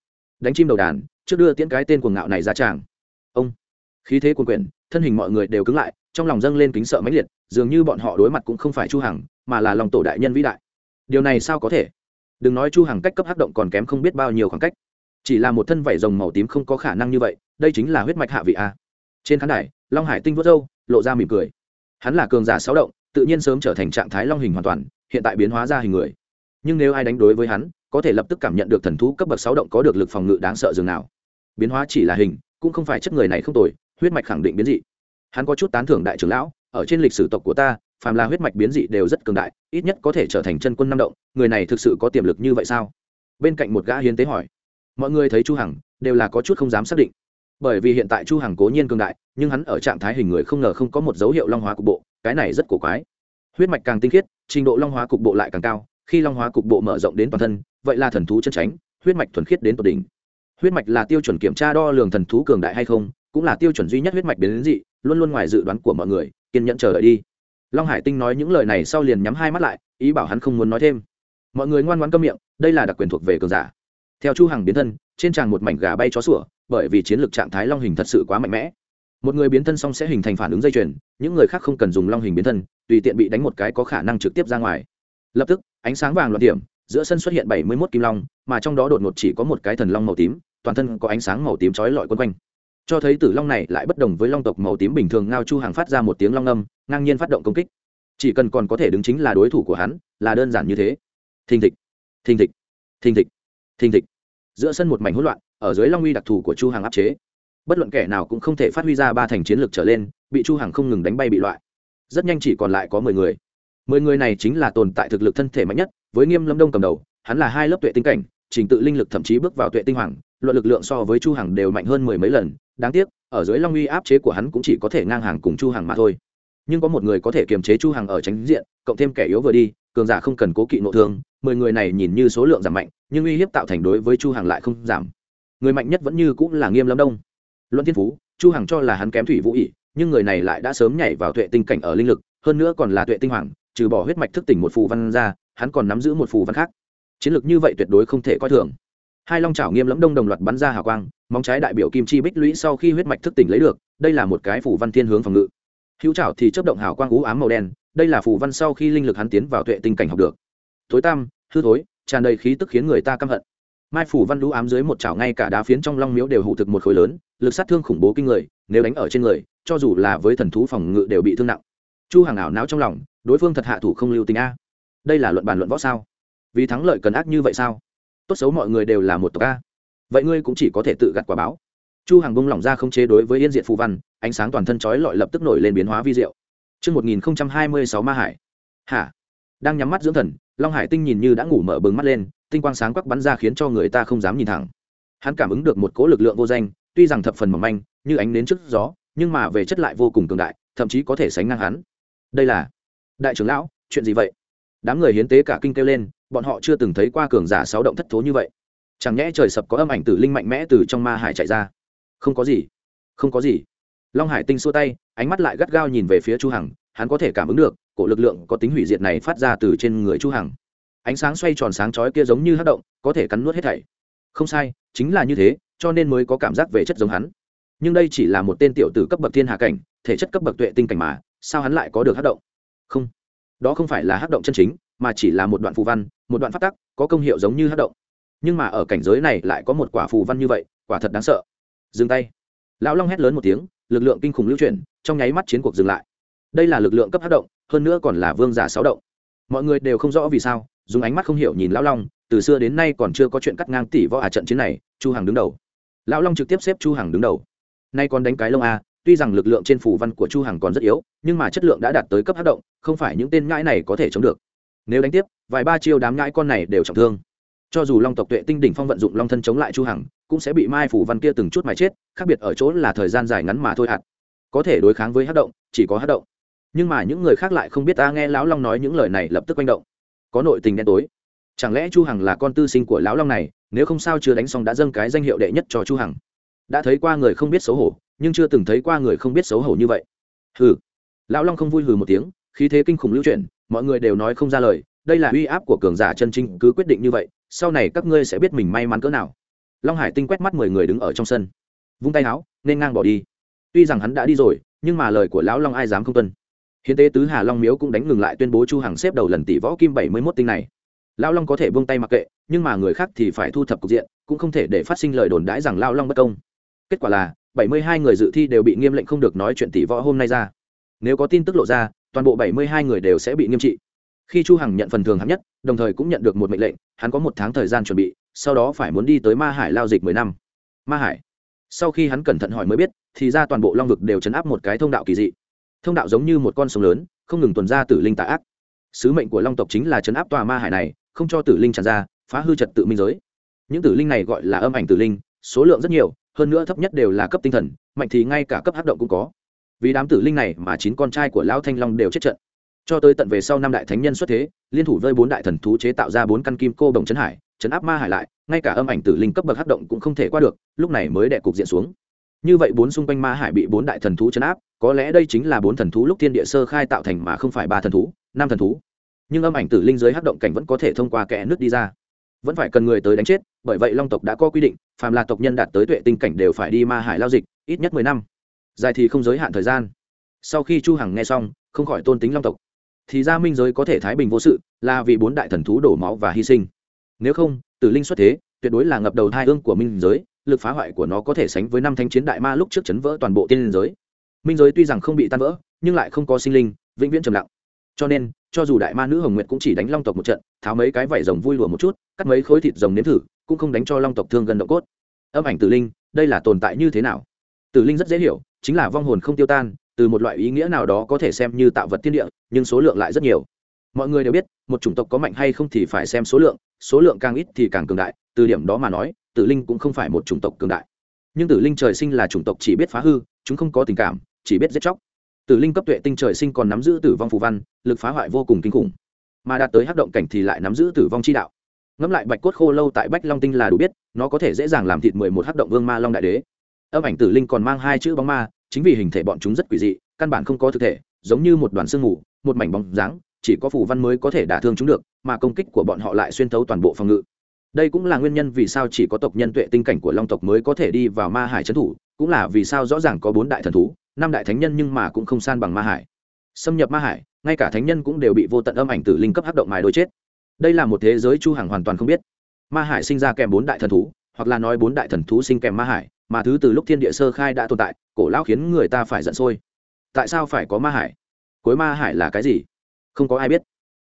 Đánh chim đầu đàn, trước đưa tiễn cái tên cuồng ngạo này ra tràng. Ông, khí thế cuồng quyển, thân hình mọi người đều cứng lại, trong lòng dâng lên kính sợ mãnh liệt, dường như bọn họ đối mặt cũng không phải chu hằng, mà là lòng tổ đại nhân vĩ đại. Điều này sao có thể? Đừng nói chu hằng cách cấp hắc động còn kém không biết bao nhiêu khoảng cách chỉ là một thân vảy rồng màu tím không có khả năng như vậy, đây chính là huyết mạch hạ vị a. Trên khán đài, long hải tinh vớt râu, lộ ra mỉm cười. Hắn là cường giả sáu động, tự nhiên sớm trở thành trạng thái long hình hoàn toàn, hiện tại biến hóa ra hình người. Nhưng nếu ai đánh đối với hắn, có thể lập tức cảm nhận được thần thú cấp bậc sáu động có được lực phòng ngự đáng sợ dường nào. Biến hóa chỉ là hình, cũng không phải chất người này không tồi, huyết mạch khẳng định biến dị. Hắn có chút tán thưởng đại trưởng lão, ở trên lịch sử tộc của ta, phàm là huyết mạch biến dị đều rất cường đại, ít nhất có thể trở thành chân quân năm động, người này thực sự có tiềm lực như vậy sao? Bên cạnh một gã hiến tế hỏi mọi người thấy chu hằng, đều là có chút không dám xác định. Bởi vì hiện tại chu hằng cố nhiên cường đại, nhưng hắn ở trạng thái hình người không ngờ không có một dấu hiệu long hóa cục bộ, cái này rất cổ quái. Huyết mạch càng tinh khiết, trình độ long hóa cục bộ lại càng cao, khi long hóa cục bộ mở rộng đến toàn thân, vậy là thần thú chân tránh, huyết mạch thuần khiết đến tột đỉnh. Huyết mạch là tiêu chuẩn kiểm tra đo lường thần thú cường đại hay không, cũng là tiêu chuẩn duy nhất huyết mạch biến đến dị, luôn luôn ngoài dự đoán của mọi người, kiên nhẫn chờ đợi đi. Long hải tinh nói những lời này sau liền nhắm hai mắt lại, ý bảo hắn không muốn nói thêm. Mọi người ngoan ngoãn câm miệng, đây là đặc quyền thuộc về cường giả theo chu hằng biến thân, trên tràng một mảnh gà bay chó sủa, bởi vì chiến lược trạng thái long hình thật sự quá mạnh mẽ. Một người biến thân xong sẽ hình thành phản ứng dây chuyền, những người khác không cần dùng long hình biến thân, tùy tiện bị đánh một cái có khả năng trực tiếp ra ngoài. Lập tức, ánh sáng vàng loạn điểm, giữa sân xuất hiện bảy mươi 71 kim long, mà trong đó đột ngột chỉ có một cái thần long màu tím, toàn thân có ánh sáng màu tím chói lọi quấn quanh. Cho thấy tử long này lại bất đồng với long tộc màu tím bình thường, ngao chu hàng phát ra một tiếng long âm, ngang nhiên phát động công kích. Chỉ cần còn có thể đứng chính là đối thủ của hắn, là đơn giản như thế. Thình thịch thình thịch thình thịch thình thịch giữa sân một mảnh hỗn loạn, ở dưới long uy đặc thù của chu hàng áp chế. Bất luận kẻ nào cũng không thể phát huy ra ba thành chiến lược trở lên, bị chu hàng không ngừng đánh bay bị loại. Rất nhanh chỉ còn lại có mười người. Mười người này chính là tồn tại thực lực thân thể mạnh nhất, với nghiêm lâm đông cầm đầu, hắn là hai lớp tuệ tinh cảnh, trình tự linh lực thậm chí bước vào tuệ tinh hoàng, luận lực lượng so với chu hằng đều mạnh hơn mười mấy lần, đáng tiếc, ở dưới long uy áp chế của hắn cũng chỉ có thể ngang hàng cùng chu hằng mà thôi. Nhưng có một người có thể kiềm chế chu hằng ở tránh diện, cộng thêm kẻ yếu vừa đi, cường giả không cần cố kỵ nội thương mười người này nhìn như số lượng giảm mạnh, nhưng uy hiếp tạo thành đối với chu hằng lại không giảm. Người mạnh nhất vẫn như cũng là nghiêm lâm đông. Luận thiên phú, chu hằng cho là hắn kém thủy vũ ỉ nhưng người này lại đã sớm nhảy vào tuệ tinh cảnh ở linh lực, hơn nữa còn là tuệ tinh hoàng, trừ bỏ huyết mạch thức tỉnh một phù văn ra, hắn còn nắm giữ một phù văn khác. Chiến lược như vậy tuyệt đối không thể coi thường. Hai long chảo nghiêm lẫm đông đồng loạt bắn ra hào quang, móng trái đại biểu kim chi bích lũy sau khi huyết mạch thức tỉnh lấy được, đây là một cái phù văn thiên hướng phòng ngự. Hữu chảo thì chấp động hào quang ú ám màu đen, đây là phù văn sau khi linh lực hắn tiến vào tuệ tinh cảnh học được tối tăm, hư thối, tràn đầy khí tức khiến người ta căm hận. Mai phủ văn lũ ám dưới một chảo ngay cả đá phiến trong long miếu đều hụ thực một khối lớn, lực sát thương khủng bố kinh người, nếu đánh ở trên người, cho dù là với thần thú phòng ngự đều bị thương nặng. Chu hàng ảo não trong lòng, đối phương thật hạ thủ không lưu tình a. Đây là luận bàn luận võ sao? Vì thắng lợi cần ác như vậy sao? Tốt xấu mọi người đều là một tộc a. Vậy ngươi cũng chỉ có thể tự gặt quả báo. Chu hàng bông lỏng ra không chế đối với yên diện phù văn, ánh sáng toàn thân chói lọi lập tức nổi lên biến hóa vi diệu. Trước 1026 Ma Hải. Hả? Đang nhắm mắt dưỡng thần, Long Hải Tinh nhìn như đã ngủ mở bừng mắt lên, tinh quang sáng quắc bắn ra khiến cho người ta không dám nhìn thẳng. Hắn cảm ứng được một cỗ lực lượng vô danh, tuy rằng thập phần mỏng manh, như ánh nến trước gió, nhưng mà về chất lại vô cùng cường đại, thậm chí có thể sánh ngang hắn. Đây là Đại trưởng lão, chuyện gì vậy? Đám người hiến tế cả kinh kêu lên, bọn họ chưa từng thấy qua cường giả sáu động thất thố như vậy. Chẳng nhẽ trời sập có âm ảnh tử linh mạnh mẽ từ trong ma hải chạy ra? Không có gì, không có gì. Long Hải Tinh xua tay, ánh mắt lại gắt gao nhìn về phía Chu Hằng, hắn có thể cảm ứng được, cổ lực lượng có tính hủy diệt này phát ra từ trên người Chu Hằng. Ánh sáng xoay tròn sáng chói kia giống như hắc động, có thể cắn nuốt hết thảy. Không sai, chính là như thế, cho nên mới có cảm giác về chất giống hắn. Nhưng đây chỉ là một tên tiểu tử cấp bậc thiên hạ cảnh thể chất cấp bậc tuệ tinh cảnh mà sao hắn lại có được hất động? Không đó không phải là hất động chân chính mà chỉ là một đoạn phù văn một đoạn phát tắc có công hiệu giống như hất động. Nhưng mà ở cảnh giới này lại có một quả phù văn như vậy quả thật đáng sợ. Dừng tay. Lão long hét lớn một tiếng lực lượng kinh khủng lưu chuyển trong nháy mắt chiến cuộc dừng lại đây là lực lượng cấp hát động, hơn nữa còn là vương giả sáu động. Mọi người đều không rõ vì sao, dùng ánh mắt không hiểu nhìn lão long, từ xưa đến nay còn chưa có chuyện cắt ngang tỷ võ à trận chiến này, chu hằng đứng đầu. Lão long trực tiếp xếp chu hằng đứng đầu. Nay còn đánh cái lông a tuy rằng lực lượng trên phủ văn của chu hằng còn rất yếu, nhưng mà chất lượng đã đạt tới cấp hát động, không phải những tên ngãi này có thể chống được. Nếu đánh tiếp, vài ba chiêu đám ngãi con này đều trọng thương. Cho dù long tộc tuệ tinh đỉnh phong vận dụng long thân chống lại chu hằng, cũng sẽ bị mai phủ văn kia từng chút mà chết, khác biệt ở chỗ là thời gian dài ngắn mà thôi hạt. Có thể đối kháng với hát động, chỉ có hát động nhưng mà những người khác lại không biết ta nghe lão long nói những lời này lập tức quanh động. Có nội tình đen tối. Chẳng lẽ chu hằng là con tư sinh của lão long này, nếu không sao chưa đánh xong đã dâng cái danh hiệu đệ nhất cho chu hằng. Đã thấy qua người không biết xấu hổ, nhưng chưa từng thấy qua người không biết xấu hổ như vậy. Hừ. Lão long không vui hừ một tiếng, khí thế kinh khủng lưu chuyển, mọi người đều nói không ra lời, đây là uy áp của cường giả chân chính, cứ quyết định như vậy, sau này các ngươi sẽ biết mình may mắn cỡ nào. Long hải tinh quét mắt mười người đứng ở trong sân. Vung tay áo nên ngang bỏ đi. Tuy rằng hắn đã đi rồi, nhưng mà lời của lão long ai dám không tuân hiến tế tứ hà long miếu cũng đánh ngừng lại tuyên bố chu hằng xếp đầu lần tỷ võ kim bảy mươi 71 tinh này. Lão long có thể buông tay mặc kệ, nhưng mà người khác thì phải thu thập cục diện, cũng không thể để phát sinh lời đồn đãi rằng lão long bất công. Kết quả là, bảy mươi hai người dự thi đều bị nghiêm lệnh không được nói chuyện tỷ võ hôm nay ra. Nếu có tin tức lộ ra, toàn bộ bảy mươi hai người đều sẽ bị nghiêm trị. Khi chu hằng nhận phần thường hạng nhất, đồng thời cũng nhận được một mệnh lệnh, hắn có một tháng thời gian chuẩn bị, sau đó phải muốn đi tới ma hải lao dịch mười năm. Ma hải. Sau khi hắn cẩn thận hỏi mới biết, thì ra toàn bộ long vực đều chấn áp một cái thông đạo kỳ dị thông đạo giống như một con sông lớn, không ngừng tuần ra tử linh tà ác. Sứ mệnh của long tộc chính là chấn áp tòa ma hải này, không cho tử linh tràn ra, phá hư trật tự minh giới. Những tử linh này gọi là âm ảnh tử linh, số lượng rất nhiều, hơn nữa thấp nhất đều là cấp tinh thần, mạnh thì ngay cả cấp hát động cũng có. Vì đám tử linh này mà chín con trai của lão thanh long đều chết trận. Cho tới tận về sau năm đại thánh nhân xuất thế, liên thủ với bốn đại thần thú chế tạo ra bốn căn kim cô đồng chấn hải, chấn áp ma hải lại, ngay cả âm ảnh tử linh cấp bậc hát động cũng không thể qua được, lúc này mới đẻ cục diện xuống. Như vậy bốn xung quanh ma hải bị bốn đại thần thú chấn áp có lẽ đây chính là bốn thần thú lúc thiên địa sơ khai tạo thành mà không phải ba thần thú, năm thần thú. Nhưng âm ảnh tử linh dưới hắc động cảnh vẫn có thể thông qua kẽ nước đi ra. Vẫn phải cần người tới đánh chết, bởi vậy long tộc đã có quy định, phàm là tộc nhân đạt tới tuệ tinh cảnh đều phải đi ma hải lao dịch, ít nhất mười năm. Dài thì không giới hạn thời gian. Sau khi chu hằng nghe xong, không khỏi tôn tính long tộc. Thì ra minh giới có thể thái bình vô sự, là vì bốn đại thần thú đổ máu và hy sinh. Nếu không, tử linh xuất thế, tuyệt đối là ngập đầu thai ương của minh giới, lực phá hoại của nó có thể sánh với năm thanh chiến đại ma lúc trước chấn vỡ toàn bộ tiên giới minh giới tuy rằng không bị tan vỡ, nhưng lại không có sinh linh, vĩnh viễn trầm lặng. Cho nên, cho dù đại ma nữ hồng nguyệt cũng chỉ đánh long tộc một trận, tháo mấy cái vảy rồng vui lùa một chút, cắt mấy khối thịt rồng nếm thử, cũng không đánh cho long tộc thương gần độ cốt. Âm ảnh tử linh, đây là tồn tại như thế nào? Tử linh rất dễ hiểu, chính là vong hồn không tiêu tan, từ một loại ý nghĩa nào đó có thể xem như tạo vật thiên địa, nhưng số lượng lại rất nhiều. Mọi người đều biết, một chủng tộc có mạnh hay không thì phải xem số lượng số lượng càng ít thì càng cường đại, từ điểm đó mà nói, tử linh cũng không phải một chủng tộc cường đại. Nhưng tử linh trời sinh là chủng tộc chỉ biết phá hư, chúng không có tình cảm chỉ biết giết chóc. Tử linh cấp tuệ tinh trời sinh còn nắm giữ tử vong phù văn, lực phá hoại vô cùng kinh khủng. Mà đạt tới hắc động cảnh thì lại nắm giữ tử vong chi đạo. Ngẫm lại bạch cốt khô lâu tại bách long tinh là đủ biết, nó có thể dễ dàng làm thịt mười một hắc động vương ma long đại đế. Âm ảnh tử linh còn mang hai chữ bóng ma, chính vì hình thể bọn chúng rất quỷ dị, căn bản không có thực thể, giống như một đoàn sương mù, một mảnh bóng dáng, chỉ có phù văn mới có thể đả thương chúng được, mà công kích của bọn họ lại xuyên thấu toàn bộ phòng ngự. Đây cũng là nguyên nhân vì sao chỉ có tộc nhân tuệ tinh cảnh của long tộc mới có thể đi vào ma hải trấn thủ, cũng là vì sao rõ ràng có bốn đại thần thú năm đại thánh nhân nhưng mà cũng không san bằng ma hải. Xâm nhập ma hải, ngay cả thánh nhân cũng đều bị vô tận âm ảnh tử linh cấp hắc động mài đôi chết. Đây là một thế giới chu hằng hoàn toàn không biết. Ma hải sinh ra kèm bốn đại thần thú, hoặc là nói bốn đại thần thú sinh kèm ma hải, mà thứ từ lúc thiên địa sơ khai đã tồn tại, cổ lão khiến người ta phải giận sôi. Tại sao phải có ma hải? Cuối ma hải là cái gì? Không có ai biết.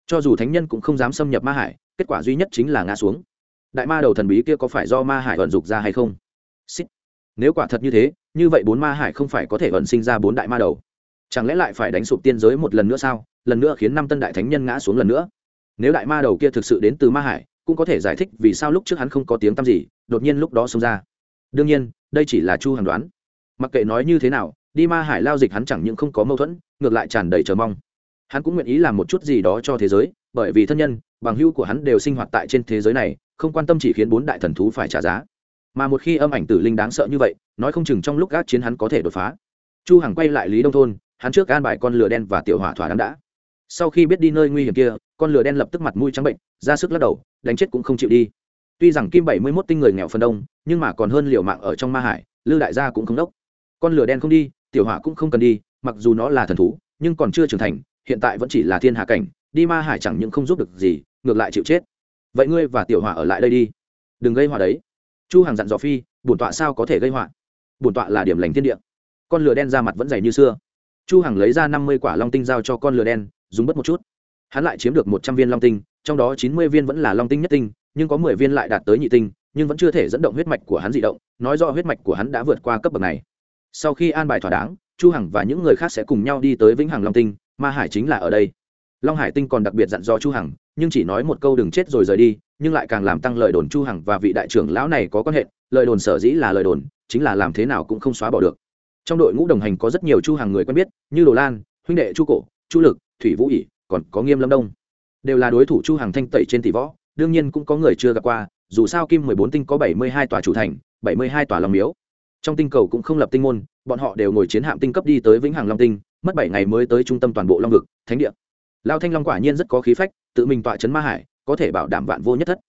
Cho dù thánh nhân cũng không dám xâm nhập ma hải, kết quả duy nhất chính là ngã xuống. Đại ma đầu thần bí kia có phải do ma hải vận dục ra hay không? Xích. nếu quả thật như thế như vậy bốn ma hải không phải có thể vận sinh ra bốn đại ma đầu. Chẳng lẽ lại phải đánh sụp tiên giới một lần nữa sao? Lần nữa khiến năm tân đại thánh nhân ngã xuống lần nữa. Nếu đại ma đầu kia thực sự đến từ ma hải, cũng có thể giải thích vì sao lúc trước hắn không có tiếng tăm gì, đột nhiên lúc đó xông ra. Đương nhiên, đây chỉ là chu hằng đoán. Mặc kệ nói như thế nào, đi ma hải lao dịch hắn chẳng những không có mâu thuẫn, ngược lại tràn đầy chờ mong. Hắn cũng nguyện ý làm một chút gì đó cho thế giới, bởi vì thân nhân, bằng hữu của hắn đều sinh hoạt tại trên thế giới này, không quan tâm chỉ khiến bốn đại thần thú phải trả giá mà một khi âm ảnh tử linh đáng sợ như vậy, nói không chừng trong lúc gác chiến hắn có thể đột phá. Chu hằng quay lại lý đông thôn, hắn trước an bài con lửa đen và tiểu hỏa thỏa đáng đã. Sau khi biết đi nơi nguy hiểm kia, con lửa đen lập tức mặt mũi trắng bệnh, ra sức lắc đầu, đánh chết cũng không chịu đi. Tuy rằng kim bảy mươi 71 tinh người nghèo phần đông, nhưng mà còn hơn liều mạng ở trong ma hải, lư đại gia cũng không đốc. Con lửa đen không đi, tiểu hỏa cũng không cần đi, mặc dù nó là thần thú, nhưng còn chưa trưởng thành, hiện tại vẫn chỉ là thiên hạ cảnh, đi ma hải chẳng những không giúp được gì, ngược lại chịu chết. Vậy ngươi và tiểu hỏa ở lại đây đi. Đừng gây hỏa đấy chu hàng dặn dò phi, bổn tọa sao có thể gây họa? Bổn tọa là điểm lành thiên địa. Con lửa đen ra mặt vẫn dày như xưa. Chu hằng lấy ra năm mươi quả long tinh giao cho con lửa đen, dùng bất một chút. Hắn lại chiếm được một trăm viên long tinh, trong đó chín mươi viên vẫn là long tinh nhất tinh, nhưng có mười viên lại đạt tới nhị tinh, nhưng vẫn chưa thể dẫn động huyết mạch của hắn dị động, nói rõ huyết mạch của hắn đã vượt qua cấp bậc này. Sau khi an bài thỏa đáng, chu hằng và những người khác sẽ cùng nhau đi tới vĩnh hằng long tinh, ma hải chính là ở đây long hải tinh còn đặc biệt dặn dò chu hằng, nhưng chỉ nói một câu đừng chết rồi rời đi, nhưng lại càng làm tăng lời đồn chu hằng và vị đại trưởng lão này có quan hệ, lời đồn sở dĩ là lời đồn, chính là làm thế nào cũng không xóa bỏ được. Trong đội ngũ đồng hành có rất nhiều chu hằng người quen biết, như đồ lan, huynh đệ chu cổ, chu lực, thủy vũ ỉ còn có nghiêm lâm đông. Đều là đối thủ chu hằng thanh tẩy trên tỷ võ, đương nhiên cũng có người chưa gặp qua, dù sao kim 14 tinh có 72 tòa chủ thành 72 tòa long miếu. Trong tinh cầu cũng không lập tinh môn, bọn họ đều ngồi chiến hạm tinh cấp đi tới vĩnh hằng long tinh, mất bảy ngày mới tới trung tâm toàn bộ long vực, thánh địa lao thanh long quả nhiên rất có khí phách, tự mình tọa chấn ma hải, có thể bảo đảm vạn vô nhất thất.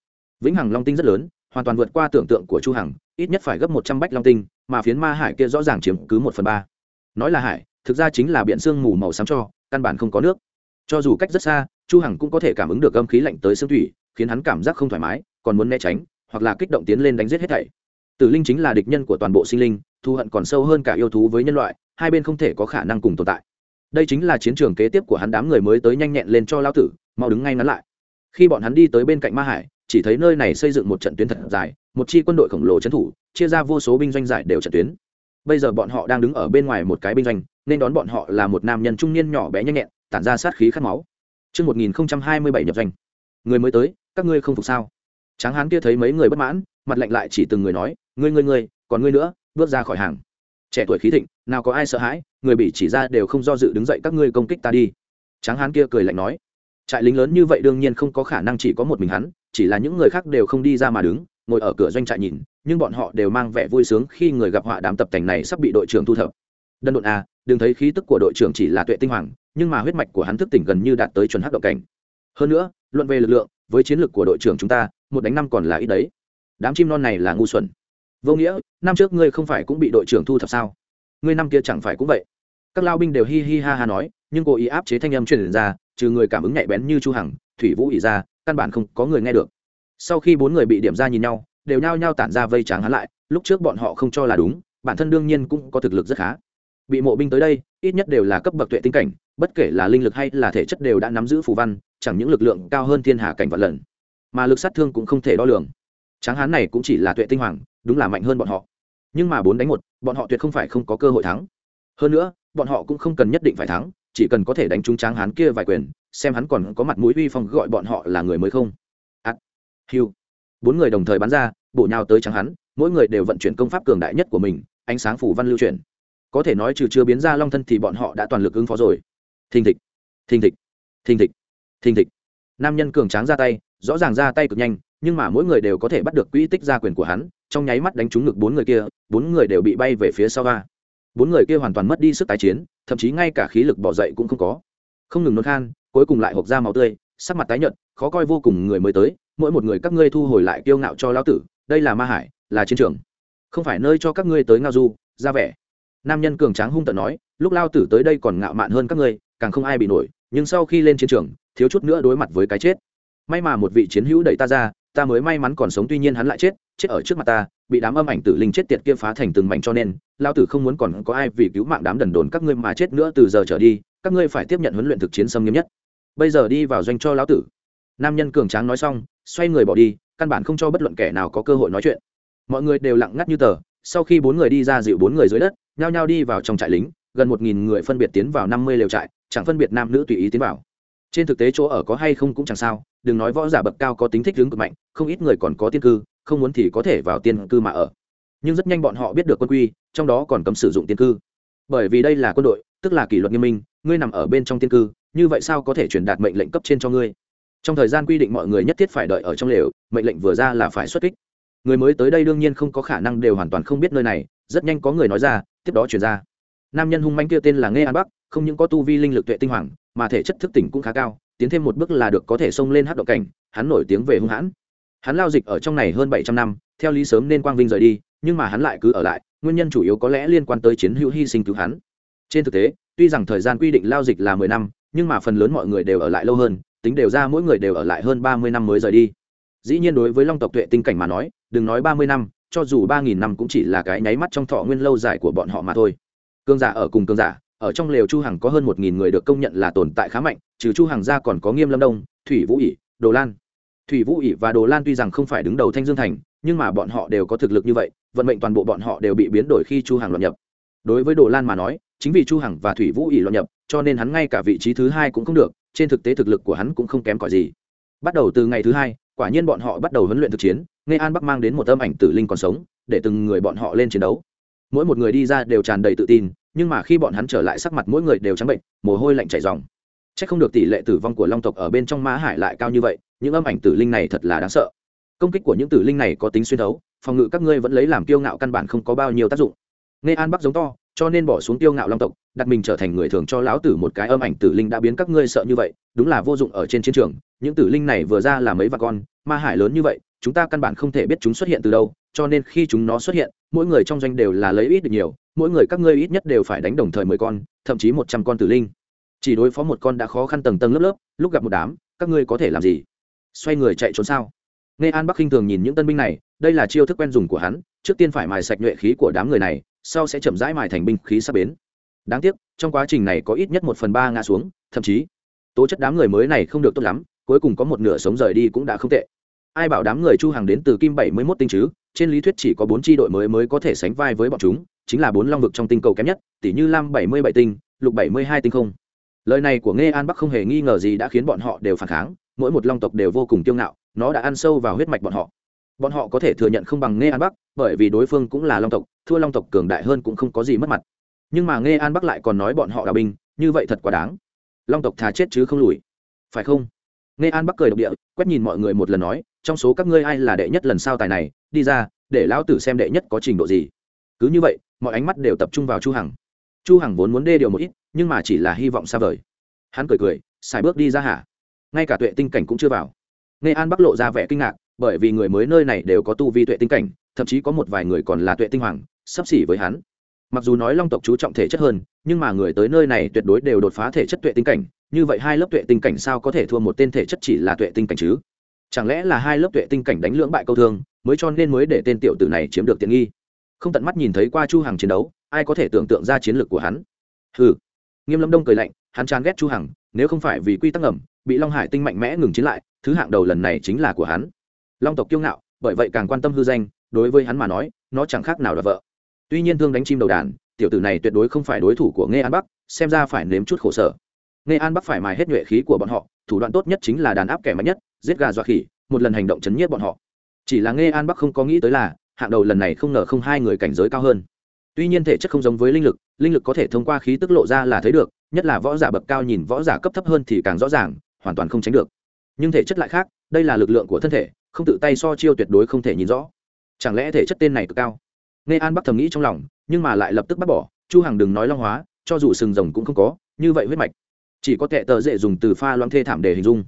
Vĩnh hằng long tinh rất lớn, hoàn toàn vượt qua tưởng tượng của chu hằng, ít nhất phải gấp một trăm bách long tinh, mà phiến ma hải kia rõ ràng chiếm cứ một phần ba. Nói là hải, thực ra chính là biển sương mù màu xám cho, căn bản không có nước. Cho dù cách rất xa, chu hằng cũng có thể cảm ứng được âm khí lạnh tới xương thủy, khiến hắn cảm giác không thoải mái, còn muốn né tránh, hoặc là kích động tiến lên đánh giết hết thảy. Tử linh chính là địch nhân của toàn bộ sinh linh, thù hận còn sâu hơn cả yêu thú với nhân loại, hai bên không thể có khả năng cùng tồn tại đây chính là chiến trường kế tiếp của hắn đám người mới tới nhanh nhẹn lên cho lao tử mau đứng ngay ngắn lại khi bọn hắn đi tới bên cạnh ma hải chỉ thấy nơi này xây dựng một trận tuyến thật dài một chi quân đội khổng lồ trấn thủ chia ra vô số binh doanh giải đều trận tuyến bây giờ bọn họ đang đứng ở bên ngoài một cái binh doanh nên đón bọn họ là một nam nhân trung niên nhỏ bé nhanh nhẹn tản ra sát khí khát máu Trước 1027 nhập doanh. Người mới tới, các ngươi không phục sao? Tráng hán kia thấy mấy người bất mãn, mặt lạnh lại chỉ từng người nói, ngươi ngươi ngươi, còn ngươi nữa, bước ra khỏi hàng. Trẻ tuổi khí thịnh, nào có ai sợ hãi, người bị chỉ ra đều không do dự đứng dậy các ngươi công kích ta đi. Tráng hán kia cười lạnh nói, trại lính lớn như vậy đương nhiên không có khả năng chỉ có một mình hắn, chỉ là những người khác đều không đi ra mà đứng, ngồi ở cửa doanh trại nhìn, nhưng bọn họ đều mang vẻ vui sướng khi người gặp họa đám tập thành này sắp bị đội trưởng thu thập. Đần độn a, đừng thấy khí tức của đội trưởng chỉ là tuệ tinh hoàng, nhưng mà huyết mạch của hắn thức tỉnh gần như đạt tới chuẩn hắc động cảnh hơn nữa luận về lực lượng với chiến lược của đội trưởng chúng ta một đánh năm còn là ít đấy đám chim non này là ngu xuẩn vô nghĩa, năm trước ngươi không phải cũng bị đội trưởng thu thập sao? Ngươi năm kia chẳng phải cũng vậy? Các lao binh đều hi hi ha ha nói, nhưng cố ý áp chế thanh âm truyền ra, trừ người cảm ứng nhạy bén như chu hằng, thủy vũ ỉ ra, căn bản không có người nghe được. Sau khi bốn người bị điểm ra nhìn nhau, đều nhao nhao tản ra vây tráng hắn lại, lúc trước bọn họ không cho là đúng, bản thân đương nhiên cũng có thực lực rất khá. Bị mộ binh tới đây, ít nhất đều là cấp bậc tuệ tinh cảnh, bất kể là linh lực hay là thể chất đều đã nắm giữ phù văn, chẳng những lực lượng cao hơn thiên hà cảnh vạn lần, mà lực sát thương cũng không thể đo lường tráng hán này cũng chỉ là tuệ tinh hoàng, đúng là mạnh hơn bọn họ. Nhưng mà bốn đánh một, bọn họ tuyệt không phải không có cơ hội thắng. Hơn nữa, bọn họ cũng không cần nhất định phải thắng, chỉ cần có thể đánh trúng tráng hán kia vài quyền, xem hắn còn có mặt mũi uy phong gọi bọn họ là người mới không. Ắt hiu bốn người đồng thời bắn ra, bổ nhào tới tráng hắn mỗi người đều vận chuyển công pháp cường đại nhất của mình, ánh sáng phủ văn lưu chuyển. Có thể nói trừ chưa biến ra long thân thì bọn họ đã toàn lực ứng phó rồi. Thình thịch. Thình thịch. Thình thịch. Thình thịch. Nam nhân cường tráng ra tay, rõ ràng ra tay cực nhanh nhưng mà mỗi người đều có thể bắt được quỹ tích gia quyền của hắn, trong nháy mắt đánh trúng ngực bốn người kia, bốn người đều bị bay về phía sau va bốn người kia hoàn toàn mất đi sức tái chiến, thậm chí ngay cả khí lực bỏ dậy cũng không có. Không ngừng nôn khan, cuối cùng lại hộp ra máu tươi, sắc mặt tái nhợt, khó coi vô cùng người mới tới, mỗi một người các ngươi thu hồi lại kiêu ngạo cho lão tử, đây là ma hải, là chiến trường. Không phải nơi cho các ngươi tới ngao du, ra vẻ. Nam nhân cường tráng hung tận nói, lúc lao tử tới đây còn ngạo mạn hơn các ngươi, càng không ai bị nổi, nhưng sau khi lên chiến trường, thiếu chút nữa đối mặt với cái chết. May mà một vị chiến hữu đẩy ta ra ta mới may mắn còn sống tuy nhiên hắn lại chết chết ở trước mặt ta, bị đám âm ảnh tử linh chết tiệt kia phá thành từng mảnh cho nên lao tử không muốn còn có ai vì cứu mạng đám đần đồn các ngươi mà chết nữa từ giờ trở đi, các ngươi phải tiếp nhận huấn luyện thực chiến xâm nghiêm nhất. Bây giờ đi vào doanh cho lão tử. Nam nhân cường tráng nói xong, xoay người bỏ đi, căn bản không cho bất luận kẻ nào có cơ hội nói chuyện. Mọi người đều lặng ngắt như tờ, sau khi bốn người đi ra dịu bốn người dưới đất, nhao nhao đi vào trong trại lính, gần một nghìn người phân biệt tiến vào năm mươi lều trại, chẳng phân biệt nam nữ tùy ý tiến vào trên thực tế chỗ ở có hay không cũng chẳng sao, đừng nói võ giả bậc cao có tính thích hướng cực mạnh, không ít người còn có tiên cư, không muốn thì có thể vào tiên cư mà ở. Nhưng rất nhanh bọn họ biết được quân quy, trong đó còn cấm sử dụng tiên cư. Bởi vì đây là quân đội, tức là kỷ luật nghiêm minh, ngươi nằm ở bên trong tiên cư, như vậy sao có thể truyền đạt mệnh lệnh cấp trên cho ngươi? Trong thời gian quy định mọi người nhất thiết phải đợi ở trong lều, mệnh lệnh vừa ra là phải xuất kích. Người mới tới đây đương nhiên không có khả năng đều hoàn toàn không biết nơi này, rất nhanh có người nói ra, tiếp đó chuyển ra. Nam nhân hung manh kia tên là nghe an bắc không những có tu vi linh lực tuệ tinh hoàng, mà thể chất thức tỉnh cũng khá cao, tiến thêm một bước là được có thể xông lên hát động cảnh, hắn nổi tiếng về hung hãn. Hắn lao dịch ở trong này hơn bảy trăm năm, theo lý sớm nên quang vinh rời đi, nhưng mà hắn lại cứ ở lại, nguyên nhân chủ yếu có lẽ liên quan tới chiến hữu hy sinh cứu hắn. Trên thực tế, tuy rằng thời gian quy định lao dịch là mười năm, nhưng mà phần lớn mọi người đều ở lại lâu hơn, tính đều ra mỗi người đều ở lại hơn ba mươi năm mới rời đi. Dĩ nhiên đối với long tộc tuệ tinh cảnh mà nói, đừng nói ba mươi năm, cho dù ba nghìn năm cũng chỉ là cái nháy mắt trong thọ nguyên lâu dài của bọn họ mà thôi. Cương giả ở cùng cương giả ở trong lều chu hằng có hơn một nghìn người được công nhận là tồn tại khá mạnh, trừ chu hằng ra còn có nghiêm lâm đông, thủy vũ ỉ đồ lan. Thủy vũ ỉ và đồ lan tuy rằng không phải đứng đầu thanh dương thành, nhưng mà bọn họ đều có thực lực như vậy, vận mệnh toàn bộ bọn họ đều bị biến đổi khi chu hằng loạn nhập. Đối với đồ lan mà nói, chính vì chu hằng và thủy vũ ỉ loạn nhập, cho nên hắn ngay cả vị trí thứ hai cũng không được, trên thực tế thực lực của hắn cũng không kém cỏi gì. Bắt đầu từ ngày thứ hai, quả nhiên bọn họ bắt đầu huấn luyện thực chiến nghe an bắc mang đến một âm ảnh tử linh còn sống, để từng người bọn họ lên chiến đấu. Mỗi một người đi ra đều tràn đầy tự tin nhưng mà khi bọn hắn trở lại sắc mặt mỗi người đều trắng bệnh mồ hôi lạnh chảy ròng Chắc không được tỷ lệ tử vong của long tộc ở bên trong Ma Hải lại cao như vậy, những âm ảnh tử linh này thật là đáng sợ. Công kích của những tử linh này có tính xuyên thấu, phòng ngự các ngươi vẫn lấy làm kiêu ngạo căn bản không có bao nhiêu tác dụng. Nghe An Bắc giống to, cho nên bỏ xuống kiêu ngạo long tộc, đặt mình trở thành người thường cho lão tử một cái âm ảnh tử linh đã biến các ngươi sợ như vậy, đúng là vô dụng ở trên chiến trường. Những tử linh này vừa ra là mấy vạn con, Ma Hải lớn như vậy, chúng ta căn bản không thể biết chúng xuất hiện từ đâu, cho nên khi chúng nó xuất hiện, mỗi người trong doanh đều là lấy ít được nhiều, mỗi người các ngươi ít nhất đều phải đánh đồng thời mười con, thậm chí một trăm con tử linh. Chỉ đối phó một con đã khó khăn tầng tầng lớp lớp lúc gặp một đám các ngươi có thể làm gì? Xoay người chạy trốn sao? Nghe an bắc khinh thường nhìn những tân binh này đây là chiêu thức quen dùng của hắn trước tiên phải mài sạch nhuệ khí của đám người này sau sẽ chậm rãi mài thành binh khí sắp bến. Đáng tiếc trong quá trình này có ít nhất một phần ba ngã xuống thậm chí tố chất đám người mới này không được tốt lắm cuối cùng có một nửa sống rời đi cũng đã không tệ ai bảo đám người chu hàng đến từ kim bảy mươi mốt tinh chứ? Trên lý thuyết chỉ có bốn tri đội mới mới có thể sánh vai với bọn chúng, chính là bốn long vực trong tinh cầu kém nhất, tỷ như lam bảy mươi bảy tinh, lục bảy mươi hai tinh không. Lời này của nghe an bắc không hề nghi ngờ gì đã khiến bọn họ đều phản kháng, mỗi một long tộc đều vô cùng kiêu ngạo, nó đã ăn sâu vào huyết mạch bọn họ. Bọn họ có thể thừa nhận không bằng nghe an bắc, bởi vì đối phương cũng là long tộc, thua long tộc cường đại hơn cũng không có gì mất mặt. Nhưng mà nghe an bắc lại còn nói bọn họ đào binh, như vậy thật quá đáng. Long tộc thà chết chứ không lùi. Phải không? Nghe an bắc cười độc địa, quét nhìn mọi người một lần nói trong số các ngươi ai là đệ nhất lần sao tài này, đi ra, để lão tử xem đệ nhất có trình độ gì. Cứ như vậy, mọi ánh mắt đều tập trung vào chu hằng. Chu hằng vốn muốn đê điều một ít, nhưng mà chỉ là hy vọng xa vời. Hắn cười cười, xài bước đi ra hả? Ngay cả tuệ tinh cảnh cũng chưa vào. Nghe an bắc lộ ra vẻ kinh ngạc, bởi vì người mới nơi này đều có tu vi tuệ tinh cảnh, thậm chí có một vài người còn là tuệ tinh hoàng, sắp xỉ với hắn. Mặc dù nói long tộc chú trọng thể chất hơn, nhưng mà người tới nơi này tuyệt đối đều đột phá thể chất tuệ tinh cảnh, như vậy hai lớp tuệ tinh cảnh sao có thể thua một tên thể chất chỉ là tuệ tinh cảnh chứ? Chẳng lẽ là hai lớp tuệ tinh cảnh đánh lưỡng bại câu thương, mới cho nên mới để tên tiểu tử này chiếm được tiện nghi? Không tận mắt nhìn thấy qua chu hằng chiến đấu, ai có thể tưởng tượng ra chiến lược của hắn? Hừ. Nghiêm lâm đông cười lạnh, hắn chán ghét chu hằng, nếu không phải vì quy tắc ngầm, bị long hải tinh mạnh mẽ ngừng chiến lại, thứ hạng đầu lần này chính là của hắn. Long tộc kiêu ngạo, bởi vậy càng quan tâm hư danh, đối với hắn mà nói, nó chẳng khác nào là vợ. Tuy nhiên thương đánh chim đầu đàn, tiểu tử này tuyệt đối không phải đối thủ của nghe an bắc, xem ra phải nếm chút khổ sở. Nghe an bắc phải mài hết nhuệ khí của bọn họ, thủ đoạn tốt nhất chính là đàn áp kẻ mạnh nhất giết gà dọa khỉ, một lần hành động chấn nhiếp bọn họ. Chỉ là nghe an bắc không có nghĩ tới là, hạng đầu lần này không ngờ không hai người cảnh giới cao hơn. Tuy nhiên thể chất không giống với linh lực linh lực có thể thông qua khí tức lộ ra là thấy được, nhất là võ giả bậc cao nhìn võ giả cấp thấp hơn thì càng rõ ràng, hoàn toàn không tránh được. Nhưng thể chất lại khác, đây là lực lượng của thân thể, không tự tay so chiêu tuyệt đối không thể nhìn rõ. Chẳng lẽ thể chất tên này cực cao? Nghe an bắc thầm nghĩ trong lòng, nhưng mà lại lập tức bác bỏ, chu hằng đừng nói long hóa, cho dù sừng rồng cũng không có, như vậy huyết mạch. Chỉ có tệ tờ dễ dùng từ pha loãng thê thảm để hình dung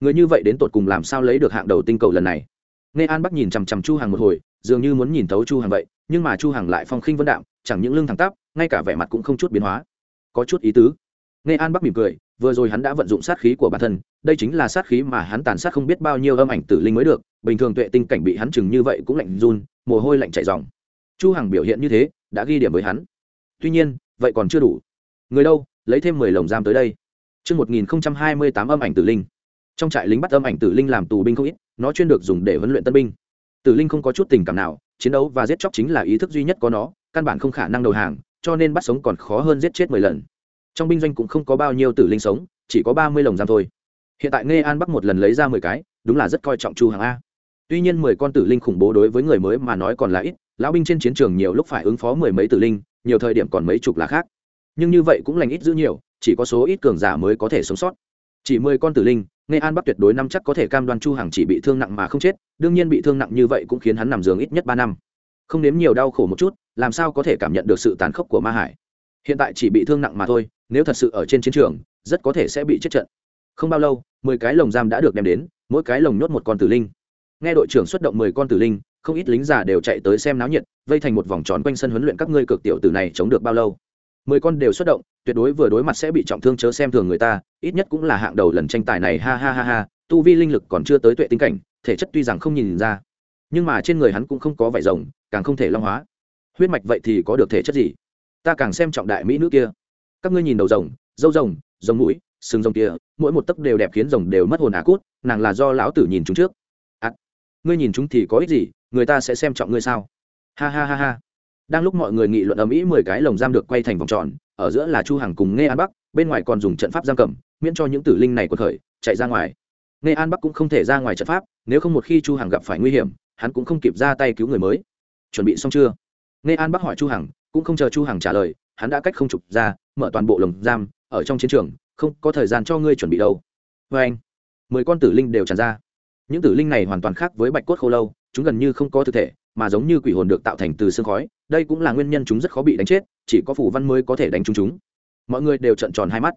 người như vậy đến tột cùng làm sao lấy được hạng đầu tinh cầu lần này? Nghe an bắc nhìn chằm chằm chu hằng một hồi, dường như muốn nhìn thấu chu hằng vậy, nhưng mà chu hằng lại phong khinh vân đạm, chẳng những lưng thẳng tắp, ngay cả vẻ mặt cũng không chút biến hóa. Có chút ý tứ. Nghe an bắc mỉm cười, vừa rồi hắn đã vận dụng sát khí của bản thân, đây chính là sát khí mà hắn tàn sát không biết bao nhiêu âm ảnh tử linh mới được, bình thường tuệ tinh cảnh bị hắn chừng như vậy cũng lạnh run, mồ hôi lạnh chảy ròng. Chu hằng biểu hiện như thế, đã ghi điểm với hắn. Tuy nhiên, vậy còn chưa đủ. Người đâu, lấy thêm mười lồng giam tới đây. Chương 1028 âm ảnh tử linh. Trong trại lính bắt âm ảnh tử linh làm tù binh không ít, nó chuyên được dùng để huấn luyện tân binh. Tử linh không có chút tình cảm nào, chiến đấu và giết chóc chính là ý thức duy nhất có nó, căn bản không khả năng đầu hàng, cho nên bắt sống còn khó hơn giết chết mười lần. Trong binh doanh cũng không có bao nhiêu tử linh sống, chỉ có ba mươi lồng giam thôi. Hiện tại Nghe An Bắc một lần lấy ra mười cái, đúng là rất coi trọng Chu Hàng a. Tuy nhiên mười con tử linh khủng bố đối với người mới mà nói còn là ít, lão binh trên chiến trường nhiều lúc phải ứng phó mười mấy tử linh, nhiều thời điểm còn mấy chục là khác. Nhưng như vậy cũng lành ít giữ nhiều, chỉ có số ít cường giả mới có thể sống sót chỉ mười con tử linh nghệ an bắc tuyệt đối năm chắc có thể cam đoan chu hằng chỉ bị thương nặng mà không chết, đương nhiên bị thương nặng như vậy cũng khiến hắn nằm giường ít nhất ba năm. Không nếm nhiều đau khổ một chút, làm sao có thể cảm nhận được sự tàn khốc của ma hải? Hiện tại chỉ bị thương nặng mà thôi, nếu thật sự ở trên chiến trường, rất có thể sẽ bị chết trận. Không bao lâu, mười cái lồng giam đã được đem đến, mỗi cái lồng nhốt một con tử linh. Nghe đội trưởng xuất động mười con tử linh, không ít lính già đều chạy tới xem náo nhiệt, vây thành một vòng tròn quanh sân huấn luyện các ngươi cực tiểu tử này chống được bao lâu mười con đều xuất động tuyệt đối vừa đối mặt sẽ bị trọng thương chớ xem thường người ta ít nhất cũng là hạng đầu lần tranh tài này ha ha ha ha tu vi linh lực còn chưa tới tuệ tinh cảnh thể chất tuy rằng không nhìn ra nhưng mà trên người hắn cũng không có vải rồng càng không thể long hóa. Huyết mạch vậy thì có được thể chất gì? Ta càng xem trọng đại mỹ nữ kia. Các ngươi nhìn đầu rồng dâu rồng rồng mũi sừng rồng kia mỗi một tấc đều đẹp khiến rồng đều mất hồn á cút nàng là do lão tử nhìn chúng trước. À, ngươi nhìn chúng thì có ích gì người ta sẽ xem trọng ngươi sao? Ha ha ha ha đang lúc mọi người nghị luận ầm ĩ mười cái lồng giam được quay thành vòng tròn, ở giữa là chu hằng cùng nghe an bắc, bên ngoài còn dùng trận pháp giam cầm, miễn cho những tử linh này của khởi, chạy ra ngoài. Nghe an bắc cũng không thể ra ngoài trận pháp, nếu không một khi chu hằng gặp phải nguy hiểm, hắn cũng không kịp ra tay cứu người mới. Chuẩn bị xong chưa? Nghe an bắc hỏi chu hằng, cũng không chờ chu hằng trả lời, hắn đã cách không chụp ra, mở toàn bộ lồng giam, ở trong chiến trường, không có thời gian cho ngươi chuẩn bị đâu. Với anh, mười con tử linh đều tràn ra. Những tử linh này hoàn toàn khác với bạch cốt khô lâu, chúng gần như không có thực thể mà giống như quỷ hồn được tạo thành từ xương khói, đây cũng là nguyên nhân chúng rất khó bị đánh chết, chỉ có phủ văn mới có thể đánh chúng chúng. Mọi người đều trận tròn hai mắt.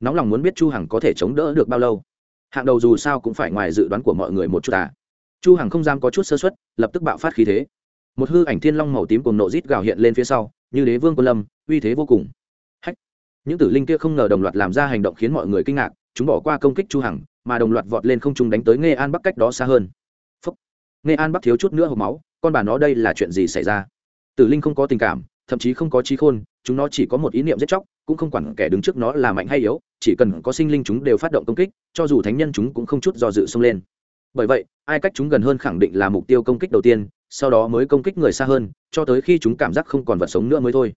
Nóng lòng muốn biết chu hằng có thể chống đỡ được bao lâu. Hạng đầu dù sao cũng phải ngoài dự đoán của mọi người một chút à. Chu hằng không dám có chút sơ suất, lập tức bạo phát khí thế. Một hư ảnh thiên long màu tím cùng nộ rít gào hiện lên phía sau, như đế vương quân lâm, uy thế vô cùng. Hách! Những tử linh kia không ngờ đồng loạt làm ra hành động khiến mọi người kinh ngạc, chúng bỏ qua công kích chu hằng, mà đồng loạt vọt lên không trung đánh tới nghe an bắc cách đó xa hơn. Phúc. nghe an bắc thiếu chút nữa hộc máu con bà nó đây là chuyện gì xảy ra? Tử linh không có tình cảm, thậm chí không có trí khôn, chúng nó chỉ có một ý niệm giết chóc, cũng không quản kẻ đứng trước nó là mạnh hay yếu, chỉ cần có sinh linh chúng đều phát động công kích, cho dù thánh nhân chúng cũng không chút do dự xông lên. Bởi vậy, ai cách chúng gần hơn khẳng định là mục tiêu công kích đầu tiên, sau đó mới công kích người xa hơn, cho tới khi chúng cảm giác không còn vật sống nữa mới thôi.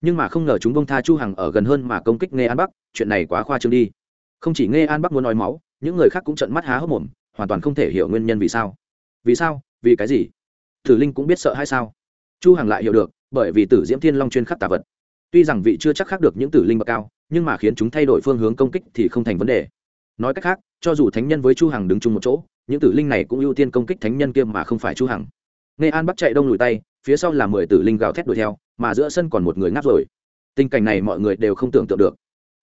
Nhưng mà không ngờ chúng bông tha chu hằng ở gần hơn mà công kích nghe an bắc, chuyện này quá khoa trương đi. Không chỉ nghe an bắc muốn nói máu, những người khác cũng trợn mắt há hốc mồm, hoàn toàn không thể hiểu nguyên nhân vì sao. Vì sao? Vì cái gì? Tử linh cũng biết sợ hay sao? Chu hằng lại hiểu được, bởi vì tử diễm thiên long chuyên khắc tà vật. Tuy rằng vị chưa chắc khắc được những tử linh bậc cao, nhưng mà khiến chúng thay đổi phương hướng công kích thì không thành vấn đề. Nói cách khác, cho dù thánh nhân với chu hằng đứng chung một chỗ, những tử linh này cũng ưu tiên công kích thánh nhân kia mà không phải chu hằng. Nghe an bắt chạy đông lùi tay, phía sau là mười tử linh gào thét đuổi theo, mà giữa sân còn một người ngáp rồi. Tình cảnh này mọi người đều không tưởng tượng được.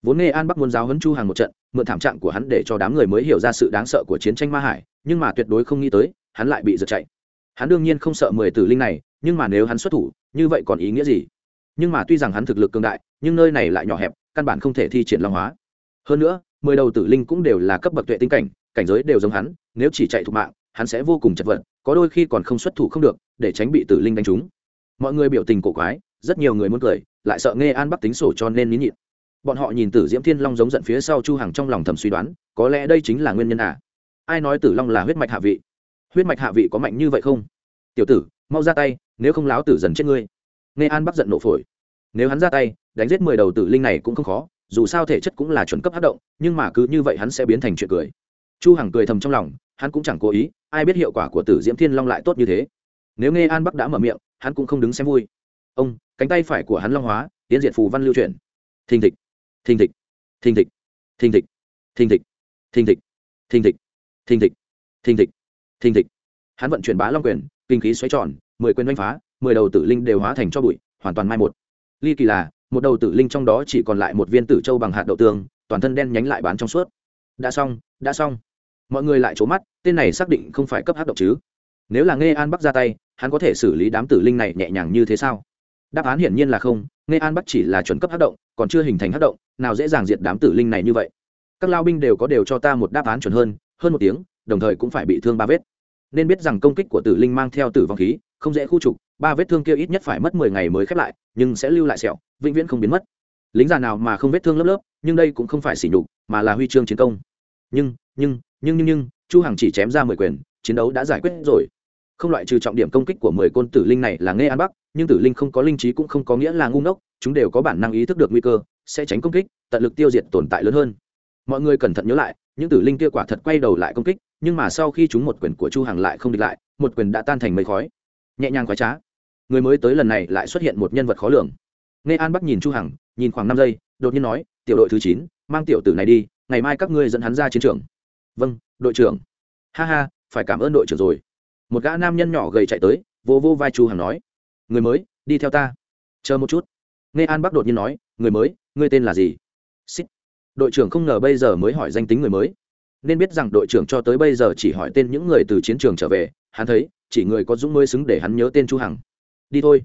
Vốn nghe an bắc muốn giáo huấn chu Hằng một trận, mượn thảm trạng của hắn để cho đám người mới hiểu ra sự đáng sợ của chiến tranh ma hải, nhưng mà tuyệt đối không nghĩ tới, hắn lại bị giật chạy hắn đương nhiên không sợ mười tử linh này, nhưng mà nếu hắn xuất thủ, như vậy còn ý nghĩa gì? Nhưng mà tuy rằng hắn thực lực cường đại, nhưng nơi này lại nhỏ hẹp, căn bản không thể thi triển long hóa. Hơn nữa, mười đầu tử linh cũng đều là cấp bậc tuệ tinh cảnh cảnh giới đều giống hắn, nếu chỉ chạy thục mạng, hắn sẽ vô cùng chật vật, có đôi khi còn không xuất thủ không được, để tránh bị tử linh đánh trúng. Mọi người biểu tình cổ quái, rất nhiều người muốn cười, lại sợ nghe an bắc tính sổ cho nên nín nhịn. Bọn họ nhìn tử diễm thiên long giống giận phía sau chu hằng trong lòng thầm suy đoán, có lẽ đây chính là nguyên nhân à? Ai nói tử long là huyết mạch hạ vị? Huyết mạch hạ vị có mạnh như vậy không? Tiểu tử, mau ra tay, nếu không láo tử dần chết ngươi. Nghe an bắc giận nổ phổi. Nếu hắn ra tay, đánh giết mười đầu tử linh này cũng không khó, dù sao thể chất cũng là chuẩn cấp hát động, nhưng mà cứ như vậy hắn sẽ biến thành chuyện cười. Chu hằng cười thầm trong lòng, hắn cũng chẳng cố ý, ai biết hiệu quả của tử diễm thiên long lại tốt như thế. Nếu nghe an bắc đã mở miệng, hắn cũng không đứng xem vui. Ông, cánh tay phải của hắn long hóa, tiến diện phù văn lưu truyền thình thịch thình thịch thình thịch thình thịch thình thịch thình thịch thình thịch thình thịch thình thịch thình thịch hắn vận chuyển bá long quyền, kinh khí xoáy tròn, mười quyền đánh phá, mười đầu tử linh đều hóa thành cho bụi, hoàn toàn mai một. Ly kỳ là, một đầu tử linh trong đó chỉ còn lại một viên tử châu bằng hạt đậu tương, toàn thân đen nhánh lại bán trong suốt. Đã xong đã xong. Mọi người lại trố mắt, tên này xác định không phải cấp hát động chứ? Nếu là nghe an bắc ra tay, hắn có thể xử lý đám tử linh này nhẹ nhàng như thế sao? Đáp án hiển nhiên là không nghe an bắc chỉ là chuẩn cấp hát động, còn chưa hình thành hát động, nào dễ dàng diệt đám tử linh này như vậy. Các lao binh đều có đều cho ta một đáp án chuẩn hơn hơn một tiếng đồng thời cũng phải bị thương ba vết. Nên biết rằng công kích của tử linh mang theo tử vong khí, không dễ khu trục, ba vết thương kia ít nhất phải mất mười ngày mới khép lại, nhưng sẽ lưu lại sẹo, vĩnh viễn không biến mất. Lính già nào mà không vết thương lớp lớp, nhưng đây cũng không phải sỉ nhục, mà là huy chương chiến công. Nhưng nhưng nhưng nhưng nhưng, chu hằng chỉ chém ra mười quyền, chiến đấu đã giải quyết rồi. Không loại trừ trọng điểm công kích của mười côn tử linh này là nghe an bắc, nhưng tử linh không có linh trí cũng không có nghĩa là ngu ngốc, chúng đều có bản năng ý thức được nguy cơ, sẽ tránh công kích, tận lực tiêu diệt tồn tại lớn hơn. Mọi người cẩn thận nhớ lại những tử linh kia quả thật quay đầu lại công kích, nhưng mà sau khi chúng một quyền của chu hằng lại không địch lại, một quyền đã tan thành mây khói. Nhẹ nhàng khoái trá. Người mới tới lần này lại xuất hiện một nhân vật khó lường. Nghe an bắc nhìn chu hằng, nhìn khoảng năm giây, đột nhiên nói, tiểu đội thứ chín, mang tiểu tử này đi, ngày mai các ngươi dẫn hắn ra chiến trường. Vâng đội trưởng. Ha ha, phải cảm ơn đội trưởng rồi. Một gã nam nhân nhỏ gầy chạy tới, vô vô vai chu hằng nói, người mới, đi theo ta. Chờ một chút. Nghe an bắc đột nhiên nói, người mới, ngươi tên là gì? Xích đội trưởng không ngờ bây giờ mới hỏi danh tính người mới. Nên biết rằng đội trưởng cho tới bây giờ chỉ hỏi tên những người từ chiến trường trở về, hắn thấy, chỉ người có dũng mới xứng để hắn nhớ tên chu hằng. Đi thôi.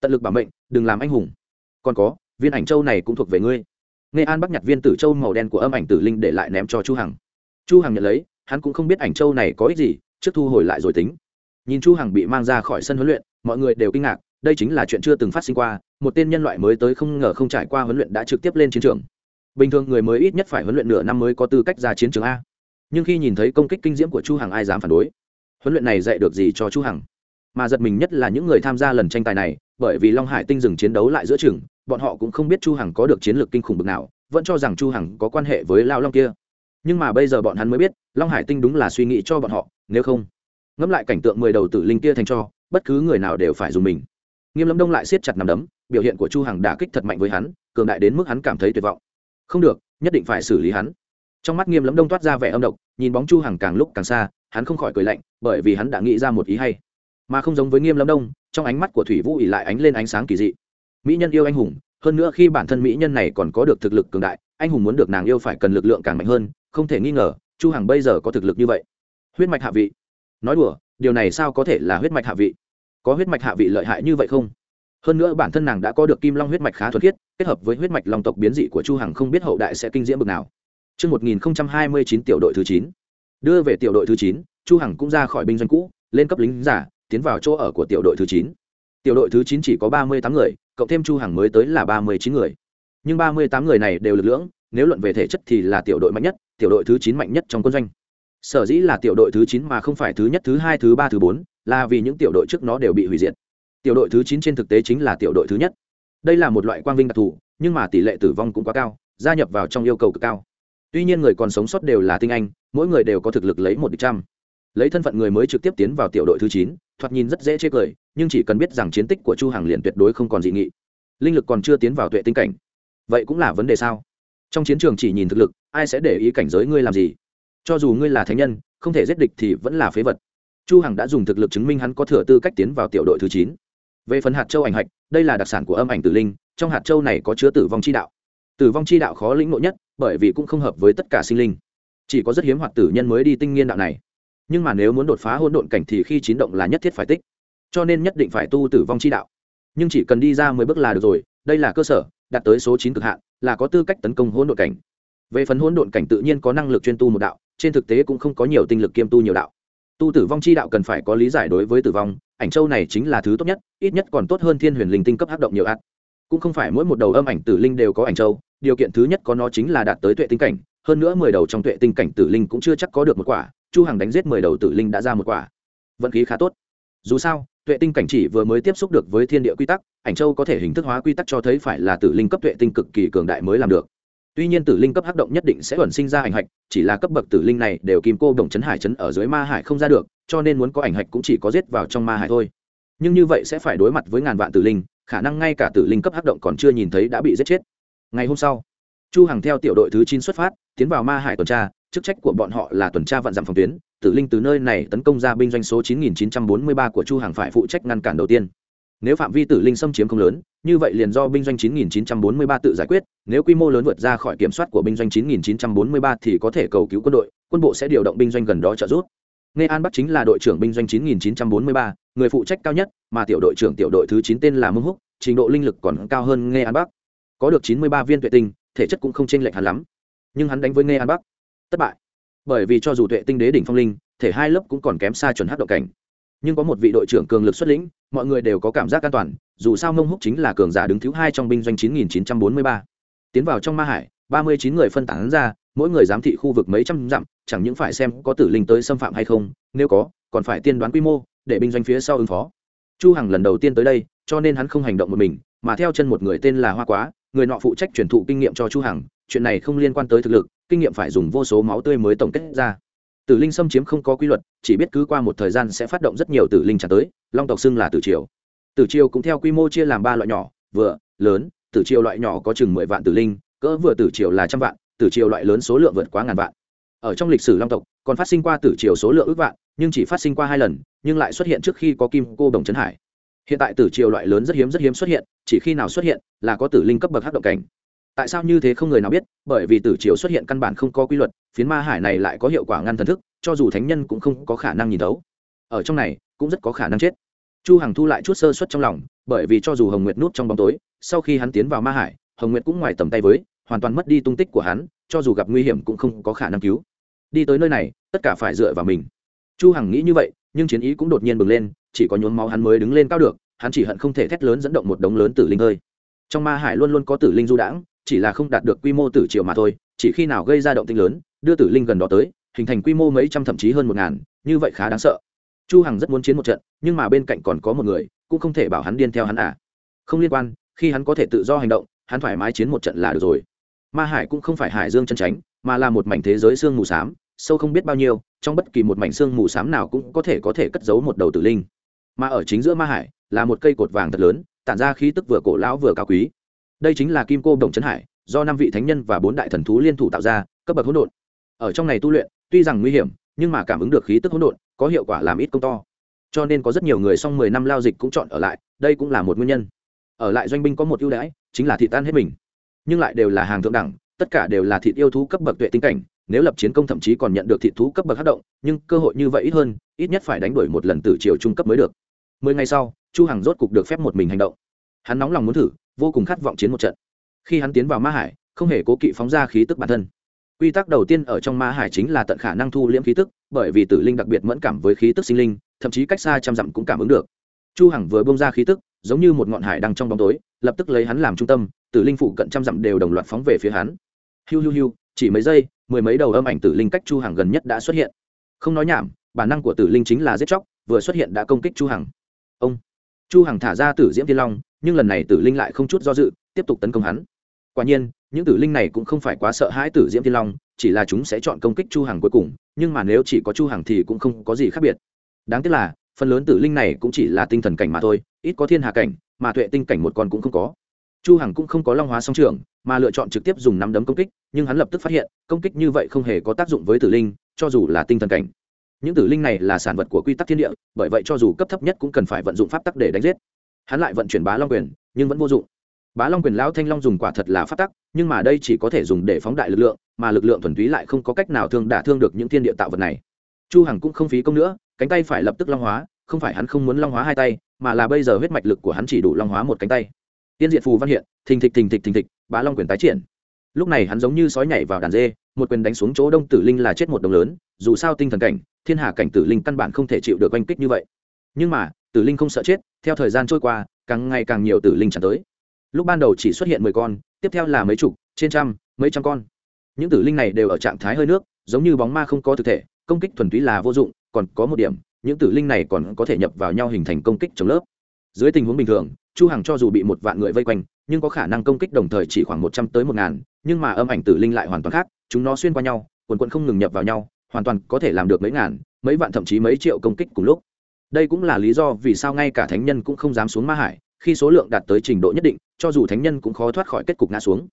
Tận lực bảo mệnh, đừng làm anh hùng. Còn có, viên ảnh châu này cũng thuộc về ngươi. Nghe an bắc nhặt viên tử châu màu đen của âm ảnh tử linh để lại ném cho chu hằng. Chu hằng nhận lấy, hắn cũng không biết ảnh châu này có ích gì, trước thu hồi lại rồi tính. Nhìn chu hằng bị mang ra khỏi sân huấn luyện, mọi người đều kinh ngạc, đây chính là chuyện chưa từng phát sinh qua, một tên nhân loại mới tới không ngờ không trải qua huấn luyện đã trực tiếp lên chiến trường bình thường người mới ít nhất phải huấn luyện nửa năm mới có tư cách ra chiến trường a. Nhưng khi nhìn thấy công kích kinh diễm của chu hằng ai dám phản đối? Huấn luyện này dạy được gì cho chu hằng? Mà giật mình nhất là những người tham gia lần tranh tài này, bởi vì long hải tinh dừng chiến đấu lại giữa chừng, bọn họ cũng không biết chu hằng có được chiến lược kinh khủng bực nào, vẫn cho rằng chu hằng có quan hệ với lao long kia. Nhưng mà bây giờ bọn hắn mới biết, long hải tinh đúng là suy nghĩ cho bọn họ, nếu không, ngẫm lại cảnh tượng mười đầu tử linh kia thành cho, bất cứ người nào đều phải dùng mình. Nghiêm lâm đông lại siết chặt nằm đấm, biểu hiện của chu hằng đã kích thật mạnh với hắn, cường đại đến mức hắn cảm thấy tuyệt vọng không được, nhất định phải xử lý hắn. Trong mắt nghiêm lâm đông toát ra vẻ âm độc, nhìn bóng chu hằng càng lúc càng xa, hắn không khỏi cười lạnh, bởi vì hắn đã nghĩ ra một ý hay. Mà không giống với nghiêm lâm đông, trong ánh mắt của thủy vũ ỉ lại ánh lên ánh sáng kỳ dị. Mỹ nhân yêu anh hùng, hơn nữa khi bản thân mỹ nhân này còn có được thực lực cường đại, anh hùng muốn được nàng yêu phải cần lực lượng càng mạnh hơn, không thể nghi ngờ, chu hằng bây giờ có thực lực như vậy. Huyết mạch hạ vị. Nói đùa, điều này sao có thể là huyết mạch hạ vị? Có huyết mạch hạ vị lợi hại như vậy không? Hơn nữa bản thân nàng đã có được kim long huyết mạch khá thuật khiết kết hợp với huyết mạch long tộc biến dị của chu hằng không biết hậu đại sẽ kinh diễm bực nào Trước 1029 tiểu đội thứ 9. Đưa về tiểu đội thứ 9, Chu Hằng cũng ra khỏi binh doanh cũ, lên cấp lính giả, tiến vào chỗ ở của tiểu đội thứ 9. Tiểu đội thứ 9 chỉ có 38 người, cộng thêm Chu Hằng mới tới là 39 người. Nhưng 38 người này đều lực lưỡng, nếu luận về thể chất thì là tiểu đội mạnh nhất, tiểu đội thứ 9 mạnh nhất trong quân doanh sở dĩ là tiểu đội thứ chín mà không phải thứ nhất thứ hai thứ ba thứ bốn là vì những tiểu đội trước nó đều bị hủy diệt tiểu đội thứ chín trên thực tế chính là tiểu đội thứ nhất. Đây là một loại quang vinh đặc thù, nhưng mà tỷ lệ tử vong cũng quá cao, gia nhập vào trong yêu cầu cực cao. Tuy nhiên người còn sống sót đều là tinh anh, mỗi người đều có thực lực lấy một địch trăm. Lấy thân phận người mới trực tiếp tiến vào tiểu đội thứ chín, thoạt nhìn rất dễ chê cười, nhưng chỉ cần biết rằng chiến tích của chu hàng liền tuyệt đối không còn dị nghị. Linh lực còn chưa tiến vào tuệ tinh cảnh. Vậy cũng là vấn đề sao? Trong chiến trường chỉ nhìn thực lực, ai sẽ để ý cảnh giới ngươi làm gì? Cho dù ngươi là thánh nhân, không thể giết địch thì vẫn là phế vật. Chu hằng đã dùng thực lực chứng minh hắn có thừa tư cách tiến vào tiểu đội thứ chín về phần hạt châu ảnh hạch, đây là đặc sản của âm ảnh tử linh, trong hạt châu này có chứa tử vong chi đạo. Tử vong chi đạo khó lĩnh nội nhất, bởi vì cũng không hợp với tất cả sinh linh. Chỉ có rất hiếm hoạt tử nhân mới đi tinh nghiên đạo này. Nhưng mà nếu muốn đột phá hôn độn cảnh thì khi chín động là nhất thiết phải tích. Cho nên nhất định phải tu tử vong chi đạo. Nhưng chỉ cần đi ra mười bước là được rồi, đây là cơ sở, đạt tới số chín cực hạn, là có tư cách tấn công hôn độn cảnh. Về phần hôn độn cảnh tự nhiên có năng lực chuyên tu một đạo, trên thực tế cũng không có nhiều tinh lực kiêm tu nhiều đạo. Tu tử vong chi đạo cần phải có lý giải đối với tử vong ảnh châu này chính là thứ tốt nhất, ít nhất còn tốt hơn thiên huyền linh tinh cấp hắc động nhiều ạt cũng không phải mỗi một đầu âm ảnh tử linh đều có ảnh châu, điều kiện thứ nhất có nó chính là đạt tới tuệ tinh cảnh, hơn nữa mười đầu trong tuệ tinh cảnh tử linh cũng chưa chắc có được một quả, chu hằng đánh giết mười đầu tử linh đã ra một quả. Vận khí khá tốt. Dù sao, tuệ tinh cảnh chỉ vừa mới tiếp xúc được với thiên địa quy tắc, ảnh châu có thể hình thức hóa quy tắc cho thấy phải là tử linh cấp tuệ tinh cực kỳ cường đại mới làm được tuy nhiên tử linh cấp hắc động nhất định sẽ ẩn sinh ra ảnh hạch, chỉ là cấp bậc tử linh này đều kim cô đồng chấn hải chấn ở dưới ma hải không ra được, cho nên muốn có ảnh hạch cũng chỉ có giết vào trong ma hải thôi. Nhưng như vậy sẽ phải đối mặt với ngàn vạn tử linh, khả năng ngay cả tử linh cấp hắc động còn chưa nhìn thấy đã bị giết chết. Ngày hôm sau, chu hằng theo tiểu đội thứ chín xuất phát, tiến vào ma hải tuần tra, chức trách của bọn họ là tuần tra vạn dặm phòng tuyến, tử linh từ nơi này tấn công ra binh doanh số 9943 của chu Hằng phải phụ trách ngăn cản đầu tiên nếu phạm vi tử linh xâm chiếm không lớn như vậy liền do binh doanh 9943 tự giải quyết nếu quy mô lớn vượt ra khỏi kiểm soát của binh doanh 9943 thì có thể cầu cứu quân đội quân bộ sẽ điều động binh doanh gần đó trợ giúp. Nghe an bắc chính là đội trưởng binh doanh 9943, người phụ trách cao nhất mà tiểu đội trưởng tiểu đội thứ 9 tên là mông húc trình độ linh lực còn cao hơn nghe an bắc. Có được 93 viên tuệ tinh thể chất cũng không chênh lệch hẳn lắm. Nhưng hắn đánh với nghe an bắc thất bại. Bởi vì cho dù tuệ tinh đế đỉnh phong linh thể hai lớp cũng còn kém xa chuẩn hắc độ cảnh nhưng có một vị đội trưởng cường lực xuất lĩnh, mọi người đều có cảm giác an toàn, dù sao mông húc chính là cường giả đứng thứ hai trong binh doanh 9943. tiến vào trong ma hải 39 người phân tán ra, mỗi người giám thị khu vực mấy trăm dặm, chẳng những phải xem có tử linh tới xâm phạm hay không, nếu có, còn phải tiên đoán quy mô, để binh doanh phía sau ứng phó chu hằng lần đầu tiên tới đây, cho nên hắn không hành động một mình, mà theo chân một người tên là hoa quá, người nọ phụ trách truyền thụ kinh nghiệm cho chu hằng, chuyện này không liên quan tới thực lực, kinh nghiệm phải dùng vô số máu tươi mới tổng kết ra tử linh xâm chiếm không có quy luật, chỉ biết cứ qua một thời gian sẽ phát động rất nhiều tử linh trả tới, long tộc xưng là tử triều. Tử triều cũng theo quy mô chia làm ba loại nhỏ, vừa, lớn, tử triều loại nhỏ có chừng mười vạn tử linh, cỡ vừa tử triều là trăm vạn, tử triều loại lớn số lượng vượt quá ngàn vạn. Ở trong lịch sử long tộc, còn phát sinh qua tử triều số lượng ước vạn, nhưng chỉ phát sinh qua hai lần, nhưng lại xuất hiện trước khi có kim cô đồng trấn hải. Hiện tại tử triều loại lớn rất hiếm rất hiếm xuất hiện, chỉ khi nào xuất hiện là có tử linh cấp bậc hát động cảnh tại sao như thế không người nào biết, bởi vì tử triều xuất hiện căn bản không có quy luật, phiến ma hải này lại có hiệu quả ngăn thần thức, cho dù thánh nhân cũng không có khả năng nhìn thấu. Ở trong này, cũng rất có khả năng chết. Chu hằng thu lại chút sơ suất trong lòng, bởi vì cho dù hồng nguyệt nút trong bóng tối, sau khi hắn tiến vào ma hải, hồng nguyệt cũng ngoài tầm tay với, hoàn toàn mất đi tung tích của hắn, cho dù gặp nguy hiểm cũng không có khả năng cứu. Đi tới nơi này, tất cả phải dựa vào mình. Chu hằng nghĩ như vậy, nhưng chiến ý cũng đột nhiên bừng lên, chỉ có nhuốm máu hắn mới đứng lên cao được, hắn chỉ hận không thể thét lớn dẫn động một đống lớn tử linh hơi. Trong ma hải luôn luôn có tử linh du đãng chỉ là không đạt được quy mô tử triệu mà thôi, chỉ khi nào gây ra động tinh lớn, đưa tử linh gần đó tới, hình thành quy mô mấy trăm thậm chí hơn một ngàn, như vậy khá đáng sợ. Chu hằng rất muốn chiến một trận, nhưng mà bên cạnh còn có một người, cũng không thể bảo hắn điên theo hắn à. Không liên quan, khi hắn có thể tự do hành động, hắn thoải mái chiến một trận là được rồi. Ma hải cũng không phải hải dương chân tránh mà là một mảnh thế giới xương mù xám, sâu không biết bao nhiêu, trong bất kỳ một mảnh xương mù xám nào cũng có thể có thể cất giấu một đầu tử linh. Mà ở chính giữa ma hải, là một cây cột vàng thật lớn, tản ra khí tức vừa cổ lão vừa cao quý đây chính là kim cô đồng trấn hải do năm vị thánh nhân và bốn đại thần thú liên thủ tạo ra, cấp bậc hỗn độn. ở trong này tu luyện, tuy rằng nguy hiểm, nhưng mà cảm ứng được khí tức hỗn độn, có hiệu quả làm ít công to. cho nên có rất nhiều người sau mười năm lao dịch cũng chọn ở lại, đây cũng là một nguyên nhân. ở lại doanh binh có một ưu đãi, chính là thị tan hết mình. nhưng lại đều là hàng thượng đẳng, tất cả đều là thịt yêu thú cấp bậc tuệ tinh cảnh, nếu lập chiến công thậm chí còn nhận được thịt thú cấp bậc hát động, nhưng cơ hội như vậy ít hơn, ít nhất phải đánh đuổi một lần từ chiều trung cấp mới được. mười ngày sau, chu hằng rốt cục được phép một mình hành động. hắn nóng lòng muốn thử vô cùng khát vọng chiến một trận. Khi hắn tiến vào ma hải, không hề cố kỵ phóng ra khí tức bản thân. Quy tắc đầu tiên ở trong ma hải chính là tận khả năng thu liễm khí tức, bởi vì tử linh đặc biệt mẫn cảm với khí tức sinh linh, thậm chí cách xa trăm dặm cũng cảm ứng được. Chu hằng vừa bông ra khí tức, giống như một ngọn hải đang trong bóng tối, lập tức lấy hắn làm trung tâm, tử linh phụ cận trăm dặm đều đồng loạt phóng về phía hắn. Hiu hiu hiu, chỉ mấy giây, mười mấy đầu âm ảnh tử linh cách chu hằng gần nhất đã xuất hiện. Không nói nhảm, bản năng của tử linh chính là giết chóc, vừa xuất hiện đã công kích chu hằng. Ông, chu hằng thả ra tử diễm thiên long nhưng lần này tử linh lại không chút do dự, tiếp tục tấn công hắn. Quả nhiên, những tử linh này cũng không phải quá sợ hãi tử diễm thiên long, chỉ là chúng sẽ chọn công kích chu hằng cuối cùng, nhưng mà nếu chỉ có chu hằng thì cũng không có gì khác biệt. Đáng tiếc là, phần lớn tử linh này cũng chỉ là tinh thần cảnh mà thôi, ít có thiên hà cảnh, mà tuệ tinh cảnh một con cũng không có. Chu hằng cũng không có long hóa song trường mà lựa chọn trực tiếp dùng nắm đấm công kích, nhưng hắn lập tức phát hiện, công kích như vậy không hề có tác dụng với tử linh, cho dù là tinh thần cảnh. Những tử linh này là sản vật của quy tắc thiên địa, bởi vậy cho dù cấp thấp nhất cũng cần phải vận dụng pháp tắc để đánh giết hắn lại vận chuyển bá long quyền, nhưng vẫn vô dụng. Bá long quyền lão thanh long dùng quả thật là phát tắc, nhưng mà đây chỉ có thể dùng để phóng đại lực lượng, mà lực lượng thuần túy lại không có cách nào thương đả thương được những thiên địa tạo vật này. Chu hằng cũng không phí công nữa, cánh tay phải lập tức long hóa, không phải hắn không muốn long hóa hai tay, mà là bây giờ huyết mạch lực của hắn chỉ đủ long hóa một cánh tay. Tiên diệt phù văn hiện, thình thịch thình thịch thình thịch, bá long quyền tái triển. Lúc này hắn giống như sói nhảy vào đàn dê, một quyền đánh xuống chỗ đông tử linh là chết một đồng lớn, dù sao tinh thần cảnh, thiên hà cảnh tử linh căn bản không thể chịu được oanh kích như vậy. Nhưng mà tử linh không sợ chết, theo thời gian trôi qua, càng ngày càng nhiều tử linh chẳng tới. Lúc ban đầu chỉ xuất hiện mười con, tiếp theo là mấy chục, trên trăm, mấy trăm con. Những tử linh này đều ở trạng thái hơi nước, giống như bóng ma không có thực thể, công kích thuần túy là vô dụng, còn có một điểm, những tử linh này còn có thể nhập vào nhau hình thành công kích chống lớp. Dưới tình huống bình thường, chu hằng cho dù bị một vạn người vây quanh, nhưng có khả năng công kích đồng thời chỉ khoảng một trăm tới một ngàn, nhưng mà âm ảnh tử linh lại hoàn toàn khác, chúng nó xuyên qua nhau, quần quần không ngừng nhập vào nhau, hoàn toàn có thể làm được mấy ngàn, mấy vạn thậm chí mấy triệu công kích cùng lúc đây cũng là lý do vì sao ngay cả thánh nhân cũng không dám xuống ma hải khi số lượng đạt tới trình độ nhất định cho dù thánh nhân cũng khó thoát khỏi kết cục ngã xuống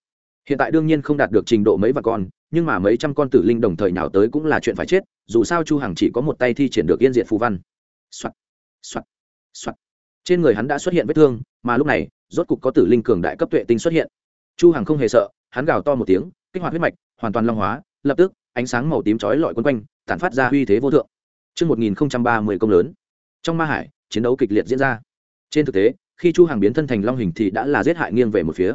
hiện tại đương nhiên không đạt được trình độ mấy vạn con nhưng mà mấy trăm con tử linh đồng thời nào tới cũng là chuyện phải chết dù sao chu hằng chỉ có một tay thi triển được yên diện phù văn soạt, soạt, soạt. trên người hắn đã xuất hiện vết thương mà lúc này rốt cục có tử linh cường đại cấp tuệ tinh xuất hiện chu hằng không hề sợ hắn gào to một tiếng kích hoạt huyết mạch hoàn toàn long hóa lập tức ánh sáng màu tím chói lọi quấn quanh tản phát ra uy thế vô thượng chương 1030 công lớn. Trong ma hải, chiến đấu kịch liệt diễn ra. Trên thực tế, khi Chu Hàng biến thân thành long hình thì đã là giết hại nghiêng về một phía.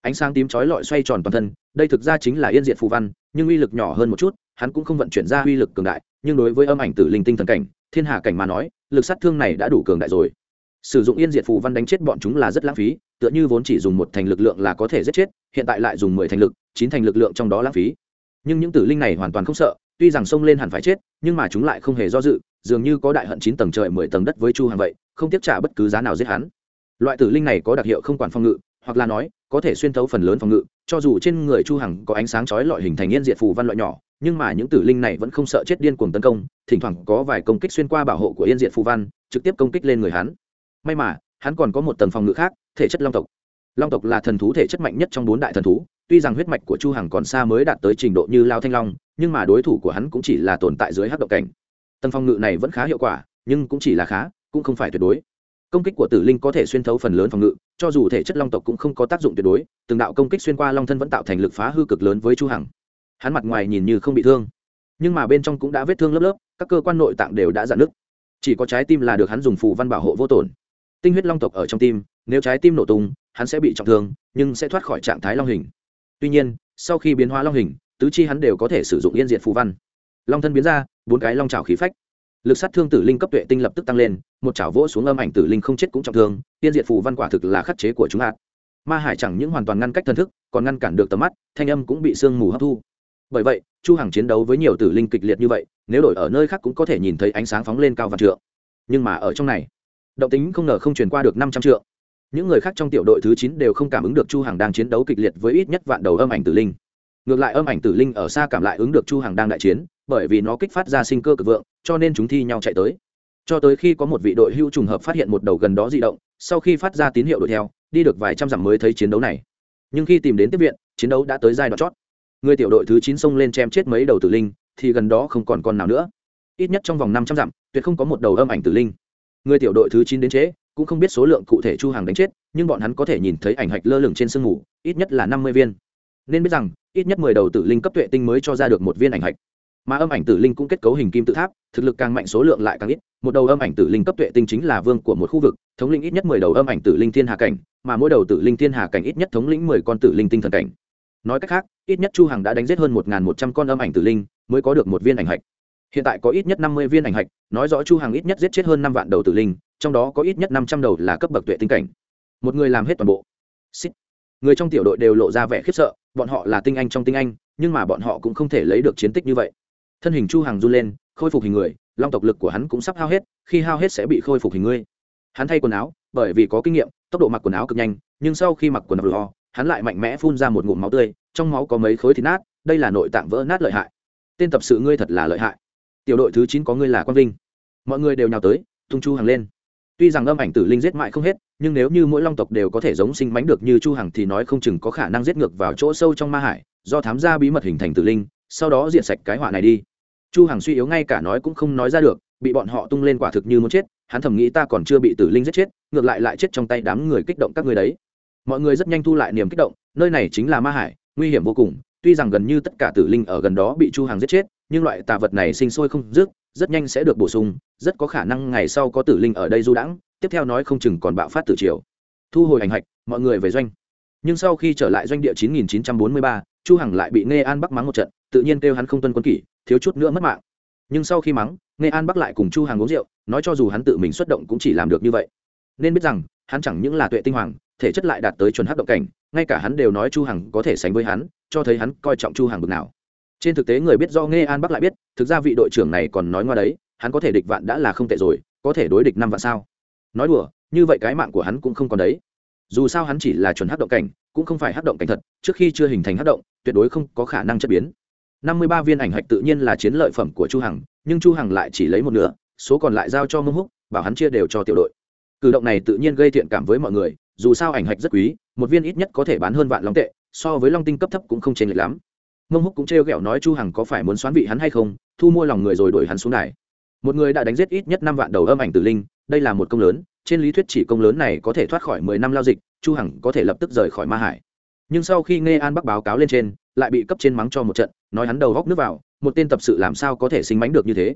Ánh sáng tím chói lọi xoay tròn toàn thân, đây thực ra chính là yên diệt phù văn, nhưng uy lực nhỏ hơn một chút, hắn cũng không vận chuyển ra uy lực cường đại, nhưng đối với âm ảnh tử linh tinh thần cảnh, thiên hà cảnh mà nói, lực sát thương này đã đủ cường đại rồi. Sử dụng yên diệt phù văn đánh chết bọn chúng là rất lãng phí, tựa như vốn chỉ dùng một thành lực lượng là có thể giết chết, hiện tại lại dùng mười thành lực, chín thành lực lượng trong đó lãng phí. Nhưng những tử linh này hoàn toàn không sợ, tuy rằng xông lên hẳn phải chết nhưng mà chúng lại không hề do dự dường như có đại hận chín tầng trời mười tầng đất với chu Hằng vậy, không tiếp trả bất cứ giá nào giết hắn. Loại tử linh này có đặc hiệu không quản phòng ngự, hoặc là nói, có thể xuyên thấu phần lớn phòng ngự, cho dù trên người chu hằng có ánh sáng chói lọi hình thành yên diệt phù văn loại nhỏ, nhưng mà những tử linh này vẫn không sợ chết điên cuồng tấn công, thỉnh thoảng có vài công kích xuyên qua bảo hộ của yên diệt phù văn, trực tiếp công kích lên người hắn. May mà, hắn còn có một tầng phòng ngự khác, thể chất long tộc. Long tộc là thần thú thể chất mạnh nhất trong bốn đại thần thú, tuy rằng huyết mạch của chu hằng còn xa mới đạt tới trình độ như lao thanh long, nhưng mà đối thủ của hắn cũng chỉ là tồn tại dưới hắc động cảnh tầng phòng ngự này vẫn khá hiệu quả, nhưng cũng chỉ là khá, cũng không phải tuyệt đối. Công kích của tử linh có thể xuyên thấu phần lớn phòng ngự, cho dù thể chất long tộc cũng không có tác dụng tuyệt đối, từng đạo công kích xuyên qua long thân vẫn tạo thành lực phá hư cực lớn với chu hằng. Hắn mặt ngoài nhìn như không bị thương, nhưng mà bên trong cũng đã vết thương lớp lớp, các cơ quan nội tạng đều đã dạn nứt. Chỉ có trái tim là được hắn dùng phù văn bảo hộ vô tổn. Tinh huyết long tộc ở trong tim, nếu trái tim nổ tung, hắn sẽ bị trọng thương, nhưng sẽ thoát khỏi trạng thái long hình. Tuy nhiên, sau khi biến hóa long hình, tứ chi hắn đều có thể sử dụng yên diện phù văn. Long thân biến ra bốn cái long trào khí phách. Lực sát thương tử linh cấp tuệ tinh lập tức tăng lên, một chảo vỗ xuống âm ảnh tử linh không chết cũng trọng thương, tiên diện phù văn quả thực là khắc chế của chúng hạt ma hải chẳng những hoàn toàn ngăn cách thần thức, còn ngăn cản được tầm mắt, thanh âm cũng bị sương mù hấp thu. Bởi vậy, chu hằng chiến đấu với nhiều tử linh kịch liệt như vậy, nếu đổi ở nơi khác cũng có thể nhìn thấy ánh sáng phóng lên cao và trượng. Nhưng mà ở trong này, động tính không ngờ không truyền qua được năm trăm trượng. Những người khác trong tiểu đội thứ chín đều không cảm ứng được chu hằng đang chiến đấu kịch liệt với ít nhất vạn đầu âm ảnh tử linh ngược lại âm ảnh tử linh ở xa cảm lại ứng được chu hằng đang đại chiến, bởi vì nó kích phát ra sinh cơ cực vượng, cho nên chúng thi nhau chạy tới. Cho tới khi có một vị đội hưu trùng hợp phát hiện một đầu gần đó di động, sau khi phát ra tín hiệu đuổi theo, đi được vài trăm dặm mới thấy chiến đấu này. Nhưng khi tìm đến tiếp viện, chiến đấu đã tới giai đoạn chót. Người tiểu đội thứ chín xông lên chém chết mấy đầu tử linh, thì gần đó không còn con nào nữa. Ít nhất trong vòng năm trăm dặm, tuyệt không có một đầu âm ảnh tử linh. Người tiểu đội thứ chín đến chế, cũng không biết số lượng cụ thể chu hàng đánh chết, nhưng bọn hắn có thể nhìn thấy ảnh hạch lơ lửng trên sương mù, ít nhất là năm mươi viên. Nên biết rằng ít nhất mười đầu tử linh cấp tuệ tinh mới cho ra được một viên ảnh hạch. Mà âm ảnh tử linh cũng kết cấu hình kim tự tháp, thực lực càng mạnh số lượng lại càng ít. Một đầu âm ảnh tử linh cấp tuệ tinh chính là vương của một khu vực, thống lĩnh ít nhất mười đầu âm ảnh tử linh thiên hà cảnh, mà mỗi đầu tử linh thiên hà cảnh ít nhất thống lĩnh mười con tử linh tinh thần cảnh. Nói cách khác, ít nhất chu hằng đã đánh giết hơn một một trăm con âm ảnh tử linh, mới có được một viên ảnh hạch. Hiện tại có ít nhất năm mươi viên ảnh hạch, nói rõ chu hằng ít nhất giết chết hơn năm vạn đầu tử linh, trong đó có ít nhất năm trăm đầu là cấp bậc tuệ tinh cảnh. Một người làm hết toàn bộ. Xích người trong tiểu đội đều lộ ra vẻ khiếp sợ, bọn họ là tinh anh trong tinh anh, nhưng mà bọn họ cũng không thể lấy được chiến tích như vậy. Thân hình chu hằng run lên, khôi phục hình người, long tộc lực của hắn cũng sắp hao hết, khi hao hết sẽ bị khôi phục hình ngươi. Hắn thay quần áo, bởi vì có kinh nghiệm, tốc độ mặc quần áo cực nhanh, nhưng sau khi mặc quần áo lo hắn lại mạnh mẽ phun ra một ngụm máu tươi, trong máu có mấy khối thịt nát, đây là nội tạng vỡ nát lợi hại. Tên tập sự ngươi thật là lợi hại. Tiểu đội thứ chín có ngươi là quang vinh. Mọi người đều nhào tới, tung chu hằng lên tuy rằng âm ảnh tử linh giết mãi không hết, nhưng nếu như mỗi long tộc đều có thể giống sinh mánh được như chu hằng thì nói không chừng có khả năng giết ngược vào chỗ sâu trong ma hải, do thám gia bí mật hình thành tử linh, sau đó diệt sạch cái họa này đi. Chu hằng suy yếu ngay cả nói cũng không nói ra được, bị bọn họ tung lên quả thực như muốn chết, hắn thầm nghĩ ta còn chưa bị tử linh giết chết, ngược lại lại chết trong tay đám người kích động các người đấy. Mọi người rất nhanh thu lại niềm kích động, nơi này chính là ma hải, nguy hiểm vô cùng tuy rằng gần như tất cả tử linh ở gần đó bị chu hằng giết chết nhưng loại tà vật này sinh sôi không dứt rất nhanh sẽ được bổ sung rất có khả năng ngày sau có tử linh ở đây du đãng tiếp theo nói không chừng còn bạo phát tử triều. Thu hồi ảnh hạch mọi người về doanh. Nhưng sau khi trở lại doanh địa 9943, chu hằng lại bị nghe an bắc mắng một trận tự nhiên kêu hắn không tuân quân kỷ thiếu chút nữa mất mạng. Nhưng sau khi mắng nghe an bắc lại cùng chu hằng uống rượu nói cho dù hắn tự mình xuất động cũng chỉ làm được như vậy. Nên biết rằng hắn chẳng những là tuệ tinh hoàng thể chất lại đạt tới chuẩn hấp động cảnh ngay cả hắn đều nói chu hằng có thể sánh với hắn cho thấy hắn coi trọng chu hằng bực nào. Trên thực tế người biết do nghe an bắc lại biết, thực ra vị đội trưởng này còn nói ngoa đấy, hắn có thể địch vạn đã là không tệ rồi, có thể đối địch năm vạn sao? Nói đùa, như vậy cái mạng của hắn cũng không còn đấy. Dù sao hắn chỉ là chuẩn hát động cảnh, cũng không phải hát động cảnh thật, trước khi chưa hình thành hát động, tuyệt đối không có khả năng chất biến. Năm mươi ba viên ảnh hạch tự nhiên là chiến lợi phẩm của chu hằng, nhưng chu hằng lại chỉ lấy một nửa, số còn lại giao cho mông húc, bảo hắn chia đều cho tiểu đội. Cử động này tự nhiên gây thiện cảm với mọi người, dù sao ảnh hạch rất quý, một viên ít nhất có thể bán hơn vạn long tệ so với long tinh cấp thấp cũng không chênh lệch lắm. Mông húc cũng trêu ghẹo nói chu hằng có phải muốn xoán vị hắn hay không, thu mua lòng người rồi đuổi hắn xuống đài. Một người đã đánh giết ít nhất năm vạn đầu âm ảnh tử linh, đây là một công lớn, trên lý thuyết chỉ công lớn này có thể thoát khỏi mười năm lao dịch, chu hằng có thể lập tức rời khỏi ma hải. Nhưng sau khi nghe an bắc báo cáo lên trên, lại bị cấp trên mắng cho một trận, nói hắn đầu góc nước vào, một tên tập sự làm sao có thể sinh mánh được như thế?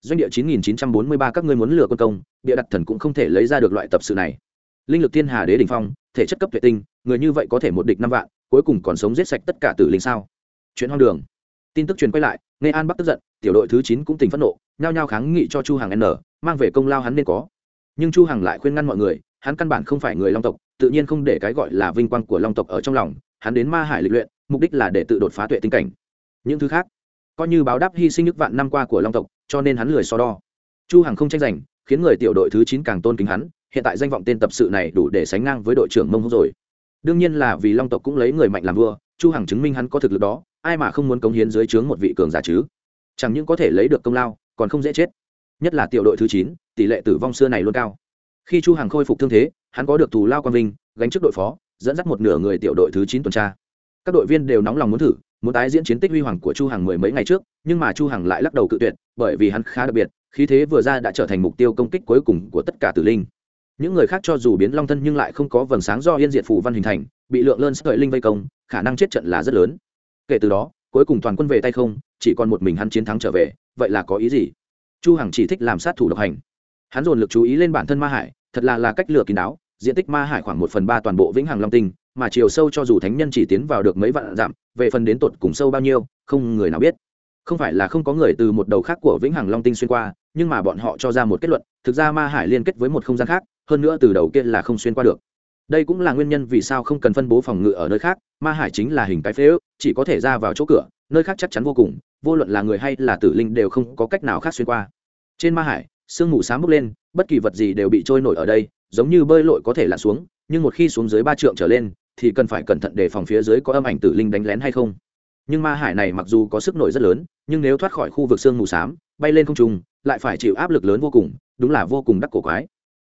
Doanh địa 9943 các ngươi muốn lừa quân công địa đặt thần cũng không thể lấy ra được loại tập sự này. Linh lực thiên hà đế đỉnh phong, thể chất cấp tuệ tinh, người như vậy có thể một địch năm vạn cuối cùng còn sống giết sạch tất cả tử linh sao? Chuyện hoang đường. Tin tức truyền quay lại, nghe an bắc tức giận, tiểu đội thứ chín cũng tỉnh phẫn nộ, nhao nhao kháng nghị cho chu hàng n, mang về công lao hắn nên có. Nhưng chu hằng lại khuyên ngăn mọi người, hắn căn bản không phải người long tộc, tự nhiên không để cái gọi là vinh quang của long tộc ở trong lòng, hắn đến ma hải lịch luyện, mục đích là để tự đột phá tuệ tinh cảnh. Những thứ khác, coi như báo đáp hy sinh nước vạn năm qua của long tộc, cho nên hắn lười so đo. Chu hằng không tranh giành, khiến người tiểu đội thứ chín càng tôn kính hắn, hiện tại danh vọng tên tập sự này đủ để sánh ngang với đội trưởng mông húc rồi đương nhiên là vì long tộc cũng lấy người mạnh làm vua, chu hằng chứng minh hắn có thực lực đó, ai mà không muốn cống hiến dưới trướng một vị cường giả chứ? Chẳng những có thể lấy được công lao, còn không dễ chết. Nhất là tiểu đội thứ chín, tỷ lệ tử vong xưa này luôn cao. Khi chu hằng khôi phục thương thế, hắn có được thù lao quan vinh, gánh chức đội phó, dẫn dắt một nửa người tiểu đội thứ chín tuần tra. Các đội viên đều nóng lòng muốn thử, muốn tái diễn chiến tích huy hoàng của chu hằng mười mấy ngày trước, nhưng mà chu hằng lại lắc đầu cự tuyệt, bởi vì hắn khá đặc biệt, khí thế vừa ra đã trở thành mục tiêu công kích cuối cùng của tất cả tử linh những người khác cho dù biến long thân nhưng lại không có vầng sáng do yên diệt phủ văn hình thành, bị lượng lơn sợi linh vây công, khả năng chết trận là rất lớn. Kể từ đó, cuối cùng toàn quân về tay không, chỉ còn một mình hắn chiến thắng trở về, vậy là có ý gì? Chu hằng chỉ thích làm sát thủ độc hành. Hắn dồn lực chú ý lên bản thân ma hải, thật là là cách lừa kín đáo, diện tích ma hải khoảng một phần ba toàn bộ vĩnh hằng long tinh, mà chiều sâu cho dù thánh nhân chỉ tiến vào được mấy vạn dặm, về phần đến tột cùng sâu bao nhiêu, không người nào biết không phải là không có người từ một đầu khác của vĩnh hằng long tinh xuyên qua, nhưng mà bọn họ cho ra một kết luận, thực ra ma hải liên kết với một không gian khác, hơn nữa từ đầu kia là không xuyên qua được. Đây cũng là nguyên nhân vì sao không cần phân bố phòng ngự ở nơi khác, ma hải chính là hình cái phế ước, chỉ có thể ra vào chỗ cửa, nơi khác chắc chắn vô cùng, vô luận là người hay là tử linh đều không có cách nào khác xuyên qua. Trên ma hải, sương mù sáng bốc lên, bất kỳ vật gì đều bị trôi nổi ở đây, giống như bơi lội có thể lặn xuống, nhưng một khi xuống dưới ba trượng trở lên, thì cần phải cẩn thận để phòng phía dưới có âm ảnh tử linh đánh lén hay không nhưng ma hải này mặc dù có sức nổi rất lớn nhưng nếu thoát khỏi khu vực sương mù xám bay lên không trung lại phải chịu áp lực lớn vô cùng đúng là vô cùng đắc cổ quái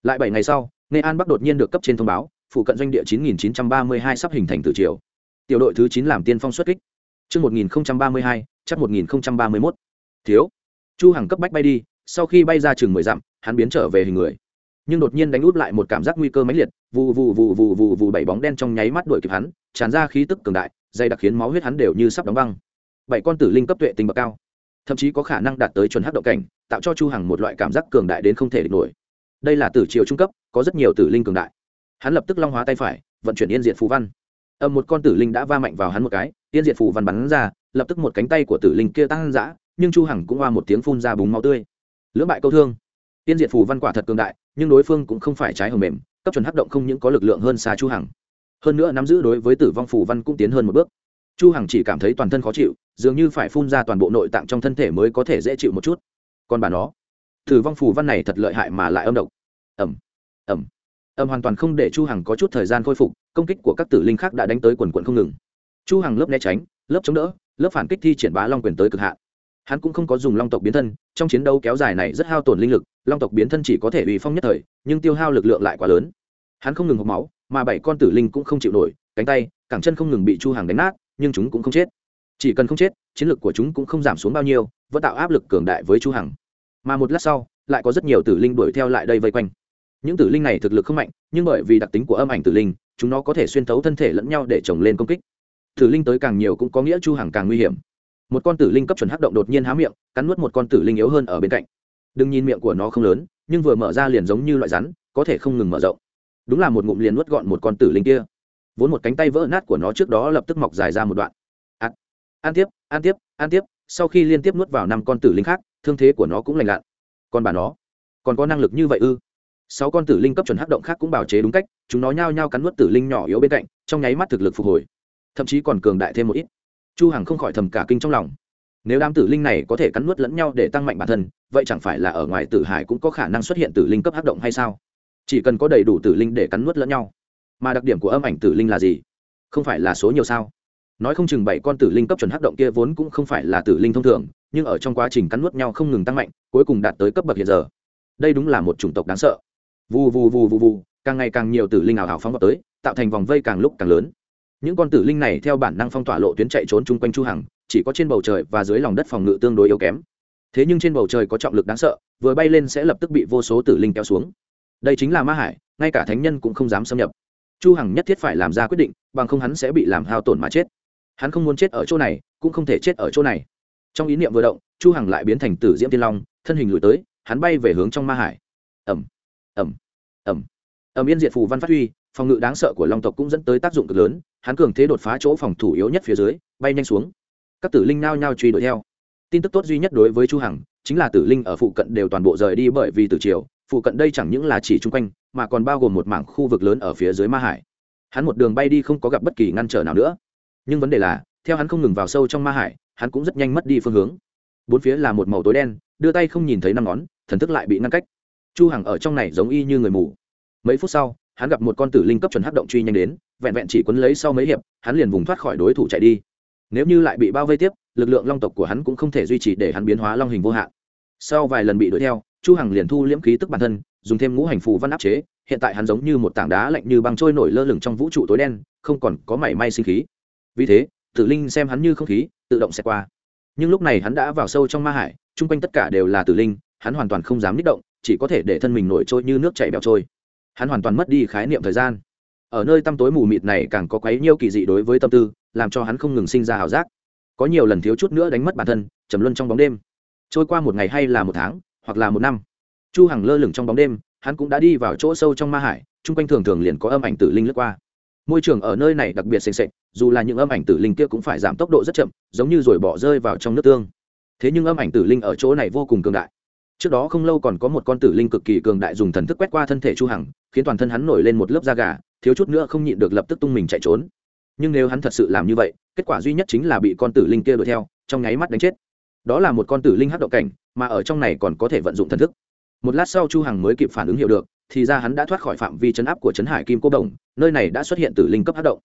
lại bảy ngày sau nghệ an bắc đột nhiên được cấp trên thông báo phụ cận doanh địa 9932 sắp hình thành từ triều tiểu đội thứ chín làm tiên phong xuất kích Trước 1032, chắc 1031. Thiếu. Chu Hằng cấp bách bay đi, sau khi bay ra chừng 10 dặm, hắn biến trở về hình người. Nhưng đột nhiên đánh út lại một cảm giác nguy cơ mãnh liệt, vù vù vù vù vù vù bảy bóng đen trong nháy mắt đuổi kịp hắn, tràn ra khí tức cường đại, dày đặc khiến máu huyết hắn đều như sắp đóng băng. Bảy con tử linh cấp tuệ tinh bậc cao, thậm chí có khả năng đạt tới chuẩn hắc động cảnh, tạo cho Chu Hằng một loại cảm giác cường đại đến không thể địch nổi. Đây là tử triều trung cấp, có rất nhiều tử linh cường đại. Hắn lập tức long hóa tay phải, vận chuyển yên diệt phù văn. Âm một con tử linh đã va mạnh vào hắn một cái, yên diệt phù văn bắn ra, lập tức một cánh tay của tử linh kia tăng dã nhưng chu hằng cũng hoa một tiếng phun ra búng máu tươi lưỡng bại câu thương tiên diệt phù văn quả thật cường đại nhưng đối phương cũng không phải trái hầm mềm cấp chuẩn hấp động không những có lực lượng hơn xa chu hằng hơn nữa nắm giữ đối với tử vong phù văn cũng tiến hơn một bước. Chu hằng chỉ cảm thấy toàn thân khó chịu, dường như phải phun ra toàn bộ nội tạng trong thân thể mới có thể dễ chịu một chút. Còn bà nó, tử vong phù văn này thật lợi hại mà lại âm độc. Ẩm ẩm ẩm hoàn toàn không để chu hằng có chút thời gian khôi phục, công kích của các tử linh khác đã đánh tới quần quần không ngừng. Chu hằng lớp né tránh, lớp chống đỡ, lớp phản kích thi triển bá long quyền tới cực hạn. Hắn cũng không có dùng long tộc biến thân, trong chiến đấu kéo dài này rất hao tổn linh lực, long tộc biến thân chỉ có thể bị phong nhất thời, nhưng tiêu hao lực lượng lại quá lớn. Hắn không ngừng hộp máu mà bảy con tử linh cũng không chịu nổi, cánh tay, cẳng chân không ngừng bị chu hàng đánh nát, nhưng chúng cũng không chết. Chỉ cần không chết, chiến lược của chúng cũng không giảm xuống bao nhiêu, vẫn tạo áp lực cường đại với chu hằng. Mà một lát sau, lại có rất nhiều tử linh đuổi theo lại đây vây quanh. Những tử linh này thực lực không mạnh, nhưng bởi vì đặc tính của âm ảnh tử linh, chúng nó có thể xuyên thấu thân thể lẫn nhau để chồng lên công kích. Tử linh tới càng nhiều cũng có nghĩa chu hằng càng nguy hiểm. Một con tử linh cấp chuẩn hắc động đột nhiên há miệng, cắn nuốt một con tử linh yếu hơn ở bên cạnh. Đừng nhìn miệng của nó không lớn, nhưng vừa mở ra liền giống như loại rắn, có thể không ngừng mở rộng đúng là một ngụm liền nuốt gọn một con tử linh kia. Vốn một cánh tay vỡ nát của nó trước đó lập tức mọc dài ra một đoạn. À, ăn tiếp ăn tiếp ăn tiếp sau khi liên tiếp nuốt vào năm con tử linh khác thương thế của nó cũng lành lặn. Còn bà nó còn có năng lực như vậy ư? Sáu con tử linh cấp chuẩn hắc động khác cũng bảo chế đúng cách chúng nó nhao nhao cắn nuốt tử linh nhỏ yếu bên cạnh trong nháy mắt thực lực phục hồi. Thậm chí còn cường đại thêm một ít. Chu hằng không khỏi thầm cả kinh trong lòng. Nếu đám tử linh này có thể cắn nuốt lẫn nhau để tăng mạnh bản thân vậy chẳng phải là ở ngoài tử hải cũng có khả năng xuất hiện tử linh cấp hắc động hay sao? Chỉ cần có đầy đủ tử linh để cắn nuốt lẫn nhau. Mà đặc điểm của âm ảnh tử linh là gì? Không phải là số nhiều sao? Nói không chừng bảy con tử linh cấp chuẩn hắc động kia vốn cũng không phải là tử linh thông thường, nhưng ở trong quá trình cắn nuốt nhau không ngừng tăng mạnh, cuối cùng đạt tới cấp bậc hiện giờ. Đây đúng là một chủng tộc đáng sợ. Vù vù vù vù vù, càng ngày càng nhiều tử linh ảo hảo phóng vào tới, tạo thành vòng vây càng lúc càng lớn. Những con tử linh này theo bản năng phong tỏa lộ tuyến chạy trốn chung quanh chu hằng, chỉ có trên bầu trời và dưới lòng đất phòng ngự tương đối yếu kém. Thế nhưng trên bầu trời có trọng lực đáng sợ, vừa bay lên sẽ lập tức bị vô số tử linh kéo xuống đây chính là ma hải, ngay cả thánh nhân cũng không dám xâm nhập. Chu hằng nhất thiết phải làm ra quyết định, bằng không hắn sẽ bị làm hao tổn mà chết. Hắn không muốn chết ở chỗ này, cũng không thể chết ở chỗ này. Trong ý niệm vừa động, chu hằng lại biến thành tử diễm tiên long, thân hình lùi tới, hắn bay về hướng trong ma hải. Ẩm ẩm ẩm ẩm yên diệt phù văn phát huy, phòng ngự đáng sợ của long tộc cũng dẫn tới tác dụng cực lớn, hắn cường thế đột phá chỗ phòng thủ yếu nhất phía dưới, bay nhanh xuống. Các tử linh nao nhao truy đuổi theo. Tin tức tốt duy nhất đối với chu hằng, chính là tử linh ở phụ cận đều toàn bộ rời đi bởi vì tử triều phụ cận đây chẳng những là chỉ chung quanh, mà còn bao gồm một mảng khu vực lớn ở phía dưới ma hải. Hắn một đường bay đi không có gặp bất kỳ ngăn trở nào nữa. Nhưng vấn đề là, theo hắn không ngừng vào sâu trong ma hải, hắn cũng rất nhanh mất đi phương hướng. Bốn phía là một màu tối đen, đưa tay không nhìn thấy năm ngón, thần thức lại bị ngăn cách. Chu hằng ở trong này giống y như người mù. Mấy phút sau, hắn gặp một con tử linh cấp chuẩn hắc động truy nhanh đến, vẹn vẹn chỉ quấn lấy sau mấy hiệp, hắn liền vùng thoát khỏi đối thủ chạy đi. Nếu như lại bị bao vây tiếp, lực lượng long tộc của hắn cũng không thể duy trì để hắn biến hóa long hình vô hạn. Sau vài lần bị đuổi theo chu hằng liền thu liễm khí tức bản thân, dùng thêm ngũ hành phù văn áp chế, hiện tại hắn giống như một tảng đá lạnh như băng trôi nổi lơ lửng trong vũ trụ tối đen, không còn có mảy may sinh khí. Vì thế, tử linh xem hắn như không khí, tự động sẽ qua. Nhưng lúc này hắn đã vào sâu trong ma hải, chung quanh tất cả đều là tử linh, hắn hoàn toàn không dám nít động, chỉ có thể để thân mình nổi trôi như nước chảy bẹo trôi. Hắn hoàn toàn mất đi khái niệm thời gian. Ở nơi tăm tối mù mịt này càng có quấy nhiêu kỳ dị đối với tâm tư, làm cho hắn không ngừng sinh ra hào giác. Có nhiều lần thiếu chút nữa đánh mất bản thân, trầm luân trong bóng đêm. Trôi qua một ngày hay là một tháng hoặc là một năm. Chu hằng lơ lửng trong bóng đêm, hắn cũng đã đi vào chỗ sâu trong ma hải, chung quanh thường thường liền có âm ảnh tử linh lướt qua. Môi trường ở nơi này đặc biệt xềnh sệt, dù là những âm ảnh tử linh kia cũng phải giảm tốc độ rất chậm, giống như rồi bỏ rơi vào trong nước tương. Thế nhưng âm ảnh tử linh ở chỗ này vô cùng cường đại. Trước đó không lâu còn có một con tử linh cực kỳ cường đại dùng thần thức quét qua thân thể chu hằng, khiến toàn thân hắn nổi lên một lớp da gà, thiếu chút nữa không nhịn được lập tức tung mình chạy trốn. Nhưng nếu hắn thật sự làm như vậy, kết quả duy nhất chính là bị con tử linh kia đuổi theo, trong nháy mắt đánh chết đó là một con tử linh hắc động cảnh, mà ở trong này còn có thể vận dụng thần thức. Một lát sau chu hằng mới kịp phản ứng hiểu được, thì ra hắn đã thoát khỏi phạm vi chấn áp của chấn hải kim cô đồng, nơi này đã xuất hiện tử linh cấp hắc động.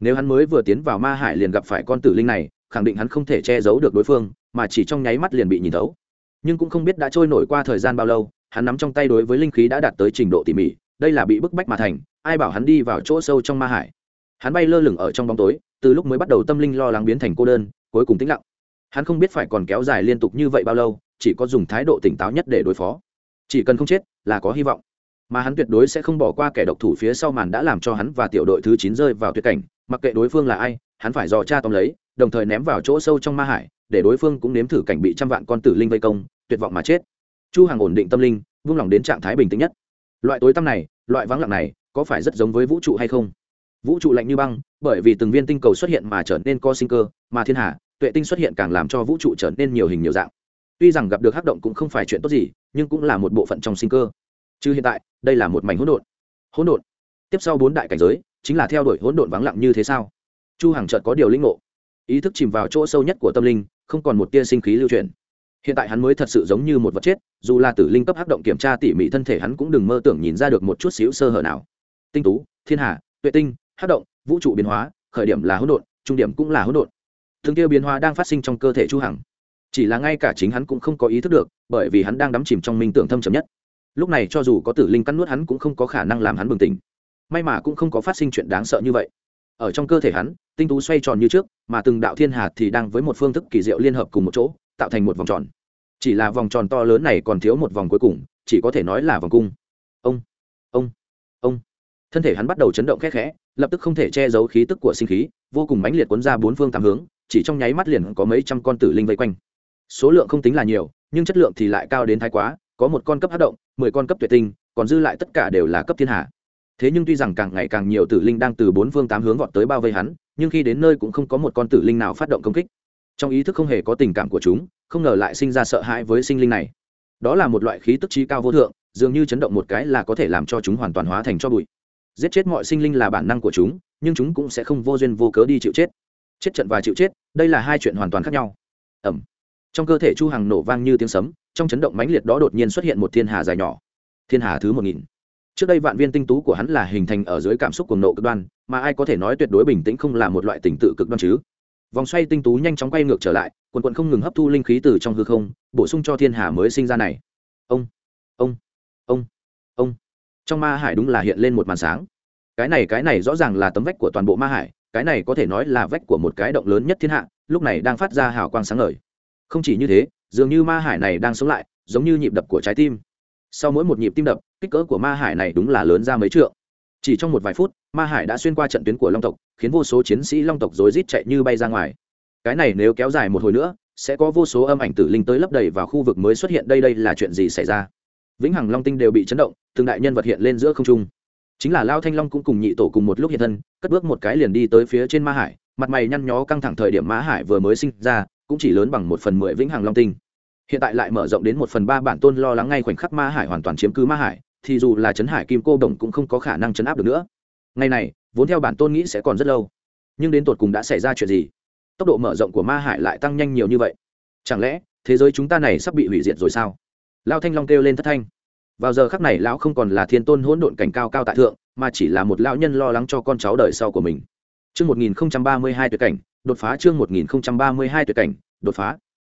Nếu hắn mới vừa tiến vào ma hải liền gặp phải con tử linh này, khẳng định hắn không thể che giấu được đối phương, mà chỉ trong nháy mắt liền bị nhìn thấu. Nhưng cũng không biết đã trôi nổi qua thời gian bao lâu, hắn nắm trong tay đối với linh khí đã đạt tới trình độ tỉ mỉ, đây là bị bức bách mà thành, ai bảo hắn đi vào chỗ sâu trong ma hải. Hắn bay lơ lửng ở trong bóng tối, từ lúc mới bắt đầu tâm linh lo lắng biến thành cô đơn, cuối cùng tĩnh lặng hắn không biết phải còn kéo dài liên tục như vậy bao lâu, chỉ có dùng thái độ tỉnh táo nhất để đối phó. Chỉ cần không chết là có hy vọng. Mà hắn tuyệt đối sẽ không bỏ qua kẻ độc thủ phía sau màn đã làm cho hắn và tiểu đội thứ chín rơi vào tuyệt cảnh, mặc kệ đối phương là ai, hắn phải dò cha tóm lấy, đồng thời ném vào chỗ sâu trong ma hải, để đối phương cũng nếm thử cảnh bị trăm vạn con tử linh vây công, tuyệt vọng mà chết. Chu hàng ổn định tâm linh, vung lòng đến trạng thái bình tĩnh nhất. Loại tối tăm này, loại vắng lặng này, có phải rất giống với vũ trụ hay không? Vũ trụ lạnh như băng, bởi vì từng viên tinh cầu xuất hiện mà trở nên co sinh cơ, mà thiên hạ tuệ tinh xuất hiện càng làm cho vũ trụ trở nên nhiều hình nhiều dạng. Tuy rằng gặp được hắc động cũng không phải chuyện tốt gì, nhưng cũng là một bộ phận trong sinh cơ. Chứ hiện tại, đây là một mảnh hỗn độn. Hỗn độn. Tiếp sau bốn đại cảnh giới, chính là theo đuổi hỗn độn vắng lặng như thế sao? Chu hằng chợt có điều linh ngộ. Ý thức chìm vào chỗ sâu nhất của tâm linh, không còn một tia sinh khí lưu truyền hiện tại hắn mới thật sự giống như một vật chết, dù là tử linh cấp hắc động kiểm tra tỉ mỉ thân thể hắn cũng đừng mơ tưởng nhìn ra được một chút xíu sơ hở nào. Tinh tú, thiên hà, tuệ tinh, hắc động, vũ trụ biến hóa, khởi điểm là hỗn độn, trung điểm cũng là hỗn độn thương tiêu biến hóa đang phát sinh trong cơ thể chu hằng. Chỉ là ngay cả chính hắn cũng không có ý thức được, bởi vì hắn đang đắm chìm trong minh tưởng thâm trầm nhất. Lúc này cho dù có tử linh cắn nuốt hắn cũng không có khả năng làm hắn bừng tỉnh. May mà cũng không có phát sinh chuyện đáng sợ như vậy. Ở trong cơ thể hắn, tinh tú xoay tròn như trước, mà từng đạo thiên hạt thì đang với một phương thức kỳ diệu liên hợp cùng một chỗ, tạo thành một vòng tròn. Chỉ là vòng tròn to lớn này còn thiếu một vòng cuối cùng, chỉ có thể nói là vòng cung. Ông ông ông. Thân thể hắn bắt đầu chấn động khẽ khẽ, lập tức không thể che giấu khí tức của sinh khí, vô cùng mãnh liệt cuốn ra bốn phương tám hướng chỉ trong nháy mắt liền có mấy trăm con tử linh vây quanh. Số lượng không tính là nhiều, nhưng chất lượng thì lại cao đến thái quá, có một con cấp hát động, mười con cấp tuyệt tinh, còn dư lại tất cả đều là cấp thiên hạ. Thế nhưng tuy rằng càng ngày càng nhiều tử linh đang từ bốn phương tám hướng vọt tới bao vây hắn, nhưng khi đến nơi cũng không có một con tử linh nào phát động công kích. Trong ý thức không hề có tình cảm của chúng, không ngờ lại sinh ra sợ hãi với sinh linh này. Đó là một loại khí tức trí cao vô thượng, dường như chấn động một cái là có thể làm cho chúng hoàn toàn hóa thành cho bụi. Giết chết mọi sinh linh là bản năng của chúng, nhưng chúng cũng sẽ không vô duyên vô cớ đi chịu chết chết trận và chịu chết, đây là hai chuyện hoàn toàn khác nhau. Ẩm. Trong cơ thể chu hằng nổ vang như tiếng sấm, trong chấn động mãnh liệt đó đột nhiên xuất hiện một thiên hà dài nhỏ. Thiên hà thứ một nghìn. Trước đây vạn viên tinh tú của hắn là hình thành ở dưới cảm xúc cuồng nộ cực đoan, mà ai có thể nói tuyệt đối bình tĩnh không là một loại tình tự cực đoan chứ. Vòng xoay tinh tú nhanh chóng quay ngược trở lại, quần quần không ngừng hấp thu linh khí từ trong hư không, bổ sung cho thiên hà mới sinh ra này. Ông ông ông ông. Trong ma hải đúng là hiện lên một màn sáng. Cái này cái này rõ ràng là tấm vách của toàn bộ ma hải cái này có thể nói là vách của một cái động lớn nhất thiên hạ, lúc này đang phát ra hào quang sáng ngời. Không chỉ như thế, dường như ma hải này đang sống lại, giống như nhịp đập của trái tim. Sau mỗi một nhịp tim đập, kích cỡ của ma hải này đúng là lớn ra mấy trượng. Chỉ trong một vài phút, ma hải đã xuyên qua trận tuyến của long tộc, khiến vô số chiến sĩ long tộc rối rít chạy như bay ra ngoài. Cái này nếu kéo dài một hồi nữa, sẽ có vô số âm ảnh tử linh tới lấp đầy vào khu vực mới xuất hiện đây đây là chuyện gì xảy ra? Vĩnh hằng long tinh đều bị chấn động, từng đại nhân vật hiện lên giữa không trung chính là lao thanh long cũng cùng nhị tổ cùng một lúc hiện thân, cất bước một cái liền đi tới phía trên ma hải, mặt mày nhăn nhó căng thẳng thời điểm ma hải vừa mới sinh ra, cũng chỉ lớn bằng một phần mười vĩnh hằng long tinh. Hiện tại lại mở rộng đến một phần ba bản tôn lo lắng ngay khoảnh khắc ma hải hoàn toàn chiếm cứ ma hải, thì dù là chấn hải kim cô đồng cũng không có khả năng chấn áp được nữa. Ngày này, vốn theo bản tôn nghĩ sẽ còn rất lâu, nhưng đến tột cùng đã xảy ra chuyện gì? Tốc độ mở rộng của ma hải lại tăng nhanh nhiều như vậy. Chẳng lẽ thế giới chúng ta này sắp bị hủy diệt rồi sao? Lao thanh long kêu lên thất thanh vào giờ khắc này lão không còn là thiên tôn hỗn độn cảnh cao cao tại thượng, mà chỉ là một lão nhân lo lắng cho con cháu đời sau của mình. Chương một nghìn ba mươi hai tuyệt cảnh, đột phá chương một nghìn ba mươi hai tuyệt cảnh, đột phá.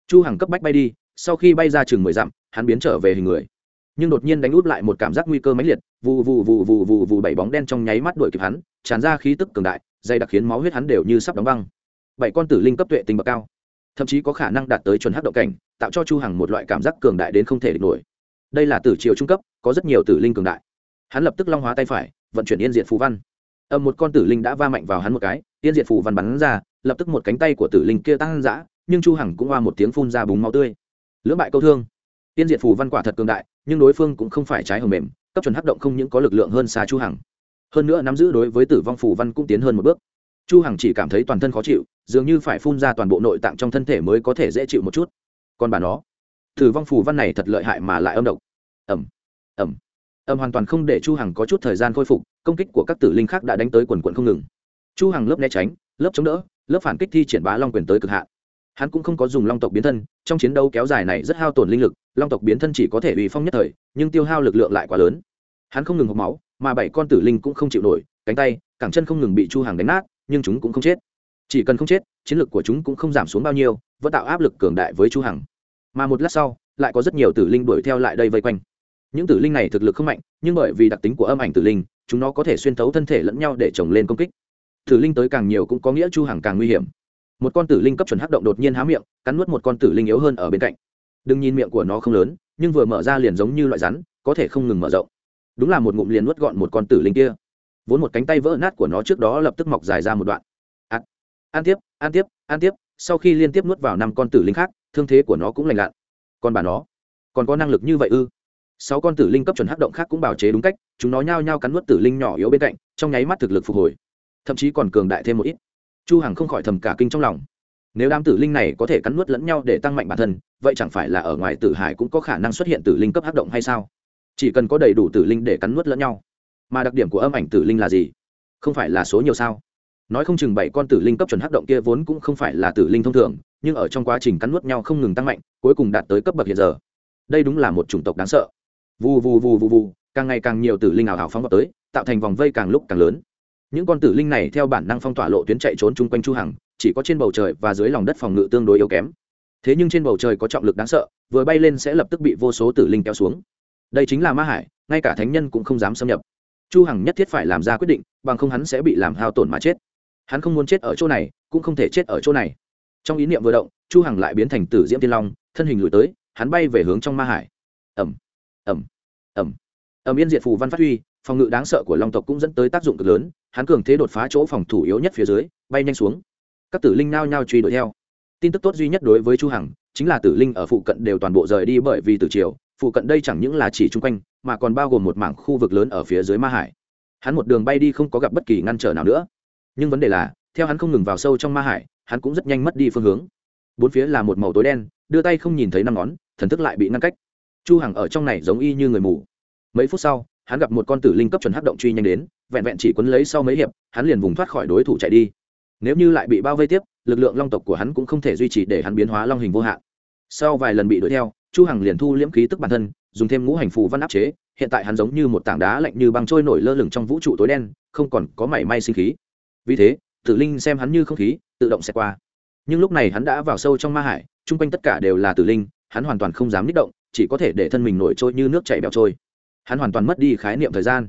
Chu hằng cấp bách bay đi, sau khi bay ra chừng mười dặm, hắn biến trở về hình người. Nhưng đột nhiên đánh út lại một cảm giác nguy cơ mãnh liệt, vù vù vù vù vù vù bảy bóng đen trong nháy mắt đuổi kịp hắn, tràn ra khí tức cường đại, dày đặc khiến máu huyết hắn đều như sắp đóng băng. Bảy con tử linh cấp tuệ tinh bậc cao, thậm chí có khả năng đạt tới chuẩn hắc động cảnh, tạo cho chu hằng một loại cảm giác cường đại đến không thể địch nổi đây là tử triều trung cấp, có rất nhiều tử linh cường đại. Hắn lập tức long hóa tay phải, vận chuyển yên diện phù văn. Ầm, một con tử linh đã va mạnh vào hắn một cái, yên diện phù văn bắn ra, lập tức một cánh tay của tử linh kia tăng dã, nhưng chu hằng cũng hoa một tiếng phun ra búng máu tươi. Lưỡng bại câu thương. Yên diện phù văn quả thật cường đại, nhưng đối phương cũng không phải trái hầm mềm, cấp chuẩn hắc động không những có lực lượng hơn xa chu hằng. Hơn nữa nắm giữ đối với tử vong phù văn cũng tiến hơn một bước. Chu hằng chỉ cảm thấy toàn thân khó chịu, dường như phải phun ra toàn bộ nội tạng trong thân thể mới có thể dễ chịu một chút. Còn bà nó, tử vong phù văn này thật lợi hại mà lại âm độc ẩm ẩm ẩm hoàn toàn không để chu hằng có chút thời gian khôi phục, công kích của các tử linh khác đã đánh tới quần quần không ngừng. Chu hằng lớp né tránh, lớp chống đỡ, lớp phản kích thi triển bá long quyền tới cực hạn. Hắn cũng không có dùng long tộc biến thân, trong chiến đấu kéo dài này rất hao tổn linh lực, long tộc biến thân chỉ có thể bị phong nhất thời, nhưng tiêu hao lực lượng lại quá lớn. Hắn không ngừng hộc máu, mà bảy con tử linh cũng không chịu nổi, cánh tay, cẳng chân không ngừng bị chu hàng đánh nát, nhưng chúng cũng không chết. Chỉ cần không chết, chiến lực của chúng cũng không giảm xuống bao nhiêu, vẫn tạo áp lực cường đại với chu hằng. Mà một lát sau, lại có rất nhiều tử linh đuổi theo lại đây vây quanh những tử linh này thực lực không mạnh nhưng bởi vì đặc tính của âm ảnh tử linh chúng nó có thể xuyên thấu thân thể lẫn nhau để chồng lên công kích. Tử linh tới càng nhiều cũng có nghĩa chu hằng càng nguy hiểm. Một con tử linh cấp chuẩn hắc động đột nhiên há miệng cắn nuốt một con tử linh yếu hơn ở bên cạnh. Đừng nhìn miệng của nó không lớn nhưng vừa mở ra liền giống như loại rắn có thể không ngừng mở rộng. Đúng là một ngụm liền nuốt gọn một con tử linh kia. Vốn một cánh tay vỡ nát của nó trước đó lập tức mọc dài ra một đoạn. Ăn, ăn tiếp ăn tiếp ăn tiếp sau khi liên tiếp nuốt vào năm con tử linh khác thương thế của nó cũng lành lặn. Còn bà nó còn có năng lực như vậy ư? Sáu con tử linh cấp chuẩn hắc động khác cũng bào chế đúng cách, chúng nó nhao nhao cắn nuốt tử linh nhỏ yếu bên cạnh, trong nháy mắt thực lực phục hồi. Thậm chí còn cường đại thêm một ít. Chu hằng không khỏi thầm cả kinh trong lòng. Nếu đám tử linh này có thể cắn nuốt lẫn nhau để tăng mạnh bản thân, vậy chẳng phải là ở ngoài tử hải cũng có khả năng xuất hiện tử linh cấp hắc động hay sao? Chỉ cần có đầy đủ tử linh để cắn nuốt lẫn nhau. Mà đặc điểm của âm ảnh tử linh là gì? Không phải là số nhiều sao? Nói không chừng bảy con tử linh cấp chuẩn hắc động kia vốn cũng không phải là tử linh thông thường, nhưng ở trong quá trình cắn nuốt nhau không ngừng tăng mạnh, cuối cùng đạt tới cấp bậc hiện giờ. Đây đúng là một chủng tộc đáng sợ vù vù vù vù vù, càng ngày càng nhiều tử linh ảo hảo phóng vào tới, tạo thành vòng vây càng lúc càng lớn. Những con tử linh này theo bản năng phong tỏa lộ tuyến chạy trốn chung quanh chu hằng, chỉ có trên bầu trời và dưới lòng đất phòng ngự tương đối yếu kém. Thế nhưng trên bầu trời có trọng lực đáng sợ, vừa bay lên sẽ lập tức bị vô số tử linh kéo xuống. Đây chính là ma hải, ngay cả thánh nhân cũng không dám xâm nhập. Chu hằng nhất thiết phải làm ra quyết định, bằng không hắn sẽ bị làm hao tổn mà chết. Hắn không muốn chết ở chỗ này, cũng không thể chết ở chỗ này. Trong ý niệm vừa động, chu hằng lại biến thành tử diễm tiên long, thân hình lùi tới, hắn bay về hướng trong ma hải. Ẩm ẩm ẩm ẩm yên diệt phù văn phát huy, phòng ngự đáng sợ của long tộc cũng dẫn tới tác dụng cực lớn, hắn cường thế đột phá chỗ phòng thủ yếu nhất phía dưới, bay nhanh xuống. Các tử linh nao nhao truy đuổi theo. Tin tức tốt duy nhất đối với chu hằng, chính là tử linh ở phụ cận đều toàn bộ rời đi bởi vì tử triều, phụ cận đây chẳng những là chỉ chung quanh, mà còn bao gồm một mảng khu vực lớn ở phía dưới ma hải. Hắn một đường bay đi không có gặp bất kỳ ngăn trở nào nữa. Nhưng vấn đề là, theo hắn không ngừng vào sâu trong ma hải, hắn cũng rất nhanh mất đi phương hướng. Bốn phía là một màu tối đen, đưa tay không nhìn thấy năm ngón, thần thức lại bị ngăn cách chu hằng ở trong này giống y như người mù. Mấy phút sau, hắn gặp một con tử linh cấp chuẩn hắc động truy nhanh đến, vẹn vẹn chỉ quấn lấy sau mấy hiệp, hắn liền vùng thoát khỏi đối thủ chạy đi. Nếu như lại bị bao vây tiếp, lực lượng long tộc của hắn cũng không thể duy trì để hắn biến hóa long hình vô hạn. Sau vài lần bị đuổi theo, chu hằng liền thu liễm khí tức bản thân, dùng thêm ngũ hành phù văn áp chế, hiện tại hắn giống như một tảng đá lạnh như băng trôi nổi lơ lửng trong vũ trụ tối đen, không còn có mảy may sinh khí. Vì thế, tử linh xem hắn như không khí, tự động sẽ qua. Nhưng lúc này hắn đã vào sâu trong ma hải, chung quanh tất cả đều là tử linh, hắn hoàn toàn không dám ních động chỉ có thể để thân mình nổi trôi như nước chảy bẹo trôi. Hắn hoàn toàn mất đi khái niệm thời gian.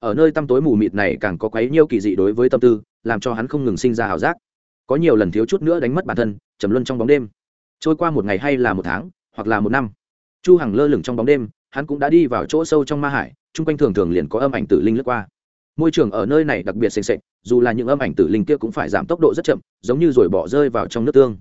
Ở nơi tăm tối mù mịt này càng có quấy nhiêu kỳ dị đối với tâm tư, làm cho hắn không ngừng sinh ra ảo giác. Có nhiều lần thiếu chút nữa đánh mất bản thân, trầm luân trong bóng đêm. Trôi qua một ngày hay là một tháng, hoặc là một năm. Chu hằng lơ lửng trong bóng đêm, hắn cũng đã đi vào chỗ sâu trong ma hải, chung quanh thường thường liền có âm ảnh tử linh lướt qua. Môi trường ở nơi này đặc biệt xềnh xệch dù là những âm ảnh tử linh kia cũng phải giảm tốc độ rất chậm, giống như rồi bỏ rơi vào trong nước tương.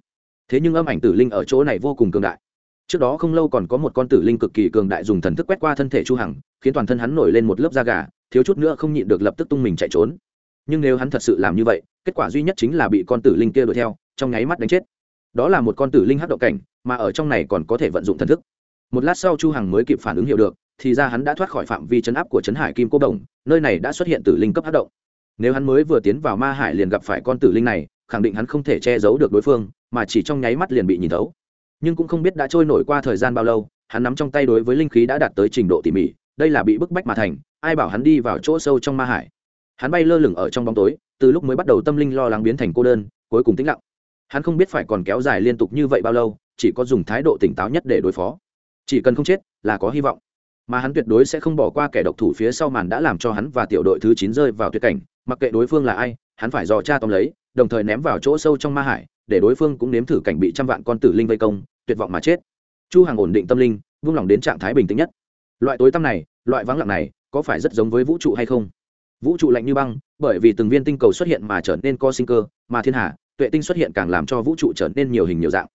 Thế nhưng âm ảnh tử linh ở chỗ này vô cùng cường đại trước đó không lâu còn có một con tử linh cực kỳ cường đại dùng thần thức quét qua thân thể chu hằng, khiến toàn thân hắn nổi lên một lớp da gà, thiếu chút nữa không nhịn được lập tức tung mình chạy trốn. Nhưng nếu hắn thật sự làm như vậy, kết quả duy nhất chính là bị con tử linh kia đuổi theo, trong nháy mắt đánh chết. Đó là một con tử linh hắc động cảnh, mà ở trong này còn có thể vận dụng thần thức. Một lát sau chu hằng mới kịp phản ứng hiểu được, thì ra hắn đã thoát khỏi phạm vi chấn áp của chấn hải kim cô đồng, nơi này đã xuất hiện tử linh cấp hắc động. Nếu hắn mới vừa tiến vào ma hải liền gặp phải con tử linh này, khẳng định hắn không thể che giấu được đối phương, mà chỉ trong nháy mắt liền bị nhìn thấu nhưng cũng không biết đã trôi nổi qua thời gian bao lâu, hắn nắm trong tay đối với linh khí đã đạt tới trình độ tỉ mỉ, đây là bị bức bách mà thành, ai bảo hắn đi vào chỗ sâu trong ma hải. Hắn bay lơ lửng ở trong bóng tối, từ lúc mới bắt đầu tâm linh lo lắng biến thành cô đơn, cuối cùng tĩnh lặng. Hắn không biết phải còn kéo dài liên tục như vậy bao lâu, chỉ có dùng thái độ tỉnh táo nhất để đối phó. Chỉ cần không chết là có hy vọng. Mà hắn tuyệt đối sẽ không bỏ qua kẻ độc thủ phía sau màn đã làm cho hắn và tiểu đội thứ chín rơi vào tuyệt cảnh, mặc kệ đối phương là ai, hắn phải dò cha tóm lấy, đồng thời ném vào chỗ sâu trong ma hải, để đối phương cũng nếm thử cảnh bị trăm vạn con tử linh vây công tuyệt vọng mà chết. Chu hằng ổn định tâm linh, vung lòng đến trạng thái bình tĩnh nhất. Loại tối tăm này, loại vắng lặng này, có phải rất giống với vũ trụ hay không? Vũ trụ lạnh như băng, bởi vì từng viên tinh cầu xuất hiện mà trở nên co sinh cơ, mà thiên hà, tuệ tinh xuất hiện càng làm cho vũ trụ trở nên nhiều hình nhiều dạng.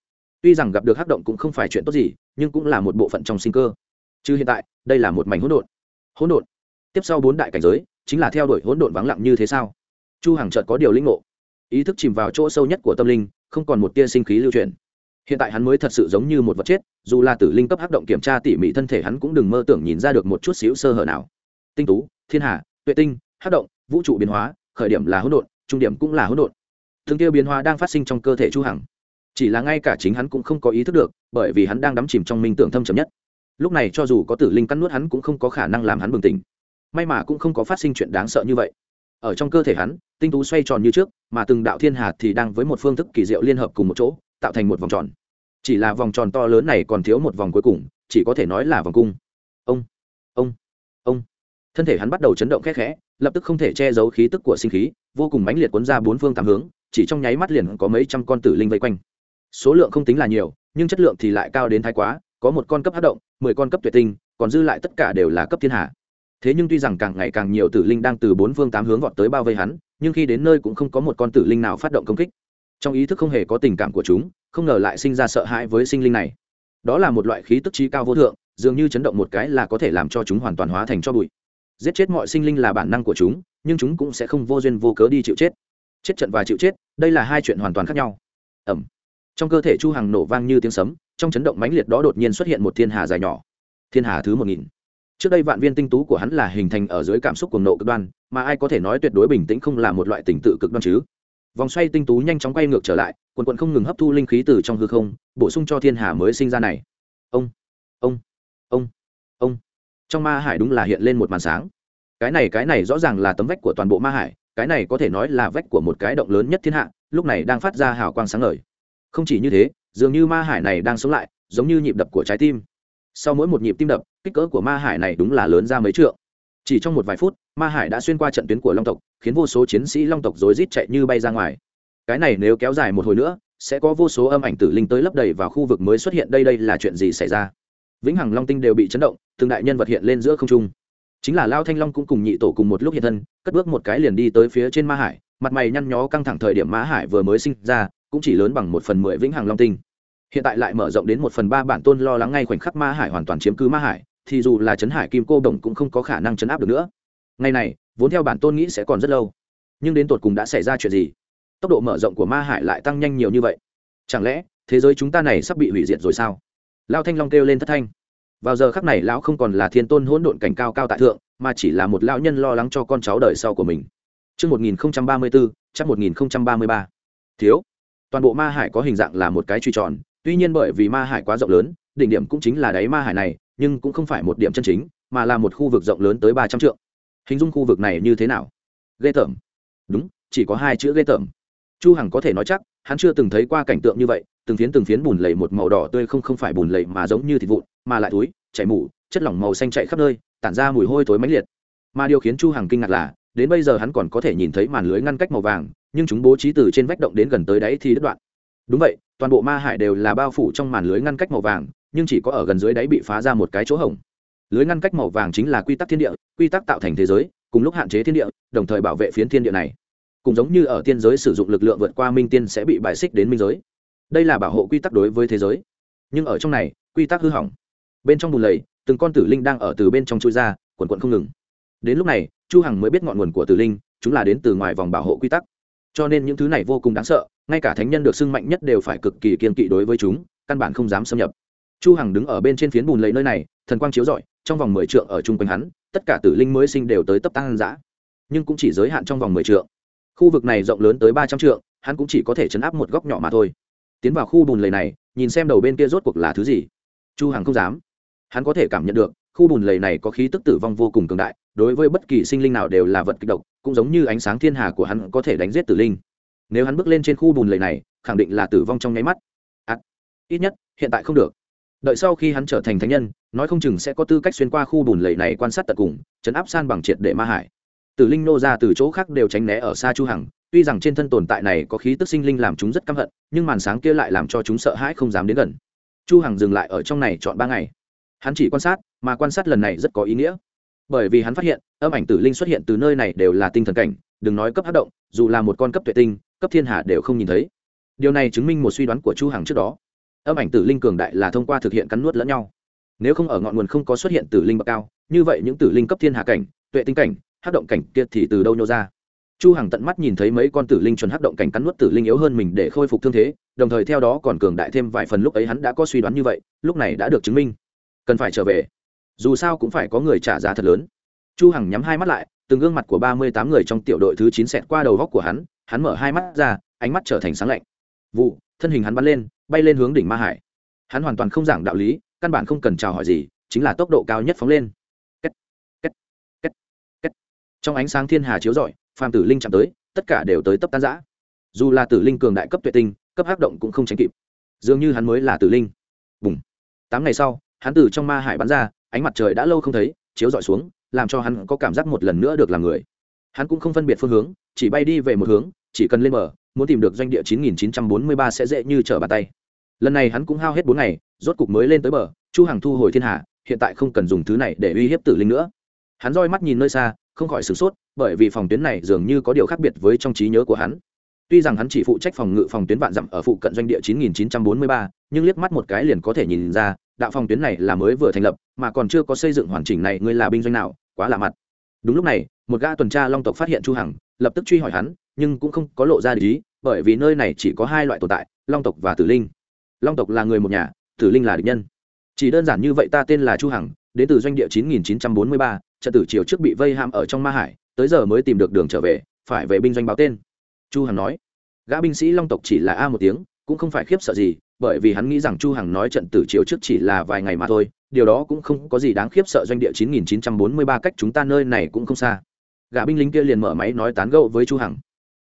Tuy rằng gặp được hắc động cũng không phải chuyện tốt gì, nhưng cũng là một bộ phận trong sinh cơ. Chứ hiện tại, đây là một mảnh hỗn độn. Hỗn độn? Tiếp sau bốn đại cảnh giới, chính là theo đuổi hỗn độn vắng lặng như thế sao? Chu hằng chợt có điều linh ngộ. Ý thức chìm vào chỗ sâu nhất của tâm linh, không còn một tia sinh khí lưu truyền hiện tại hắn mới thật sự giống như một vật chết, dù là tử linh cấp hắc động kiểm tra tỉ mỉ thân thể hắn cũng đừng mơ tưởng nhìn ra được một chút xíu sơ hở nào. Tinh tú, thiên hà, tuệ tinh, hắc động, vũ trụ biến hóa, khởi điểm là hỗn độn, trung điểm cũng là hỗn độn. Thương tiêu biến hóa đang phát sinh trong cơ thể chu hằng. Chỉ là ngay cả chính hắn cũng không có ý thức được, bởi vì hắn đang đắm chìm trong minh tưởng thâm trầm nhất. Lúc này cho dù có tử linh cắn nuốt hắn cũng không có khả năng làm hắn bừng tỉnh. May mà cũng không có phát sinh chuyện đáng sợ như vậy. Ở trong cơ thể hắn, tinh tú xoay tròn như trước, mà từng đạo thiên hạt thì đang với một phương thức kỳ diệu liên hợp cùng một chỗ, tạo thành một vòng tròn chỉ là vòng tròn to lớn này còn thiếu một vòng cuối cùng, chỉ có thể nói là vòng cung. Ông ông ông. Thân thể hắn bắt đầu chấn động khẽ khẽ, lập tức không thể che giấu khí tức của sinh khí, vô cùng mãnh liệt cuốn ra bốn phương tám hướng, chỉ trong nháy mắt liền có mấy trăm con tử linh vây quanh. Số lượng không tính là nhiều, nhưng chất lượng thì lại cao đến thái quá, có một con cấp hát động, mười con cấp tuyệt tinh, còn dư lại tất cả đều là cấp thiên hạ. Thế nhưng tuy rằng càng ngày càng nhiều tử linh đang từ bốn phương tám hướng vọt tới bao vây hắn, nhưng khi đến nơi cũng không có một con tử linh nào phát động công kích trong ý thức không hề có tình cảm của chúng, không ngờ lại sinh ra sợ hãi với sinh linh này. Đó là một loại khí tức trí cao vô thượng, dường như chấn động một cái là có thể làm cho chúng hoàn toàn hóa thành cho bụi. Giết chết mọi sinh linh là bản năng của chúng, nhưng chúng cũng sẽ không vô duyên vô cớ đi chịu chết. Chết trận và chịu chết, đây là hai chuyện hoàn toàn khác nhau. Ẩm. Trong cơ thể chu hằng nổ vang như tiếng sấm, trong chấn động mãnh liệt đó đột nhiên xuất hiện một thiên hà dài nhỏ. Thiên hà thứ một nghìn. Trước đây vạn viên tinh tú của hắn là hình thành ở dưới cảm xúc cuồng nộ cực đoan, mà ai có thể nói tuyệt đối bình tĩnh không là một loại tình tự cực đoan chứ? Vòng xoay tinh tú nhanh chóng quay ngược trở lại, quần quận không ngừng hấp thu linh khí từ trong hư không, bổ sung cho thiên hà mới sinh ra này. Ông ông ông ông. Trong ma hải đúng là hiện lên một màn sáng. Cái này cái này rõ ràng là tấm vách của toàn bộ ma hải, cái này có thể nói là vách của một cái động lớn nhất thiên hạ, lúc này đang phát ra hào quang sáng ngời. Không chỉ như thế, dường như ma hải này đang sống lại, giống như nhịp đập của trái tim. Sau mỗi một nhịp tim đập, kích cỡ của ma hải này đúng là lớn ra mấy trượng. Chỉ trong một vài phút, ma hải đã xuyên qua trận tuyến của long tộc khiến vô số chiến sĩ long tộc rối rít chạy như bay ra ngoài. Cái này nếu kéo dài một hồi nữa, sẽ có vô số âm ảnh tử linh tới lấp đầy vào khu vực mới xuất hiện đây đây là chuyện gì xảy ra? Vĩnh hằng long tinh đều bị chấn động, từng đại nhân vật hiện lên giữa không trung. Chính là lao thanh long cũng cùng nhị tổ cùng một lúc hiện thân, cất bước một cái liền đi tới phía trên ma hải, mặt mày nhăn nhó căng thẳng thời điểm ma hải vừa mới sinh ra, cũng chỉ lớn bằng một phần mười vĩnh hằng long tinh. Hiện tại lại mở rộng đến một phần ba bản tôn lo lắng ngay khoảnh khắc ma hải hoàn toàn chiếm cứ ma hải, thì dù là Trấn hải kim cô đồng cũng không có khả năng chấn áp được nữa. Ngày này vốn theo bản tôn nghĩ sẽ còn rất lâu nhưng đến tột cùng đã xảy ra chuyện gì tốc độ mở rộng của ma hải lại tăng nhanh nhiều như vậy chẳng lẽ thế giới chúng ta này sắp bị hủy diệt rồi sao lao thanh long kêu lên thất thanh vào giờ khắc này lão không còn là thiên tôn hỗn độn cảnh cao cao tại thượng mà chỉ là một lão nhân lo lắng cho con cháu đời sau của mình Trước 1034, chắc 1033. Thiếu. Toàn bộ ma hải có hình dạng là một cái truy tròn, tuy nhiên bởi vì ma hải quá rộng lớn, đỉnh điểm cũng chính là đáy ma hải này, nhưng cũng không phải một điểm chân chính, mà là một khu vực rộng lớn tới 300 trượng. Hình dung khu vực này như thế nào? Ghê tởm. Đúng, chỉ có hai chữ ghê tởm. Chu Hằng có thể nói chắc, hắn chưa từng thấy qua cảnh tượng như vậy, từng phiến từng phiến bùn lầy một màu đỏ tươi không không phải bùn lầy mà giống như thịt vụn, mà lại túi chảy mủ chất lỏng màu xanh chạy khắp nơi tản ra mùi hôi thối mãnh liệt mà điều khiến chu hằng kinh ngạc là đến bây giờ hắn còn có thể nhìn thấy màn lưới ngăn cách màu vàng nhưng chúng bố trí từ trên vách động đến gần tới đáy thì đứt đoạn đúng vậy toàn bộ ma hải đều là bao phủ trong màn lưới ngăn cách màu vàng nhưng chỉ có ở gần dưới đáy bị phá ra một cái chỗ hổng lưới ngăn cách màu vàng chính là quy tắc thiên địa, quy tắc tạo thành thế giới, cùng lúc hạn chế thiên địa, đồng thời bảo vệ phiến thiên địa này. Cũng giống như ở tiên giới sử dụng lực lượng vượt qua minh tiên sẽ bị bài xích đến minh giới. Đây là bảo hộ quy tắc đối với thế giới. Nhưng ở trong này, quy tắc hư hỏng. Bên trong bùn lầy, từng con tử linh đang ở từ bên trong chui ra, quần quận không ngừng. Đến lúc này, chu hằng mới biết ngọn nguồn của tử linh, chúng là đến từ ngoài vòng bảo hộ quy tắc. Cho nên những thứ này vô cùng đáng sợ, ngay cả thánh nhân được xưng mạnh nhất đều phải cực kỳ kiên kỵ đối với chúng, căn bản không dám xâm nhập. Chu hằng đứng ở bên trên phiến bùn lầy nơi này, thần quang chiếu rọi trong vòng mười trượng ở chung quanh hắn tất cả tử linh mới sinh đều tới tấp tăng dã nhưng cũng chỉ giới hạn trong vòng mười trượng. Khu vực này rộng lớn tới ba trăm trượng hắn cũng chỉ có thể chấn áp một góc nhỏ mà thôi. Tiến vào khu bùn lầy này nhìn xem đầu bên kia rốt cuộc là thứ gì. Chu hằng không dám. Hắn có thể cảm nhận được khu bùn lầy này có khí tức tử vong vô cùng cường đại đối với bất kỳ sinh linh nào đều là vật kịch độc cũng giống như ánh sáng thiên hà của hắn có thể đánh giết tử linh. Nếu hắn bước lên trên khu bùn lầy này khẳng định là tử vong trong nháy mắt. À, ít nhất hiện tại không được đợi sau khi hắn trở thành thánh nhân, nói không chừng sẽ có tư cách xuyên qua khu bùn lầy này quan sát tận cùng, chấn áp san bằng triệt để ma hải. Tử linh nô ra từ chỗ khác đều tránh né ở xa chu hằng, tuy rằng trên thân tồn tại này có khí tức sinh linh làm chúng rất căm hận, nhưng màn sáng kia lại làm cho chúng sợ hãi không dám đến gần. Chu hằng dừng lại ở trong này chọn ba ngày. Hắn chỉ quan sát, mà quan sát lần này rất có ý nghĩa. Bởi vì hắn phát hiện, âm ảnh tử linh xuất hiện từ nơi này đều là tinh thần cảnh, đừng nói cấp hấp động, dù là một con cấp tuệ tinh, cấp thiên hà đều không nhìn thấy. Điều này chứng minh một suy đoán của chu hằng trước đó âm ảnh tử linh cường đại là thông qua thực hiện cắn nuốt lẫn nhau. Nếu không ở ngọn nguồn không có xuất hiện tử linh bậc cao, như vậy những tử linh cấp thiên hạ cảnh, tuệ tinh cảnh hát động cảnh kia thì từ đâu nhô ra? Chu hằng tận mắt nhìn thấy mấy con tử linh chuẩn hát động cảnh cắn nuốt tử linh yếu hơn mình để khôi phục thương thế, đồng thời theo đó còn cường đại thêm vài phần lúc ấy hắn đã có suy đoán như vậy, lúc này đã được chứng minh. Cần phải trở về. Dù sao cũng phải có người trả giá thật lớn. Chu hằng nhắm hai mắt lại, từng gương mặt của ba mươi tám người trong tiểu đội thứ chín xẹt qua đầu góc của hắn hắn mở hai mắt ra, ánh mắt trở thành sáng lạnh vụ thân hình hắn bắn lên bay lên hướng đỉnh ma hải. Hắn hoàn toàn không giảng đạo lý căn bản không cần chào hỏi gì chính là tốc độ cao nhất phóng lên. Kết, kết, kết, kết. trong ánh sáng thiên hà chiếu rọi phàm tử linh chạm tới tất cả đều tới tấp tan giã dù là tử linh cường đại cấp tuệ tinh cấp hắc động cũng không tránh kịp. Dường như hắn mới là tử linh. Bùng. Tám ngày sau hắn từ trong ma hải bắn ra ánh mặt trời đã lâu không thấy chiếu rọi xuống làm cho hắn có cảm giác một lần nữa được làm người. Hắn cũng không phân biệt phương hướng chỉ bay đi về một hướng chỉ cần lên mở muốn tìm được doanh địa 9943 sẽ dễ như trở bàn tay. Lần này hắn cũng hao hết bốn ngày rốt cục mới lên tới bờ chu hằng thu hồi thiên hạ hiện tại không cần dùng thứ này để uy hiếp tử linh nữa. Hắn roi mắt nhìn nơi xa không khỏi sửng sốt bởi vì phòng tuyến này dường như có điều khác biệt với trong trí nhớ của hắn. Tuy rằng hắn chỉ phụ trách phòng ngự phòng tuyến vạn dặm ở phụ cận doanh địa 9943, nhưng liếc mắt một cái liền có thể nhìn ra đạo phòng tuyến này là mới vừa thành lập mà còn chưa có xây dựng hoàn chỉnh này ngươi là binh doanh nào quá lạ mặt. Đúng lúc này một gã tuần tra long tộc phát hiện chu hằng lập tức truy hỏi hắn nhưng cũng không có lộ ra lý bởi vì nơi này chỉ có hai loại tồn tại long tộc và tử linh. Long tộc là người một nhà tử linh là địch nhân. Chỉ đơn giản như vậy ta tên là chu hằng đến từ doanh địa 9943, trận tử triều trước bị vây hãm ở trong ma hải tới giờ mới tìm được đường trở về phải về binh doanh báo tên. Chu hằng nói. Gã binh sĩ long tộc chỉ là a một tiếng cũng không phải khiếp sợ gì bởi vì hắn nghĩ rằng chu hằng nói trận tử triều trước chỉ là vài ngày mà thôi điều đó cũng không có gì đáng khiếp sợ doanh địa 9943 cách chúng ta nơi này cũng không xa. Gã binh lính kia liền mở máy nói tán gẫu với chu hằng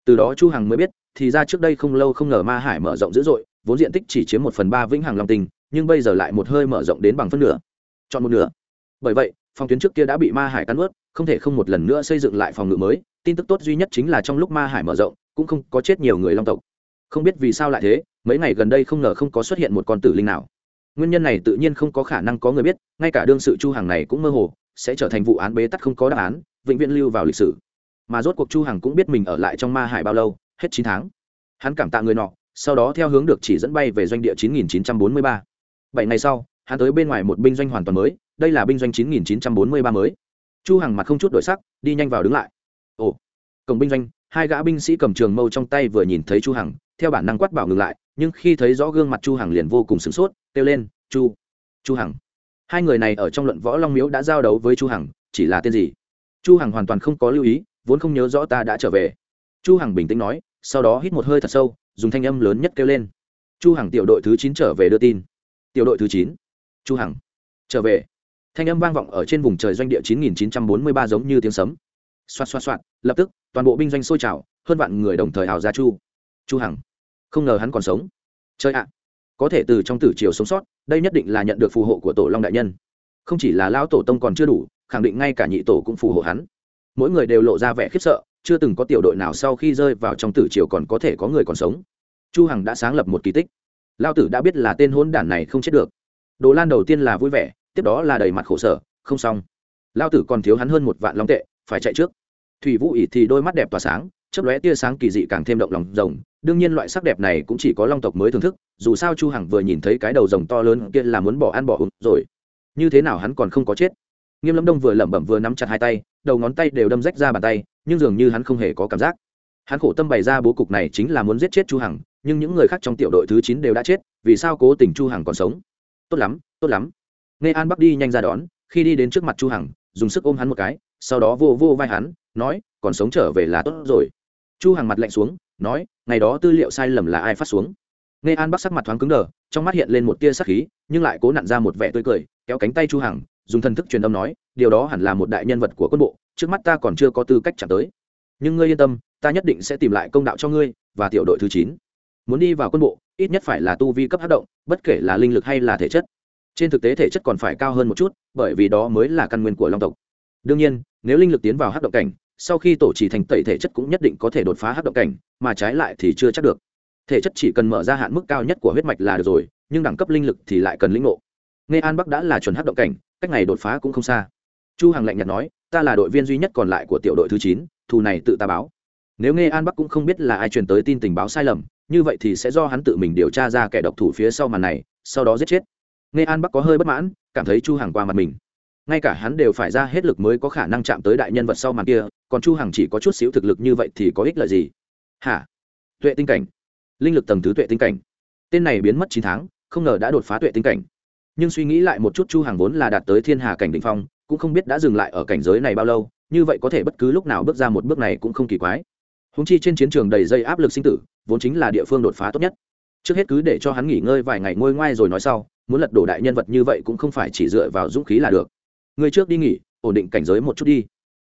từ đó chu hằng mới biết, thì ra trước đây không lâu không ngờ ma hải mở rộng dữ dội, vốn diện tích chỉ chiếm một phần ba vĩnh hằng long tình nhưng bây giờ lại một hơi mở rộng đến bằng phân nửa, chọn một nửa. Bởi vậy, phòng tuyến trước kia đã bị ma hải cắn ướt không thể không một lần nữa xây dựng lại phòng ngự mới, tin tức tốt duy nhất chính là trong lúc ma hải mở rộng, cũng không có chết nhiều người long tộc. Không biết vì sao lại thế, mấy ngày gần đây không ngờ không có xuất hiện một con tử linh nào. Nguyên nhân này tự nhiên không có khả năng có người biết, ngay cả đương sự chu hàng này cũng mơ hồ, sẽ trở thành vụ án bế tắc không có đáp án, vĩnh viễn lưu vào lịch sử mà rốt cuộc chu hằng cũng biết mình ở lại trong ma hải bao lâu, hết chín tháng. Hắn cảm tạ người nọ, sau đó theo hướng được chỉ dẫn bay về doanh địa 9943. bảy ngày sau, hắn tới bên ngoài một binh doanh hoàn toàn mới, đây là binh doanh 9943 mới. Chu hằng mặt không chút đổi sắc, đi nhanh vào đứng lại. Ồ, cổng binh doanh, hai gã binh sĩ cầm trường mâu trong tay vừa nhìn thấy chu hằng, theo bản năng quát bảo ngừng lại, nhưng khi thấy rõ gương mặt chu hằng liền vô cùng sửng sốt, kêu lên, chu chu hằng. Hai người này ở trong luận võ long miếu đã giao đấu với chu hằng, chỉ là tên gì? Chu hằng hoàn toàn không có lưu ý vốn không nhớ rõ ta đã trở về. Chu hằng bình tĩnh nói, sau đó hít một hơi thật sâu, dùng thanh âm lớn nhất kêu lên. Chu hằng tiểu đội thứ 9 trở về đưa tin. Tiểu đội thứ 9. chu hằng. Trở về. Thanh âm vang vọng ở trên vùng trời doanh địa 9943 giống như tiếng sấm. Xoát xoát xoát lập tức, toàn bộ binh doanh sôi trào, hơn vạn người đồng thời hào ra chu. Chu hằng. Không ngờ hắn còn sống. Chơi ạ. Có thể từ trong tử triều sống sót, đây nhất định là nhận được phù hộ của tổ long đại nhân. Không chỉ là lão tổ tông còn chưa đủ, khẳng định ngay cả nhị tổ cũng phù hộ hắn mỗi người đều lộ ra vẻ khiếp sợ, chưa từng có tiểu đội nào sau khi rơi vào trong tử triều còn có thể có người còn sống. Chu hằng đã sáng lập một kỳ tích. Lao tử đã biết là tên hôn đản này không chết được. Đồ lan đầu tiên là vui vẻ, tiếp đó là đầy mặt khổ sở, không xong. Lao tử còn thiếu hắn hơn một vạn long tệ, phải chạy trước. Thủy vũ ỉ thì đôi mắt đẹp tỏa sáng, chớp lóe tia sáng kỳ dị càng thêm động lòng rồng. Đương nhiên loại sắc đẹp này cũng chỉ có long tộc mới thưởng thức, dù sao chu hằng vừa nhìn thấy cái đầu rồng to lớn kia là muốn bỏ ăn bỏ uống rồi. Như thế nào hắn còn không có chết? Nghiêm lâm đông vừa lẩm bẩm vừa nắm chặt hai tay, đầu ngón tay đều đâm rách ra bàn tay, nhưng dường như hắn không hề có cảm giác. Hắn khổ tâm bày ra bố cục này chính là muốn giết chết chu hằng, nhưng những người khác trong tiểu đội thứ chín đều đã chết, vì sao cố tình chu hằng còn sống? Tốt lắm tốt lắm. Nghe an bắc đi nhanh ra đón, khi đi đến trước mặt chu hằng, dùng sức ôm hắn một cái, sau đó vô vô vai hắn, nói, còn sống trở về là tốt rồi. Chu hằng mặt lạnh xuống, nói, ngày đó tư liệu sai lầm là ai phát xuống? Nghe an bắc sắc mặt thoáng cứng đờ, trong mắt hiện lên một tia sắc khí, nhưng lại cố nặn ra một vẻ tươi cười, kéo cánh tay chu hằng, dùng thần thức truyền âm nói, điều đó hẳn là một đại nhân vật của quân bộ, trước mắt ta còn chưa có tư cách chạm tới. Nhưng ngươi yên tâm, ta nhất định sẽ tìm lại công đạo cho ngươi và tiểu đội thứ chín. Muốn đi vào quân bộ, ít nhất phải là tu vi cấp hấp động, bất kể là linh lực hay là thể chất. Trên thực tế thể chất còn phải cao hơn một chút, bởi vì đó mới là căn nguyên của long tộc. Đương nhiên, nếu linh lực tiến vào hấp động cảnh, sau khi tổ chỉ thành tẩy thể chất cũng nhất định có thể đột phá hấp động cảnh, mà trái lại thì chưa chắc được thể chất chỉ cần mở ra hạn mức cao nhất của huyết mạch là được rồi, nhưng đẳng cấp linh lực thì lại cần lĩnh ngộ. Nghe an bắc đã là chuẩn hát động cảnh, cách này đột phá cũng không xa. Chu hằng lạnh nhạt nói, ta là đội viên duy nhất còn lại của tiểu đội thứ chín, thù này tự ta báo. Nếu nghe an bắc cũng không biết là ai truyền tới tin tình báo sai lầm, như vậy thì sẽ do hắn tự mình điều tra ra kẻ độc thủ phía sau màn này, sau đó giết chết. Nghe an bắc có hơi bất mãn, cảm thấy chu hằng qua mặt mình. Ngay cả hắn đều phải ra hết lực mới có khả năng chạm tới đại nhân vật sau màn kia, còn chu hằng chỉ có chút xíu thực lực như vậy thì có ích lợi gì? Hả? Tuệ tinh cảnh linh lực tầng thứ tuệ tinh cảnh. Tên này biến mất chín tháng, không ngờ đã đột phá tuệ tinh cảnh. Nhưng suy nghĩ lại một chút chu Hàng vốn là đạt tới thiên hà cảnh đỉnh phong, cũng không biết đã dừng lại ở cảnh giới này bao lâu, như vậy có thể bất cứ lúc nào bước ra một bước này cũng không kỳ quái. Húng chi trên chiến trường đầy dây áp lực sinh tử, vốn chính là địa phương đột phá tốt nhất. Trước hết cứ để cho hắn nghỉ ngơi vài ngày ngôi ngoai rồi nói sau, muốn lật đổ đại nhân vật như vậy cũng không phải chỉ dựa vào dũng khí là được. Ngươi trước đi nghỉ, ổn định cảnh giới một chút đi.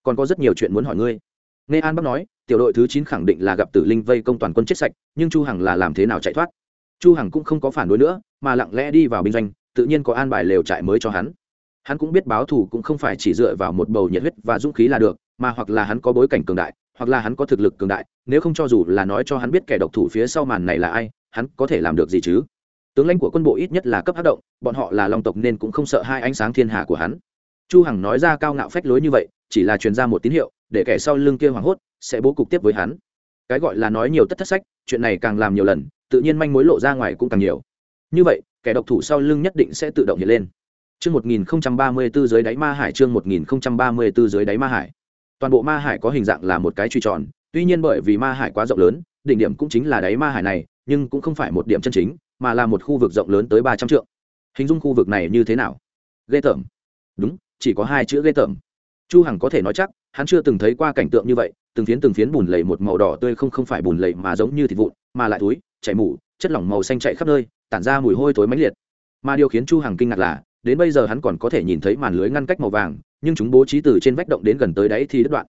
Còn có rất nhiều chuyện muốn hỏi ngươi. Nghe an bắc nói tiểu đội thứ chín khẳng định là gặp tử linh vây công toàn quân chết sạch, nhưng chu hằng là làm thế nào chạy thoát? Chu hằng cũng không có phản đối nữa, mà lặng lẽ đi vào binh doanh, tự nhiên có an bài lều trại mới cho hắn. Hắn cũng biết báo thù cũng không phải chỉ dựa vào một bầu nhiệt huyết và dũng khí là được, mà hoặc là hắn có bối cảnh cường đại, hoặc là hắn có thực lực cường đại, nếu không cho dù là nói cho hắn biết kẻ độc thủ phía sau màn này là ai, hắn có thể làm được gì chứ? Tướng lãnh của quân bộ ít nhất là cấp hát động, bọn họ là long tộc nên cũng không sợ hai ánh sáng thiên hà của hắn. Chu hằng nói ra cao ngạo phách lối như vậy, chỉ là truyền ra một tín hiệu, để kẻ sau lưng kia hoảng hốt sẽ bố cục tiếp với hắn. Cái gọi là nói nhiều tất thất sách, chuyện này càng làm nhiều lần, tự nhiên manh mối lộ ra ngoài cũng càng nhiều. Như vậy, kẻ độc thủ sau lưng nhất định sẽ tự động hiện lên. Chương 1034 dưới đáy ma hải, chương 1034 dưới đáy ma hải. Toàn bộ ma hải có hình dạng là một cái truy tròn, tuy nhiên bởi vì ma hải quá rộng lớn, đỉnh điểm cũng chính là đáy ma hải này, nhưng cũng không phải một điểm chân chính, mà là một khu vực rộng lớn tới ba trăm trượng. Hình dung khu vực này như thế nào? Ghê tởm. Đúng, chỉ có hai chữ ghê tởm. Chu hằng có thể nói chắc, hắn chưa từng thấy qua cảnh tượng như vậy từng phiến từng phiến bùn lầy một màu đỏ tươi không không phải bùn lầy mà giống như thịt vụn, mà lại túi, chảy mủ, chất lỏng màu xanh chạy khắp nơi, tản ra mùi hôi tối mãnh liệt. Mà điều khiến chu hằng kinh ngạc là, đến bây giờ hắn còn có thể nhìn thấy màn lưới ngăn cách màu vàng, nhưng chúng bố trí từ trên vách động đến gần tới đáy thì đứt đoạn.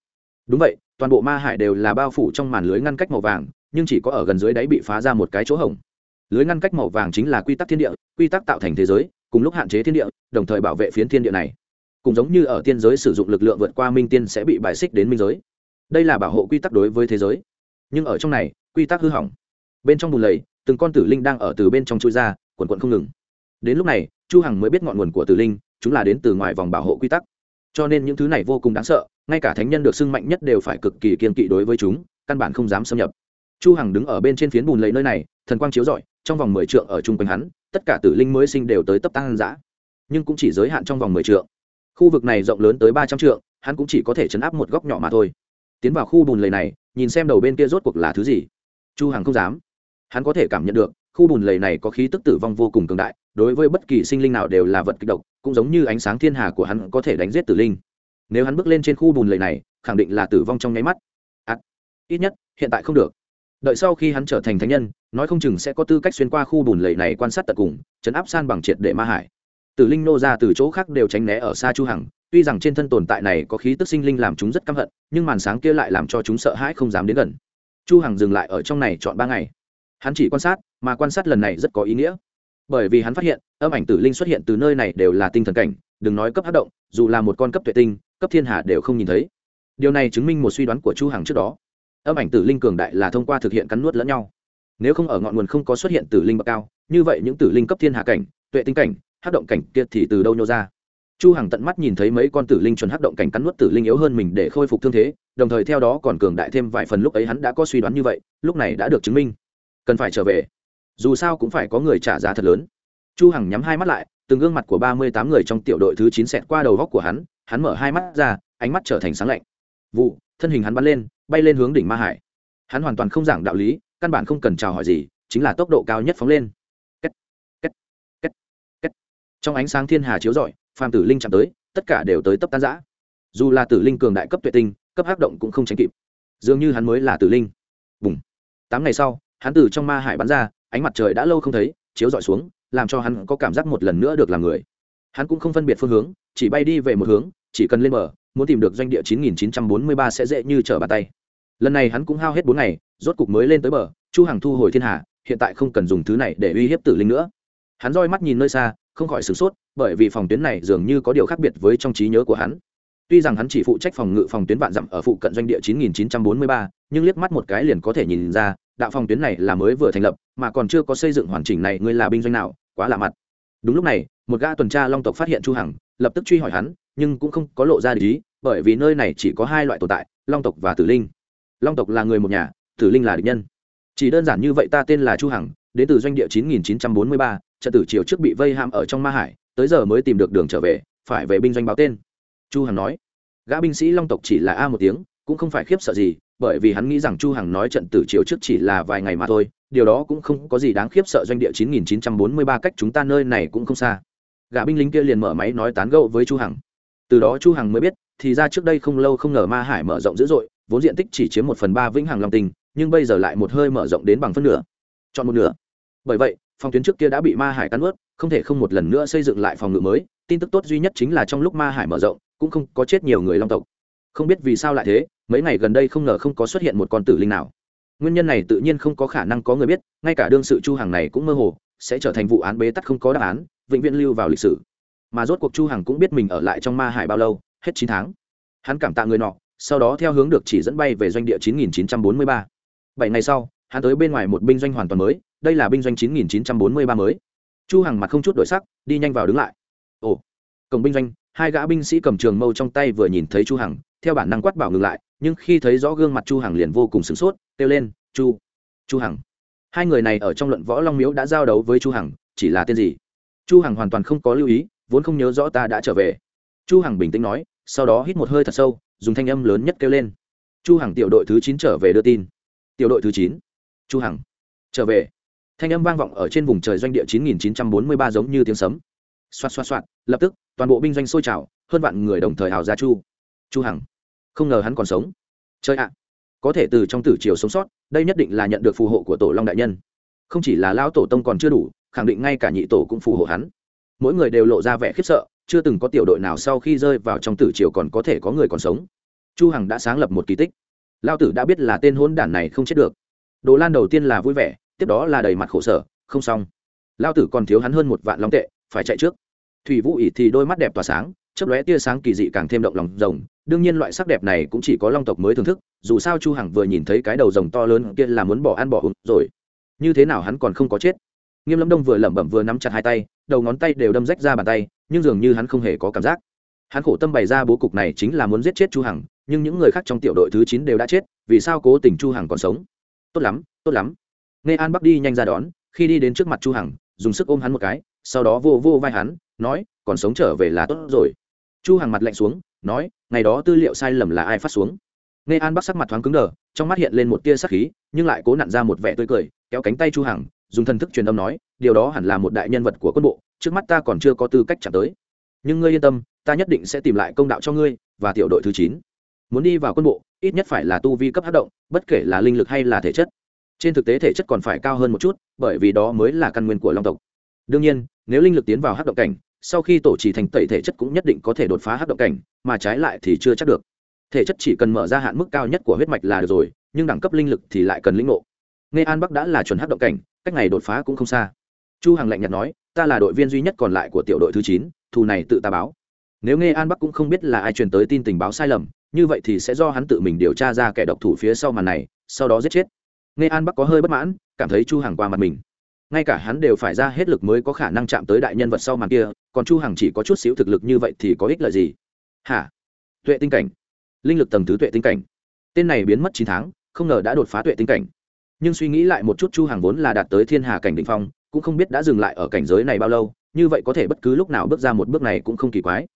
Đúng vậy, toàn bộ ma hải đều là bao phủ trong màn lưới ngăn cách màu vàng, nhưng chỉ có ở gần dưới đáy bị phá ra một cái chỗ hổng. Lưới ngăn cách màu vàng chính là quy tắc thiên địa, quy tắc tạo thành thế giới, cùng lúc hạn chế thiên địa, đồng thời bảo vệ phiến thiên địa này. Cũng giống như ở tiên giới sử dụng lực lượng vượt qua minh tiên sẽ bị bài xích đến minh giới đây là bảo hộ quy tắc đối với thế giới. Nhưng ở trong này, quy tắc hư hỏng. Bên trong bùn lầy, từng con tử linh đang ở từ bên trong chui ra, quần quận không ngừng. Đến lúc này, chu hằng mới biết ngọn nguồn của tử linh, chúng là đến từ ngoài vòng bảo hộ quy tắc. Cho nên những thứ này vô cùng đáng sợ, ngay cả thánh nhân được sưng mạnh nhất đều phải cực kỳ kiên kỵ đối với chúng, căn bản không dám xâm nhập. Chu hằng đứng ở bên trên phiến bùn lầy nơi này, thần quang chiếu rọi, trong vòng mười trượng ở chung quanh hắn, tất cả tử linh mới sinh đều tới tấp tăng dã. Nhưng cũng chỉ giới hạn trong vòng mười trượng. Khu vực này rộng lớn tới ba trăm trượng, hắn cũng chỉ có thể chấn áp một góc nhỏ mà thôi tiến vào khu bùn lầy này nhìn xem đầu bên kia rốt cuộc là thứ gì. Chu hằng không dám. Hắn có thể cảm nhận được khu bùn lầy này có khí tức tử vong vô cùng cường đại đối với bất kỳ sinh linh nào đều là vật kịch độc cũng giống như ánh sáng thiên hà của hắn có thể đánh giết tử linh. Nếu hắn bước lên trên khu bùn lầy này khẳng định là tử vong trong nháy mắt. À, ít nhất hiện tại không được. Đợi sau khi hắn trở thành thánh nhân nói không chừng sẽ có tư cách xuyên qua khu bùn lầy này quan sát tận cùng chấn áp san bằng triệt để ma hải. Tử linh nô ra từ chỗ khác đều tránh né ở xa chu hằng tuy rằng trên thân tồn tại này có khí tức sinh linh làm chúng rất căm hận, nhưng màn sáng kia lại làm cho chúng sợ hãi không dám đến gần. Chu hằng dừng lại ở trong này chọn ba ngày. Hắn chỉ quan sát, mà quan sát lần này rất có ý nghĩa. Bởi vì hắn phát hiện, âm ảnh tử linh xuất hiện từ nơi này đều là tinh thần cảnh, đừng nói cấp hát động, dù là một con cấp tuệ tinh, cấp thiên hà đều không nhìn thấy. Điều này chứng minh một suy đoán của chu hằng trước đó. Âm ảnh tử linh cường đại là thông qua thực hiện cắn nuốt lẫn nhau. Nếu không ở ngọn nguồn không có xuất hiện tử linh bậc cao, như vậy những tử linh cấp thiên hạ cảnh, tuệ tinh cảnh hát động cảnh kia thì từ đâu nhô ra? Chu hằng tận mắt nhìn thấy mấy con tử linh chuẩn hát động cảnh cắn nuốt tử linh yếu hơn mình để khôi phục thương thế, đồng thời theo đó còn cường đại thêm vài phần lúc ấy hắn đã có suy đoán như vậy, lúc này đã được chứng minh. Cần phải trở về. Dù sao cũng phải có người trả giá thật lớn. Chu hằng nhắm hai mắt lại, từng gương mặt của ba mươi tám người trong tiểu đội thứ chín xẹt qua đầu góc của hắn hắn mở hai mắt ra, ánh mắt trở thành sáng lạnh. Vụ, thân hình hắn bắn lên, bay lên hướng đỉnh ma hải. Hắn hoàn toàn không giảng đạo lý, căn bản không cần chào hỏi gì, chính là tốc độ cao nhất phóng lên. Trong ánh sáng thiên hà chiếu rọi phàm tử linh chạm tới, tất cả đều tới tấp tan giã. Dù là tử linh cường đại cấp tuệ tinh, cấp hắc động cũng không tránh kịp. Dường như hắn mới là tử linh. Bùng. Tám ngày sau, hắn từ trong ma hải bắn ra, ánh mặt trời đã lâu không thấy, chiếu rọi xuống, làm cho hắn có cảm giác một lần nữa được làm người. Hắn cũng không phân biệt phương hướng, chỉ bay đi về một hướng, chỉ cần lên bờ, muốn tìm được doanh địa 9943 sẽ dễ như trở bàn tay. Lần này hắn cũng hao hết bốn ngày, rốt cục mới lên tới bờ, chu hằng thu hồi thiên hà hiện tại không cần dùng thứ này để uy hiếp tử linh nữa. Hắn roi mắt nhìn nơi xa không khỏi sửng sốt bởi vì phòng tuyến này dường như có điều khác biệt với trong trí nhớ của hắn. Tuy rằng hắn chỉ phụ trách phòng ngự phòng tuyến vạn dặm ở phụ cận doanh địa 9943, nhưng liếc mắt một cái liền có thể nhìn ra đạo phòng tuyến này là mới vừa thành lập mà còn chưa có xây dựng hoàn chỉnh này ngươi là binh doanh nào quá lạ mặt. Đúng lúc này một gã tuần tra long tộc phát hiện chu hằng lập tức truy hỏi hắn nhưng cũng không có lộ ra lý bởi vì nơi này chỉ có hai loại tồn tại long tộc và tử linh. Long tộc là người một nhà tử linh là địch nhân. Chỉ đơn giản như vậy ta tên là chu hằng đến từ doanh địa 9943, trận tử triều trước bị vây hãm ở trong ma hải, tới giờ mới tìm được đường trở về, phải về binh doanh báo tên. Chu hằng nói, gã binh sĩ long tộc chỉ là a một tiếng, cũng không phải khiếp sợ gì, bởi vì hắn nghĩ rằng chu hằng nói trận tử triều trước chỉ là vài ngày mà thôi, điều đó cũng không có gì đáng khiếp sợ doanh địa 9943 cách chúng ta nơi này cũng không xa. Gã binh lính kia liền mở máy nói tán gẫu với chu hằng. Từ đó chu hằng mới biết, thì ra trước đây không lâu không ngờ ma hải mở rộng dữ dội, vốn diện tích chỉ chiếm một phần ba vĩnh hằng long tình nhưng bây giờ lại một hơi mở rộng đến bằng phân nửa. Chọn một nửa. Bởi vậy phòng tuyến trước kia đã bị ma hải cắn ướt không thể không một lần nữa xây dựng lại phòng ngự mới, tin tức tốt duy nhất chính là trong lúc ma hải mở rộng, cũng không có chết nhiều người long tộc. Không biết vì sao lại thế, mấy ngày gần đây không ngờ không có xuất hiện một con tử linh nào. Nguyên nhân này tự nhiên không có khả năng có người biết, ngay cả đương sự chu hàng này cũng mơ hồ, sẽ trở thành vụ án bế tắc không có đáp án, vĩnh viễn lưu vào lịch sử. Mà rốt cuộc chu hằng cũng biết mình ở lại trong ma hải bao lâu, hết chín tháng. Hắn cảm tạ người nọ, sau đó theo hướng được chỉ dẫn bay về doanh địa 9943. bảy ngày sau, hắn tới bên ngoài một binh doanh hoàn toàn mới đây là binh doanh 9943 mới. Chu hằng mặt không chút đổi sắc, đi nhanh vào đứng lại. Ồ, cổng binh doanh, hai gã binh sĩ cầm trường mâu trong tay vừa nhìn thấy chu hằng, theo bản năng quát bảo ngừng lại, nhưng khi thấy rõ gương mặt chu hằng liền vô cùng sửng sốt, kêu lên, chu chu hằng. Hai người này ở trong luận võ long miếu đã giao đấu với chu hằng, chỉ là tên gì? Chu hằng hoàn toàn không có lưu ý, vốn không nhớ rõ ta đã trở về. Chu hằng bình tĩnh nói, sau đó hít một hơi thật sâu, dùng thanh âm lớn nhất kêu lên. Chu hằng tiểu đội thứ chín trở về đưa tin. Tiểu đội thứ chín. Chu hằng, trở về thanh âm vang vọng ở trên vùng trời doanh địa 9943 giống như tiếng sấm. Xoát xoát xoát lập tức, toàn bộ binh doanh sôi trào, hơn vạn người đồng thời hào ra chu. Chu hằng, không ngờ hắn còn sống. Chơi ạ, có thể từ trong tử triều sống sót, đây nhất định là nhận được phù hộ của tổ long đại nhân. Không chỉ là lão tổ tông còn chưa đủ, khẳng định ngay cả nhị tổ cũng phù hộ hắn. Mỗi người đều lộ ra vẻ khiếp sợ, chưa từng có tiểu đội nào sau khi rơi vào trong tử triều còn có thể có người còn sống. Chu hằng đã sáng lập một kỳ tích. Lao tử đã biết là tên hôn đản này không chết được. Đồ lan đầu tiên là vui vẻ tiếp đó là đầy mặt khổ sở, không xong. Lao tử còn thiếu hắn hơn một vạn long tệ, phải chạy trước. Thủy vũ ỉ thì đôi mắt đẹp tỏa sáng, chớp lóe tia sáng kỳ dị càng thêm động lòng rồng. Đương nhiên loại sắc đẹp này cũng chỉ có long tộc mới thưởng thức, dù sao chu hằng vừa nhìn thấy cái đầu rồng to lớn kia là muốn bỏ ăn bỏ uống rồi. Như thế nào hắn còn không có chết? Nghiêm lâm đông vừa lẩm bẩm vừa nắm chặt hai tay, đầu ngón tay đều đâm rách ra bàn tay, nhưng dường như hắn không hề có cảm giác. Hắn khổ tâm bày ra bố cục này chính là muốn giết chết chu hằng, nhưng những người khác trong tiểu đội thứ chín đều đã chết, vì sao cố tình chu hằng còn sống? Tốt lắm tốt lắm nghe an bắc đi nhanh ra đón, khi đi đến trước mặt chu hằng, dùng sức ôm hắn một cái, sau đó vô vô vai hắn, nói, còn sống trở về là tốt rồi. Chu hằng mặt lạnh xuống, nói, ngày đó tư liệu sai lầm là ai phát xuống? Nghe an bắc sắc mặt thoáng cứng đờ, trong mắt hiện lên một tia sắc khí, nhưng lại cố nặn ra một vẻ tươi cười, kéo cánh tay chu hằng, dùng thần thức truyền âm nói, điều đó hẳn là một đại nhân vật của quân bộ, trước mắt ta còn chưa có tư cách chạm tới. Nhưng ngươi yên tâm, ta nhất định sẽ tìm lại công đạo cho ngươi và tiểu đội thứ chín. Muốn đi vào quân bộ, ít nhất phải là tu vi cấp hấp động, bất kể là linh lực hay là thể chất trên thực tế thể chất còn phải cao hơn một chút, bởi vì đó mới là căn nguyên của long tộc. Đương nhiên, nếu linh lực tiến vào hát động cảnh, sau khi tổ trì thành tẩy thể chất cũng nhất định có thể đột phá hát động cảnh, mà trái lại thì chưa chắc được. Thể chất chỉ cần mở ra hạn mức cao nhất của huyết mạch là được rồi, nhưng đẳng cấp linh lực thì lại cần lĩnh ngộ. Nghe an bắc đã là chuẩn hát động cảnh, cách này đột phá cũng không xa. Chu hằng lạnh nhạt nói, ta là đội viên duy nhất còn lại của tiểu đội thứ chín, thù này tự ta báo. Nếu nghe an bắc cũng không biết là ai truyền tới tin tình báo sai lầm, như vậy thì sẽ do hắn tự mình điều tra ra kẻ độc thủ phía sau màn này, sau đó giết chết nghe an bắc có hơi bất mãn, cảm thấy chu hằng qua mặt mình. Ngay cả hắn đều phải ra hết lực mới có khả năng chạm tới đại nhân vật sau màn kia, còn chu hằng chỉ có chút xíu thực lực như vậy thì có ích lợi gì? Hả? Tuệ tinh cảnh. Linh lực tầng thứ tuệ tinh cảnh. Tên này biến mất chín tháng, không ngờ đã đột phá tuệ tinh cảnh. Nhưng suy nghĩ lại một chút chu hằng vốn là đạt tới thiên hà cảnh đỉnh phong, cũng không biết đã dừng lại ở cảnh giới này bao lâu, như vậy có thể bất cứ lúc nào bước ra một bước này cũng không kỳ quái.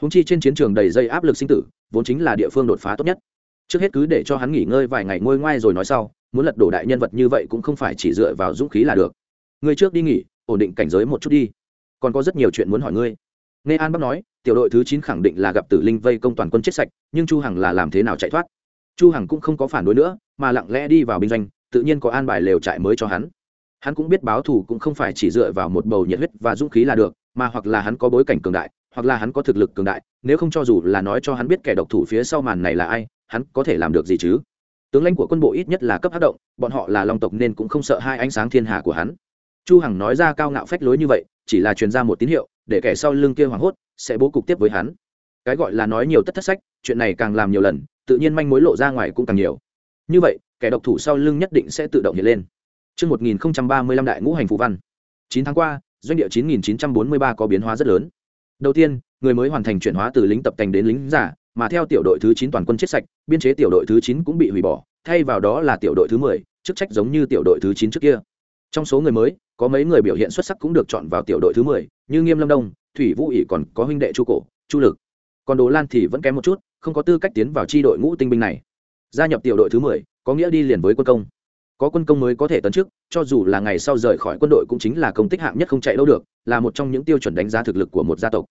Húng chi trên chiến trường đầy dây áp lực sinh tử, vốn chính là địa phương đột phá tốt nhất. Trước hết cứ để cho hắn nghỉ ngơi vài ngày ngôi ngoai rồi nói sau muốn lật đổ đại nhân vật như vậy cũng không phải chỉ dựa vào dũng khí là được. Ngươi trước đi nghỉ, ổn định cảnh giới một chút đi. Còn có rất nhiều chuyện muốn hỏi ngươi. Nghe an bắc nói, tiểu đội thứ chín khẳng định là gặp tử linh vây công toàn quân chết sạch, nhưng chu hằng là làm thế nào chạy thoát? Chu hằng cũng không có phản đối nữa, mà lặng lẽ đi vào binh doanh, tự nhiên có an bài lều trại mới cho hắn. Hắn cũng biết báo thù cũng không phải chỉ dựa vào một bầu nhiệt huyết và dũng khí là được, mà hoặc là hắn có bối cảnh cường đại, hoặc là hắn có thực lực cường đại, nếu không cho dù là nói cho hắn biết kẻ độc thủ phía sau màn này là ai, hắn có thể làm được gì chứ? Tướng lãnh của quân bộ ít nhất là cấp hát động bọn họ là long tộc nên cũng không sợ hai ánh sáng thiên hà của hắn chu hằng nói ra cao ngạo phách lối như vậy chỉ là truyền ra một tín hiệu để kẻ sau lưng kia hoảng hốt sẽ bố cục tiếp với hắn cái gọi là nói nhiều tất thất sách chuyện này càng làm nhiều lần tự nhiên manh mối lộ ra ngoài cũng càng nhiều như vậy kẻ độc thủ sau lưng nhất định sẽ tự động hiện lên Trước 1035 đại ngũ hành phù văn. 9 tháng qua, doanh địa 9943 có biến hóa rất lớn. Đầu tiên, người mới hoàn thành chuyển hóa từ lính tập thành đến lính giả, mà theo tiểu đội thứ 9 toàn quân chết sạch, biên chế tiểu đội thứ 9 cũng bị hủy bỏ, thay vào đó là tiểu đội thứ 10, chức trách giống như tiểu đội thứ 9 trước kia. Trong số người mới, có mấy người biểu hiện xuất sắc cũng được chọn vào tiểu đội thứ 10, như Nghiêm Lâm Đông, Thủy Vũ ỷ còn có huynh đệ Chu Cổ, Chu Lực. Còn Đồ Lan thì vẫn kém một chút, không có tư cách tiến vào chi đội ngũ tinh binh này. Gia nhập tiểu đội thứ 10, có nghĩa đi liền với quân công có quân công mới có thể tấn chức cho dù là ngày sau rời khỏi quân đội cũng chính là công tích hạng nhất không chạy đâu được là một trong những tiêu chuẩn đánh giá thực lực của một gia tộc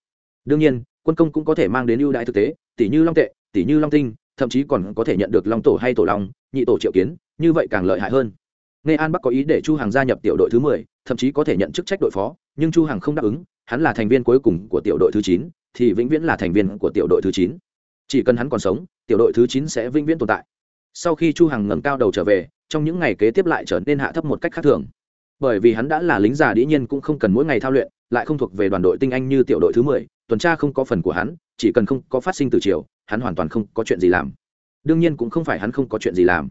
đương nhiên quân công cũng có thể mang đến ưu đãi thực tế tỷ như long tệ tỷ như long tinh thậm chí còn có thể nhận được long tổ hay tổ long nhị tổ triệu kiến như vậy càng lợi hại hơn. Nghệ an bắc có ý để chu hằng gia nhập tiểu đội thứ 10, thậm chí có thể nhận chức trách đội phó nhưng chu hằng không đáp ứng hắn là thành viên cuối cùng của tiểu đội thứ 9, thì vĩnh viễn là thành viên của tiểu đội thứ 9. chỉ cần hắn còn sống tiểu đội thứ 9 sẽ vĩnh viễn tồn tại. Sau khi chu hằng ngẩng cao đầu trở về trong những ngày kế tiếp lại trở nên hạ thấp một cách khác thường bởi vì hắn đã là lính già dĩ nhiên cũng không cần mỗi ngày thao luyện, lại không thuộc về đoàn đội tinh anh như tiểu đội thứ mười, tuần tra không có phần của hắn, chỉ cần không có phát sinh từ chiều, hắn hoàn toàn không có chuyện gì làm. Đương nhiên cũng không phải hắn không có chuyện gì làm.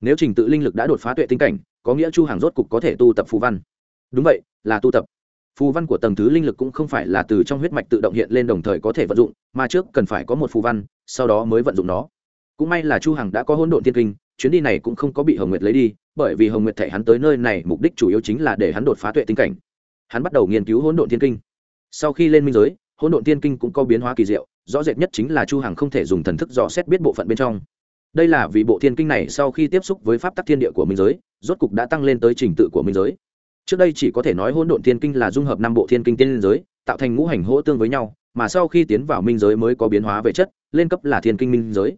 Nếu trình tự linh lực đã đột phá tuệ tinh cảnh, có nghĩa chu hàng rốt cục có thể tu tập phù văn. Đúng vậy, là tu tập. Phù văn của tầng thứ linh lực cũng không phải là từ trong huyết mạch tự động hiện lên đồng thời có thể vận dụng, mà trước cần phải có một phù văn, sau đó mới vận dụng nó. Cũng may là chu hằng đã có hỗn độn tiên kinh, chuyến đi này cũng không có bị hồng nguyệt lấy đi bởi vì hồng nguyệt thảy hắn tới nơi này mục đích chủ yếu chính là để hắn đột phá tuệ tinh cảnh. Hắn bắt đầu nghiên cứu hỗn độn thiên kinh. Sau khi lên minh giới, hỗn độn thiên kinh cũng có biến hóa kỳ diệu, rõ rệt nhất chính là chu hằng không thể dùng thần thức dò xét biết bộ phận bên trong. Đây là vì bộ thiên kinh này sau khi tiếp xúc với pháp tắc thiên địa của minh giới, rốt cục đã tăng lên tới trình tự của minh giới. Trước đây chỉ có thể nói hỗn độn thiên kinh là dung hợp năm bộ thiên kinh tiên giới, tạo thành ngũ hành hỗ tương với nhau, mà sau khi tiến vào minh giới mới có biến hóa về chất, lên cấp là thiên kinh minh giới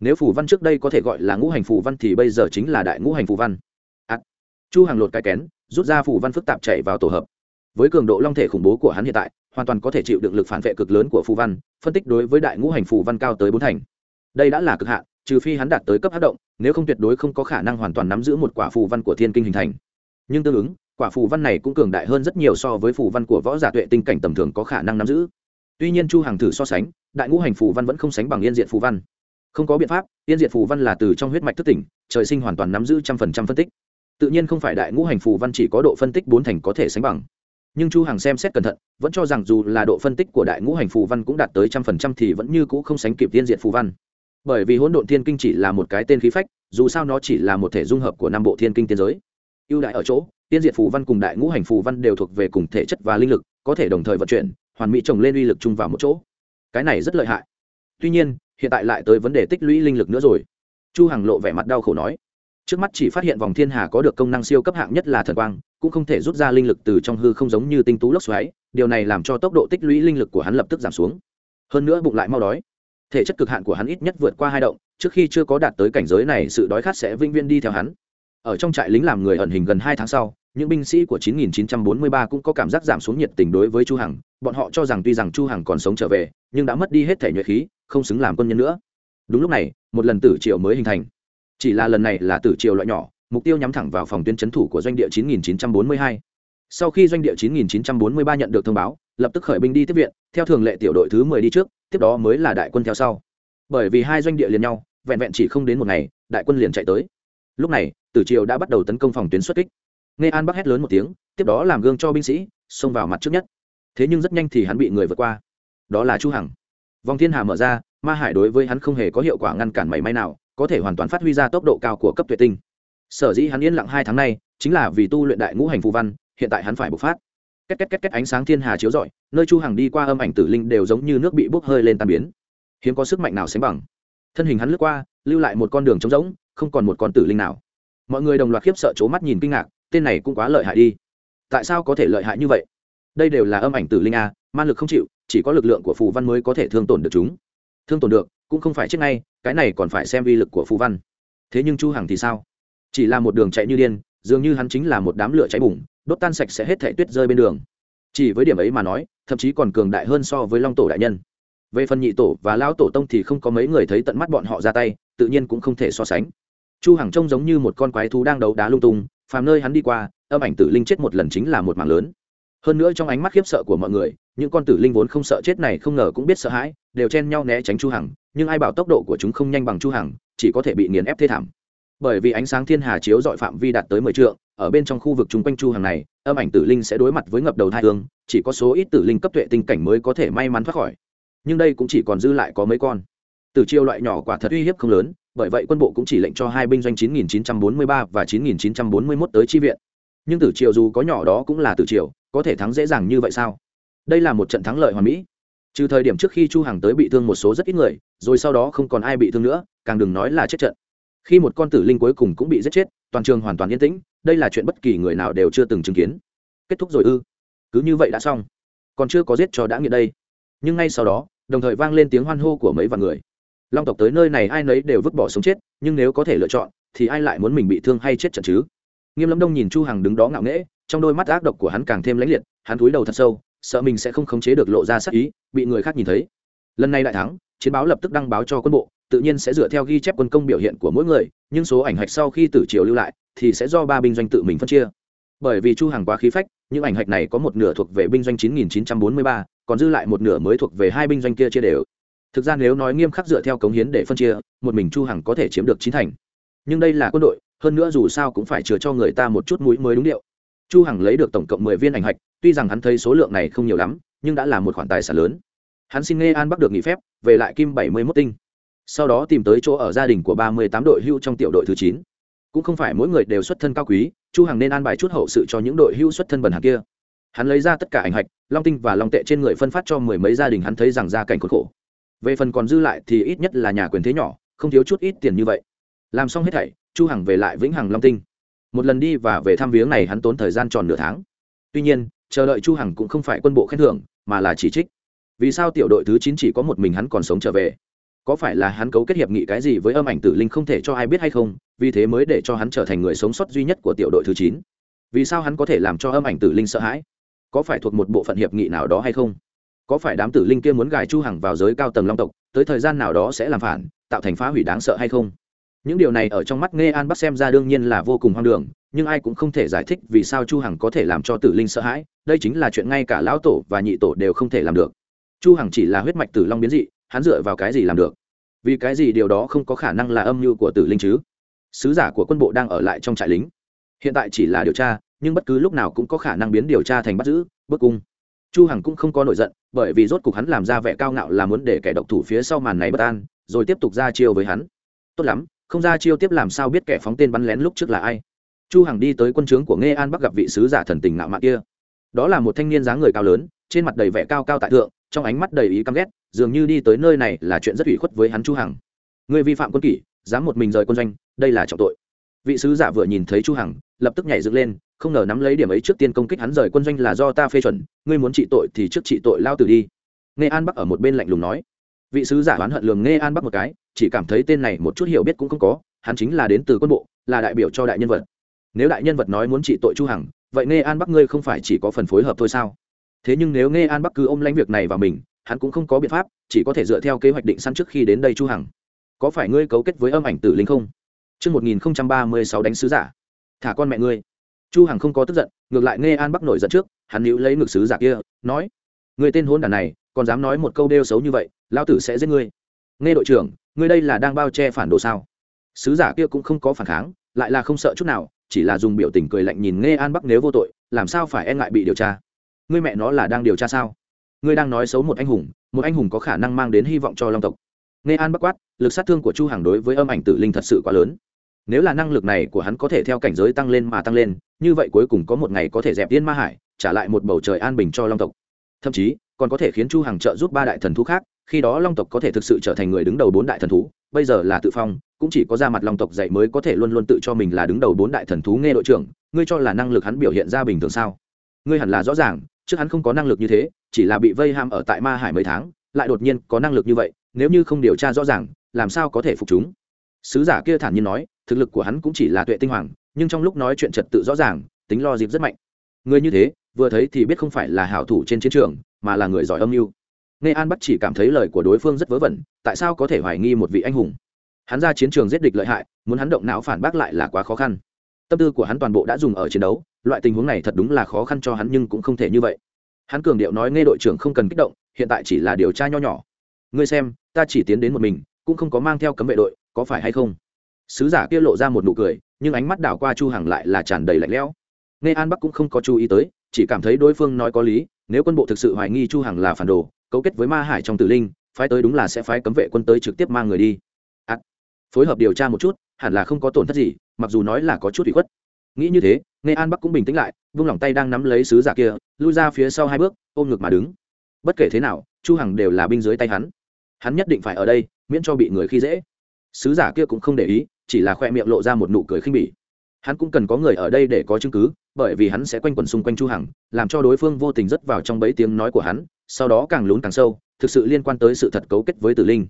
nếu phù văn trước đây có thể gọi là ngũ hành phù văn thì bây giờ chính là đại ngũ hành phù văn. À, chu hàng lột cái kén rút ra phù văn phức tạp chạy vào tổ hợp. Với cường độ long thể khủng bố của hắn hiện tại hoàn toàn có thể chịu được lực phản vệ cực lớn của phù văn phân tích đối với đại ngũ hành phù văn cao tới bốn thành. Đây đã là cực hạn trừ phi hắn đạt tới cấp hát động nếu không tuyệt đối không có khả năng hoàn toàn nắm giữ một quả phù văn của thiên kinh hình thành. Nhưng tương ứng quả phù văn này cũng cường đại hơn rất nhiều so với phù văn của võ giả tuệ tinh cảnh tầm thường có khả năng nắm giữ. Tuy nhiên chu hàng thử so sánh đại ngũ hành phù văn vẫn không sánh bằng yên diện phù văn không có biện pháp, yên diệt phù văn là từ trong huyết mạch thức tỉnh, trời sinh hoàn toàn nắm giữ trăm phần trăm phân tích. Tự nhiên không phải đại ngũ hành phù văn chỉ có độ phân tích bốn thành có thể sánh bằng. Nhưng chu hằng xem xét cẩn thận, vẫn cho rằng dù là độ phân tích của đại ngũ hành phù văn cũng đạt tới trăm phần trăm thì vẫn như cũ không sánh kịp tiên diệt phù văn. Bởi vì hỗn độn thiên kinh chỉ là một cái tên khí phách, dù sao nó chỉ là một thể dung hợp của năm bộ thiên kinh tiên giới. Ưu đại ở chỗ tiên diệt phù văn cùng đại ngũ hành phù văn đều thuộc về cùng thể chất và linh lực, có thể đồng thời vận chuyển, hoàn mỹ trồng lên uy lực chung vào một chỗ. Cái này rất lợi hại. Tuy nhiên hiện tại lại tới vấn đề tích lũy linh lực nữa rồi. Chu hằng lộ vẻ mặt đau khổ nói. Trước mắt chỉ phát hiện vòng thiên hà có được công năng siêu cấp hạng nhất là thần quang, cũng không thể rút ra linh lực từ trong hư không giống như tinh tú lốc xoáy, điều này làm cho tốc độ tích lũy linh lực của hắn lập tức giảm xuống. Hơn nữa bụng lại mau đói. Thể chất cực hạn của hắn ít nhất vượt qua hai động, trước khi chưa có đạt tới cảnh giới này sự đói khát sẽ vinh viên đi theo hắn. Ở trong trại lính làm người ẩn hình gần hai tháng sau, những binh sĩ của 9943 cũng có cảm giác giảm xuống nhiệt tình đối với chu hằng. Bọn họ cho rằng tuy rằng chu hằng còn sống trở về, nhưng đã mất đi hết thể nhuệ khí không xứng làm quân nhân nữa. Đúng lúc này, một lần tử triều mới hình thành. Chỉ là lần này là tử triều loại nhỏ, mục tiêu nhắm thẳng vào phòng tuyến chấn thủ của doanh địa 9942. sau khi doanh địa 9943 nhận được thông báo, lập tức khởi binh đi tiếp viện, theo thường lệ tiểu đội thứ 10 đi trước, tiếp đó mới là đại quân theo sau. Bởi vì hai doanh địa liền nhau, vẹn vẹn chỉ không đến một ngày, đại quân liền chạy tới. Lúc này, tử triều đã bắt đầu tấn công phòng tuyến xuất kích. Nghe an bắc hét lớn một tiếng, tiếp đó làm gương cho binh sĩ, xông vào mặt trước nhất. Thế nhưng rất nhanh thì hắn bị người vượt qua. Đó là chu hằng vòng thiên hà mở ra, ma hải đối với hắn không hề có hiệu quả ngăn cản mảy may nào, có thể hoàn toàn phát huy ra tốc độ cao của cấp tuệ tinh. Sở dĩ hắn yên lặng hai tháng nay, chính là vì tu luyện đại ngũ hành phù văn, hiện tại hắn phải bộc phát. Két két két két ánh sáng thiên hà chiếu rọi, nơi chu hằng đi qua âm ảnh tử linh đều giống như nước bị bốc hơi lên tan biến. Hiếm có sức mạnh nào sánh bằng. Thân hình hắn lướt qua, lưu lại một con đường trống rỗng, không còn một con tử linh nào. Mọi người đồng loạt khiếp sợ c mắt nhìn kinh ngạc, tên này cũng quá lợi hại đi. Tại sao có thể lợi hại như vậy? Đây đều là âm ảnh tử linh a man lực không chịu chỉ có lực lượng của phù văn mới có thể thương tổn được chúng. Thương tổn được, cũng không phải chết ngay, cái này còn phải xem vi lực của phù văn. Thế nhưng chu hằng thì sao? Chỉ là một đường chạy như điên, dường như hắn chính là một đám lửa cháy bùng, đốt tan sạch sẽ hết thể tuyết rơi bên đường. Chỉ với điểm ấy mà nói, thậm chí còn cường đại hơn so với long tổ đại nhân. Về phần nhị tổ và lão tổ tông thì không có mấy người thấy tận mắt bọn họ ra tay, tự nhiên cũng không thể so sánh. Chu hằng trông giống như một con quái thú đang đấu đá lung tung, phàm nơi hắn đi qua, âm ảnh tử linh chết một lần chính là một mạng lớn. Hơn nữa trong ánh mắt khiếp sợ của mọi người những con tử linh vốn không sợ chết này không ngờ cũng biết sợ hãi, đều chen nhau né tránh chu hằng, nhưng ai bảo tốc độ của chúng không nhanh bằng chu hằng, chỉ có thể bị nghiền ép thê thảm. Bởi vì ánh sáng thiên hà chiếu dọi phạm vi đạt tới 10 trượng, ở bên trong khu vực chung quanh chu hằng này, âm ảnh tử linh sẽ đối mặt với ngập đầu thai thương, chỉ có số ít tử linh cấp tuệ tinh cảnh mới có thể may mắn thoát khỏi. Nhưng đây cũng chỉ còn dư lại có mấy con. Từ chiêu loại nhỏ quả thật uy hiếp không lớn, bởi vậy quân bộ cũng chỉ lệnh cho hai binh doanh 9943 và 9941 tới chi viện. Nhưng tử triều dù có nhỏ đó cũng là tử triều có thể thắng dễ dàng như vậy sao? Đây là một trận thắng lợi hoàn mỹ. Trừ thời điểm trước khi chu hằng tới bị thương một số rất ít người, rồi sau đó không còn ai bị thương nữa, càng đừng nói là chết trận. Khi một con tử linh cuối cùng cũng bị giết chết, toàn trường hoàn toàn yên tĩnh, đây là chuyện bất kỳ người nào đều chưa từng chứng kiến. Kết thúc rồi ư? Cứ như vậy đã xong. Còn chưa có giết cho đã nghiện đây. Nhưng ngay sau đó, đồng thời vang lên tiếng hoan hô của mấy vạn người. Long tộc tới nơi này ai nấy đều vứt bỏ sống chết, nhưng nếu có thể lựa chọn, thì ai lại muốn mình bị thương hay chết trận chứ? Nghiêm lâm đông nhìn chu hằng đứng đó ngạo nghễ, trong đôi mắt ác độc của hắn càng thêm lãnh liệt, hắn cúi đầu thật sâu sợ mình sẽ không khống chế được lộ ra sắc ý bị người khác nhìn thấy. Lần này đại thắng chiến báo lập tức đăng báo cho quân bộ tự nhiên sẽ dựa theo ghi chép quân công biểu hiện của mỗi người nhưng số ảnh hạch sau khi tử triều lưu lại thì sẽ do ba binh doanh tự mình phân chia. Bởi vì chu hằng quá khí phách những ảnh hạch này có một nửa thuộc về binh doanh 9943, còn dư lại một nửa mới thuộc về hai binh doanh kia chia đều. Thực ra nếu nói nghiêm khắc dựa theo cống hiến để phân chia một mình chu hằng có thể chiếm được chín thành. Nhưng đây là quân đội hơn nữa dù sao cũng phải chừa cho người ta một chút mũi mới đúng điệu chu hằng lấy được tổng cộng mười viên ảnh hạch, tuy rằng hắn thấy số lượng này không nhiều lắm, nhưng đã là một khoản tài sản lớn. Hắn xin nghe an bắc được nghỉ phép, về lại kim bảy mươi 71 tinh. Sau đó tìm tới chỗ ở gia đình của ba mươi tám đội hưu trong tiểu đội thứ chín. Cũng không phải mỗi người đều xuất thân cao quý, chu hằng nên an bài chút hậu sự cho những đội hưu xuất thân bần hàng kia. Hắn lấy ra tất cả ảnh hạch, long tinh và long tệ trên người phân phát cho mười mấy gia đình hắn thấy rằng gia cảnh khốn khổ. Về phần còn dư lại thì ít nhất là nhà quyền thế nhỏ, không thiếu chút ít tiền như vậy. Làm xong hết thảy, chu hằng về lại vĩnh hằng long tinh một lần đi và về thăm viếng này hắn tốn thời gian tròn nửa tháng. Tuy nhiên, chờ đợi chu hằng cũng không phải quân bộ khen thưởng, mà là chỉ trích. Vì sao tiểu đội thứ chín chỉ có một mình hắn còn sống trở về? Có phải là hắn cấu kết hiệp nghị cái gì với âm ảnh tử linh không thể cho ai biết hay không, vì thế mới để cho hắn trở thành người sống sót duy nhất của tiểu đội thứ chín? Vì sao hắn có thể làm cho âm ảnh tử linh sợ hãi? Có phải thuộc một bộ phận hiệp nghị nào đó hay không? Có phải đám tử linh kia muốn gài chu hằng vào giới cao tầng long tộc, tới thời gian nào đó sẽ làm phản, tạo thành phá hủy đáng sợ hay không? Những điều này ở trong mắt nghe an bắc xem ra đương nhiên là vô cùng hoang đường, nhưng ai cũng không thể giải thích vì sao chu hằng có thể làm cho tử linh sợ hãi, đây chính là chuyện ngay cả lão tổ và nhị tổ đều không thể làm được. Chu hằng chỉ là huyết mạch tử long biến dị, hắn dựa vào cái gì làm được? Vì cái gì điều đó không có khả năng là âm mưu của tử linh chứ? Sứ giả của quân bộ đang ở lại trong trại lính. Hiện tại chỉ là điều tra, nhưng bất cứ lúc nào cũng có khả năng biến điều tra thành bắt giữ, bức cung. Chu hằng cũng không có nổi giận, bởi vì rốt cục hắn làm ra vẻ cao ngạo là muốn để kẻ độc thủ phía sau màn này bất an, rồi tiếp tục ra chiêu với hắn. Tốt lắm không ra chiêu tiếp làm sao biết kẻ phóng tên bắn lén lúc trước là ai. Chu hằng đi tới quân trướng của nghe an bắc gặp vị sứ giả thần tình ngạo mạn kia. Đó là một thanh niên dáng người cao lớn, trên mặt đầy vẻ cao cao tại thượng, trong ánh mắt đầy ý căm ghét, dường như đi tới nơi này là chuyện rất ủy khuất với hắn chu hằng. Người vi phạm quân kỷ, dám một mình rời quân doanh, đây là trọng tội. Vị sứ giả vừa nhìn thấy chu hằng, lập tức nhảy dựng lên, không ngờ nắm lấy điểm ấy trước tiên công kích hắn rời quân doanh là do ta phê chuẩn, ngươi muốn trị tội thì trước trị tội lao tử đi. Nghe an bắc ở một bên lạnh lùng nói. Vị sứ giả oán hận lường nghe an bắc một cái chỉ cảm thấy tên này một chút hiểu biết cũng không có hắn chính là đến từ quân bộ là đại biểu cho đại nhân vật nếu đại nhân vật nói muốn trị tội chu hằng vậy nghe an bắc ngươi không phải chỉ có phần phối hợp thôi sao thế nhưng nếu nghe an bắc cứ ôm lãnh việc này vào mình hắn cũng không có biện pháp chỉ có thể dựa theo kế hoạch định săn trước khi đến đây chu hằng có phải ngươi cấu kết với âm ảnh tử linh không Trước 1036 đánh sứ giả. Thả con mẹ ngươi. Chu Hằng không có tức giận, ngược lại nghe An Bắc nổi giận trước, hắn níu lấy ngực sứ giả kia, nói: "Ngươi tên hôn đàn này, còn dám nói một câu đeo xấu như vậy, lão tử sẽ giết ngươi." Nghe đội trưởng, ngươi đây là đang bao che phản đồ sao? Sứ giả kia cũng không có phản kháng, lại là không sợ chút nào, chỉ là dùng biểu tình cười lạnh nhìn nghe an bắc nếu vô tội, làm sao phải e ngại bị điều tra? Ngươi mẹ nó là đang điều tra sao? Ngươi đang nói xấu một anh hùng, một anh hùng có khả năng mang đến hy vọng cho long tộc. Nghe an bắc quát, lực sát thương của chu hàng đối với âm ảnh tử linh thật sự quá lớn. Nếu là năng lực này của hắn có thể theo cảnh giới tăng lên mà tăng lên, như vậy cuối cùng có một ngày có thể dẹp tiên ma hải, trả lại một bầu trời an bình cho long tộc. Thậm chí, còn có thể khiến chu hàng trợ giúp ba đại thần thú khác khi đó long tộc có thể thực sự trở thành người đứng đầu bốn đại thần thú, bây giờ là tự phong, cũng chỉ có ra mặt long tộc dạy mới có thể luôn luôn tự cho mình là đứng đầu bốn đại thần thú nghe đội trưởng, ngươi cho là năng lực hắn biểu hiện ra bình thường sao? Ngươi hẳn là rõ ràng, trước hắn không có năng lực như thế, chỉ là bị vây ham ở tại ma hải mấy tháng, lại đột nhiên có năng lực như vậy, nếu như không điều tra rõ ràng, làm sao có thể phục chúng? Sứ giả kia thản nhiên nói, thực lực của hắn cũng chỉ là tuệ tinh hoàng, nhưng trong lúc nói chuyện trật tự rõ ràng, tính lo dịp rất mạnh. Người như thế, vừa thấy thì biết không phải là hảo thủ trên chiến trường, mà là người giỏi âm mưu nghe an bắt chỉ cảm thấy lời của đối phương rất vớ vẩn, tại sao có thể hoài nghi một vị anh hùng? Hắn ra chiến trường giết địch lợi hại, muốn hắn động não phản bác lại là quá khó khăn. Tâm tư của hắn toàn bộ đã dùng ở chiến đấu, loại tình huống này thật đúng là khó khăn cho hắn nhưng cũng không thể như vậy. Hắn cường điệu nói nghe đội trưởng không cần kích động, hiện tại chỉ là điều tra nho nhỏ. Ngươi xem, ta chỉ tiến đến một mình, cũng không có mang theo cấm vệ đội, có phải hay không? Sứ giả kia lộ ra một nụ cười, nhưng ánh mắt đảo qua chu hằng lại là tràn đầy lạnh lẽo. Nghe an bắc cũng không có chú ý tới, chỉ cảm thấy đối phương nói có lý, nếu quân bộ thực sự hoài nghi chu hằng là phản đồ cấu kết với ma hải trong tử linh phái tới đúng là sẽ phái cấm vệ quân tới trực tiếp mang người đi. À, phối hợp điều tra một chút hẳn là không có tổn thất gì mặc dù nói là có chút bị khuất. Nghĩ như thế nghe an bắc cũng bình tĩnh lại vung lòng tay đang nắm lấy sứ giả kia lui ra phía sau hai bước ôm ngực mà đứng. Bất kể thế nào chu hằng đều là binh dưới tay hắn. Hắn nhất định phải ở đây miễn cho bị người khi dễ. Sứ giả kia cũng không để ý chỉ là khoe miệng lộ ra một nụ cười khinh bỉ. Hắn cũng cần có người ở đây để có chứng cứ bởi vì hắn sẽ quanh quẩn xung quanh chu hằng làm cho đối phương vô tình rất vào trong bấy tiếng nói của hắn sau đó càng lún càng sâu, thực sự liên quan tới sự thật cấu kết với tử linh.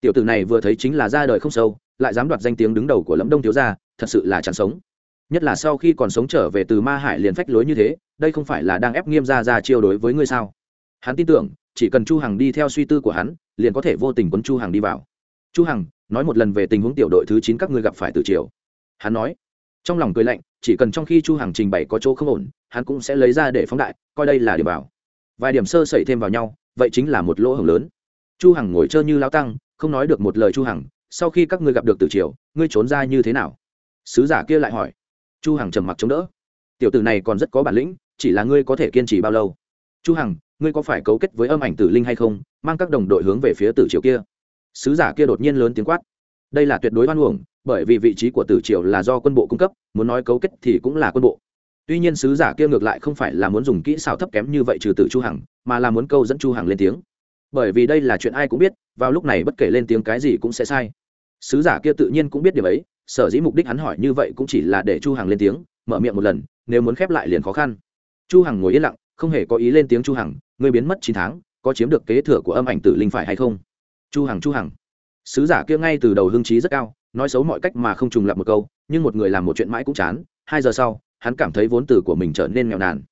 Tiểu tử này vừa thấy chính là ra đời không sâu, lại dám đoạt danh tiếng đứng đầu của lẫm đông thiếu gia, thật sự là chẳng sống. Nhất là sau khi còn sống trở về từ ma hải liền phách lối như thế, đây không phải là đang ép nghiêm ra ra chiêu đối với ngươi sao? Hắn tin tưởng, chỉ cần chu hằng đi theo suy tư của hắn, liền có thể vô tình quấn chu hằng đi vào. Chu hằng, nói một lần về tình huống tiểu đội thứ chín các ngươi gặp phải từ chiều hắn nói, trong lòng cười lạnh, chỉ cần trong khi chu hằng trình bày có chỗ không ổn, hắn cũng sẽ lấy ra để phóng đại, coi đây là điểm bảo vài điểm sơ sẩy thêm vào nhau, vậy chính là một lỗ hổng lớn. Chu hằng ngồi chơi như lao tăng, không nói được một lời chu hằng, sau khi các ngươi gặp được tử triều, ngươi trốn ra như thế nào? Sứ giả kia lại hỏi. Chu hằng trầm mặc chống đỡ. Tiểu tử này còn rất có bản lĩnh, chỉ là ngươi có thể kiên trì bao lâu? Chu hằng, ngươi có phải cấu kết với âm ảnh tử linh hay không, mang các đồng đội hướng về phía tử triều kia? Sứ giả kia đột nhiên lớn tiếng quát. Đây là tuyệt đối oan uổng, bởi vì vị trí của tử triều là do quân bộ cung cấp, muốn nói cấu kết thì cũng là quân bộ tuy nhiên sứ giả kia ngược lại không phải là muốn dùng kỹ xảo thấp kém như vậy trừ tử chu hằng, mà là muốn câu dẫn chu hằng lên tiếng. Bởi vì đây là chuyện ai cũng biết, vào lúc này bất kể lên tiếng cái gì cũng sẽ sai. Sứ giả kia tự nhiên cũng biết điều ấy, sở dĩ mục đích hắn hỏi như vậy cũng chỉ là để chu hằng lên tiếng, mở miệng một lần, nếu muốn khép lại liền khó khăn. Chu hằng ngồi yên lặng, không hề có ý lên tiếng chu hằng, ngươi biến mất chín tháng, có chiếm được kế thừa của âm ảnh tử linh phải hay không? Chu hằng chu hằng. Sứ giả kia ngay từ đầu hưng trí rất cao, nói xấu mọi cách mà không trùng lập một câu, nhưng một người làm một chuyện mãi cũng chán, hai giờ sau hắn cảm thấy vốn từ của mình trở nên nghèo nàn.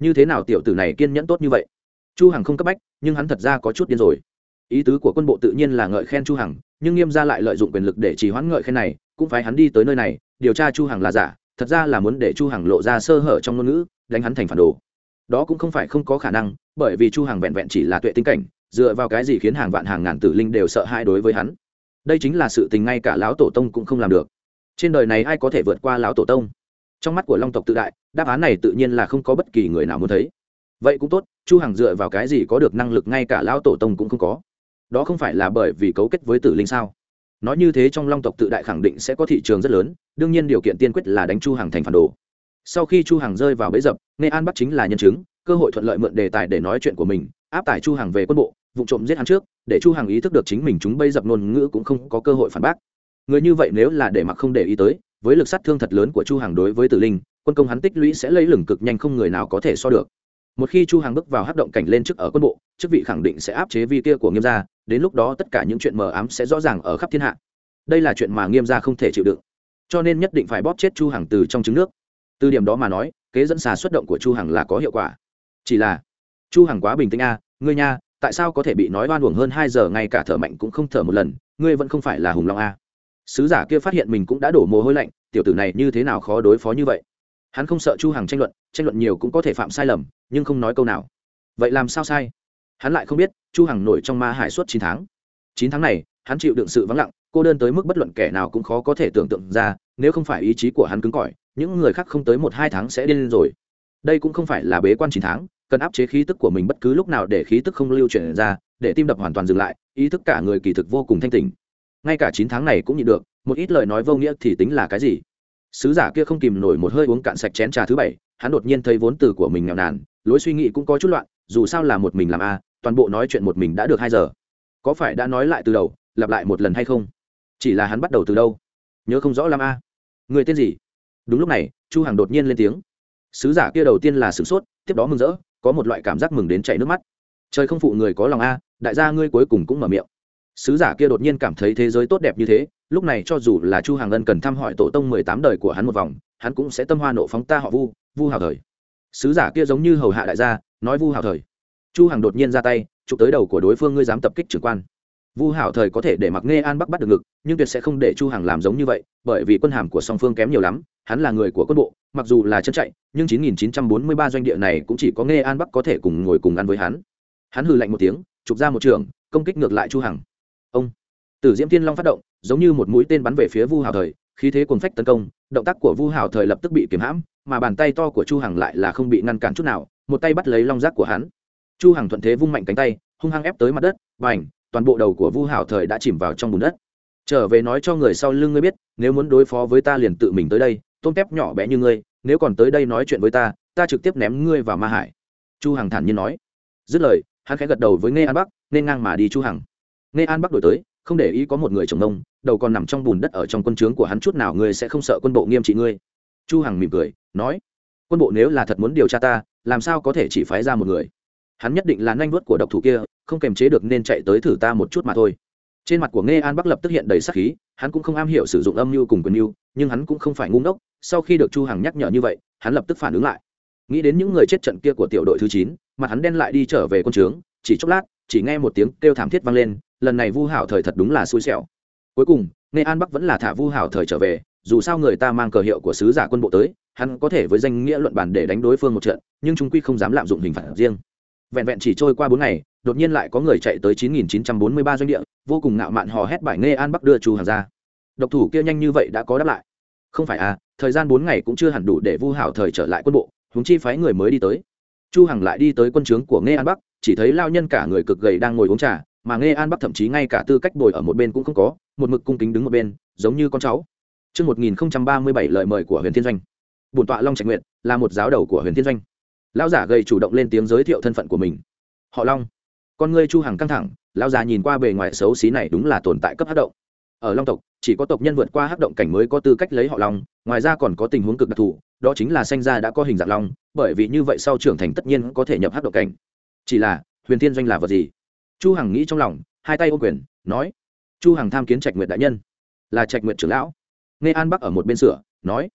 Như thế nào tiểu tử này kiên nhẫn tốt như vậy? Chu hằng không cấp bách, nhưng hắn thật ra có chút điên rồi. Ý tứ của quân bộ tự nhiên là ngợi khen chu hằng, nhưng nghiêm gia lại lợi dụng quyền lực để trì hoãn ngợi khen này, cũng phải hắn đi tới nơi này, điều tra chu hằng là giả, thật ra là muốn để chu hằng lộ ra sơ hở trong ngôn ngữ, đánh hắn thành phản đồ. Đó cũng không phải không có khả năng, bởi vì chu hằng vẹn vẹn chỉ là tuệ tinh cảnh, dựa vào cái gì khiến hàng vạn hàng ngàn tử linh đều sợ hãi đối với hắn? Đây chính là sự tình ngay cả lão tổ tông cũng không làm được. Trên đời này ai có thể vượt qua lão tổ tông? Trong mắt của long tộc tự đại, đáp án này tự nhiên là không có bất kỳ người nào muốn thấy. Vậy cũng tốt, chu hằng dựa vào cái gì có được năng lực ngay cả lão tổ tông cũng không có. Đó không phải là bởi vì cấu kết với tử linh sao? Nói như thế trong long tộc tự đại khẳng định sẽ có thị trường rất lớn, đương nhiên điều kiện tiên quyết là đánh chu hằng thành phản đồ. Sau khi chu hằng rơi vào bẫy dập nghe an bắt chính là nhân chứng, cơ hội thuận lợi mượn đề tài để nói chuyện của mình, áp tải chu hằng về quân bộ, vụ trộm giết hắn trước, để chu hằng ý thức được chính mình chúng bây dập ngôn ngữ cũng không có cơ hội phản bác. Người như vậy nếu là để mặc không để ý tới với lực sát thương thật lớn của chu hằng đối với tử linh, quân công hắn tích lũy sẽ lấy lửng cực nhanh không người nào có thể so được. Một khi chu hằng bước vào hấp động cảnh lên trước ở quân bộ, chức vị khẳng định sẽ áp chế vi kia của nghiêm gia, đến lúc đó tất cả những chuyện mờ ám sẽ rõ ràng ở khắp thiên hạ. Đây là chuyện mà nghiêm gia không thể chịu đựng. Cho nên nhất định phải bóp chết chu hằng từ trong trứng nước. Từ điểm đó mà nói, kế dẫn xà xuất động của chu hằng là có hiệu quả. Chỉ là, chu hằng quá bình tĩnh a, ngươi nha, tại sao có thể bị nói oan uổng hơn hai giờ, ngay cả thở mạnh cũng không thở một lần, ngươi vẫn không phải là hùng long a sứ giả kia phát hiện mình cũng đã đổ mồ hôi lạnh, tiểu tử này như thế nào khó đối phó như vậy? Hắn không sợ chu hằng tranh luận tranh luận nhiều cũng có thể phạm sai lầm, nhưng không nói câu nào. Vậy làm sao sai? Hắn lại không biết, chu hằng nổi trong ma hải suốt chín tháng. Chín tháng này, hắn chịu đựng sự vắng lặng, cô đơn tới mức bất luận kẻ nào cũng khó có thể tưởng tượng ra, nếu không phải ý chí của hắn cứng cỏi, những người khác không tới một hai tháng sẽ điên rồi. Đây cũng không phải là bế quan chín tháng, cần áp chế khí tức của mình bất cứ lúc nào để khí tức không lưu chuyển ra, để tim đập hoàn toàn dừng lại, ý thức cả người kỳ thực vô cùng thanh tỉnh ngay cả chín tháng này cũng nhịn được, một ít lời nói vô nghĩa thì tính là cái gì? Sứ giả kia không kìm nổi một hơi uống cạn sạch chén trà thứ bảy, hắn đột nhiên thấy vốn từ của mình nghèo nàn, lối suy nghĩ cũng có chút loạn, dù sao là một mình làm a, toàn bộ nói chuyện một mình đã được hai giờ. Có phải đã nói lại từ đầu, lặp lại một lần hay không? Chỉ là hắn bắt đầu từ đâu? Nhớ không rõ làm a. Người tên gì? Đúng lúc này, chu hằng đột nhiên lên tiếng. Sứ giả kia đầu tiên là sửng sốt, tiếp đó mừng rỡ, có một loại cảm giác mừng đến chảy nước mắt. Trời không phụ người có lòng a, đại gia ngươi cuối cùng cũng mở miệng sứ giả kia đột nhiên cảm thấy thế giới tốt đẹp như thế, lúc này cho dù là chu hàng ân cần thăm hỏi tổ tông mười tám đời của hắn một vòng, hắn cũng sẽ tâm hoa nộ phóng ta họ vu vu hào thời. Sứ giả kia giống như hầu hạ đại gia, nói vu hào thời. Chu hàng đột nhiên ra tay, chụp tới đầu của đối phương ngươi dám tập kích trưởng quan. Vu hảo thời có thể để mặc nghe an bắc bắt được ngực, nhưng tuyệt sẽ không để chu hàng làm giống như vậy, bởi vì quân hàm của song phương kém nhiều lắm, hắn là người của quân bộ, mặc dù là chân chạy, nhưng 9943 doanh địa này cũng chỉ có nghe an bắc có thể cùng ngồi cùng ăn với hắn. Hắn hừ lạnh một tiếng, chụp ra một trường, công kích ngược lại chu hằng ông. Tử diễm thiên long phát động, giống như một mũi tên bắn về phía vu hào thời, khí thế cuồng phách tấn công, động tác của vu hào thời lập tức bị kiềm hãm, mà bàn tay to của chu hằng lại là không bị ngăn cản chút nào, một tay bắt lấy long giác của hắn. Chu hằng thuận thế vung mạnh cánh tay, hung hăng ép tới mặt đất và toàn bộ đầu của vu hảo thời đã chìm vào trong bùn đất. Trở về nói cho người sau lưng ngươi biết, nếu muốn đối phó với ta liền tự mình tới đây, tôm tép nhỏ bé như ngươi, nếu còn tới đây nói chuyện với ta ta trực tiếp ném ngươi vào ma hải. Chu hằng thản nhiên nói. Dứt lời, hắn khẽ gật đầu với nghe an bắc, nên ngang mà đi chu hằng nghe an bắc đổi tới, không để ý có một người chồng nông đầu còn nằm trong bùn đất ở trong quân trướng của hắn chút nào, ngươi sẽ không sợ quân bộ nghiêm trị ngươi? Chu hằng mỉm cười, nói, quân bộ nếu là thật muốn điều tra ta, làm sao có thể chỉ phái ra một người? Hắn nhất định là nhanh vuốt của độc thủ kia, không kềm chế được nên chạy tới thử ta một chút mà thôi. Trên mặt của nghe an bắc lập tức hiện đầy sắc khí, hắn cũng không am hiểu sử dụng âm mưu cùng quyền mưu, nhưng hắn cũng không phải ngu ngốc, sau khi được chu hằng nhắc nhở như vậy, hắn lập tức phản ứng lại. Nghĩ đến những người chết trận kia của tiểu đội thứ chín, mặt hắn đen lại đi trở về quân trướng, chỉ chốc lát, chỉ nghe một tiếng kêu thảm thiết vang lên lần này vu hảo thời thật đúng là xui xẻo. Cuối cùng, nghe an bắc vẫn là thả vu hảo thời trở về, dù sao người ta mang cờ hiệu của sứ giả quân bộ tới, hắn có thể với danh nghĩa luận bản để đánh đối phương một trận, nhưng chúng quy không dám lạm dụng hình phạt riêng. Vẹn vẹn chỉ trôi qua bốn ngày, đột nhiên lại có người chạy tới 9943 doanh địa, vô cùng ngạo mạn hò hét bài nghe an bắc đưa chu hàng ra. Độc thủ kia nhanh như vậy đã có đáp lại. Không phải à thời gian bốn ngày cũng chưa hẳn đủ để vu hảo thời trở lại quân bộ chúng chi phái người mới đi tới. Chu hằng lại đi tới quân trướng của nghe an bắc, chỉ thấy lao nhân cả người cực gầy đang ngồi uống trà mà nghe an bắc thậm chí ngay cả tư cách bồi ở một bên cũng không có một mực cung kính đứng một bên giống như con cháu Trước 1037 lời mời của huyền thiên doanh bổn tọa long trạch nguyện là một giáo đầu của huyền thiên doanh lão giả gầy chủ động lên tiếng giới thiệu thân phận của mình họ long con ngươi chu hằng căng thẳng lão già nhìn qua bề ngoài xấu xí này đúng là tồn tại cấp hắc động ở long tộc chỉ có tộc nhân vượt qua hắc động cảnh mới có tư cách lấy họ long ngoài ra còn có tình huống cực đặc thù đó chính là sanh ra đã có hình dạng long bởi vì như vậy sau trưởng thành tất nhiên có thể nhập hắc động cảnh chỉ là huyền thiên doanh là vật gì chu hằng nghĩ trong lòng, hai tay ô quyền, nói, chu hằng tham kiến trạch nguyệt đại nhân. Là trạch nguyệt trưởng lão. Nghe an bắc ở một bên sửa, nói,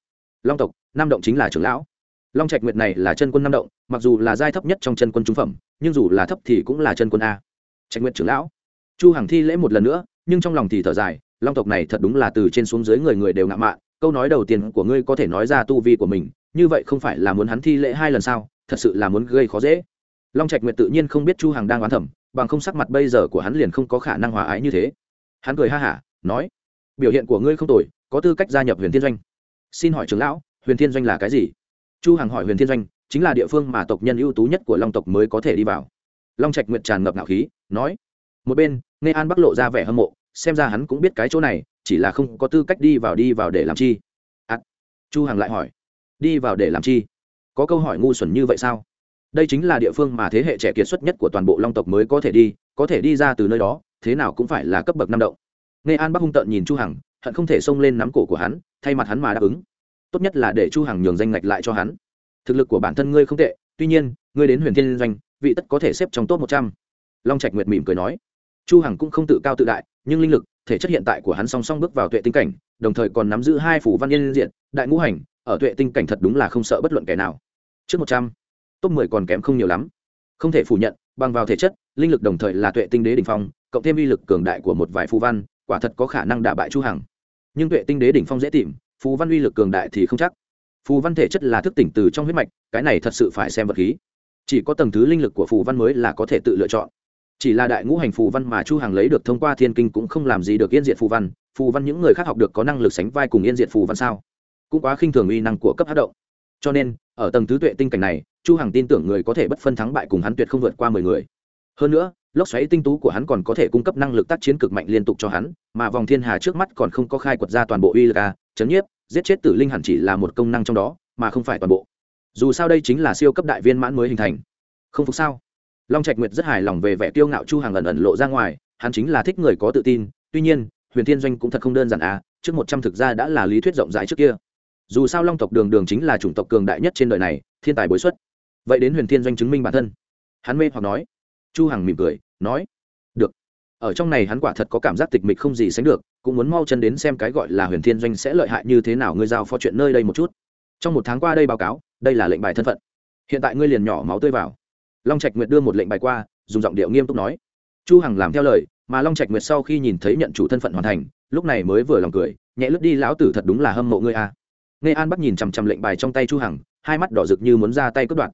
long tộc, nam động chính là trưởng lão. Long trạch nguyệt này là chân quân nam động, mặc dù là giai thấp nhất trong chân quân trung phẩm, nhưng dù là thấp thì cũng là chân quân a. Trạch nguyệt trưởng lão. Chu hằng thi lễ một lần nữa, nhưng trong lòng thì thở dài, long tộc này thật đúng là từ trên xuống dưới người người đều ngạo mạn, câu nói đầu tiên của ngươi có thể nói ra tu vi của mình, như vậy không phải là muốn hắn thi lễ hai lần sao? Thật sự là muốn gây khó dễ long trạch nguyệt tự nhiên không biết chu hằng đang oán thẩm bằng không sắc mặt bây giờ của hắn liền không có khả năng hòa ái như thế. Hắn cười ha hả nói biểu hiện của ngươi không tồi có tư cách gia nhập huyền thiên doanh. Xin hỏi trưởng lão huyền thiên doanh là cái gì? Chu hằng hỏi huyền thiên doanh chính là địa phương mà tộc nhân ưu tú nhất của long tộc mới có thể đi vào. Long trạch nguyệt tràn ngập ngạo khí nói một bên nghe an bắc lộ ra vẻ hâm mộ xem ra hắn cũng biết cái chỗ này chỉ là không có tư cách đi vào đi vào để làm chi. À, chu hằng lại hỏi đi vào để làm chi? Có câu hỏi ngu xuẩn như vậy sao? Đây chính là địa phương mà thế hệ trẻ kiệt xuất nhất của toàn bộ long tộc mới có thể đi, có thể đi ra từ nơi đó, thế nào cũng phải là cấp bậc năm động. Nghe an bắc hung tợn nhìn chu hằng, hận không thể xông lên nắm cổ của hắn, thay mặt hắn mà đáp ứng. Tốt nhất là để chu hằng nhường danh ngạch lại cho hắn. Thực lực của bản thân ngươi không tệ, tuy nhiên, ngươi đến huyền thiên doanh, vị tất có thể xếp trong top một trăm. Long trạch nguyệt mỉm cười nói. Chu hằng cũng không tự cao tự đại, nhưng linh lực, thể chất hiện tại của hắn song song bước vào tuệ tinh cảnh, đồng thời còn nắm giữ hai phủ văn yên diện đại ngũ hành, ở tuệ tinh cảnh thật đúng là không sợ bất luận kẻ nào. Trước một trăm top mười còn kém không nhiều lắm. Không thể phủ nhận, bằng vào thể chất, linh lực đồng thời là tuệ tinh đế đỉnh phong, cộng thêm uy lực cường đại của một vài phù văn, quả thật có khả năng đả bại chu hằng. Nhưng tuệ tinh đế đỉnh phong dễ tìm, phù văn uy lực cường đại thì không chắc. Phù văn thể chất là thức tỉnh từ trong huyết mạch, cái này thật sự phải xem vật khí. Chỉ có tầng thứ linh lực của phù văn mới là có thể tự lựa chọn. Chỉ là đại ngũ hành phù văn mà chu Hằng lấy được thông qua thiên kinh cũng không làm gì được yên diện phù văn. Phù văn những người khác học được có năng lực sánh vai cùng yên diện phù văn sao? Cũng quá khinh thường uy năng của cấp hát động cho nên, ở tầng thứ tuệ tinh cảnh này, chu hằng tin tưởng người có thể bất phân thắng bại cùng hắn tuyệt không vượt qua mười người. Hơn nữa, lốc xoáy tinh tú của hắn còn có thể cung cấp năng lực tác chiến cực mạnh liên tục cho hắn, mà vòng thiên hà trước mắt còn không có khai quật ra toàn bộ uy lực a, chấn nhiếp, giết chết tử linh hẳn chỉ là một công năng trong đó, mà không phải toàn bộ. Dù sao đây chính là siêu cấp đại viên mãn mới hình thành. Không phục sao? Long trạch nguyệt rất hài lòng về vẻ kiêu ngạo chu hàng ẩn ẩn lộ ra ngoài, hắn chính là thích người có tự tin, tuy nhiên, huyền thiên doanh cũng thật không đơn giản à trước một trăm thực ra đã là lý thuyết rộng rãi trước kia dù sao long tộc đường đường chính là chủng tộc cường đại nhất trên đời này, thiên tài bối xuất. Vậy đến huyền thiên doanh chứng minh bản thân. Hắn mê hoặc nói. Chu hằng mỉm cười, nói. Được. Ở trong này hắn quả thật có cảm giác tịch mịch không gì sánh được, cũng muốn mau chân đến xem cái gọi là huyền thiên doanh sẽ lợi hại như thế nào, ngươi giao phó chuyện nơi đây một chút. Trong một tháng qua đây báo cáo, đây là lệnh bài thân phận. Hiện tại ngươi liền nhỏ máu tươi vào. Long trạch nguyệt đưa một lệnh bài qua, dùng giọng điệu nghiêm túc nói. Chu hằng làm theo lời, mà long trạch nguyệt sau khi nhìn thấy nhận chủ thân phận hoàn thành, lúc này mới vừa lòng cười, nhẹ lướt đi, lão tử thật đúng là hâm mộ ngươi a nghe an bắt nhìn chằm chằm lệnh bài trong tay chu hằng, hai mắt đỏ rực như muốn ra tay cướp đoạt.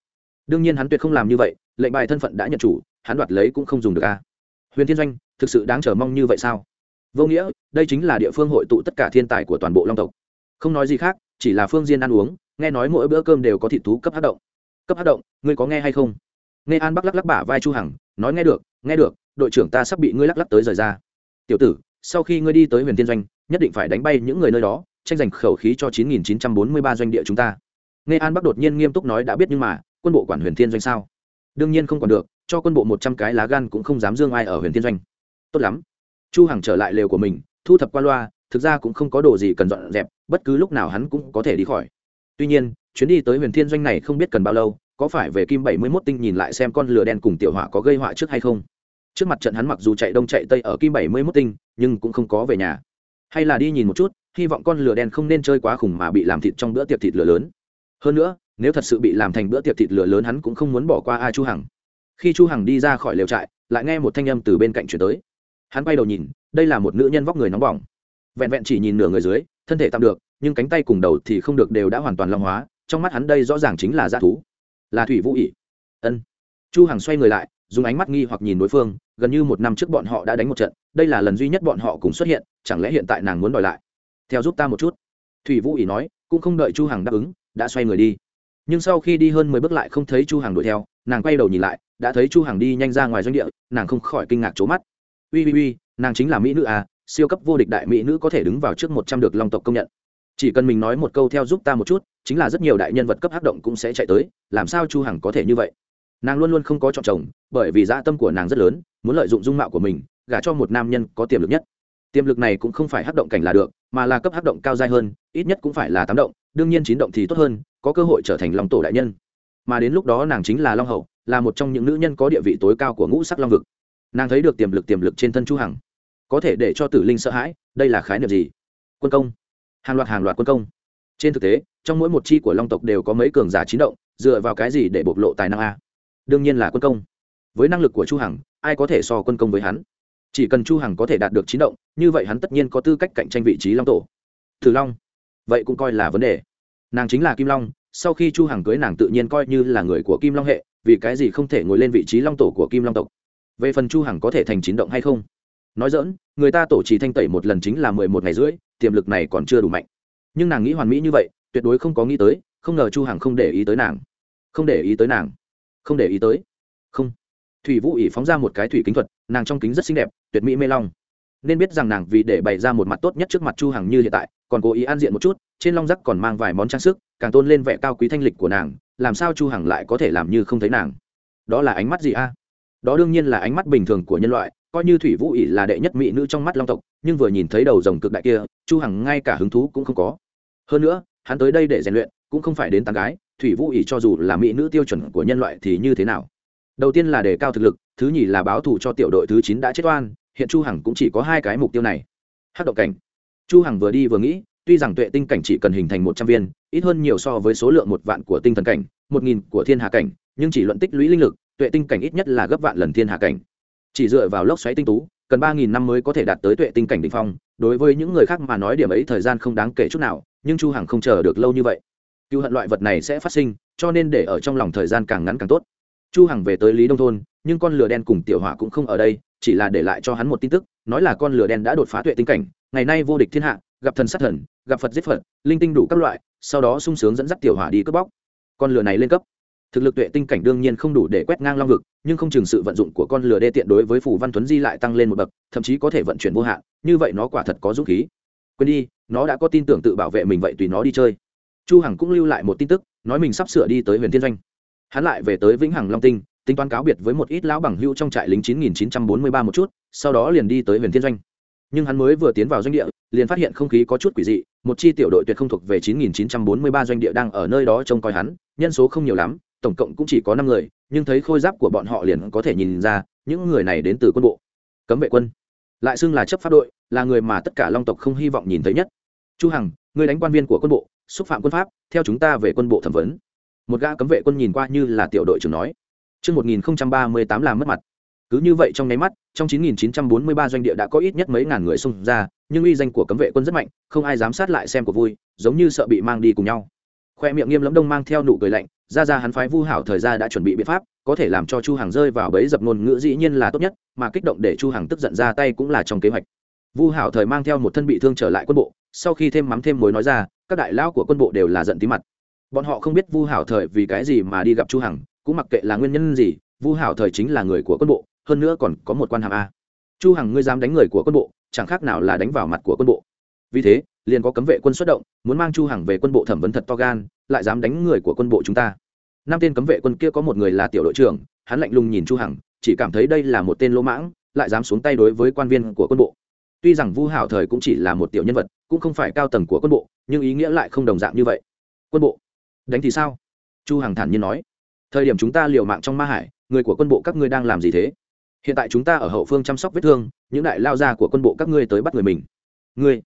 Đương nhiên hắn tuyệt không làm như vậy, lệnh bài thân phận đã nhận chủ, hắn đoạt lấy cũng không dùng được a. Huyền thiên doanh, thực sự đáng chờ mong như vậy sao? Vô nghĩa, đây chính là địa phương hội tụ tất cả thiên tài của toàn bộ long tộc. Không nói gì khác, chỉ là phương diên ăn uống, nghe nói mỗi bữa cơm đều có thịt thú cấp hát động. Cấp hát động, ngươi có nghe hay không? Nghe an bắc lắc lắc bả vai chu hằng, nói nghe được nghe được, đội trưởng ta sắp bị ngươi lắc lắc tới rời ra. Tiểu tử, sau khi ngươi đi tới huyền thiên doanh, nhất định phải đánh bay những người nơi đó tranh giành khẩu khí cho 9.943 doanh địa chúng ta. Nghe an bắc đột nhiên nghiêm túc nói đã biết nhưng mà, quân bộ quản huyền thiên doanh sao? Đương nhiên không còn được, cho quân bộ một trăm cái lá gan cũng không dám dương ai ở huyền thiên doanh. Tốt lắm. Chu hằng trở lại lều của mình, thu thập qua loa, thực ra cũng không có đồ gì cần dọn dẹp, bất cứ lúc nào hắn cũng có thể đi khỏi. Tuy nhiên, chuyến đi tới huyền thiên doanh này không biết cần bao lâu, có phải về kim 71 tinh nhìn lại xem con lửa đen cùng tiểu hỏa có gây họa trước hay không? Trước mặt trận hắn mặc dù chạy đông chạy tây ở kim 71 tinh, nhưng cũng không có về nhà hay là đi nhìn một chút, hy vọng con lửa đen không nên chơi quá khủng mà bị làm thịt trong bữa tiệc thịt lửa lớn. Hơn nữa, nếu thật sự bị làm thành bữa tiệc thịt lửa lớn hắn cũng không muốn bỏ qua a chu hằng. Khi chu hằng đi ra khỏi lều trại, lại nghe một thanh âm từ bên cạnh chuyển tới. Hắn quay đầu nhìn, đây là một nữ nhân vóc người nóng bỏng. Vẹn vẹn chỉ nhìn nửa người dưới, thân thể tạm được, nhưng cánh tay cùng đầu thì không được đều đã hoàn toàn long hóa, trong mắt hắn đây rõ ràng chính là g thú. Là thủy vũ ỉ ân. Chu hằng xoay người lại dùng ánh mắt nghi hoặc nhìn đối phương, gần như một năm trước bọn họ đã đánh một trận, đây là lần duy nhất bọn họ cùng xuất hiện, chẳng lẽ hiện tại nàng muốn đòi lại? Theo giúp ta một chút. Thủy vũ ỉ nói, cũng không đợi chu hằng đáp ứng, đã xoay người đi. Nhưng sau khi đi hơn mười bước lại không thấy chu hằng đuổi theo, nàng quay đầu nhìn lại, đã thấy chu hằng đi nhanh ra ngoài doanh địa, nàng không khỏi kinh ngạc trố mắt. Uy uy uy, nàng chính là mỹ nữ à siêu cấp vô địch đại mỹ nữ có thể đứng vào trước một trăm được long tộc công nhận. Chỉ cần mình nói một câu theo giúp ta một chút, chính là rất nhiều đại nhân vật cấp hắc động cũng sẽ chạy tới, làm sao chu hằng có thể như vậy? Nàng luôn luôn không có chọn chồng, bởi vì dạ tâm của nàng rất lớn, muốn lợi dụng dung mạo của mình, gả cho một nam nhân có tiềm lực nhất. Tiềm lực này cũng không phải hấp động cảnh là được, mà là cấp hấp động cao dai hơn, ít nhất cũng phải là tám động, đương nhiên chín động thì tốt hơn, có cơ hội trở thành long tổ đại nhân. Mà đến lúc đó nàng chính là long hậu, là một trong những nữ nhân có địa vị tối cao của ngũ sắc long vực. Nàng thấy được tiềm lực tiềm lực trên thân chu hằng. Có thể để cho tử linh sợ hãi, đây là khái niệm gì? Quân công. Hàng loạt hàng loạt quân công. Trên thực tế, trong mỗi một chi của long tộc đều có mấy cường giả chín động, dựa vào cái gì để bộc lộ tài năng a? Đương nhiên là quân công. Với năng lực của chu hằng, ai có thể so quân công với hắn? Chỉ cần chu hằng có thể đạt được chín động, như vậy hắn tất nhiên có tư cách cạnh tranh vị trí long tổ. Thử long, vậy cũng coi là vấn đề. Nàng chính là kim long, sau khi chu hằng cưới nàng tự nhiên coi như là người của kim long hệ, vì cái gì không thể ngồi lên vị trí long tổ của kim long tộc? Về phần chu hằng có thể thành chín động hay không? Nói dỡn người ta tổ trì thanh tẩy một lần chính là mười một ngày rưỡi, tiềm lực này còn chưa đủ mạnh. Nhưng nàng nghĩ hoàn mỹ như vậy, tuyệt đối không có nghĩ tới, không ngờ chu hằng không để ý tới nàng. Không để ý tới nàng không để ý tới. Không. Thủy vũ ỉ phóng ra một cái thủy kính thuật, nàng trong kính rất xinh đẹp, tuyệt mỹ mê long. Nên biết rằng nàng vì để bày ra một mặt tốt nhất trước mặt chu hằng như hiện tại, còn cố ý an diện một chút, trên long rắc còn mang vài món trang sức, càng tôn lên vẻ cao quý thanh lịch của nàng, làm sao chu hằng lại có thể làm như không thấy nàng? Đó là ánh mắt gì a? Đó đương nhiên là ánh mắt bình thường của nhân loại, coi như thủy vũ ỉ là đệ nhất mỹ nữ trong mắt long tộc, nhưng vừa nhìn thấy đầu rồng cực đại kia, chu hằng ngay cả hứng thú cũng không có. Hơn nữa, hắn tới đây để rèn luyện cũng không phải đến tán gái, thủy vũ ỉ cho dù là mỹ nữ tiêu chuẩn của nhân loại thì như thế nào? Đầu tiên là đề cao thực lực, thứ nhì là báo thù cho tiểu đội thứ chín đã chết oan, hiện chu hằng cũng chỉ có hai cái mục tiêu này. Hát động cảnh. Chu hằng vừa đi vừa nghĩ, tuy rằng tuệ tinh cảnh chỉ cần hình thành một trăm viên, ít hơn nhiều so với số lượng một vạn của tinh thần cảnh, một nghìn của thiên hạ cảnh, nhưng chỉ luận tích lũy linh lực, tuệ tinh cảnh ít nhất là gấp vạn lần thiên hạ cảnh. Chỉ dựa vào lốc xoáy tinh tú, cần ba nghìn năm mới có thể đạt tới tuệ tinh cảnh đ ỉ n h phong, đối với những người khác mà nói điểm ấy thời gian không đáng kể chút nào, nhưng chu hằng không chờ được lâu như vậy cựu hận loại vật này sẽ phát sinh, cho nên để ở trong lòng thời gian càng ngắn càng tốt. Chu hằng về tới lý đông thôn, nhưng con lửa đen cùng tiểu hỏa cũng không ở đây, chỉ là để lại cho hắn một tin tức, nói là con lửa đen đã đột phá tuệ tinh cảnh, ngày nay vô địch thiên hạ, gặp thần sát thần, gặp phật giết phật, linh tinh đủ các loại, sau đó sung sướng dẫn dắt tiểu hỏa đi cướp bóc. Con lửa này lên cấp. Thực lực tuệ tinh cảnh đương nhiên không đủ để quét ngang long vực, nhưng không chừng sự vận dụng của con lửa đê tiện đối với phủ văn tuấn di lại tăng lên một bậc, thậm chí có thể vận chuyển vô hạn, như vậy nó quả thật có dũng khí. Quên đi, nó đã có tin tưởng tự bảo vệ mình vậy tùy nó đi chơi chu hằng cũng lưu lại một tin tức, nói mình sắp sửa đi tới huyền thiên doanh. Hắn lại về tới vĩnh hằng long tinh, tính toán cáo biệt với một ít lão bằng hữu trong trại lính 9943 một chút, sau đó liền đi tới huyền thiên doanh. Nhưng hắn mới vừa tiến vào doanh địa, liền phát hiện không khí có chút quỷ dị, một chi tiểu đội tuyệt không thuộc về 9943 doanh địa đang ở nơi đó trông coi hắn, nhân số không nhiều lắm, tổng cộng cũng chỉ có năm người, nhưng thấy khôi giáp của bọn họ liền có thể nhìn ra, những người này đến từ quân bộ. Cấm vệ quân. Lại xưng là chấp pháp đội, là người mà tất cả long tộc không hy vọng nhìn thấy nhất. Chu hằng, người đánh quan viên của quân bộ xúc phạm quân pháp theo chúng ta về quân bộ thẩm vấn một gã cấm vệ quân nhìn qua như là tiểu đội trưởng nói Trước 1038 làm mất mặt. Cứ như vậy trong nháy mắt, trong 9943 doanh địa đã có ít nhất mấy ngàn người xung ra, nhưng uy danh của cấm vệ quân rất mạnh, không ai dám sát lại xem của vui, giống như sợ bị mang đi cùng nhau. Khoe miệng Nghiêm Lẫm Đông mang theo nụ cười lạnh, ra ra hắn phái Vu Hảo thời gian đã chuẩn bị biện pháp, có thể làm cho Chu Hằng rơi vào bẫy dập ngôn ngữ dĩ nhiên là tốt nhất, mà kích động để Chu Hằng tức giận ra tay cũng là trong kế hoạch. Vu Hảo thời mang theo một thân bị thương trở lại quân bộ, sau khi thêm mắm thêm muối nói ra, các đại lão của quân bộ đều là giận tí mặt. Bọn họ không biết Vu Hảo thời vì cái gì mà đi gặp Chu Hằng, cũng mặc kệ là nguyên nhân gì, Vu Hảo thời chính là người của quân bộ, hơn nữa còn có một quan hàm a. Chu Hằng ngươi dám đánh người của quân bộ, chẳng khác nào là đánh vào mặt của quân bộ. Vì thế, liền có cấm vệ quân xuất động, muốn mang Chu Hằng về quân bộ thẩm vấn thật to gan, lại dám đánh người của quân bộ chúng ta. Năm tên cấm vệ quân kia có một người là tiểu đội trưởng, hắn lạnh lùng nhìn Chu Hằng, chỉ cảm thấy đây là một tên lỗ mãng, lại dám xuống tay đối với quan viên của quân bộ tuy rằng vu hảo thời cũng chỉ là một tiểu nhân vật cũng không phải cao tầng của quân bộ, nhưng ý nghĩa lại không đồng dạng như vậy. Quân bộ? Đánh thì sao? Chu hằng thản nhiên nói. Thời điểm chúng ta liều mạng trong ma hải, người của quân bộ các ngươi đang làm gì thế? Hiện tại chúng ta ở hậu phương chăm sóc vết thương, những đại lao gia của quân bộ các ngươi tới bắt người mình. Ngươi?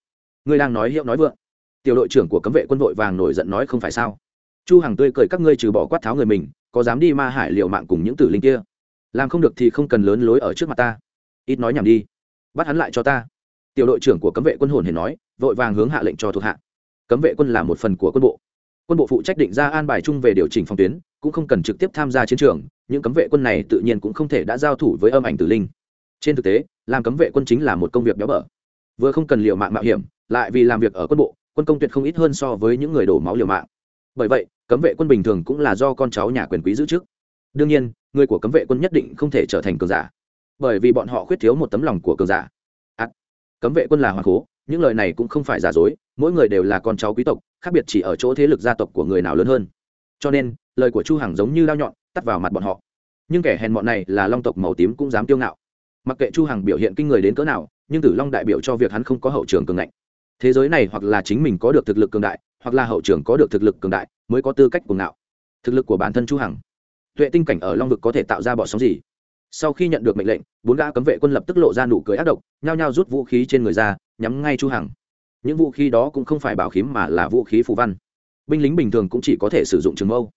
Ngươi đang nói hiệu nói vượng. Tiểu đội trưởng của cấm vệ quân đội vàng nổi giận nói không phải sao? Chu hằng tươi cười các ngươi trừ bỏ quát tháo người mình, có dám đi ma hải liều mạng cùng những tử linh kia? Làm không được thì không cần lớn lối ở trước mặt ta. Ít nói nhảm đi. Bắt hắn lại cho ta tiểu đội trưởng của cấm vệ quân hồn hề nói, vội vàng hướng hạ lệnh cho thuộc hạ. Cấm vệ quân là một phần của quân bộ. Quân bộ phụ trách định ra an bài chung về điều chỉnh phòng tuyến, cũng không cần trực tiếp tham gia chiến trường, những cấm vệ quân này tự nhiên cũng không thể đã giao thủ với âm ảnh tử linh. Trên thực tế, làm cấm vệ quân chính là một công việc béo bở. Vừa không cần liều mạng mạo hiểm, lại vì làm việc ở quân bộ, quân công tuyệt không ít hơn so với những người đổ máu liều mạng. Bởi vậy, cấm vệ quân bình thường cũng là do con cháu nhà quyền quý giữ chức. Đương nhiên, người của cấm vệ quân nhất định không thể trở thành cường giả. Bởi vì bọn họ khuyết thiếu một tấm lòng của cường giả cấm vệ quân là hoàng cố, những lời này cũng không phải giả dối, mỗi người đều là con cháu quý tộc, khác biệt chỉ ở chỗ thế lực gia tộc của người nào lớn hơn. Cho nên, lời của chu hằng giống như lao nhọn, tắt vào mặt bọn họ. Nhưng kẻ hèn mọn này là long tộc màu tím cũng dám tiêu ngạo. Mặc kệ chu hằng biểu hiện kinh người đến cỡ nào, nhưng tử long đại biểu cho việc hắn không có hậu trường cường ngạnh. Thế giới này hoặc là chính mình có được thực lực cường đại, hoặc là hậu trường có được thực lực cường đại, mới có tư cách cuồng ngạo. Thực lực của bản thân chu hằng, tuệ tinh cảnh ở long vực có thể tạo ra bỏ sóng gì? Sau khi nhận được mệnh lệnh, bốn gã cấm vệ quân lập tức lộ ra nụ cười ác độc, nhao nhao rút vũ khí trên người ra, nhắm ngay chu hằng. Những vũ khí đó cũng không phải bảo khí mà là vũ khí phù văn. Binh lính bình thường cũng chỉ có thể sử dụng trường mâu.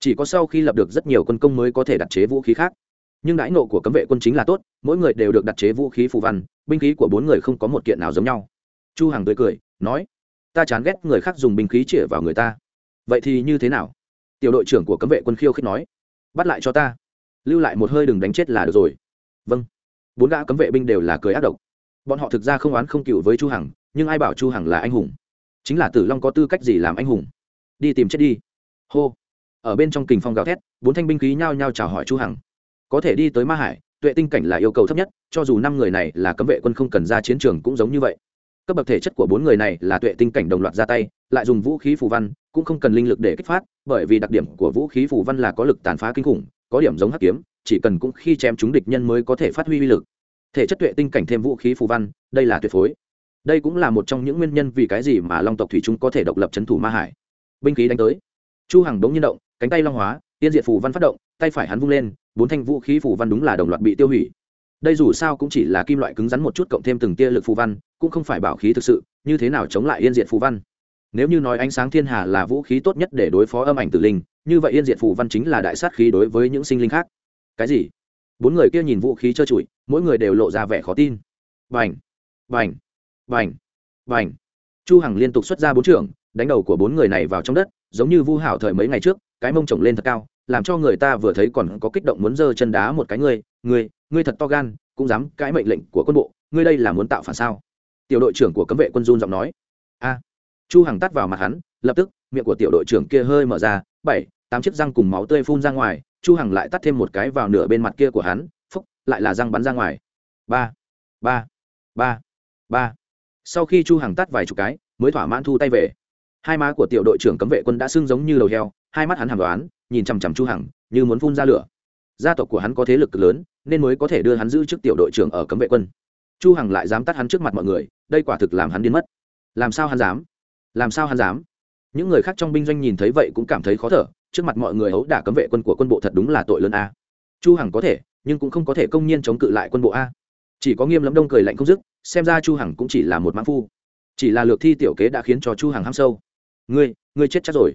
Chỉ có sau khi lập được rất nhiều quân công mới có thể đặt chế vũ khí khác. Nhưng đãi nộ của cấm vệ quân chính là tốt, mỗi người đều được đặt chế vũ khí phù văn, binh khí của bốn người không có một kiện nào giống nhau. Chu hằng tươi cười, nói, ta chán ghét người khác dùng binh khí chĩa vào người ta. Vậy thì như thế nào? Tiểu đội trưởng của cấm vệ quân khiêu khích nói, bắt lại cho ta lưu lại một hơi đừng đánh chết là được rồi. Vâng. Bốn gã cấm vệ binh đều là cười ác độc. Bọn họ thực ra không oán không cựu với chu hằng, nhưng ai bảo chu hằng là anh hùng? Chính là tử long có tư cách gì làm anh hùng? Đi tìm chết đi. Hô. Ở bên trong kình phong gào thét, bốn thanh binh khí nhao nhao chào hỏi chu hằng. Có thể đi tới ma hải, tuệ tinh cảnh là yêu cầu thấp nhất, cho dù năm người này là cấm vệ quân không cần ra chiến trường cũng giống như vậy. Cấp bậc thể chất của bốn người này là tuệ tinh cảnh đồng loạt ra tay, lại dùng vũ khí phù văn, cũng không cần linh lực để kích phát, bởi vì đặc điểm của vũ khí phù văn là có lực tàn phá kinh khủng có điểm giống hắc kiếm, chỉ cần cũng khi chém chúng địch nhân mới có thể phát huy uy lực. Thể chất tuệ tinh cảnh thêm vũ khí phù văn, đây là tuyệt phối. Đây cũng là một trong những nguyên nhân vì cái gì mà long tộc thủy trung có thể độc lập c thủ ma hải. Binh khí đánh tới. Chu hằng đống nhiên động, cánh tay long hóa, tiên diện phù văn phát động, tay phải hắn vung lên, bốn thanh vũ khí phù văn đúng là đồng loạt bị tiêu hủy. Đây dù sao cũng chỉ là kim loại cứng rắn một chút cộng thêm từng tia lực phù văn, cũng không phải bảo khí thực sự, như thế nào chống lại yên diện phù văn? Nếu như nói ánh sáng thiên hà là vũ khí tốt nhất để đối phó âm ảnh tử linh như vậy yên diệt phù văn chính là đại sát khí đối với những sinh linh khác. Cái gì? Bốn người kia nhìn vũ khí trơ trụi, mỗi người đều lộ ra vẻ khó tin. Vành vành vành vành chu hằng liên tục xuất ra bốn trưởng, đánh đầu của bốn người này vào trong đất, giống như vu hảo thời mấy ngày trước, cái mông trồng lên thật cao, làm cho người ta vừa thấy còn có kích động muốn giơ chân đá một cái người ngươi ngươi thật to gan, cũng dám cãi mệnh lệnh của quân bộ, ngươi đây là muốn tạo phản sao? Tiểu đội trưởng của cấm vệ quân run giọng nói. A! Chu hằng tắt vào mặt hắn, lập tức, miệng của tiểu đội trưởng kia hơi mở ra, bảy tám chiếc răng cùng máu tươi phun ra ngoài, chu hằng lại tắt thêm một cái vào nửa bên mặt kia của hắn, phúc, lại là răng bắn ra ngoài. Ba ba ba ba. Sau khi chu hằng tắt vài chục cái, mới thỏa mãn thu tay về. Hai má của tiểu đội trưởng cấm vệ quân đã sưng giống như đầu heo, hai mắt hắn hàm đoán, nhìn chằm chằm chu hằng, như muốn phun ra lửa. Gia tộc của hắn có thế lực lớn, nên mới có thể đưa hắn giữ chức tiểu đội trưởng ở cấm vệ quân. Chu hằng lại dám tắt hắn trước mặt mọi người, đây quả thực làm hắn điên mất. Làm sao hắn dám? Làm sao hắn dám? Những người khác trong binh doanh nhìn thấy vậy cũng cảm thấy khó thở trước mặt mọi người ấu đả cấm vệ quân của quân bộ thật đúng là tội lớn a. Chu hằng có thể, nhưng cũng không có thể công nhiên chống cự lại quân bộ a. Chỉ có nghiêm lâm đông cười lạnh không dứt, xem ra chu hằng cũng chỉ là một mãn phu. Chỉ là lược thi tiểu kế đã khiến cho chu hằng ham sâu. Ngươi ngươi chết chắc rồi.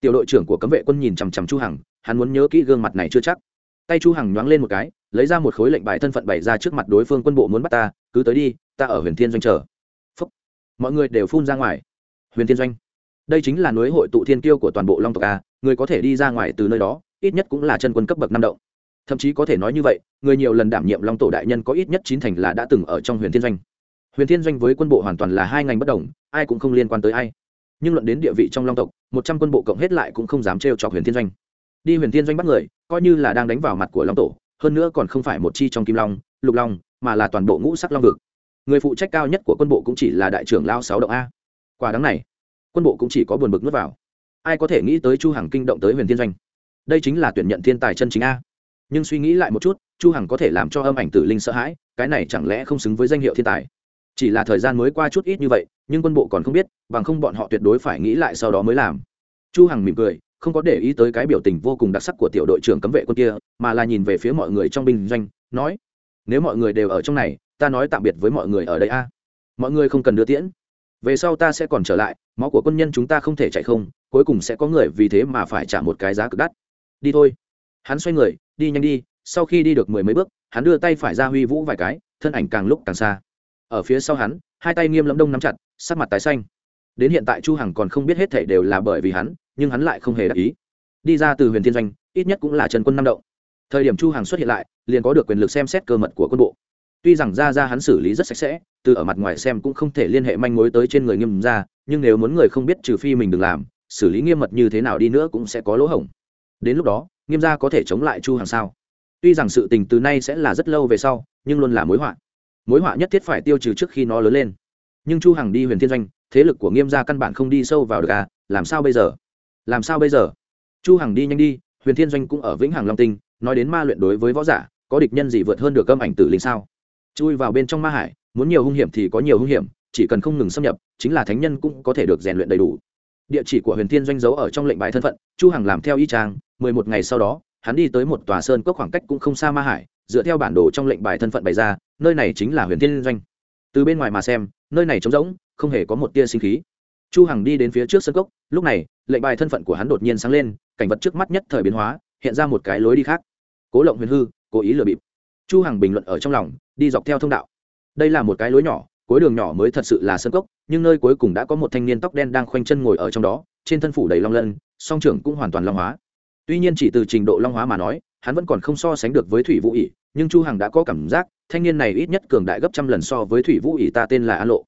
Tiểu đội trưởng của cấm vệ quân nhìn chằm chằm chu hằng, hắn muốn nhớ kỹ gương mặt này chưa chắc. Tay chu hằng nhoáng lên một cái, lấy ra một khối lệnh bài thân phận bày ra trước mặt đối phương quân bộ muốn bắt ta, cứ tới đi, ta ở huyền thiên doanh chờ. Phúc. mọi người đều phun ra ngoài. Huyền thiên doanh. Đây chính là núi hội tụ thiên tiêu của toàn bộ long tộc a người có thể đi ra ngoài từ nơi đó, ít nhất cũng là chân quân cấp bậc năm động. Thậm chí có thể nói như vậy, người nhiều lần đảm nhiệm long tổ đại nhân có ít nhất chín thành là đã từng ở trong huyền thiên doanh. Huyền thiên doanh với quân bộ hoàn toàn là hai ngành bất đồng, ai cũng không liên quan tới ai. Nhưng luận đến địa vị trong long tộc, một trăm quân bộ cộng hết lại cũng không dám trêu chọc huyền thiên doanh. Đi huyền thiên doanh bắt người, coi như là đang đánh vào mặt của long tổ, hơn nữa còn không phải một chi trong kim long, lục long, mà là toàn bộ ngũ sắc long vực. Người phụ trách cao nhất của quân bộ cũng chỉ là đại trưởng lao sáu động a. Quả đáng này, quân bộ cũng chỉ có buồn bực nuốt vào ai có thể nghĩ tới chu hằng kinh động tới huyền thiên doanh? Đây chính là tuyển nhận thiên tài chân chính a. Nhưng suy nghĩ lại một chút, chu hằng có thể làm cho âm ảnh tử linh sợ hãi, cái này chẳng lẽ không xứng với danh hiệu thiên tài? Chỉ là thời gian mới qua chút ít như vậy, nhưng quân bộ còn không biết, bằng không bọn họ tuyệt đối phải nghĩ lại sau đó mới làm. Chu hằng mỉm cười, không có để ý tới cái biểu tình vô cùng đặc sắc của tiểu đội trưởng cấm vệ quân kia, mà là nhìn về phía mọi người trong binh doanh, nói, nếu mọi người đều ở trong này, ta nói tạm biệt với mọi người ở đây a. Mọi người không cần đưa tiễn. Về sau ta sẽ còn trở lại, máu của quân nhân chúng ta không thể chạy không cuối cùng sẽ có người vì thế mà phải trả một cái giá cực đắt. Đi thôi. Hắn xoay người, đi nhanh đi, sau khi đi được mười mấy bước, hắn đưa tay phải ra huy vũ vài cái, thân ảnh càng lúc càng xa. Ở phía sau hắn, hai tay nghiêm lẫm đông nắm chặt, sắc mặt tái xanh. Đến hiện tại chu hằng còn không biết hết thảy đều là bởi vì hắn, nhưng hắn lại không hề đắc ý. Đi ra từ huyền thiên doanh, ít nhất cũng là trần quân năm động. Thời điểm chu hằng xuất hiện lại, liền có được quyền lực xem xét cơ mật của quân bộ. Tuy rằng ra ra hắn xử lý rất sạch sẽ, từ ở mặt ngoài xem cũng không thể liên hệ manh mối tới trên người nghiêm ra, nhưng nếu muốn người không biết trừ phi mình đừng làm xử lý nghiêm mật như thế nào đi nữa cũng sẽ có lỗ hổng. Đến lúc đó, nghiêm gia có thể chống lại chu Hằng sao? Tuy rằng sự tình từ nay sẽ là rất lâu về sau, nhưng luôn là mối họa. Mối họa nhất thiết phải tiêu trừ trước khi nó lớn lên. Nhưng chu hằng đi huyền thiên doanh, thế lực của nghiêm gia căn bản không đi sâu vào được à làm sao bây giờ? Làm sao bây giờ? Chu hằng đi nhanh đi, huyền thiên doanh cũng ở vĩnh hằng long tinh, nói đến ma luyện đối với võ giả, có địch nhân gì vượt hơn được âm ảnh tử linh sao? Chui vào bên trong ma hải, muốn nhiều hung hiểm thì có nhiều hung hiểm, chỉ cần không ngừng xâm nhập, chính là thánh nhân cũng có thể được rèn luyện đầy đủ địa chỉ của huyền thiên doanh giấu ở trong lệnh bài thân phận, chu hằng làm theo y trang mười một ngày sau đó, hắn đi tới một tòa sơn cốc khoảng cách cũng không xa ma hải, dựa theo bản đồ trong lệnh bài thân phận bày ra, nơi này chính là huyền thiên doanh. Từ bên ngoài mà xem, nơi này trống rỗng, không hề có một tia sinh khí. Chu hằng đi đến phía trước sơn cốc, lúc này, lệnh bài thân phận của hắn đột nhiên sáng lên, cảnh vật trước mắt nhất thời biến hóa, hiện ra một cái lối đi khác. Cố lộng huyền hư, cố ý lừa bịp. Chu hằng bình luận ở trong lòng, đi dọc theo thông đạo. Đây là một cái lối nhỏ cuối đường nhỏ mới thật sự là sân cốc, nhưng nơi cuối cùng đã có một thanh niên tóc đen đang khoanh chân ngồi ở trong đó, trên thân phủ đầy long lân, song trưởng cũng hoàn toàn long hóa. Tuy nhiên chỉ từ trình độ long hóa mà nói, hắn vẫn còn không so sánh được với thủy vũ ỉ nhưng chu hằng đã có cảm giác, thanh niên này ít nhất cường đại gấp trăm lần so với thủy vũ ỉ ta tên là an lộ.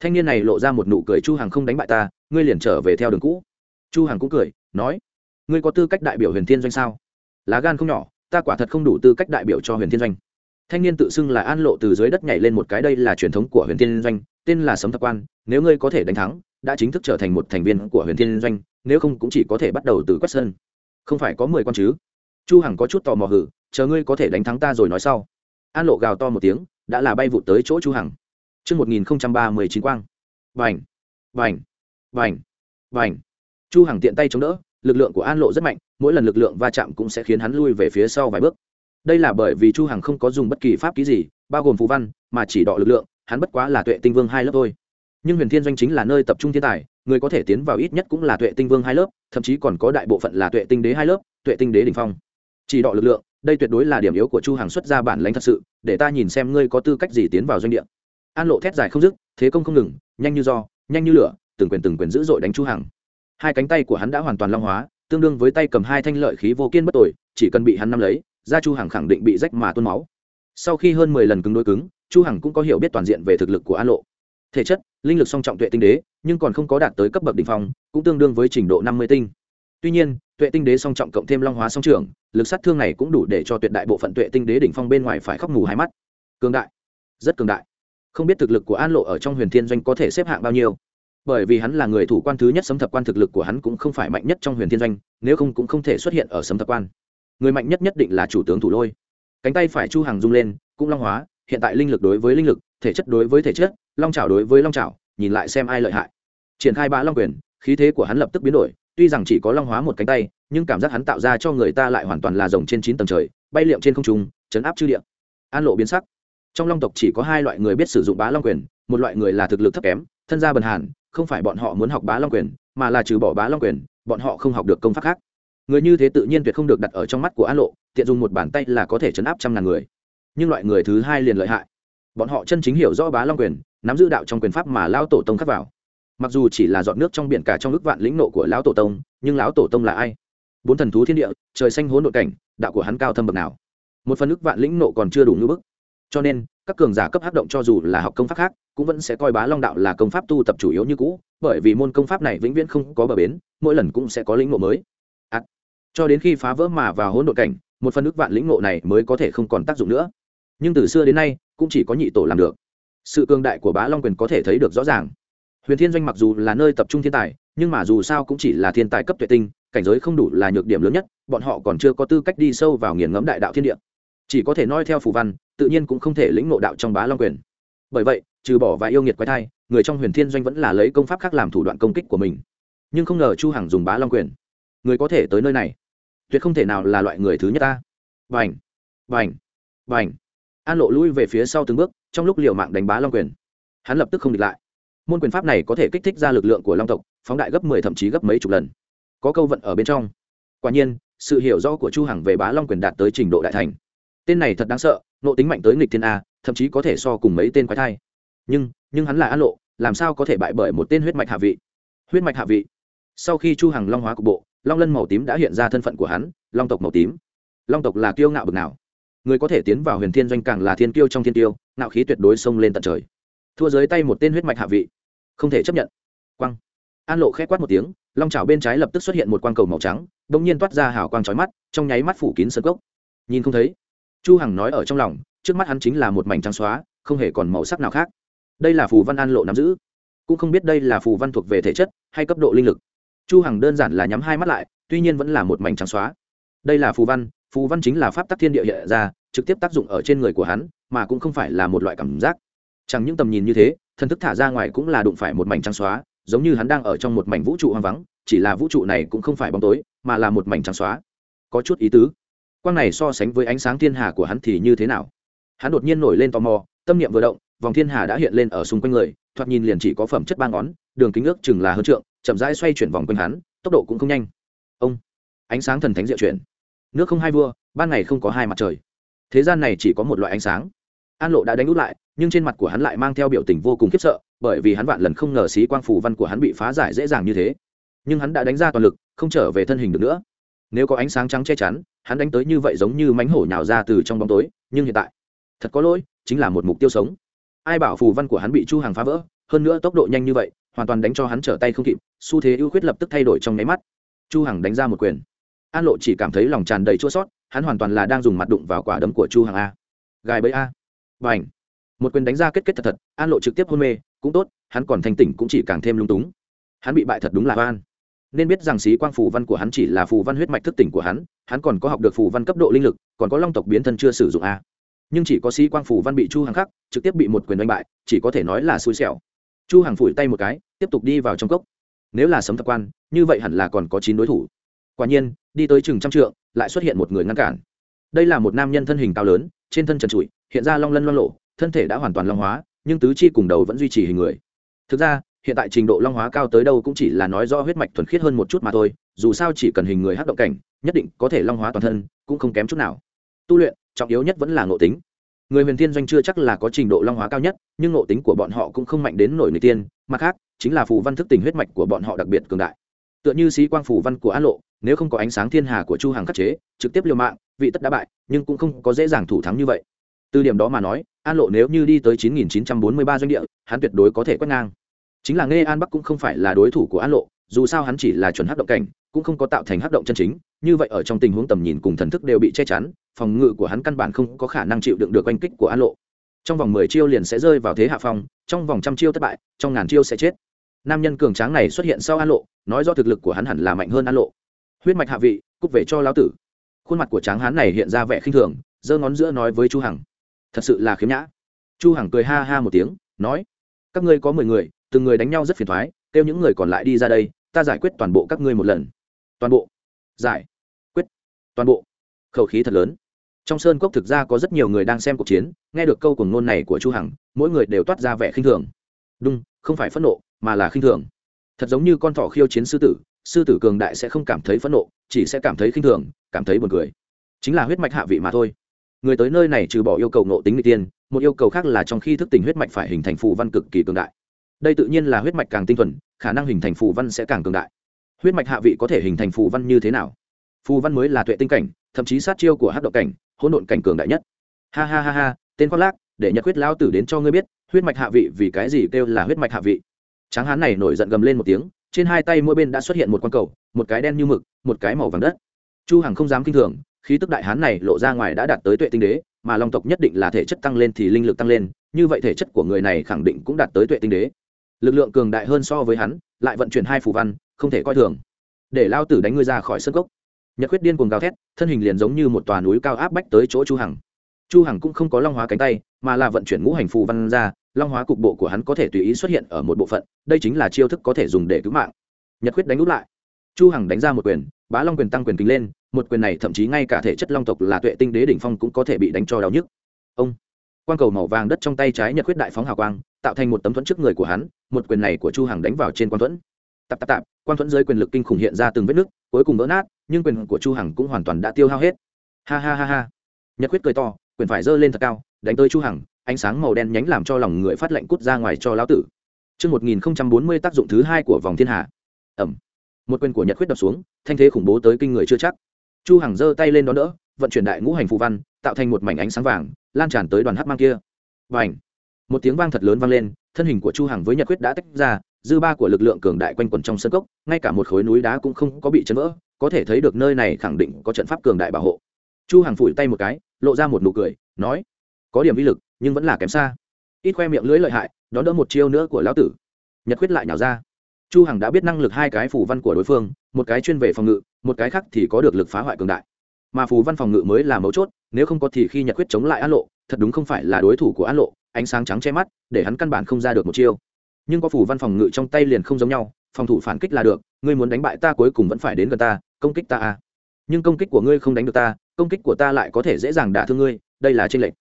Thanh niên này lộ ra một nụ cười chu hằng không đánh bại ta, ngươi liền trở về theo đường cũ. Chu hằng cũng cười, nói, ngươi có tư cách đại biểu huyền thiên doanh sao? Lá gan không nhỏ, ta quả thật không đủ tư cách đại biểu cho huyền thiên doanh thanh niên tự xưng là an lộ từ dưới đất nhảy lên một cái đây là truyền thống của huyền thiên doanh tên là sấm thập quan nếu ngươi có thể đánh thắng đã chính thức trở thành một thành viên của huyền thiên doanh nếu không cũng chỉ có thể bắt đầu từ quét sơn không phải có mười con chứ? Chu hằng có chút tò mò hử chờ ngươi có thể đánh thắng ta rồi nói sau. An lộ gào to một tiếng đã là bay vụt tới chỗ chu hằng. Trước 1039 quang. vành vành vành vành Chu Hằng tiện tay chống đỡ, lực lượng của An Lộ rất mạnh, mỗi lần lực lượng va chạm cũng sẽ khiến hắn lui về phía sau vài bước. Đây là bởi vì Chu Hằng không có dùng bất kỳ pháp ký gì, bao gồm phù văn, mà chỉ đọ lực lượng, hắn bất quá là Tuệ Tinh Vương hai lớp thôi. Nhưng Huyền Thiên doanh chính là nơi tập trung thiên tài, người có thể tiến vào ít nhất cũng là Tuệ Tinh Vương hai lớp, thậm chí còn có đại bộ phận là Tuệ Tinh Đế hai lớp, Tuệ Tinh Đế đỉnh phong. Chỉ đọ lực lượng, đây tuyệt đối là điểm yếu của Chu Hằng xuất ra bản lãnh thật sự, để ta nhìn xem ngươi có tư cách gì tiến vào doanh địa an lộ thét dài không dứt thế công không ngừng nhanh như do nhanh như lửa từng quyền từng quyền dữ dội đánh chu hằng hai cánh tay của hắn đã hoàn toàn long hóa tương đương với tay cầm hai thanh lợi khí vô kiên bất tội chỉ cần bị hắn nắm lấy ra chu hằng khẳng định bị rách mà tuôn máu. Sau khi hơn mười lần cứng đối cứng, chu hằng cũng có hiểu biết toàn diện về thực lực của an lộ. Thể chất, linh lực song trọng tuệ tinh đế, nhưng còn không có đạt tới cấp bậc đỉnh phong, cũng tương đương với trình độ năm mươi tinh. Tuy nhiên, tuệ tinh đế song trọng cộng thêm long hóa song trưởng, lực sát thương này cũng đủ để cho tuyệt đại bộ phận tuệ tinh đế đỉnh phong bên ngoài phải khóc mù hai mắt. Cường đại. Rất cường đại. Không biết thực lực của an lộ ở trong huyền thiên doanh có thể xếp hạng bao nhiêu. Bởi vì hắn là người thủ quan thứ nhất sấm thập quan thực lực của hắn cũng không phải mạnh nhất trong huyền thiên doanh, nếu không cũng không thể xuất hiện ở sấm thập quan người mạnh nhất nhất định là chủ tướng thủ lôi. Cánh tay phải chu hàng rung lên, cũng long hóa, hiện tại linh lực đối với linh lực, thể chất đối với thể chất, long trào đối với long trào nhìn lại xem ai lợi hại. Triển khai ba long quyền, khí thế của hắn lập tức biến đổi, tuy rằng chỉ có long hóa một cánh tay, nhưng cảm giác hắn tạo ra cho người ta lại hoàn toàn là rồng trên chín tầng trời, bay liệm trên không trung, chấn áp chư địa. An lộ biến sắc. Trong long tộc chỉ có hai loại người biết sử dụng bá long quyền, một loại người là thực lực thấp kém, thân gia bần hàn, không phải bọn họ muốn học bá long quyền, mà là trừ bỏ bá long quyền, bọn họ không học được công pháp khác người như thế tự nhiên tuyệt không được đặt ở trong mắt của an lộ, tiện dùng một bàn tay là có thể chấn áp trăm ngàn người. Nhưng loại người thứ hai liền lợi hại. Bọn họ chân chính hiểu rõ bá long quyền, nắm giữ đạo trong quyền pháp mà lão tổ tông khắc vào. Mặc dù chỉ là giọt nước trong biển cả trong ước vạn lĩnh nộ của lão tổ tông, nhưng lão tổ tông là ai? Bốn thần thú thiên địa, trời xanh hỗn nội cảnh, đạo của hắn cao thâm bậc nào? Một phần ước vạn lĩnh nộ còn chưa đủ ngưỡng bức. Cho nên, các cường giả cấp hấp động cho dù là học công pháp khác, cũng vẫn sẽ coi bá long đạo là công pháp tu tập chủ yếu như cũ, bởi vì môn công pháp này vĩnh viễn không có bờ bến, mỗi lần cũng sẽ có lĩnh ngộ mới cho đến khi phá vỡ mà vào hỗn độn cảnh, một phần ước vạn lĩnh ngộ này mới có thể không còn tác dụng nữa. Nhưng từ xưa đến nay, cũng chỉ có nhị tổ làm được. Sự cường đại của bá long quyền có thể thấy được rõ ràng. Huyền thiên doanh mặc dù là nơi tập trung thiên tài, nhưng mà dù sao cũng chỉ là thiên tài cấp tuệ tinh, cảnh giới không đủ là nhược điểm lớn nhất, bọn họ còn chưa có tư cách đi sâu vào nghiền ngẫm đại đạo thiên địa. Chỉ có thể noi theo phù văn, tự nhiên cũng không thể lĩnh ngộ đạo trong bá long quyền. Bởi vậy, trừ bỏ và yêu nghiệt quái thai, người trong huyền thiên doanh vẫn là lấy công pháp khác làm thủ đoạn công kích của mình. Nhưng không ngờ chu hằng dùng bá long quyền. Người có thể tới nơi này? Tuyệt không thể nào là loại người thứ nhất ta. Vành vành vành an lộ lui về phía sau từng bước, trong lúc liều mạng đánh bá long quyền. Hắn lập tức không địch lại. Môn quyền pháp này có thể kích thích ra lực lượng của long tộc, phóng đại gấp mười thậm chí gấp mấy chục lần. Có câu vận ở bên trong. Quả nhiên, sự hiểu rõ của chu hằng về bá long quyền đạt tới trình độ đại thành. Tên này thật đáng sợ, nộ tính mạnh tới nghịch thiên a, thậm chí có thể so cùng mấy tên quái thai. Nhưng nhưng hắn là an lộ, làm sao có thể bại bởi một tên huyết mạch hạ vị? Huyết mạch hạ vị. Sau khi chu hằng long hóa cục bộ long lân màu tím đã hiện ra thân phận của hắn, long tộc màu tím. Long tộc là kiêu ngạo bực nào? Người có thể tiến vào huyền thiên doanh càng là thiên kiêu trong thiên tiêu, ngạo khí tuyệt đối xông lên tận trời. Thua dưới tay một tên huyết mạch hạ vị. Không thể chấp nhận. Quăng an lộ khẽ quát một tiếng, long trào bên trái lập tức xuất hiện một quang cầu màu trắng đ ỗ n g nhiên toát ra hào quang trói mắt, trong nháy mắt phủ kín sân gốc nhìn không thấy. Chu hằng nói ở trong lòng, trước mắt hắn chính là một mảnh trắng xóa, không hề còn màu sắc nào khác. Đây là phù văn an lộ nắm giữ. Cũng không biết đây là phù văn thuộc về thể chất hay cấp độ linh lực chu hằng đơn giản là nhắm hai mắt lại, tuy nhiên vẫn là một mảnh trắng xóa. Đây là phù văn phù văn chính là pháp tắc thiên địa hiện ra, trực tiếp tác dụng ở trên người của hắn, mà cũng không phải là một loại cảm giác. Chẳng những tầm nhìn như thế, thần thức thả ra ngoài cũng là đụng phải một mảnh trắng xóa, giống như hắn đang ở trong một mảnh vũ trụ hoang vắng, chỉ là vũ trụ này cũng không phải bóng tối, mà là một mảnh trắng xóa. Có chút ý tứ. Quang này so sánh với ánh sáng thiên hà của hắn thì như thế nào? Hắn đột nhiên nổi lên tò mò, tâm niệm vừa động, vòng thiên hà đã hiện lên ở xung quanh người, thoạt nhìn liền chỉ có phẩm chất ba ngón, đường kính ước chừng là hơn trượng chậm rãi xoay chuyển vòng quanh hắn, tốc độ cũng không nhanh. Ông, ánh sáng thần thánh diệu chuyển. Nước không hai vua, ban ngày không có hai mặt trời. Thế gian này chỉ có một loại ánh sáng. An lộ đã đánh út lại, nhưng trên mặt của hắn lại mang theo biểu tình vô cùng khiếp sợ, bởi vì hắn vạn lần không ngờ xí quang phủ văn của hắn bị phá giải dễ dàng như thế. Nhưng hắn đã đánh ra toàn lực, không trở về thân hình được nữa. Nếu có ánh sáng trắng che chắn, hắn đánh tới như vậy giống như mánh hổ nhào ra từ trong bóng tối, nhưng hiện tại, thật có lỗi, chính là một mục tiêu sống. Ai bảo phù văn của hắn bị chu hàng phá vỡ, hơn nữa tốc độ nhanh như vậy hoàn toàn đánh cho hắn trở tay không kịp, xu thế ưu khuyết lập tức thay đổi trong nháy mắt. Chu hằng đánh ra một quyền. An lộ chỉ cảm thấy lòng tràn đầy chua sót, hắn hoàn toàn là đang dùng mặt đụng vào quả đấm của chu hằng a. Gài bẫy a. Bảnh. một quyền đánh ra kết kết thật thật, an lộ trực tiếp hôn mê, cũng tốt, hắn còn thanh tỉnh cũng chỉ càng thêm lung túng. Hắn bị bại thật đúng là van nên biết rằng xí quang phù văn của hắn chỉ là phù văn huyết mạch thức tỉnh của hắn hắn còn có học được phù văn cấp độ linh lực, còn có long tộc biến thân chưa sử dụng a. Nhưng chỉ có sĩ quang phù văn bị chu hằng khắc, trực tiếp bị một quyền đánh bại, chỉ có thể nói là xui xẻo chu hằng phủi tay một cái, tiếp tục đi vào trong cốc. Nếu là sấm thập quan, như vậy hẳn là còn có chín đối thủ. Quả nhiên, đi tới chừng trăm trượng, lại xuất hiện một người ngăn cản. Đây là một nam nhân thân hình cao lớn, trên thân trần trụi, hiện ra long lân loang lộ, thân thể đã hoàn toàn long hóa, nhưng tứ chi cùng đầu vẫn duy trì hình người. Thực ra, hiện tại trình độ long hóa cao tới đâu cũng chỉ là nói do huyết mạch thuần khiết hơn một chút mà thôi, dù sao chỉ cần hình người hát động cảnh, nhất định có thể long hóa toàn thân, cũng không kém chút nào. Tu luyện, trọng yếu nhất vẫn là ngộ tính người huyền thiên doanh chưa chắc là có trình độ long hóa cao nhất, nhưng ngộ tính của bọn họ cũng không mạnh đến nổi người tiên. Mặt khác, chính là phù văn thức tình huyết mạch của bọn họ đặc biệt cường đại. Tựa như sĩ quang phù văn của an lộ, nếu không có ánh sáng thiên hà của chu hàng khắc chế, trực tiếp liều mạng, vị tất đã bại, nhưng cũng không có dễ dàng thủ thắng như vậy. Từ điểm đó mà nói, an lộ nếu như đi tới 9.943 doanh địa, hắn tuyệt đối có thể quét ngang. Chính là nghe an bắc cũng không phải là đối thủ của an lộ dù sao hắn chỉ là chuẩn hắc động cảnh, cũng không có tạo thành hắc động chân chính, như vậy ở trong tình huống tầm nhìn cùng thần thức đều bị che chắn, phòng ngự của hắn căn bản không có khả năng chịu đựng được oanh kích của an lộ. Trong vòng mười chiêu liền sẽ rơi vào thế hạ phong, trong vòng trăm chiêu thất bại, trong ngàn chiêu sẽ chết. Nam nhân cường tráng này xuất hiện sau an lộ, nói do thực lực của hắn hẳn là mạnh hơn an lộ. Huyết mạch hạ vị cúc về cho lão tử. Khuôn mặt của tráng hán này hiện ra vẻ khinh thường, giơ ngón giữa nói với chu hằng. Thật sự là khiếm nhã. Chu hằng cười ha ha một tiếng, nói, các ngươi có mười người, từng người đánh nhau rất phiền toái kêu những người còn lại đi ra đây, ta giải quyết toàn bộ các ngươi một lần. Toàn bộ? Giải quyết toàn bộ. Khẩu khí thật lớn. Trong sơn cốc thực ra có rất nhiều người đang xem cuộc chiến, nghe được câu cùng ngôn này của chu hằng, mỗi người đều toát ra vẻ khinh thường. Đúng, không phải phẫn nộ, mà là khinh thường. Thật giống như con thỏ khiêu chiến sư tử sư tử cường đại sẽ không cảm thấy phẫn nộ, chỉ sẽ cảm thấy khinh thường, cảm thấy buồn cười. Chính là huyết mạch hạ vị mà thôi. Người tới nơi này trừ bỏ yêu cầu nộ tính người tiên, một yêu cầu khác là trong khi thức tỉnh huyết mạch phải hình thành phù văn cực kỳ cường đại đây tự nhiên là huyết mạch càng tinh thuần, khả năng hình thành phù văn sẽ càng cường đại. Huyết mạch hạ vị có thể hình thành phù văn như thế nào? Phù văn mới là tuệ tinh cảnh, thậm chí sát chiêu của hát động cảnh, hỗn độn cảnh cường đại nhất. Ha ha ha ha, tên khoác lác, để nhật huyết lao tử đến cho ngươi biết, huyết mạch hạ vị vì cái gì kêu là huyết mạch hạ vị. Tráng hán này nổi giận gầm lên một tiếng, trên hai tay mỗi bên đã xuất hiện một con cầu, một cái đen như mực, một cái màu vàng đất. Chu hằng không dám kinh thường, khí tức đại hán này lộ ra ngoài đã đạt tới tuệ tinh đế, mà long tộc nhất định là thể chất tăng lên thì linh lực tăng lên, như vậy thể chất của người này khẳng định cũng đạt tới tuệ tinh đế lực lượng cường đại hơn so với hắn, lại vận chuyển hai phù văn, không thể coi thường. Để lao tử đánh ngươi ra khỏi sân cốc. Nhật quyết điên cuồng gào thét, thân hình liền giống như một tòa núi cao áp bách tới chỗ chu hằng. Chu hằng cũng không có long hóa cánh tay, mà là vận chuyển ngũ hành phù văn ra, long hóa cục bộ của hắn có thể tùy ý xuất hiện ở một bộ phận, đây chính là chiêu thức có thể dùng để cứu mạng. Nhật quyết đánh út lại. Chu hằng đánh ra một quyền, bá long quyền tăng quyền kính lên, một quyền này thậm chí ngay cả thể chất long tộc là tuệ tinh đế đỉnh phong cũng có thể bị đánh cho đau nhức. Ông, quang cầu màu vàng đất trong tay trái nhật quyết đại phóng hào quang tạo thành một tấm thuẫn trước người của hắn một quyền này của chu hằng đánh vào trên Quan thuẫn tạp tạp tạp quan thuẫn dưới quyền lực kinh khủng hiện ra từng vết nứt cuối cùng vỡ nát nhưng quyền của chu hằng cũng hoàn toàn đã tiêu hao hết ha ha ha ha nhật quyết cười to quyền phải giơ lên thật cao đánh tới chu hằng ánh sáng màu đen nhánh làm cho lòng người phát lạnh cút ra ngoài cho lão tử chương 1040 tác dụng thứ hai của vòng thiên hạ. Ẩm. Một quyền của Nhật Quyết đập xuống, thanh thế khủng bố tới kinh người chưa chắc. Chu Hằng giơ tay lên đó đỡ, vận chuyển đại ngũ hành phù văn, tạo thành một mảnh ánh sáng vàng, lan tràn tới đoàn hắc mang kia. Vành. Một tiếng vang thật lớn vang lên, thân hình của Chu Hằng với Nhật Quyết đã tách ra, dư ba của lực lượng cường đại quanh quẩn trong sân cốc, ngay cả một khối núi đá cũng không có bị chấn vỡ, có thể thấy được nơi này khẳng định có trận pháp cường đại bảo hộ. Chu Hằng phủi tay một cái, lộ ra một nụ cười, nói: "Có điểm vi lực, nhưng vẫn là kém xa." Ít khoe miệng lưỡi lợi hại, đón đỡ một chiêu nữa của lão tử. Nhật Quyết lại nhào ra. Chu Hằng đã biết năng lực hai cái phù văn của đối phương, một cái chuyên về phòng ngự, một cái khác thì có được lực phá hoại cường đại. Mà phù văn phòng ngự mới là mấu chốt, nếu không có thì khi Nhật Quyết chống lại An Lộ, thật đúng không phải là đối thủ của An Lộ, ánh sáng trắng che mắt, để hắn căn bản không ra được một chiêu. Nhưng có phủ văn phòng ngự trong tay liền không giống nhau phòng thủ phản kích là được ngươi muốn đánh bại ta cuối cùng vẫn phải đến gần ta công kích ta à. Nhưng công kích của ngươi không đánh được ta công kích của ta lại có thể dễ dàng đả thương ngươi đây là tranh lệch.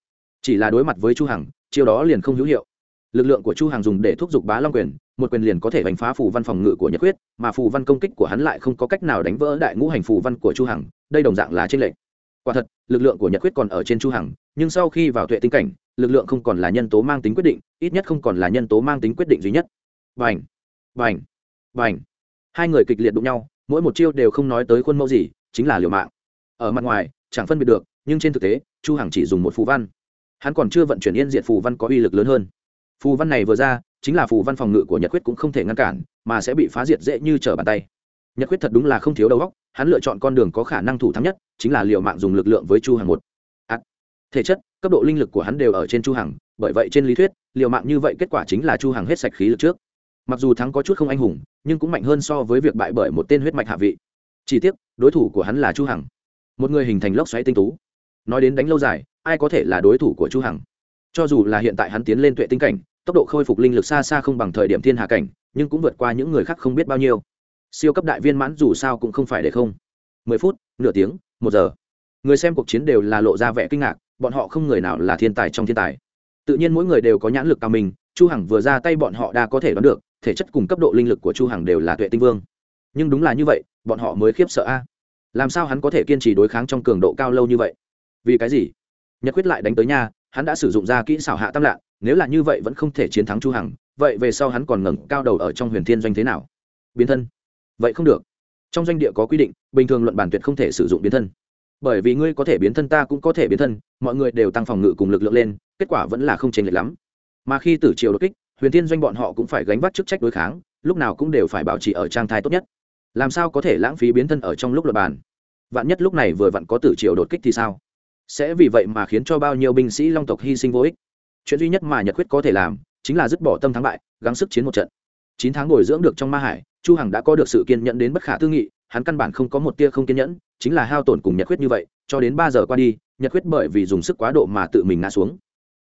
Chỉ là đối mặt với chu hằng chiêu đó liền không hữu hiệu. Lực lượng của chu hằng dùng để thúc giục bá long quyền một quyền liền có thể đánh phá phù văn phòng ngự của nhật quyết mà phù văn công kích của hắn lại không có cách nào đánh vỡ đại ngũ hành phù văn của chu hằng đây đồng dạng là tranh lệch quả thật, lực lượng của nhật Quyết còn ở trên chu hằng, nhưng sau khi vào tuệ tinh cảnh, lực lượng không còn là nhân tố mang tính quyết định, ít nhất không còn là nhân tố mang tính quyết định duy nhất. Vành vành vành hai người kịch liệt đụng nhau, mỗi một chiêu đều không nói tới khuôn mẫu gì, chính là liều mạng. Ở mặt ngoài, chẳng phân biệt được, nhưng trên thực tế, chu hằng chỉ dùng một phù văn. Hắn còn chưa vận chuyển yên diện phù văn có uy lực lớn hơn. Phù văn này vừa ra, chính là phù văn phòng ngự của nhật quyết cũng không thể ngăn cản, mà sẽ bị phá diệt dễ như trở bàn tay. Nhật quyết thật đúng là không thiếu đầu óc hắn lựa chọn con đường có khả năng thủ thắng nhất chính là liều mạng dùng lực lượng với chu hằng một. À, thể chất, cấp độ linh lực của hắn đều ở trên chu hằng, bởi vậy trên lý thuyết, liều mạng như vậy kết quả chính là chu hằng hết sạch khí lực trước. Mặc dù thắng có chút không anh hùng, nhưng cũng mạnh hơn so với việc bại bởi một tên huyết mạch hạ vị. Chỉ tiếc, đối thủ của hắn là chu hằng. Một người hình thành lốc xoáy tinh tú. Nói đến đánh lâu dài, ai có thể là đối thủ của chu hằng? Cho dù là hiện tại hắn tiến lên tuệ tinh cảnh, tốc độ khôi phục linh lực xa xa không bằng thời điểm thiên hạ cảnh, nhưng cũng vượt qua những người khác không biết bao nhiêu siêu cấp đại viên mãn dù sao cũng không phải để không. Mười phút, nửa tiếng, một giờ. Người xem cuộc chiến đều là lộ ra vẻ kinh ngạc, bọn họ không người nào là thiên tài trong thiên tài. Tự nhiên mỗi người đều có nhãn lực cao mình, chu hằng vừa ra tay bọn họ đã có thể đoán được, thể chất cùng cấp độ linh lực của chu hằng đều là tuệ tinh vương. Nhưng đúng là như vậy, bọn họ mới khiếp sợ a. Làm sao hắn có thể kiên trì đối kháng trong cường độ cao lâu như vậy? Vì cái gì? Nhật quyết lại đánh tới nha, hắn đã sử dụng ra kỹ xảo hạ tam lạ nếu là như vậy vẫn không thể chiến thắng chu hằng, vậy về sau hắn còn ngẩng cao đầu ở trong huyền thiên doanh thế nào? Biến thân vậy không được. Trong doanh địa có quy định, bình thường luận bản tuyệt không thể sử dụng biến thân. Bởi vì ngươi có thể biến thân ta cũng có thể biến thân, mọi người đều tăng phòng ngự cùng lực lượng lên, kết quả vẫn là không chênh lệch lắm. Mà khi tử triều đột kích, huyền tiên doanh bọn họ cũng phải gánh vác chức trách đối kháng, lúc nào cũng đều phải bảo trì ở trang thái tốt nhất. Làm sao có thể lãng phí biến thân ở trong lúc luật bàn vạn nhất lúc này vừa vặn có tử triều đột kích thì sao? Sẽ vì vậy mà khiến cho bao nhiêu binh sĩ long tộc hy sinh vô ích. Chuyện duy nhất mà nhật quyết có thể làm, chính là dứt bỏ tâm thắng bại, gắng sức chiến một trận chín tháng bồi dưỡng được trong ma hải, chu hằng đã có được sự kiên nhẫn đến bất khả tư nghị, hắn căn bản không có một tia không kiên nhẫn, chính là hao tổn cùng nhật quyết như vậy, cho đến ba giờ qua đi, nhật quyết bởi vì dùng sức quá độ mà tự mình ngã xuống.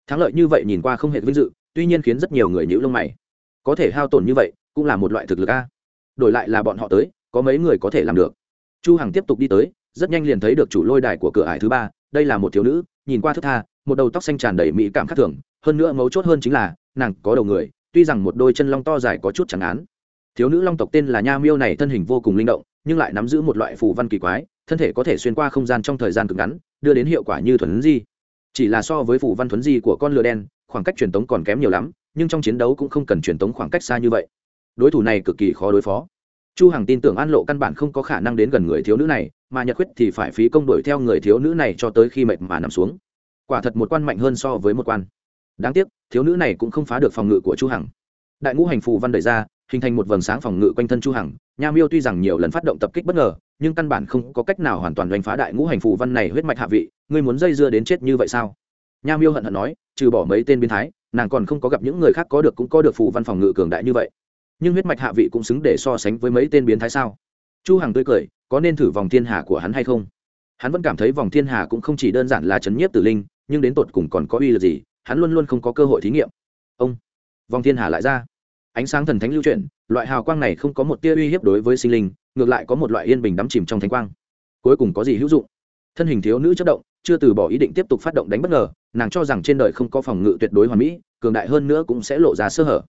Thắng lợi như vậy nhìn qua không hề vinh dự, tuy nhiên khiến rất nhiều người nhíu lông mày. Có thể hao tổn như vậy, cũng là một loại thực lực a. Đổi lại là bọn họ tới, có mấy người có thể làm được. Chu hằng tiếp tục đi tới, rất nhanh liền thấy được chủ lôi đài của cửa ải thứ ba, đây là một thiếu nữ, nhìn qua thức tha, một đầu tóc xanh tràn đầy mỹ cảm khác thường, hơn nữa mấu chốt hơn chính là, nàng có đầu người tuy rằng một đôi chân long to dài có chút chẳng án. Thiếu nữ long tộc tên là nha miêu này thân hình vô cùng linh động, nhưng lại nắm giữ một loại phù văn kỳ quái, thân thể có thể xuyên qua không gian trong thời gian cực ngắn, đưa đến hiệu quả như thuấn di. Chỉ là so với phù văn thuấn di của con lừa đen, khoảng cách truyền tống còn kém nhiều lắm, nhưng trong chiến đấu cũng không cần truyền tống khoảng cách xa như vậy. Đối thủ này cực kỳ khó đối phó. Chu hằng tin tưởng an lộ căn bản không có khả năng đến gần người thiếu nữ này, mà nhật khuyết thì phải phí công đuổi theo người thiếu nữ này cho tới khi mệt mà nằm xuống. Quả thật một quan mạnh hơn so với một quan. Đáng tiếc thiếu nữ này cũng không phá được phòng ngự của chu hằng. Đại ngũ hành phù văn đẩy ra, hình thành một vầng sáng phòng ngự quanh thân chu hằng. Nha miêu tuy rằng nhiều lần phát động tập kích bất ngờ, nhưng căn bản không có cách nào hoàn toàn đánh phá đại ngũ hành phù văn này huyết mạch hạ vị. Ngươi muốn dây dưa đến chết như vậy sao? Nha miêu hận hận nói, trừ bỏ mấy tên biến thái, nàng còn không có gặp những người khác có được cũng có được phù văn phòng ngự cường đại như vậy. Nhưng huyết mạch hạ vị cũng xứng để so sánh với mấy tên biến thái sao? Chu hằng tươi cười, có nên thử vòng thiên hà của hắn hay không? Hắn vẫn cảm thấy vòng thiên hà cũng không chỉ đơn giản là chấn nhiếp tử linh, nhưng đến tột cùng còn có uy lực gì? Hắn luôn luôn không có cơ hội thí nghiệm. Ông vòng thiên hà lại ra. Ánh sáng thần thánh lưu chuyển, loại hào quang này không có một tia uy hiếp đối với sinh linh, ngược lại có một loại yên bình đắm chìm trong thánh quang. Cuối cùng có gì hữu dụng? Thân hình thiếu nữ chất động, chưa từ bỏ ý định tiếp tục phát động đánh bất ngờ, nàng cho rằng trên đời không có phòng ngự tuyệt đối hoàn mỹ, cường đại hơn nữa cũng sẽ lộ ra sơ hở.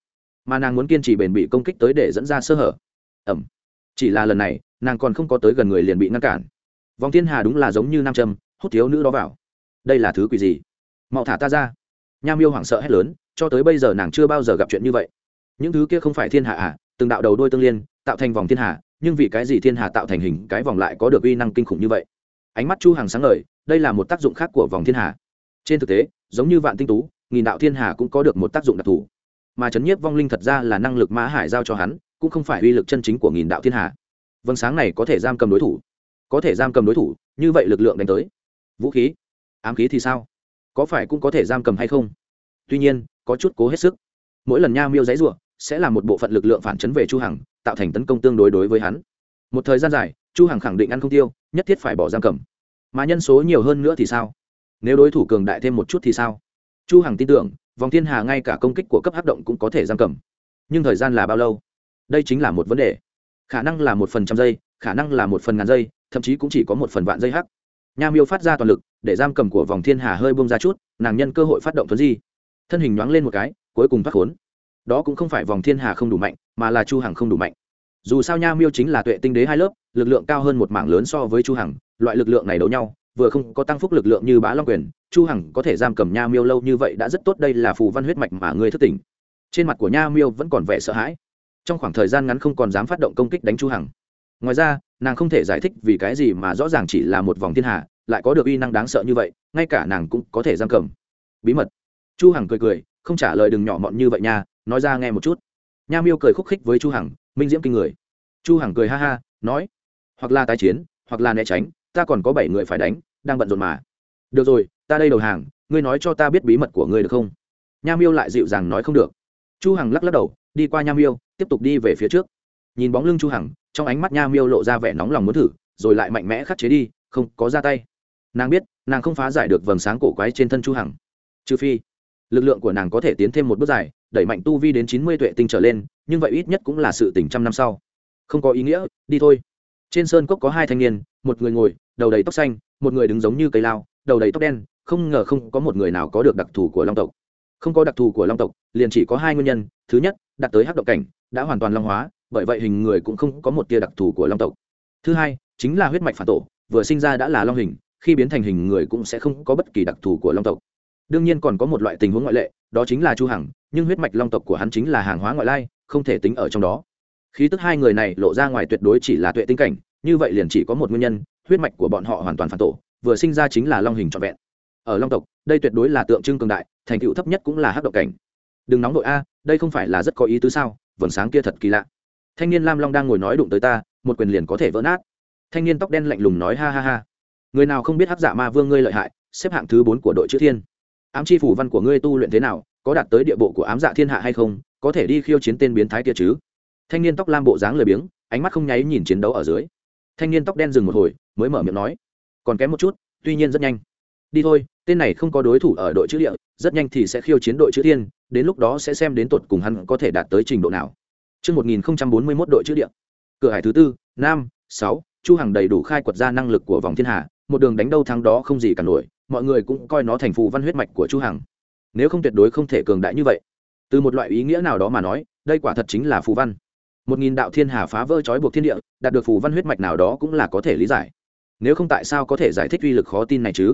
Mà nàng muốn kiên trì bền bị công kích tới để dẫn ra sơ hở. Ẩm. Chỉ là lần này, nàng còn không có tới gần người liền bị ngăn cản. Vòng thiên hà đúng là giống như nam châm, hút thiếu nữ đó vào. Đây là thứ quỷ gì? Mau thả ta ra nham yêu hoảng sợ hét lớn, cho tới bây giờ nàng chưa bao giờ gặp chuyện như vậy. Những thứ kia không phải thiên hạ à từng đạo đầu đôi tương liên, tạo thành vòng thiên hạ. nhưng vì cái gì thiên hạ tạo thành hình, cái vòng lại có được uy năng kinh khủng như vậy? Ánh mắt chu hàng sáng ngời, đây là một tác dụng khác của vòng thiên hạ. trên thực tế, giống như vạn tinh tú, nghìn đạo thiên hà cũng có được một tác dụng đặc thù. Mà chấn nhiếp vong linh thật ra là năng lực mã hải giao cho hắn, cũng không phải uy lực chân chính của nghìn đạo thiên hà vâng sáng này có thể giam cầm đối thủ. Có thể giam cầm đối thủ, như vậy lực lượng đánh tới. Vũ khí. Ám khí thì sao? Có phải cũng có thể giam cầm hay không? Tuy nhiên, có chút cố hết sức. Mỗi lần nha miêu giấy n sẽ là một bộ phận lực lượng phản chấn về chu hằng, tạo thành tấn công tương đối đối với hắn. Một thời gian dài, chu hằng khẳng định ăn không tiêu, nhất thiết phải bỏ giam cầm. Mà nhân số nhiều hơn nữa thì sao? Nếu đối thủ cường đại thêm một chút thì sao? Chu hằng tin tưởng, vòng thiên hà ngay cả công kích của cấp hấp động cũng có thể giam cầm. Nhưng thời gian là bao lâu? Đây chính là một vấn đề. Khả năng là một phần trăm giây, khả năng là một phần ngàn giây, thậm chí cũng chỉ có một phần vạn giây hắc nha miêu phát ra toàn lực, để giam cầm của vòng thiên hà hơi bông ra chút, nàng nhân cơ hội phát động thuấn di. Thân hình nhoáng lên một cái, cuối cùng thoát khốn. Đó cũng không phải vòng thiên hà không đủ mạnh, mà là chu hằng không đủ mạnh. Dù sao nha miêu chính là tuệ tinh đế hai lớp, lực lượng cao hơn một mảng lớn so với chu hằng, loại lực lượng này đấu nhau, vừa không có tăng phúc lực lượng như bá long quyền, chu hằng có thể giam cầm nha miêu lâu như vậy đã rất tốt, đây là phù văn huyết mạch mà ngươi thức tỉnh. Trên mặt của nha miêu vẫn còn vẻ sợ hãi. Trong khoảng thời gian ngắn không còn dám phát động công kích đánh chu hằng ngoài ra, nàng không thể giải thích vì cái gì mà rõ ràng chỉ là một vòng thiên hạ lại có được uy năng đáng sợ như vậy, ngay cả nàng cũng có thể giam cầm. Bí mật. Chu hằng cười cười, không trả lời đừng nhỏ mọn như vậy nha, nói ra nghe một chút. Nha miêu cười khúc khích với chu hằng, minh diễm kinh người. Chu hằng cười ha ha, nói, hoặc là tái chiến, hoặc là né tránh, ta còn có bảy người phải đánh, đang bận rộn mà. Được rồi, ta đây đầu hàng, ngươi nói cho ta biết bí mật của ngươi được không? Nha miêu lại dịu dàng nói không được. Chu hằng lắc lắc đầu, đi qua nha miêu, tiếp tục đi về phía trước. Nhìn bóng lưng chu hằng trong ánh mắt nha miêu lộ ra vẻ nóng lòng muốn thử, rồi lại mạnh mẽ khắc chế đi, không, có ra tay. Nàng biết, nàng không phá giải được vầng sáng cổ quái trên thân chu hằng. Trừ phi, lực lượng của nàng có thể tiến thêm một bước dài, đẩy mạnh tu vi đến chín mươi tuệ tinh trở lên, nhưng vậy ít nhất cũng là sự tỉnh trăm năm sau. Không có ý nghĩa, đi thôi. Trên sơn cốc có hai thanh niên, một người ngồi, đầu đầy tóc xanh, một người đứng giống như cây lao, đầu đầy tóc đen, không ngờ không có một người nào có được đặc thù của long tộc. Không có đặc thù của long tộc, liền chỉ có hai nguyên nhân, thứ nhất, đạt tới hắc động cảnh, đã hoàn toàn long hóa bởi vậy hình người cũng không có một tia đặc thù của long tộc. Thứ hai, chính là huyết mạch phản tổ, vừa sinh ra đã là long hình, khi biến thành hình người cũng sẽ không có bất kỳ đặc thù của long tộc. Đương nhiên còn có một loại tình huống ngoại lệ, đó chính là chu hằng, nhưng huyết mạch long tộc của hắn chính là hàng hóa ngoại lai, không thể tính ở trong đó. Khí tức hai người này lộ ra ngoài tuyệt đối chỉ là tuệ tinh cảnh, như vậy liền chỉ có một nguyên nhân, huyết mạch của bọn họ hoàn toàn phản tổ, vừa sinh ra chính là long hình trọn vẹn. Ở long tộc, đây tuyệt đối là tượng trưng cường đại, thành tựu thấp nhất cũng là hắc động cảnh. Đừng nóng đội a, đây không phải là rất có ý tứ sao? Vầng sáng kia thật kỳ lạ thanh niên lam long đang ngồi nói đụng tới ta, một quyền liền có thể vỡ nát. Thanh niên tóc đen lạnh lùng nói ha ha ha. Người nào không biết hắc dạ ma vương ngươi lợi hại, xếp hạng thứ bốn của đội chữ thiên. Ám chi phủ văn của ngươi tu luyện thế nào, có đạt tới địa bộ của ám dạ thiên hạ hay không, có thể đi khiêu chiến tên biến thái kia chứ? Thanh niên tóc lam bộ dáng lười biếng, ánh mắt không nháy nhìn chiến đấu ở dưới. Thanh niên tóc đen dừng một hồi, mới mở miệng nói. Còn kém một chút, tuy nhiên rất nhanh. Đi thôi, tên này không có đối thủ ở đội chữ địa, rất nhanh thì sẽ khiêu chiến đội chữ thiên, đến lúc đó sẽ xem đến tột cùng hắn có thể đạt tới trình độ nào. Trước 1041 đội chữ địa. Cửa hải thứ tư, Nam, 6, Chu Hằng đầy đủ khai quật ra năng lực của vòng thiên hà, một đường đánh đâu thắng đó không gì cả nổi, mọi người cũng coi nó thành phù văn huyết mạch của Chu Hằng. Nếu không tuyệt đối không thể cường đại như vậy. Từ một loại ý nghĩa nào đó mà nói, đây quả thật chính là phù văn. Một nghìn đạo thiên hà phá vỡ trói buộc thiên địa, đạt được phù văn huyết mạch nào đó cũng là có thể lý giải. Nếu không tại sao có thể giải thích uy lực khó tin này chứ?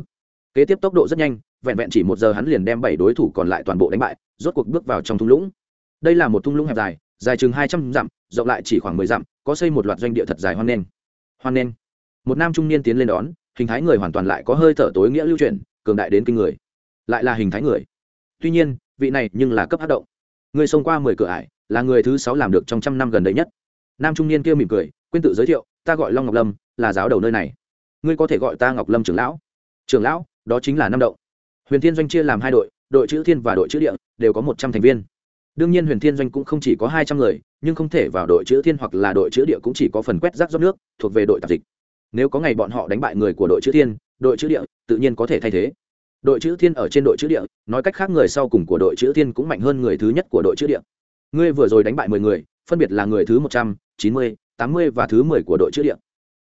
kế tiếp tốc độ rất nhanh vẹn vẹn chỉ một giờ hắn liền đem bảy đối thủ còn lại toàn bộ đánh bại rốt cuộc bước vào trong thung lũng đây là một thung lũng hẹp dài dài chừng hai trăm dặm, rộng lại chỉ khoảng mười dặm, có xây một loạt doanh địa thật dài hoan nen hoan nen một nam trung niên tiến lên đón, hình thái người hoàn toàn lại có hơi thở tối nghĩa lưu truyền cường đại đến kinh người. Lại là hình thái người. Tuy nhiên, vị này nhưng là cấp hát động. Người xông qua mười cửa ải, là người thứ sáu làm được trong trăm năm gần đây nhất. Nam trung niên kia mỉm cười, quên tự giới thiệu, ta gọi long ngọc lâm, là giáo đầu nơi này. Ngươi có thể gọi ta ngọc lâm trưởng lão. Trưởng lão? Đó chính là năm động. Huyền thiên doanh chia làm hai đội đội chữ thiên và đội chữ địa, đều có một trăm thành viên đương nhiên huyền thiên doanh cũng không chỉ có hai trăm người nhưng không thể vào đội chữ thiên hoặc là đội chữ địa cũng chỉ có phần quét rác rót nước thuộc về đội tạp dịch nếu có ngày bọn họ đánh bại người của đội chữ thiên đội chữ địa tự nhiên có thể thay thế đội chữ thiên ở trên đội chữ địa nói cách khác người sau cùng của đội chữ thiên cũng mạnh hơn người thứ nhất của đội chữ địa ngươi vừa rồi đánh bại mười người phân biệt là người thứ một trăm chín mươi tám mươi và thứ mười của đội chữ địa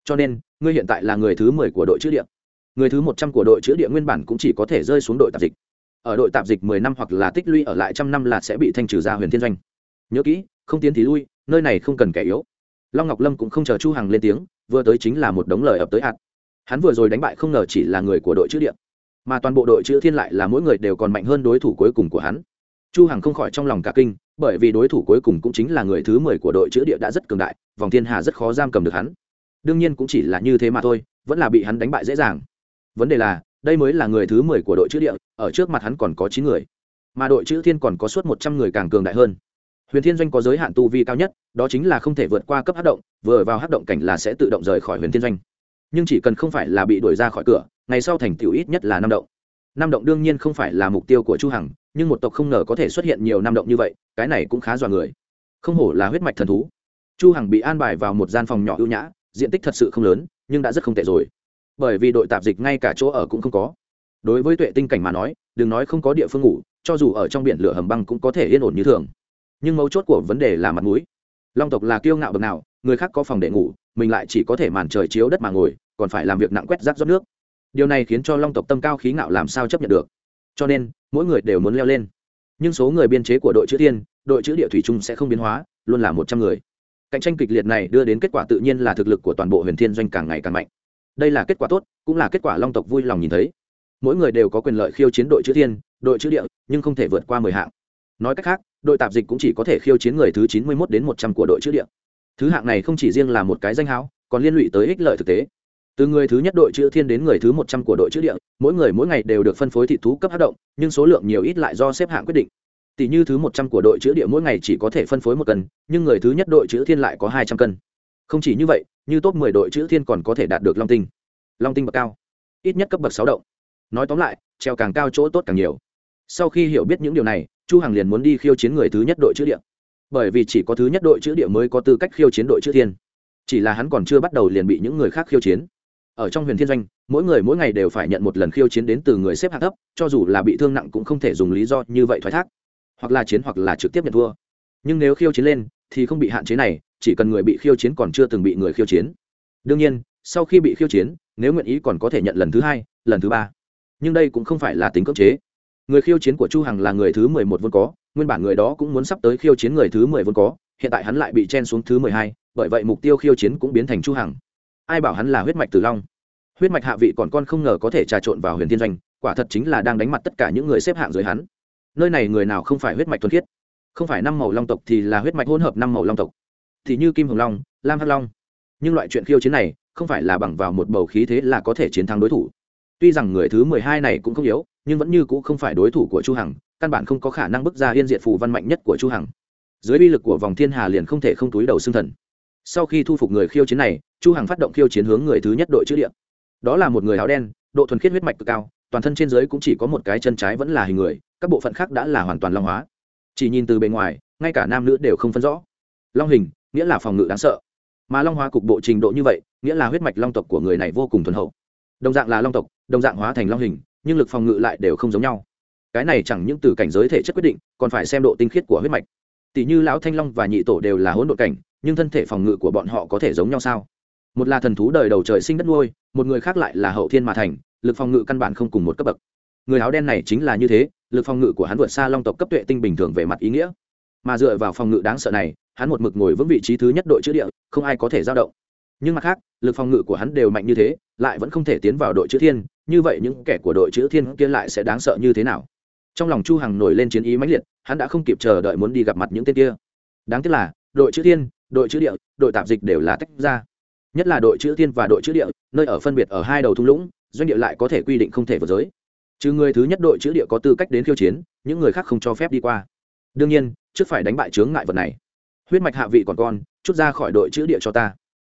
cho nên ngươi hiện tại là người thứ mười của đội chữ địa người thứ một trăm của đội chữ địa nguyên bản cũng chỉ có thể rơi xuống đội tạp dịch ở đội tạp dịch mười năm hoặc là tích lũy ở lại trăm năm là sẽ bị thanh trừ ra huyền thiên doanh. Nhớ kỹ, không tiến thì lui, nơi này không cần kẻ yếu. Long ngọc lâm cũng không chờ chu hằng lên tiếng, vừa tới chính là một đống lời ập tới hạt. Hắn vừa rồi đánh bại không ngờ chỉ là người của đội chữ địa mà toàn bộ đội chữ thiên lại là mỗi người đều còn mạnh hơn đối thủ cuối cùng của hắn. Chu hằng không khỏi trong lòng cả kinh, bởi vì đối thủ cuối cùng cũng chính là người thứ mười của đội chữ địa đã rất cường đại, vòng thiên hà rất khó giam cầm được hắn. Đương nhiên cũng chỉ là như thế mà thôi, vẫn là bị hắn đánh bại dễ dàng. Vấn đề là đây mới là người thứ mười của đội chữ địa, ở trước mặt hắn còn có chín người. Mà đội chữ thiên còn có suốt một trăm người càng cường đại hơn. Huyền thiên doanh có giới hạn tu vi cao nhất, đó chính là không thể vượt qua cấp hát động, vừa vào hát động cảnh là sẽ tự động rời khỏi huyền thiên doanh. Nhưng chỉ cần không phải là bị đuổi ra khỏi cửa, ngày sau thành tựu ít nhất là năm động. Năm động đương nhiên không phải là mục tiêu của chu hằng, nhưng một tộc không ngờ có thể xuất hiện nhiều năm động như vậy, cái này cũng khá dọa người. Không hổ là huyết mạch thần thú. Chu hằng bị an bài vào một gian phòng nhỏ ưu nhã, diện tích thật sự không lớn, nhưng đã rất không tệ rồi bởi vì đội tạp dịch ngay cả chỗ ở cũng không có. Đối với tuệ tinh cảnh mà nói, đừng nói không có địa phương ngủ, cho dù ở trong biển lửa hầm băng cũng có thể yên ổn như thường. Nhưng mấu chốt của vấn đề là mặt mũi. Long tộc là kiêu ngạo bậc nào, người khác có phòng để ngủ, mình lại chỉ có thể màn trời chiếu đất mà ngồi, còn phải làm việc nặng quét rác rót nước. Điều này khiến cho long tộc tâm cao khí ngạo làm sao chấp nhận được. Cho nên, mỗi người đều muốn leo lên. Nhưng số người biên chế của đội chữ thiên, đội chữ địa thủy trung sẽ không biến hóa, luôn là một trăm người. Cạnh tranh kịch liệt này đưa đến kết quả tự nhiên là thực lực của toàn bộ huyền thiên doanh càng ngày càng mạnh đây là kết quả tốt, cũng là kết quả long tộc vui lòng nhìn thấy. Mỗi người đều có quyền lợi khiêu chiến đội chữ thiên, đội chữ địa, nhưng không thể vượt qua mười hạng. Nói cách khác, đội tạp dịch cũng chỉ có thể khiêu chiến người thứ chín mươi mốt đến một trăm của đội chữ địa. Thứ hạng này không chỉ riêng là một cái danh háo còn liên lụy tới ích lợi thực tế. Từ người thứ nhất đội chữ thiên đến người thứ một trăm của đội chữ địa, mỗi người mỗi ngày đều được phân phối thị thú cấp hát động, nhưng số lượng nhiều ít lại do xếp hạng quyết định. Tỷ như thứ một trăm của đội chữ địa mỗi ngày chỉ có thể phân phối một cân, nhưng người thứ nhất đội chữ thiên lại có hai trăm cân không chỉ như vậy, như top 10 đội chữ thiên còn có thể đạt được long tinh. Long tinh bậc cao. Ít nhất cấp bậc sáu động. Nói tóm lại, treo càng cao chỗ tốt càng nhiều. Sau khi hiểu biết những điều này, chu hằng liền muốn đi khiêu chiến người thứ nhất đội chữ địa. Bởi vì chỉ có thứ nhất đội chữ địa mới có tư cách khiêu chiến đội chữ thiên. Chỉ là hắn còn chưa bắt đầu liền bị những người khác khiêu chiến. Ở trong huyền thiên doanh, mỗi người mỗi ngày đều phải nhận một lần khiêu chiến đến từ người xếp hạng thấp, cho dù là bị thương nặng cũng không thể dùng lý do như vậy thoái thác. Hoặc là chiến hoặc là trực tiếp nhận thua. Nhưng nếu khiêu chiến lên, thì không bị hạn chế này chỉ cần người bị khiêu chiến còn chưa từng bị người khiêu chiến. Đương nhiên, sau khi bị khiêu chiến, nếu nguyện ý còn có thể nhận lần thứ hai, lần thứ ba. Nhưng đây cũng không phải là tính cưỡng chế. Người khiêu chiến của chu hằng là người thứ mười một vốn có, nguyên bản người đó cũng muốn sắp tới khiêu chiến người thứ mười vốn có, hiện tại hắn lại bị chen xuống thứ mười hai, bởi vậy mục tiêu khiêu chiến cũng biến thành chu hằng. Ai bảo hắn là huyết mạch tử long? Huyết mạch hạ vị còn con không ngờ có thể trà trộn vào huyền thiên doanh, quả thật chính là đang đánh mặt tất cả những người xếp hạng dưới hắn. Nơi này người nào không phải huyết mạch thuần khiết? Không phải năm màu long tộc thì là huyết mạch hỗn hợp năm màu long tộc thì như kim hồng long, lam hắc long. Nhưng loại chuyện khiêu chiến này không phải là bằng vào một bầu khí thế là có thể chiến thắng đối thủ. Tuy rằng người thứ mười hai này cũng không yếu, nhưng vẫn như c ũ không phải đối thủ của chu hằng, căn bản không có khả năng bước ra yên diện phù văn mạnh nhất của chu hằng. Dưới uy lực của vòng thiên hà liền không thể không túi đầu xương thần. Sau khi thu phục người khiêu chiến này, chu hằng phát động khiêu chiến hướng người thứ nhất đội chữ địa. Đó là một người áo đen, độ thuần khiết huyết mạch cực cao, toàn thân trên dưới cũng chỉ có một cái chân trái vẫn là hình người, các bộ phận khác đã là hoàn toàn long hóa. Chỉ nhìn từ bề ngoài, ngay cả nam nữ đều không phân rõ. Long hình nghĩa là phòng ngự đáng sợ. Mà long hóa cục bộ trình độ như vậy, nghĩa là huyết mạch long tộc của người này vô cùng thuần hậu. Đồng dạng là long tộc, đồng dạng hóa thành long hình, nhưng lực phòng ngự lại đều không giống nhau. Cái này chẳng những từ cảnh giới thể chất quyết định, còn phải xem độ tinh khiết của huyết mạch. Tỷ như lão thanh long và nhị tổ đều là hỗn độn cảnh, nhưng thân thể phòng ngự của bọn họ có thể giống nhau sao? Một là thần thú đời đầu trời sinh đất nuôi, một người khác lại là hậu thiên mà thành, lực phòng ngự căn bản không cùng một cấp bậc. Người áo đen này chính là như thế, lực phòng ngự của hắn vượt xa long tộc cấp tuệ tinh bình thường về mặt ý nghĩa mà dựa vào phòng ngự đáng sợ này, hắn một mực ngồi vững vị trí thứ nhất đội chữ địa, không ai có thể giao động. Nhưng mặt khác, lực phòng ngự của hắn đều mạnh như thế, lại vẫn không thể tiến vào đội chữ thiên, như vậy những kẻ của đội chữ thiên kia lại sẽ đáng sợ như thế nào? Trong lòng chu hằng nổi lên chiến ý mãnh liệt, hắn đã không kịp chờ đợi muốn đi gặp mặt những tên kia. Đáng tiếc là, đội chữ thiên, đội chữ địa, đội tạp dịch đều là tách ra. Nhất là đội chữ thiên và đội chữ địa, nơi ở phân biệt ở hai đầu thung lũng, doanh địa lại có thể quy định không thể vượt giới. Trừ người thứ nhất đội chữ địa có tư cách đến khiêu chiến, những người khác không cho phép đi qua. Đương nhiên trước phải đánh bại chướng ngại vật này. Huyết mạch hạ vị còn con, chút ra khỏi đội chữ địa cho ta.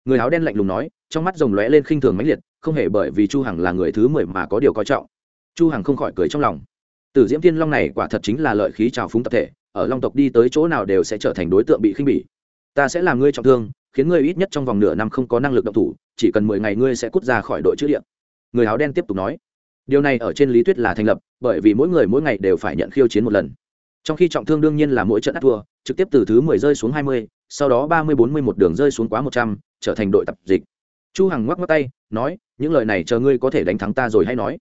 Người áo đen lạnh lùng nói, trong mắt rồng lóe lên khinh thường mãnh liệt, không hề bởi vì chu hằng là người thứ mười mà có điều coi trọng. Chu hằng không khỏi cười trong lòng. Tử diễm thiên long này quả thật chính là lợi khí trào phúng tập thể, ở long tộc đi tới chỗ nào đều sẽ trở thành đối tượng bị khinh bỉ. Ta sẽ làm ngươi trọng thương, khiến ngươi ít nhất trong vòng nửa năm không có năng lực động thủ, chỉ cần mười ngày ngươi sẽ cút ra khỏi đội chữ địa. Người áo đen tiếp tục nói. Điều này ở trên lý thuyết là thành lập, bởi vì mỗi người mỗi ngày đều phải nhận khiêu chiến một lần trong khi trọng thương đương nhiên là mỗi trận ắt thua, trực tiếp từ thứ mười rơi xuống hai mươi, sau đó ba mươi bốn mươi một đường rơi xuống quá một trăm, trở thành đội tập dịch. Chu hằng ngoắc ngoắc tay, nói, những lời này chờ ngươi có thể đánh thắng ta rồi hay nói.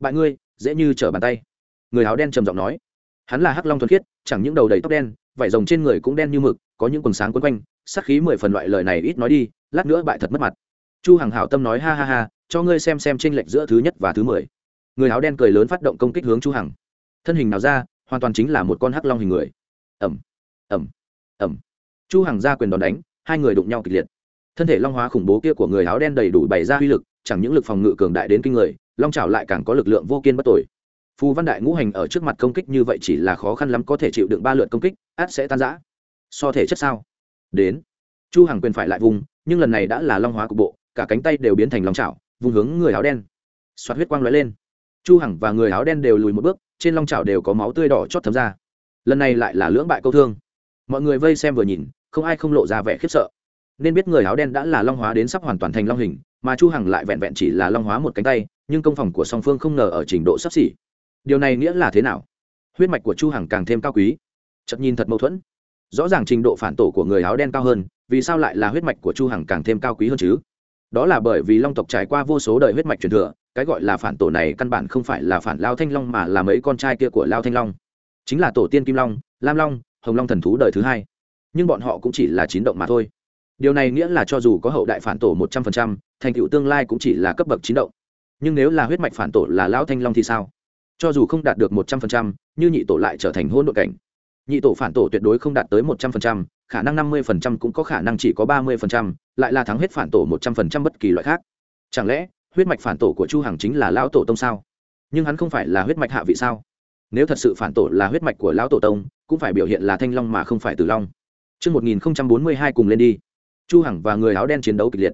Bạn ngươi, dễ như trở bàn tay. Người áo đen trầm giọng nói. Hắn là hắc long thuần khiết, chẳng những đầu đầy tóc đen, vải rồng trên người cũng đen như mực, có những quần sáng quấn quanh sắc khí mười phần loại lời này ít nói đi, lát nữa bại thật mất mặt. Chu hằng hảo tâm nói, ha ha ha, cho ngươi xem xem tranh lệch giữa thứ nhất và thứ mười. Người áo đen cười lớn phát động công kích hướng chu hằng. Thân hình nào ra hoàn toàn chính là một con hắc long hình người. Ẩm ẩm ẩm chu hằng ra quyền đòn đánh hai người đụng nhau kịch liệt. Thân thể long hóa khủng bố kia của người áo đen đầy đủ bày ra uy lực chẳng những lực phòng ngự cường đại đến kinh người long chảo lại càng có lực lượng vô kiên bất tội phù văn đại ngũ hành ở trước mặt công kích như vậy chỉ là khó khăn lắm có thể chịu đựng ba lượt công kích át sẽ tan rã. So thể chất sao? Đến. Chu hằng quyền phải lại vùng nhưng lần này đã là long hóa cục bộ cả cánh tay đều biến thành long chảo, vùng hướng người áo đen. Xoát huyết quang lóe lên. Chu hằng và người áo đen đều lùi một bước trên long trào đều có máu tươi đỏ chót thấm ra. Lần này lại là lưỡng bại câu thương. Mọi người vây xem vừa nhìn, không ai không lộ ra vẻ khiếp sợ. Nên biết người áo đen đã là long hóa đến sắp hoàn toàn thành long hình, mà chu hằng lại vẹn vẹn chỉ là long hóa một cánh tay, nhưng công phòng của song phương không ngờ ở trình độ sắp xỉ. Điều này nghĩa là thế nào? Huyết mạch của chu hằng càng thêm cao quý. Chợt nhìn thật mâu thuẫn. Rõ ràng trình độ phản tổ của người áo đen cao hơn, vì sao lại là huyết mạch của chu hằng càng thêm cao quý hơn chứ? Đó là bởi vì long tộc trải qua vô số đời huyết mạch truyền thừa cái gọi là phản tổ này căn bản không phải là phản lao thanh long mà là mấy con trai kia của lao thanh long. Chính là tổ tiên kim long, lam long, hồng long thần thú đời thứ hai. Nhưng bọn họ cũng chỉ là chín động mà thôi. Điều này nghĩa là cho dù có hậu đại phản tổ một trăm phần trăm, thành tựu tương lai cũng chỉ là cấp bậc chín động. Nhưng nếu là huyết mạch phản tổ là lão thanh long thì sao? Cho dù không đạt được một trăm phần trăm, như nhị tổ lại trở thành hôn đội cảnh. Nhị tổ phản tổ tuyệt đối không đạt tới một trăm phần trăm, khả năng năm mươi phần trăm cũng có khả năng chỉ có ba mươi phần trăm, lại là thắng hết phản tổ một trăm phần trăm bất kỳ loại khác. Chẳng lẽ huyết mạch phản tổ của chu hằng chính là lão tổ tông sao nhưng hắn không phải là huyết mạch hạ vị sao nếu thật sự phản tổ là huyết mạch của lão tổ tông cũng phải biểu hiện là thanh long mà không phải tử long Trước 1042 cùng lên đi. Chu Hằng và người áo đen chiến đấu kịch liệt.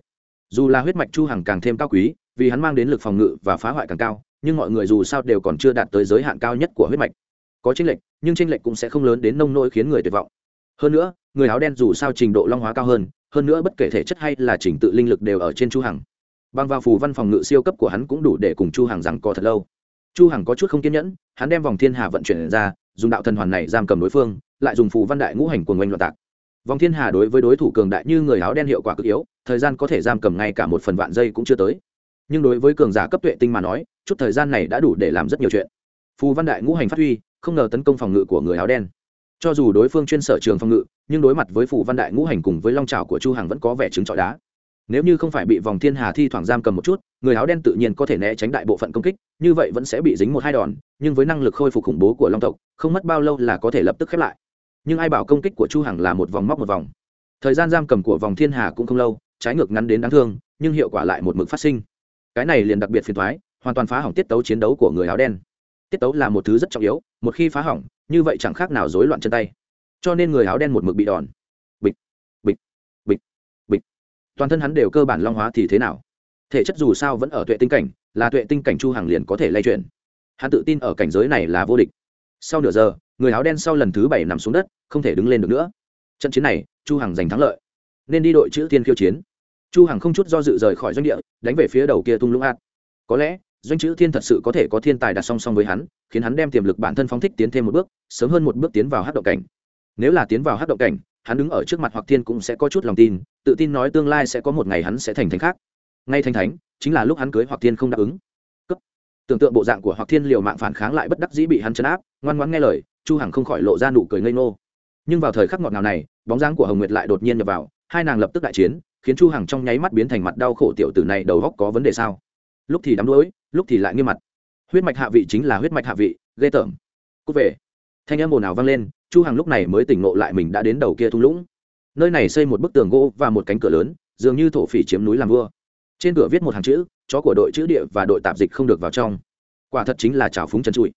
Dù là huyết mạch Chu Hằng càng thêm cao quý, vì hắn mang đến lực phòng ngự và phá hoại càng cao, nhưng mọi người dù sao đều còn chưa đạt tới giới hạn cao nhất của huyết mạch. Có chênh lệch, nhưng chênh lệch cũng sẽ không lớn đến nông nỗi khiến người tuyệt vọng. Hơn nữa, người áo đen dù sao trình độ long hóa cao hơn, hơn nữa bất kể thể chất hay là trình tự linh lực đều ở trên Chu Hằng bằng vào phù văn phòng ngự siêu cấp của hắn cũng đủ để cùng chu hằng rằng co thật lâu. Chu hằng có chút không kiên nhẫn, hắn đem vòng thiên hà vận chuyển ra, dùng đạo thần hoàn này giam cầm đối phương, lại dùng phù văn đại ngũ hành cuồng oanh loạn tạc. Vòng thiên hà đối với đối thủ cường đại như người áo đen hiệu quả cực yếu, thời gian có thể giam cầm ngay cả một phần vạn giây cũng chưa tới. Nhưng đối với cường giả cấp tuệ tinh mà nói, chút thời gian này đã đủ để làm rất nhiều chuyện. Phù văn đại ngũ hành phát huy, không ngờ tấn công phòng ngự của người áo đen. Cho dù đối phương chuyên sở trường phòng ngự, nhưng đối mặt với phù văn đại ngũ hành cùng với long trào của chu hằng vẫn có vẻ chứng trọi đá nếu như không phải bị vòng thiên hà thi thoảng giam cầm một chút, người áo đen tự nhiên có thể né tránh đại bộ phận công kích, như vậy vẫn sẽ bị dính một hai đòn, nhưng với năng lực khôi phục khủng bố của long tộc, không mất bao lâu là có thể lập tức khép lại. Nhưng ai bảo công kích của chu hằng là một vòng móc một vòng? Thời gian giam cầm của vòng thiên hà cũng không lâu, trái ngược ngắn đến đáng thương, nhưng hiệu quả lại một mực phát sinh. Cái này liền đặc biệt phiền thoái hoàn toàn phá hỏng tiết tấu chiến đấu của người áo đen. Tiết tấu là một thứ rất trọng yếu, một khi phá hỏng, như vậy chẳng khác nào rối loạn chân tay. Cho nên người áo đen một mực bị đòn toàn thân hắn đều cơ bản long hóa thì thế nào? Thể chất dù sao vẫn ở tuệ tinh cảnh, là tuệ tinh cảnh chu hàng liền có thể lay chuyển. Hắn tự tin ở cảnh giới này là vô địch. Sau nửa giờ, người áo đen sau lần thứ bảy nằm xuống đất, không thể đứng lên được nữa. Trận chiến này, chu hằng giành thắng lợi. Nên đi đội chữ thiên khiêu chiến. Chu hằng không chút do dự rời khỏi doanh địa, đánh về phía đầu kia tung lũng hạt. có lẽ, doanh chữ thiên thật sự có thể có thiên tài đặt song song với hắn, khiến hắn đem tiềm lực bản thân phóng thích tiến thêm một bước, sớm hơn một bước tiến vào hát động cảnh. Nếu là tiến vào hát động cảnh, hắn đứng ở trước mặt hoặc thiên cũng sẽ có chút lòng tin tự tin nói tương lai sẽ có một ngày hắn sẽ thành thánh khác. Ngay thành thánh, chính là lúc hắn cưới hoặc thiên không đáp ứng. Cấp. tưởng tượng bộ dạng của hoặc thiên liều mạng phản kháng lại bất đắc dĩ bị hắn chấn áp, ngoan ngoãn nghe lời, chu hằng không khỏi lộ ra nụ cười ngây ngô. Nhưng vào thời khắc ngọt ngào này, bóng dáng của hồng nguyệt lại đột nhiên nhập vào, hai nàng lập tức đại chiến, khiến chu hằng trong nháy mắt biến thành mặt đau khổ tiểu tử này đầu góc có vấn đề sao? Lúc thì đắm đuối, lúc thì lại nghiêm mặt. Huyết mạch hạ vị chính là huyết mạch hạ vị, ghê tởm. Cút về. Thanh âm ồn ào vang lên, chu hằng lúc này mới tỉnh ngộ lại mình đã đến đầu kia thung lũng nơi này xây một bức tường gỗ và một cánh cửa lớn, dường như thổ phỉ chiếm núi làm vua. Trên cửa viết một hàng chữ, chó của đội chữ địa và đội tạp dịch không được vào trong. Quả thật chính là trào phúng chân trụi.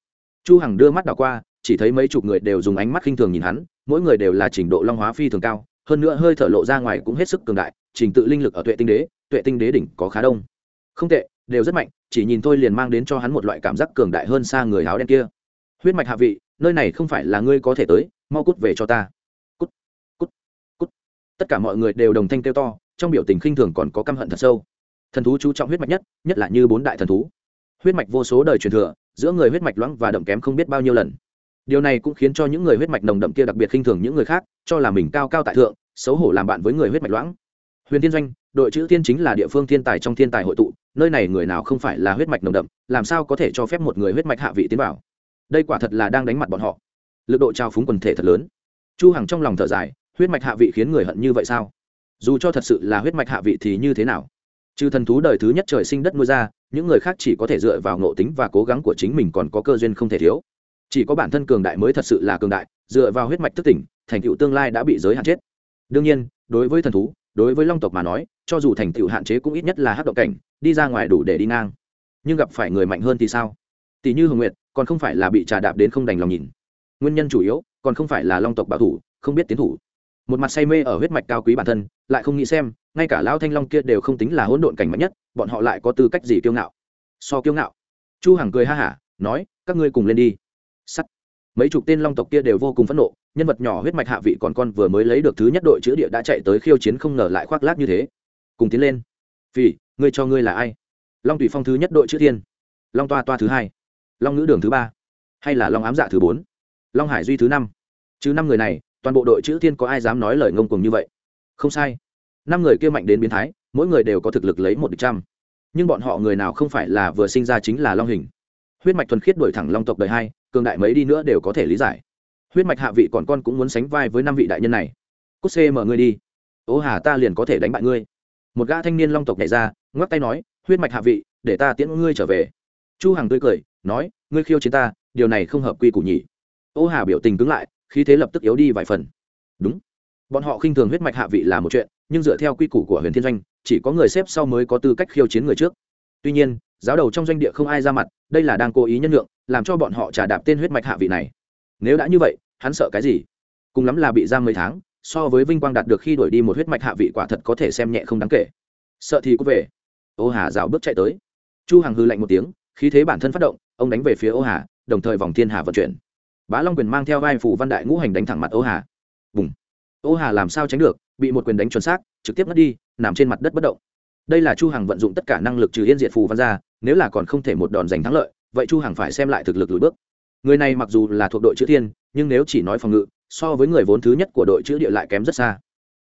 Chu hằng đưa mắt đảo qua, chỉ thấy mấy chục người đều dùng ánh mắt khinh thường nhìn hắn, mỗi người đều là trình độ long hóa phi thường cao, hơn nữa hơi thở lộ ra ngoài cũng hết sức cường đại, trình tự linh lực ở tuệ tinh đế, tuệ tinh đế đỉnh có khá đông. Không tệ, đều rất mạnh, chỉ nhìn thôi liền mang đến cho hắn một loại cảm giác cường đại hơn xa người áo đen kia. Huyết mạch hạ vị, nơi này không phải là ngươi có thể tới, mau cút về cho ta tất cả mọi người đều đồng thanh kêu to, trong biểu tình khinh thường còn có căm hận thật sâu. Thần thú chú trọng huyết mạch nhất nhất là như bốn đại thần thú. Huyết mạch vô số đời truyền thừa, giữa người huyết mạch loãng và đậm kém không biết bao nhiêu lần. Điều này cũng khiến cho những người huyết mạch nồng đậm kia đặc biệt khinh thường những người khác, cho là mình cao cao tại thượng, xấu hổ làm bạn với người huyết mạch loãng. Huyền thiên doanh, đội chữ thiên chính là địa phương thiên tài trong thiên tài hội tụ, nơi này người nào không phải là huyết mạch nồng đậm, làm sao có thể cho phép một người huyết mạch hạ vị tiến vào? Đây quả thật là đang đánh mặt bọn họ. Lực độ trao phúng quần thể thật lớn. Chu hằng trong lòng thở dài huyết mạch hạ vị khiến người hận như vậy sao? Dù cho thật sự là huyết mạch hạ vị thì như thế nào? Trừ thần thú đời thứ nhất trời sinh đất nuôi ra, những người khác chỉ có thể dựa vào ngộ tính và cố gắng của chính mình còn có cơ duyên không thể thiếu. Chỉ có bản thân cường đại mới thật sự là cường đại, dựa vào huyết mạch thức tỉnh, thành tựu tương lai đã bị giới hạn chết. Đương nhiên, đối với thần thú, đối với long tộc mà nói, cho dù thành tựu hạn chế cũng ít nhất là hát động cảnh, đi ra ngoài đủ để đi ngang. Nhưng gặp phải người mạnh hơn thì sao? Tỷ như hồng nguyệt, còn không phải là bị trà đạp đến không đành lòng nhìn. Nguyên nhân chủ yếu, còn không phải là long tộc bảo thủ, không biết tiến thủ một mặt say mê ở huyết mạch cao quý bản thân, lại không nghĩ xem, ngay cả lão thanh long kia đều không tính là hỗn độn cảnh mạnh nhất, bọn họ lại có tư cách gì kiêu ngạo? So kiêu ngạo. Chu hằng cười ha hả, nói, các ngươi cùng lên đi. Sắt. Mấy chục tên long tộc kia đều vô cùng phẫn nộ, nhân vật nhỏ huyết mạch hạ vị còn con vừa mới lấy được thứ nhất đội chữ địa đã chạy tới khiêu chiến không ngờ lại khoác lác như thế. Cùng tiến lên. Vì ngươi cho ngươi là ai? Long tùy phong thứ nhất đội chữ thiên. Long toa toa thứ hai. Long ngữ đường thứ ba. Hay là long ám dạ thứ bốn. Long hải duy thứ năm. Chứ năm người này toàn bộ đội chữ thiên có ai dám nói lời ngông cuồng như vậy? Không sai. Năm người kia mạnh đến biến thái, mỗi người đều có thực lực lấy một địch trăm. Nhưng bọn họ người nào không phải là vừa sinh ra chính là long hình. Huyết mạch thuần khiết đổi thẳng long tộc đời hai, cường đại mấy đi nữa đều có thể lý giải. Huyết mạch hạ vị còn con cũng muốn sánh vai với năm vị đại nhân này. Cút xê mở ngươi đi. Ô hà, ta liền có thể đánh bại ngươi. Một gã thanh niên long tộc nhảy ra, ngoắc tay nói, huyết mạch hạ vị, để ta tiễn ngươi trở về. Chu hằng tươi cười, nói, ngươi khiêu chiến ta, điều này không hợp quy củ nhỉ. Ô hà biểu tình cứng lại khí thế lập tức yếu đi vài phần. Đúng. Bọn họ khinh thường huyết mạch hạ vị là một chuyện, nhưng dựa theo quy củ của huyền thiên doanh, chỉ có người xếp sau mới có tư cách khiêu chiến người trước. Tuy nhiên, giáo đầu trong doanh địa không ai ra mặt, đây là đang cố ý nhân lượng làm cho bọn họ trả đạp tên huyết mạch hạ vị này. Nếu đã như vậy, hắn sợ cái gì? Cùng lắm là bị giam mấy tháng, so với vinh quang đạt được khi đuổi đi một huyết mạch hạ vị quả thật có thể xem nhẹ không đáng kể. Sợ thì cũng về. Ô hà rào bước chạy tới. Chu hằng hư lạnh một tiếng, khí thế bản thân phát động, ông đánh về phía ô hà, đồng thời vòng thiên hà vận chuyển bá long quyền mang theo vai phủ văn đại ngũ hành đánh thẳng mặt ô hà. Bùng. Ô hà làm sao tránh được, bị một quyền đánh chuẩn xác, trực tiếp mất đi, nằm trên mặt đất bất động. Đây là chu hằng vận dụng tất cả năng lực trừ yên diệt phù văn ra, nếu là còn không thể một đòn giành thắng lợi, vậy chu hằng phải xem lại thực lực lùi bước. Người này mặc dù là thuộc đội chữ thiên, nhưng nếu chỉ nói phòng ngự, so với người vốn thứ nhất của đội chữ địa lại kém rất xa.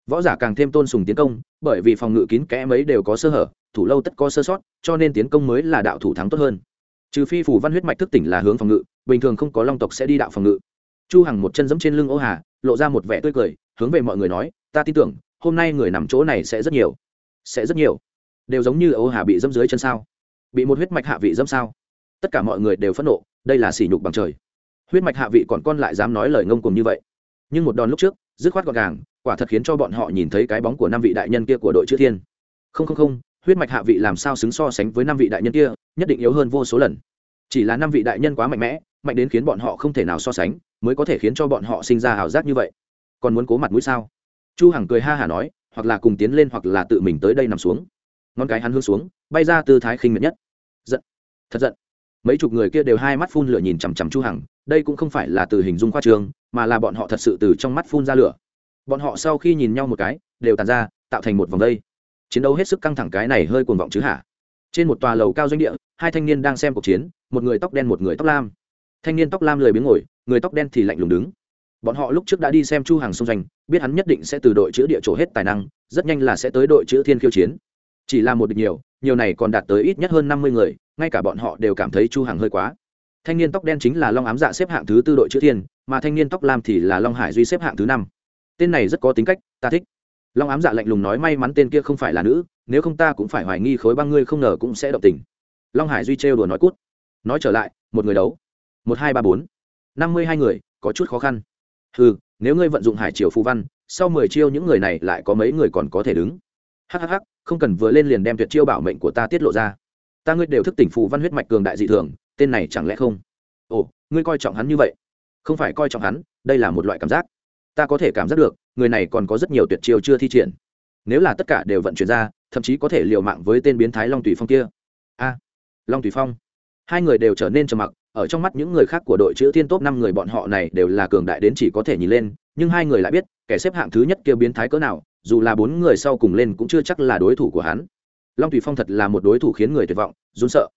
Võ giả càng thêm tôn sùng tiến công, bởi vì phòng ngự kín kẽ mấy đều có sơ hở, thủ lâu tất có sơ sót, cho nên tiến công mới là đạo thủ thắng tốt hơn. Trừ phi phù văn huyết mạch thức tỉnh là hướng phòng ngự bình thường không có long tộc sẽ đi đạo phòng ngự. Chu hằng một chân giẫm trên lưng ô hà, lộ ra một vẻ tươi cười, hướng về mọi người nói, ta tin tưởng, hôm nay người nằm chỗ này sẽ rất nhiều, sẽ rất nhiều. Đều giống như ô hà bị dẫm dưới chân sao? Bị một huyết mạch hạ vị dẫm sao? Tất cả mọi người đều phẫn nộ, đây là sỉ nhục bằng trời. Huyết mạch hạ vị còn con lại dám nói lời ngông cùng như vậy. Nhưng một đòn lúc trước, dứt khoát gọn gàng, quả thật khiến cho bọn họ nhìn thấy cái bóng của năm vị đại nhân kia của đội chữ thiên. Không không không, huyết mạch hạ vị làm sao xứng so sánh với năm vị đại nhân kia, nhất định yếu hơn vô số lần. Chỉ là năm vị đại nhân quá mạnh mẽ mạnh đến khiến bọn họ không thể nào so sánh, mới có thể khiến cho bọn họ sinh ra ảo giác như vậy. Còn muốn cố mặt mũi sao? Chu hằng cười ha hả nói, hoặc là cùng tiến lên hoặc là tự mình tới đây nằm xuống. Ngón cái hắn hướng xuống, bay ra tư thái khinh miệt nhất. Giận. Thật giận. Mấy chục người kia đều hai mắt phun lửa nhìn chằm chằm chu hằng, đây cũng không phải là từ hình dung khoa trương mà là bọn họ thật sự từ trong mắt phun ra lửa. Bọn họ sau khi nhìn nhau một cái, đều tàn ra, tạo thành một vòng dây chiến đấu hết sức căng thẳng cái này hơi cuồng vọng chứ hả? Trên một tòa lầu cao doanh địa, hai thanh niên đang xem cuộc chiến, một người tóc đen một người tóc lam thanh niên tóc lam lười biếng ngồi, người tóc đen thì lạnh lùng đứng. Bọn họ lúc trước đã đi xem chu hàng xung doanh biết hắn nhất định sẽ từ đội chữ địa chỗ hết tài năng, rất nhanh là sẽ tới đội chữ thiên khiêu chiến. Chỉ là một địch nhiều nhiều này còn đạt tới ít nhất hơn năm mươi người, ngay cả bọn họ đều cảm thấy chu hàng hơi quá. Thanh niên tóc đen chính là long ám dạ xếp hạng thứ tư đội chữ thiên, mà thanh niên tóc lam thì là long hải duy xếp hạng thứ năm. Tên này rất có tính cách, ta thích. Long ám dạ lạnh lùng nói may mắn tên kia không phải là nữ, nếu không ta cũng phải hoài nghi khối băng ngươi không ngờ cũng sẽ động tình. Long hải duy trêu đùa nói cút. Nói trở lại, một người đấu một hai ba bốn. Năm mươi hai người, có chút khó khăn. Ừ nếu ngươi vận dụng hải triều phù văn, sau mười chiêu những người này lại có mấy người còn có thể đứng? Hhh không cần vừa lên liền đem tuyệt chiêu bảo mệnh của ta tiết lộ ra. Ta ngươi đều thức tỉnh phù văn huyết mạch cường đại dị thường, tên này chẳng lẽ không? Ồ, ngươi coi trọng hắn như vậy. Không phải coi trọng hắn, đây là một loại cảm giác. Ta có thể cảm giác được, người này còn có rất nhiều tuyệt chiêu chưa thi triển. Nếu là tất cả đều vận chuyển ra, thậm chí có thể liều mạng với tên biến thái long tùy phong kia. A, long tùy phong. Hai người đều trở nên trầm mặc ở trong mắt những người khác của đội chữ thiên top năm người bọn họ này đều là cường đại đến chỉ có thể nhìn lên, nhưng hai người lại biết, kẻ xếp hạng thứ nhất kia biến thái cỡ nào, dù là bốn người sau cùng lên cũng chưa chắc là đối thủ của hắn. Long tùy phong thật là một đối thủ khiến người tuyệt vọng, run sợ.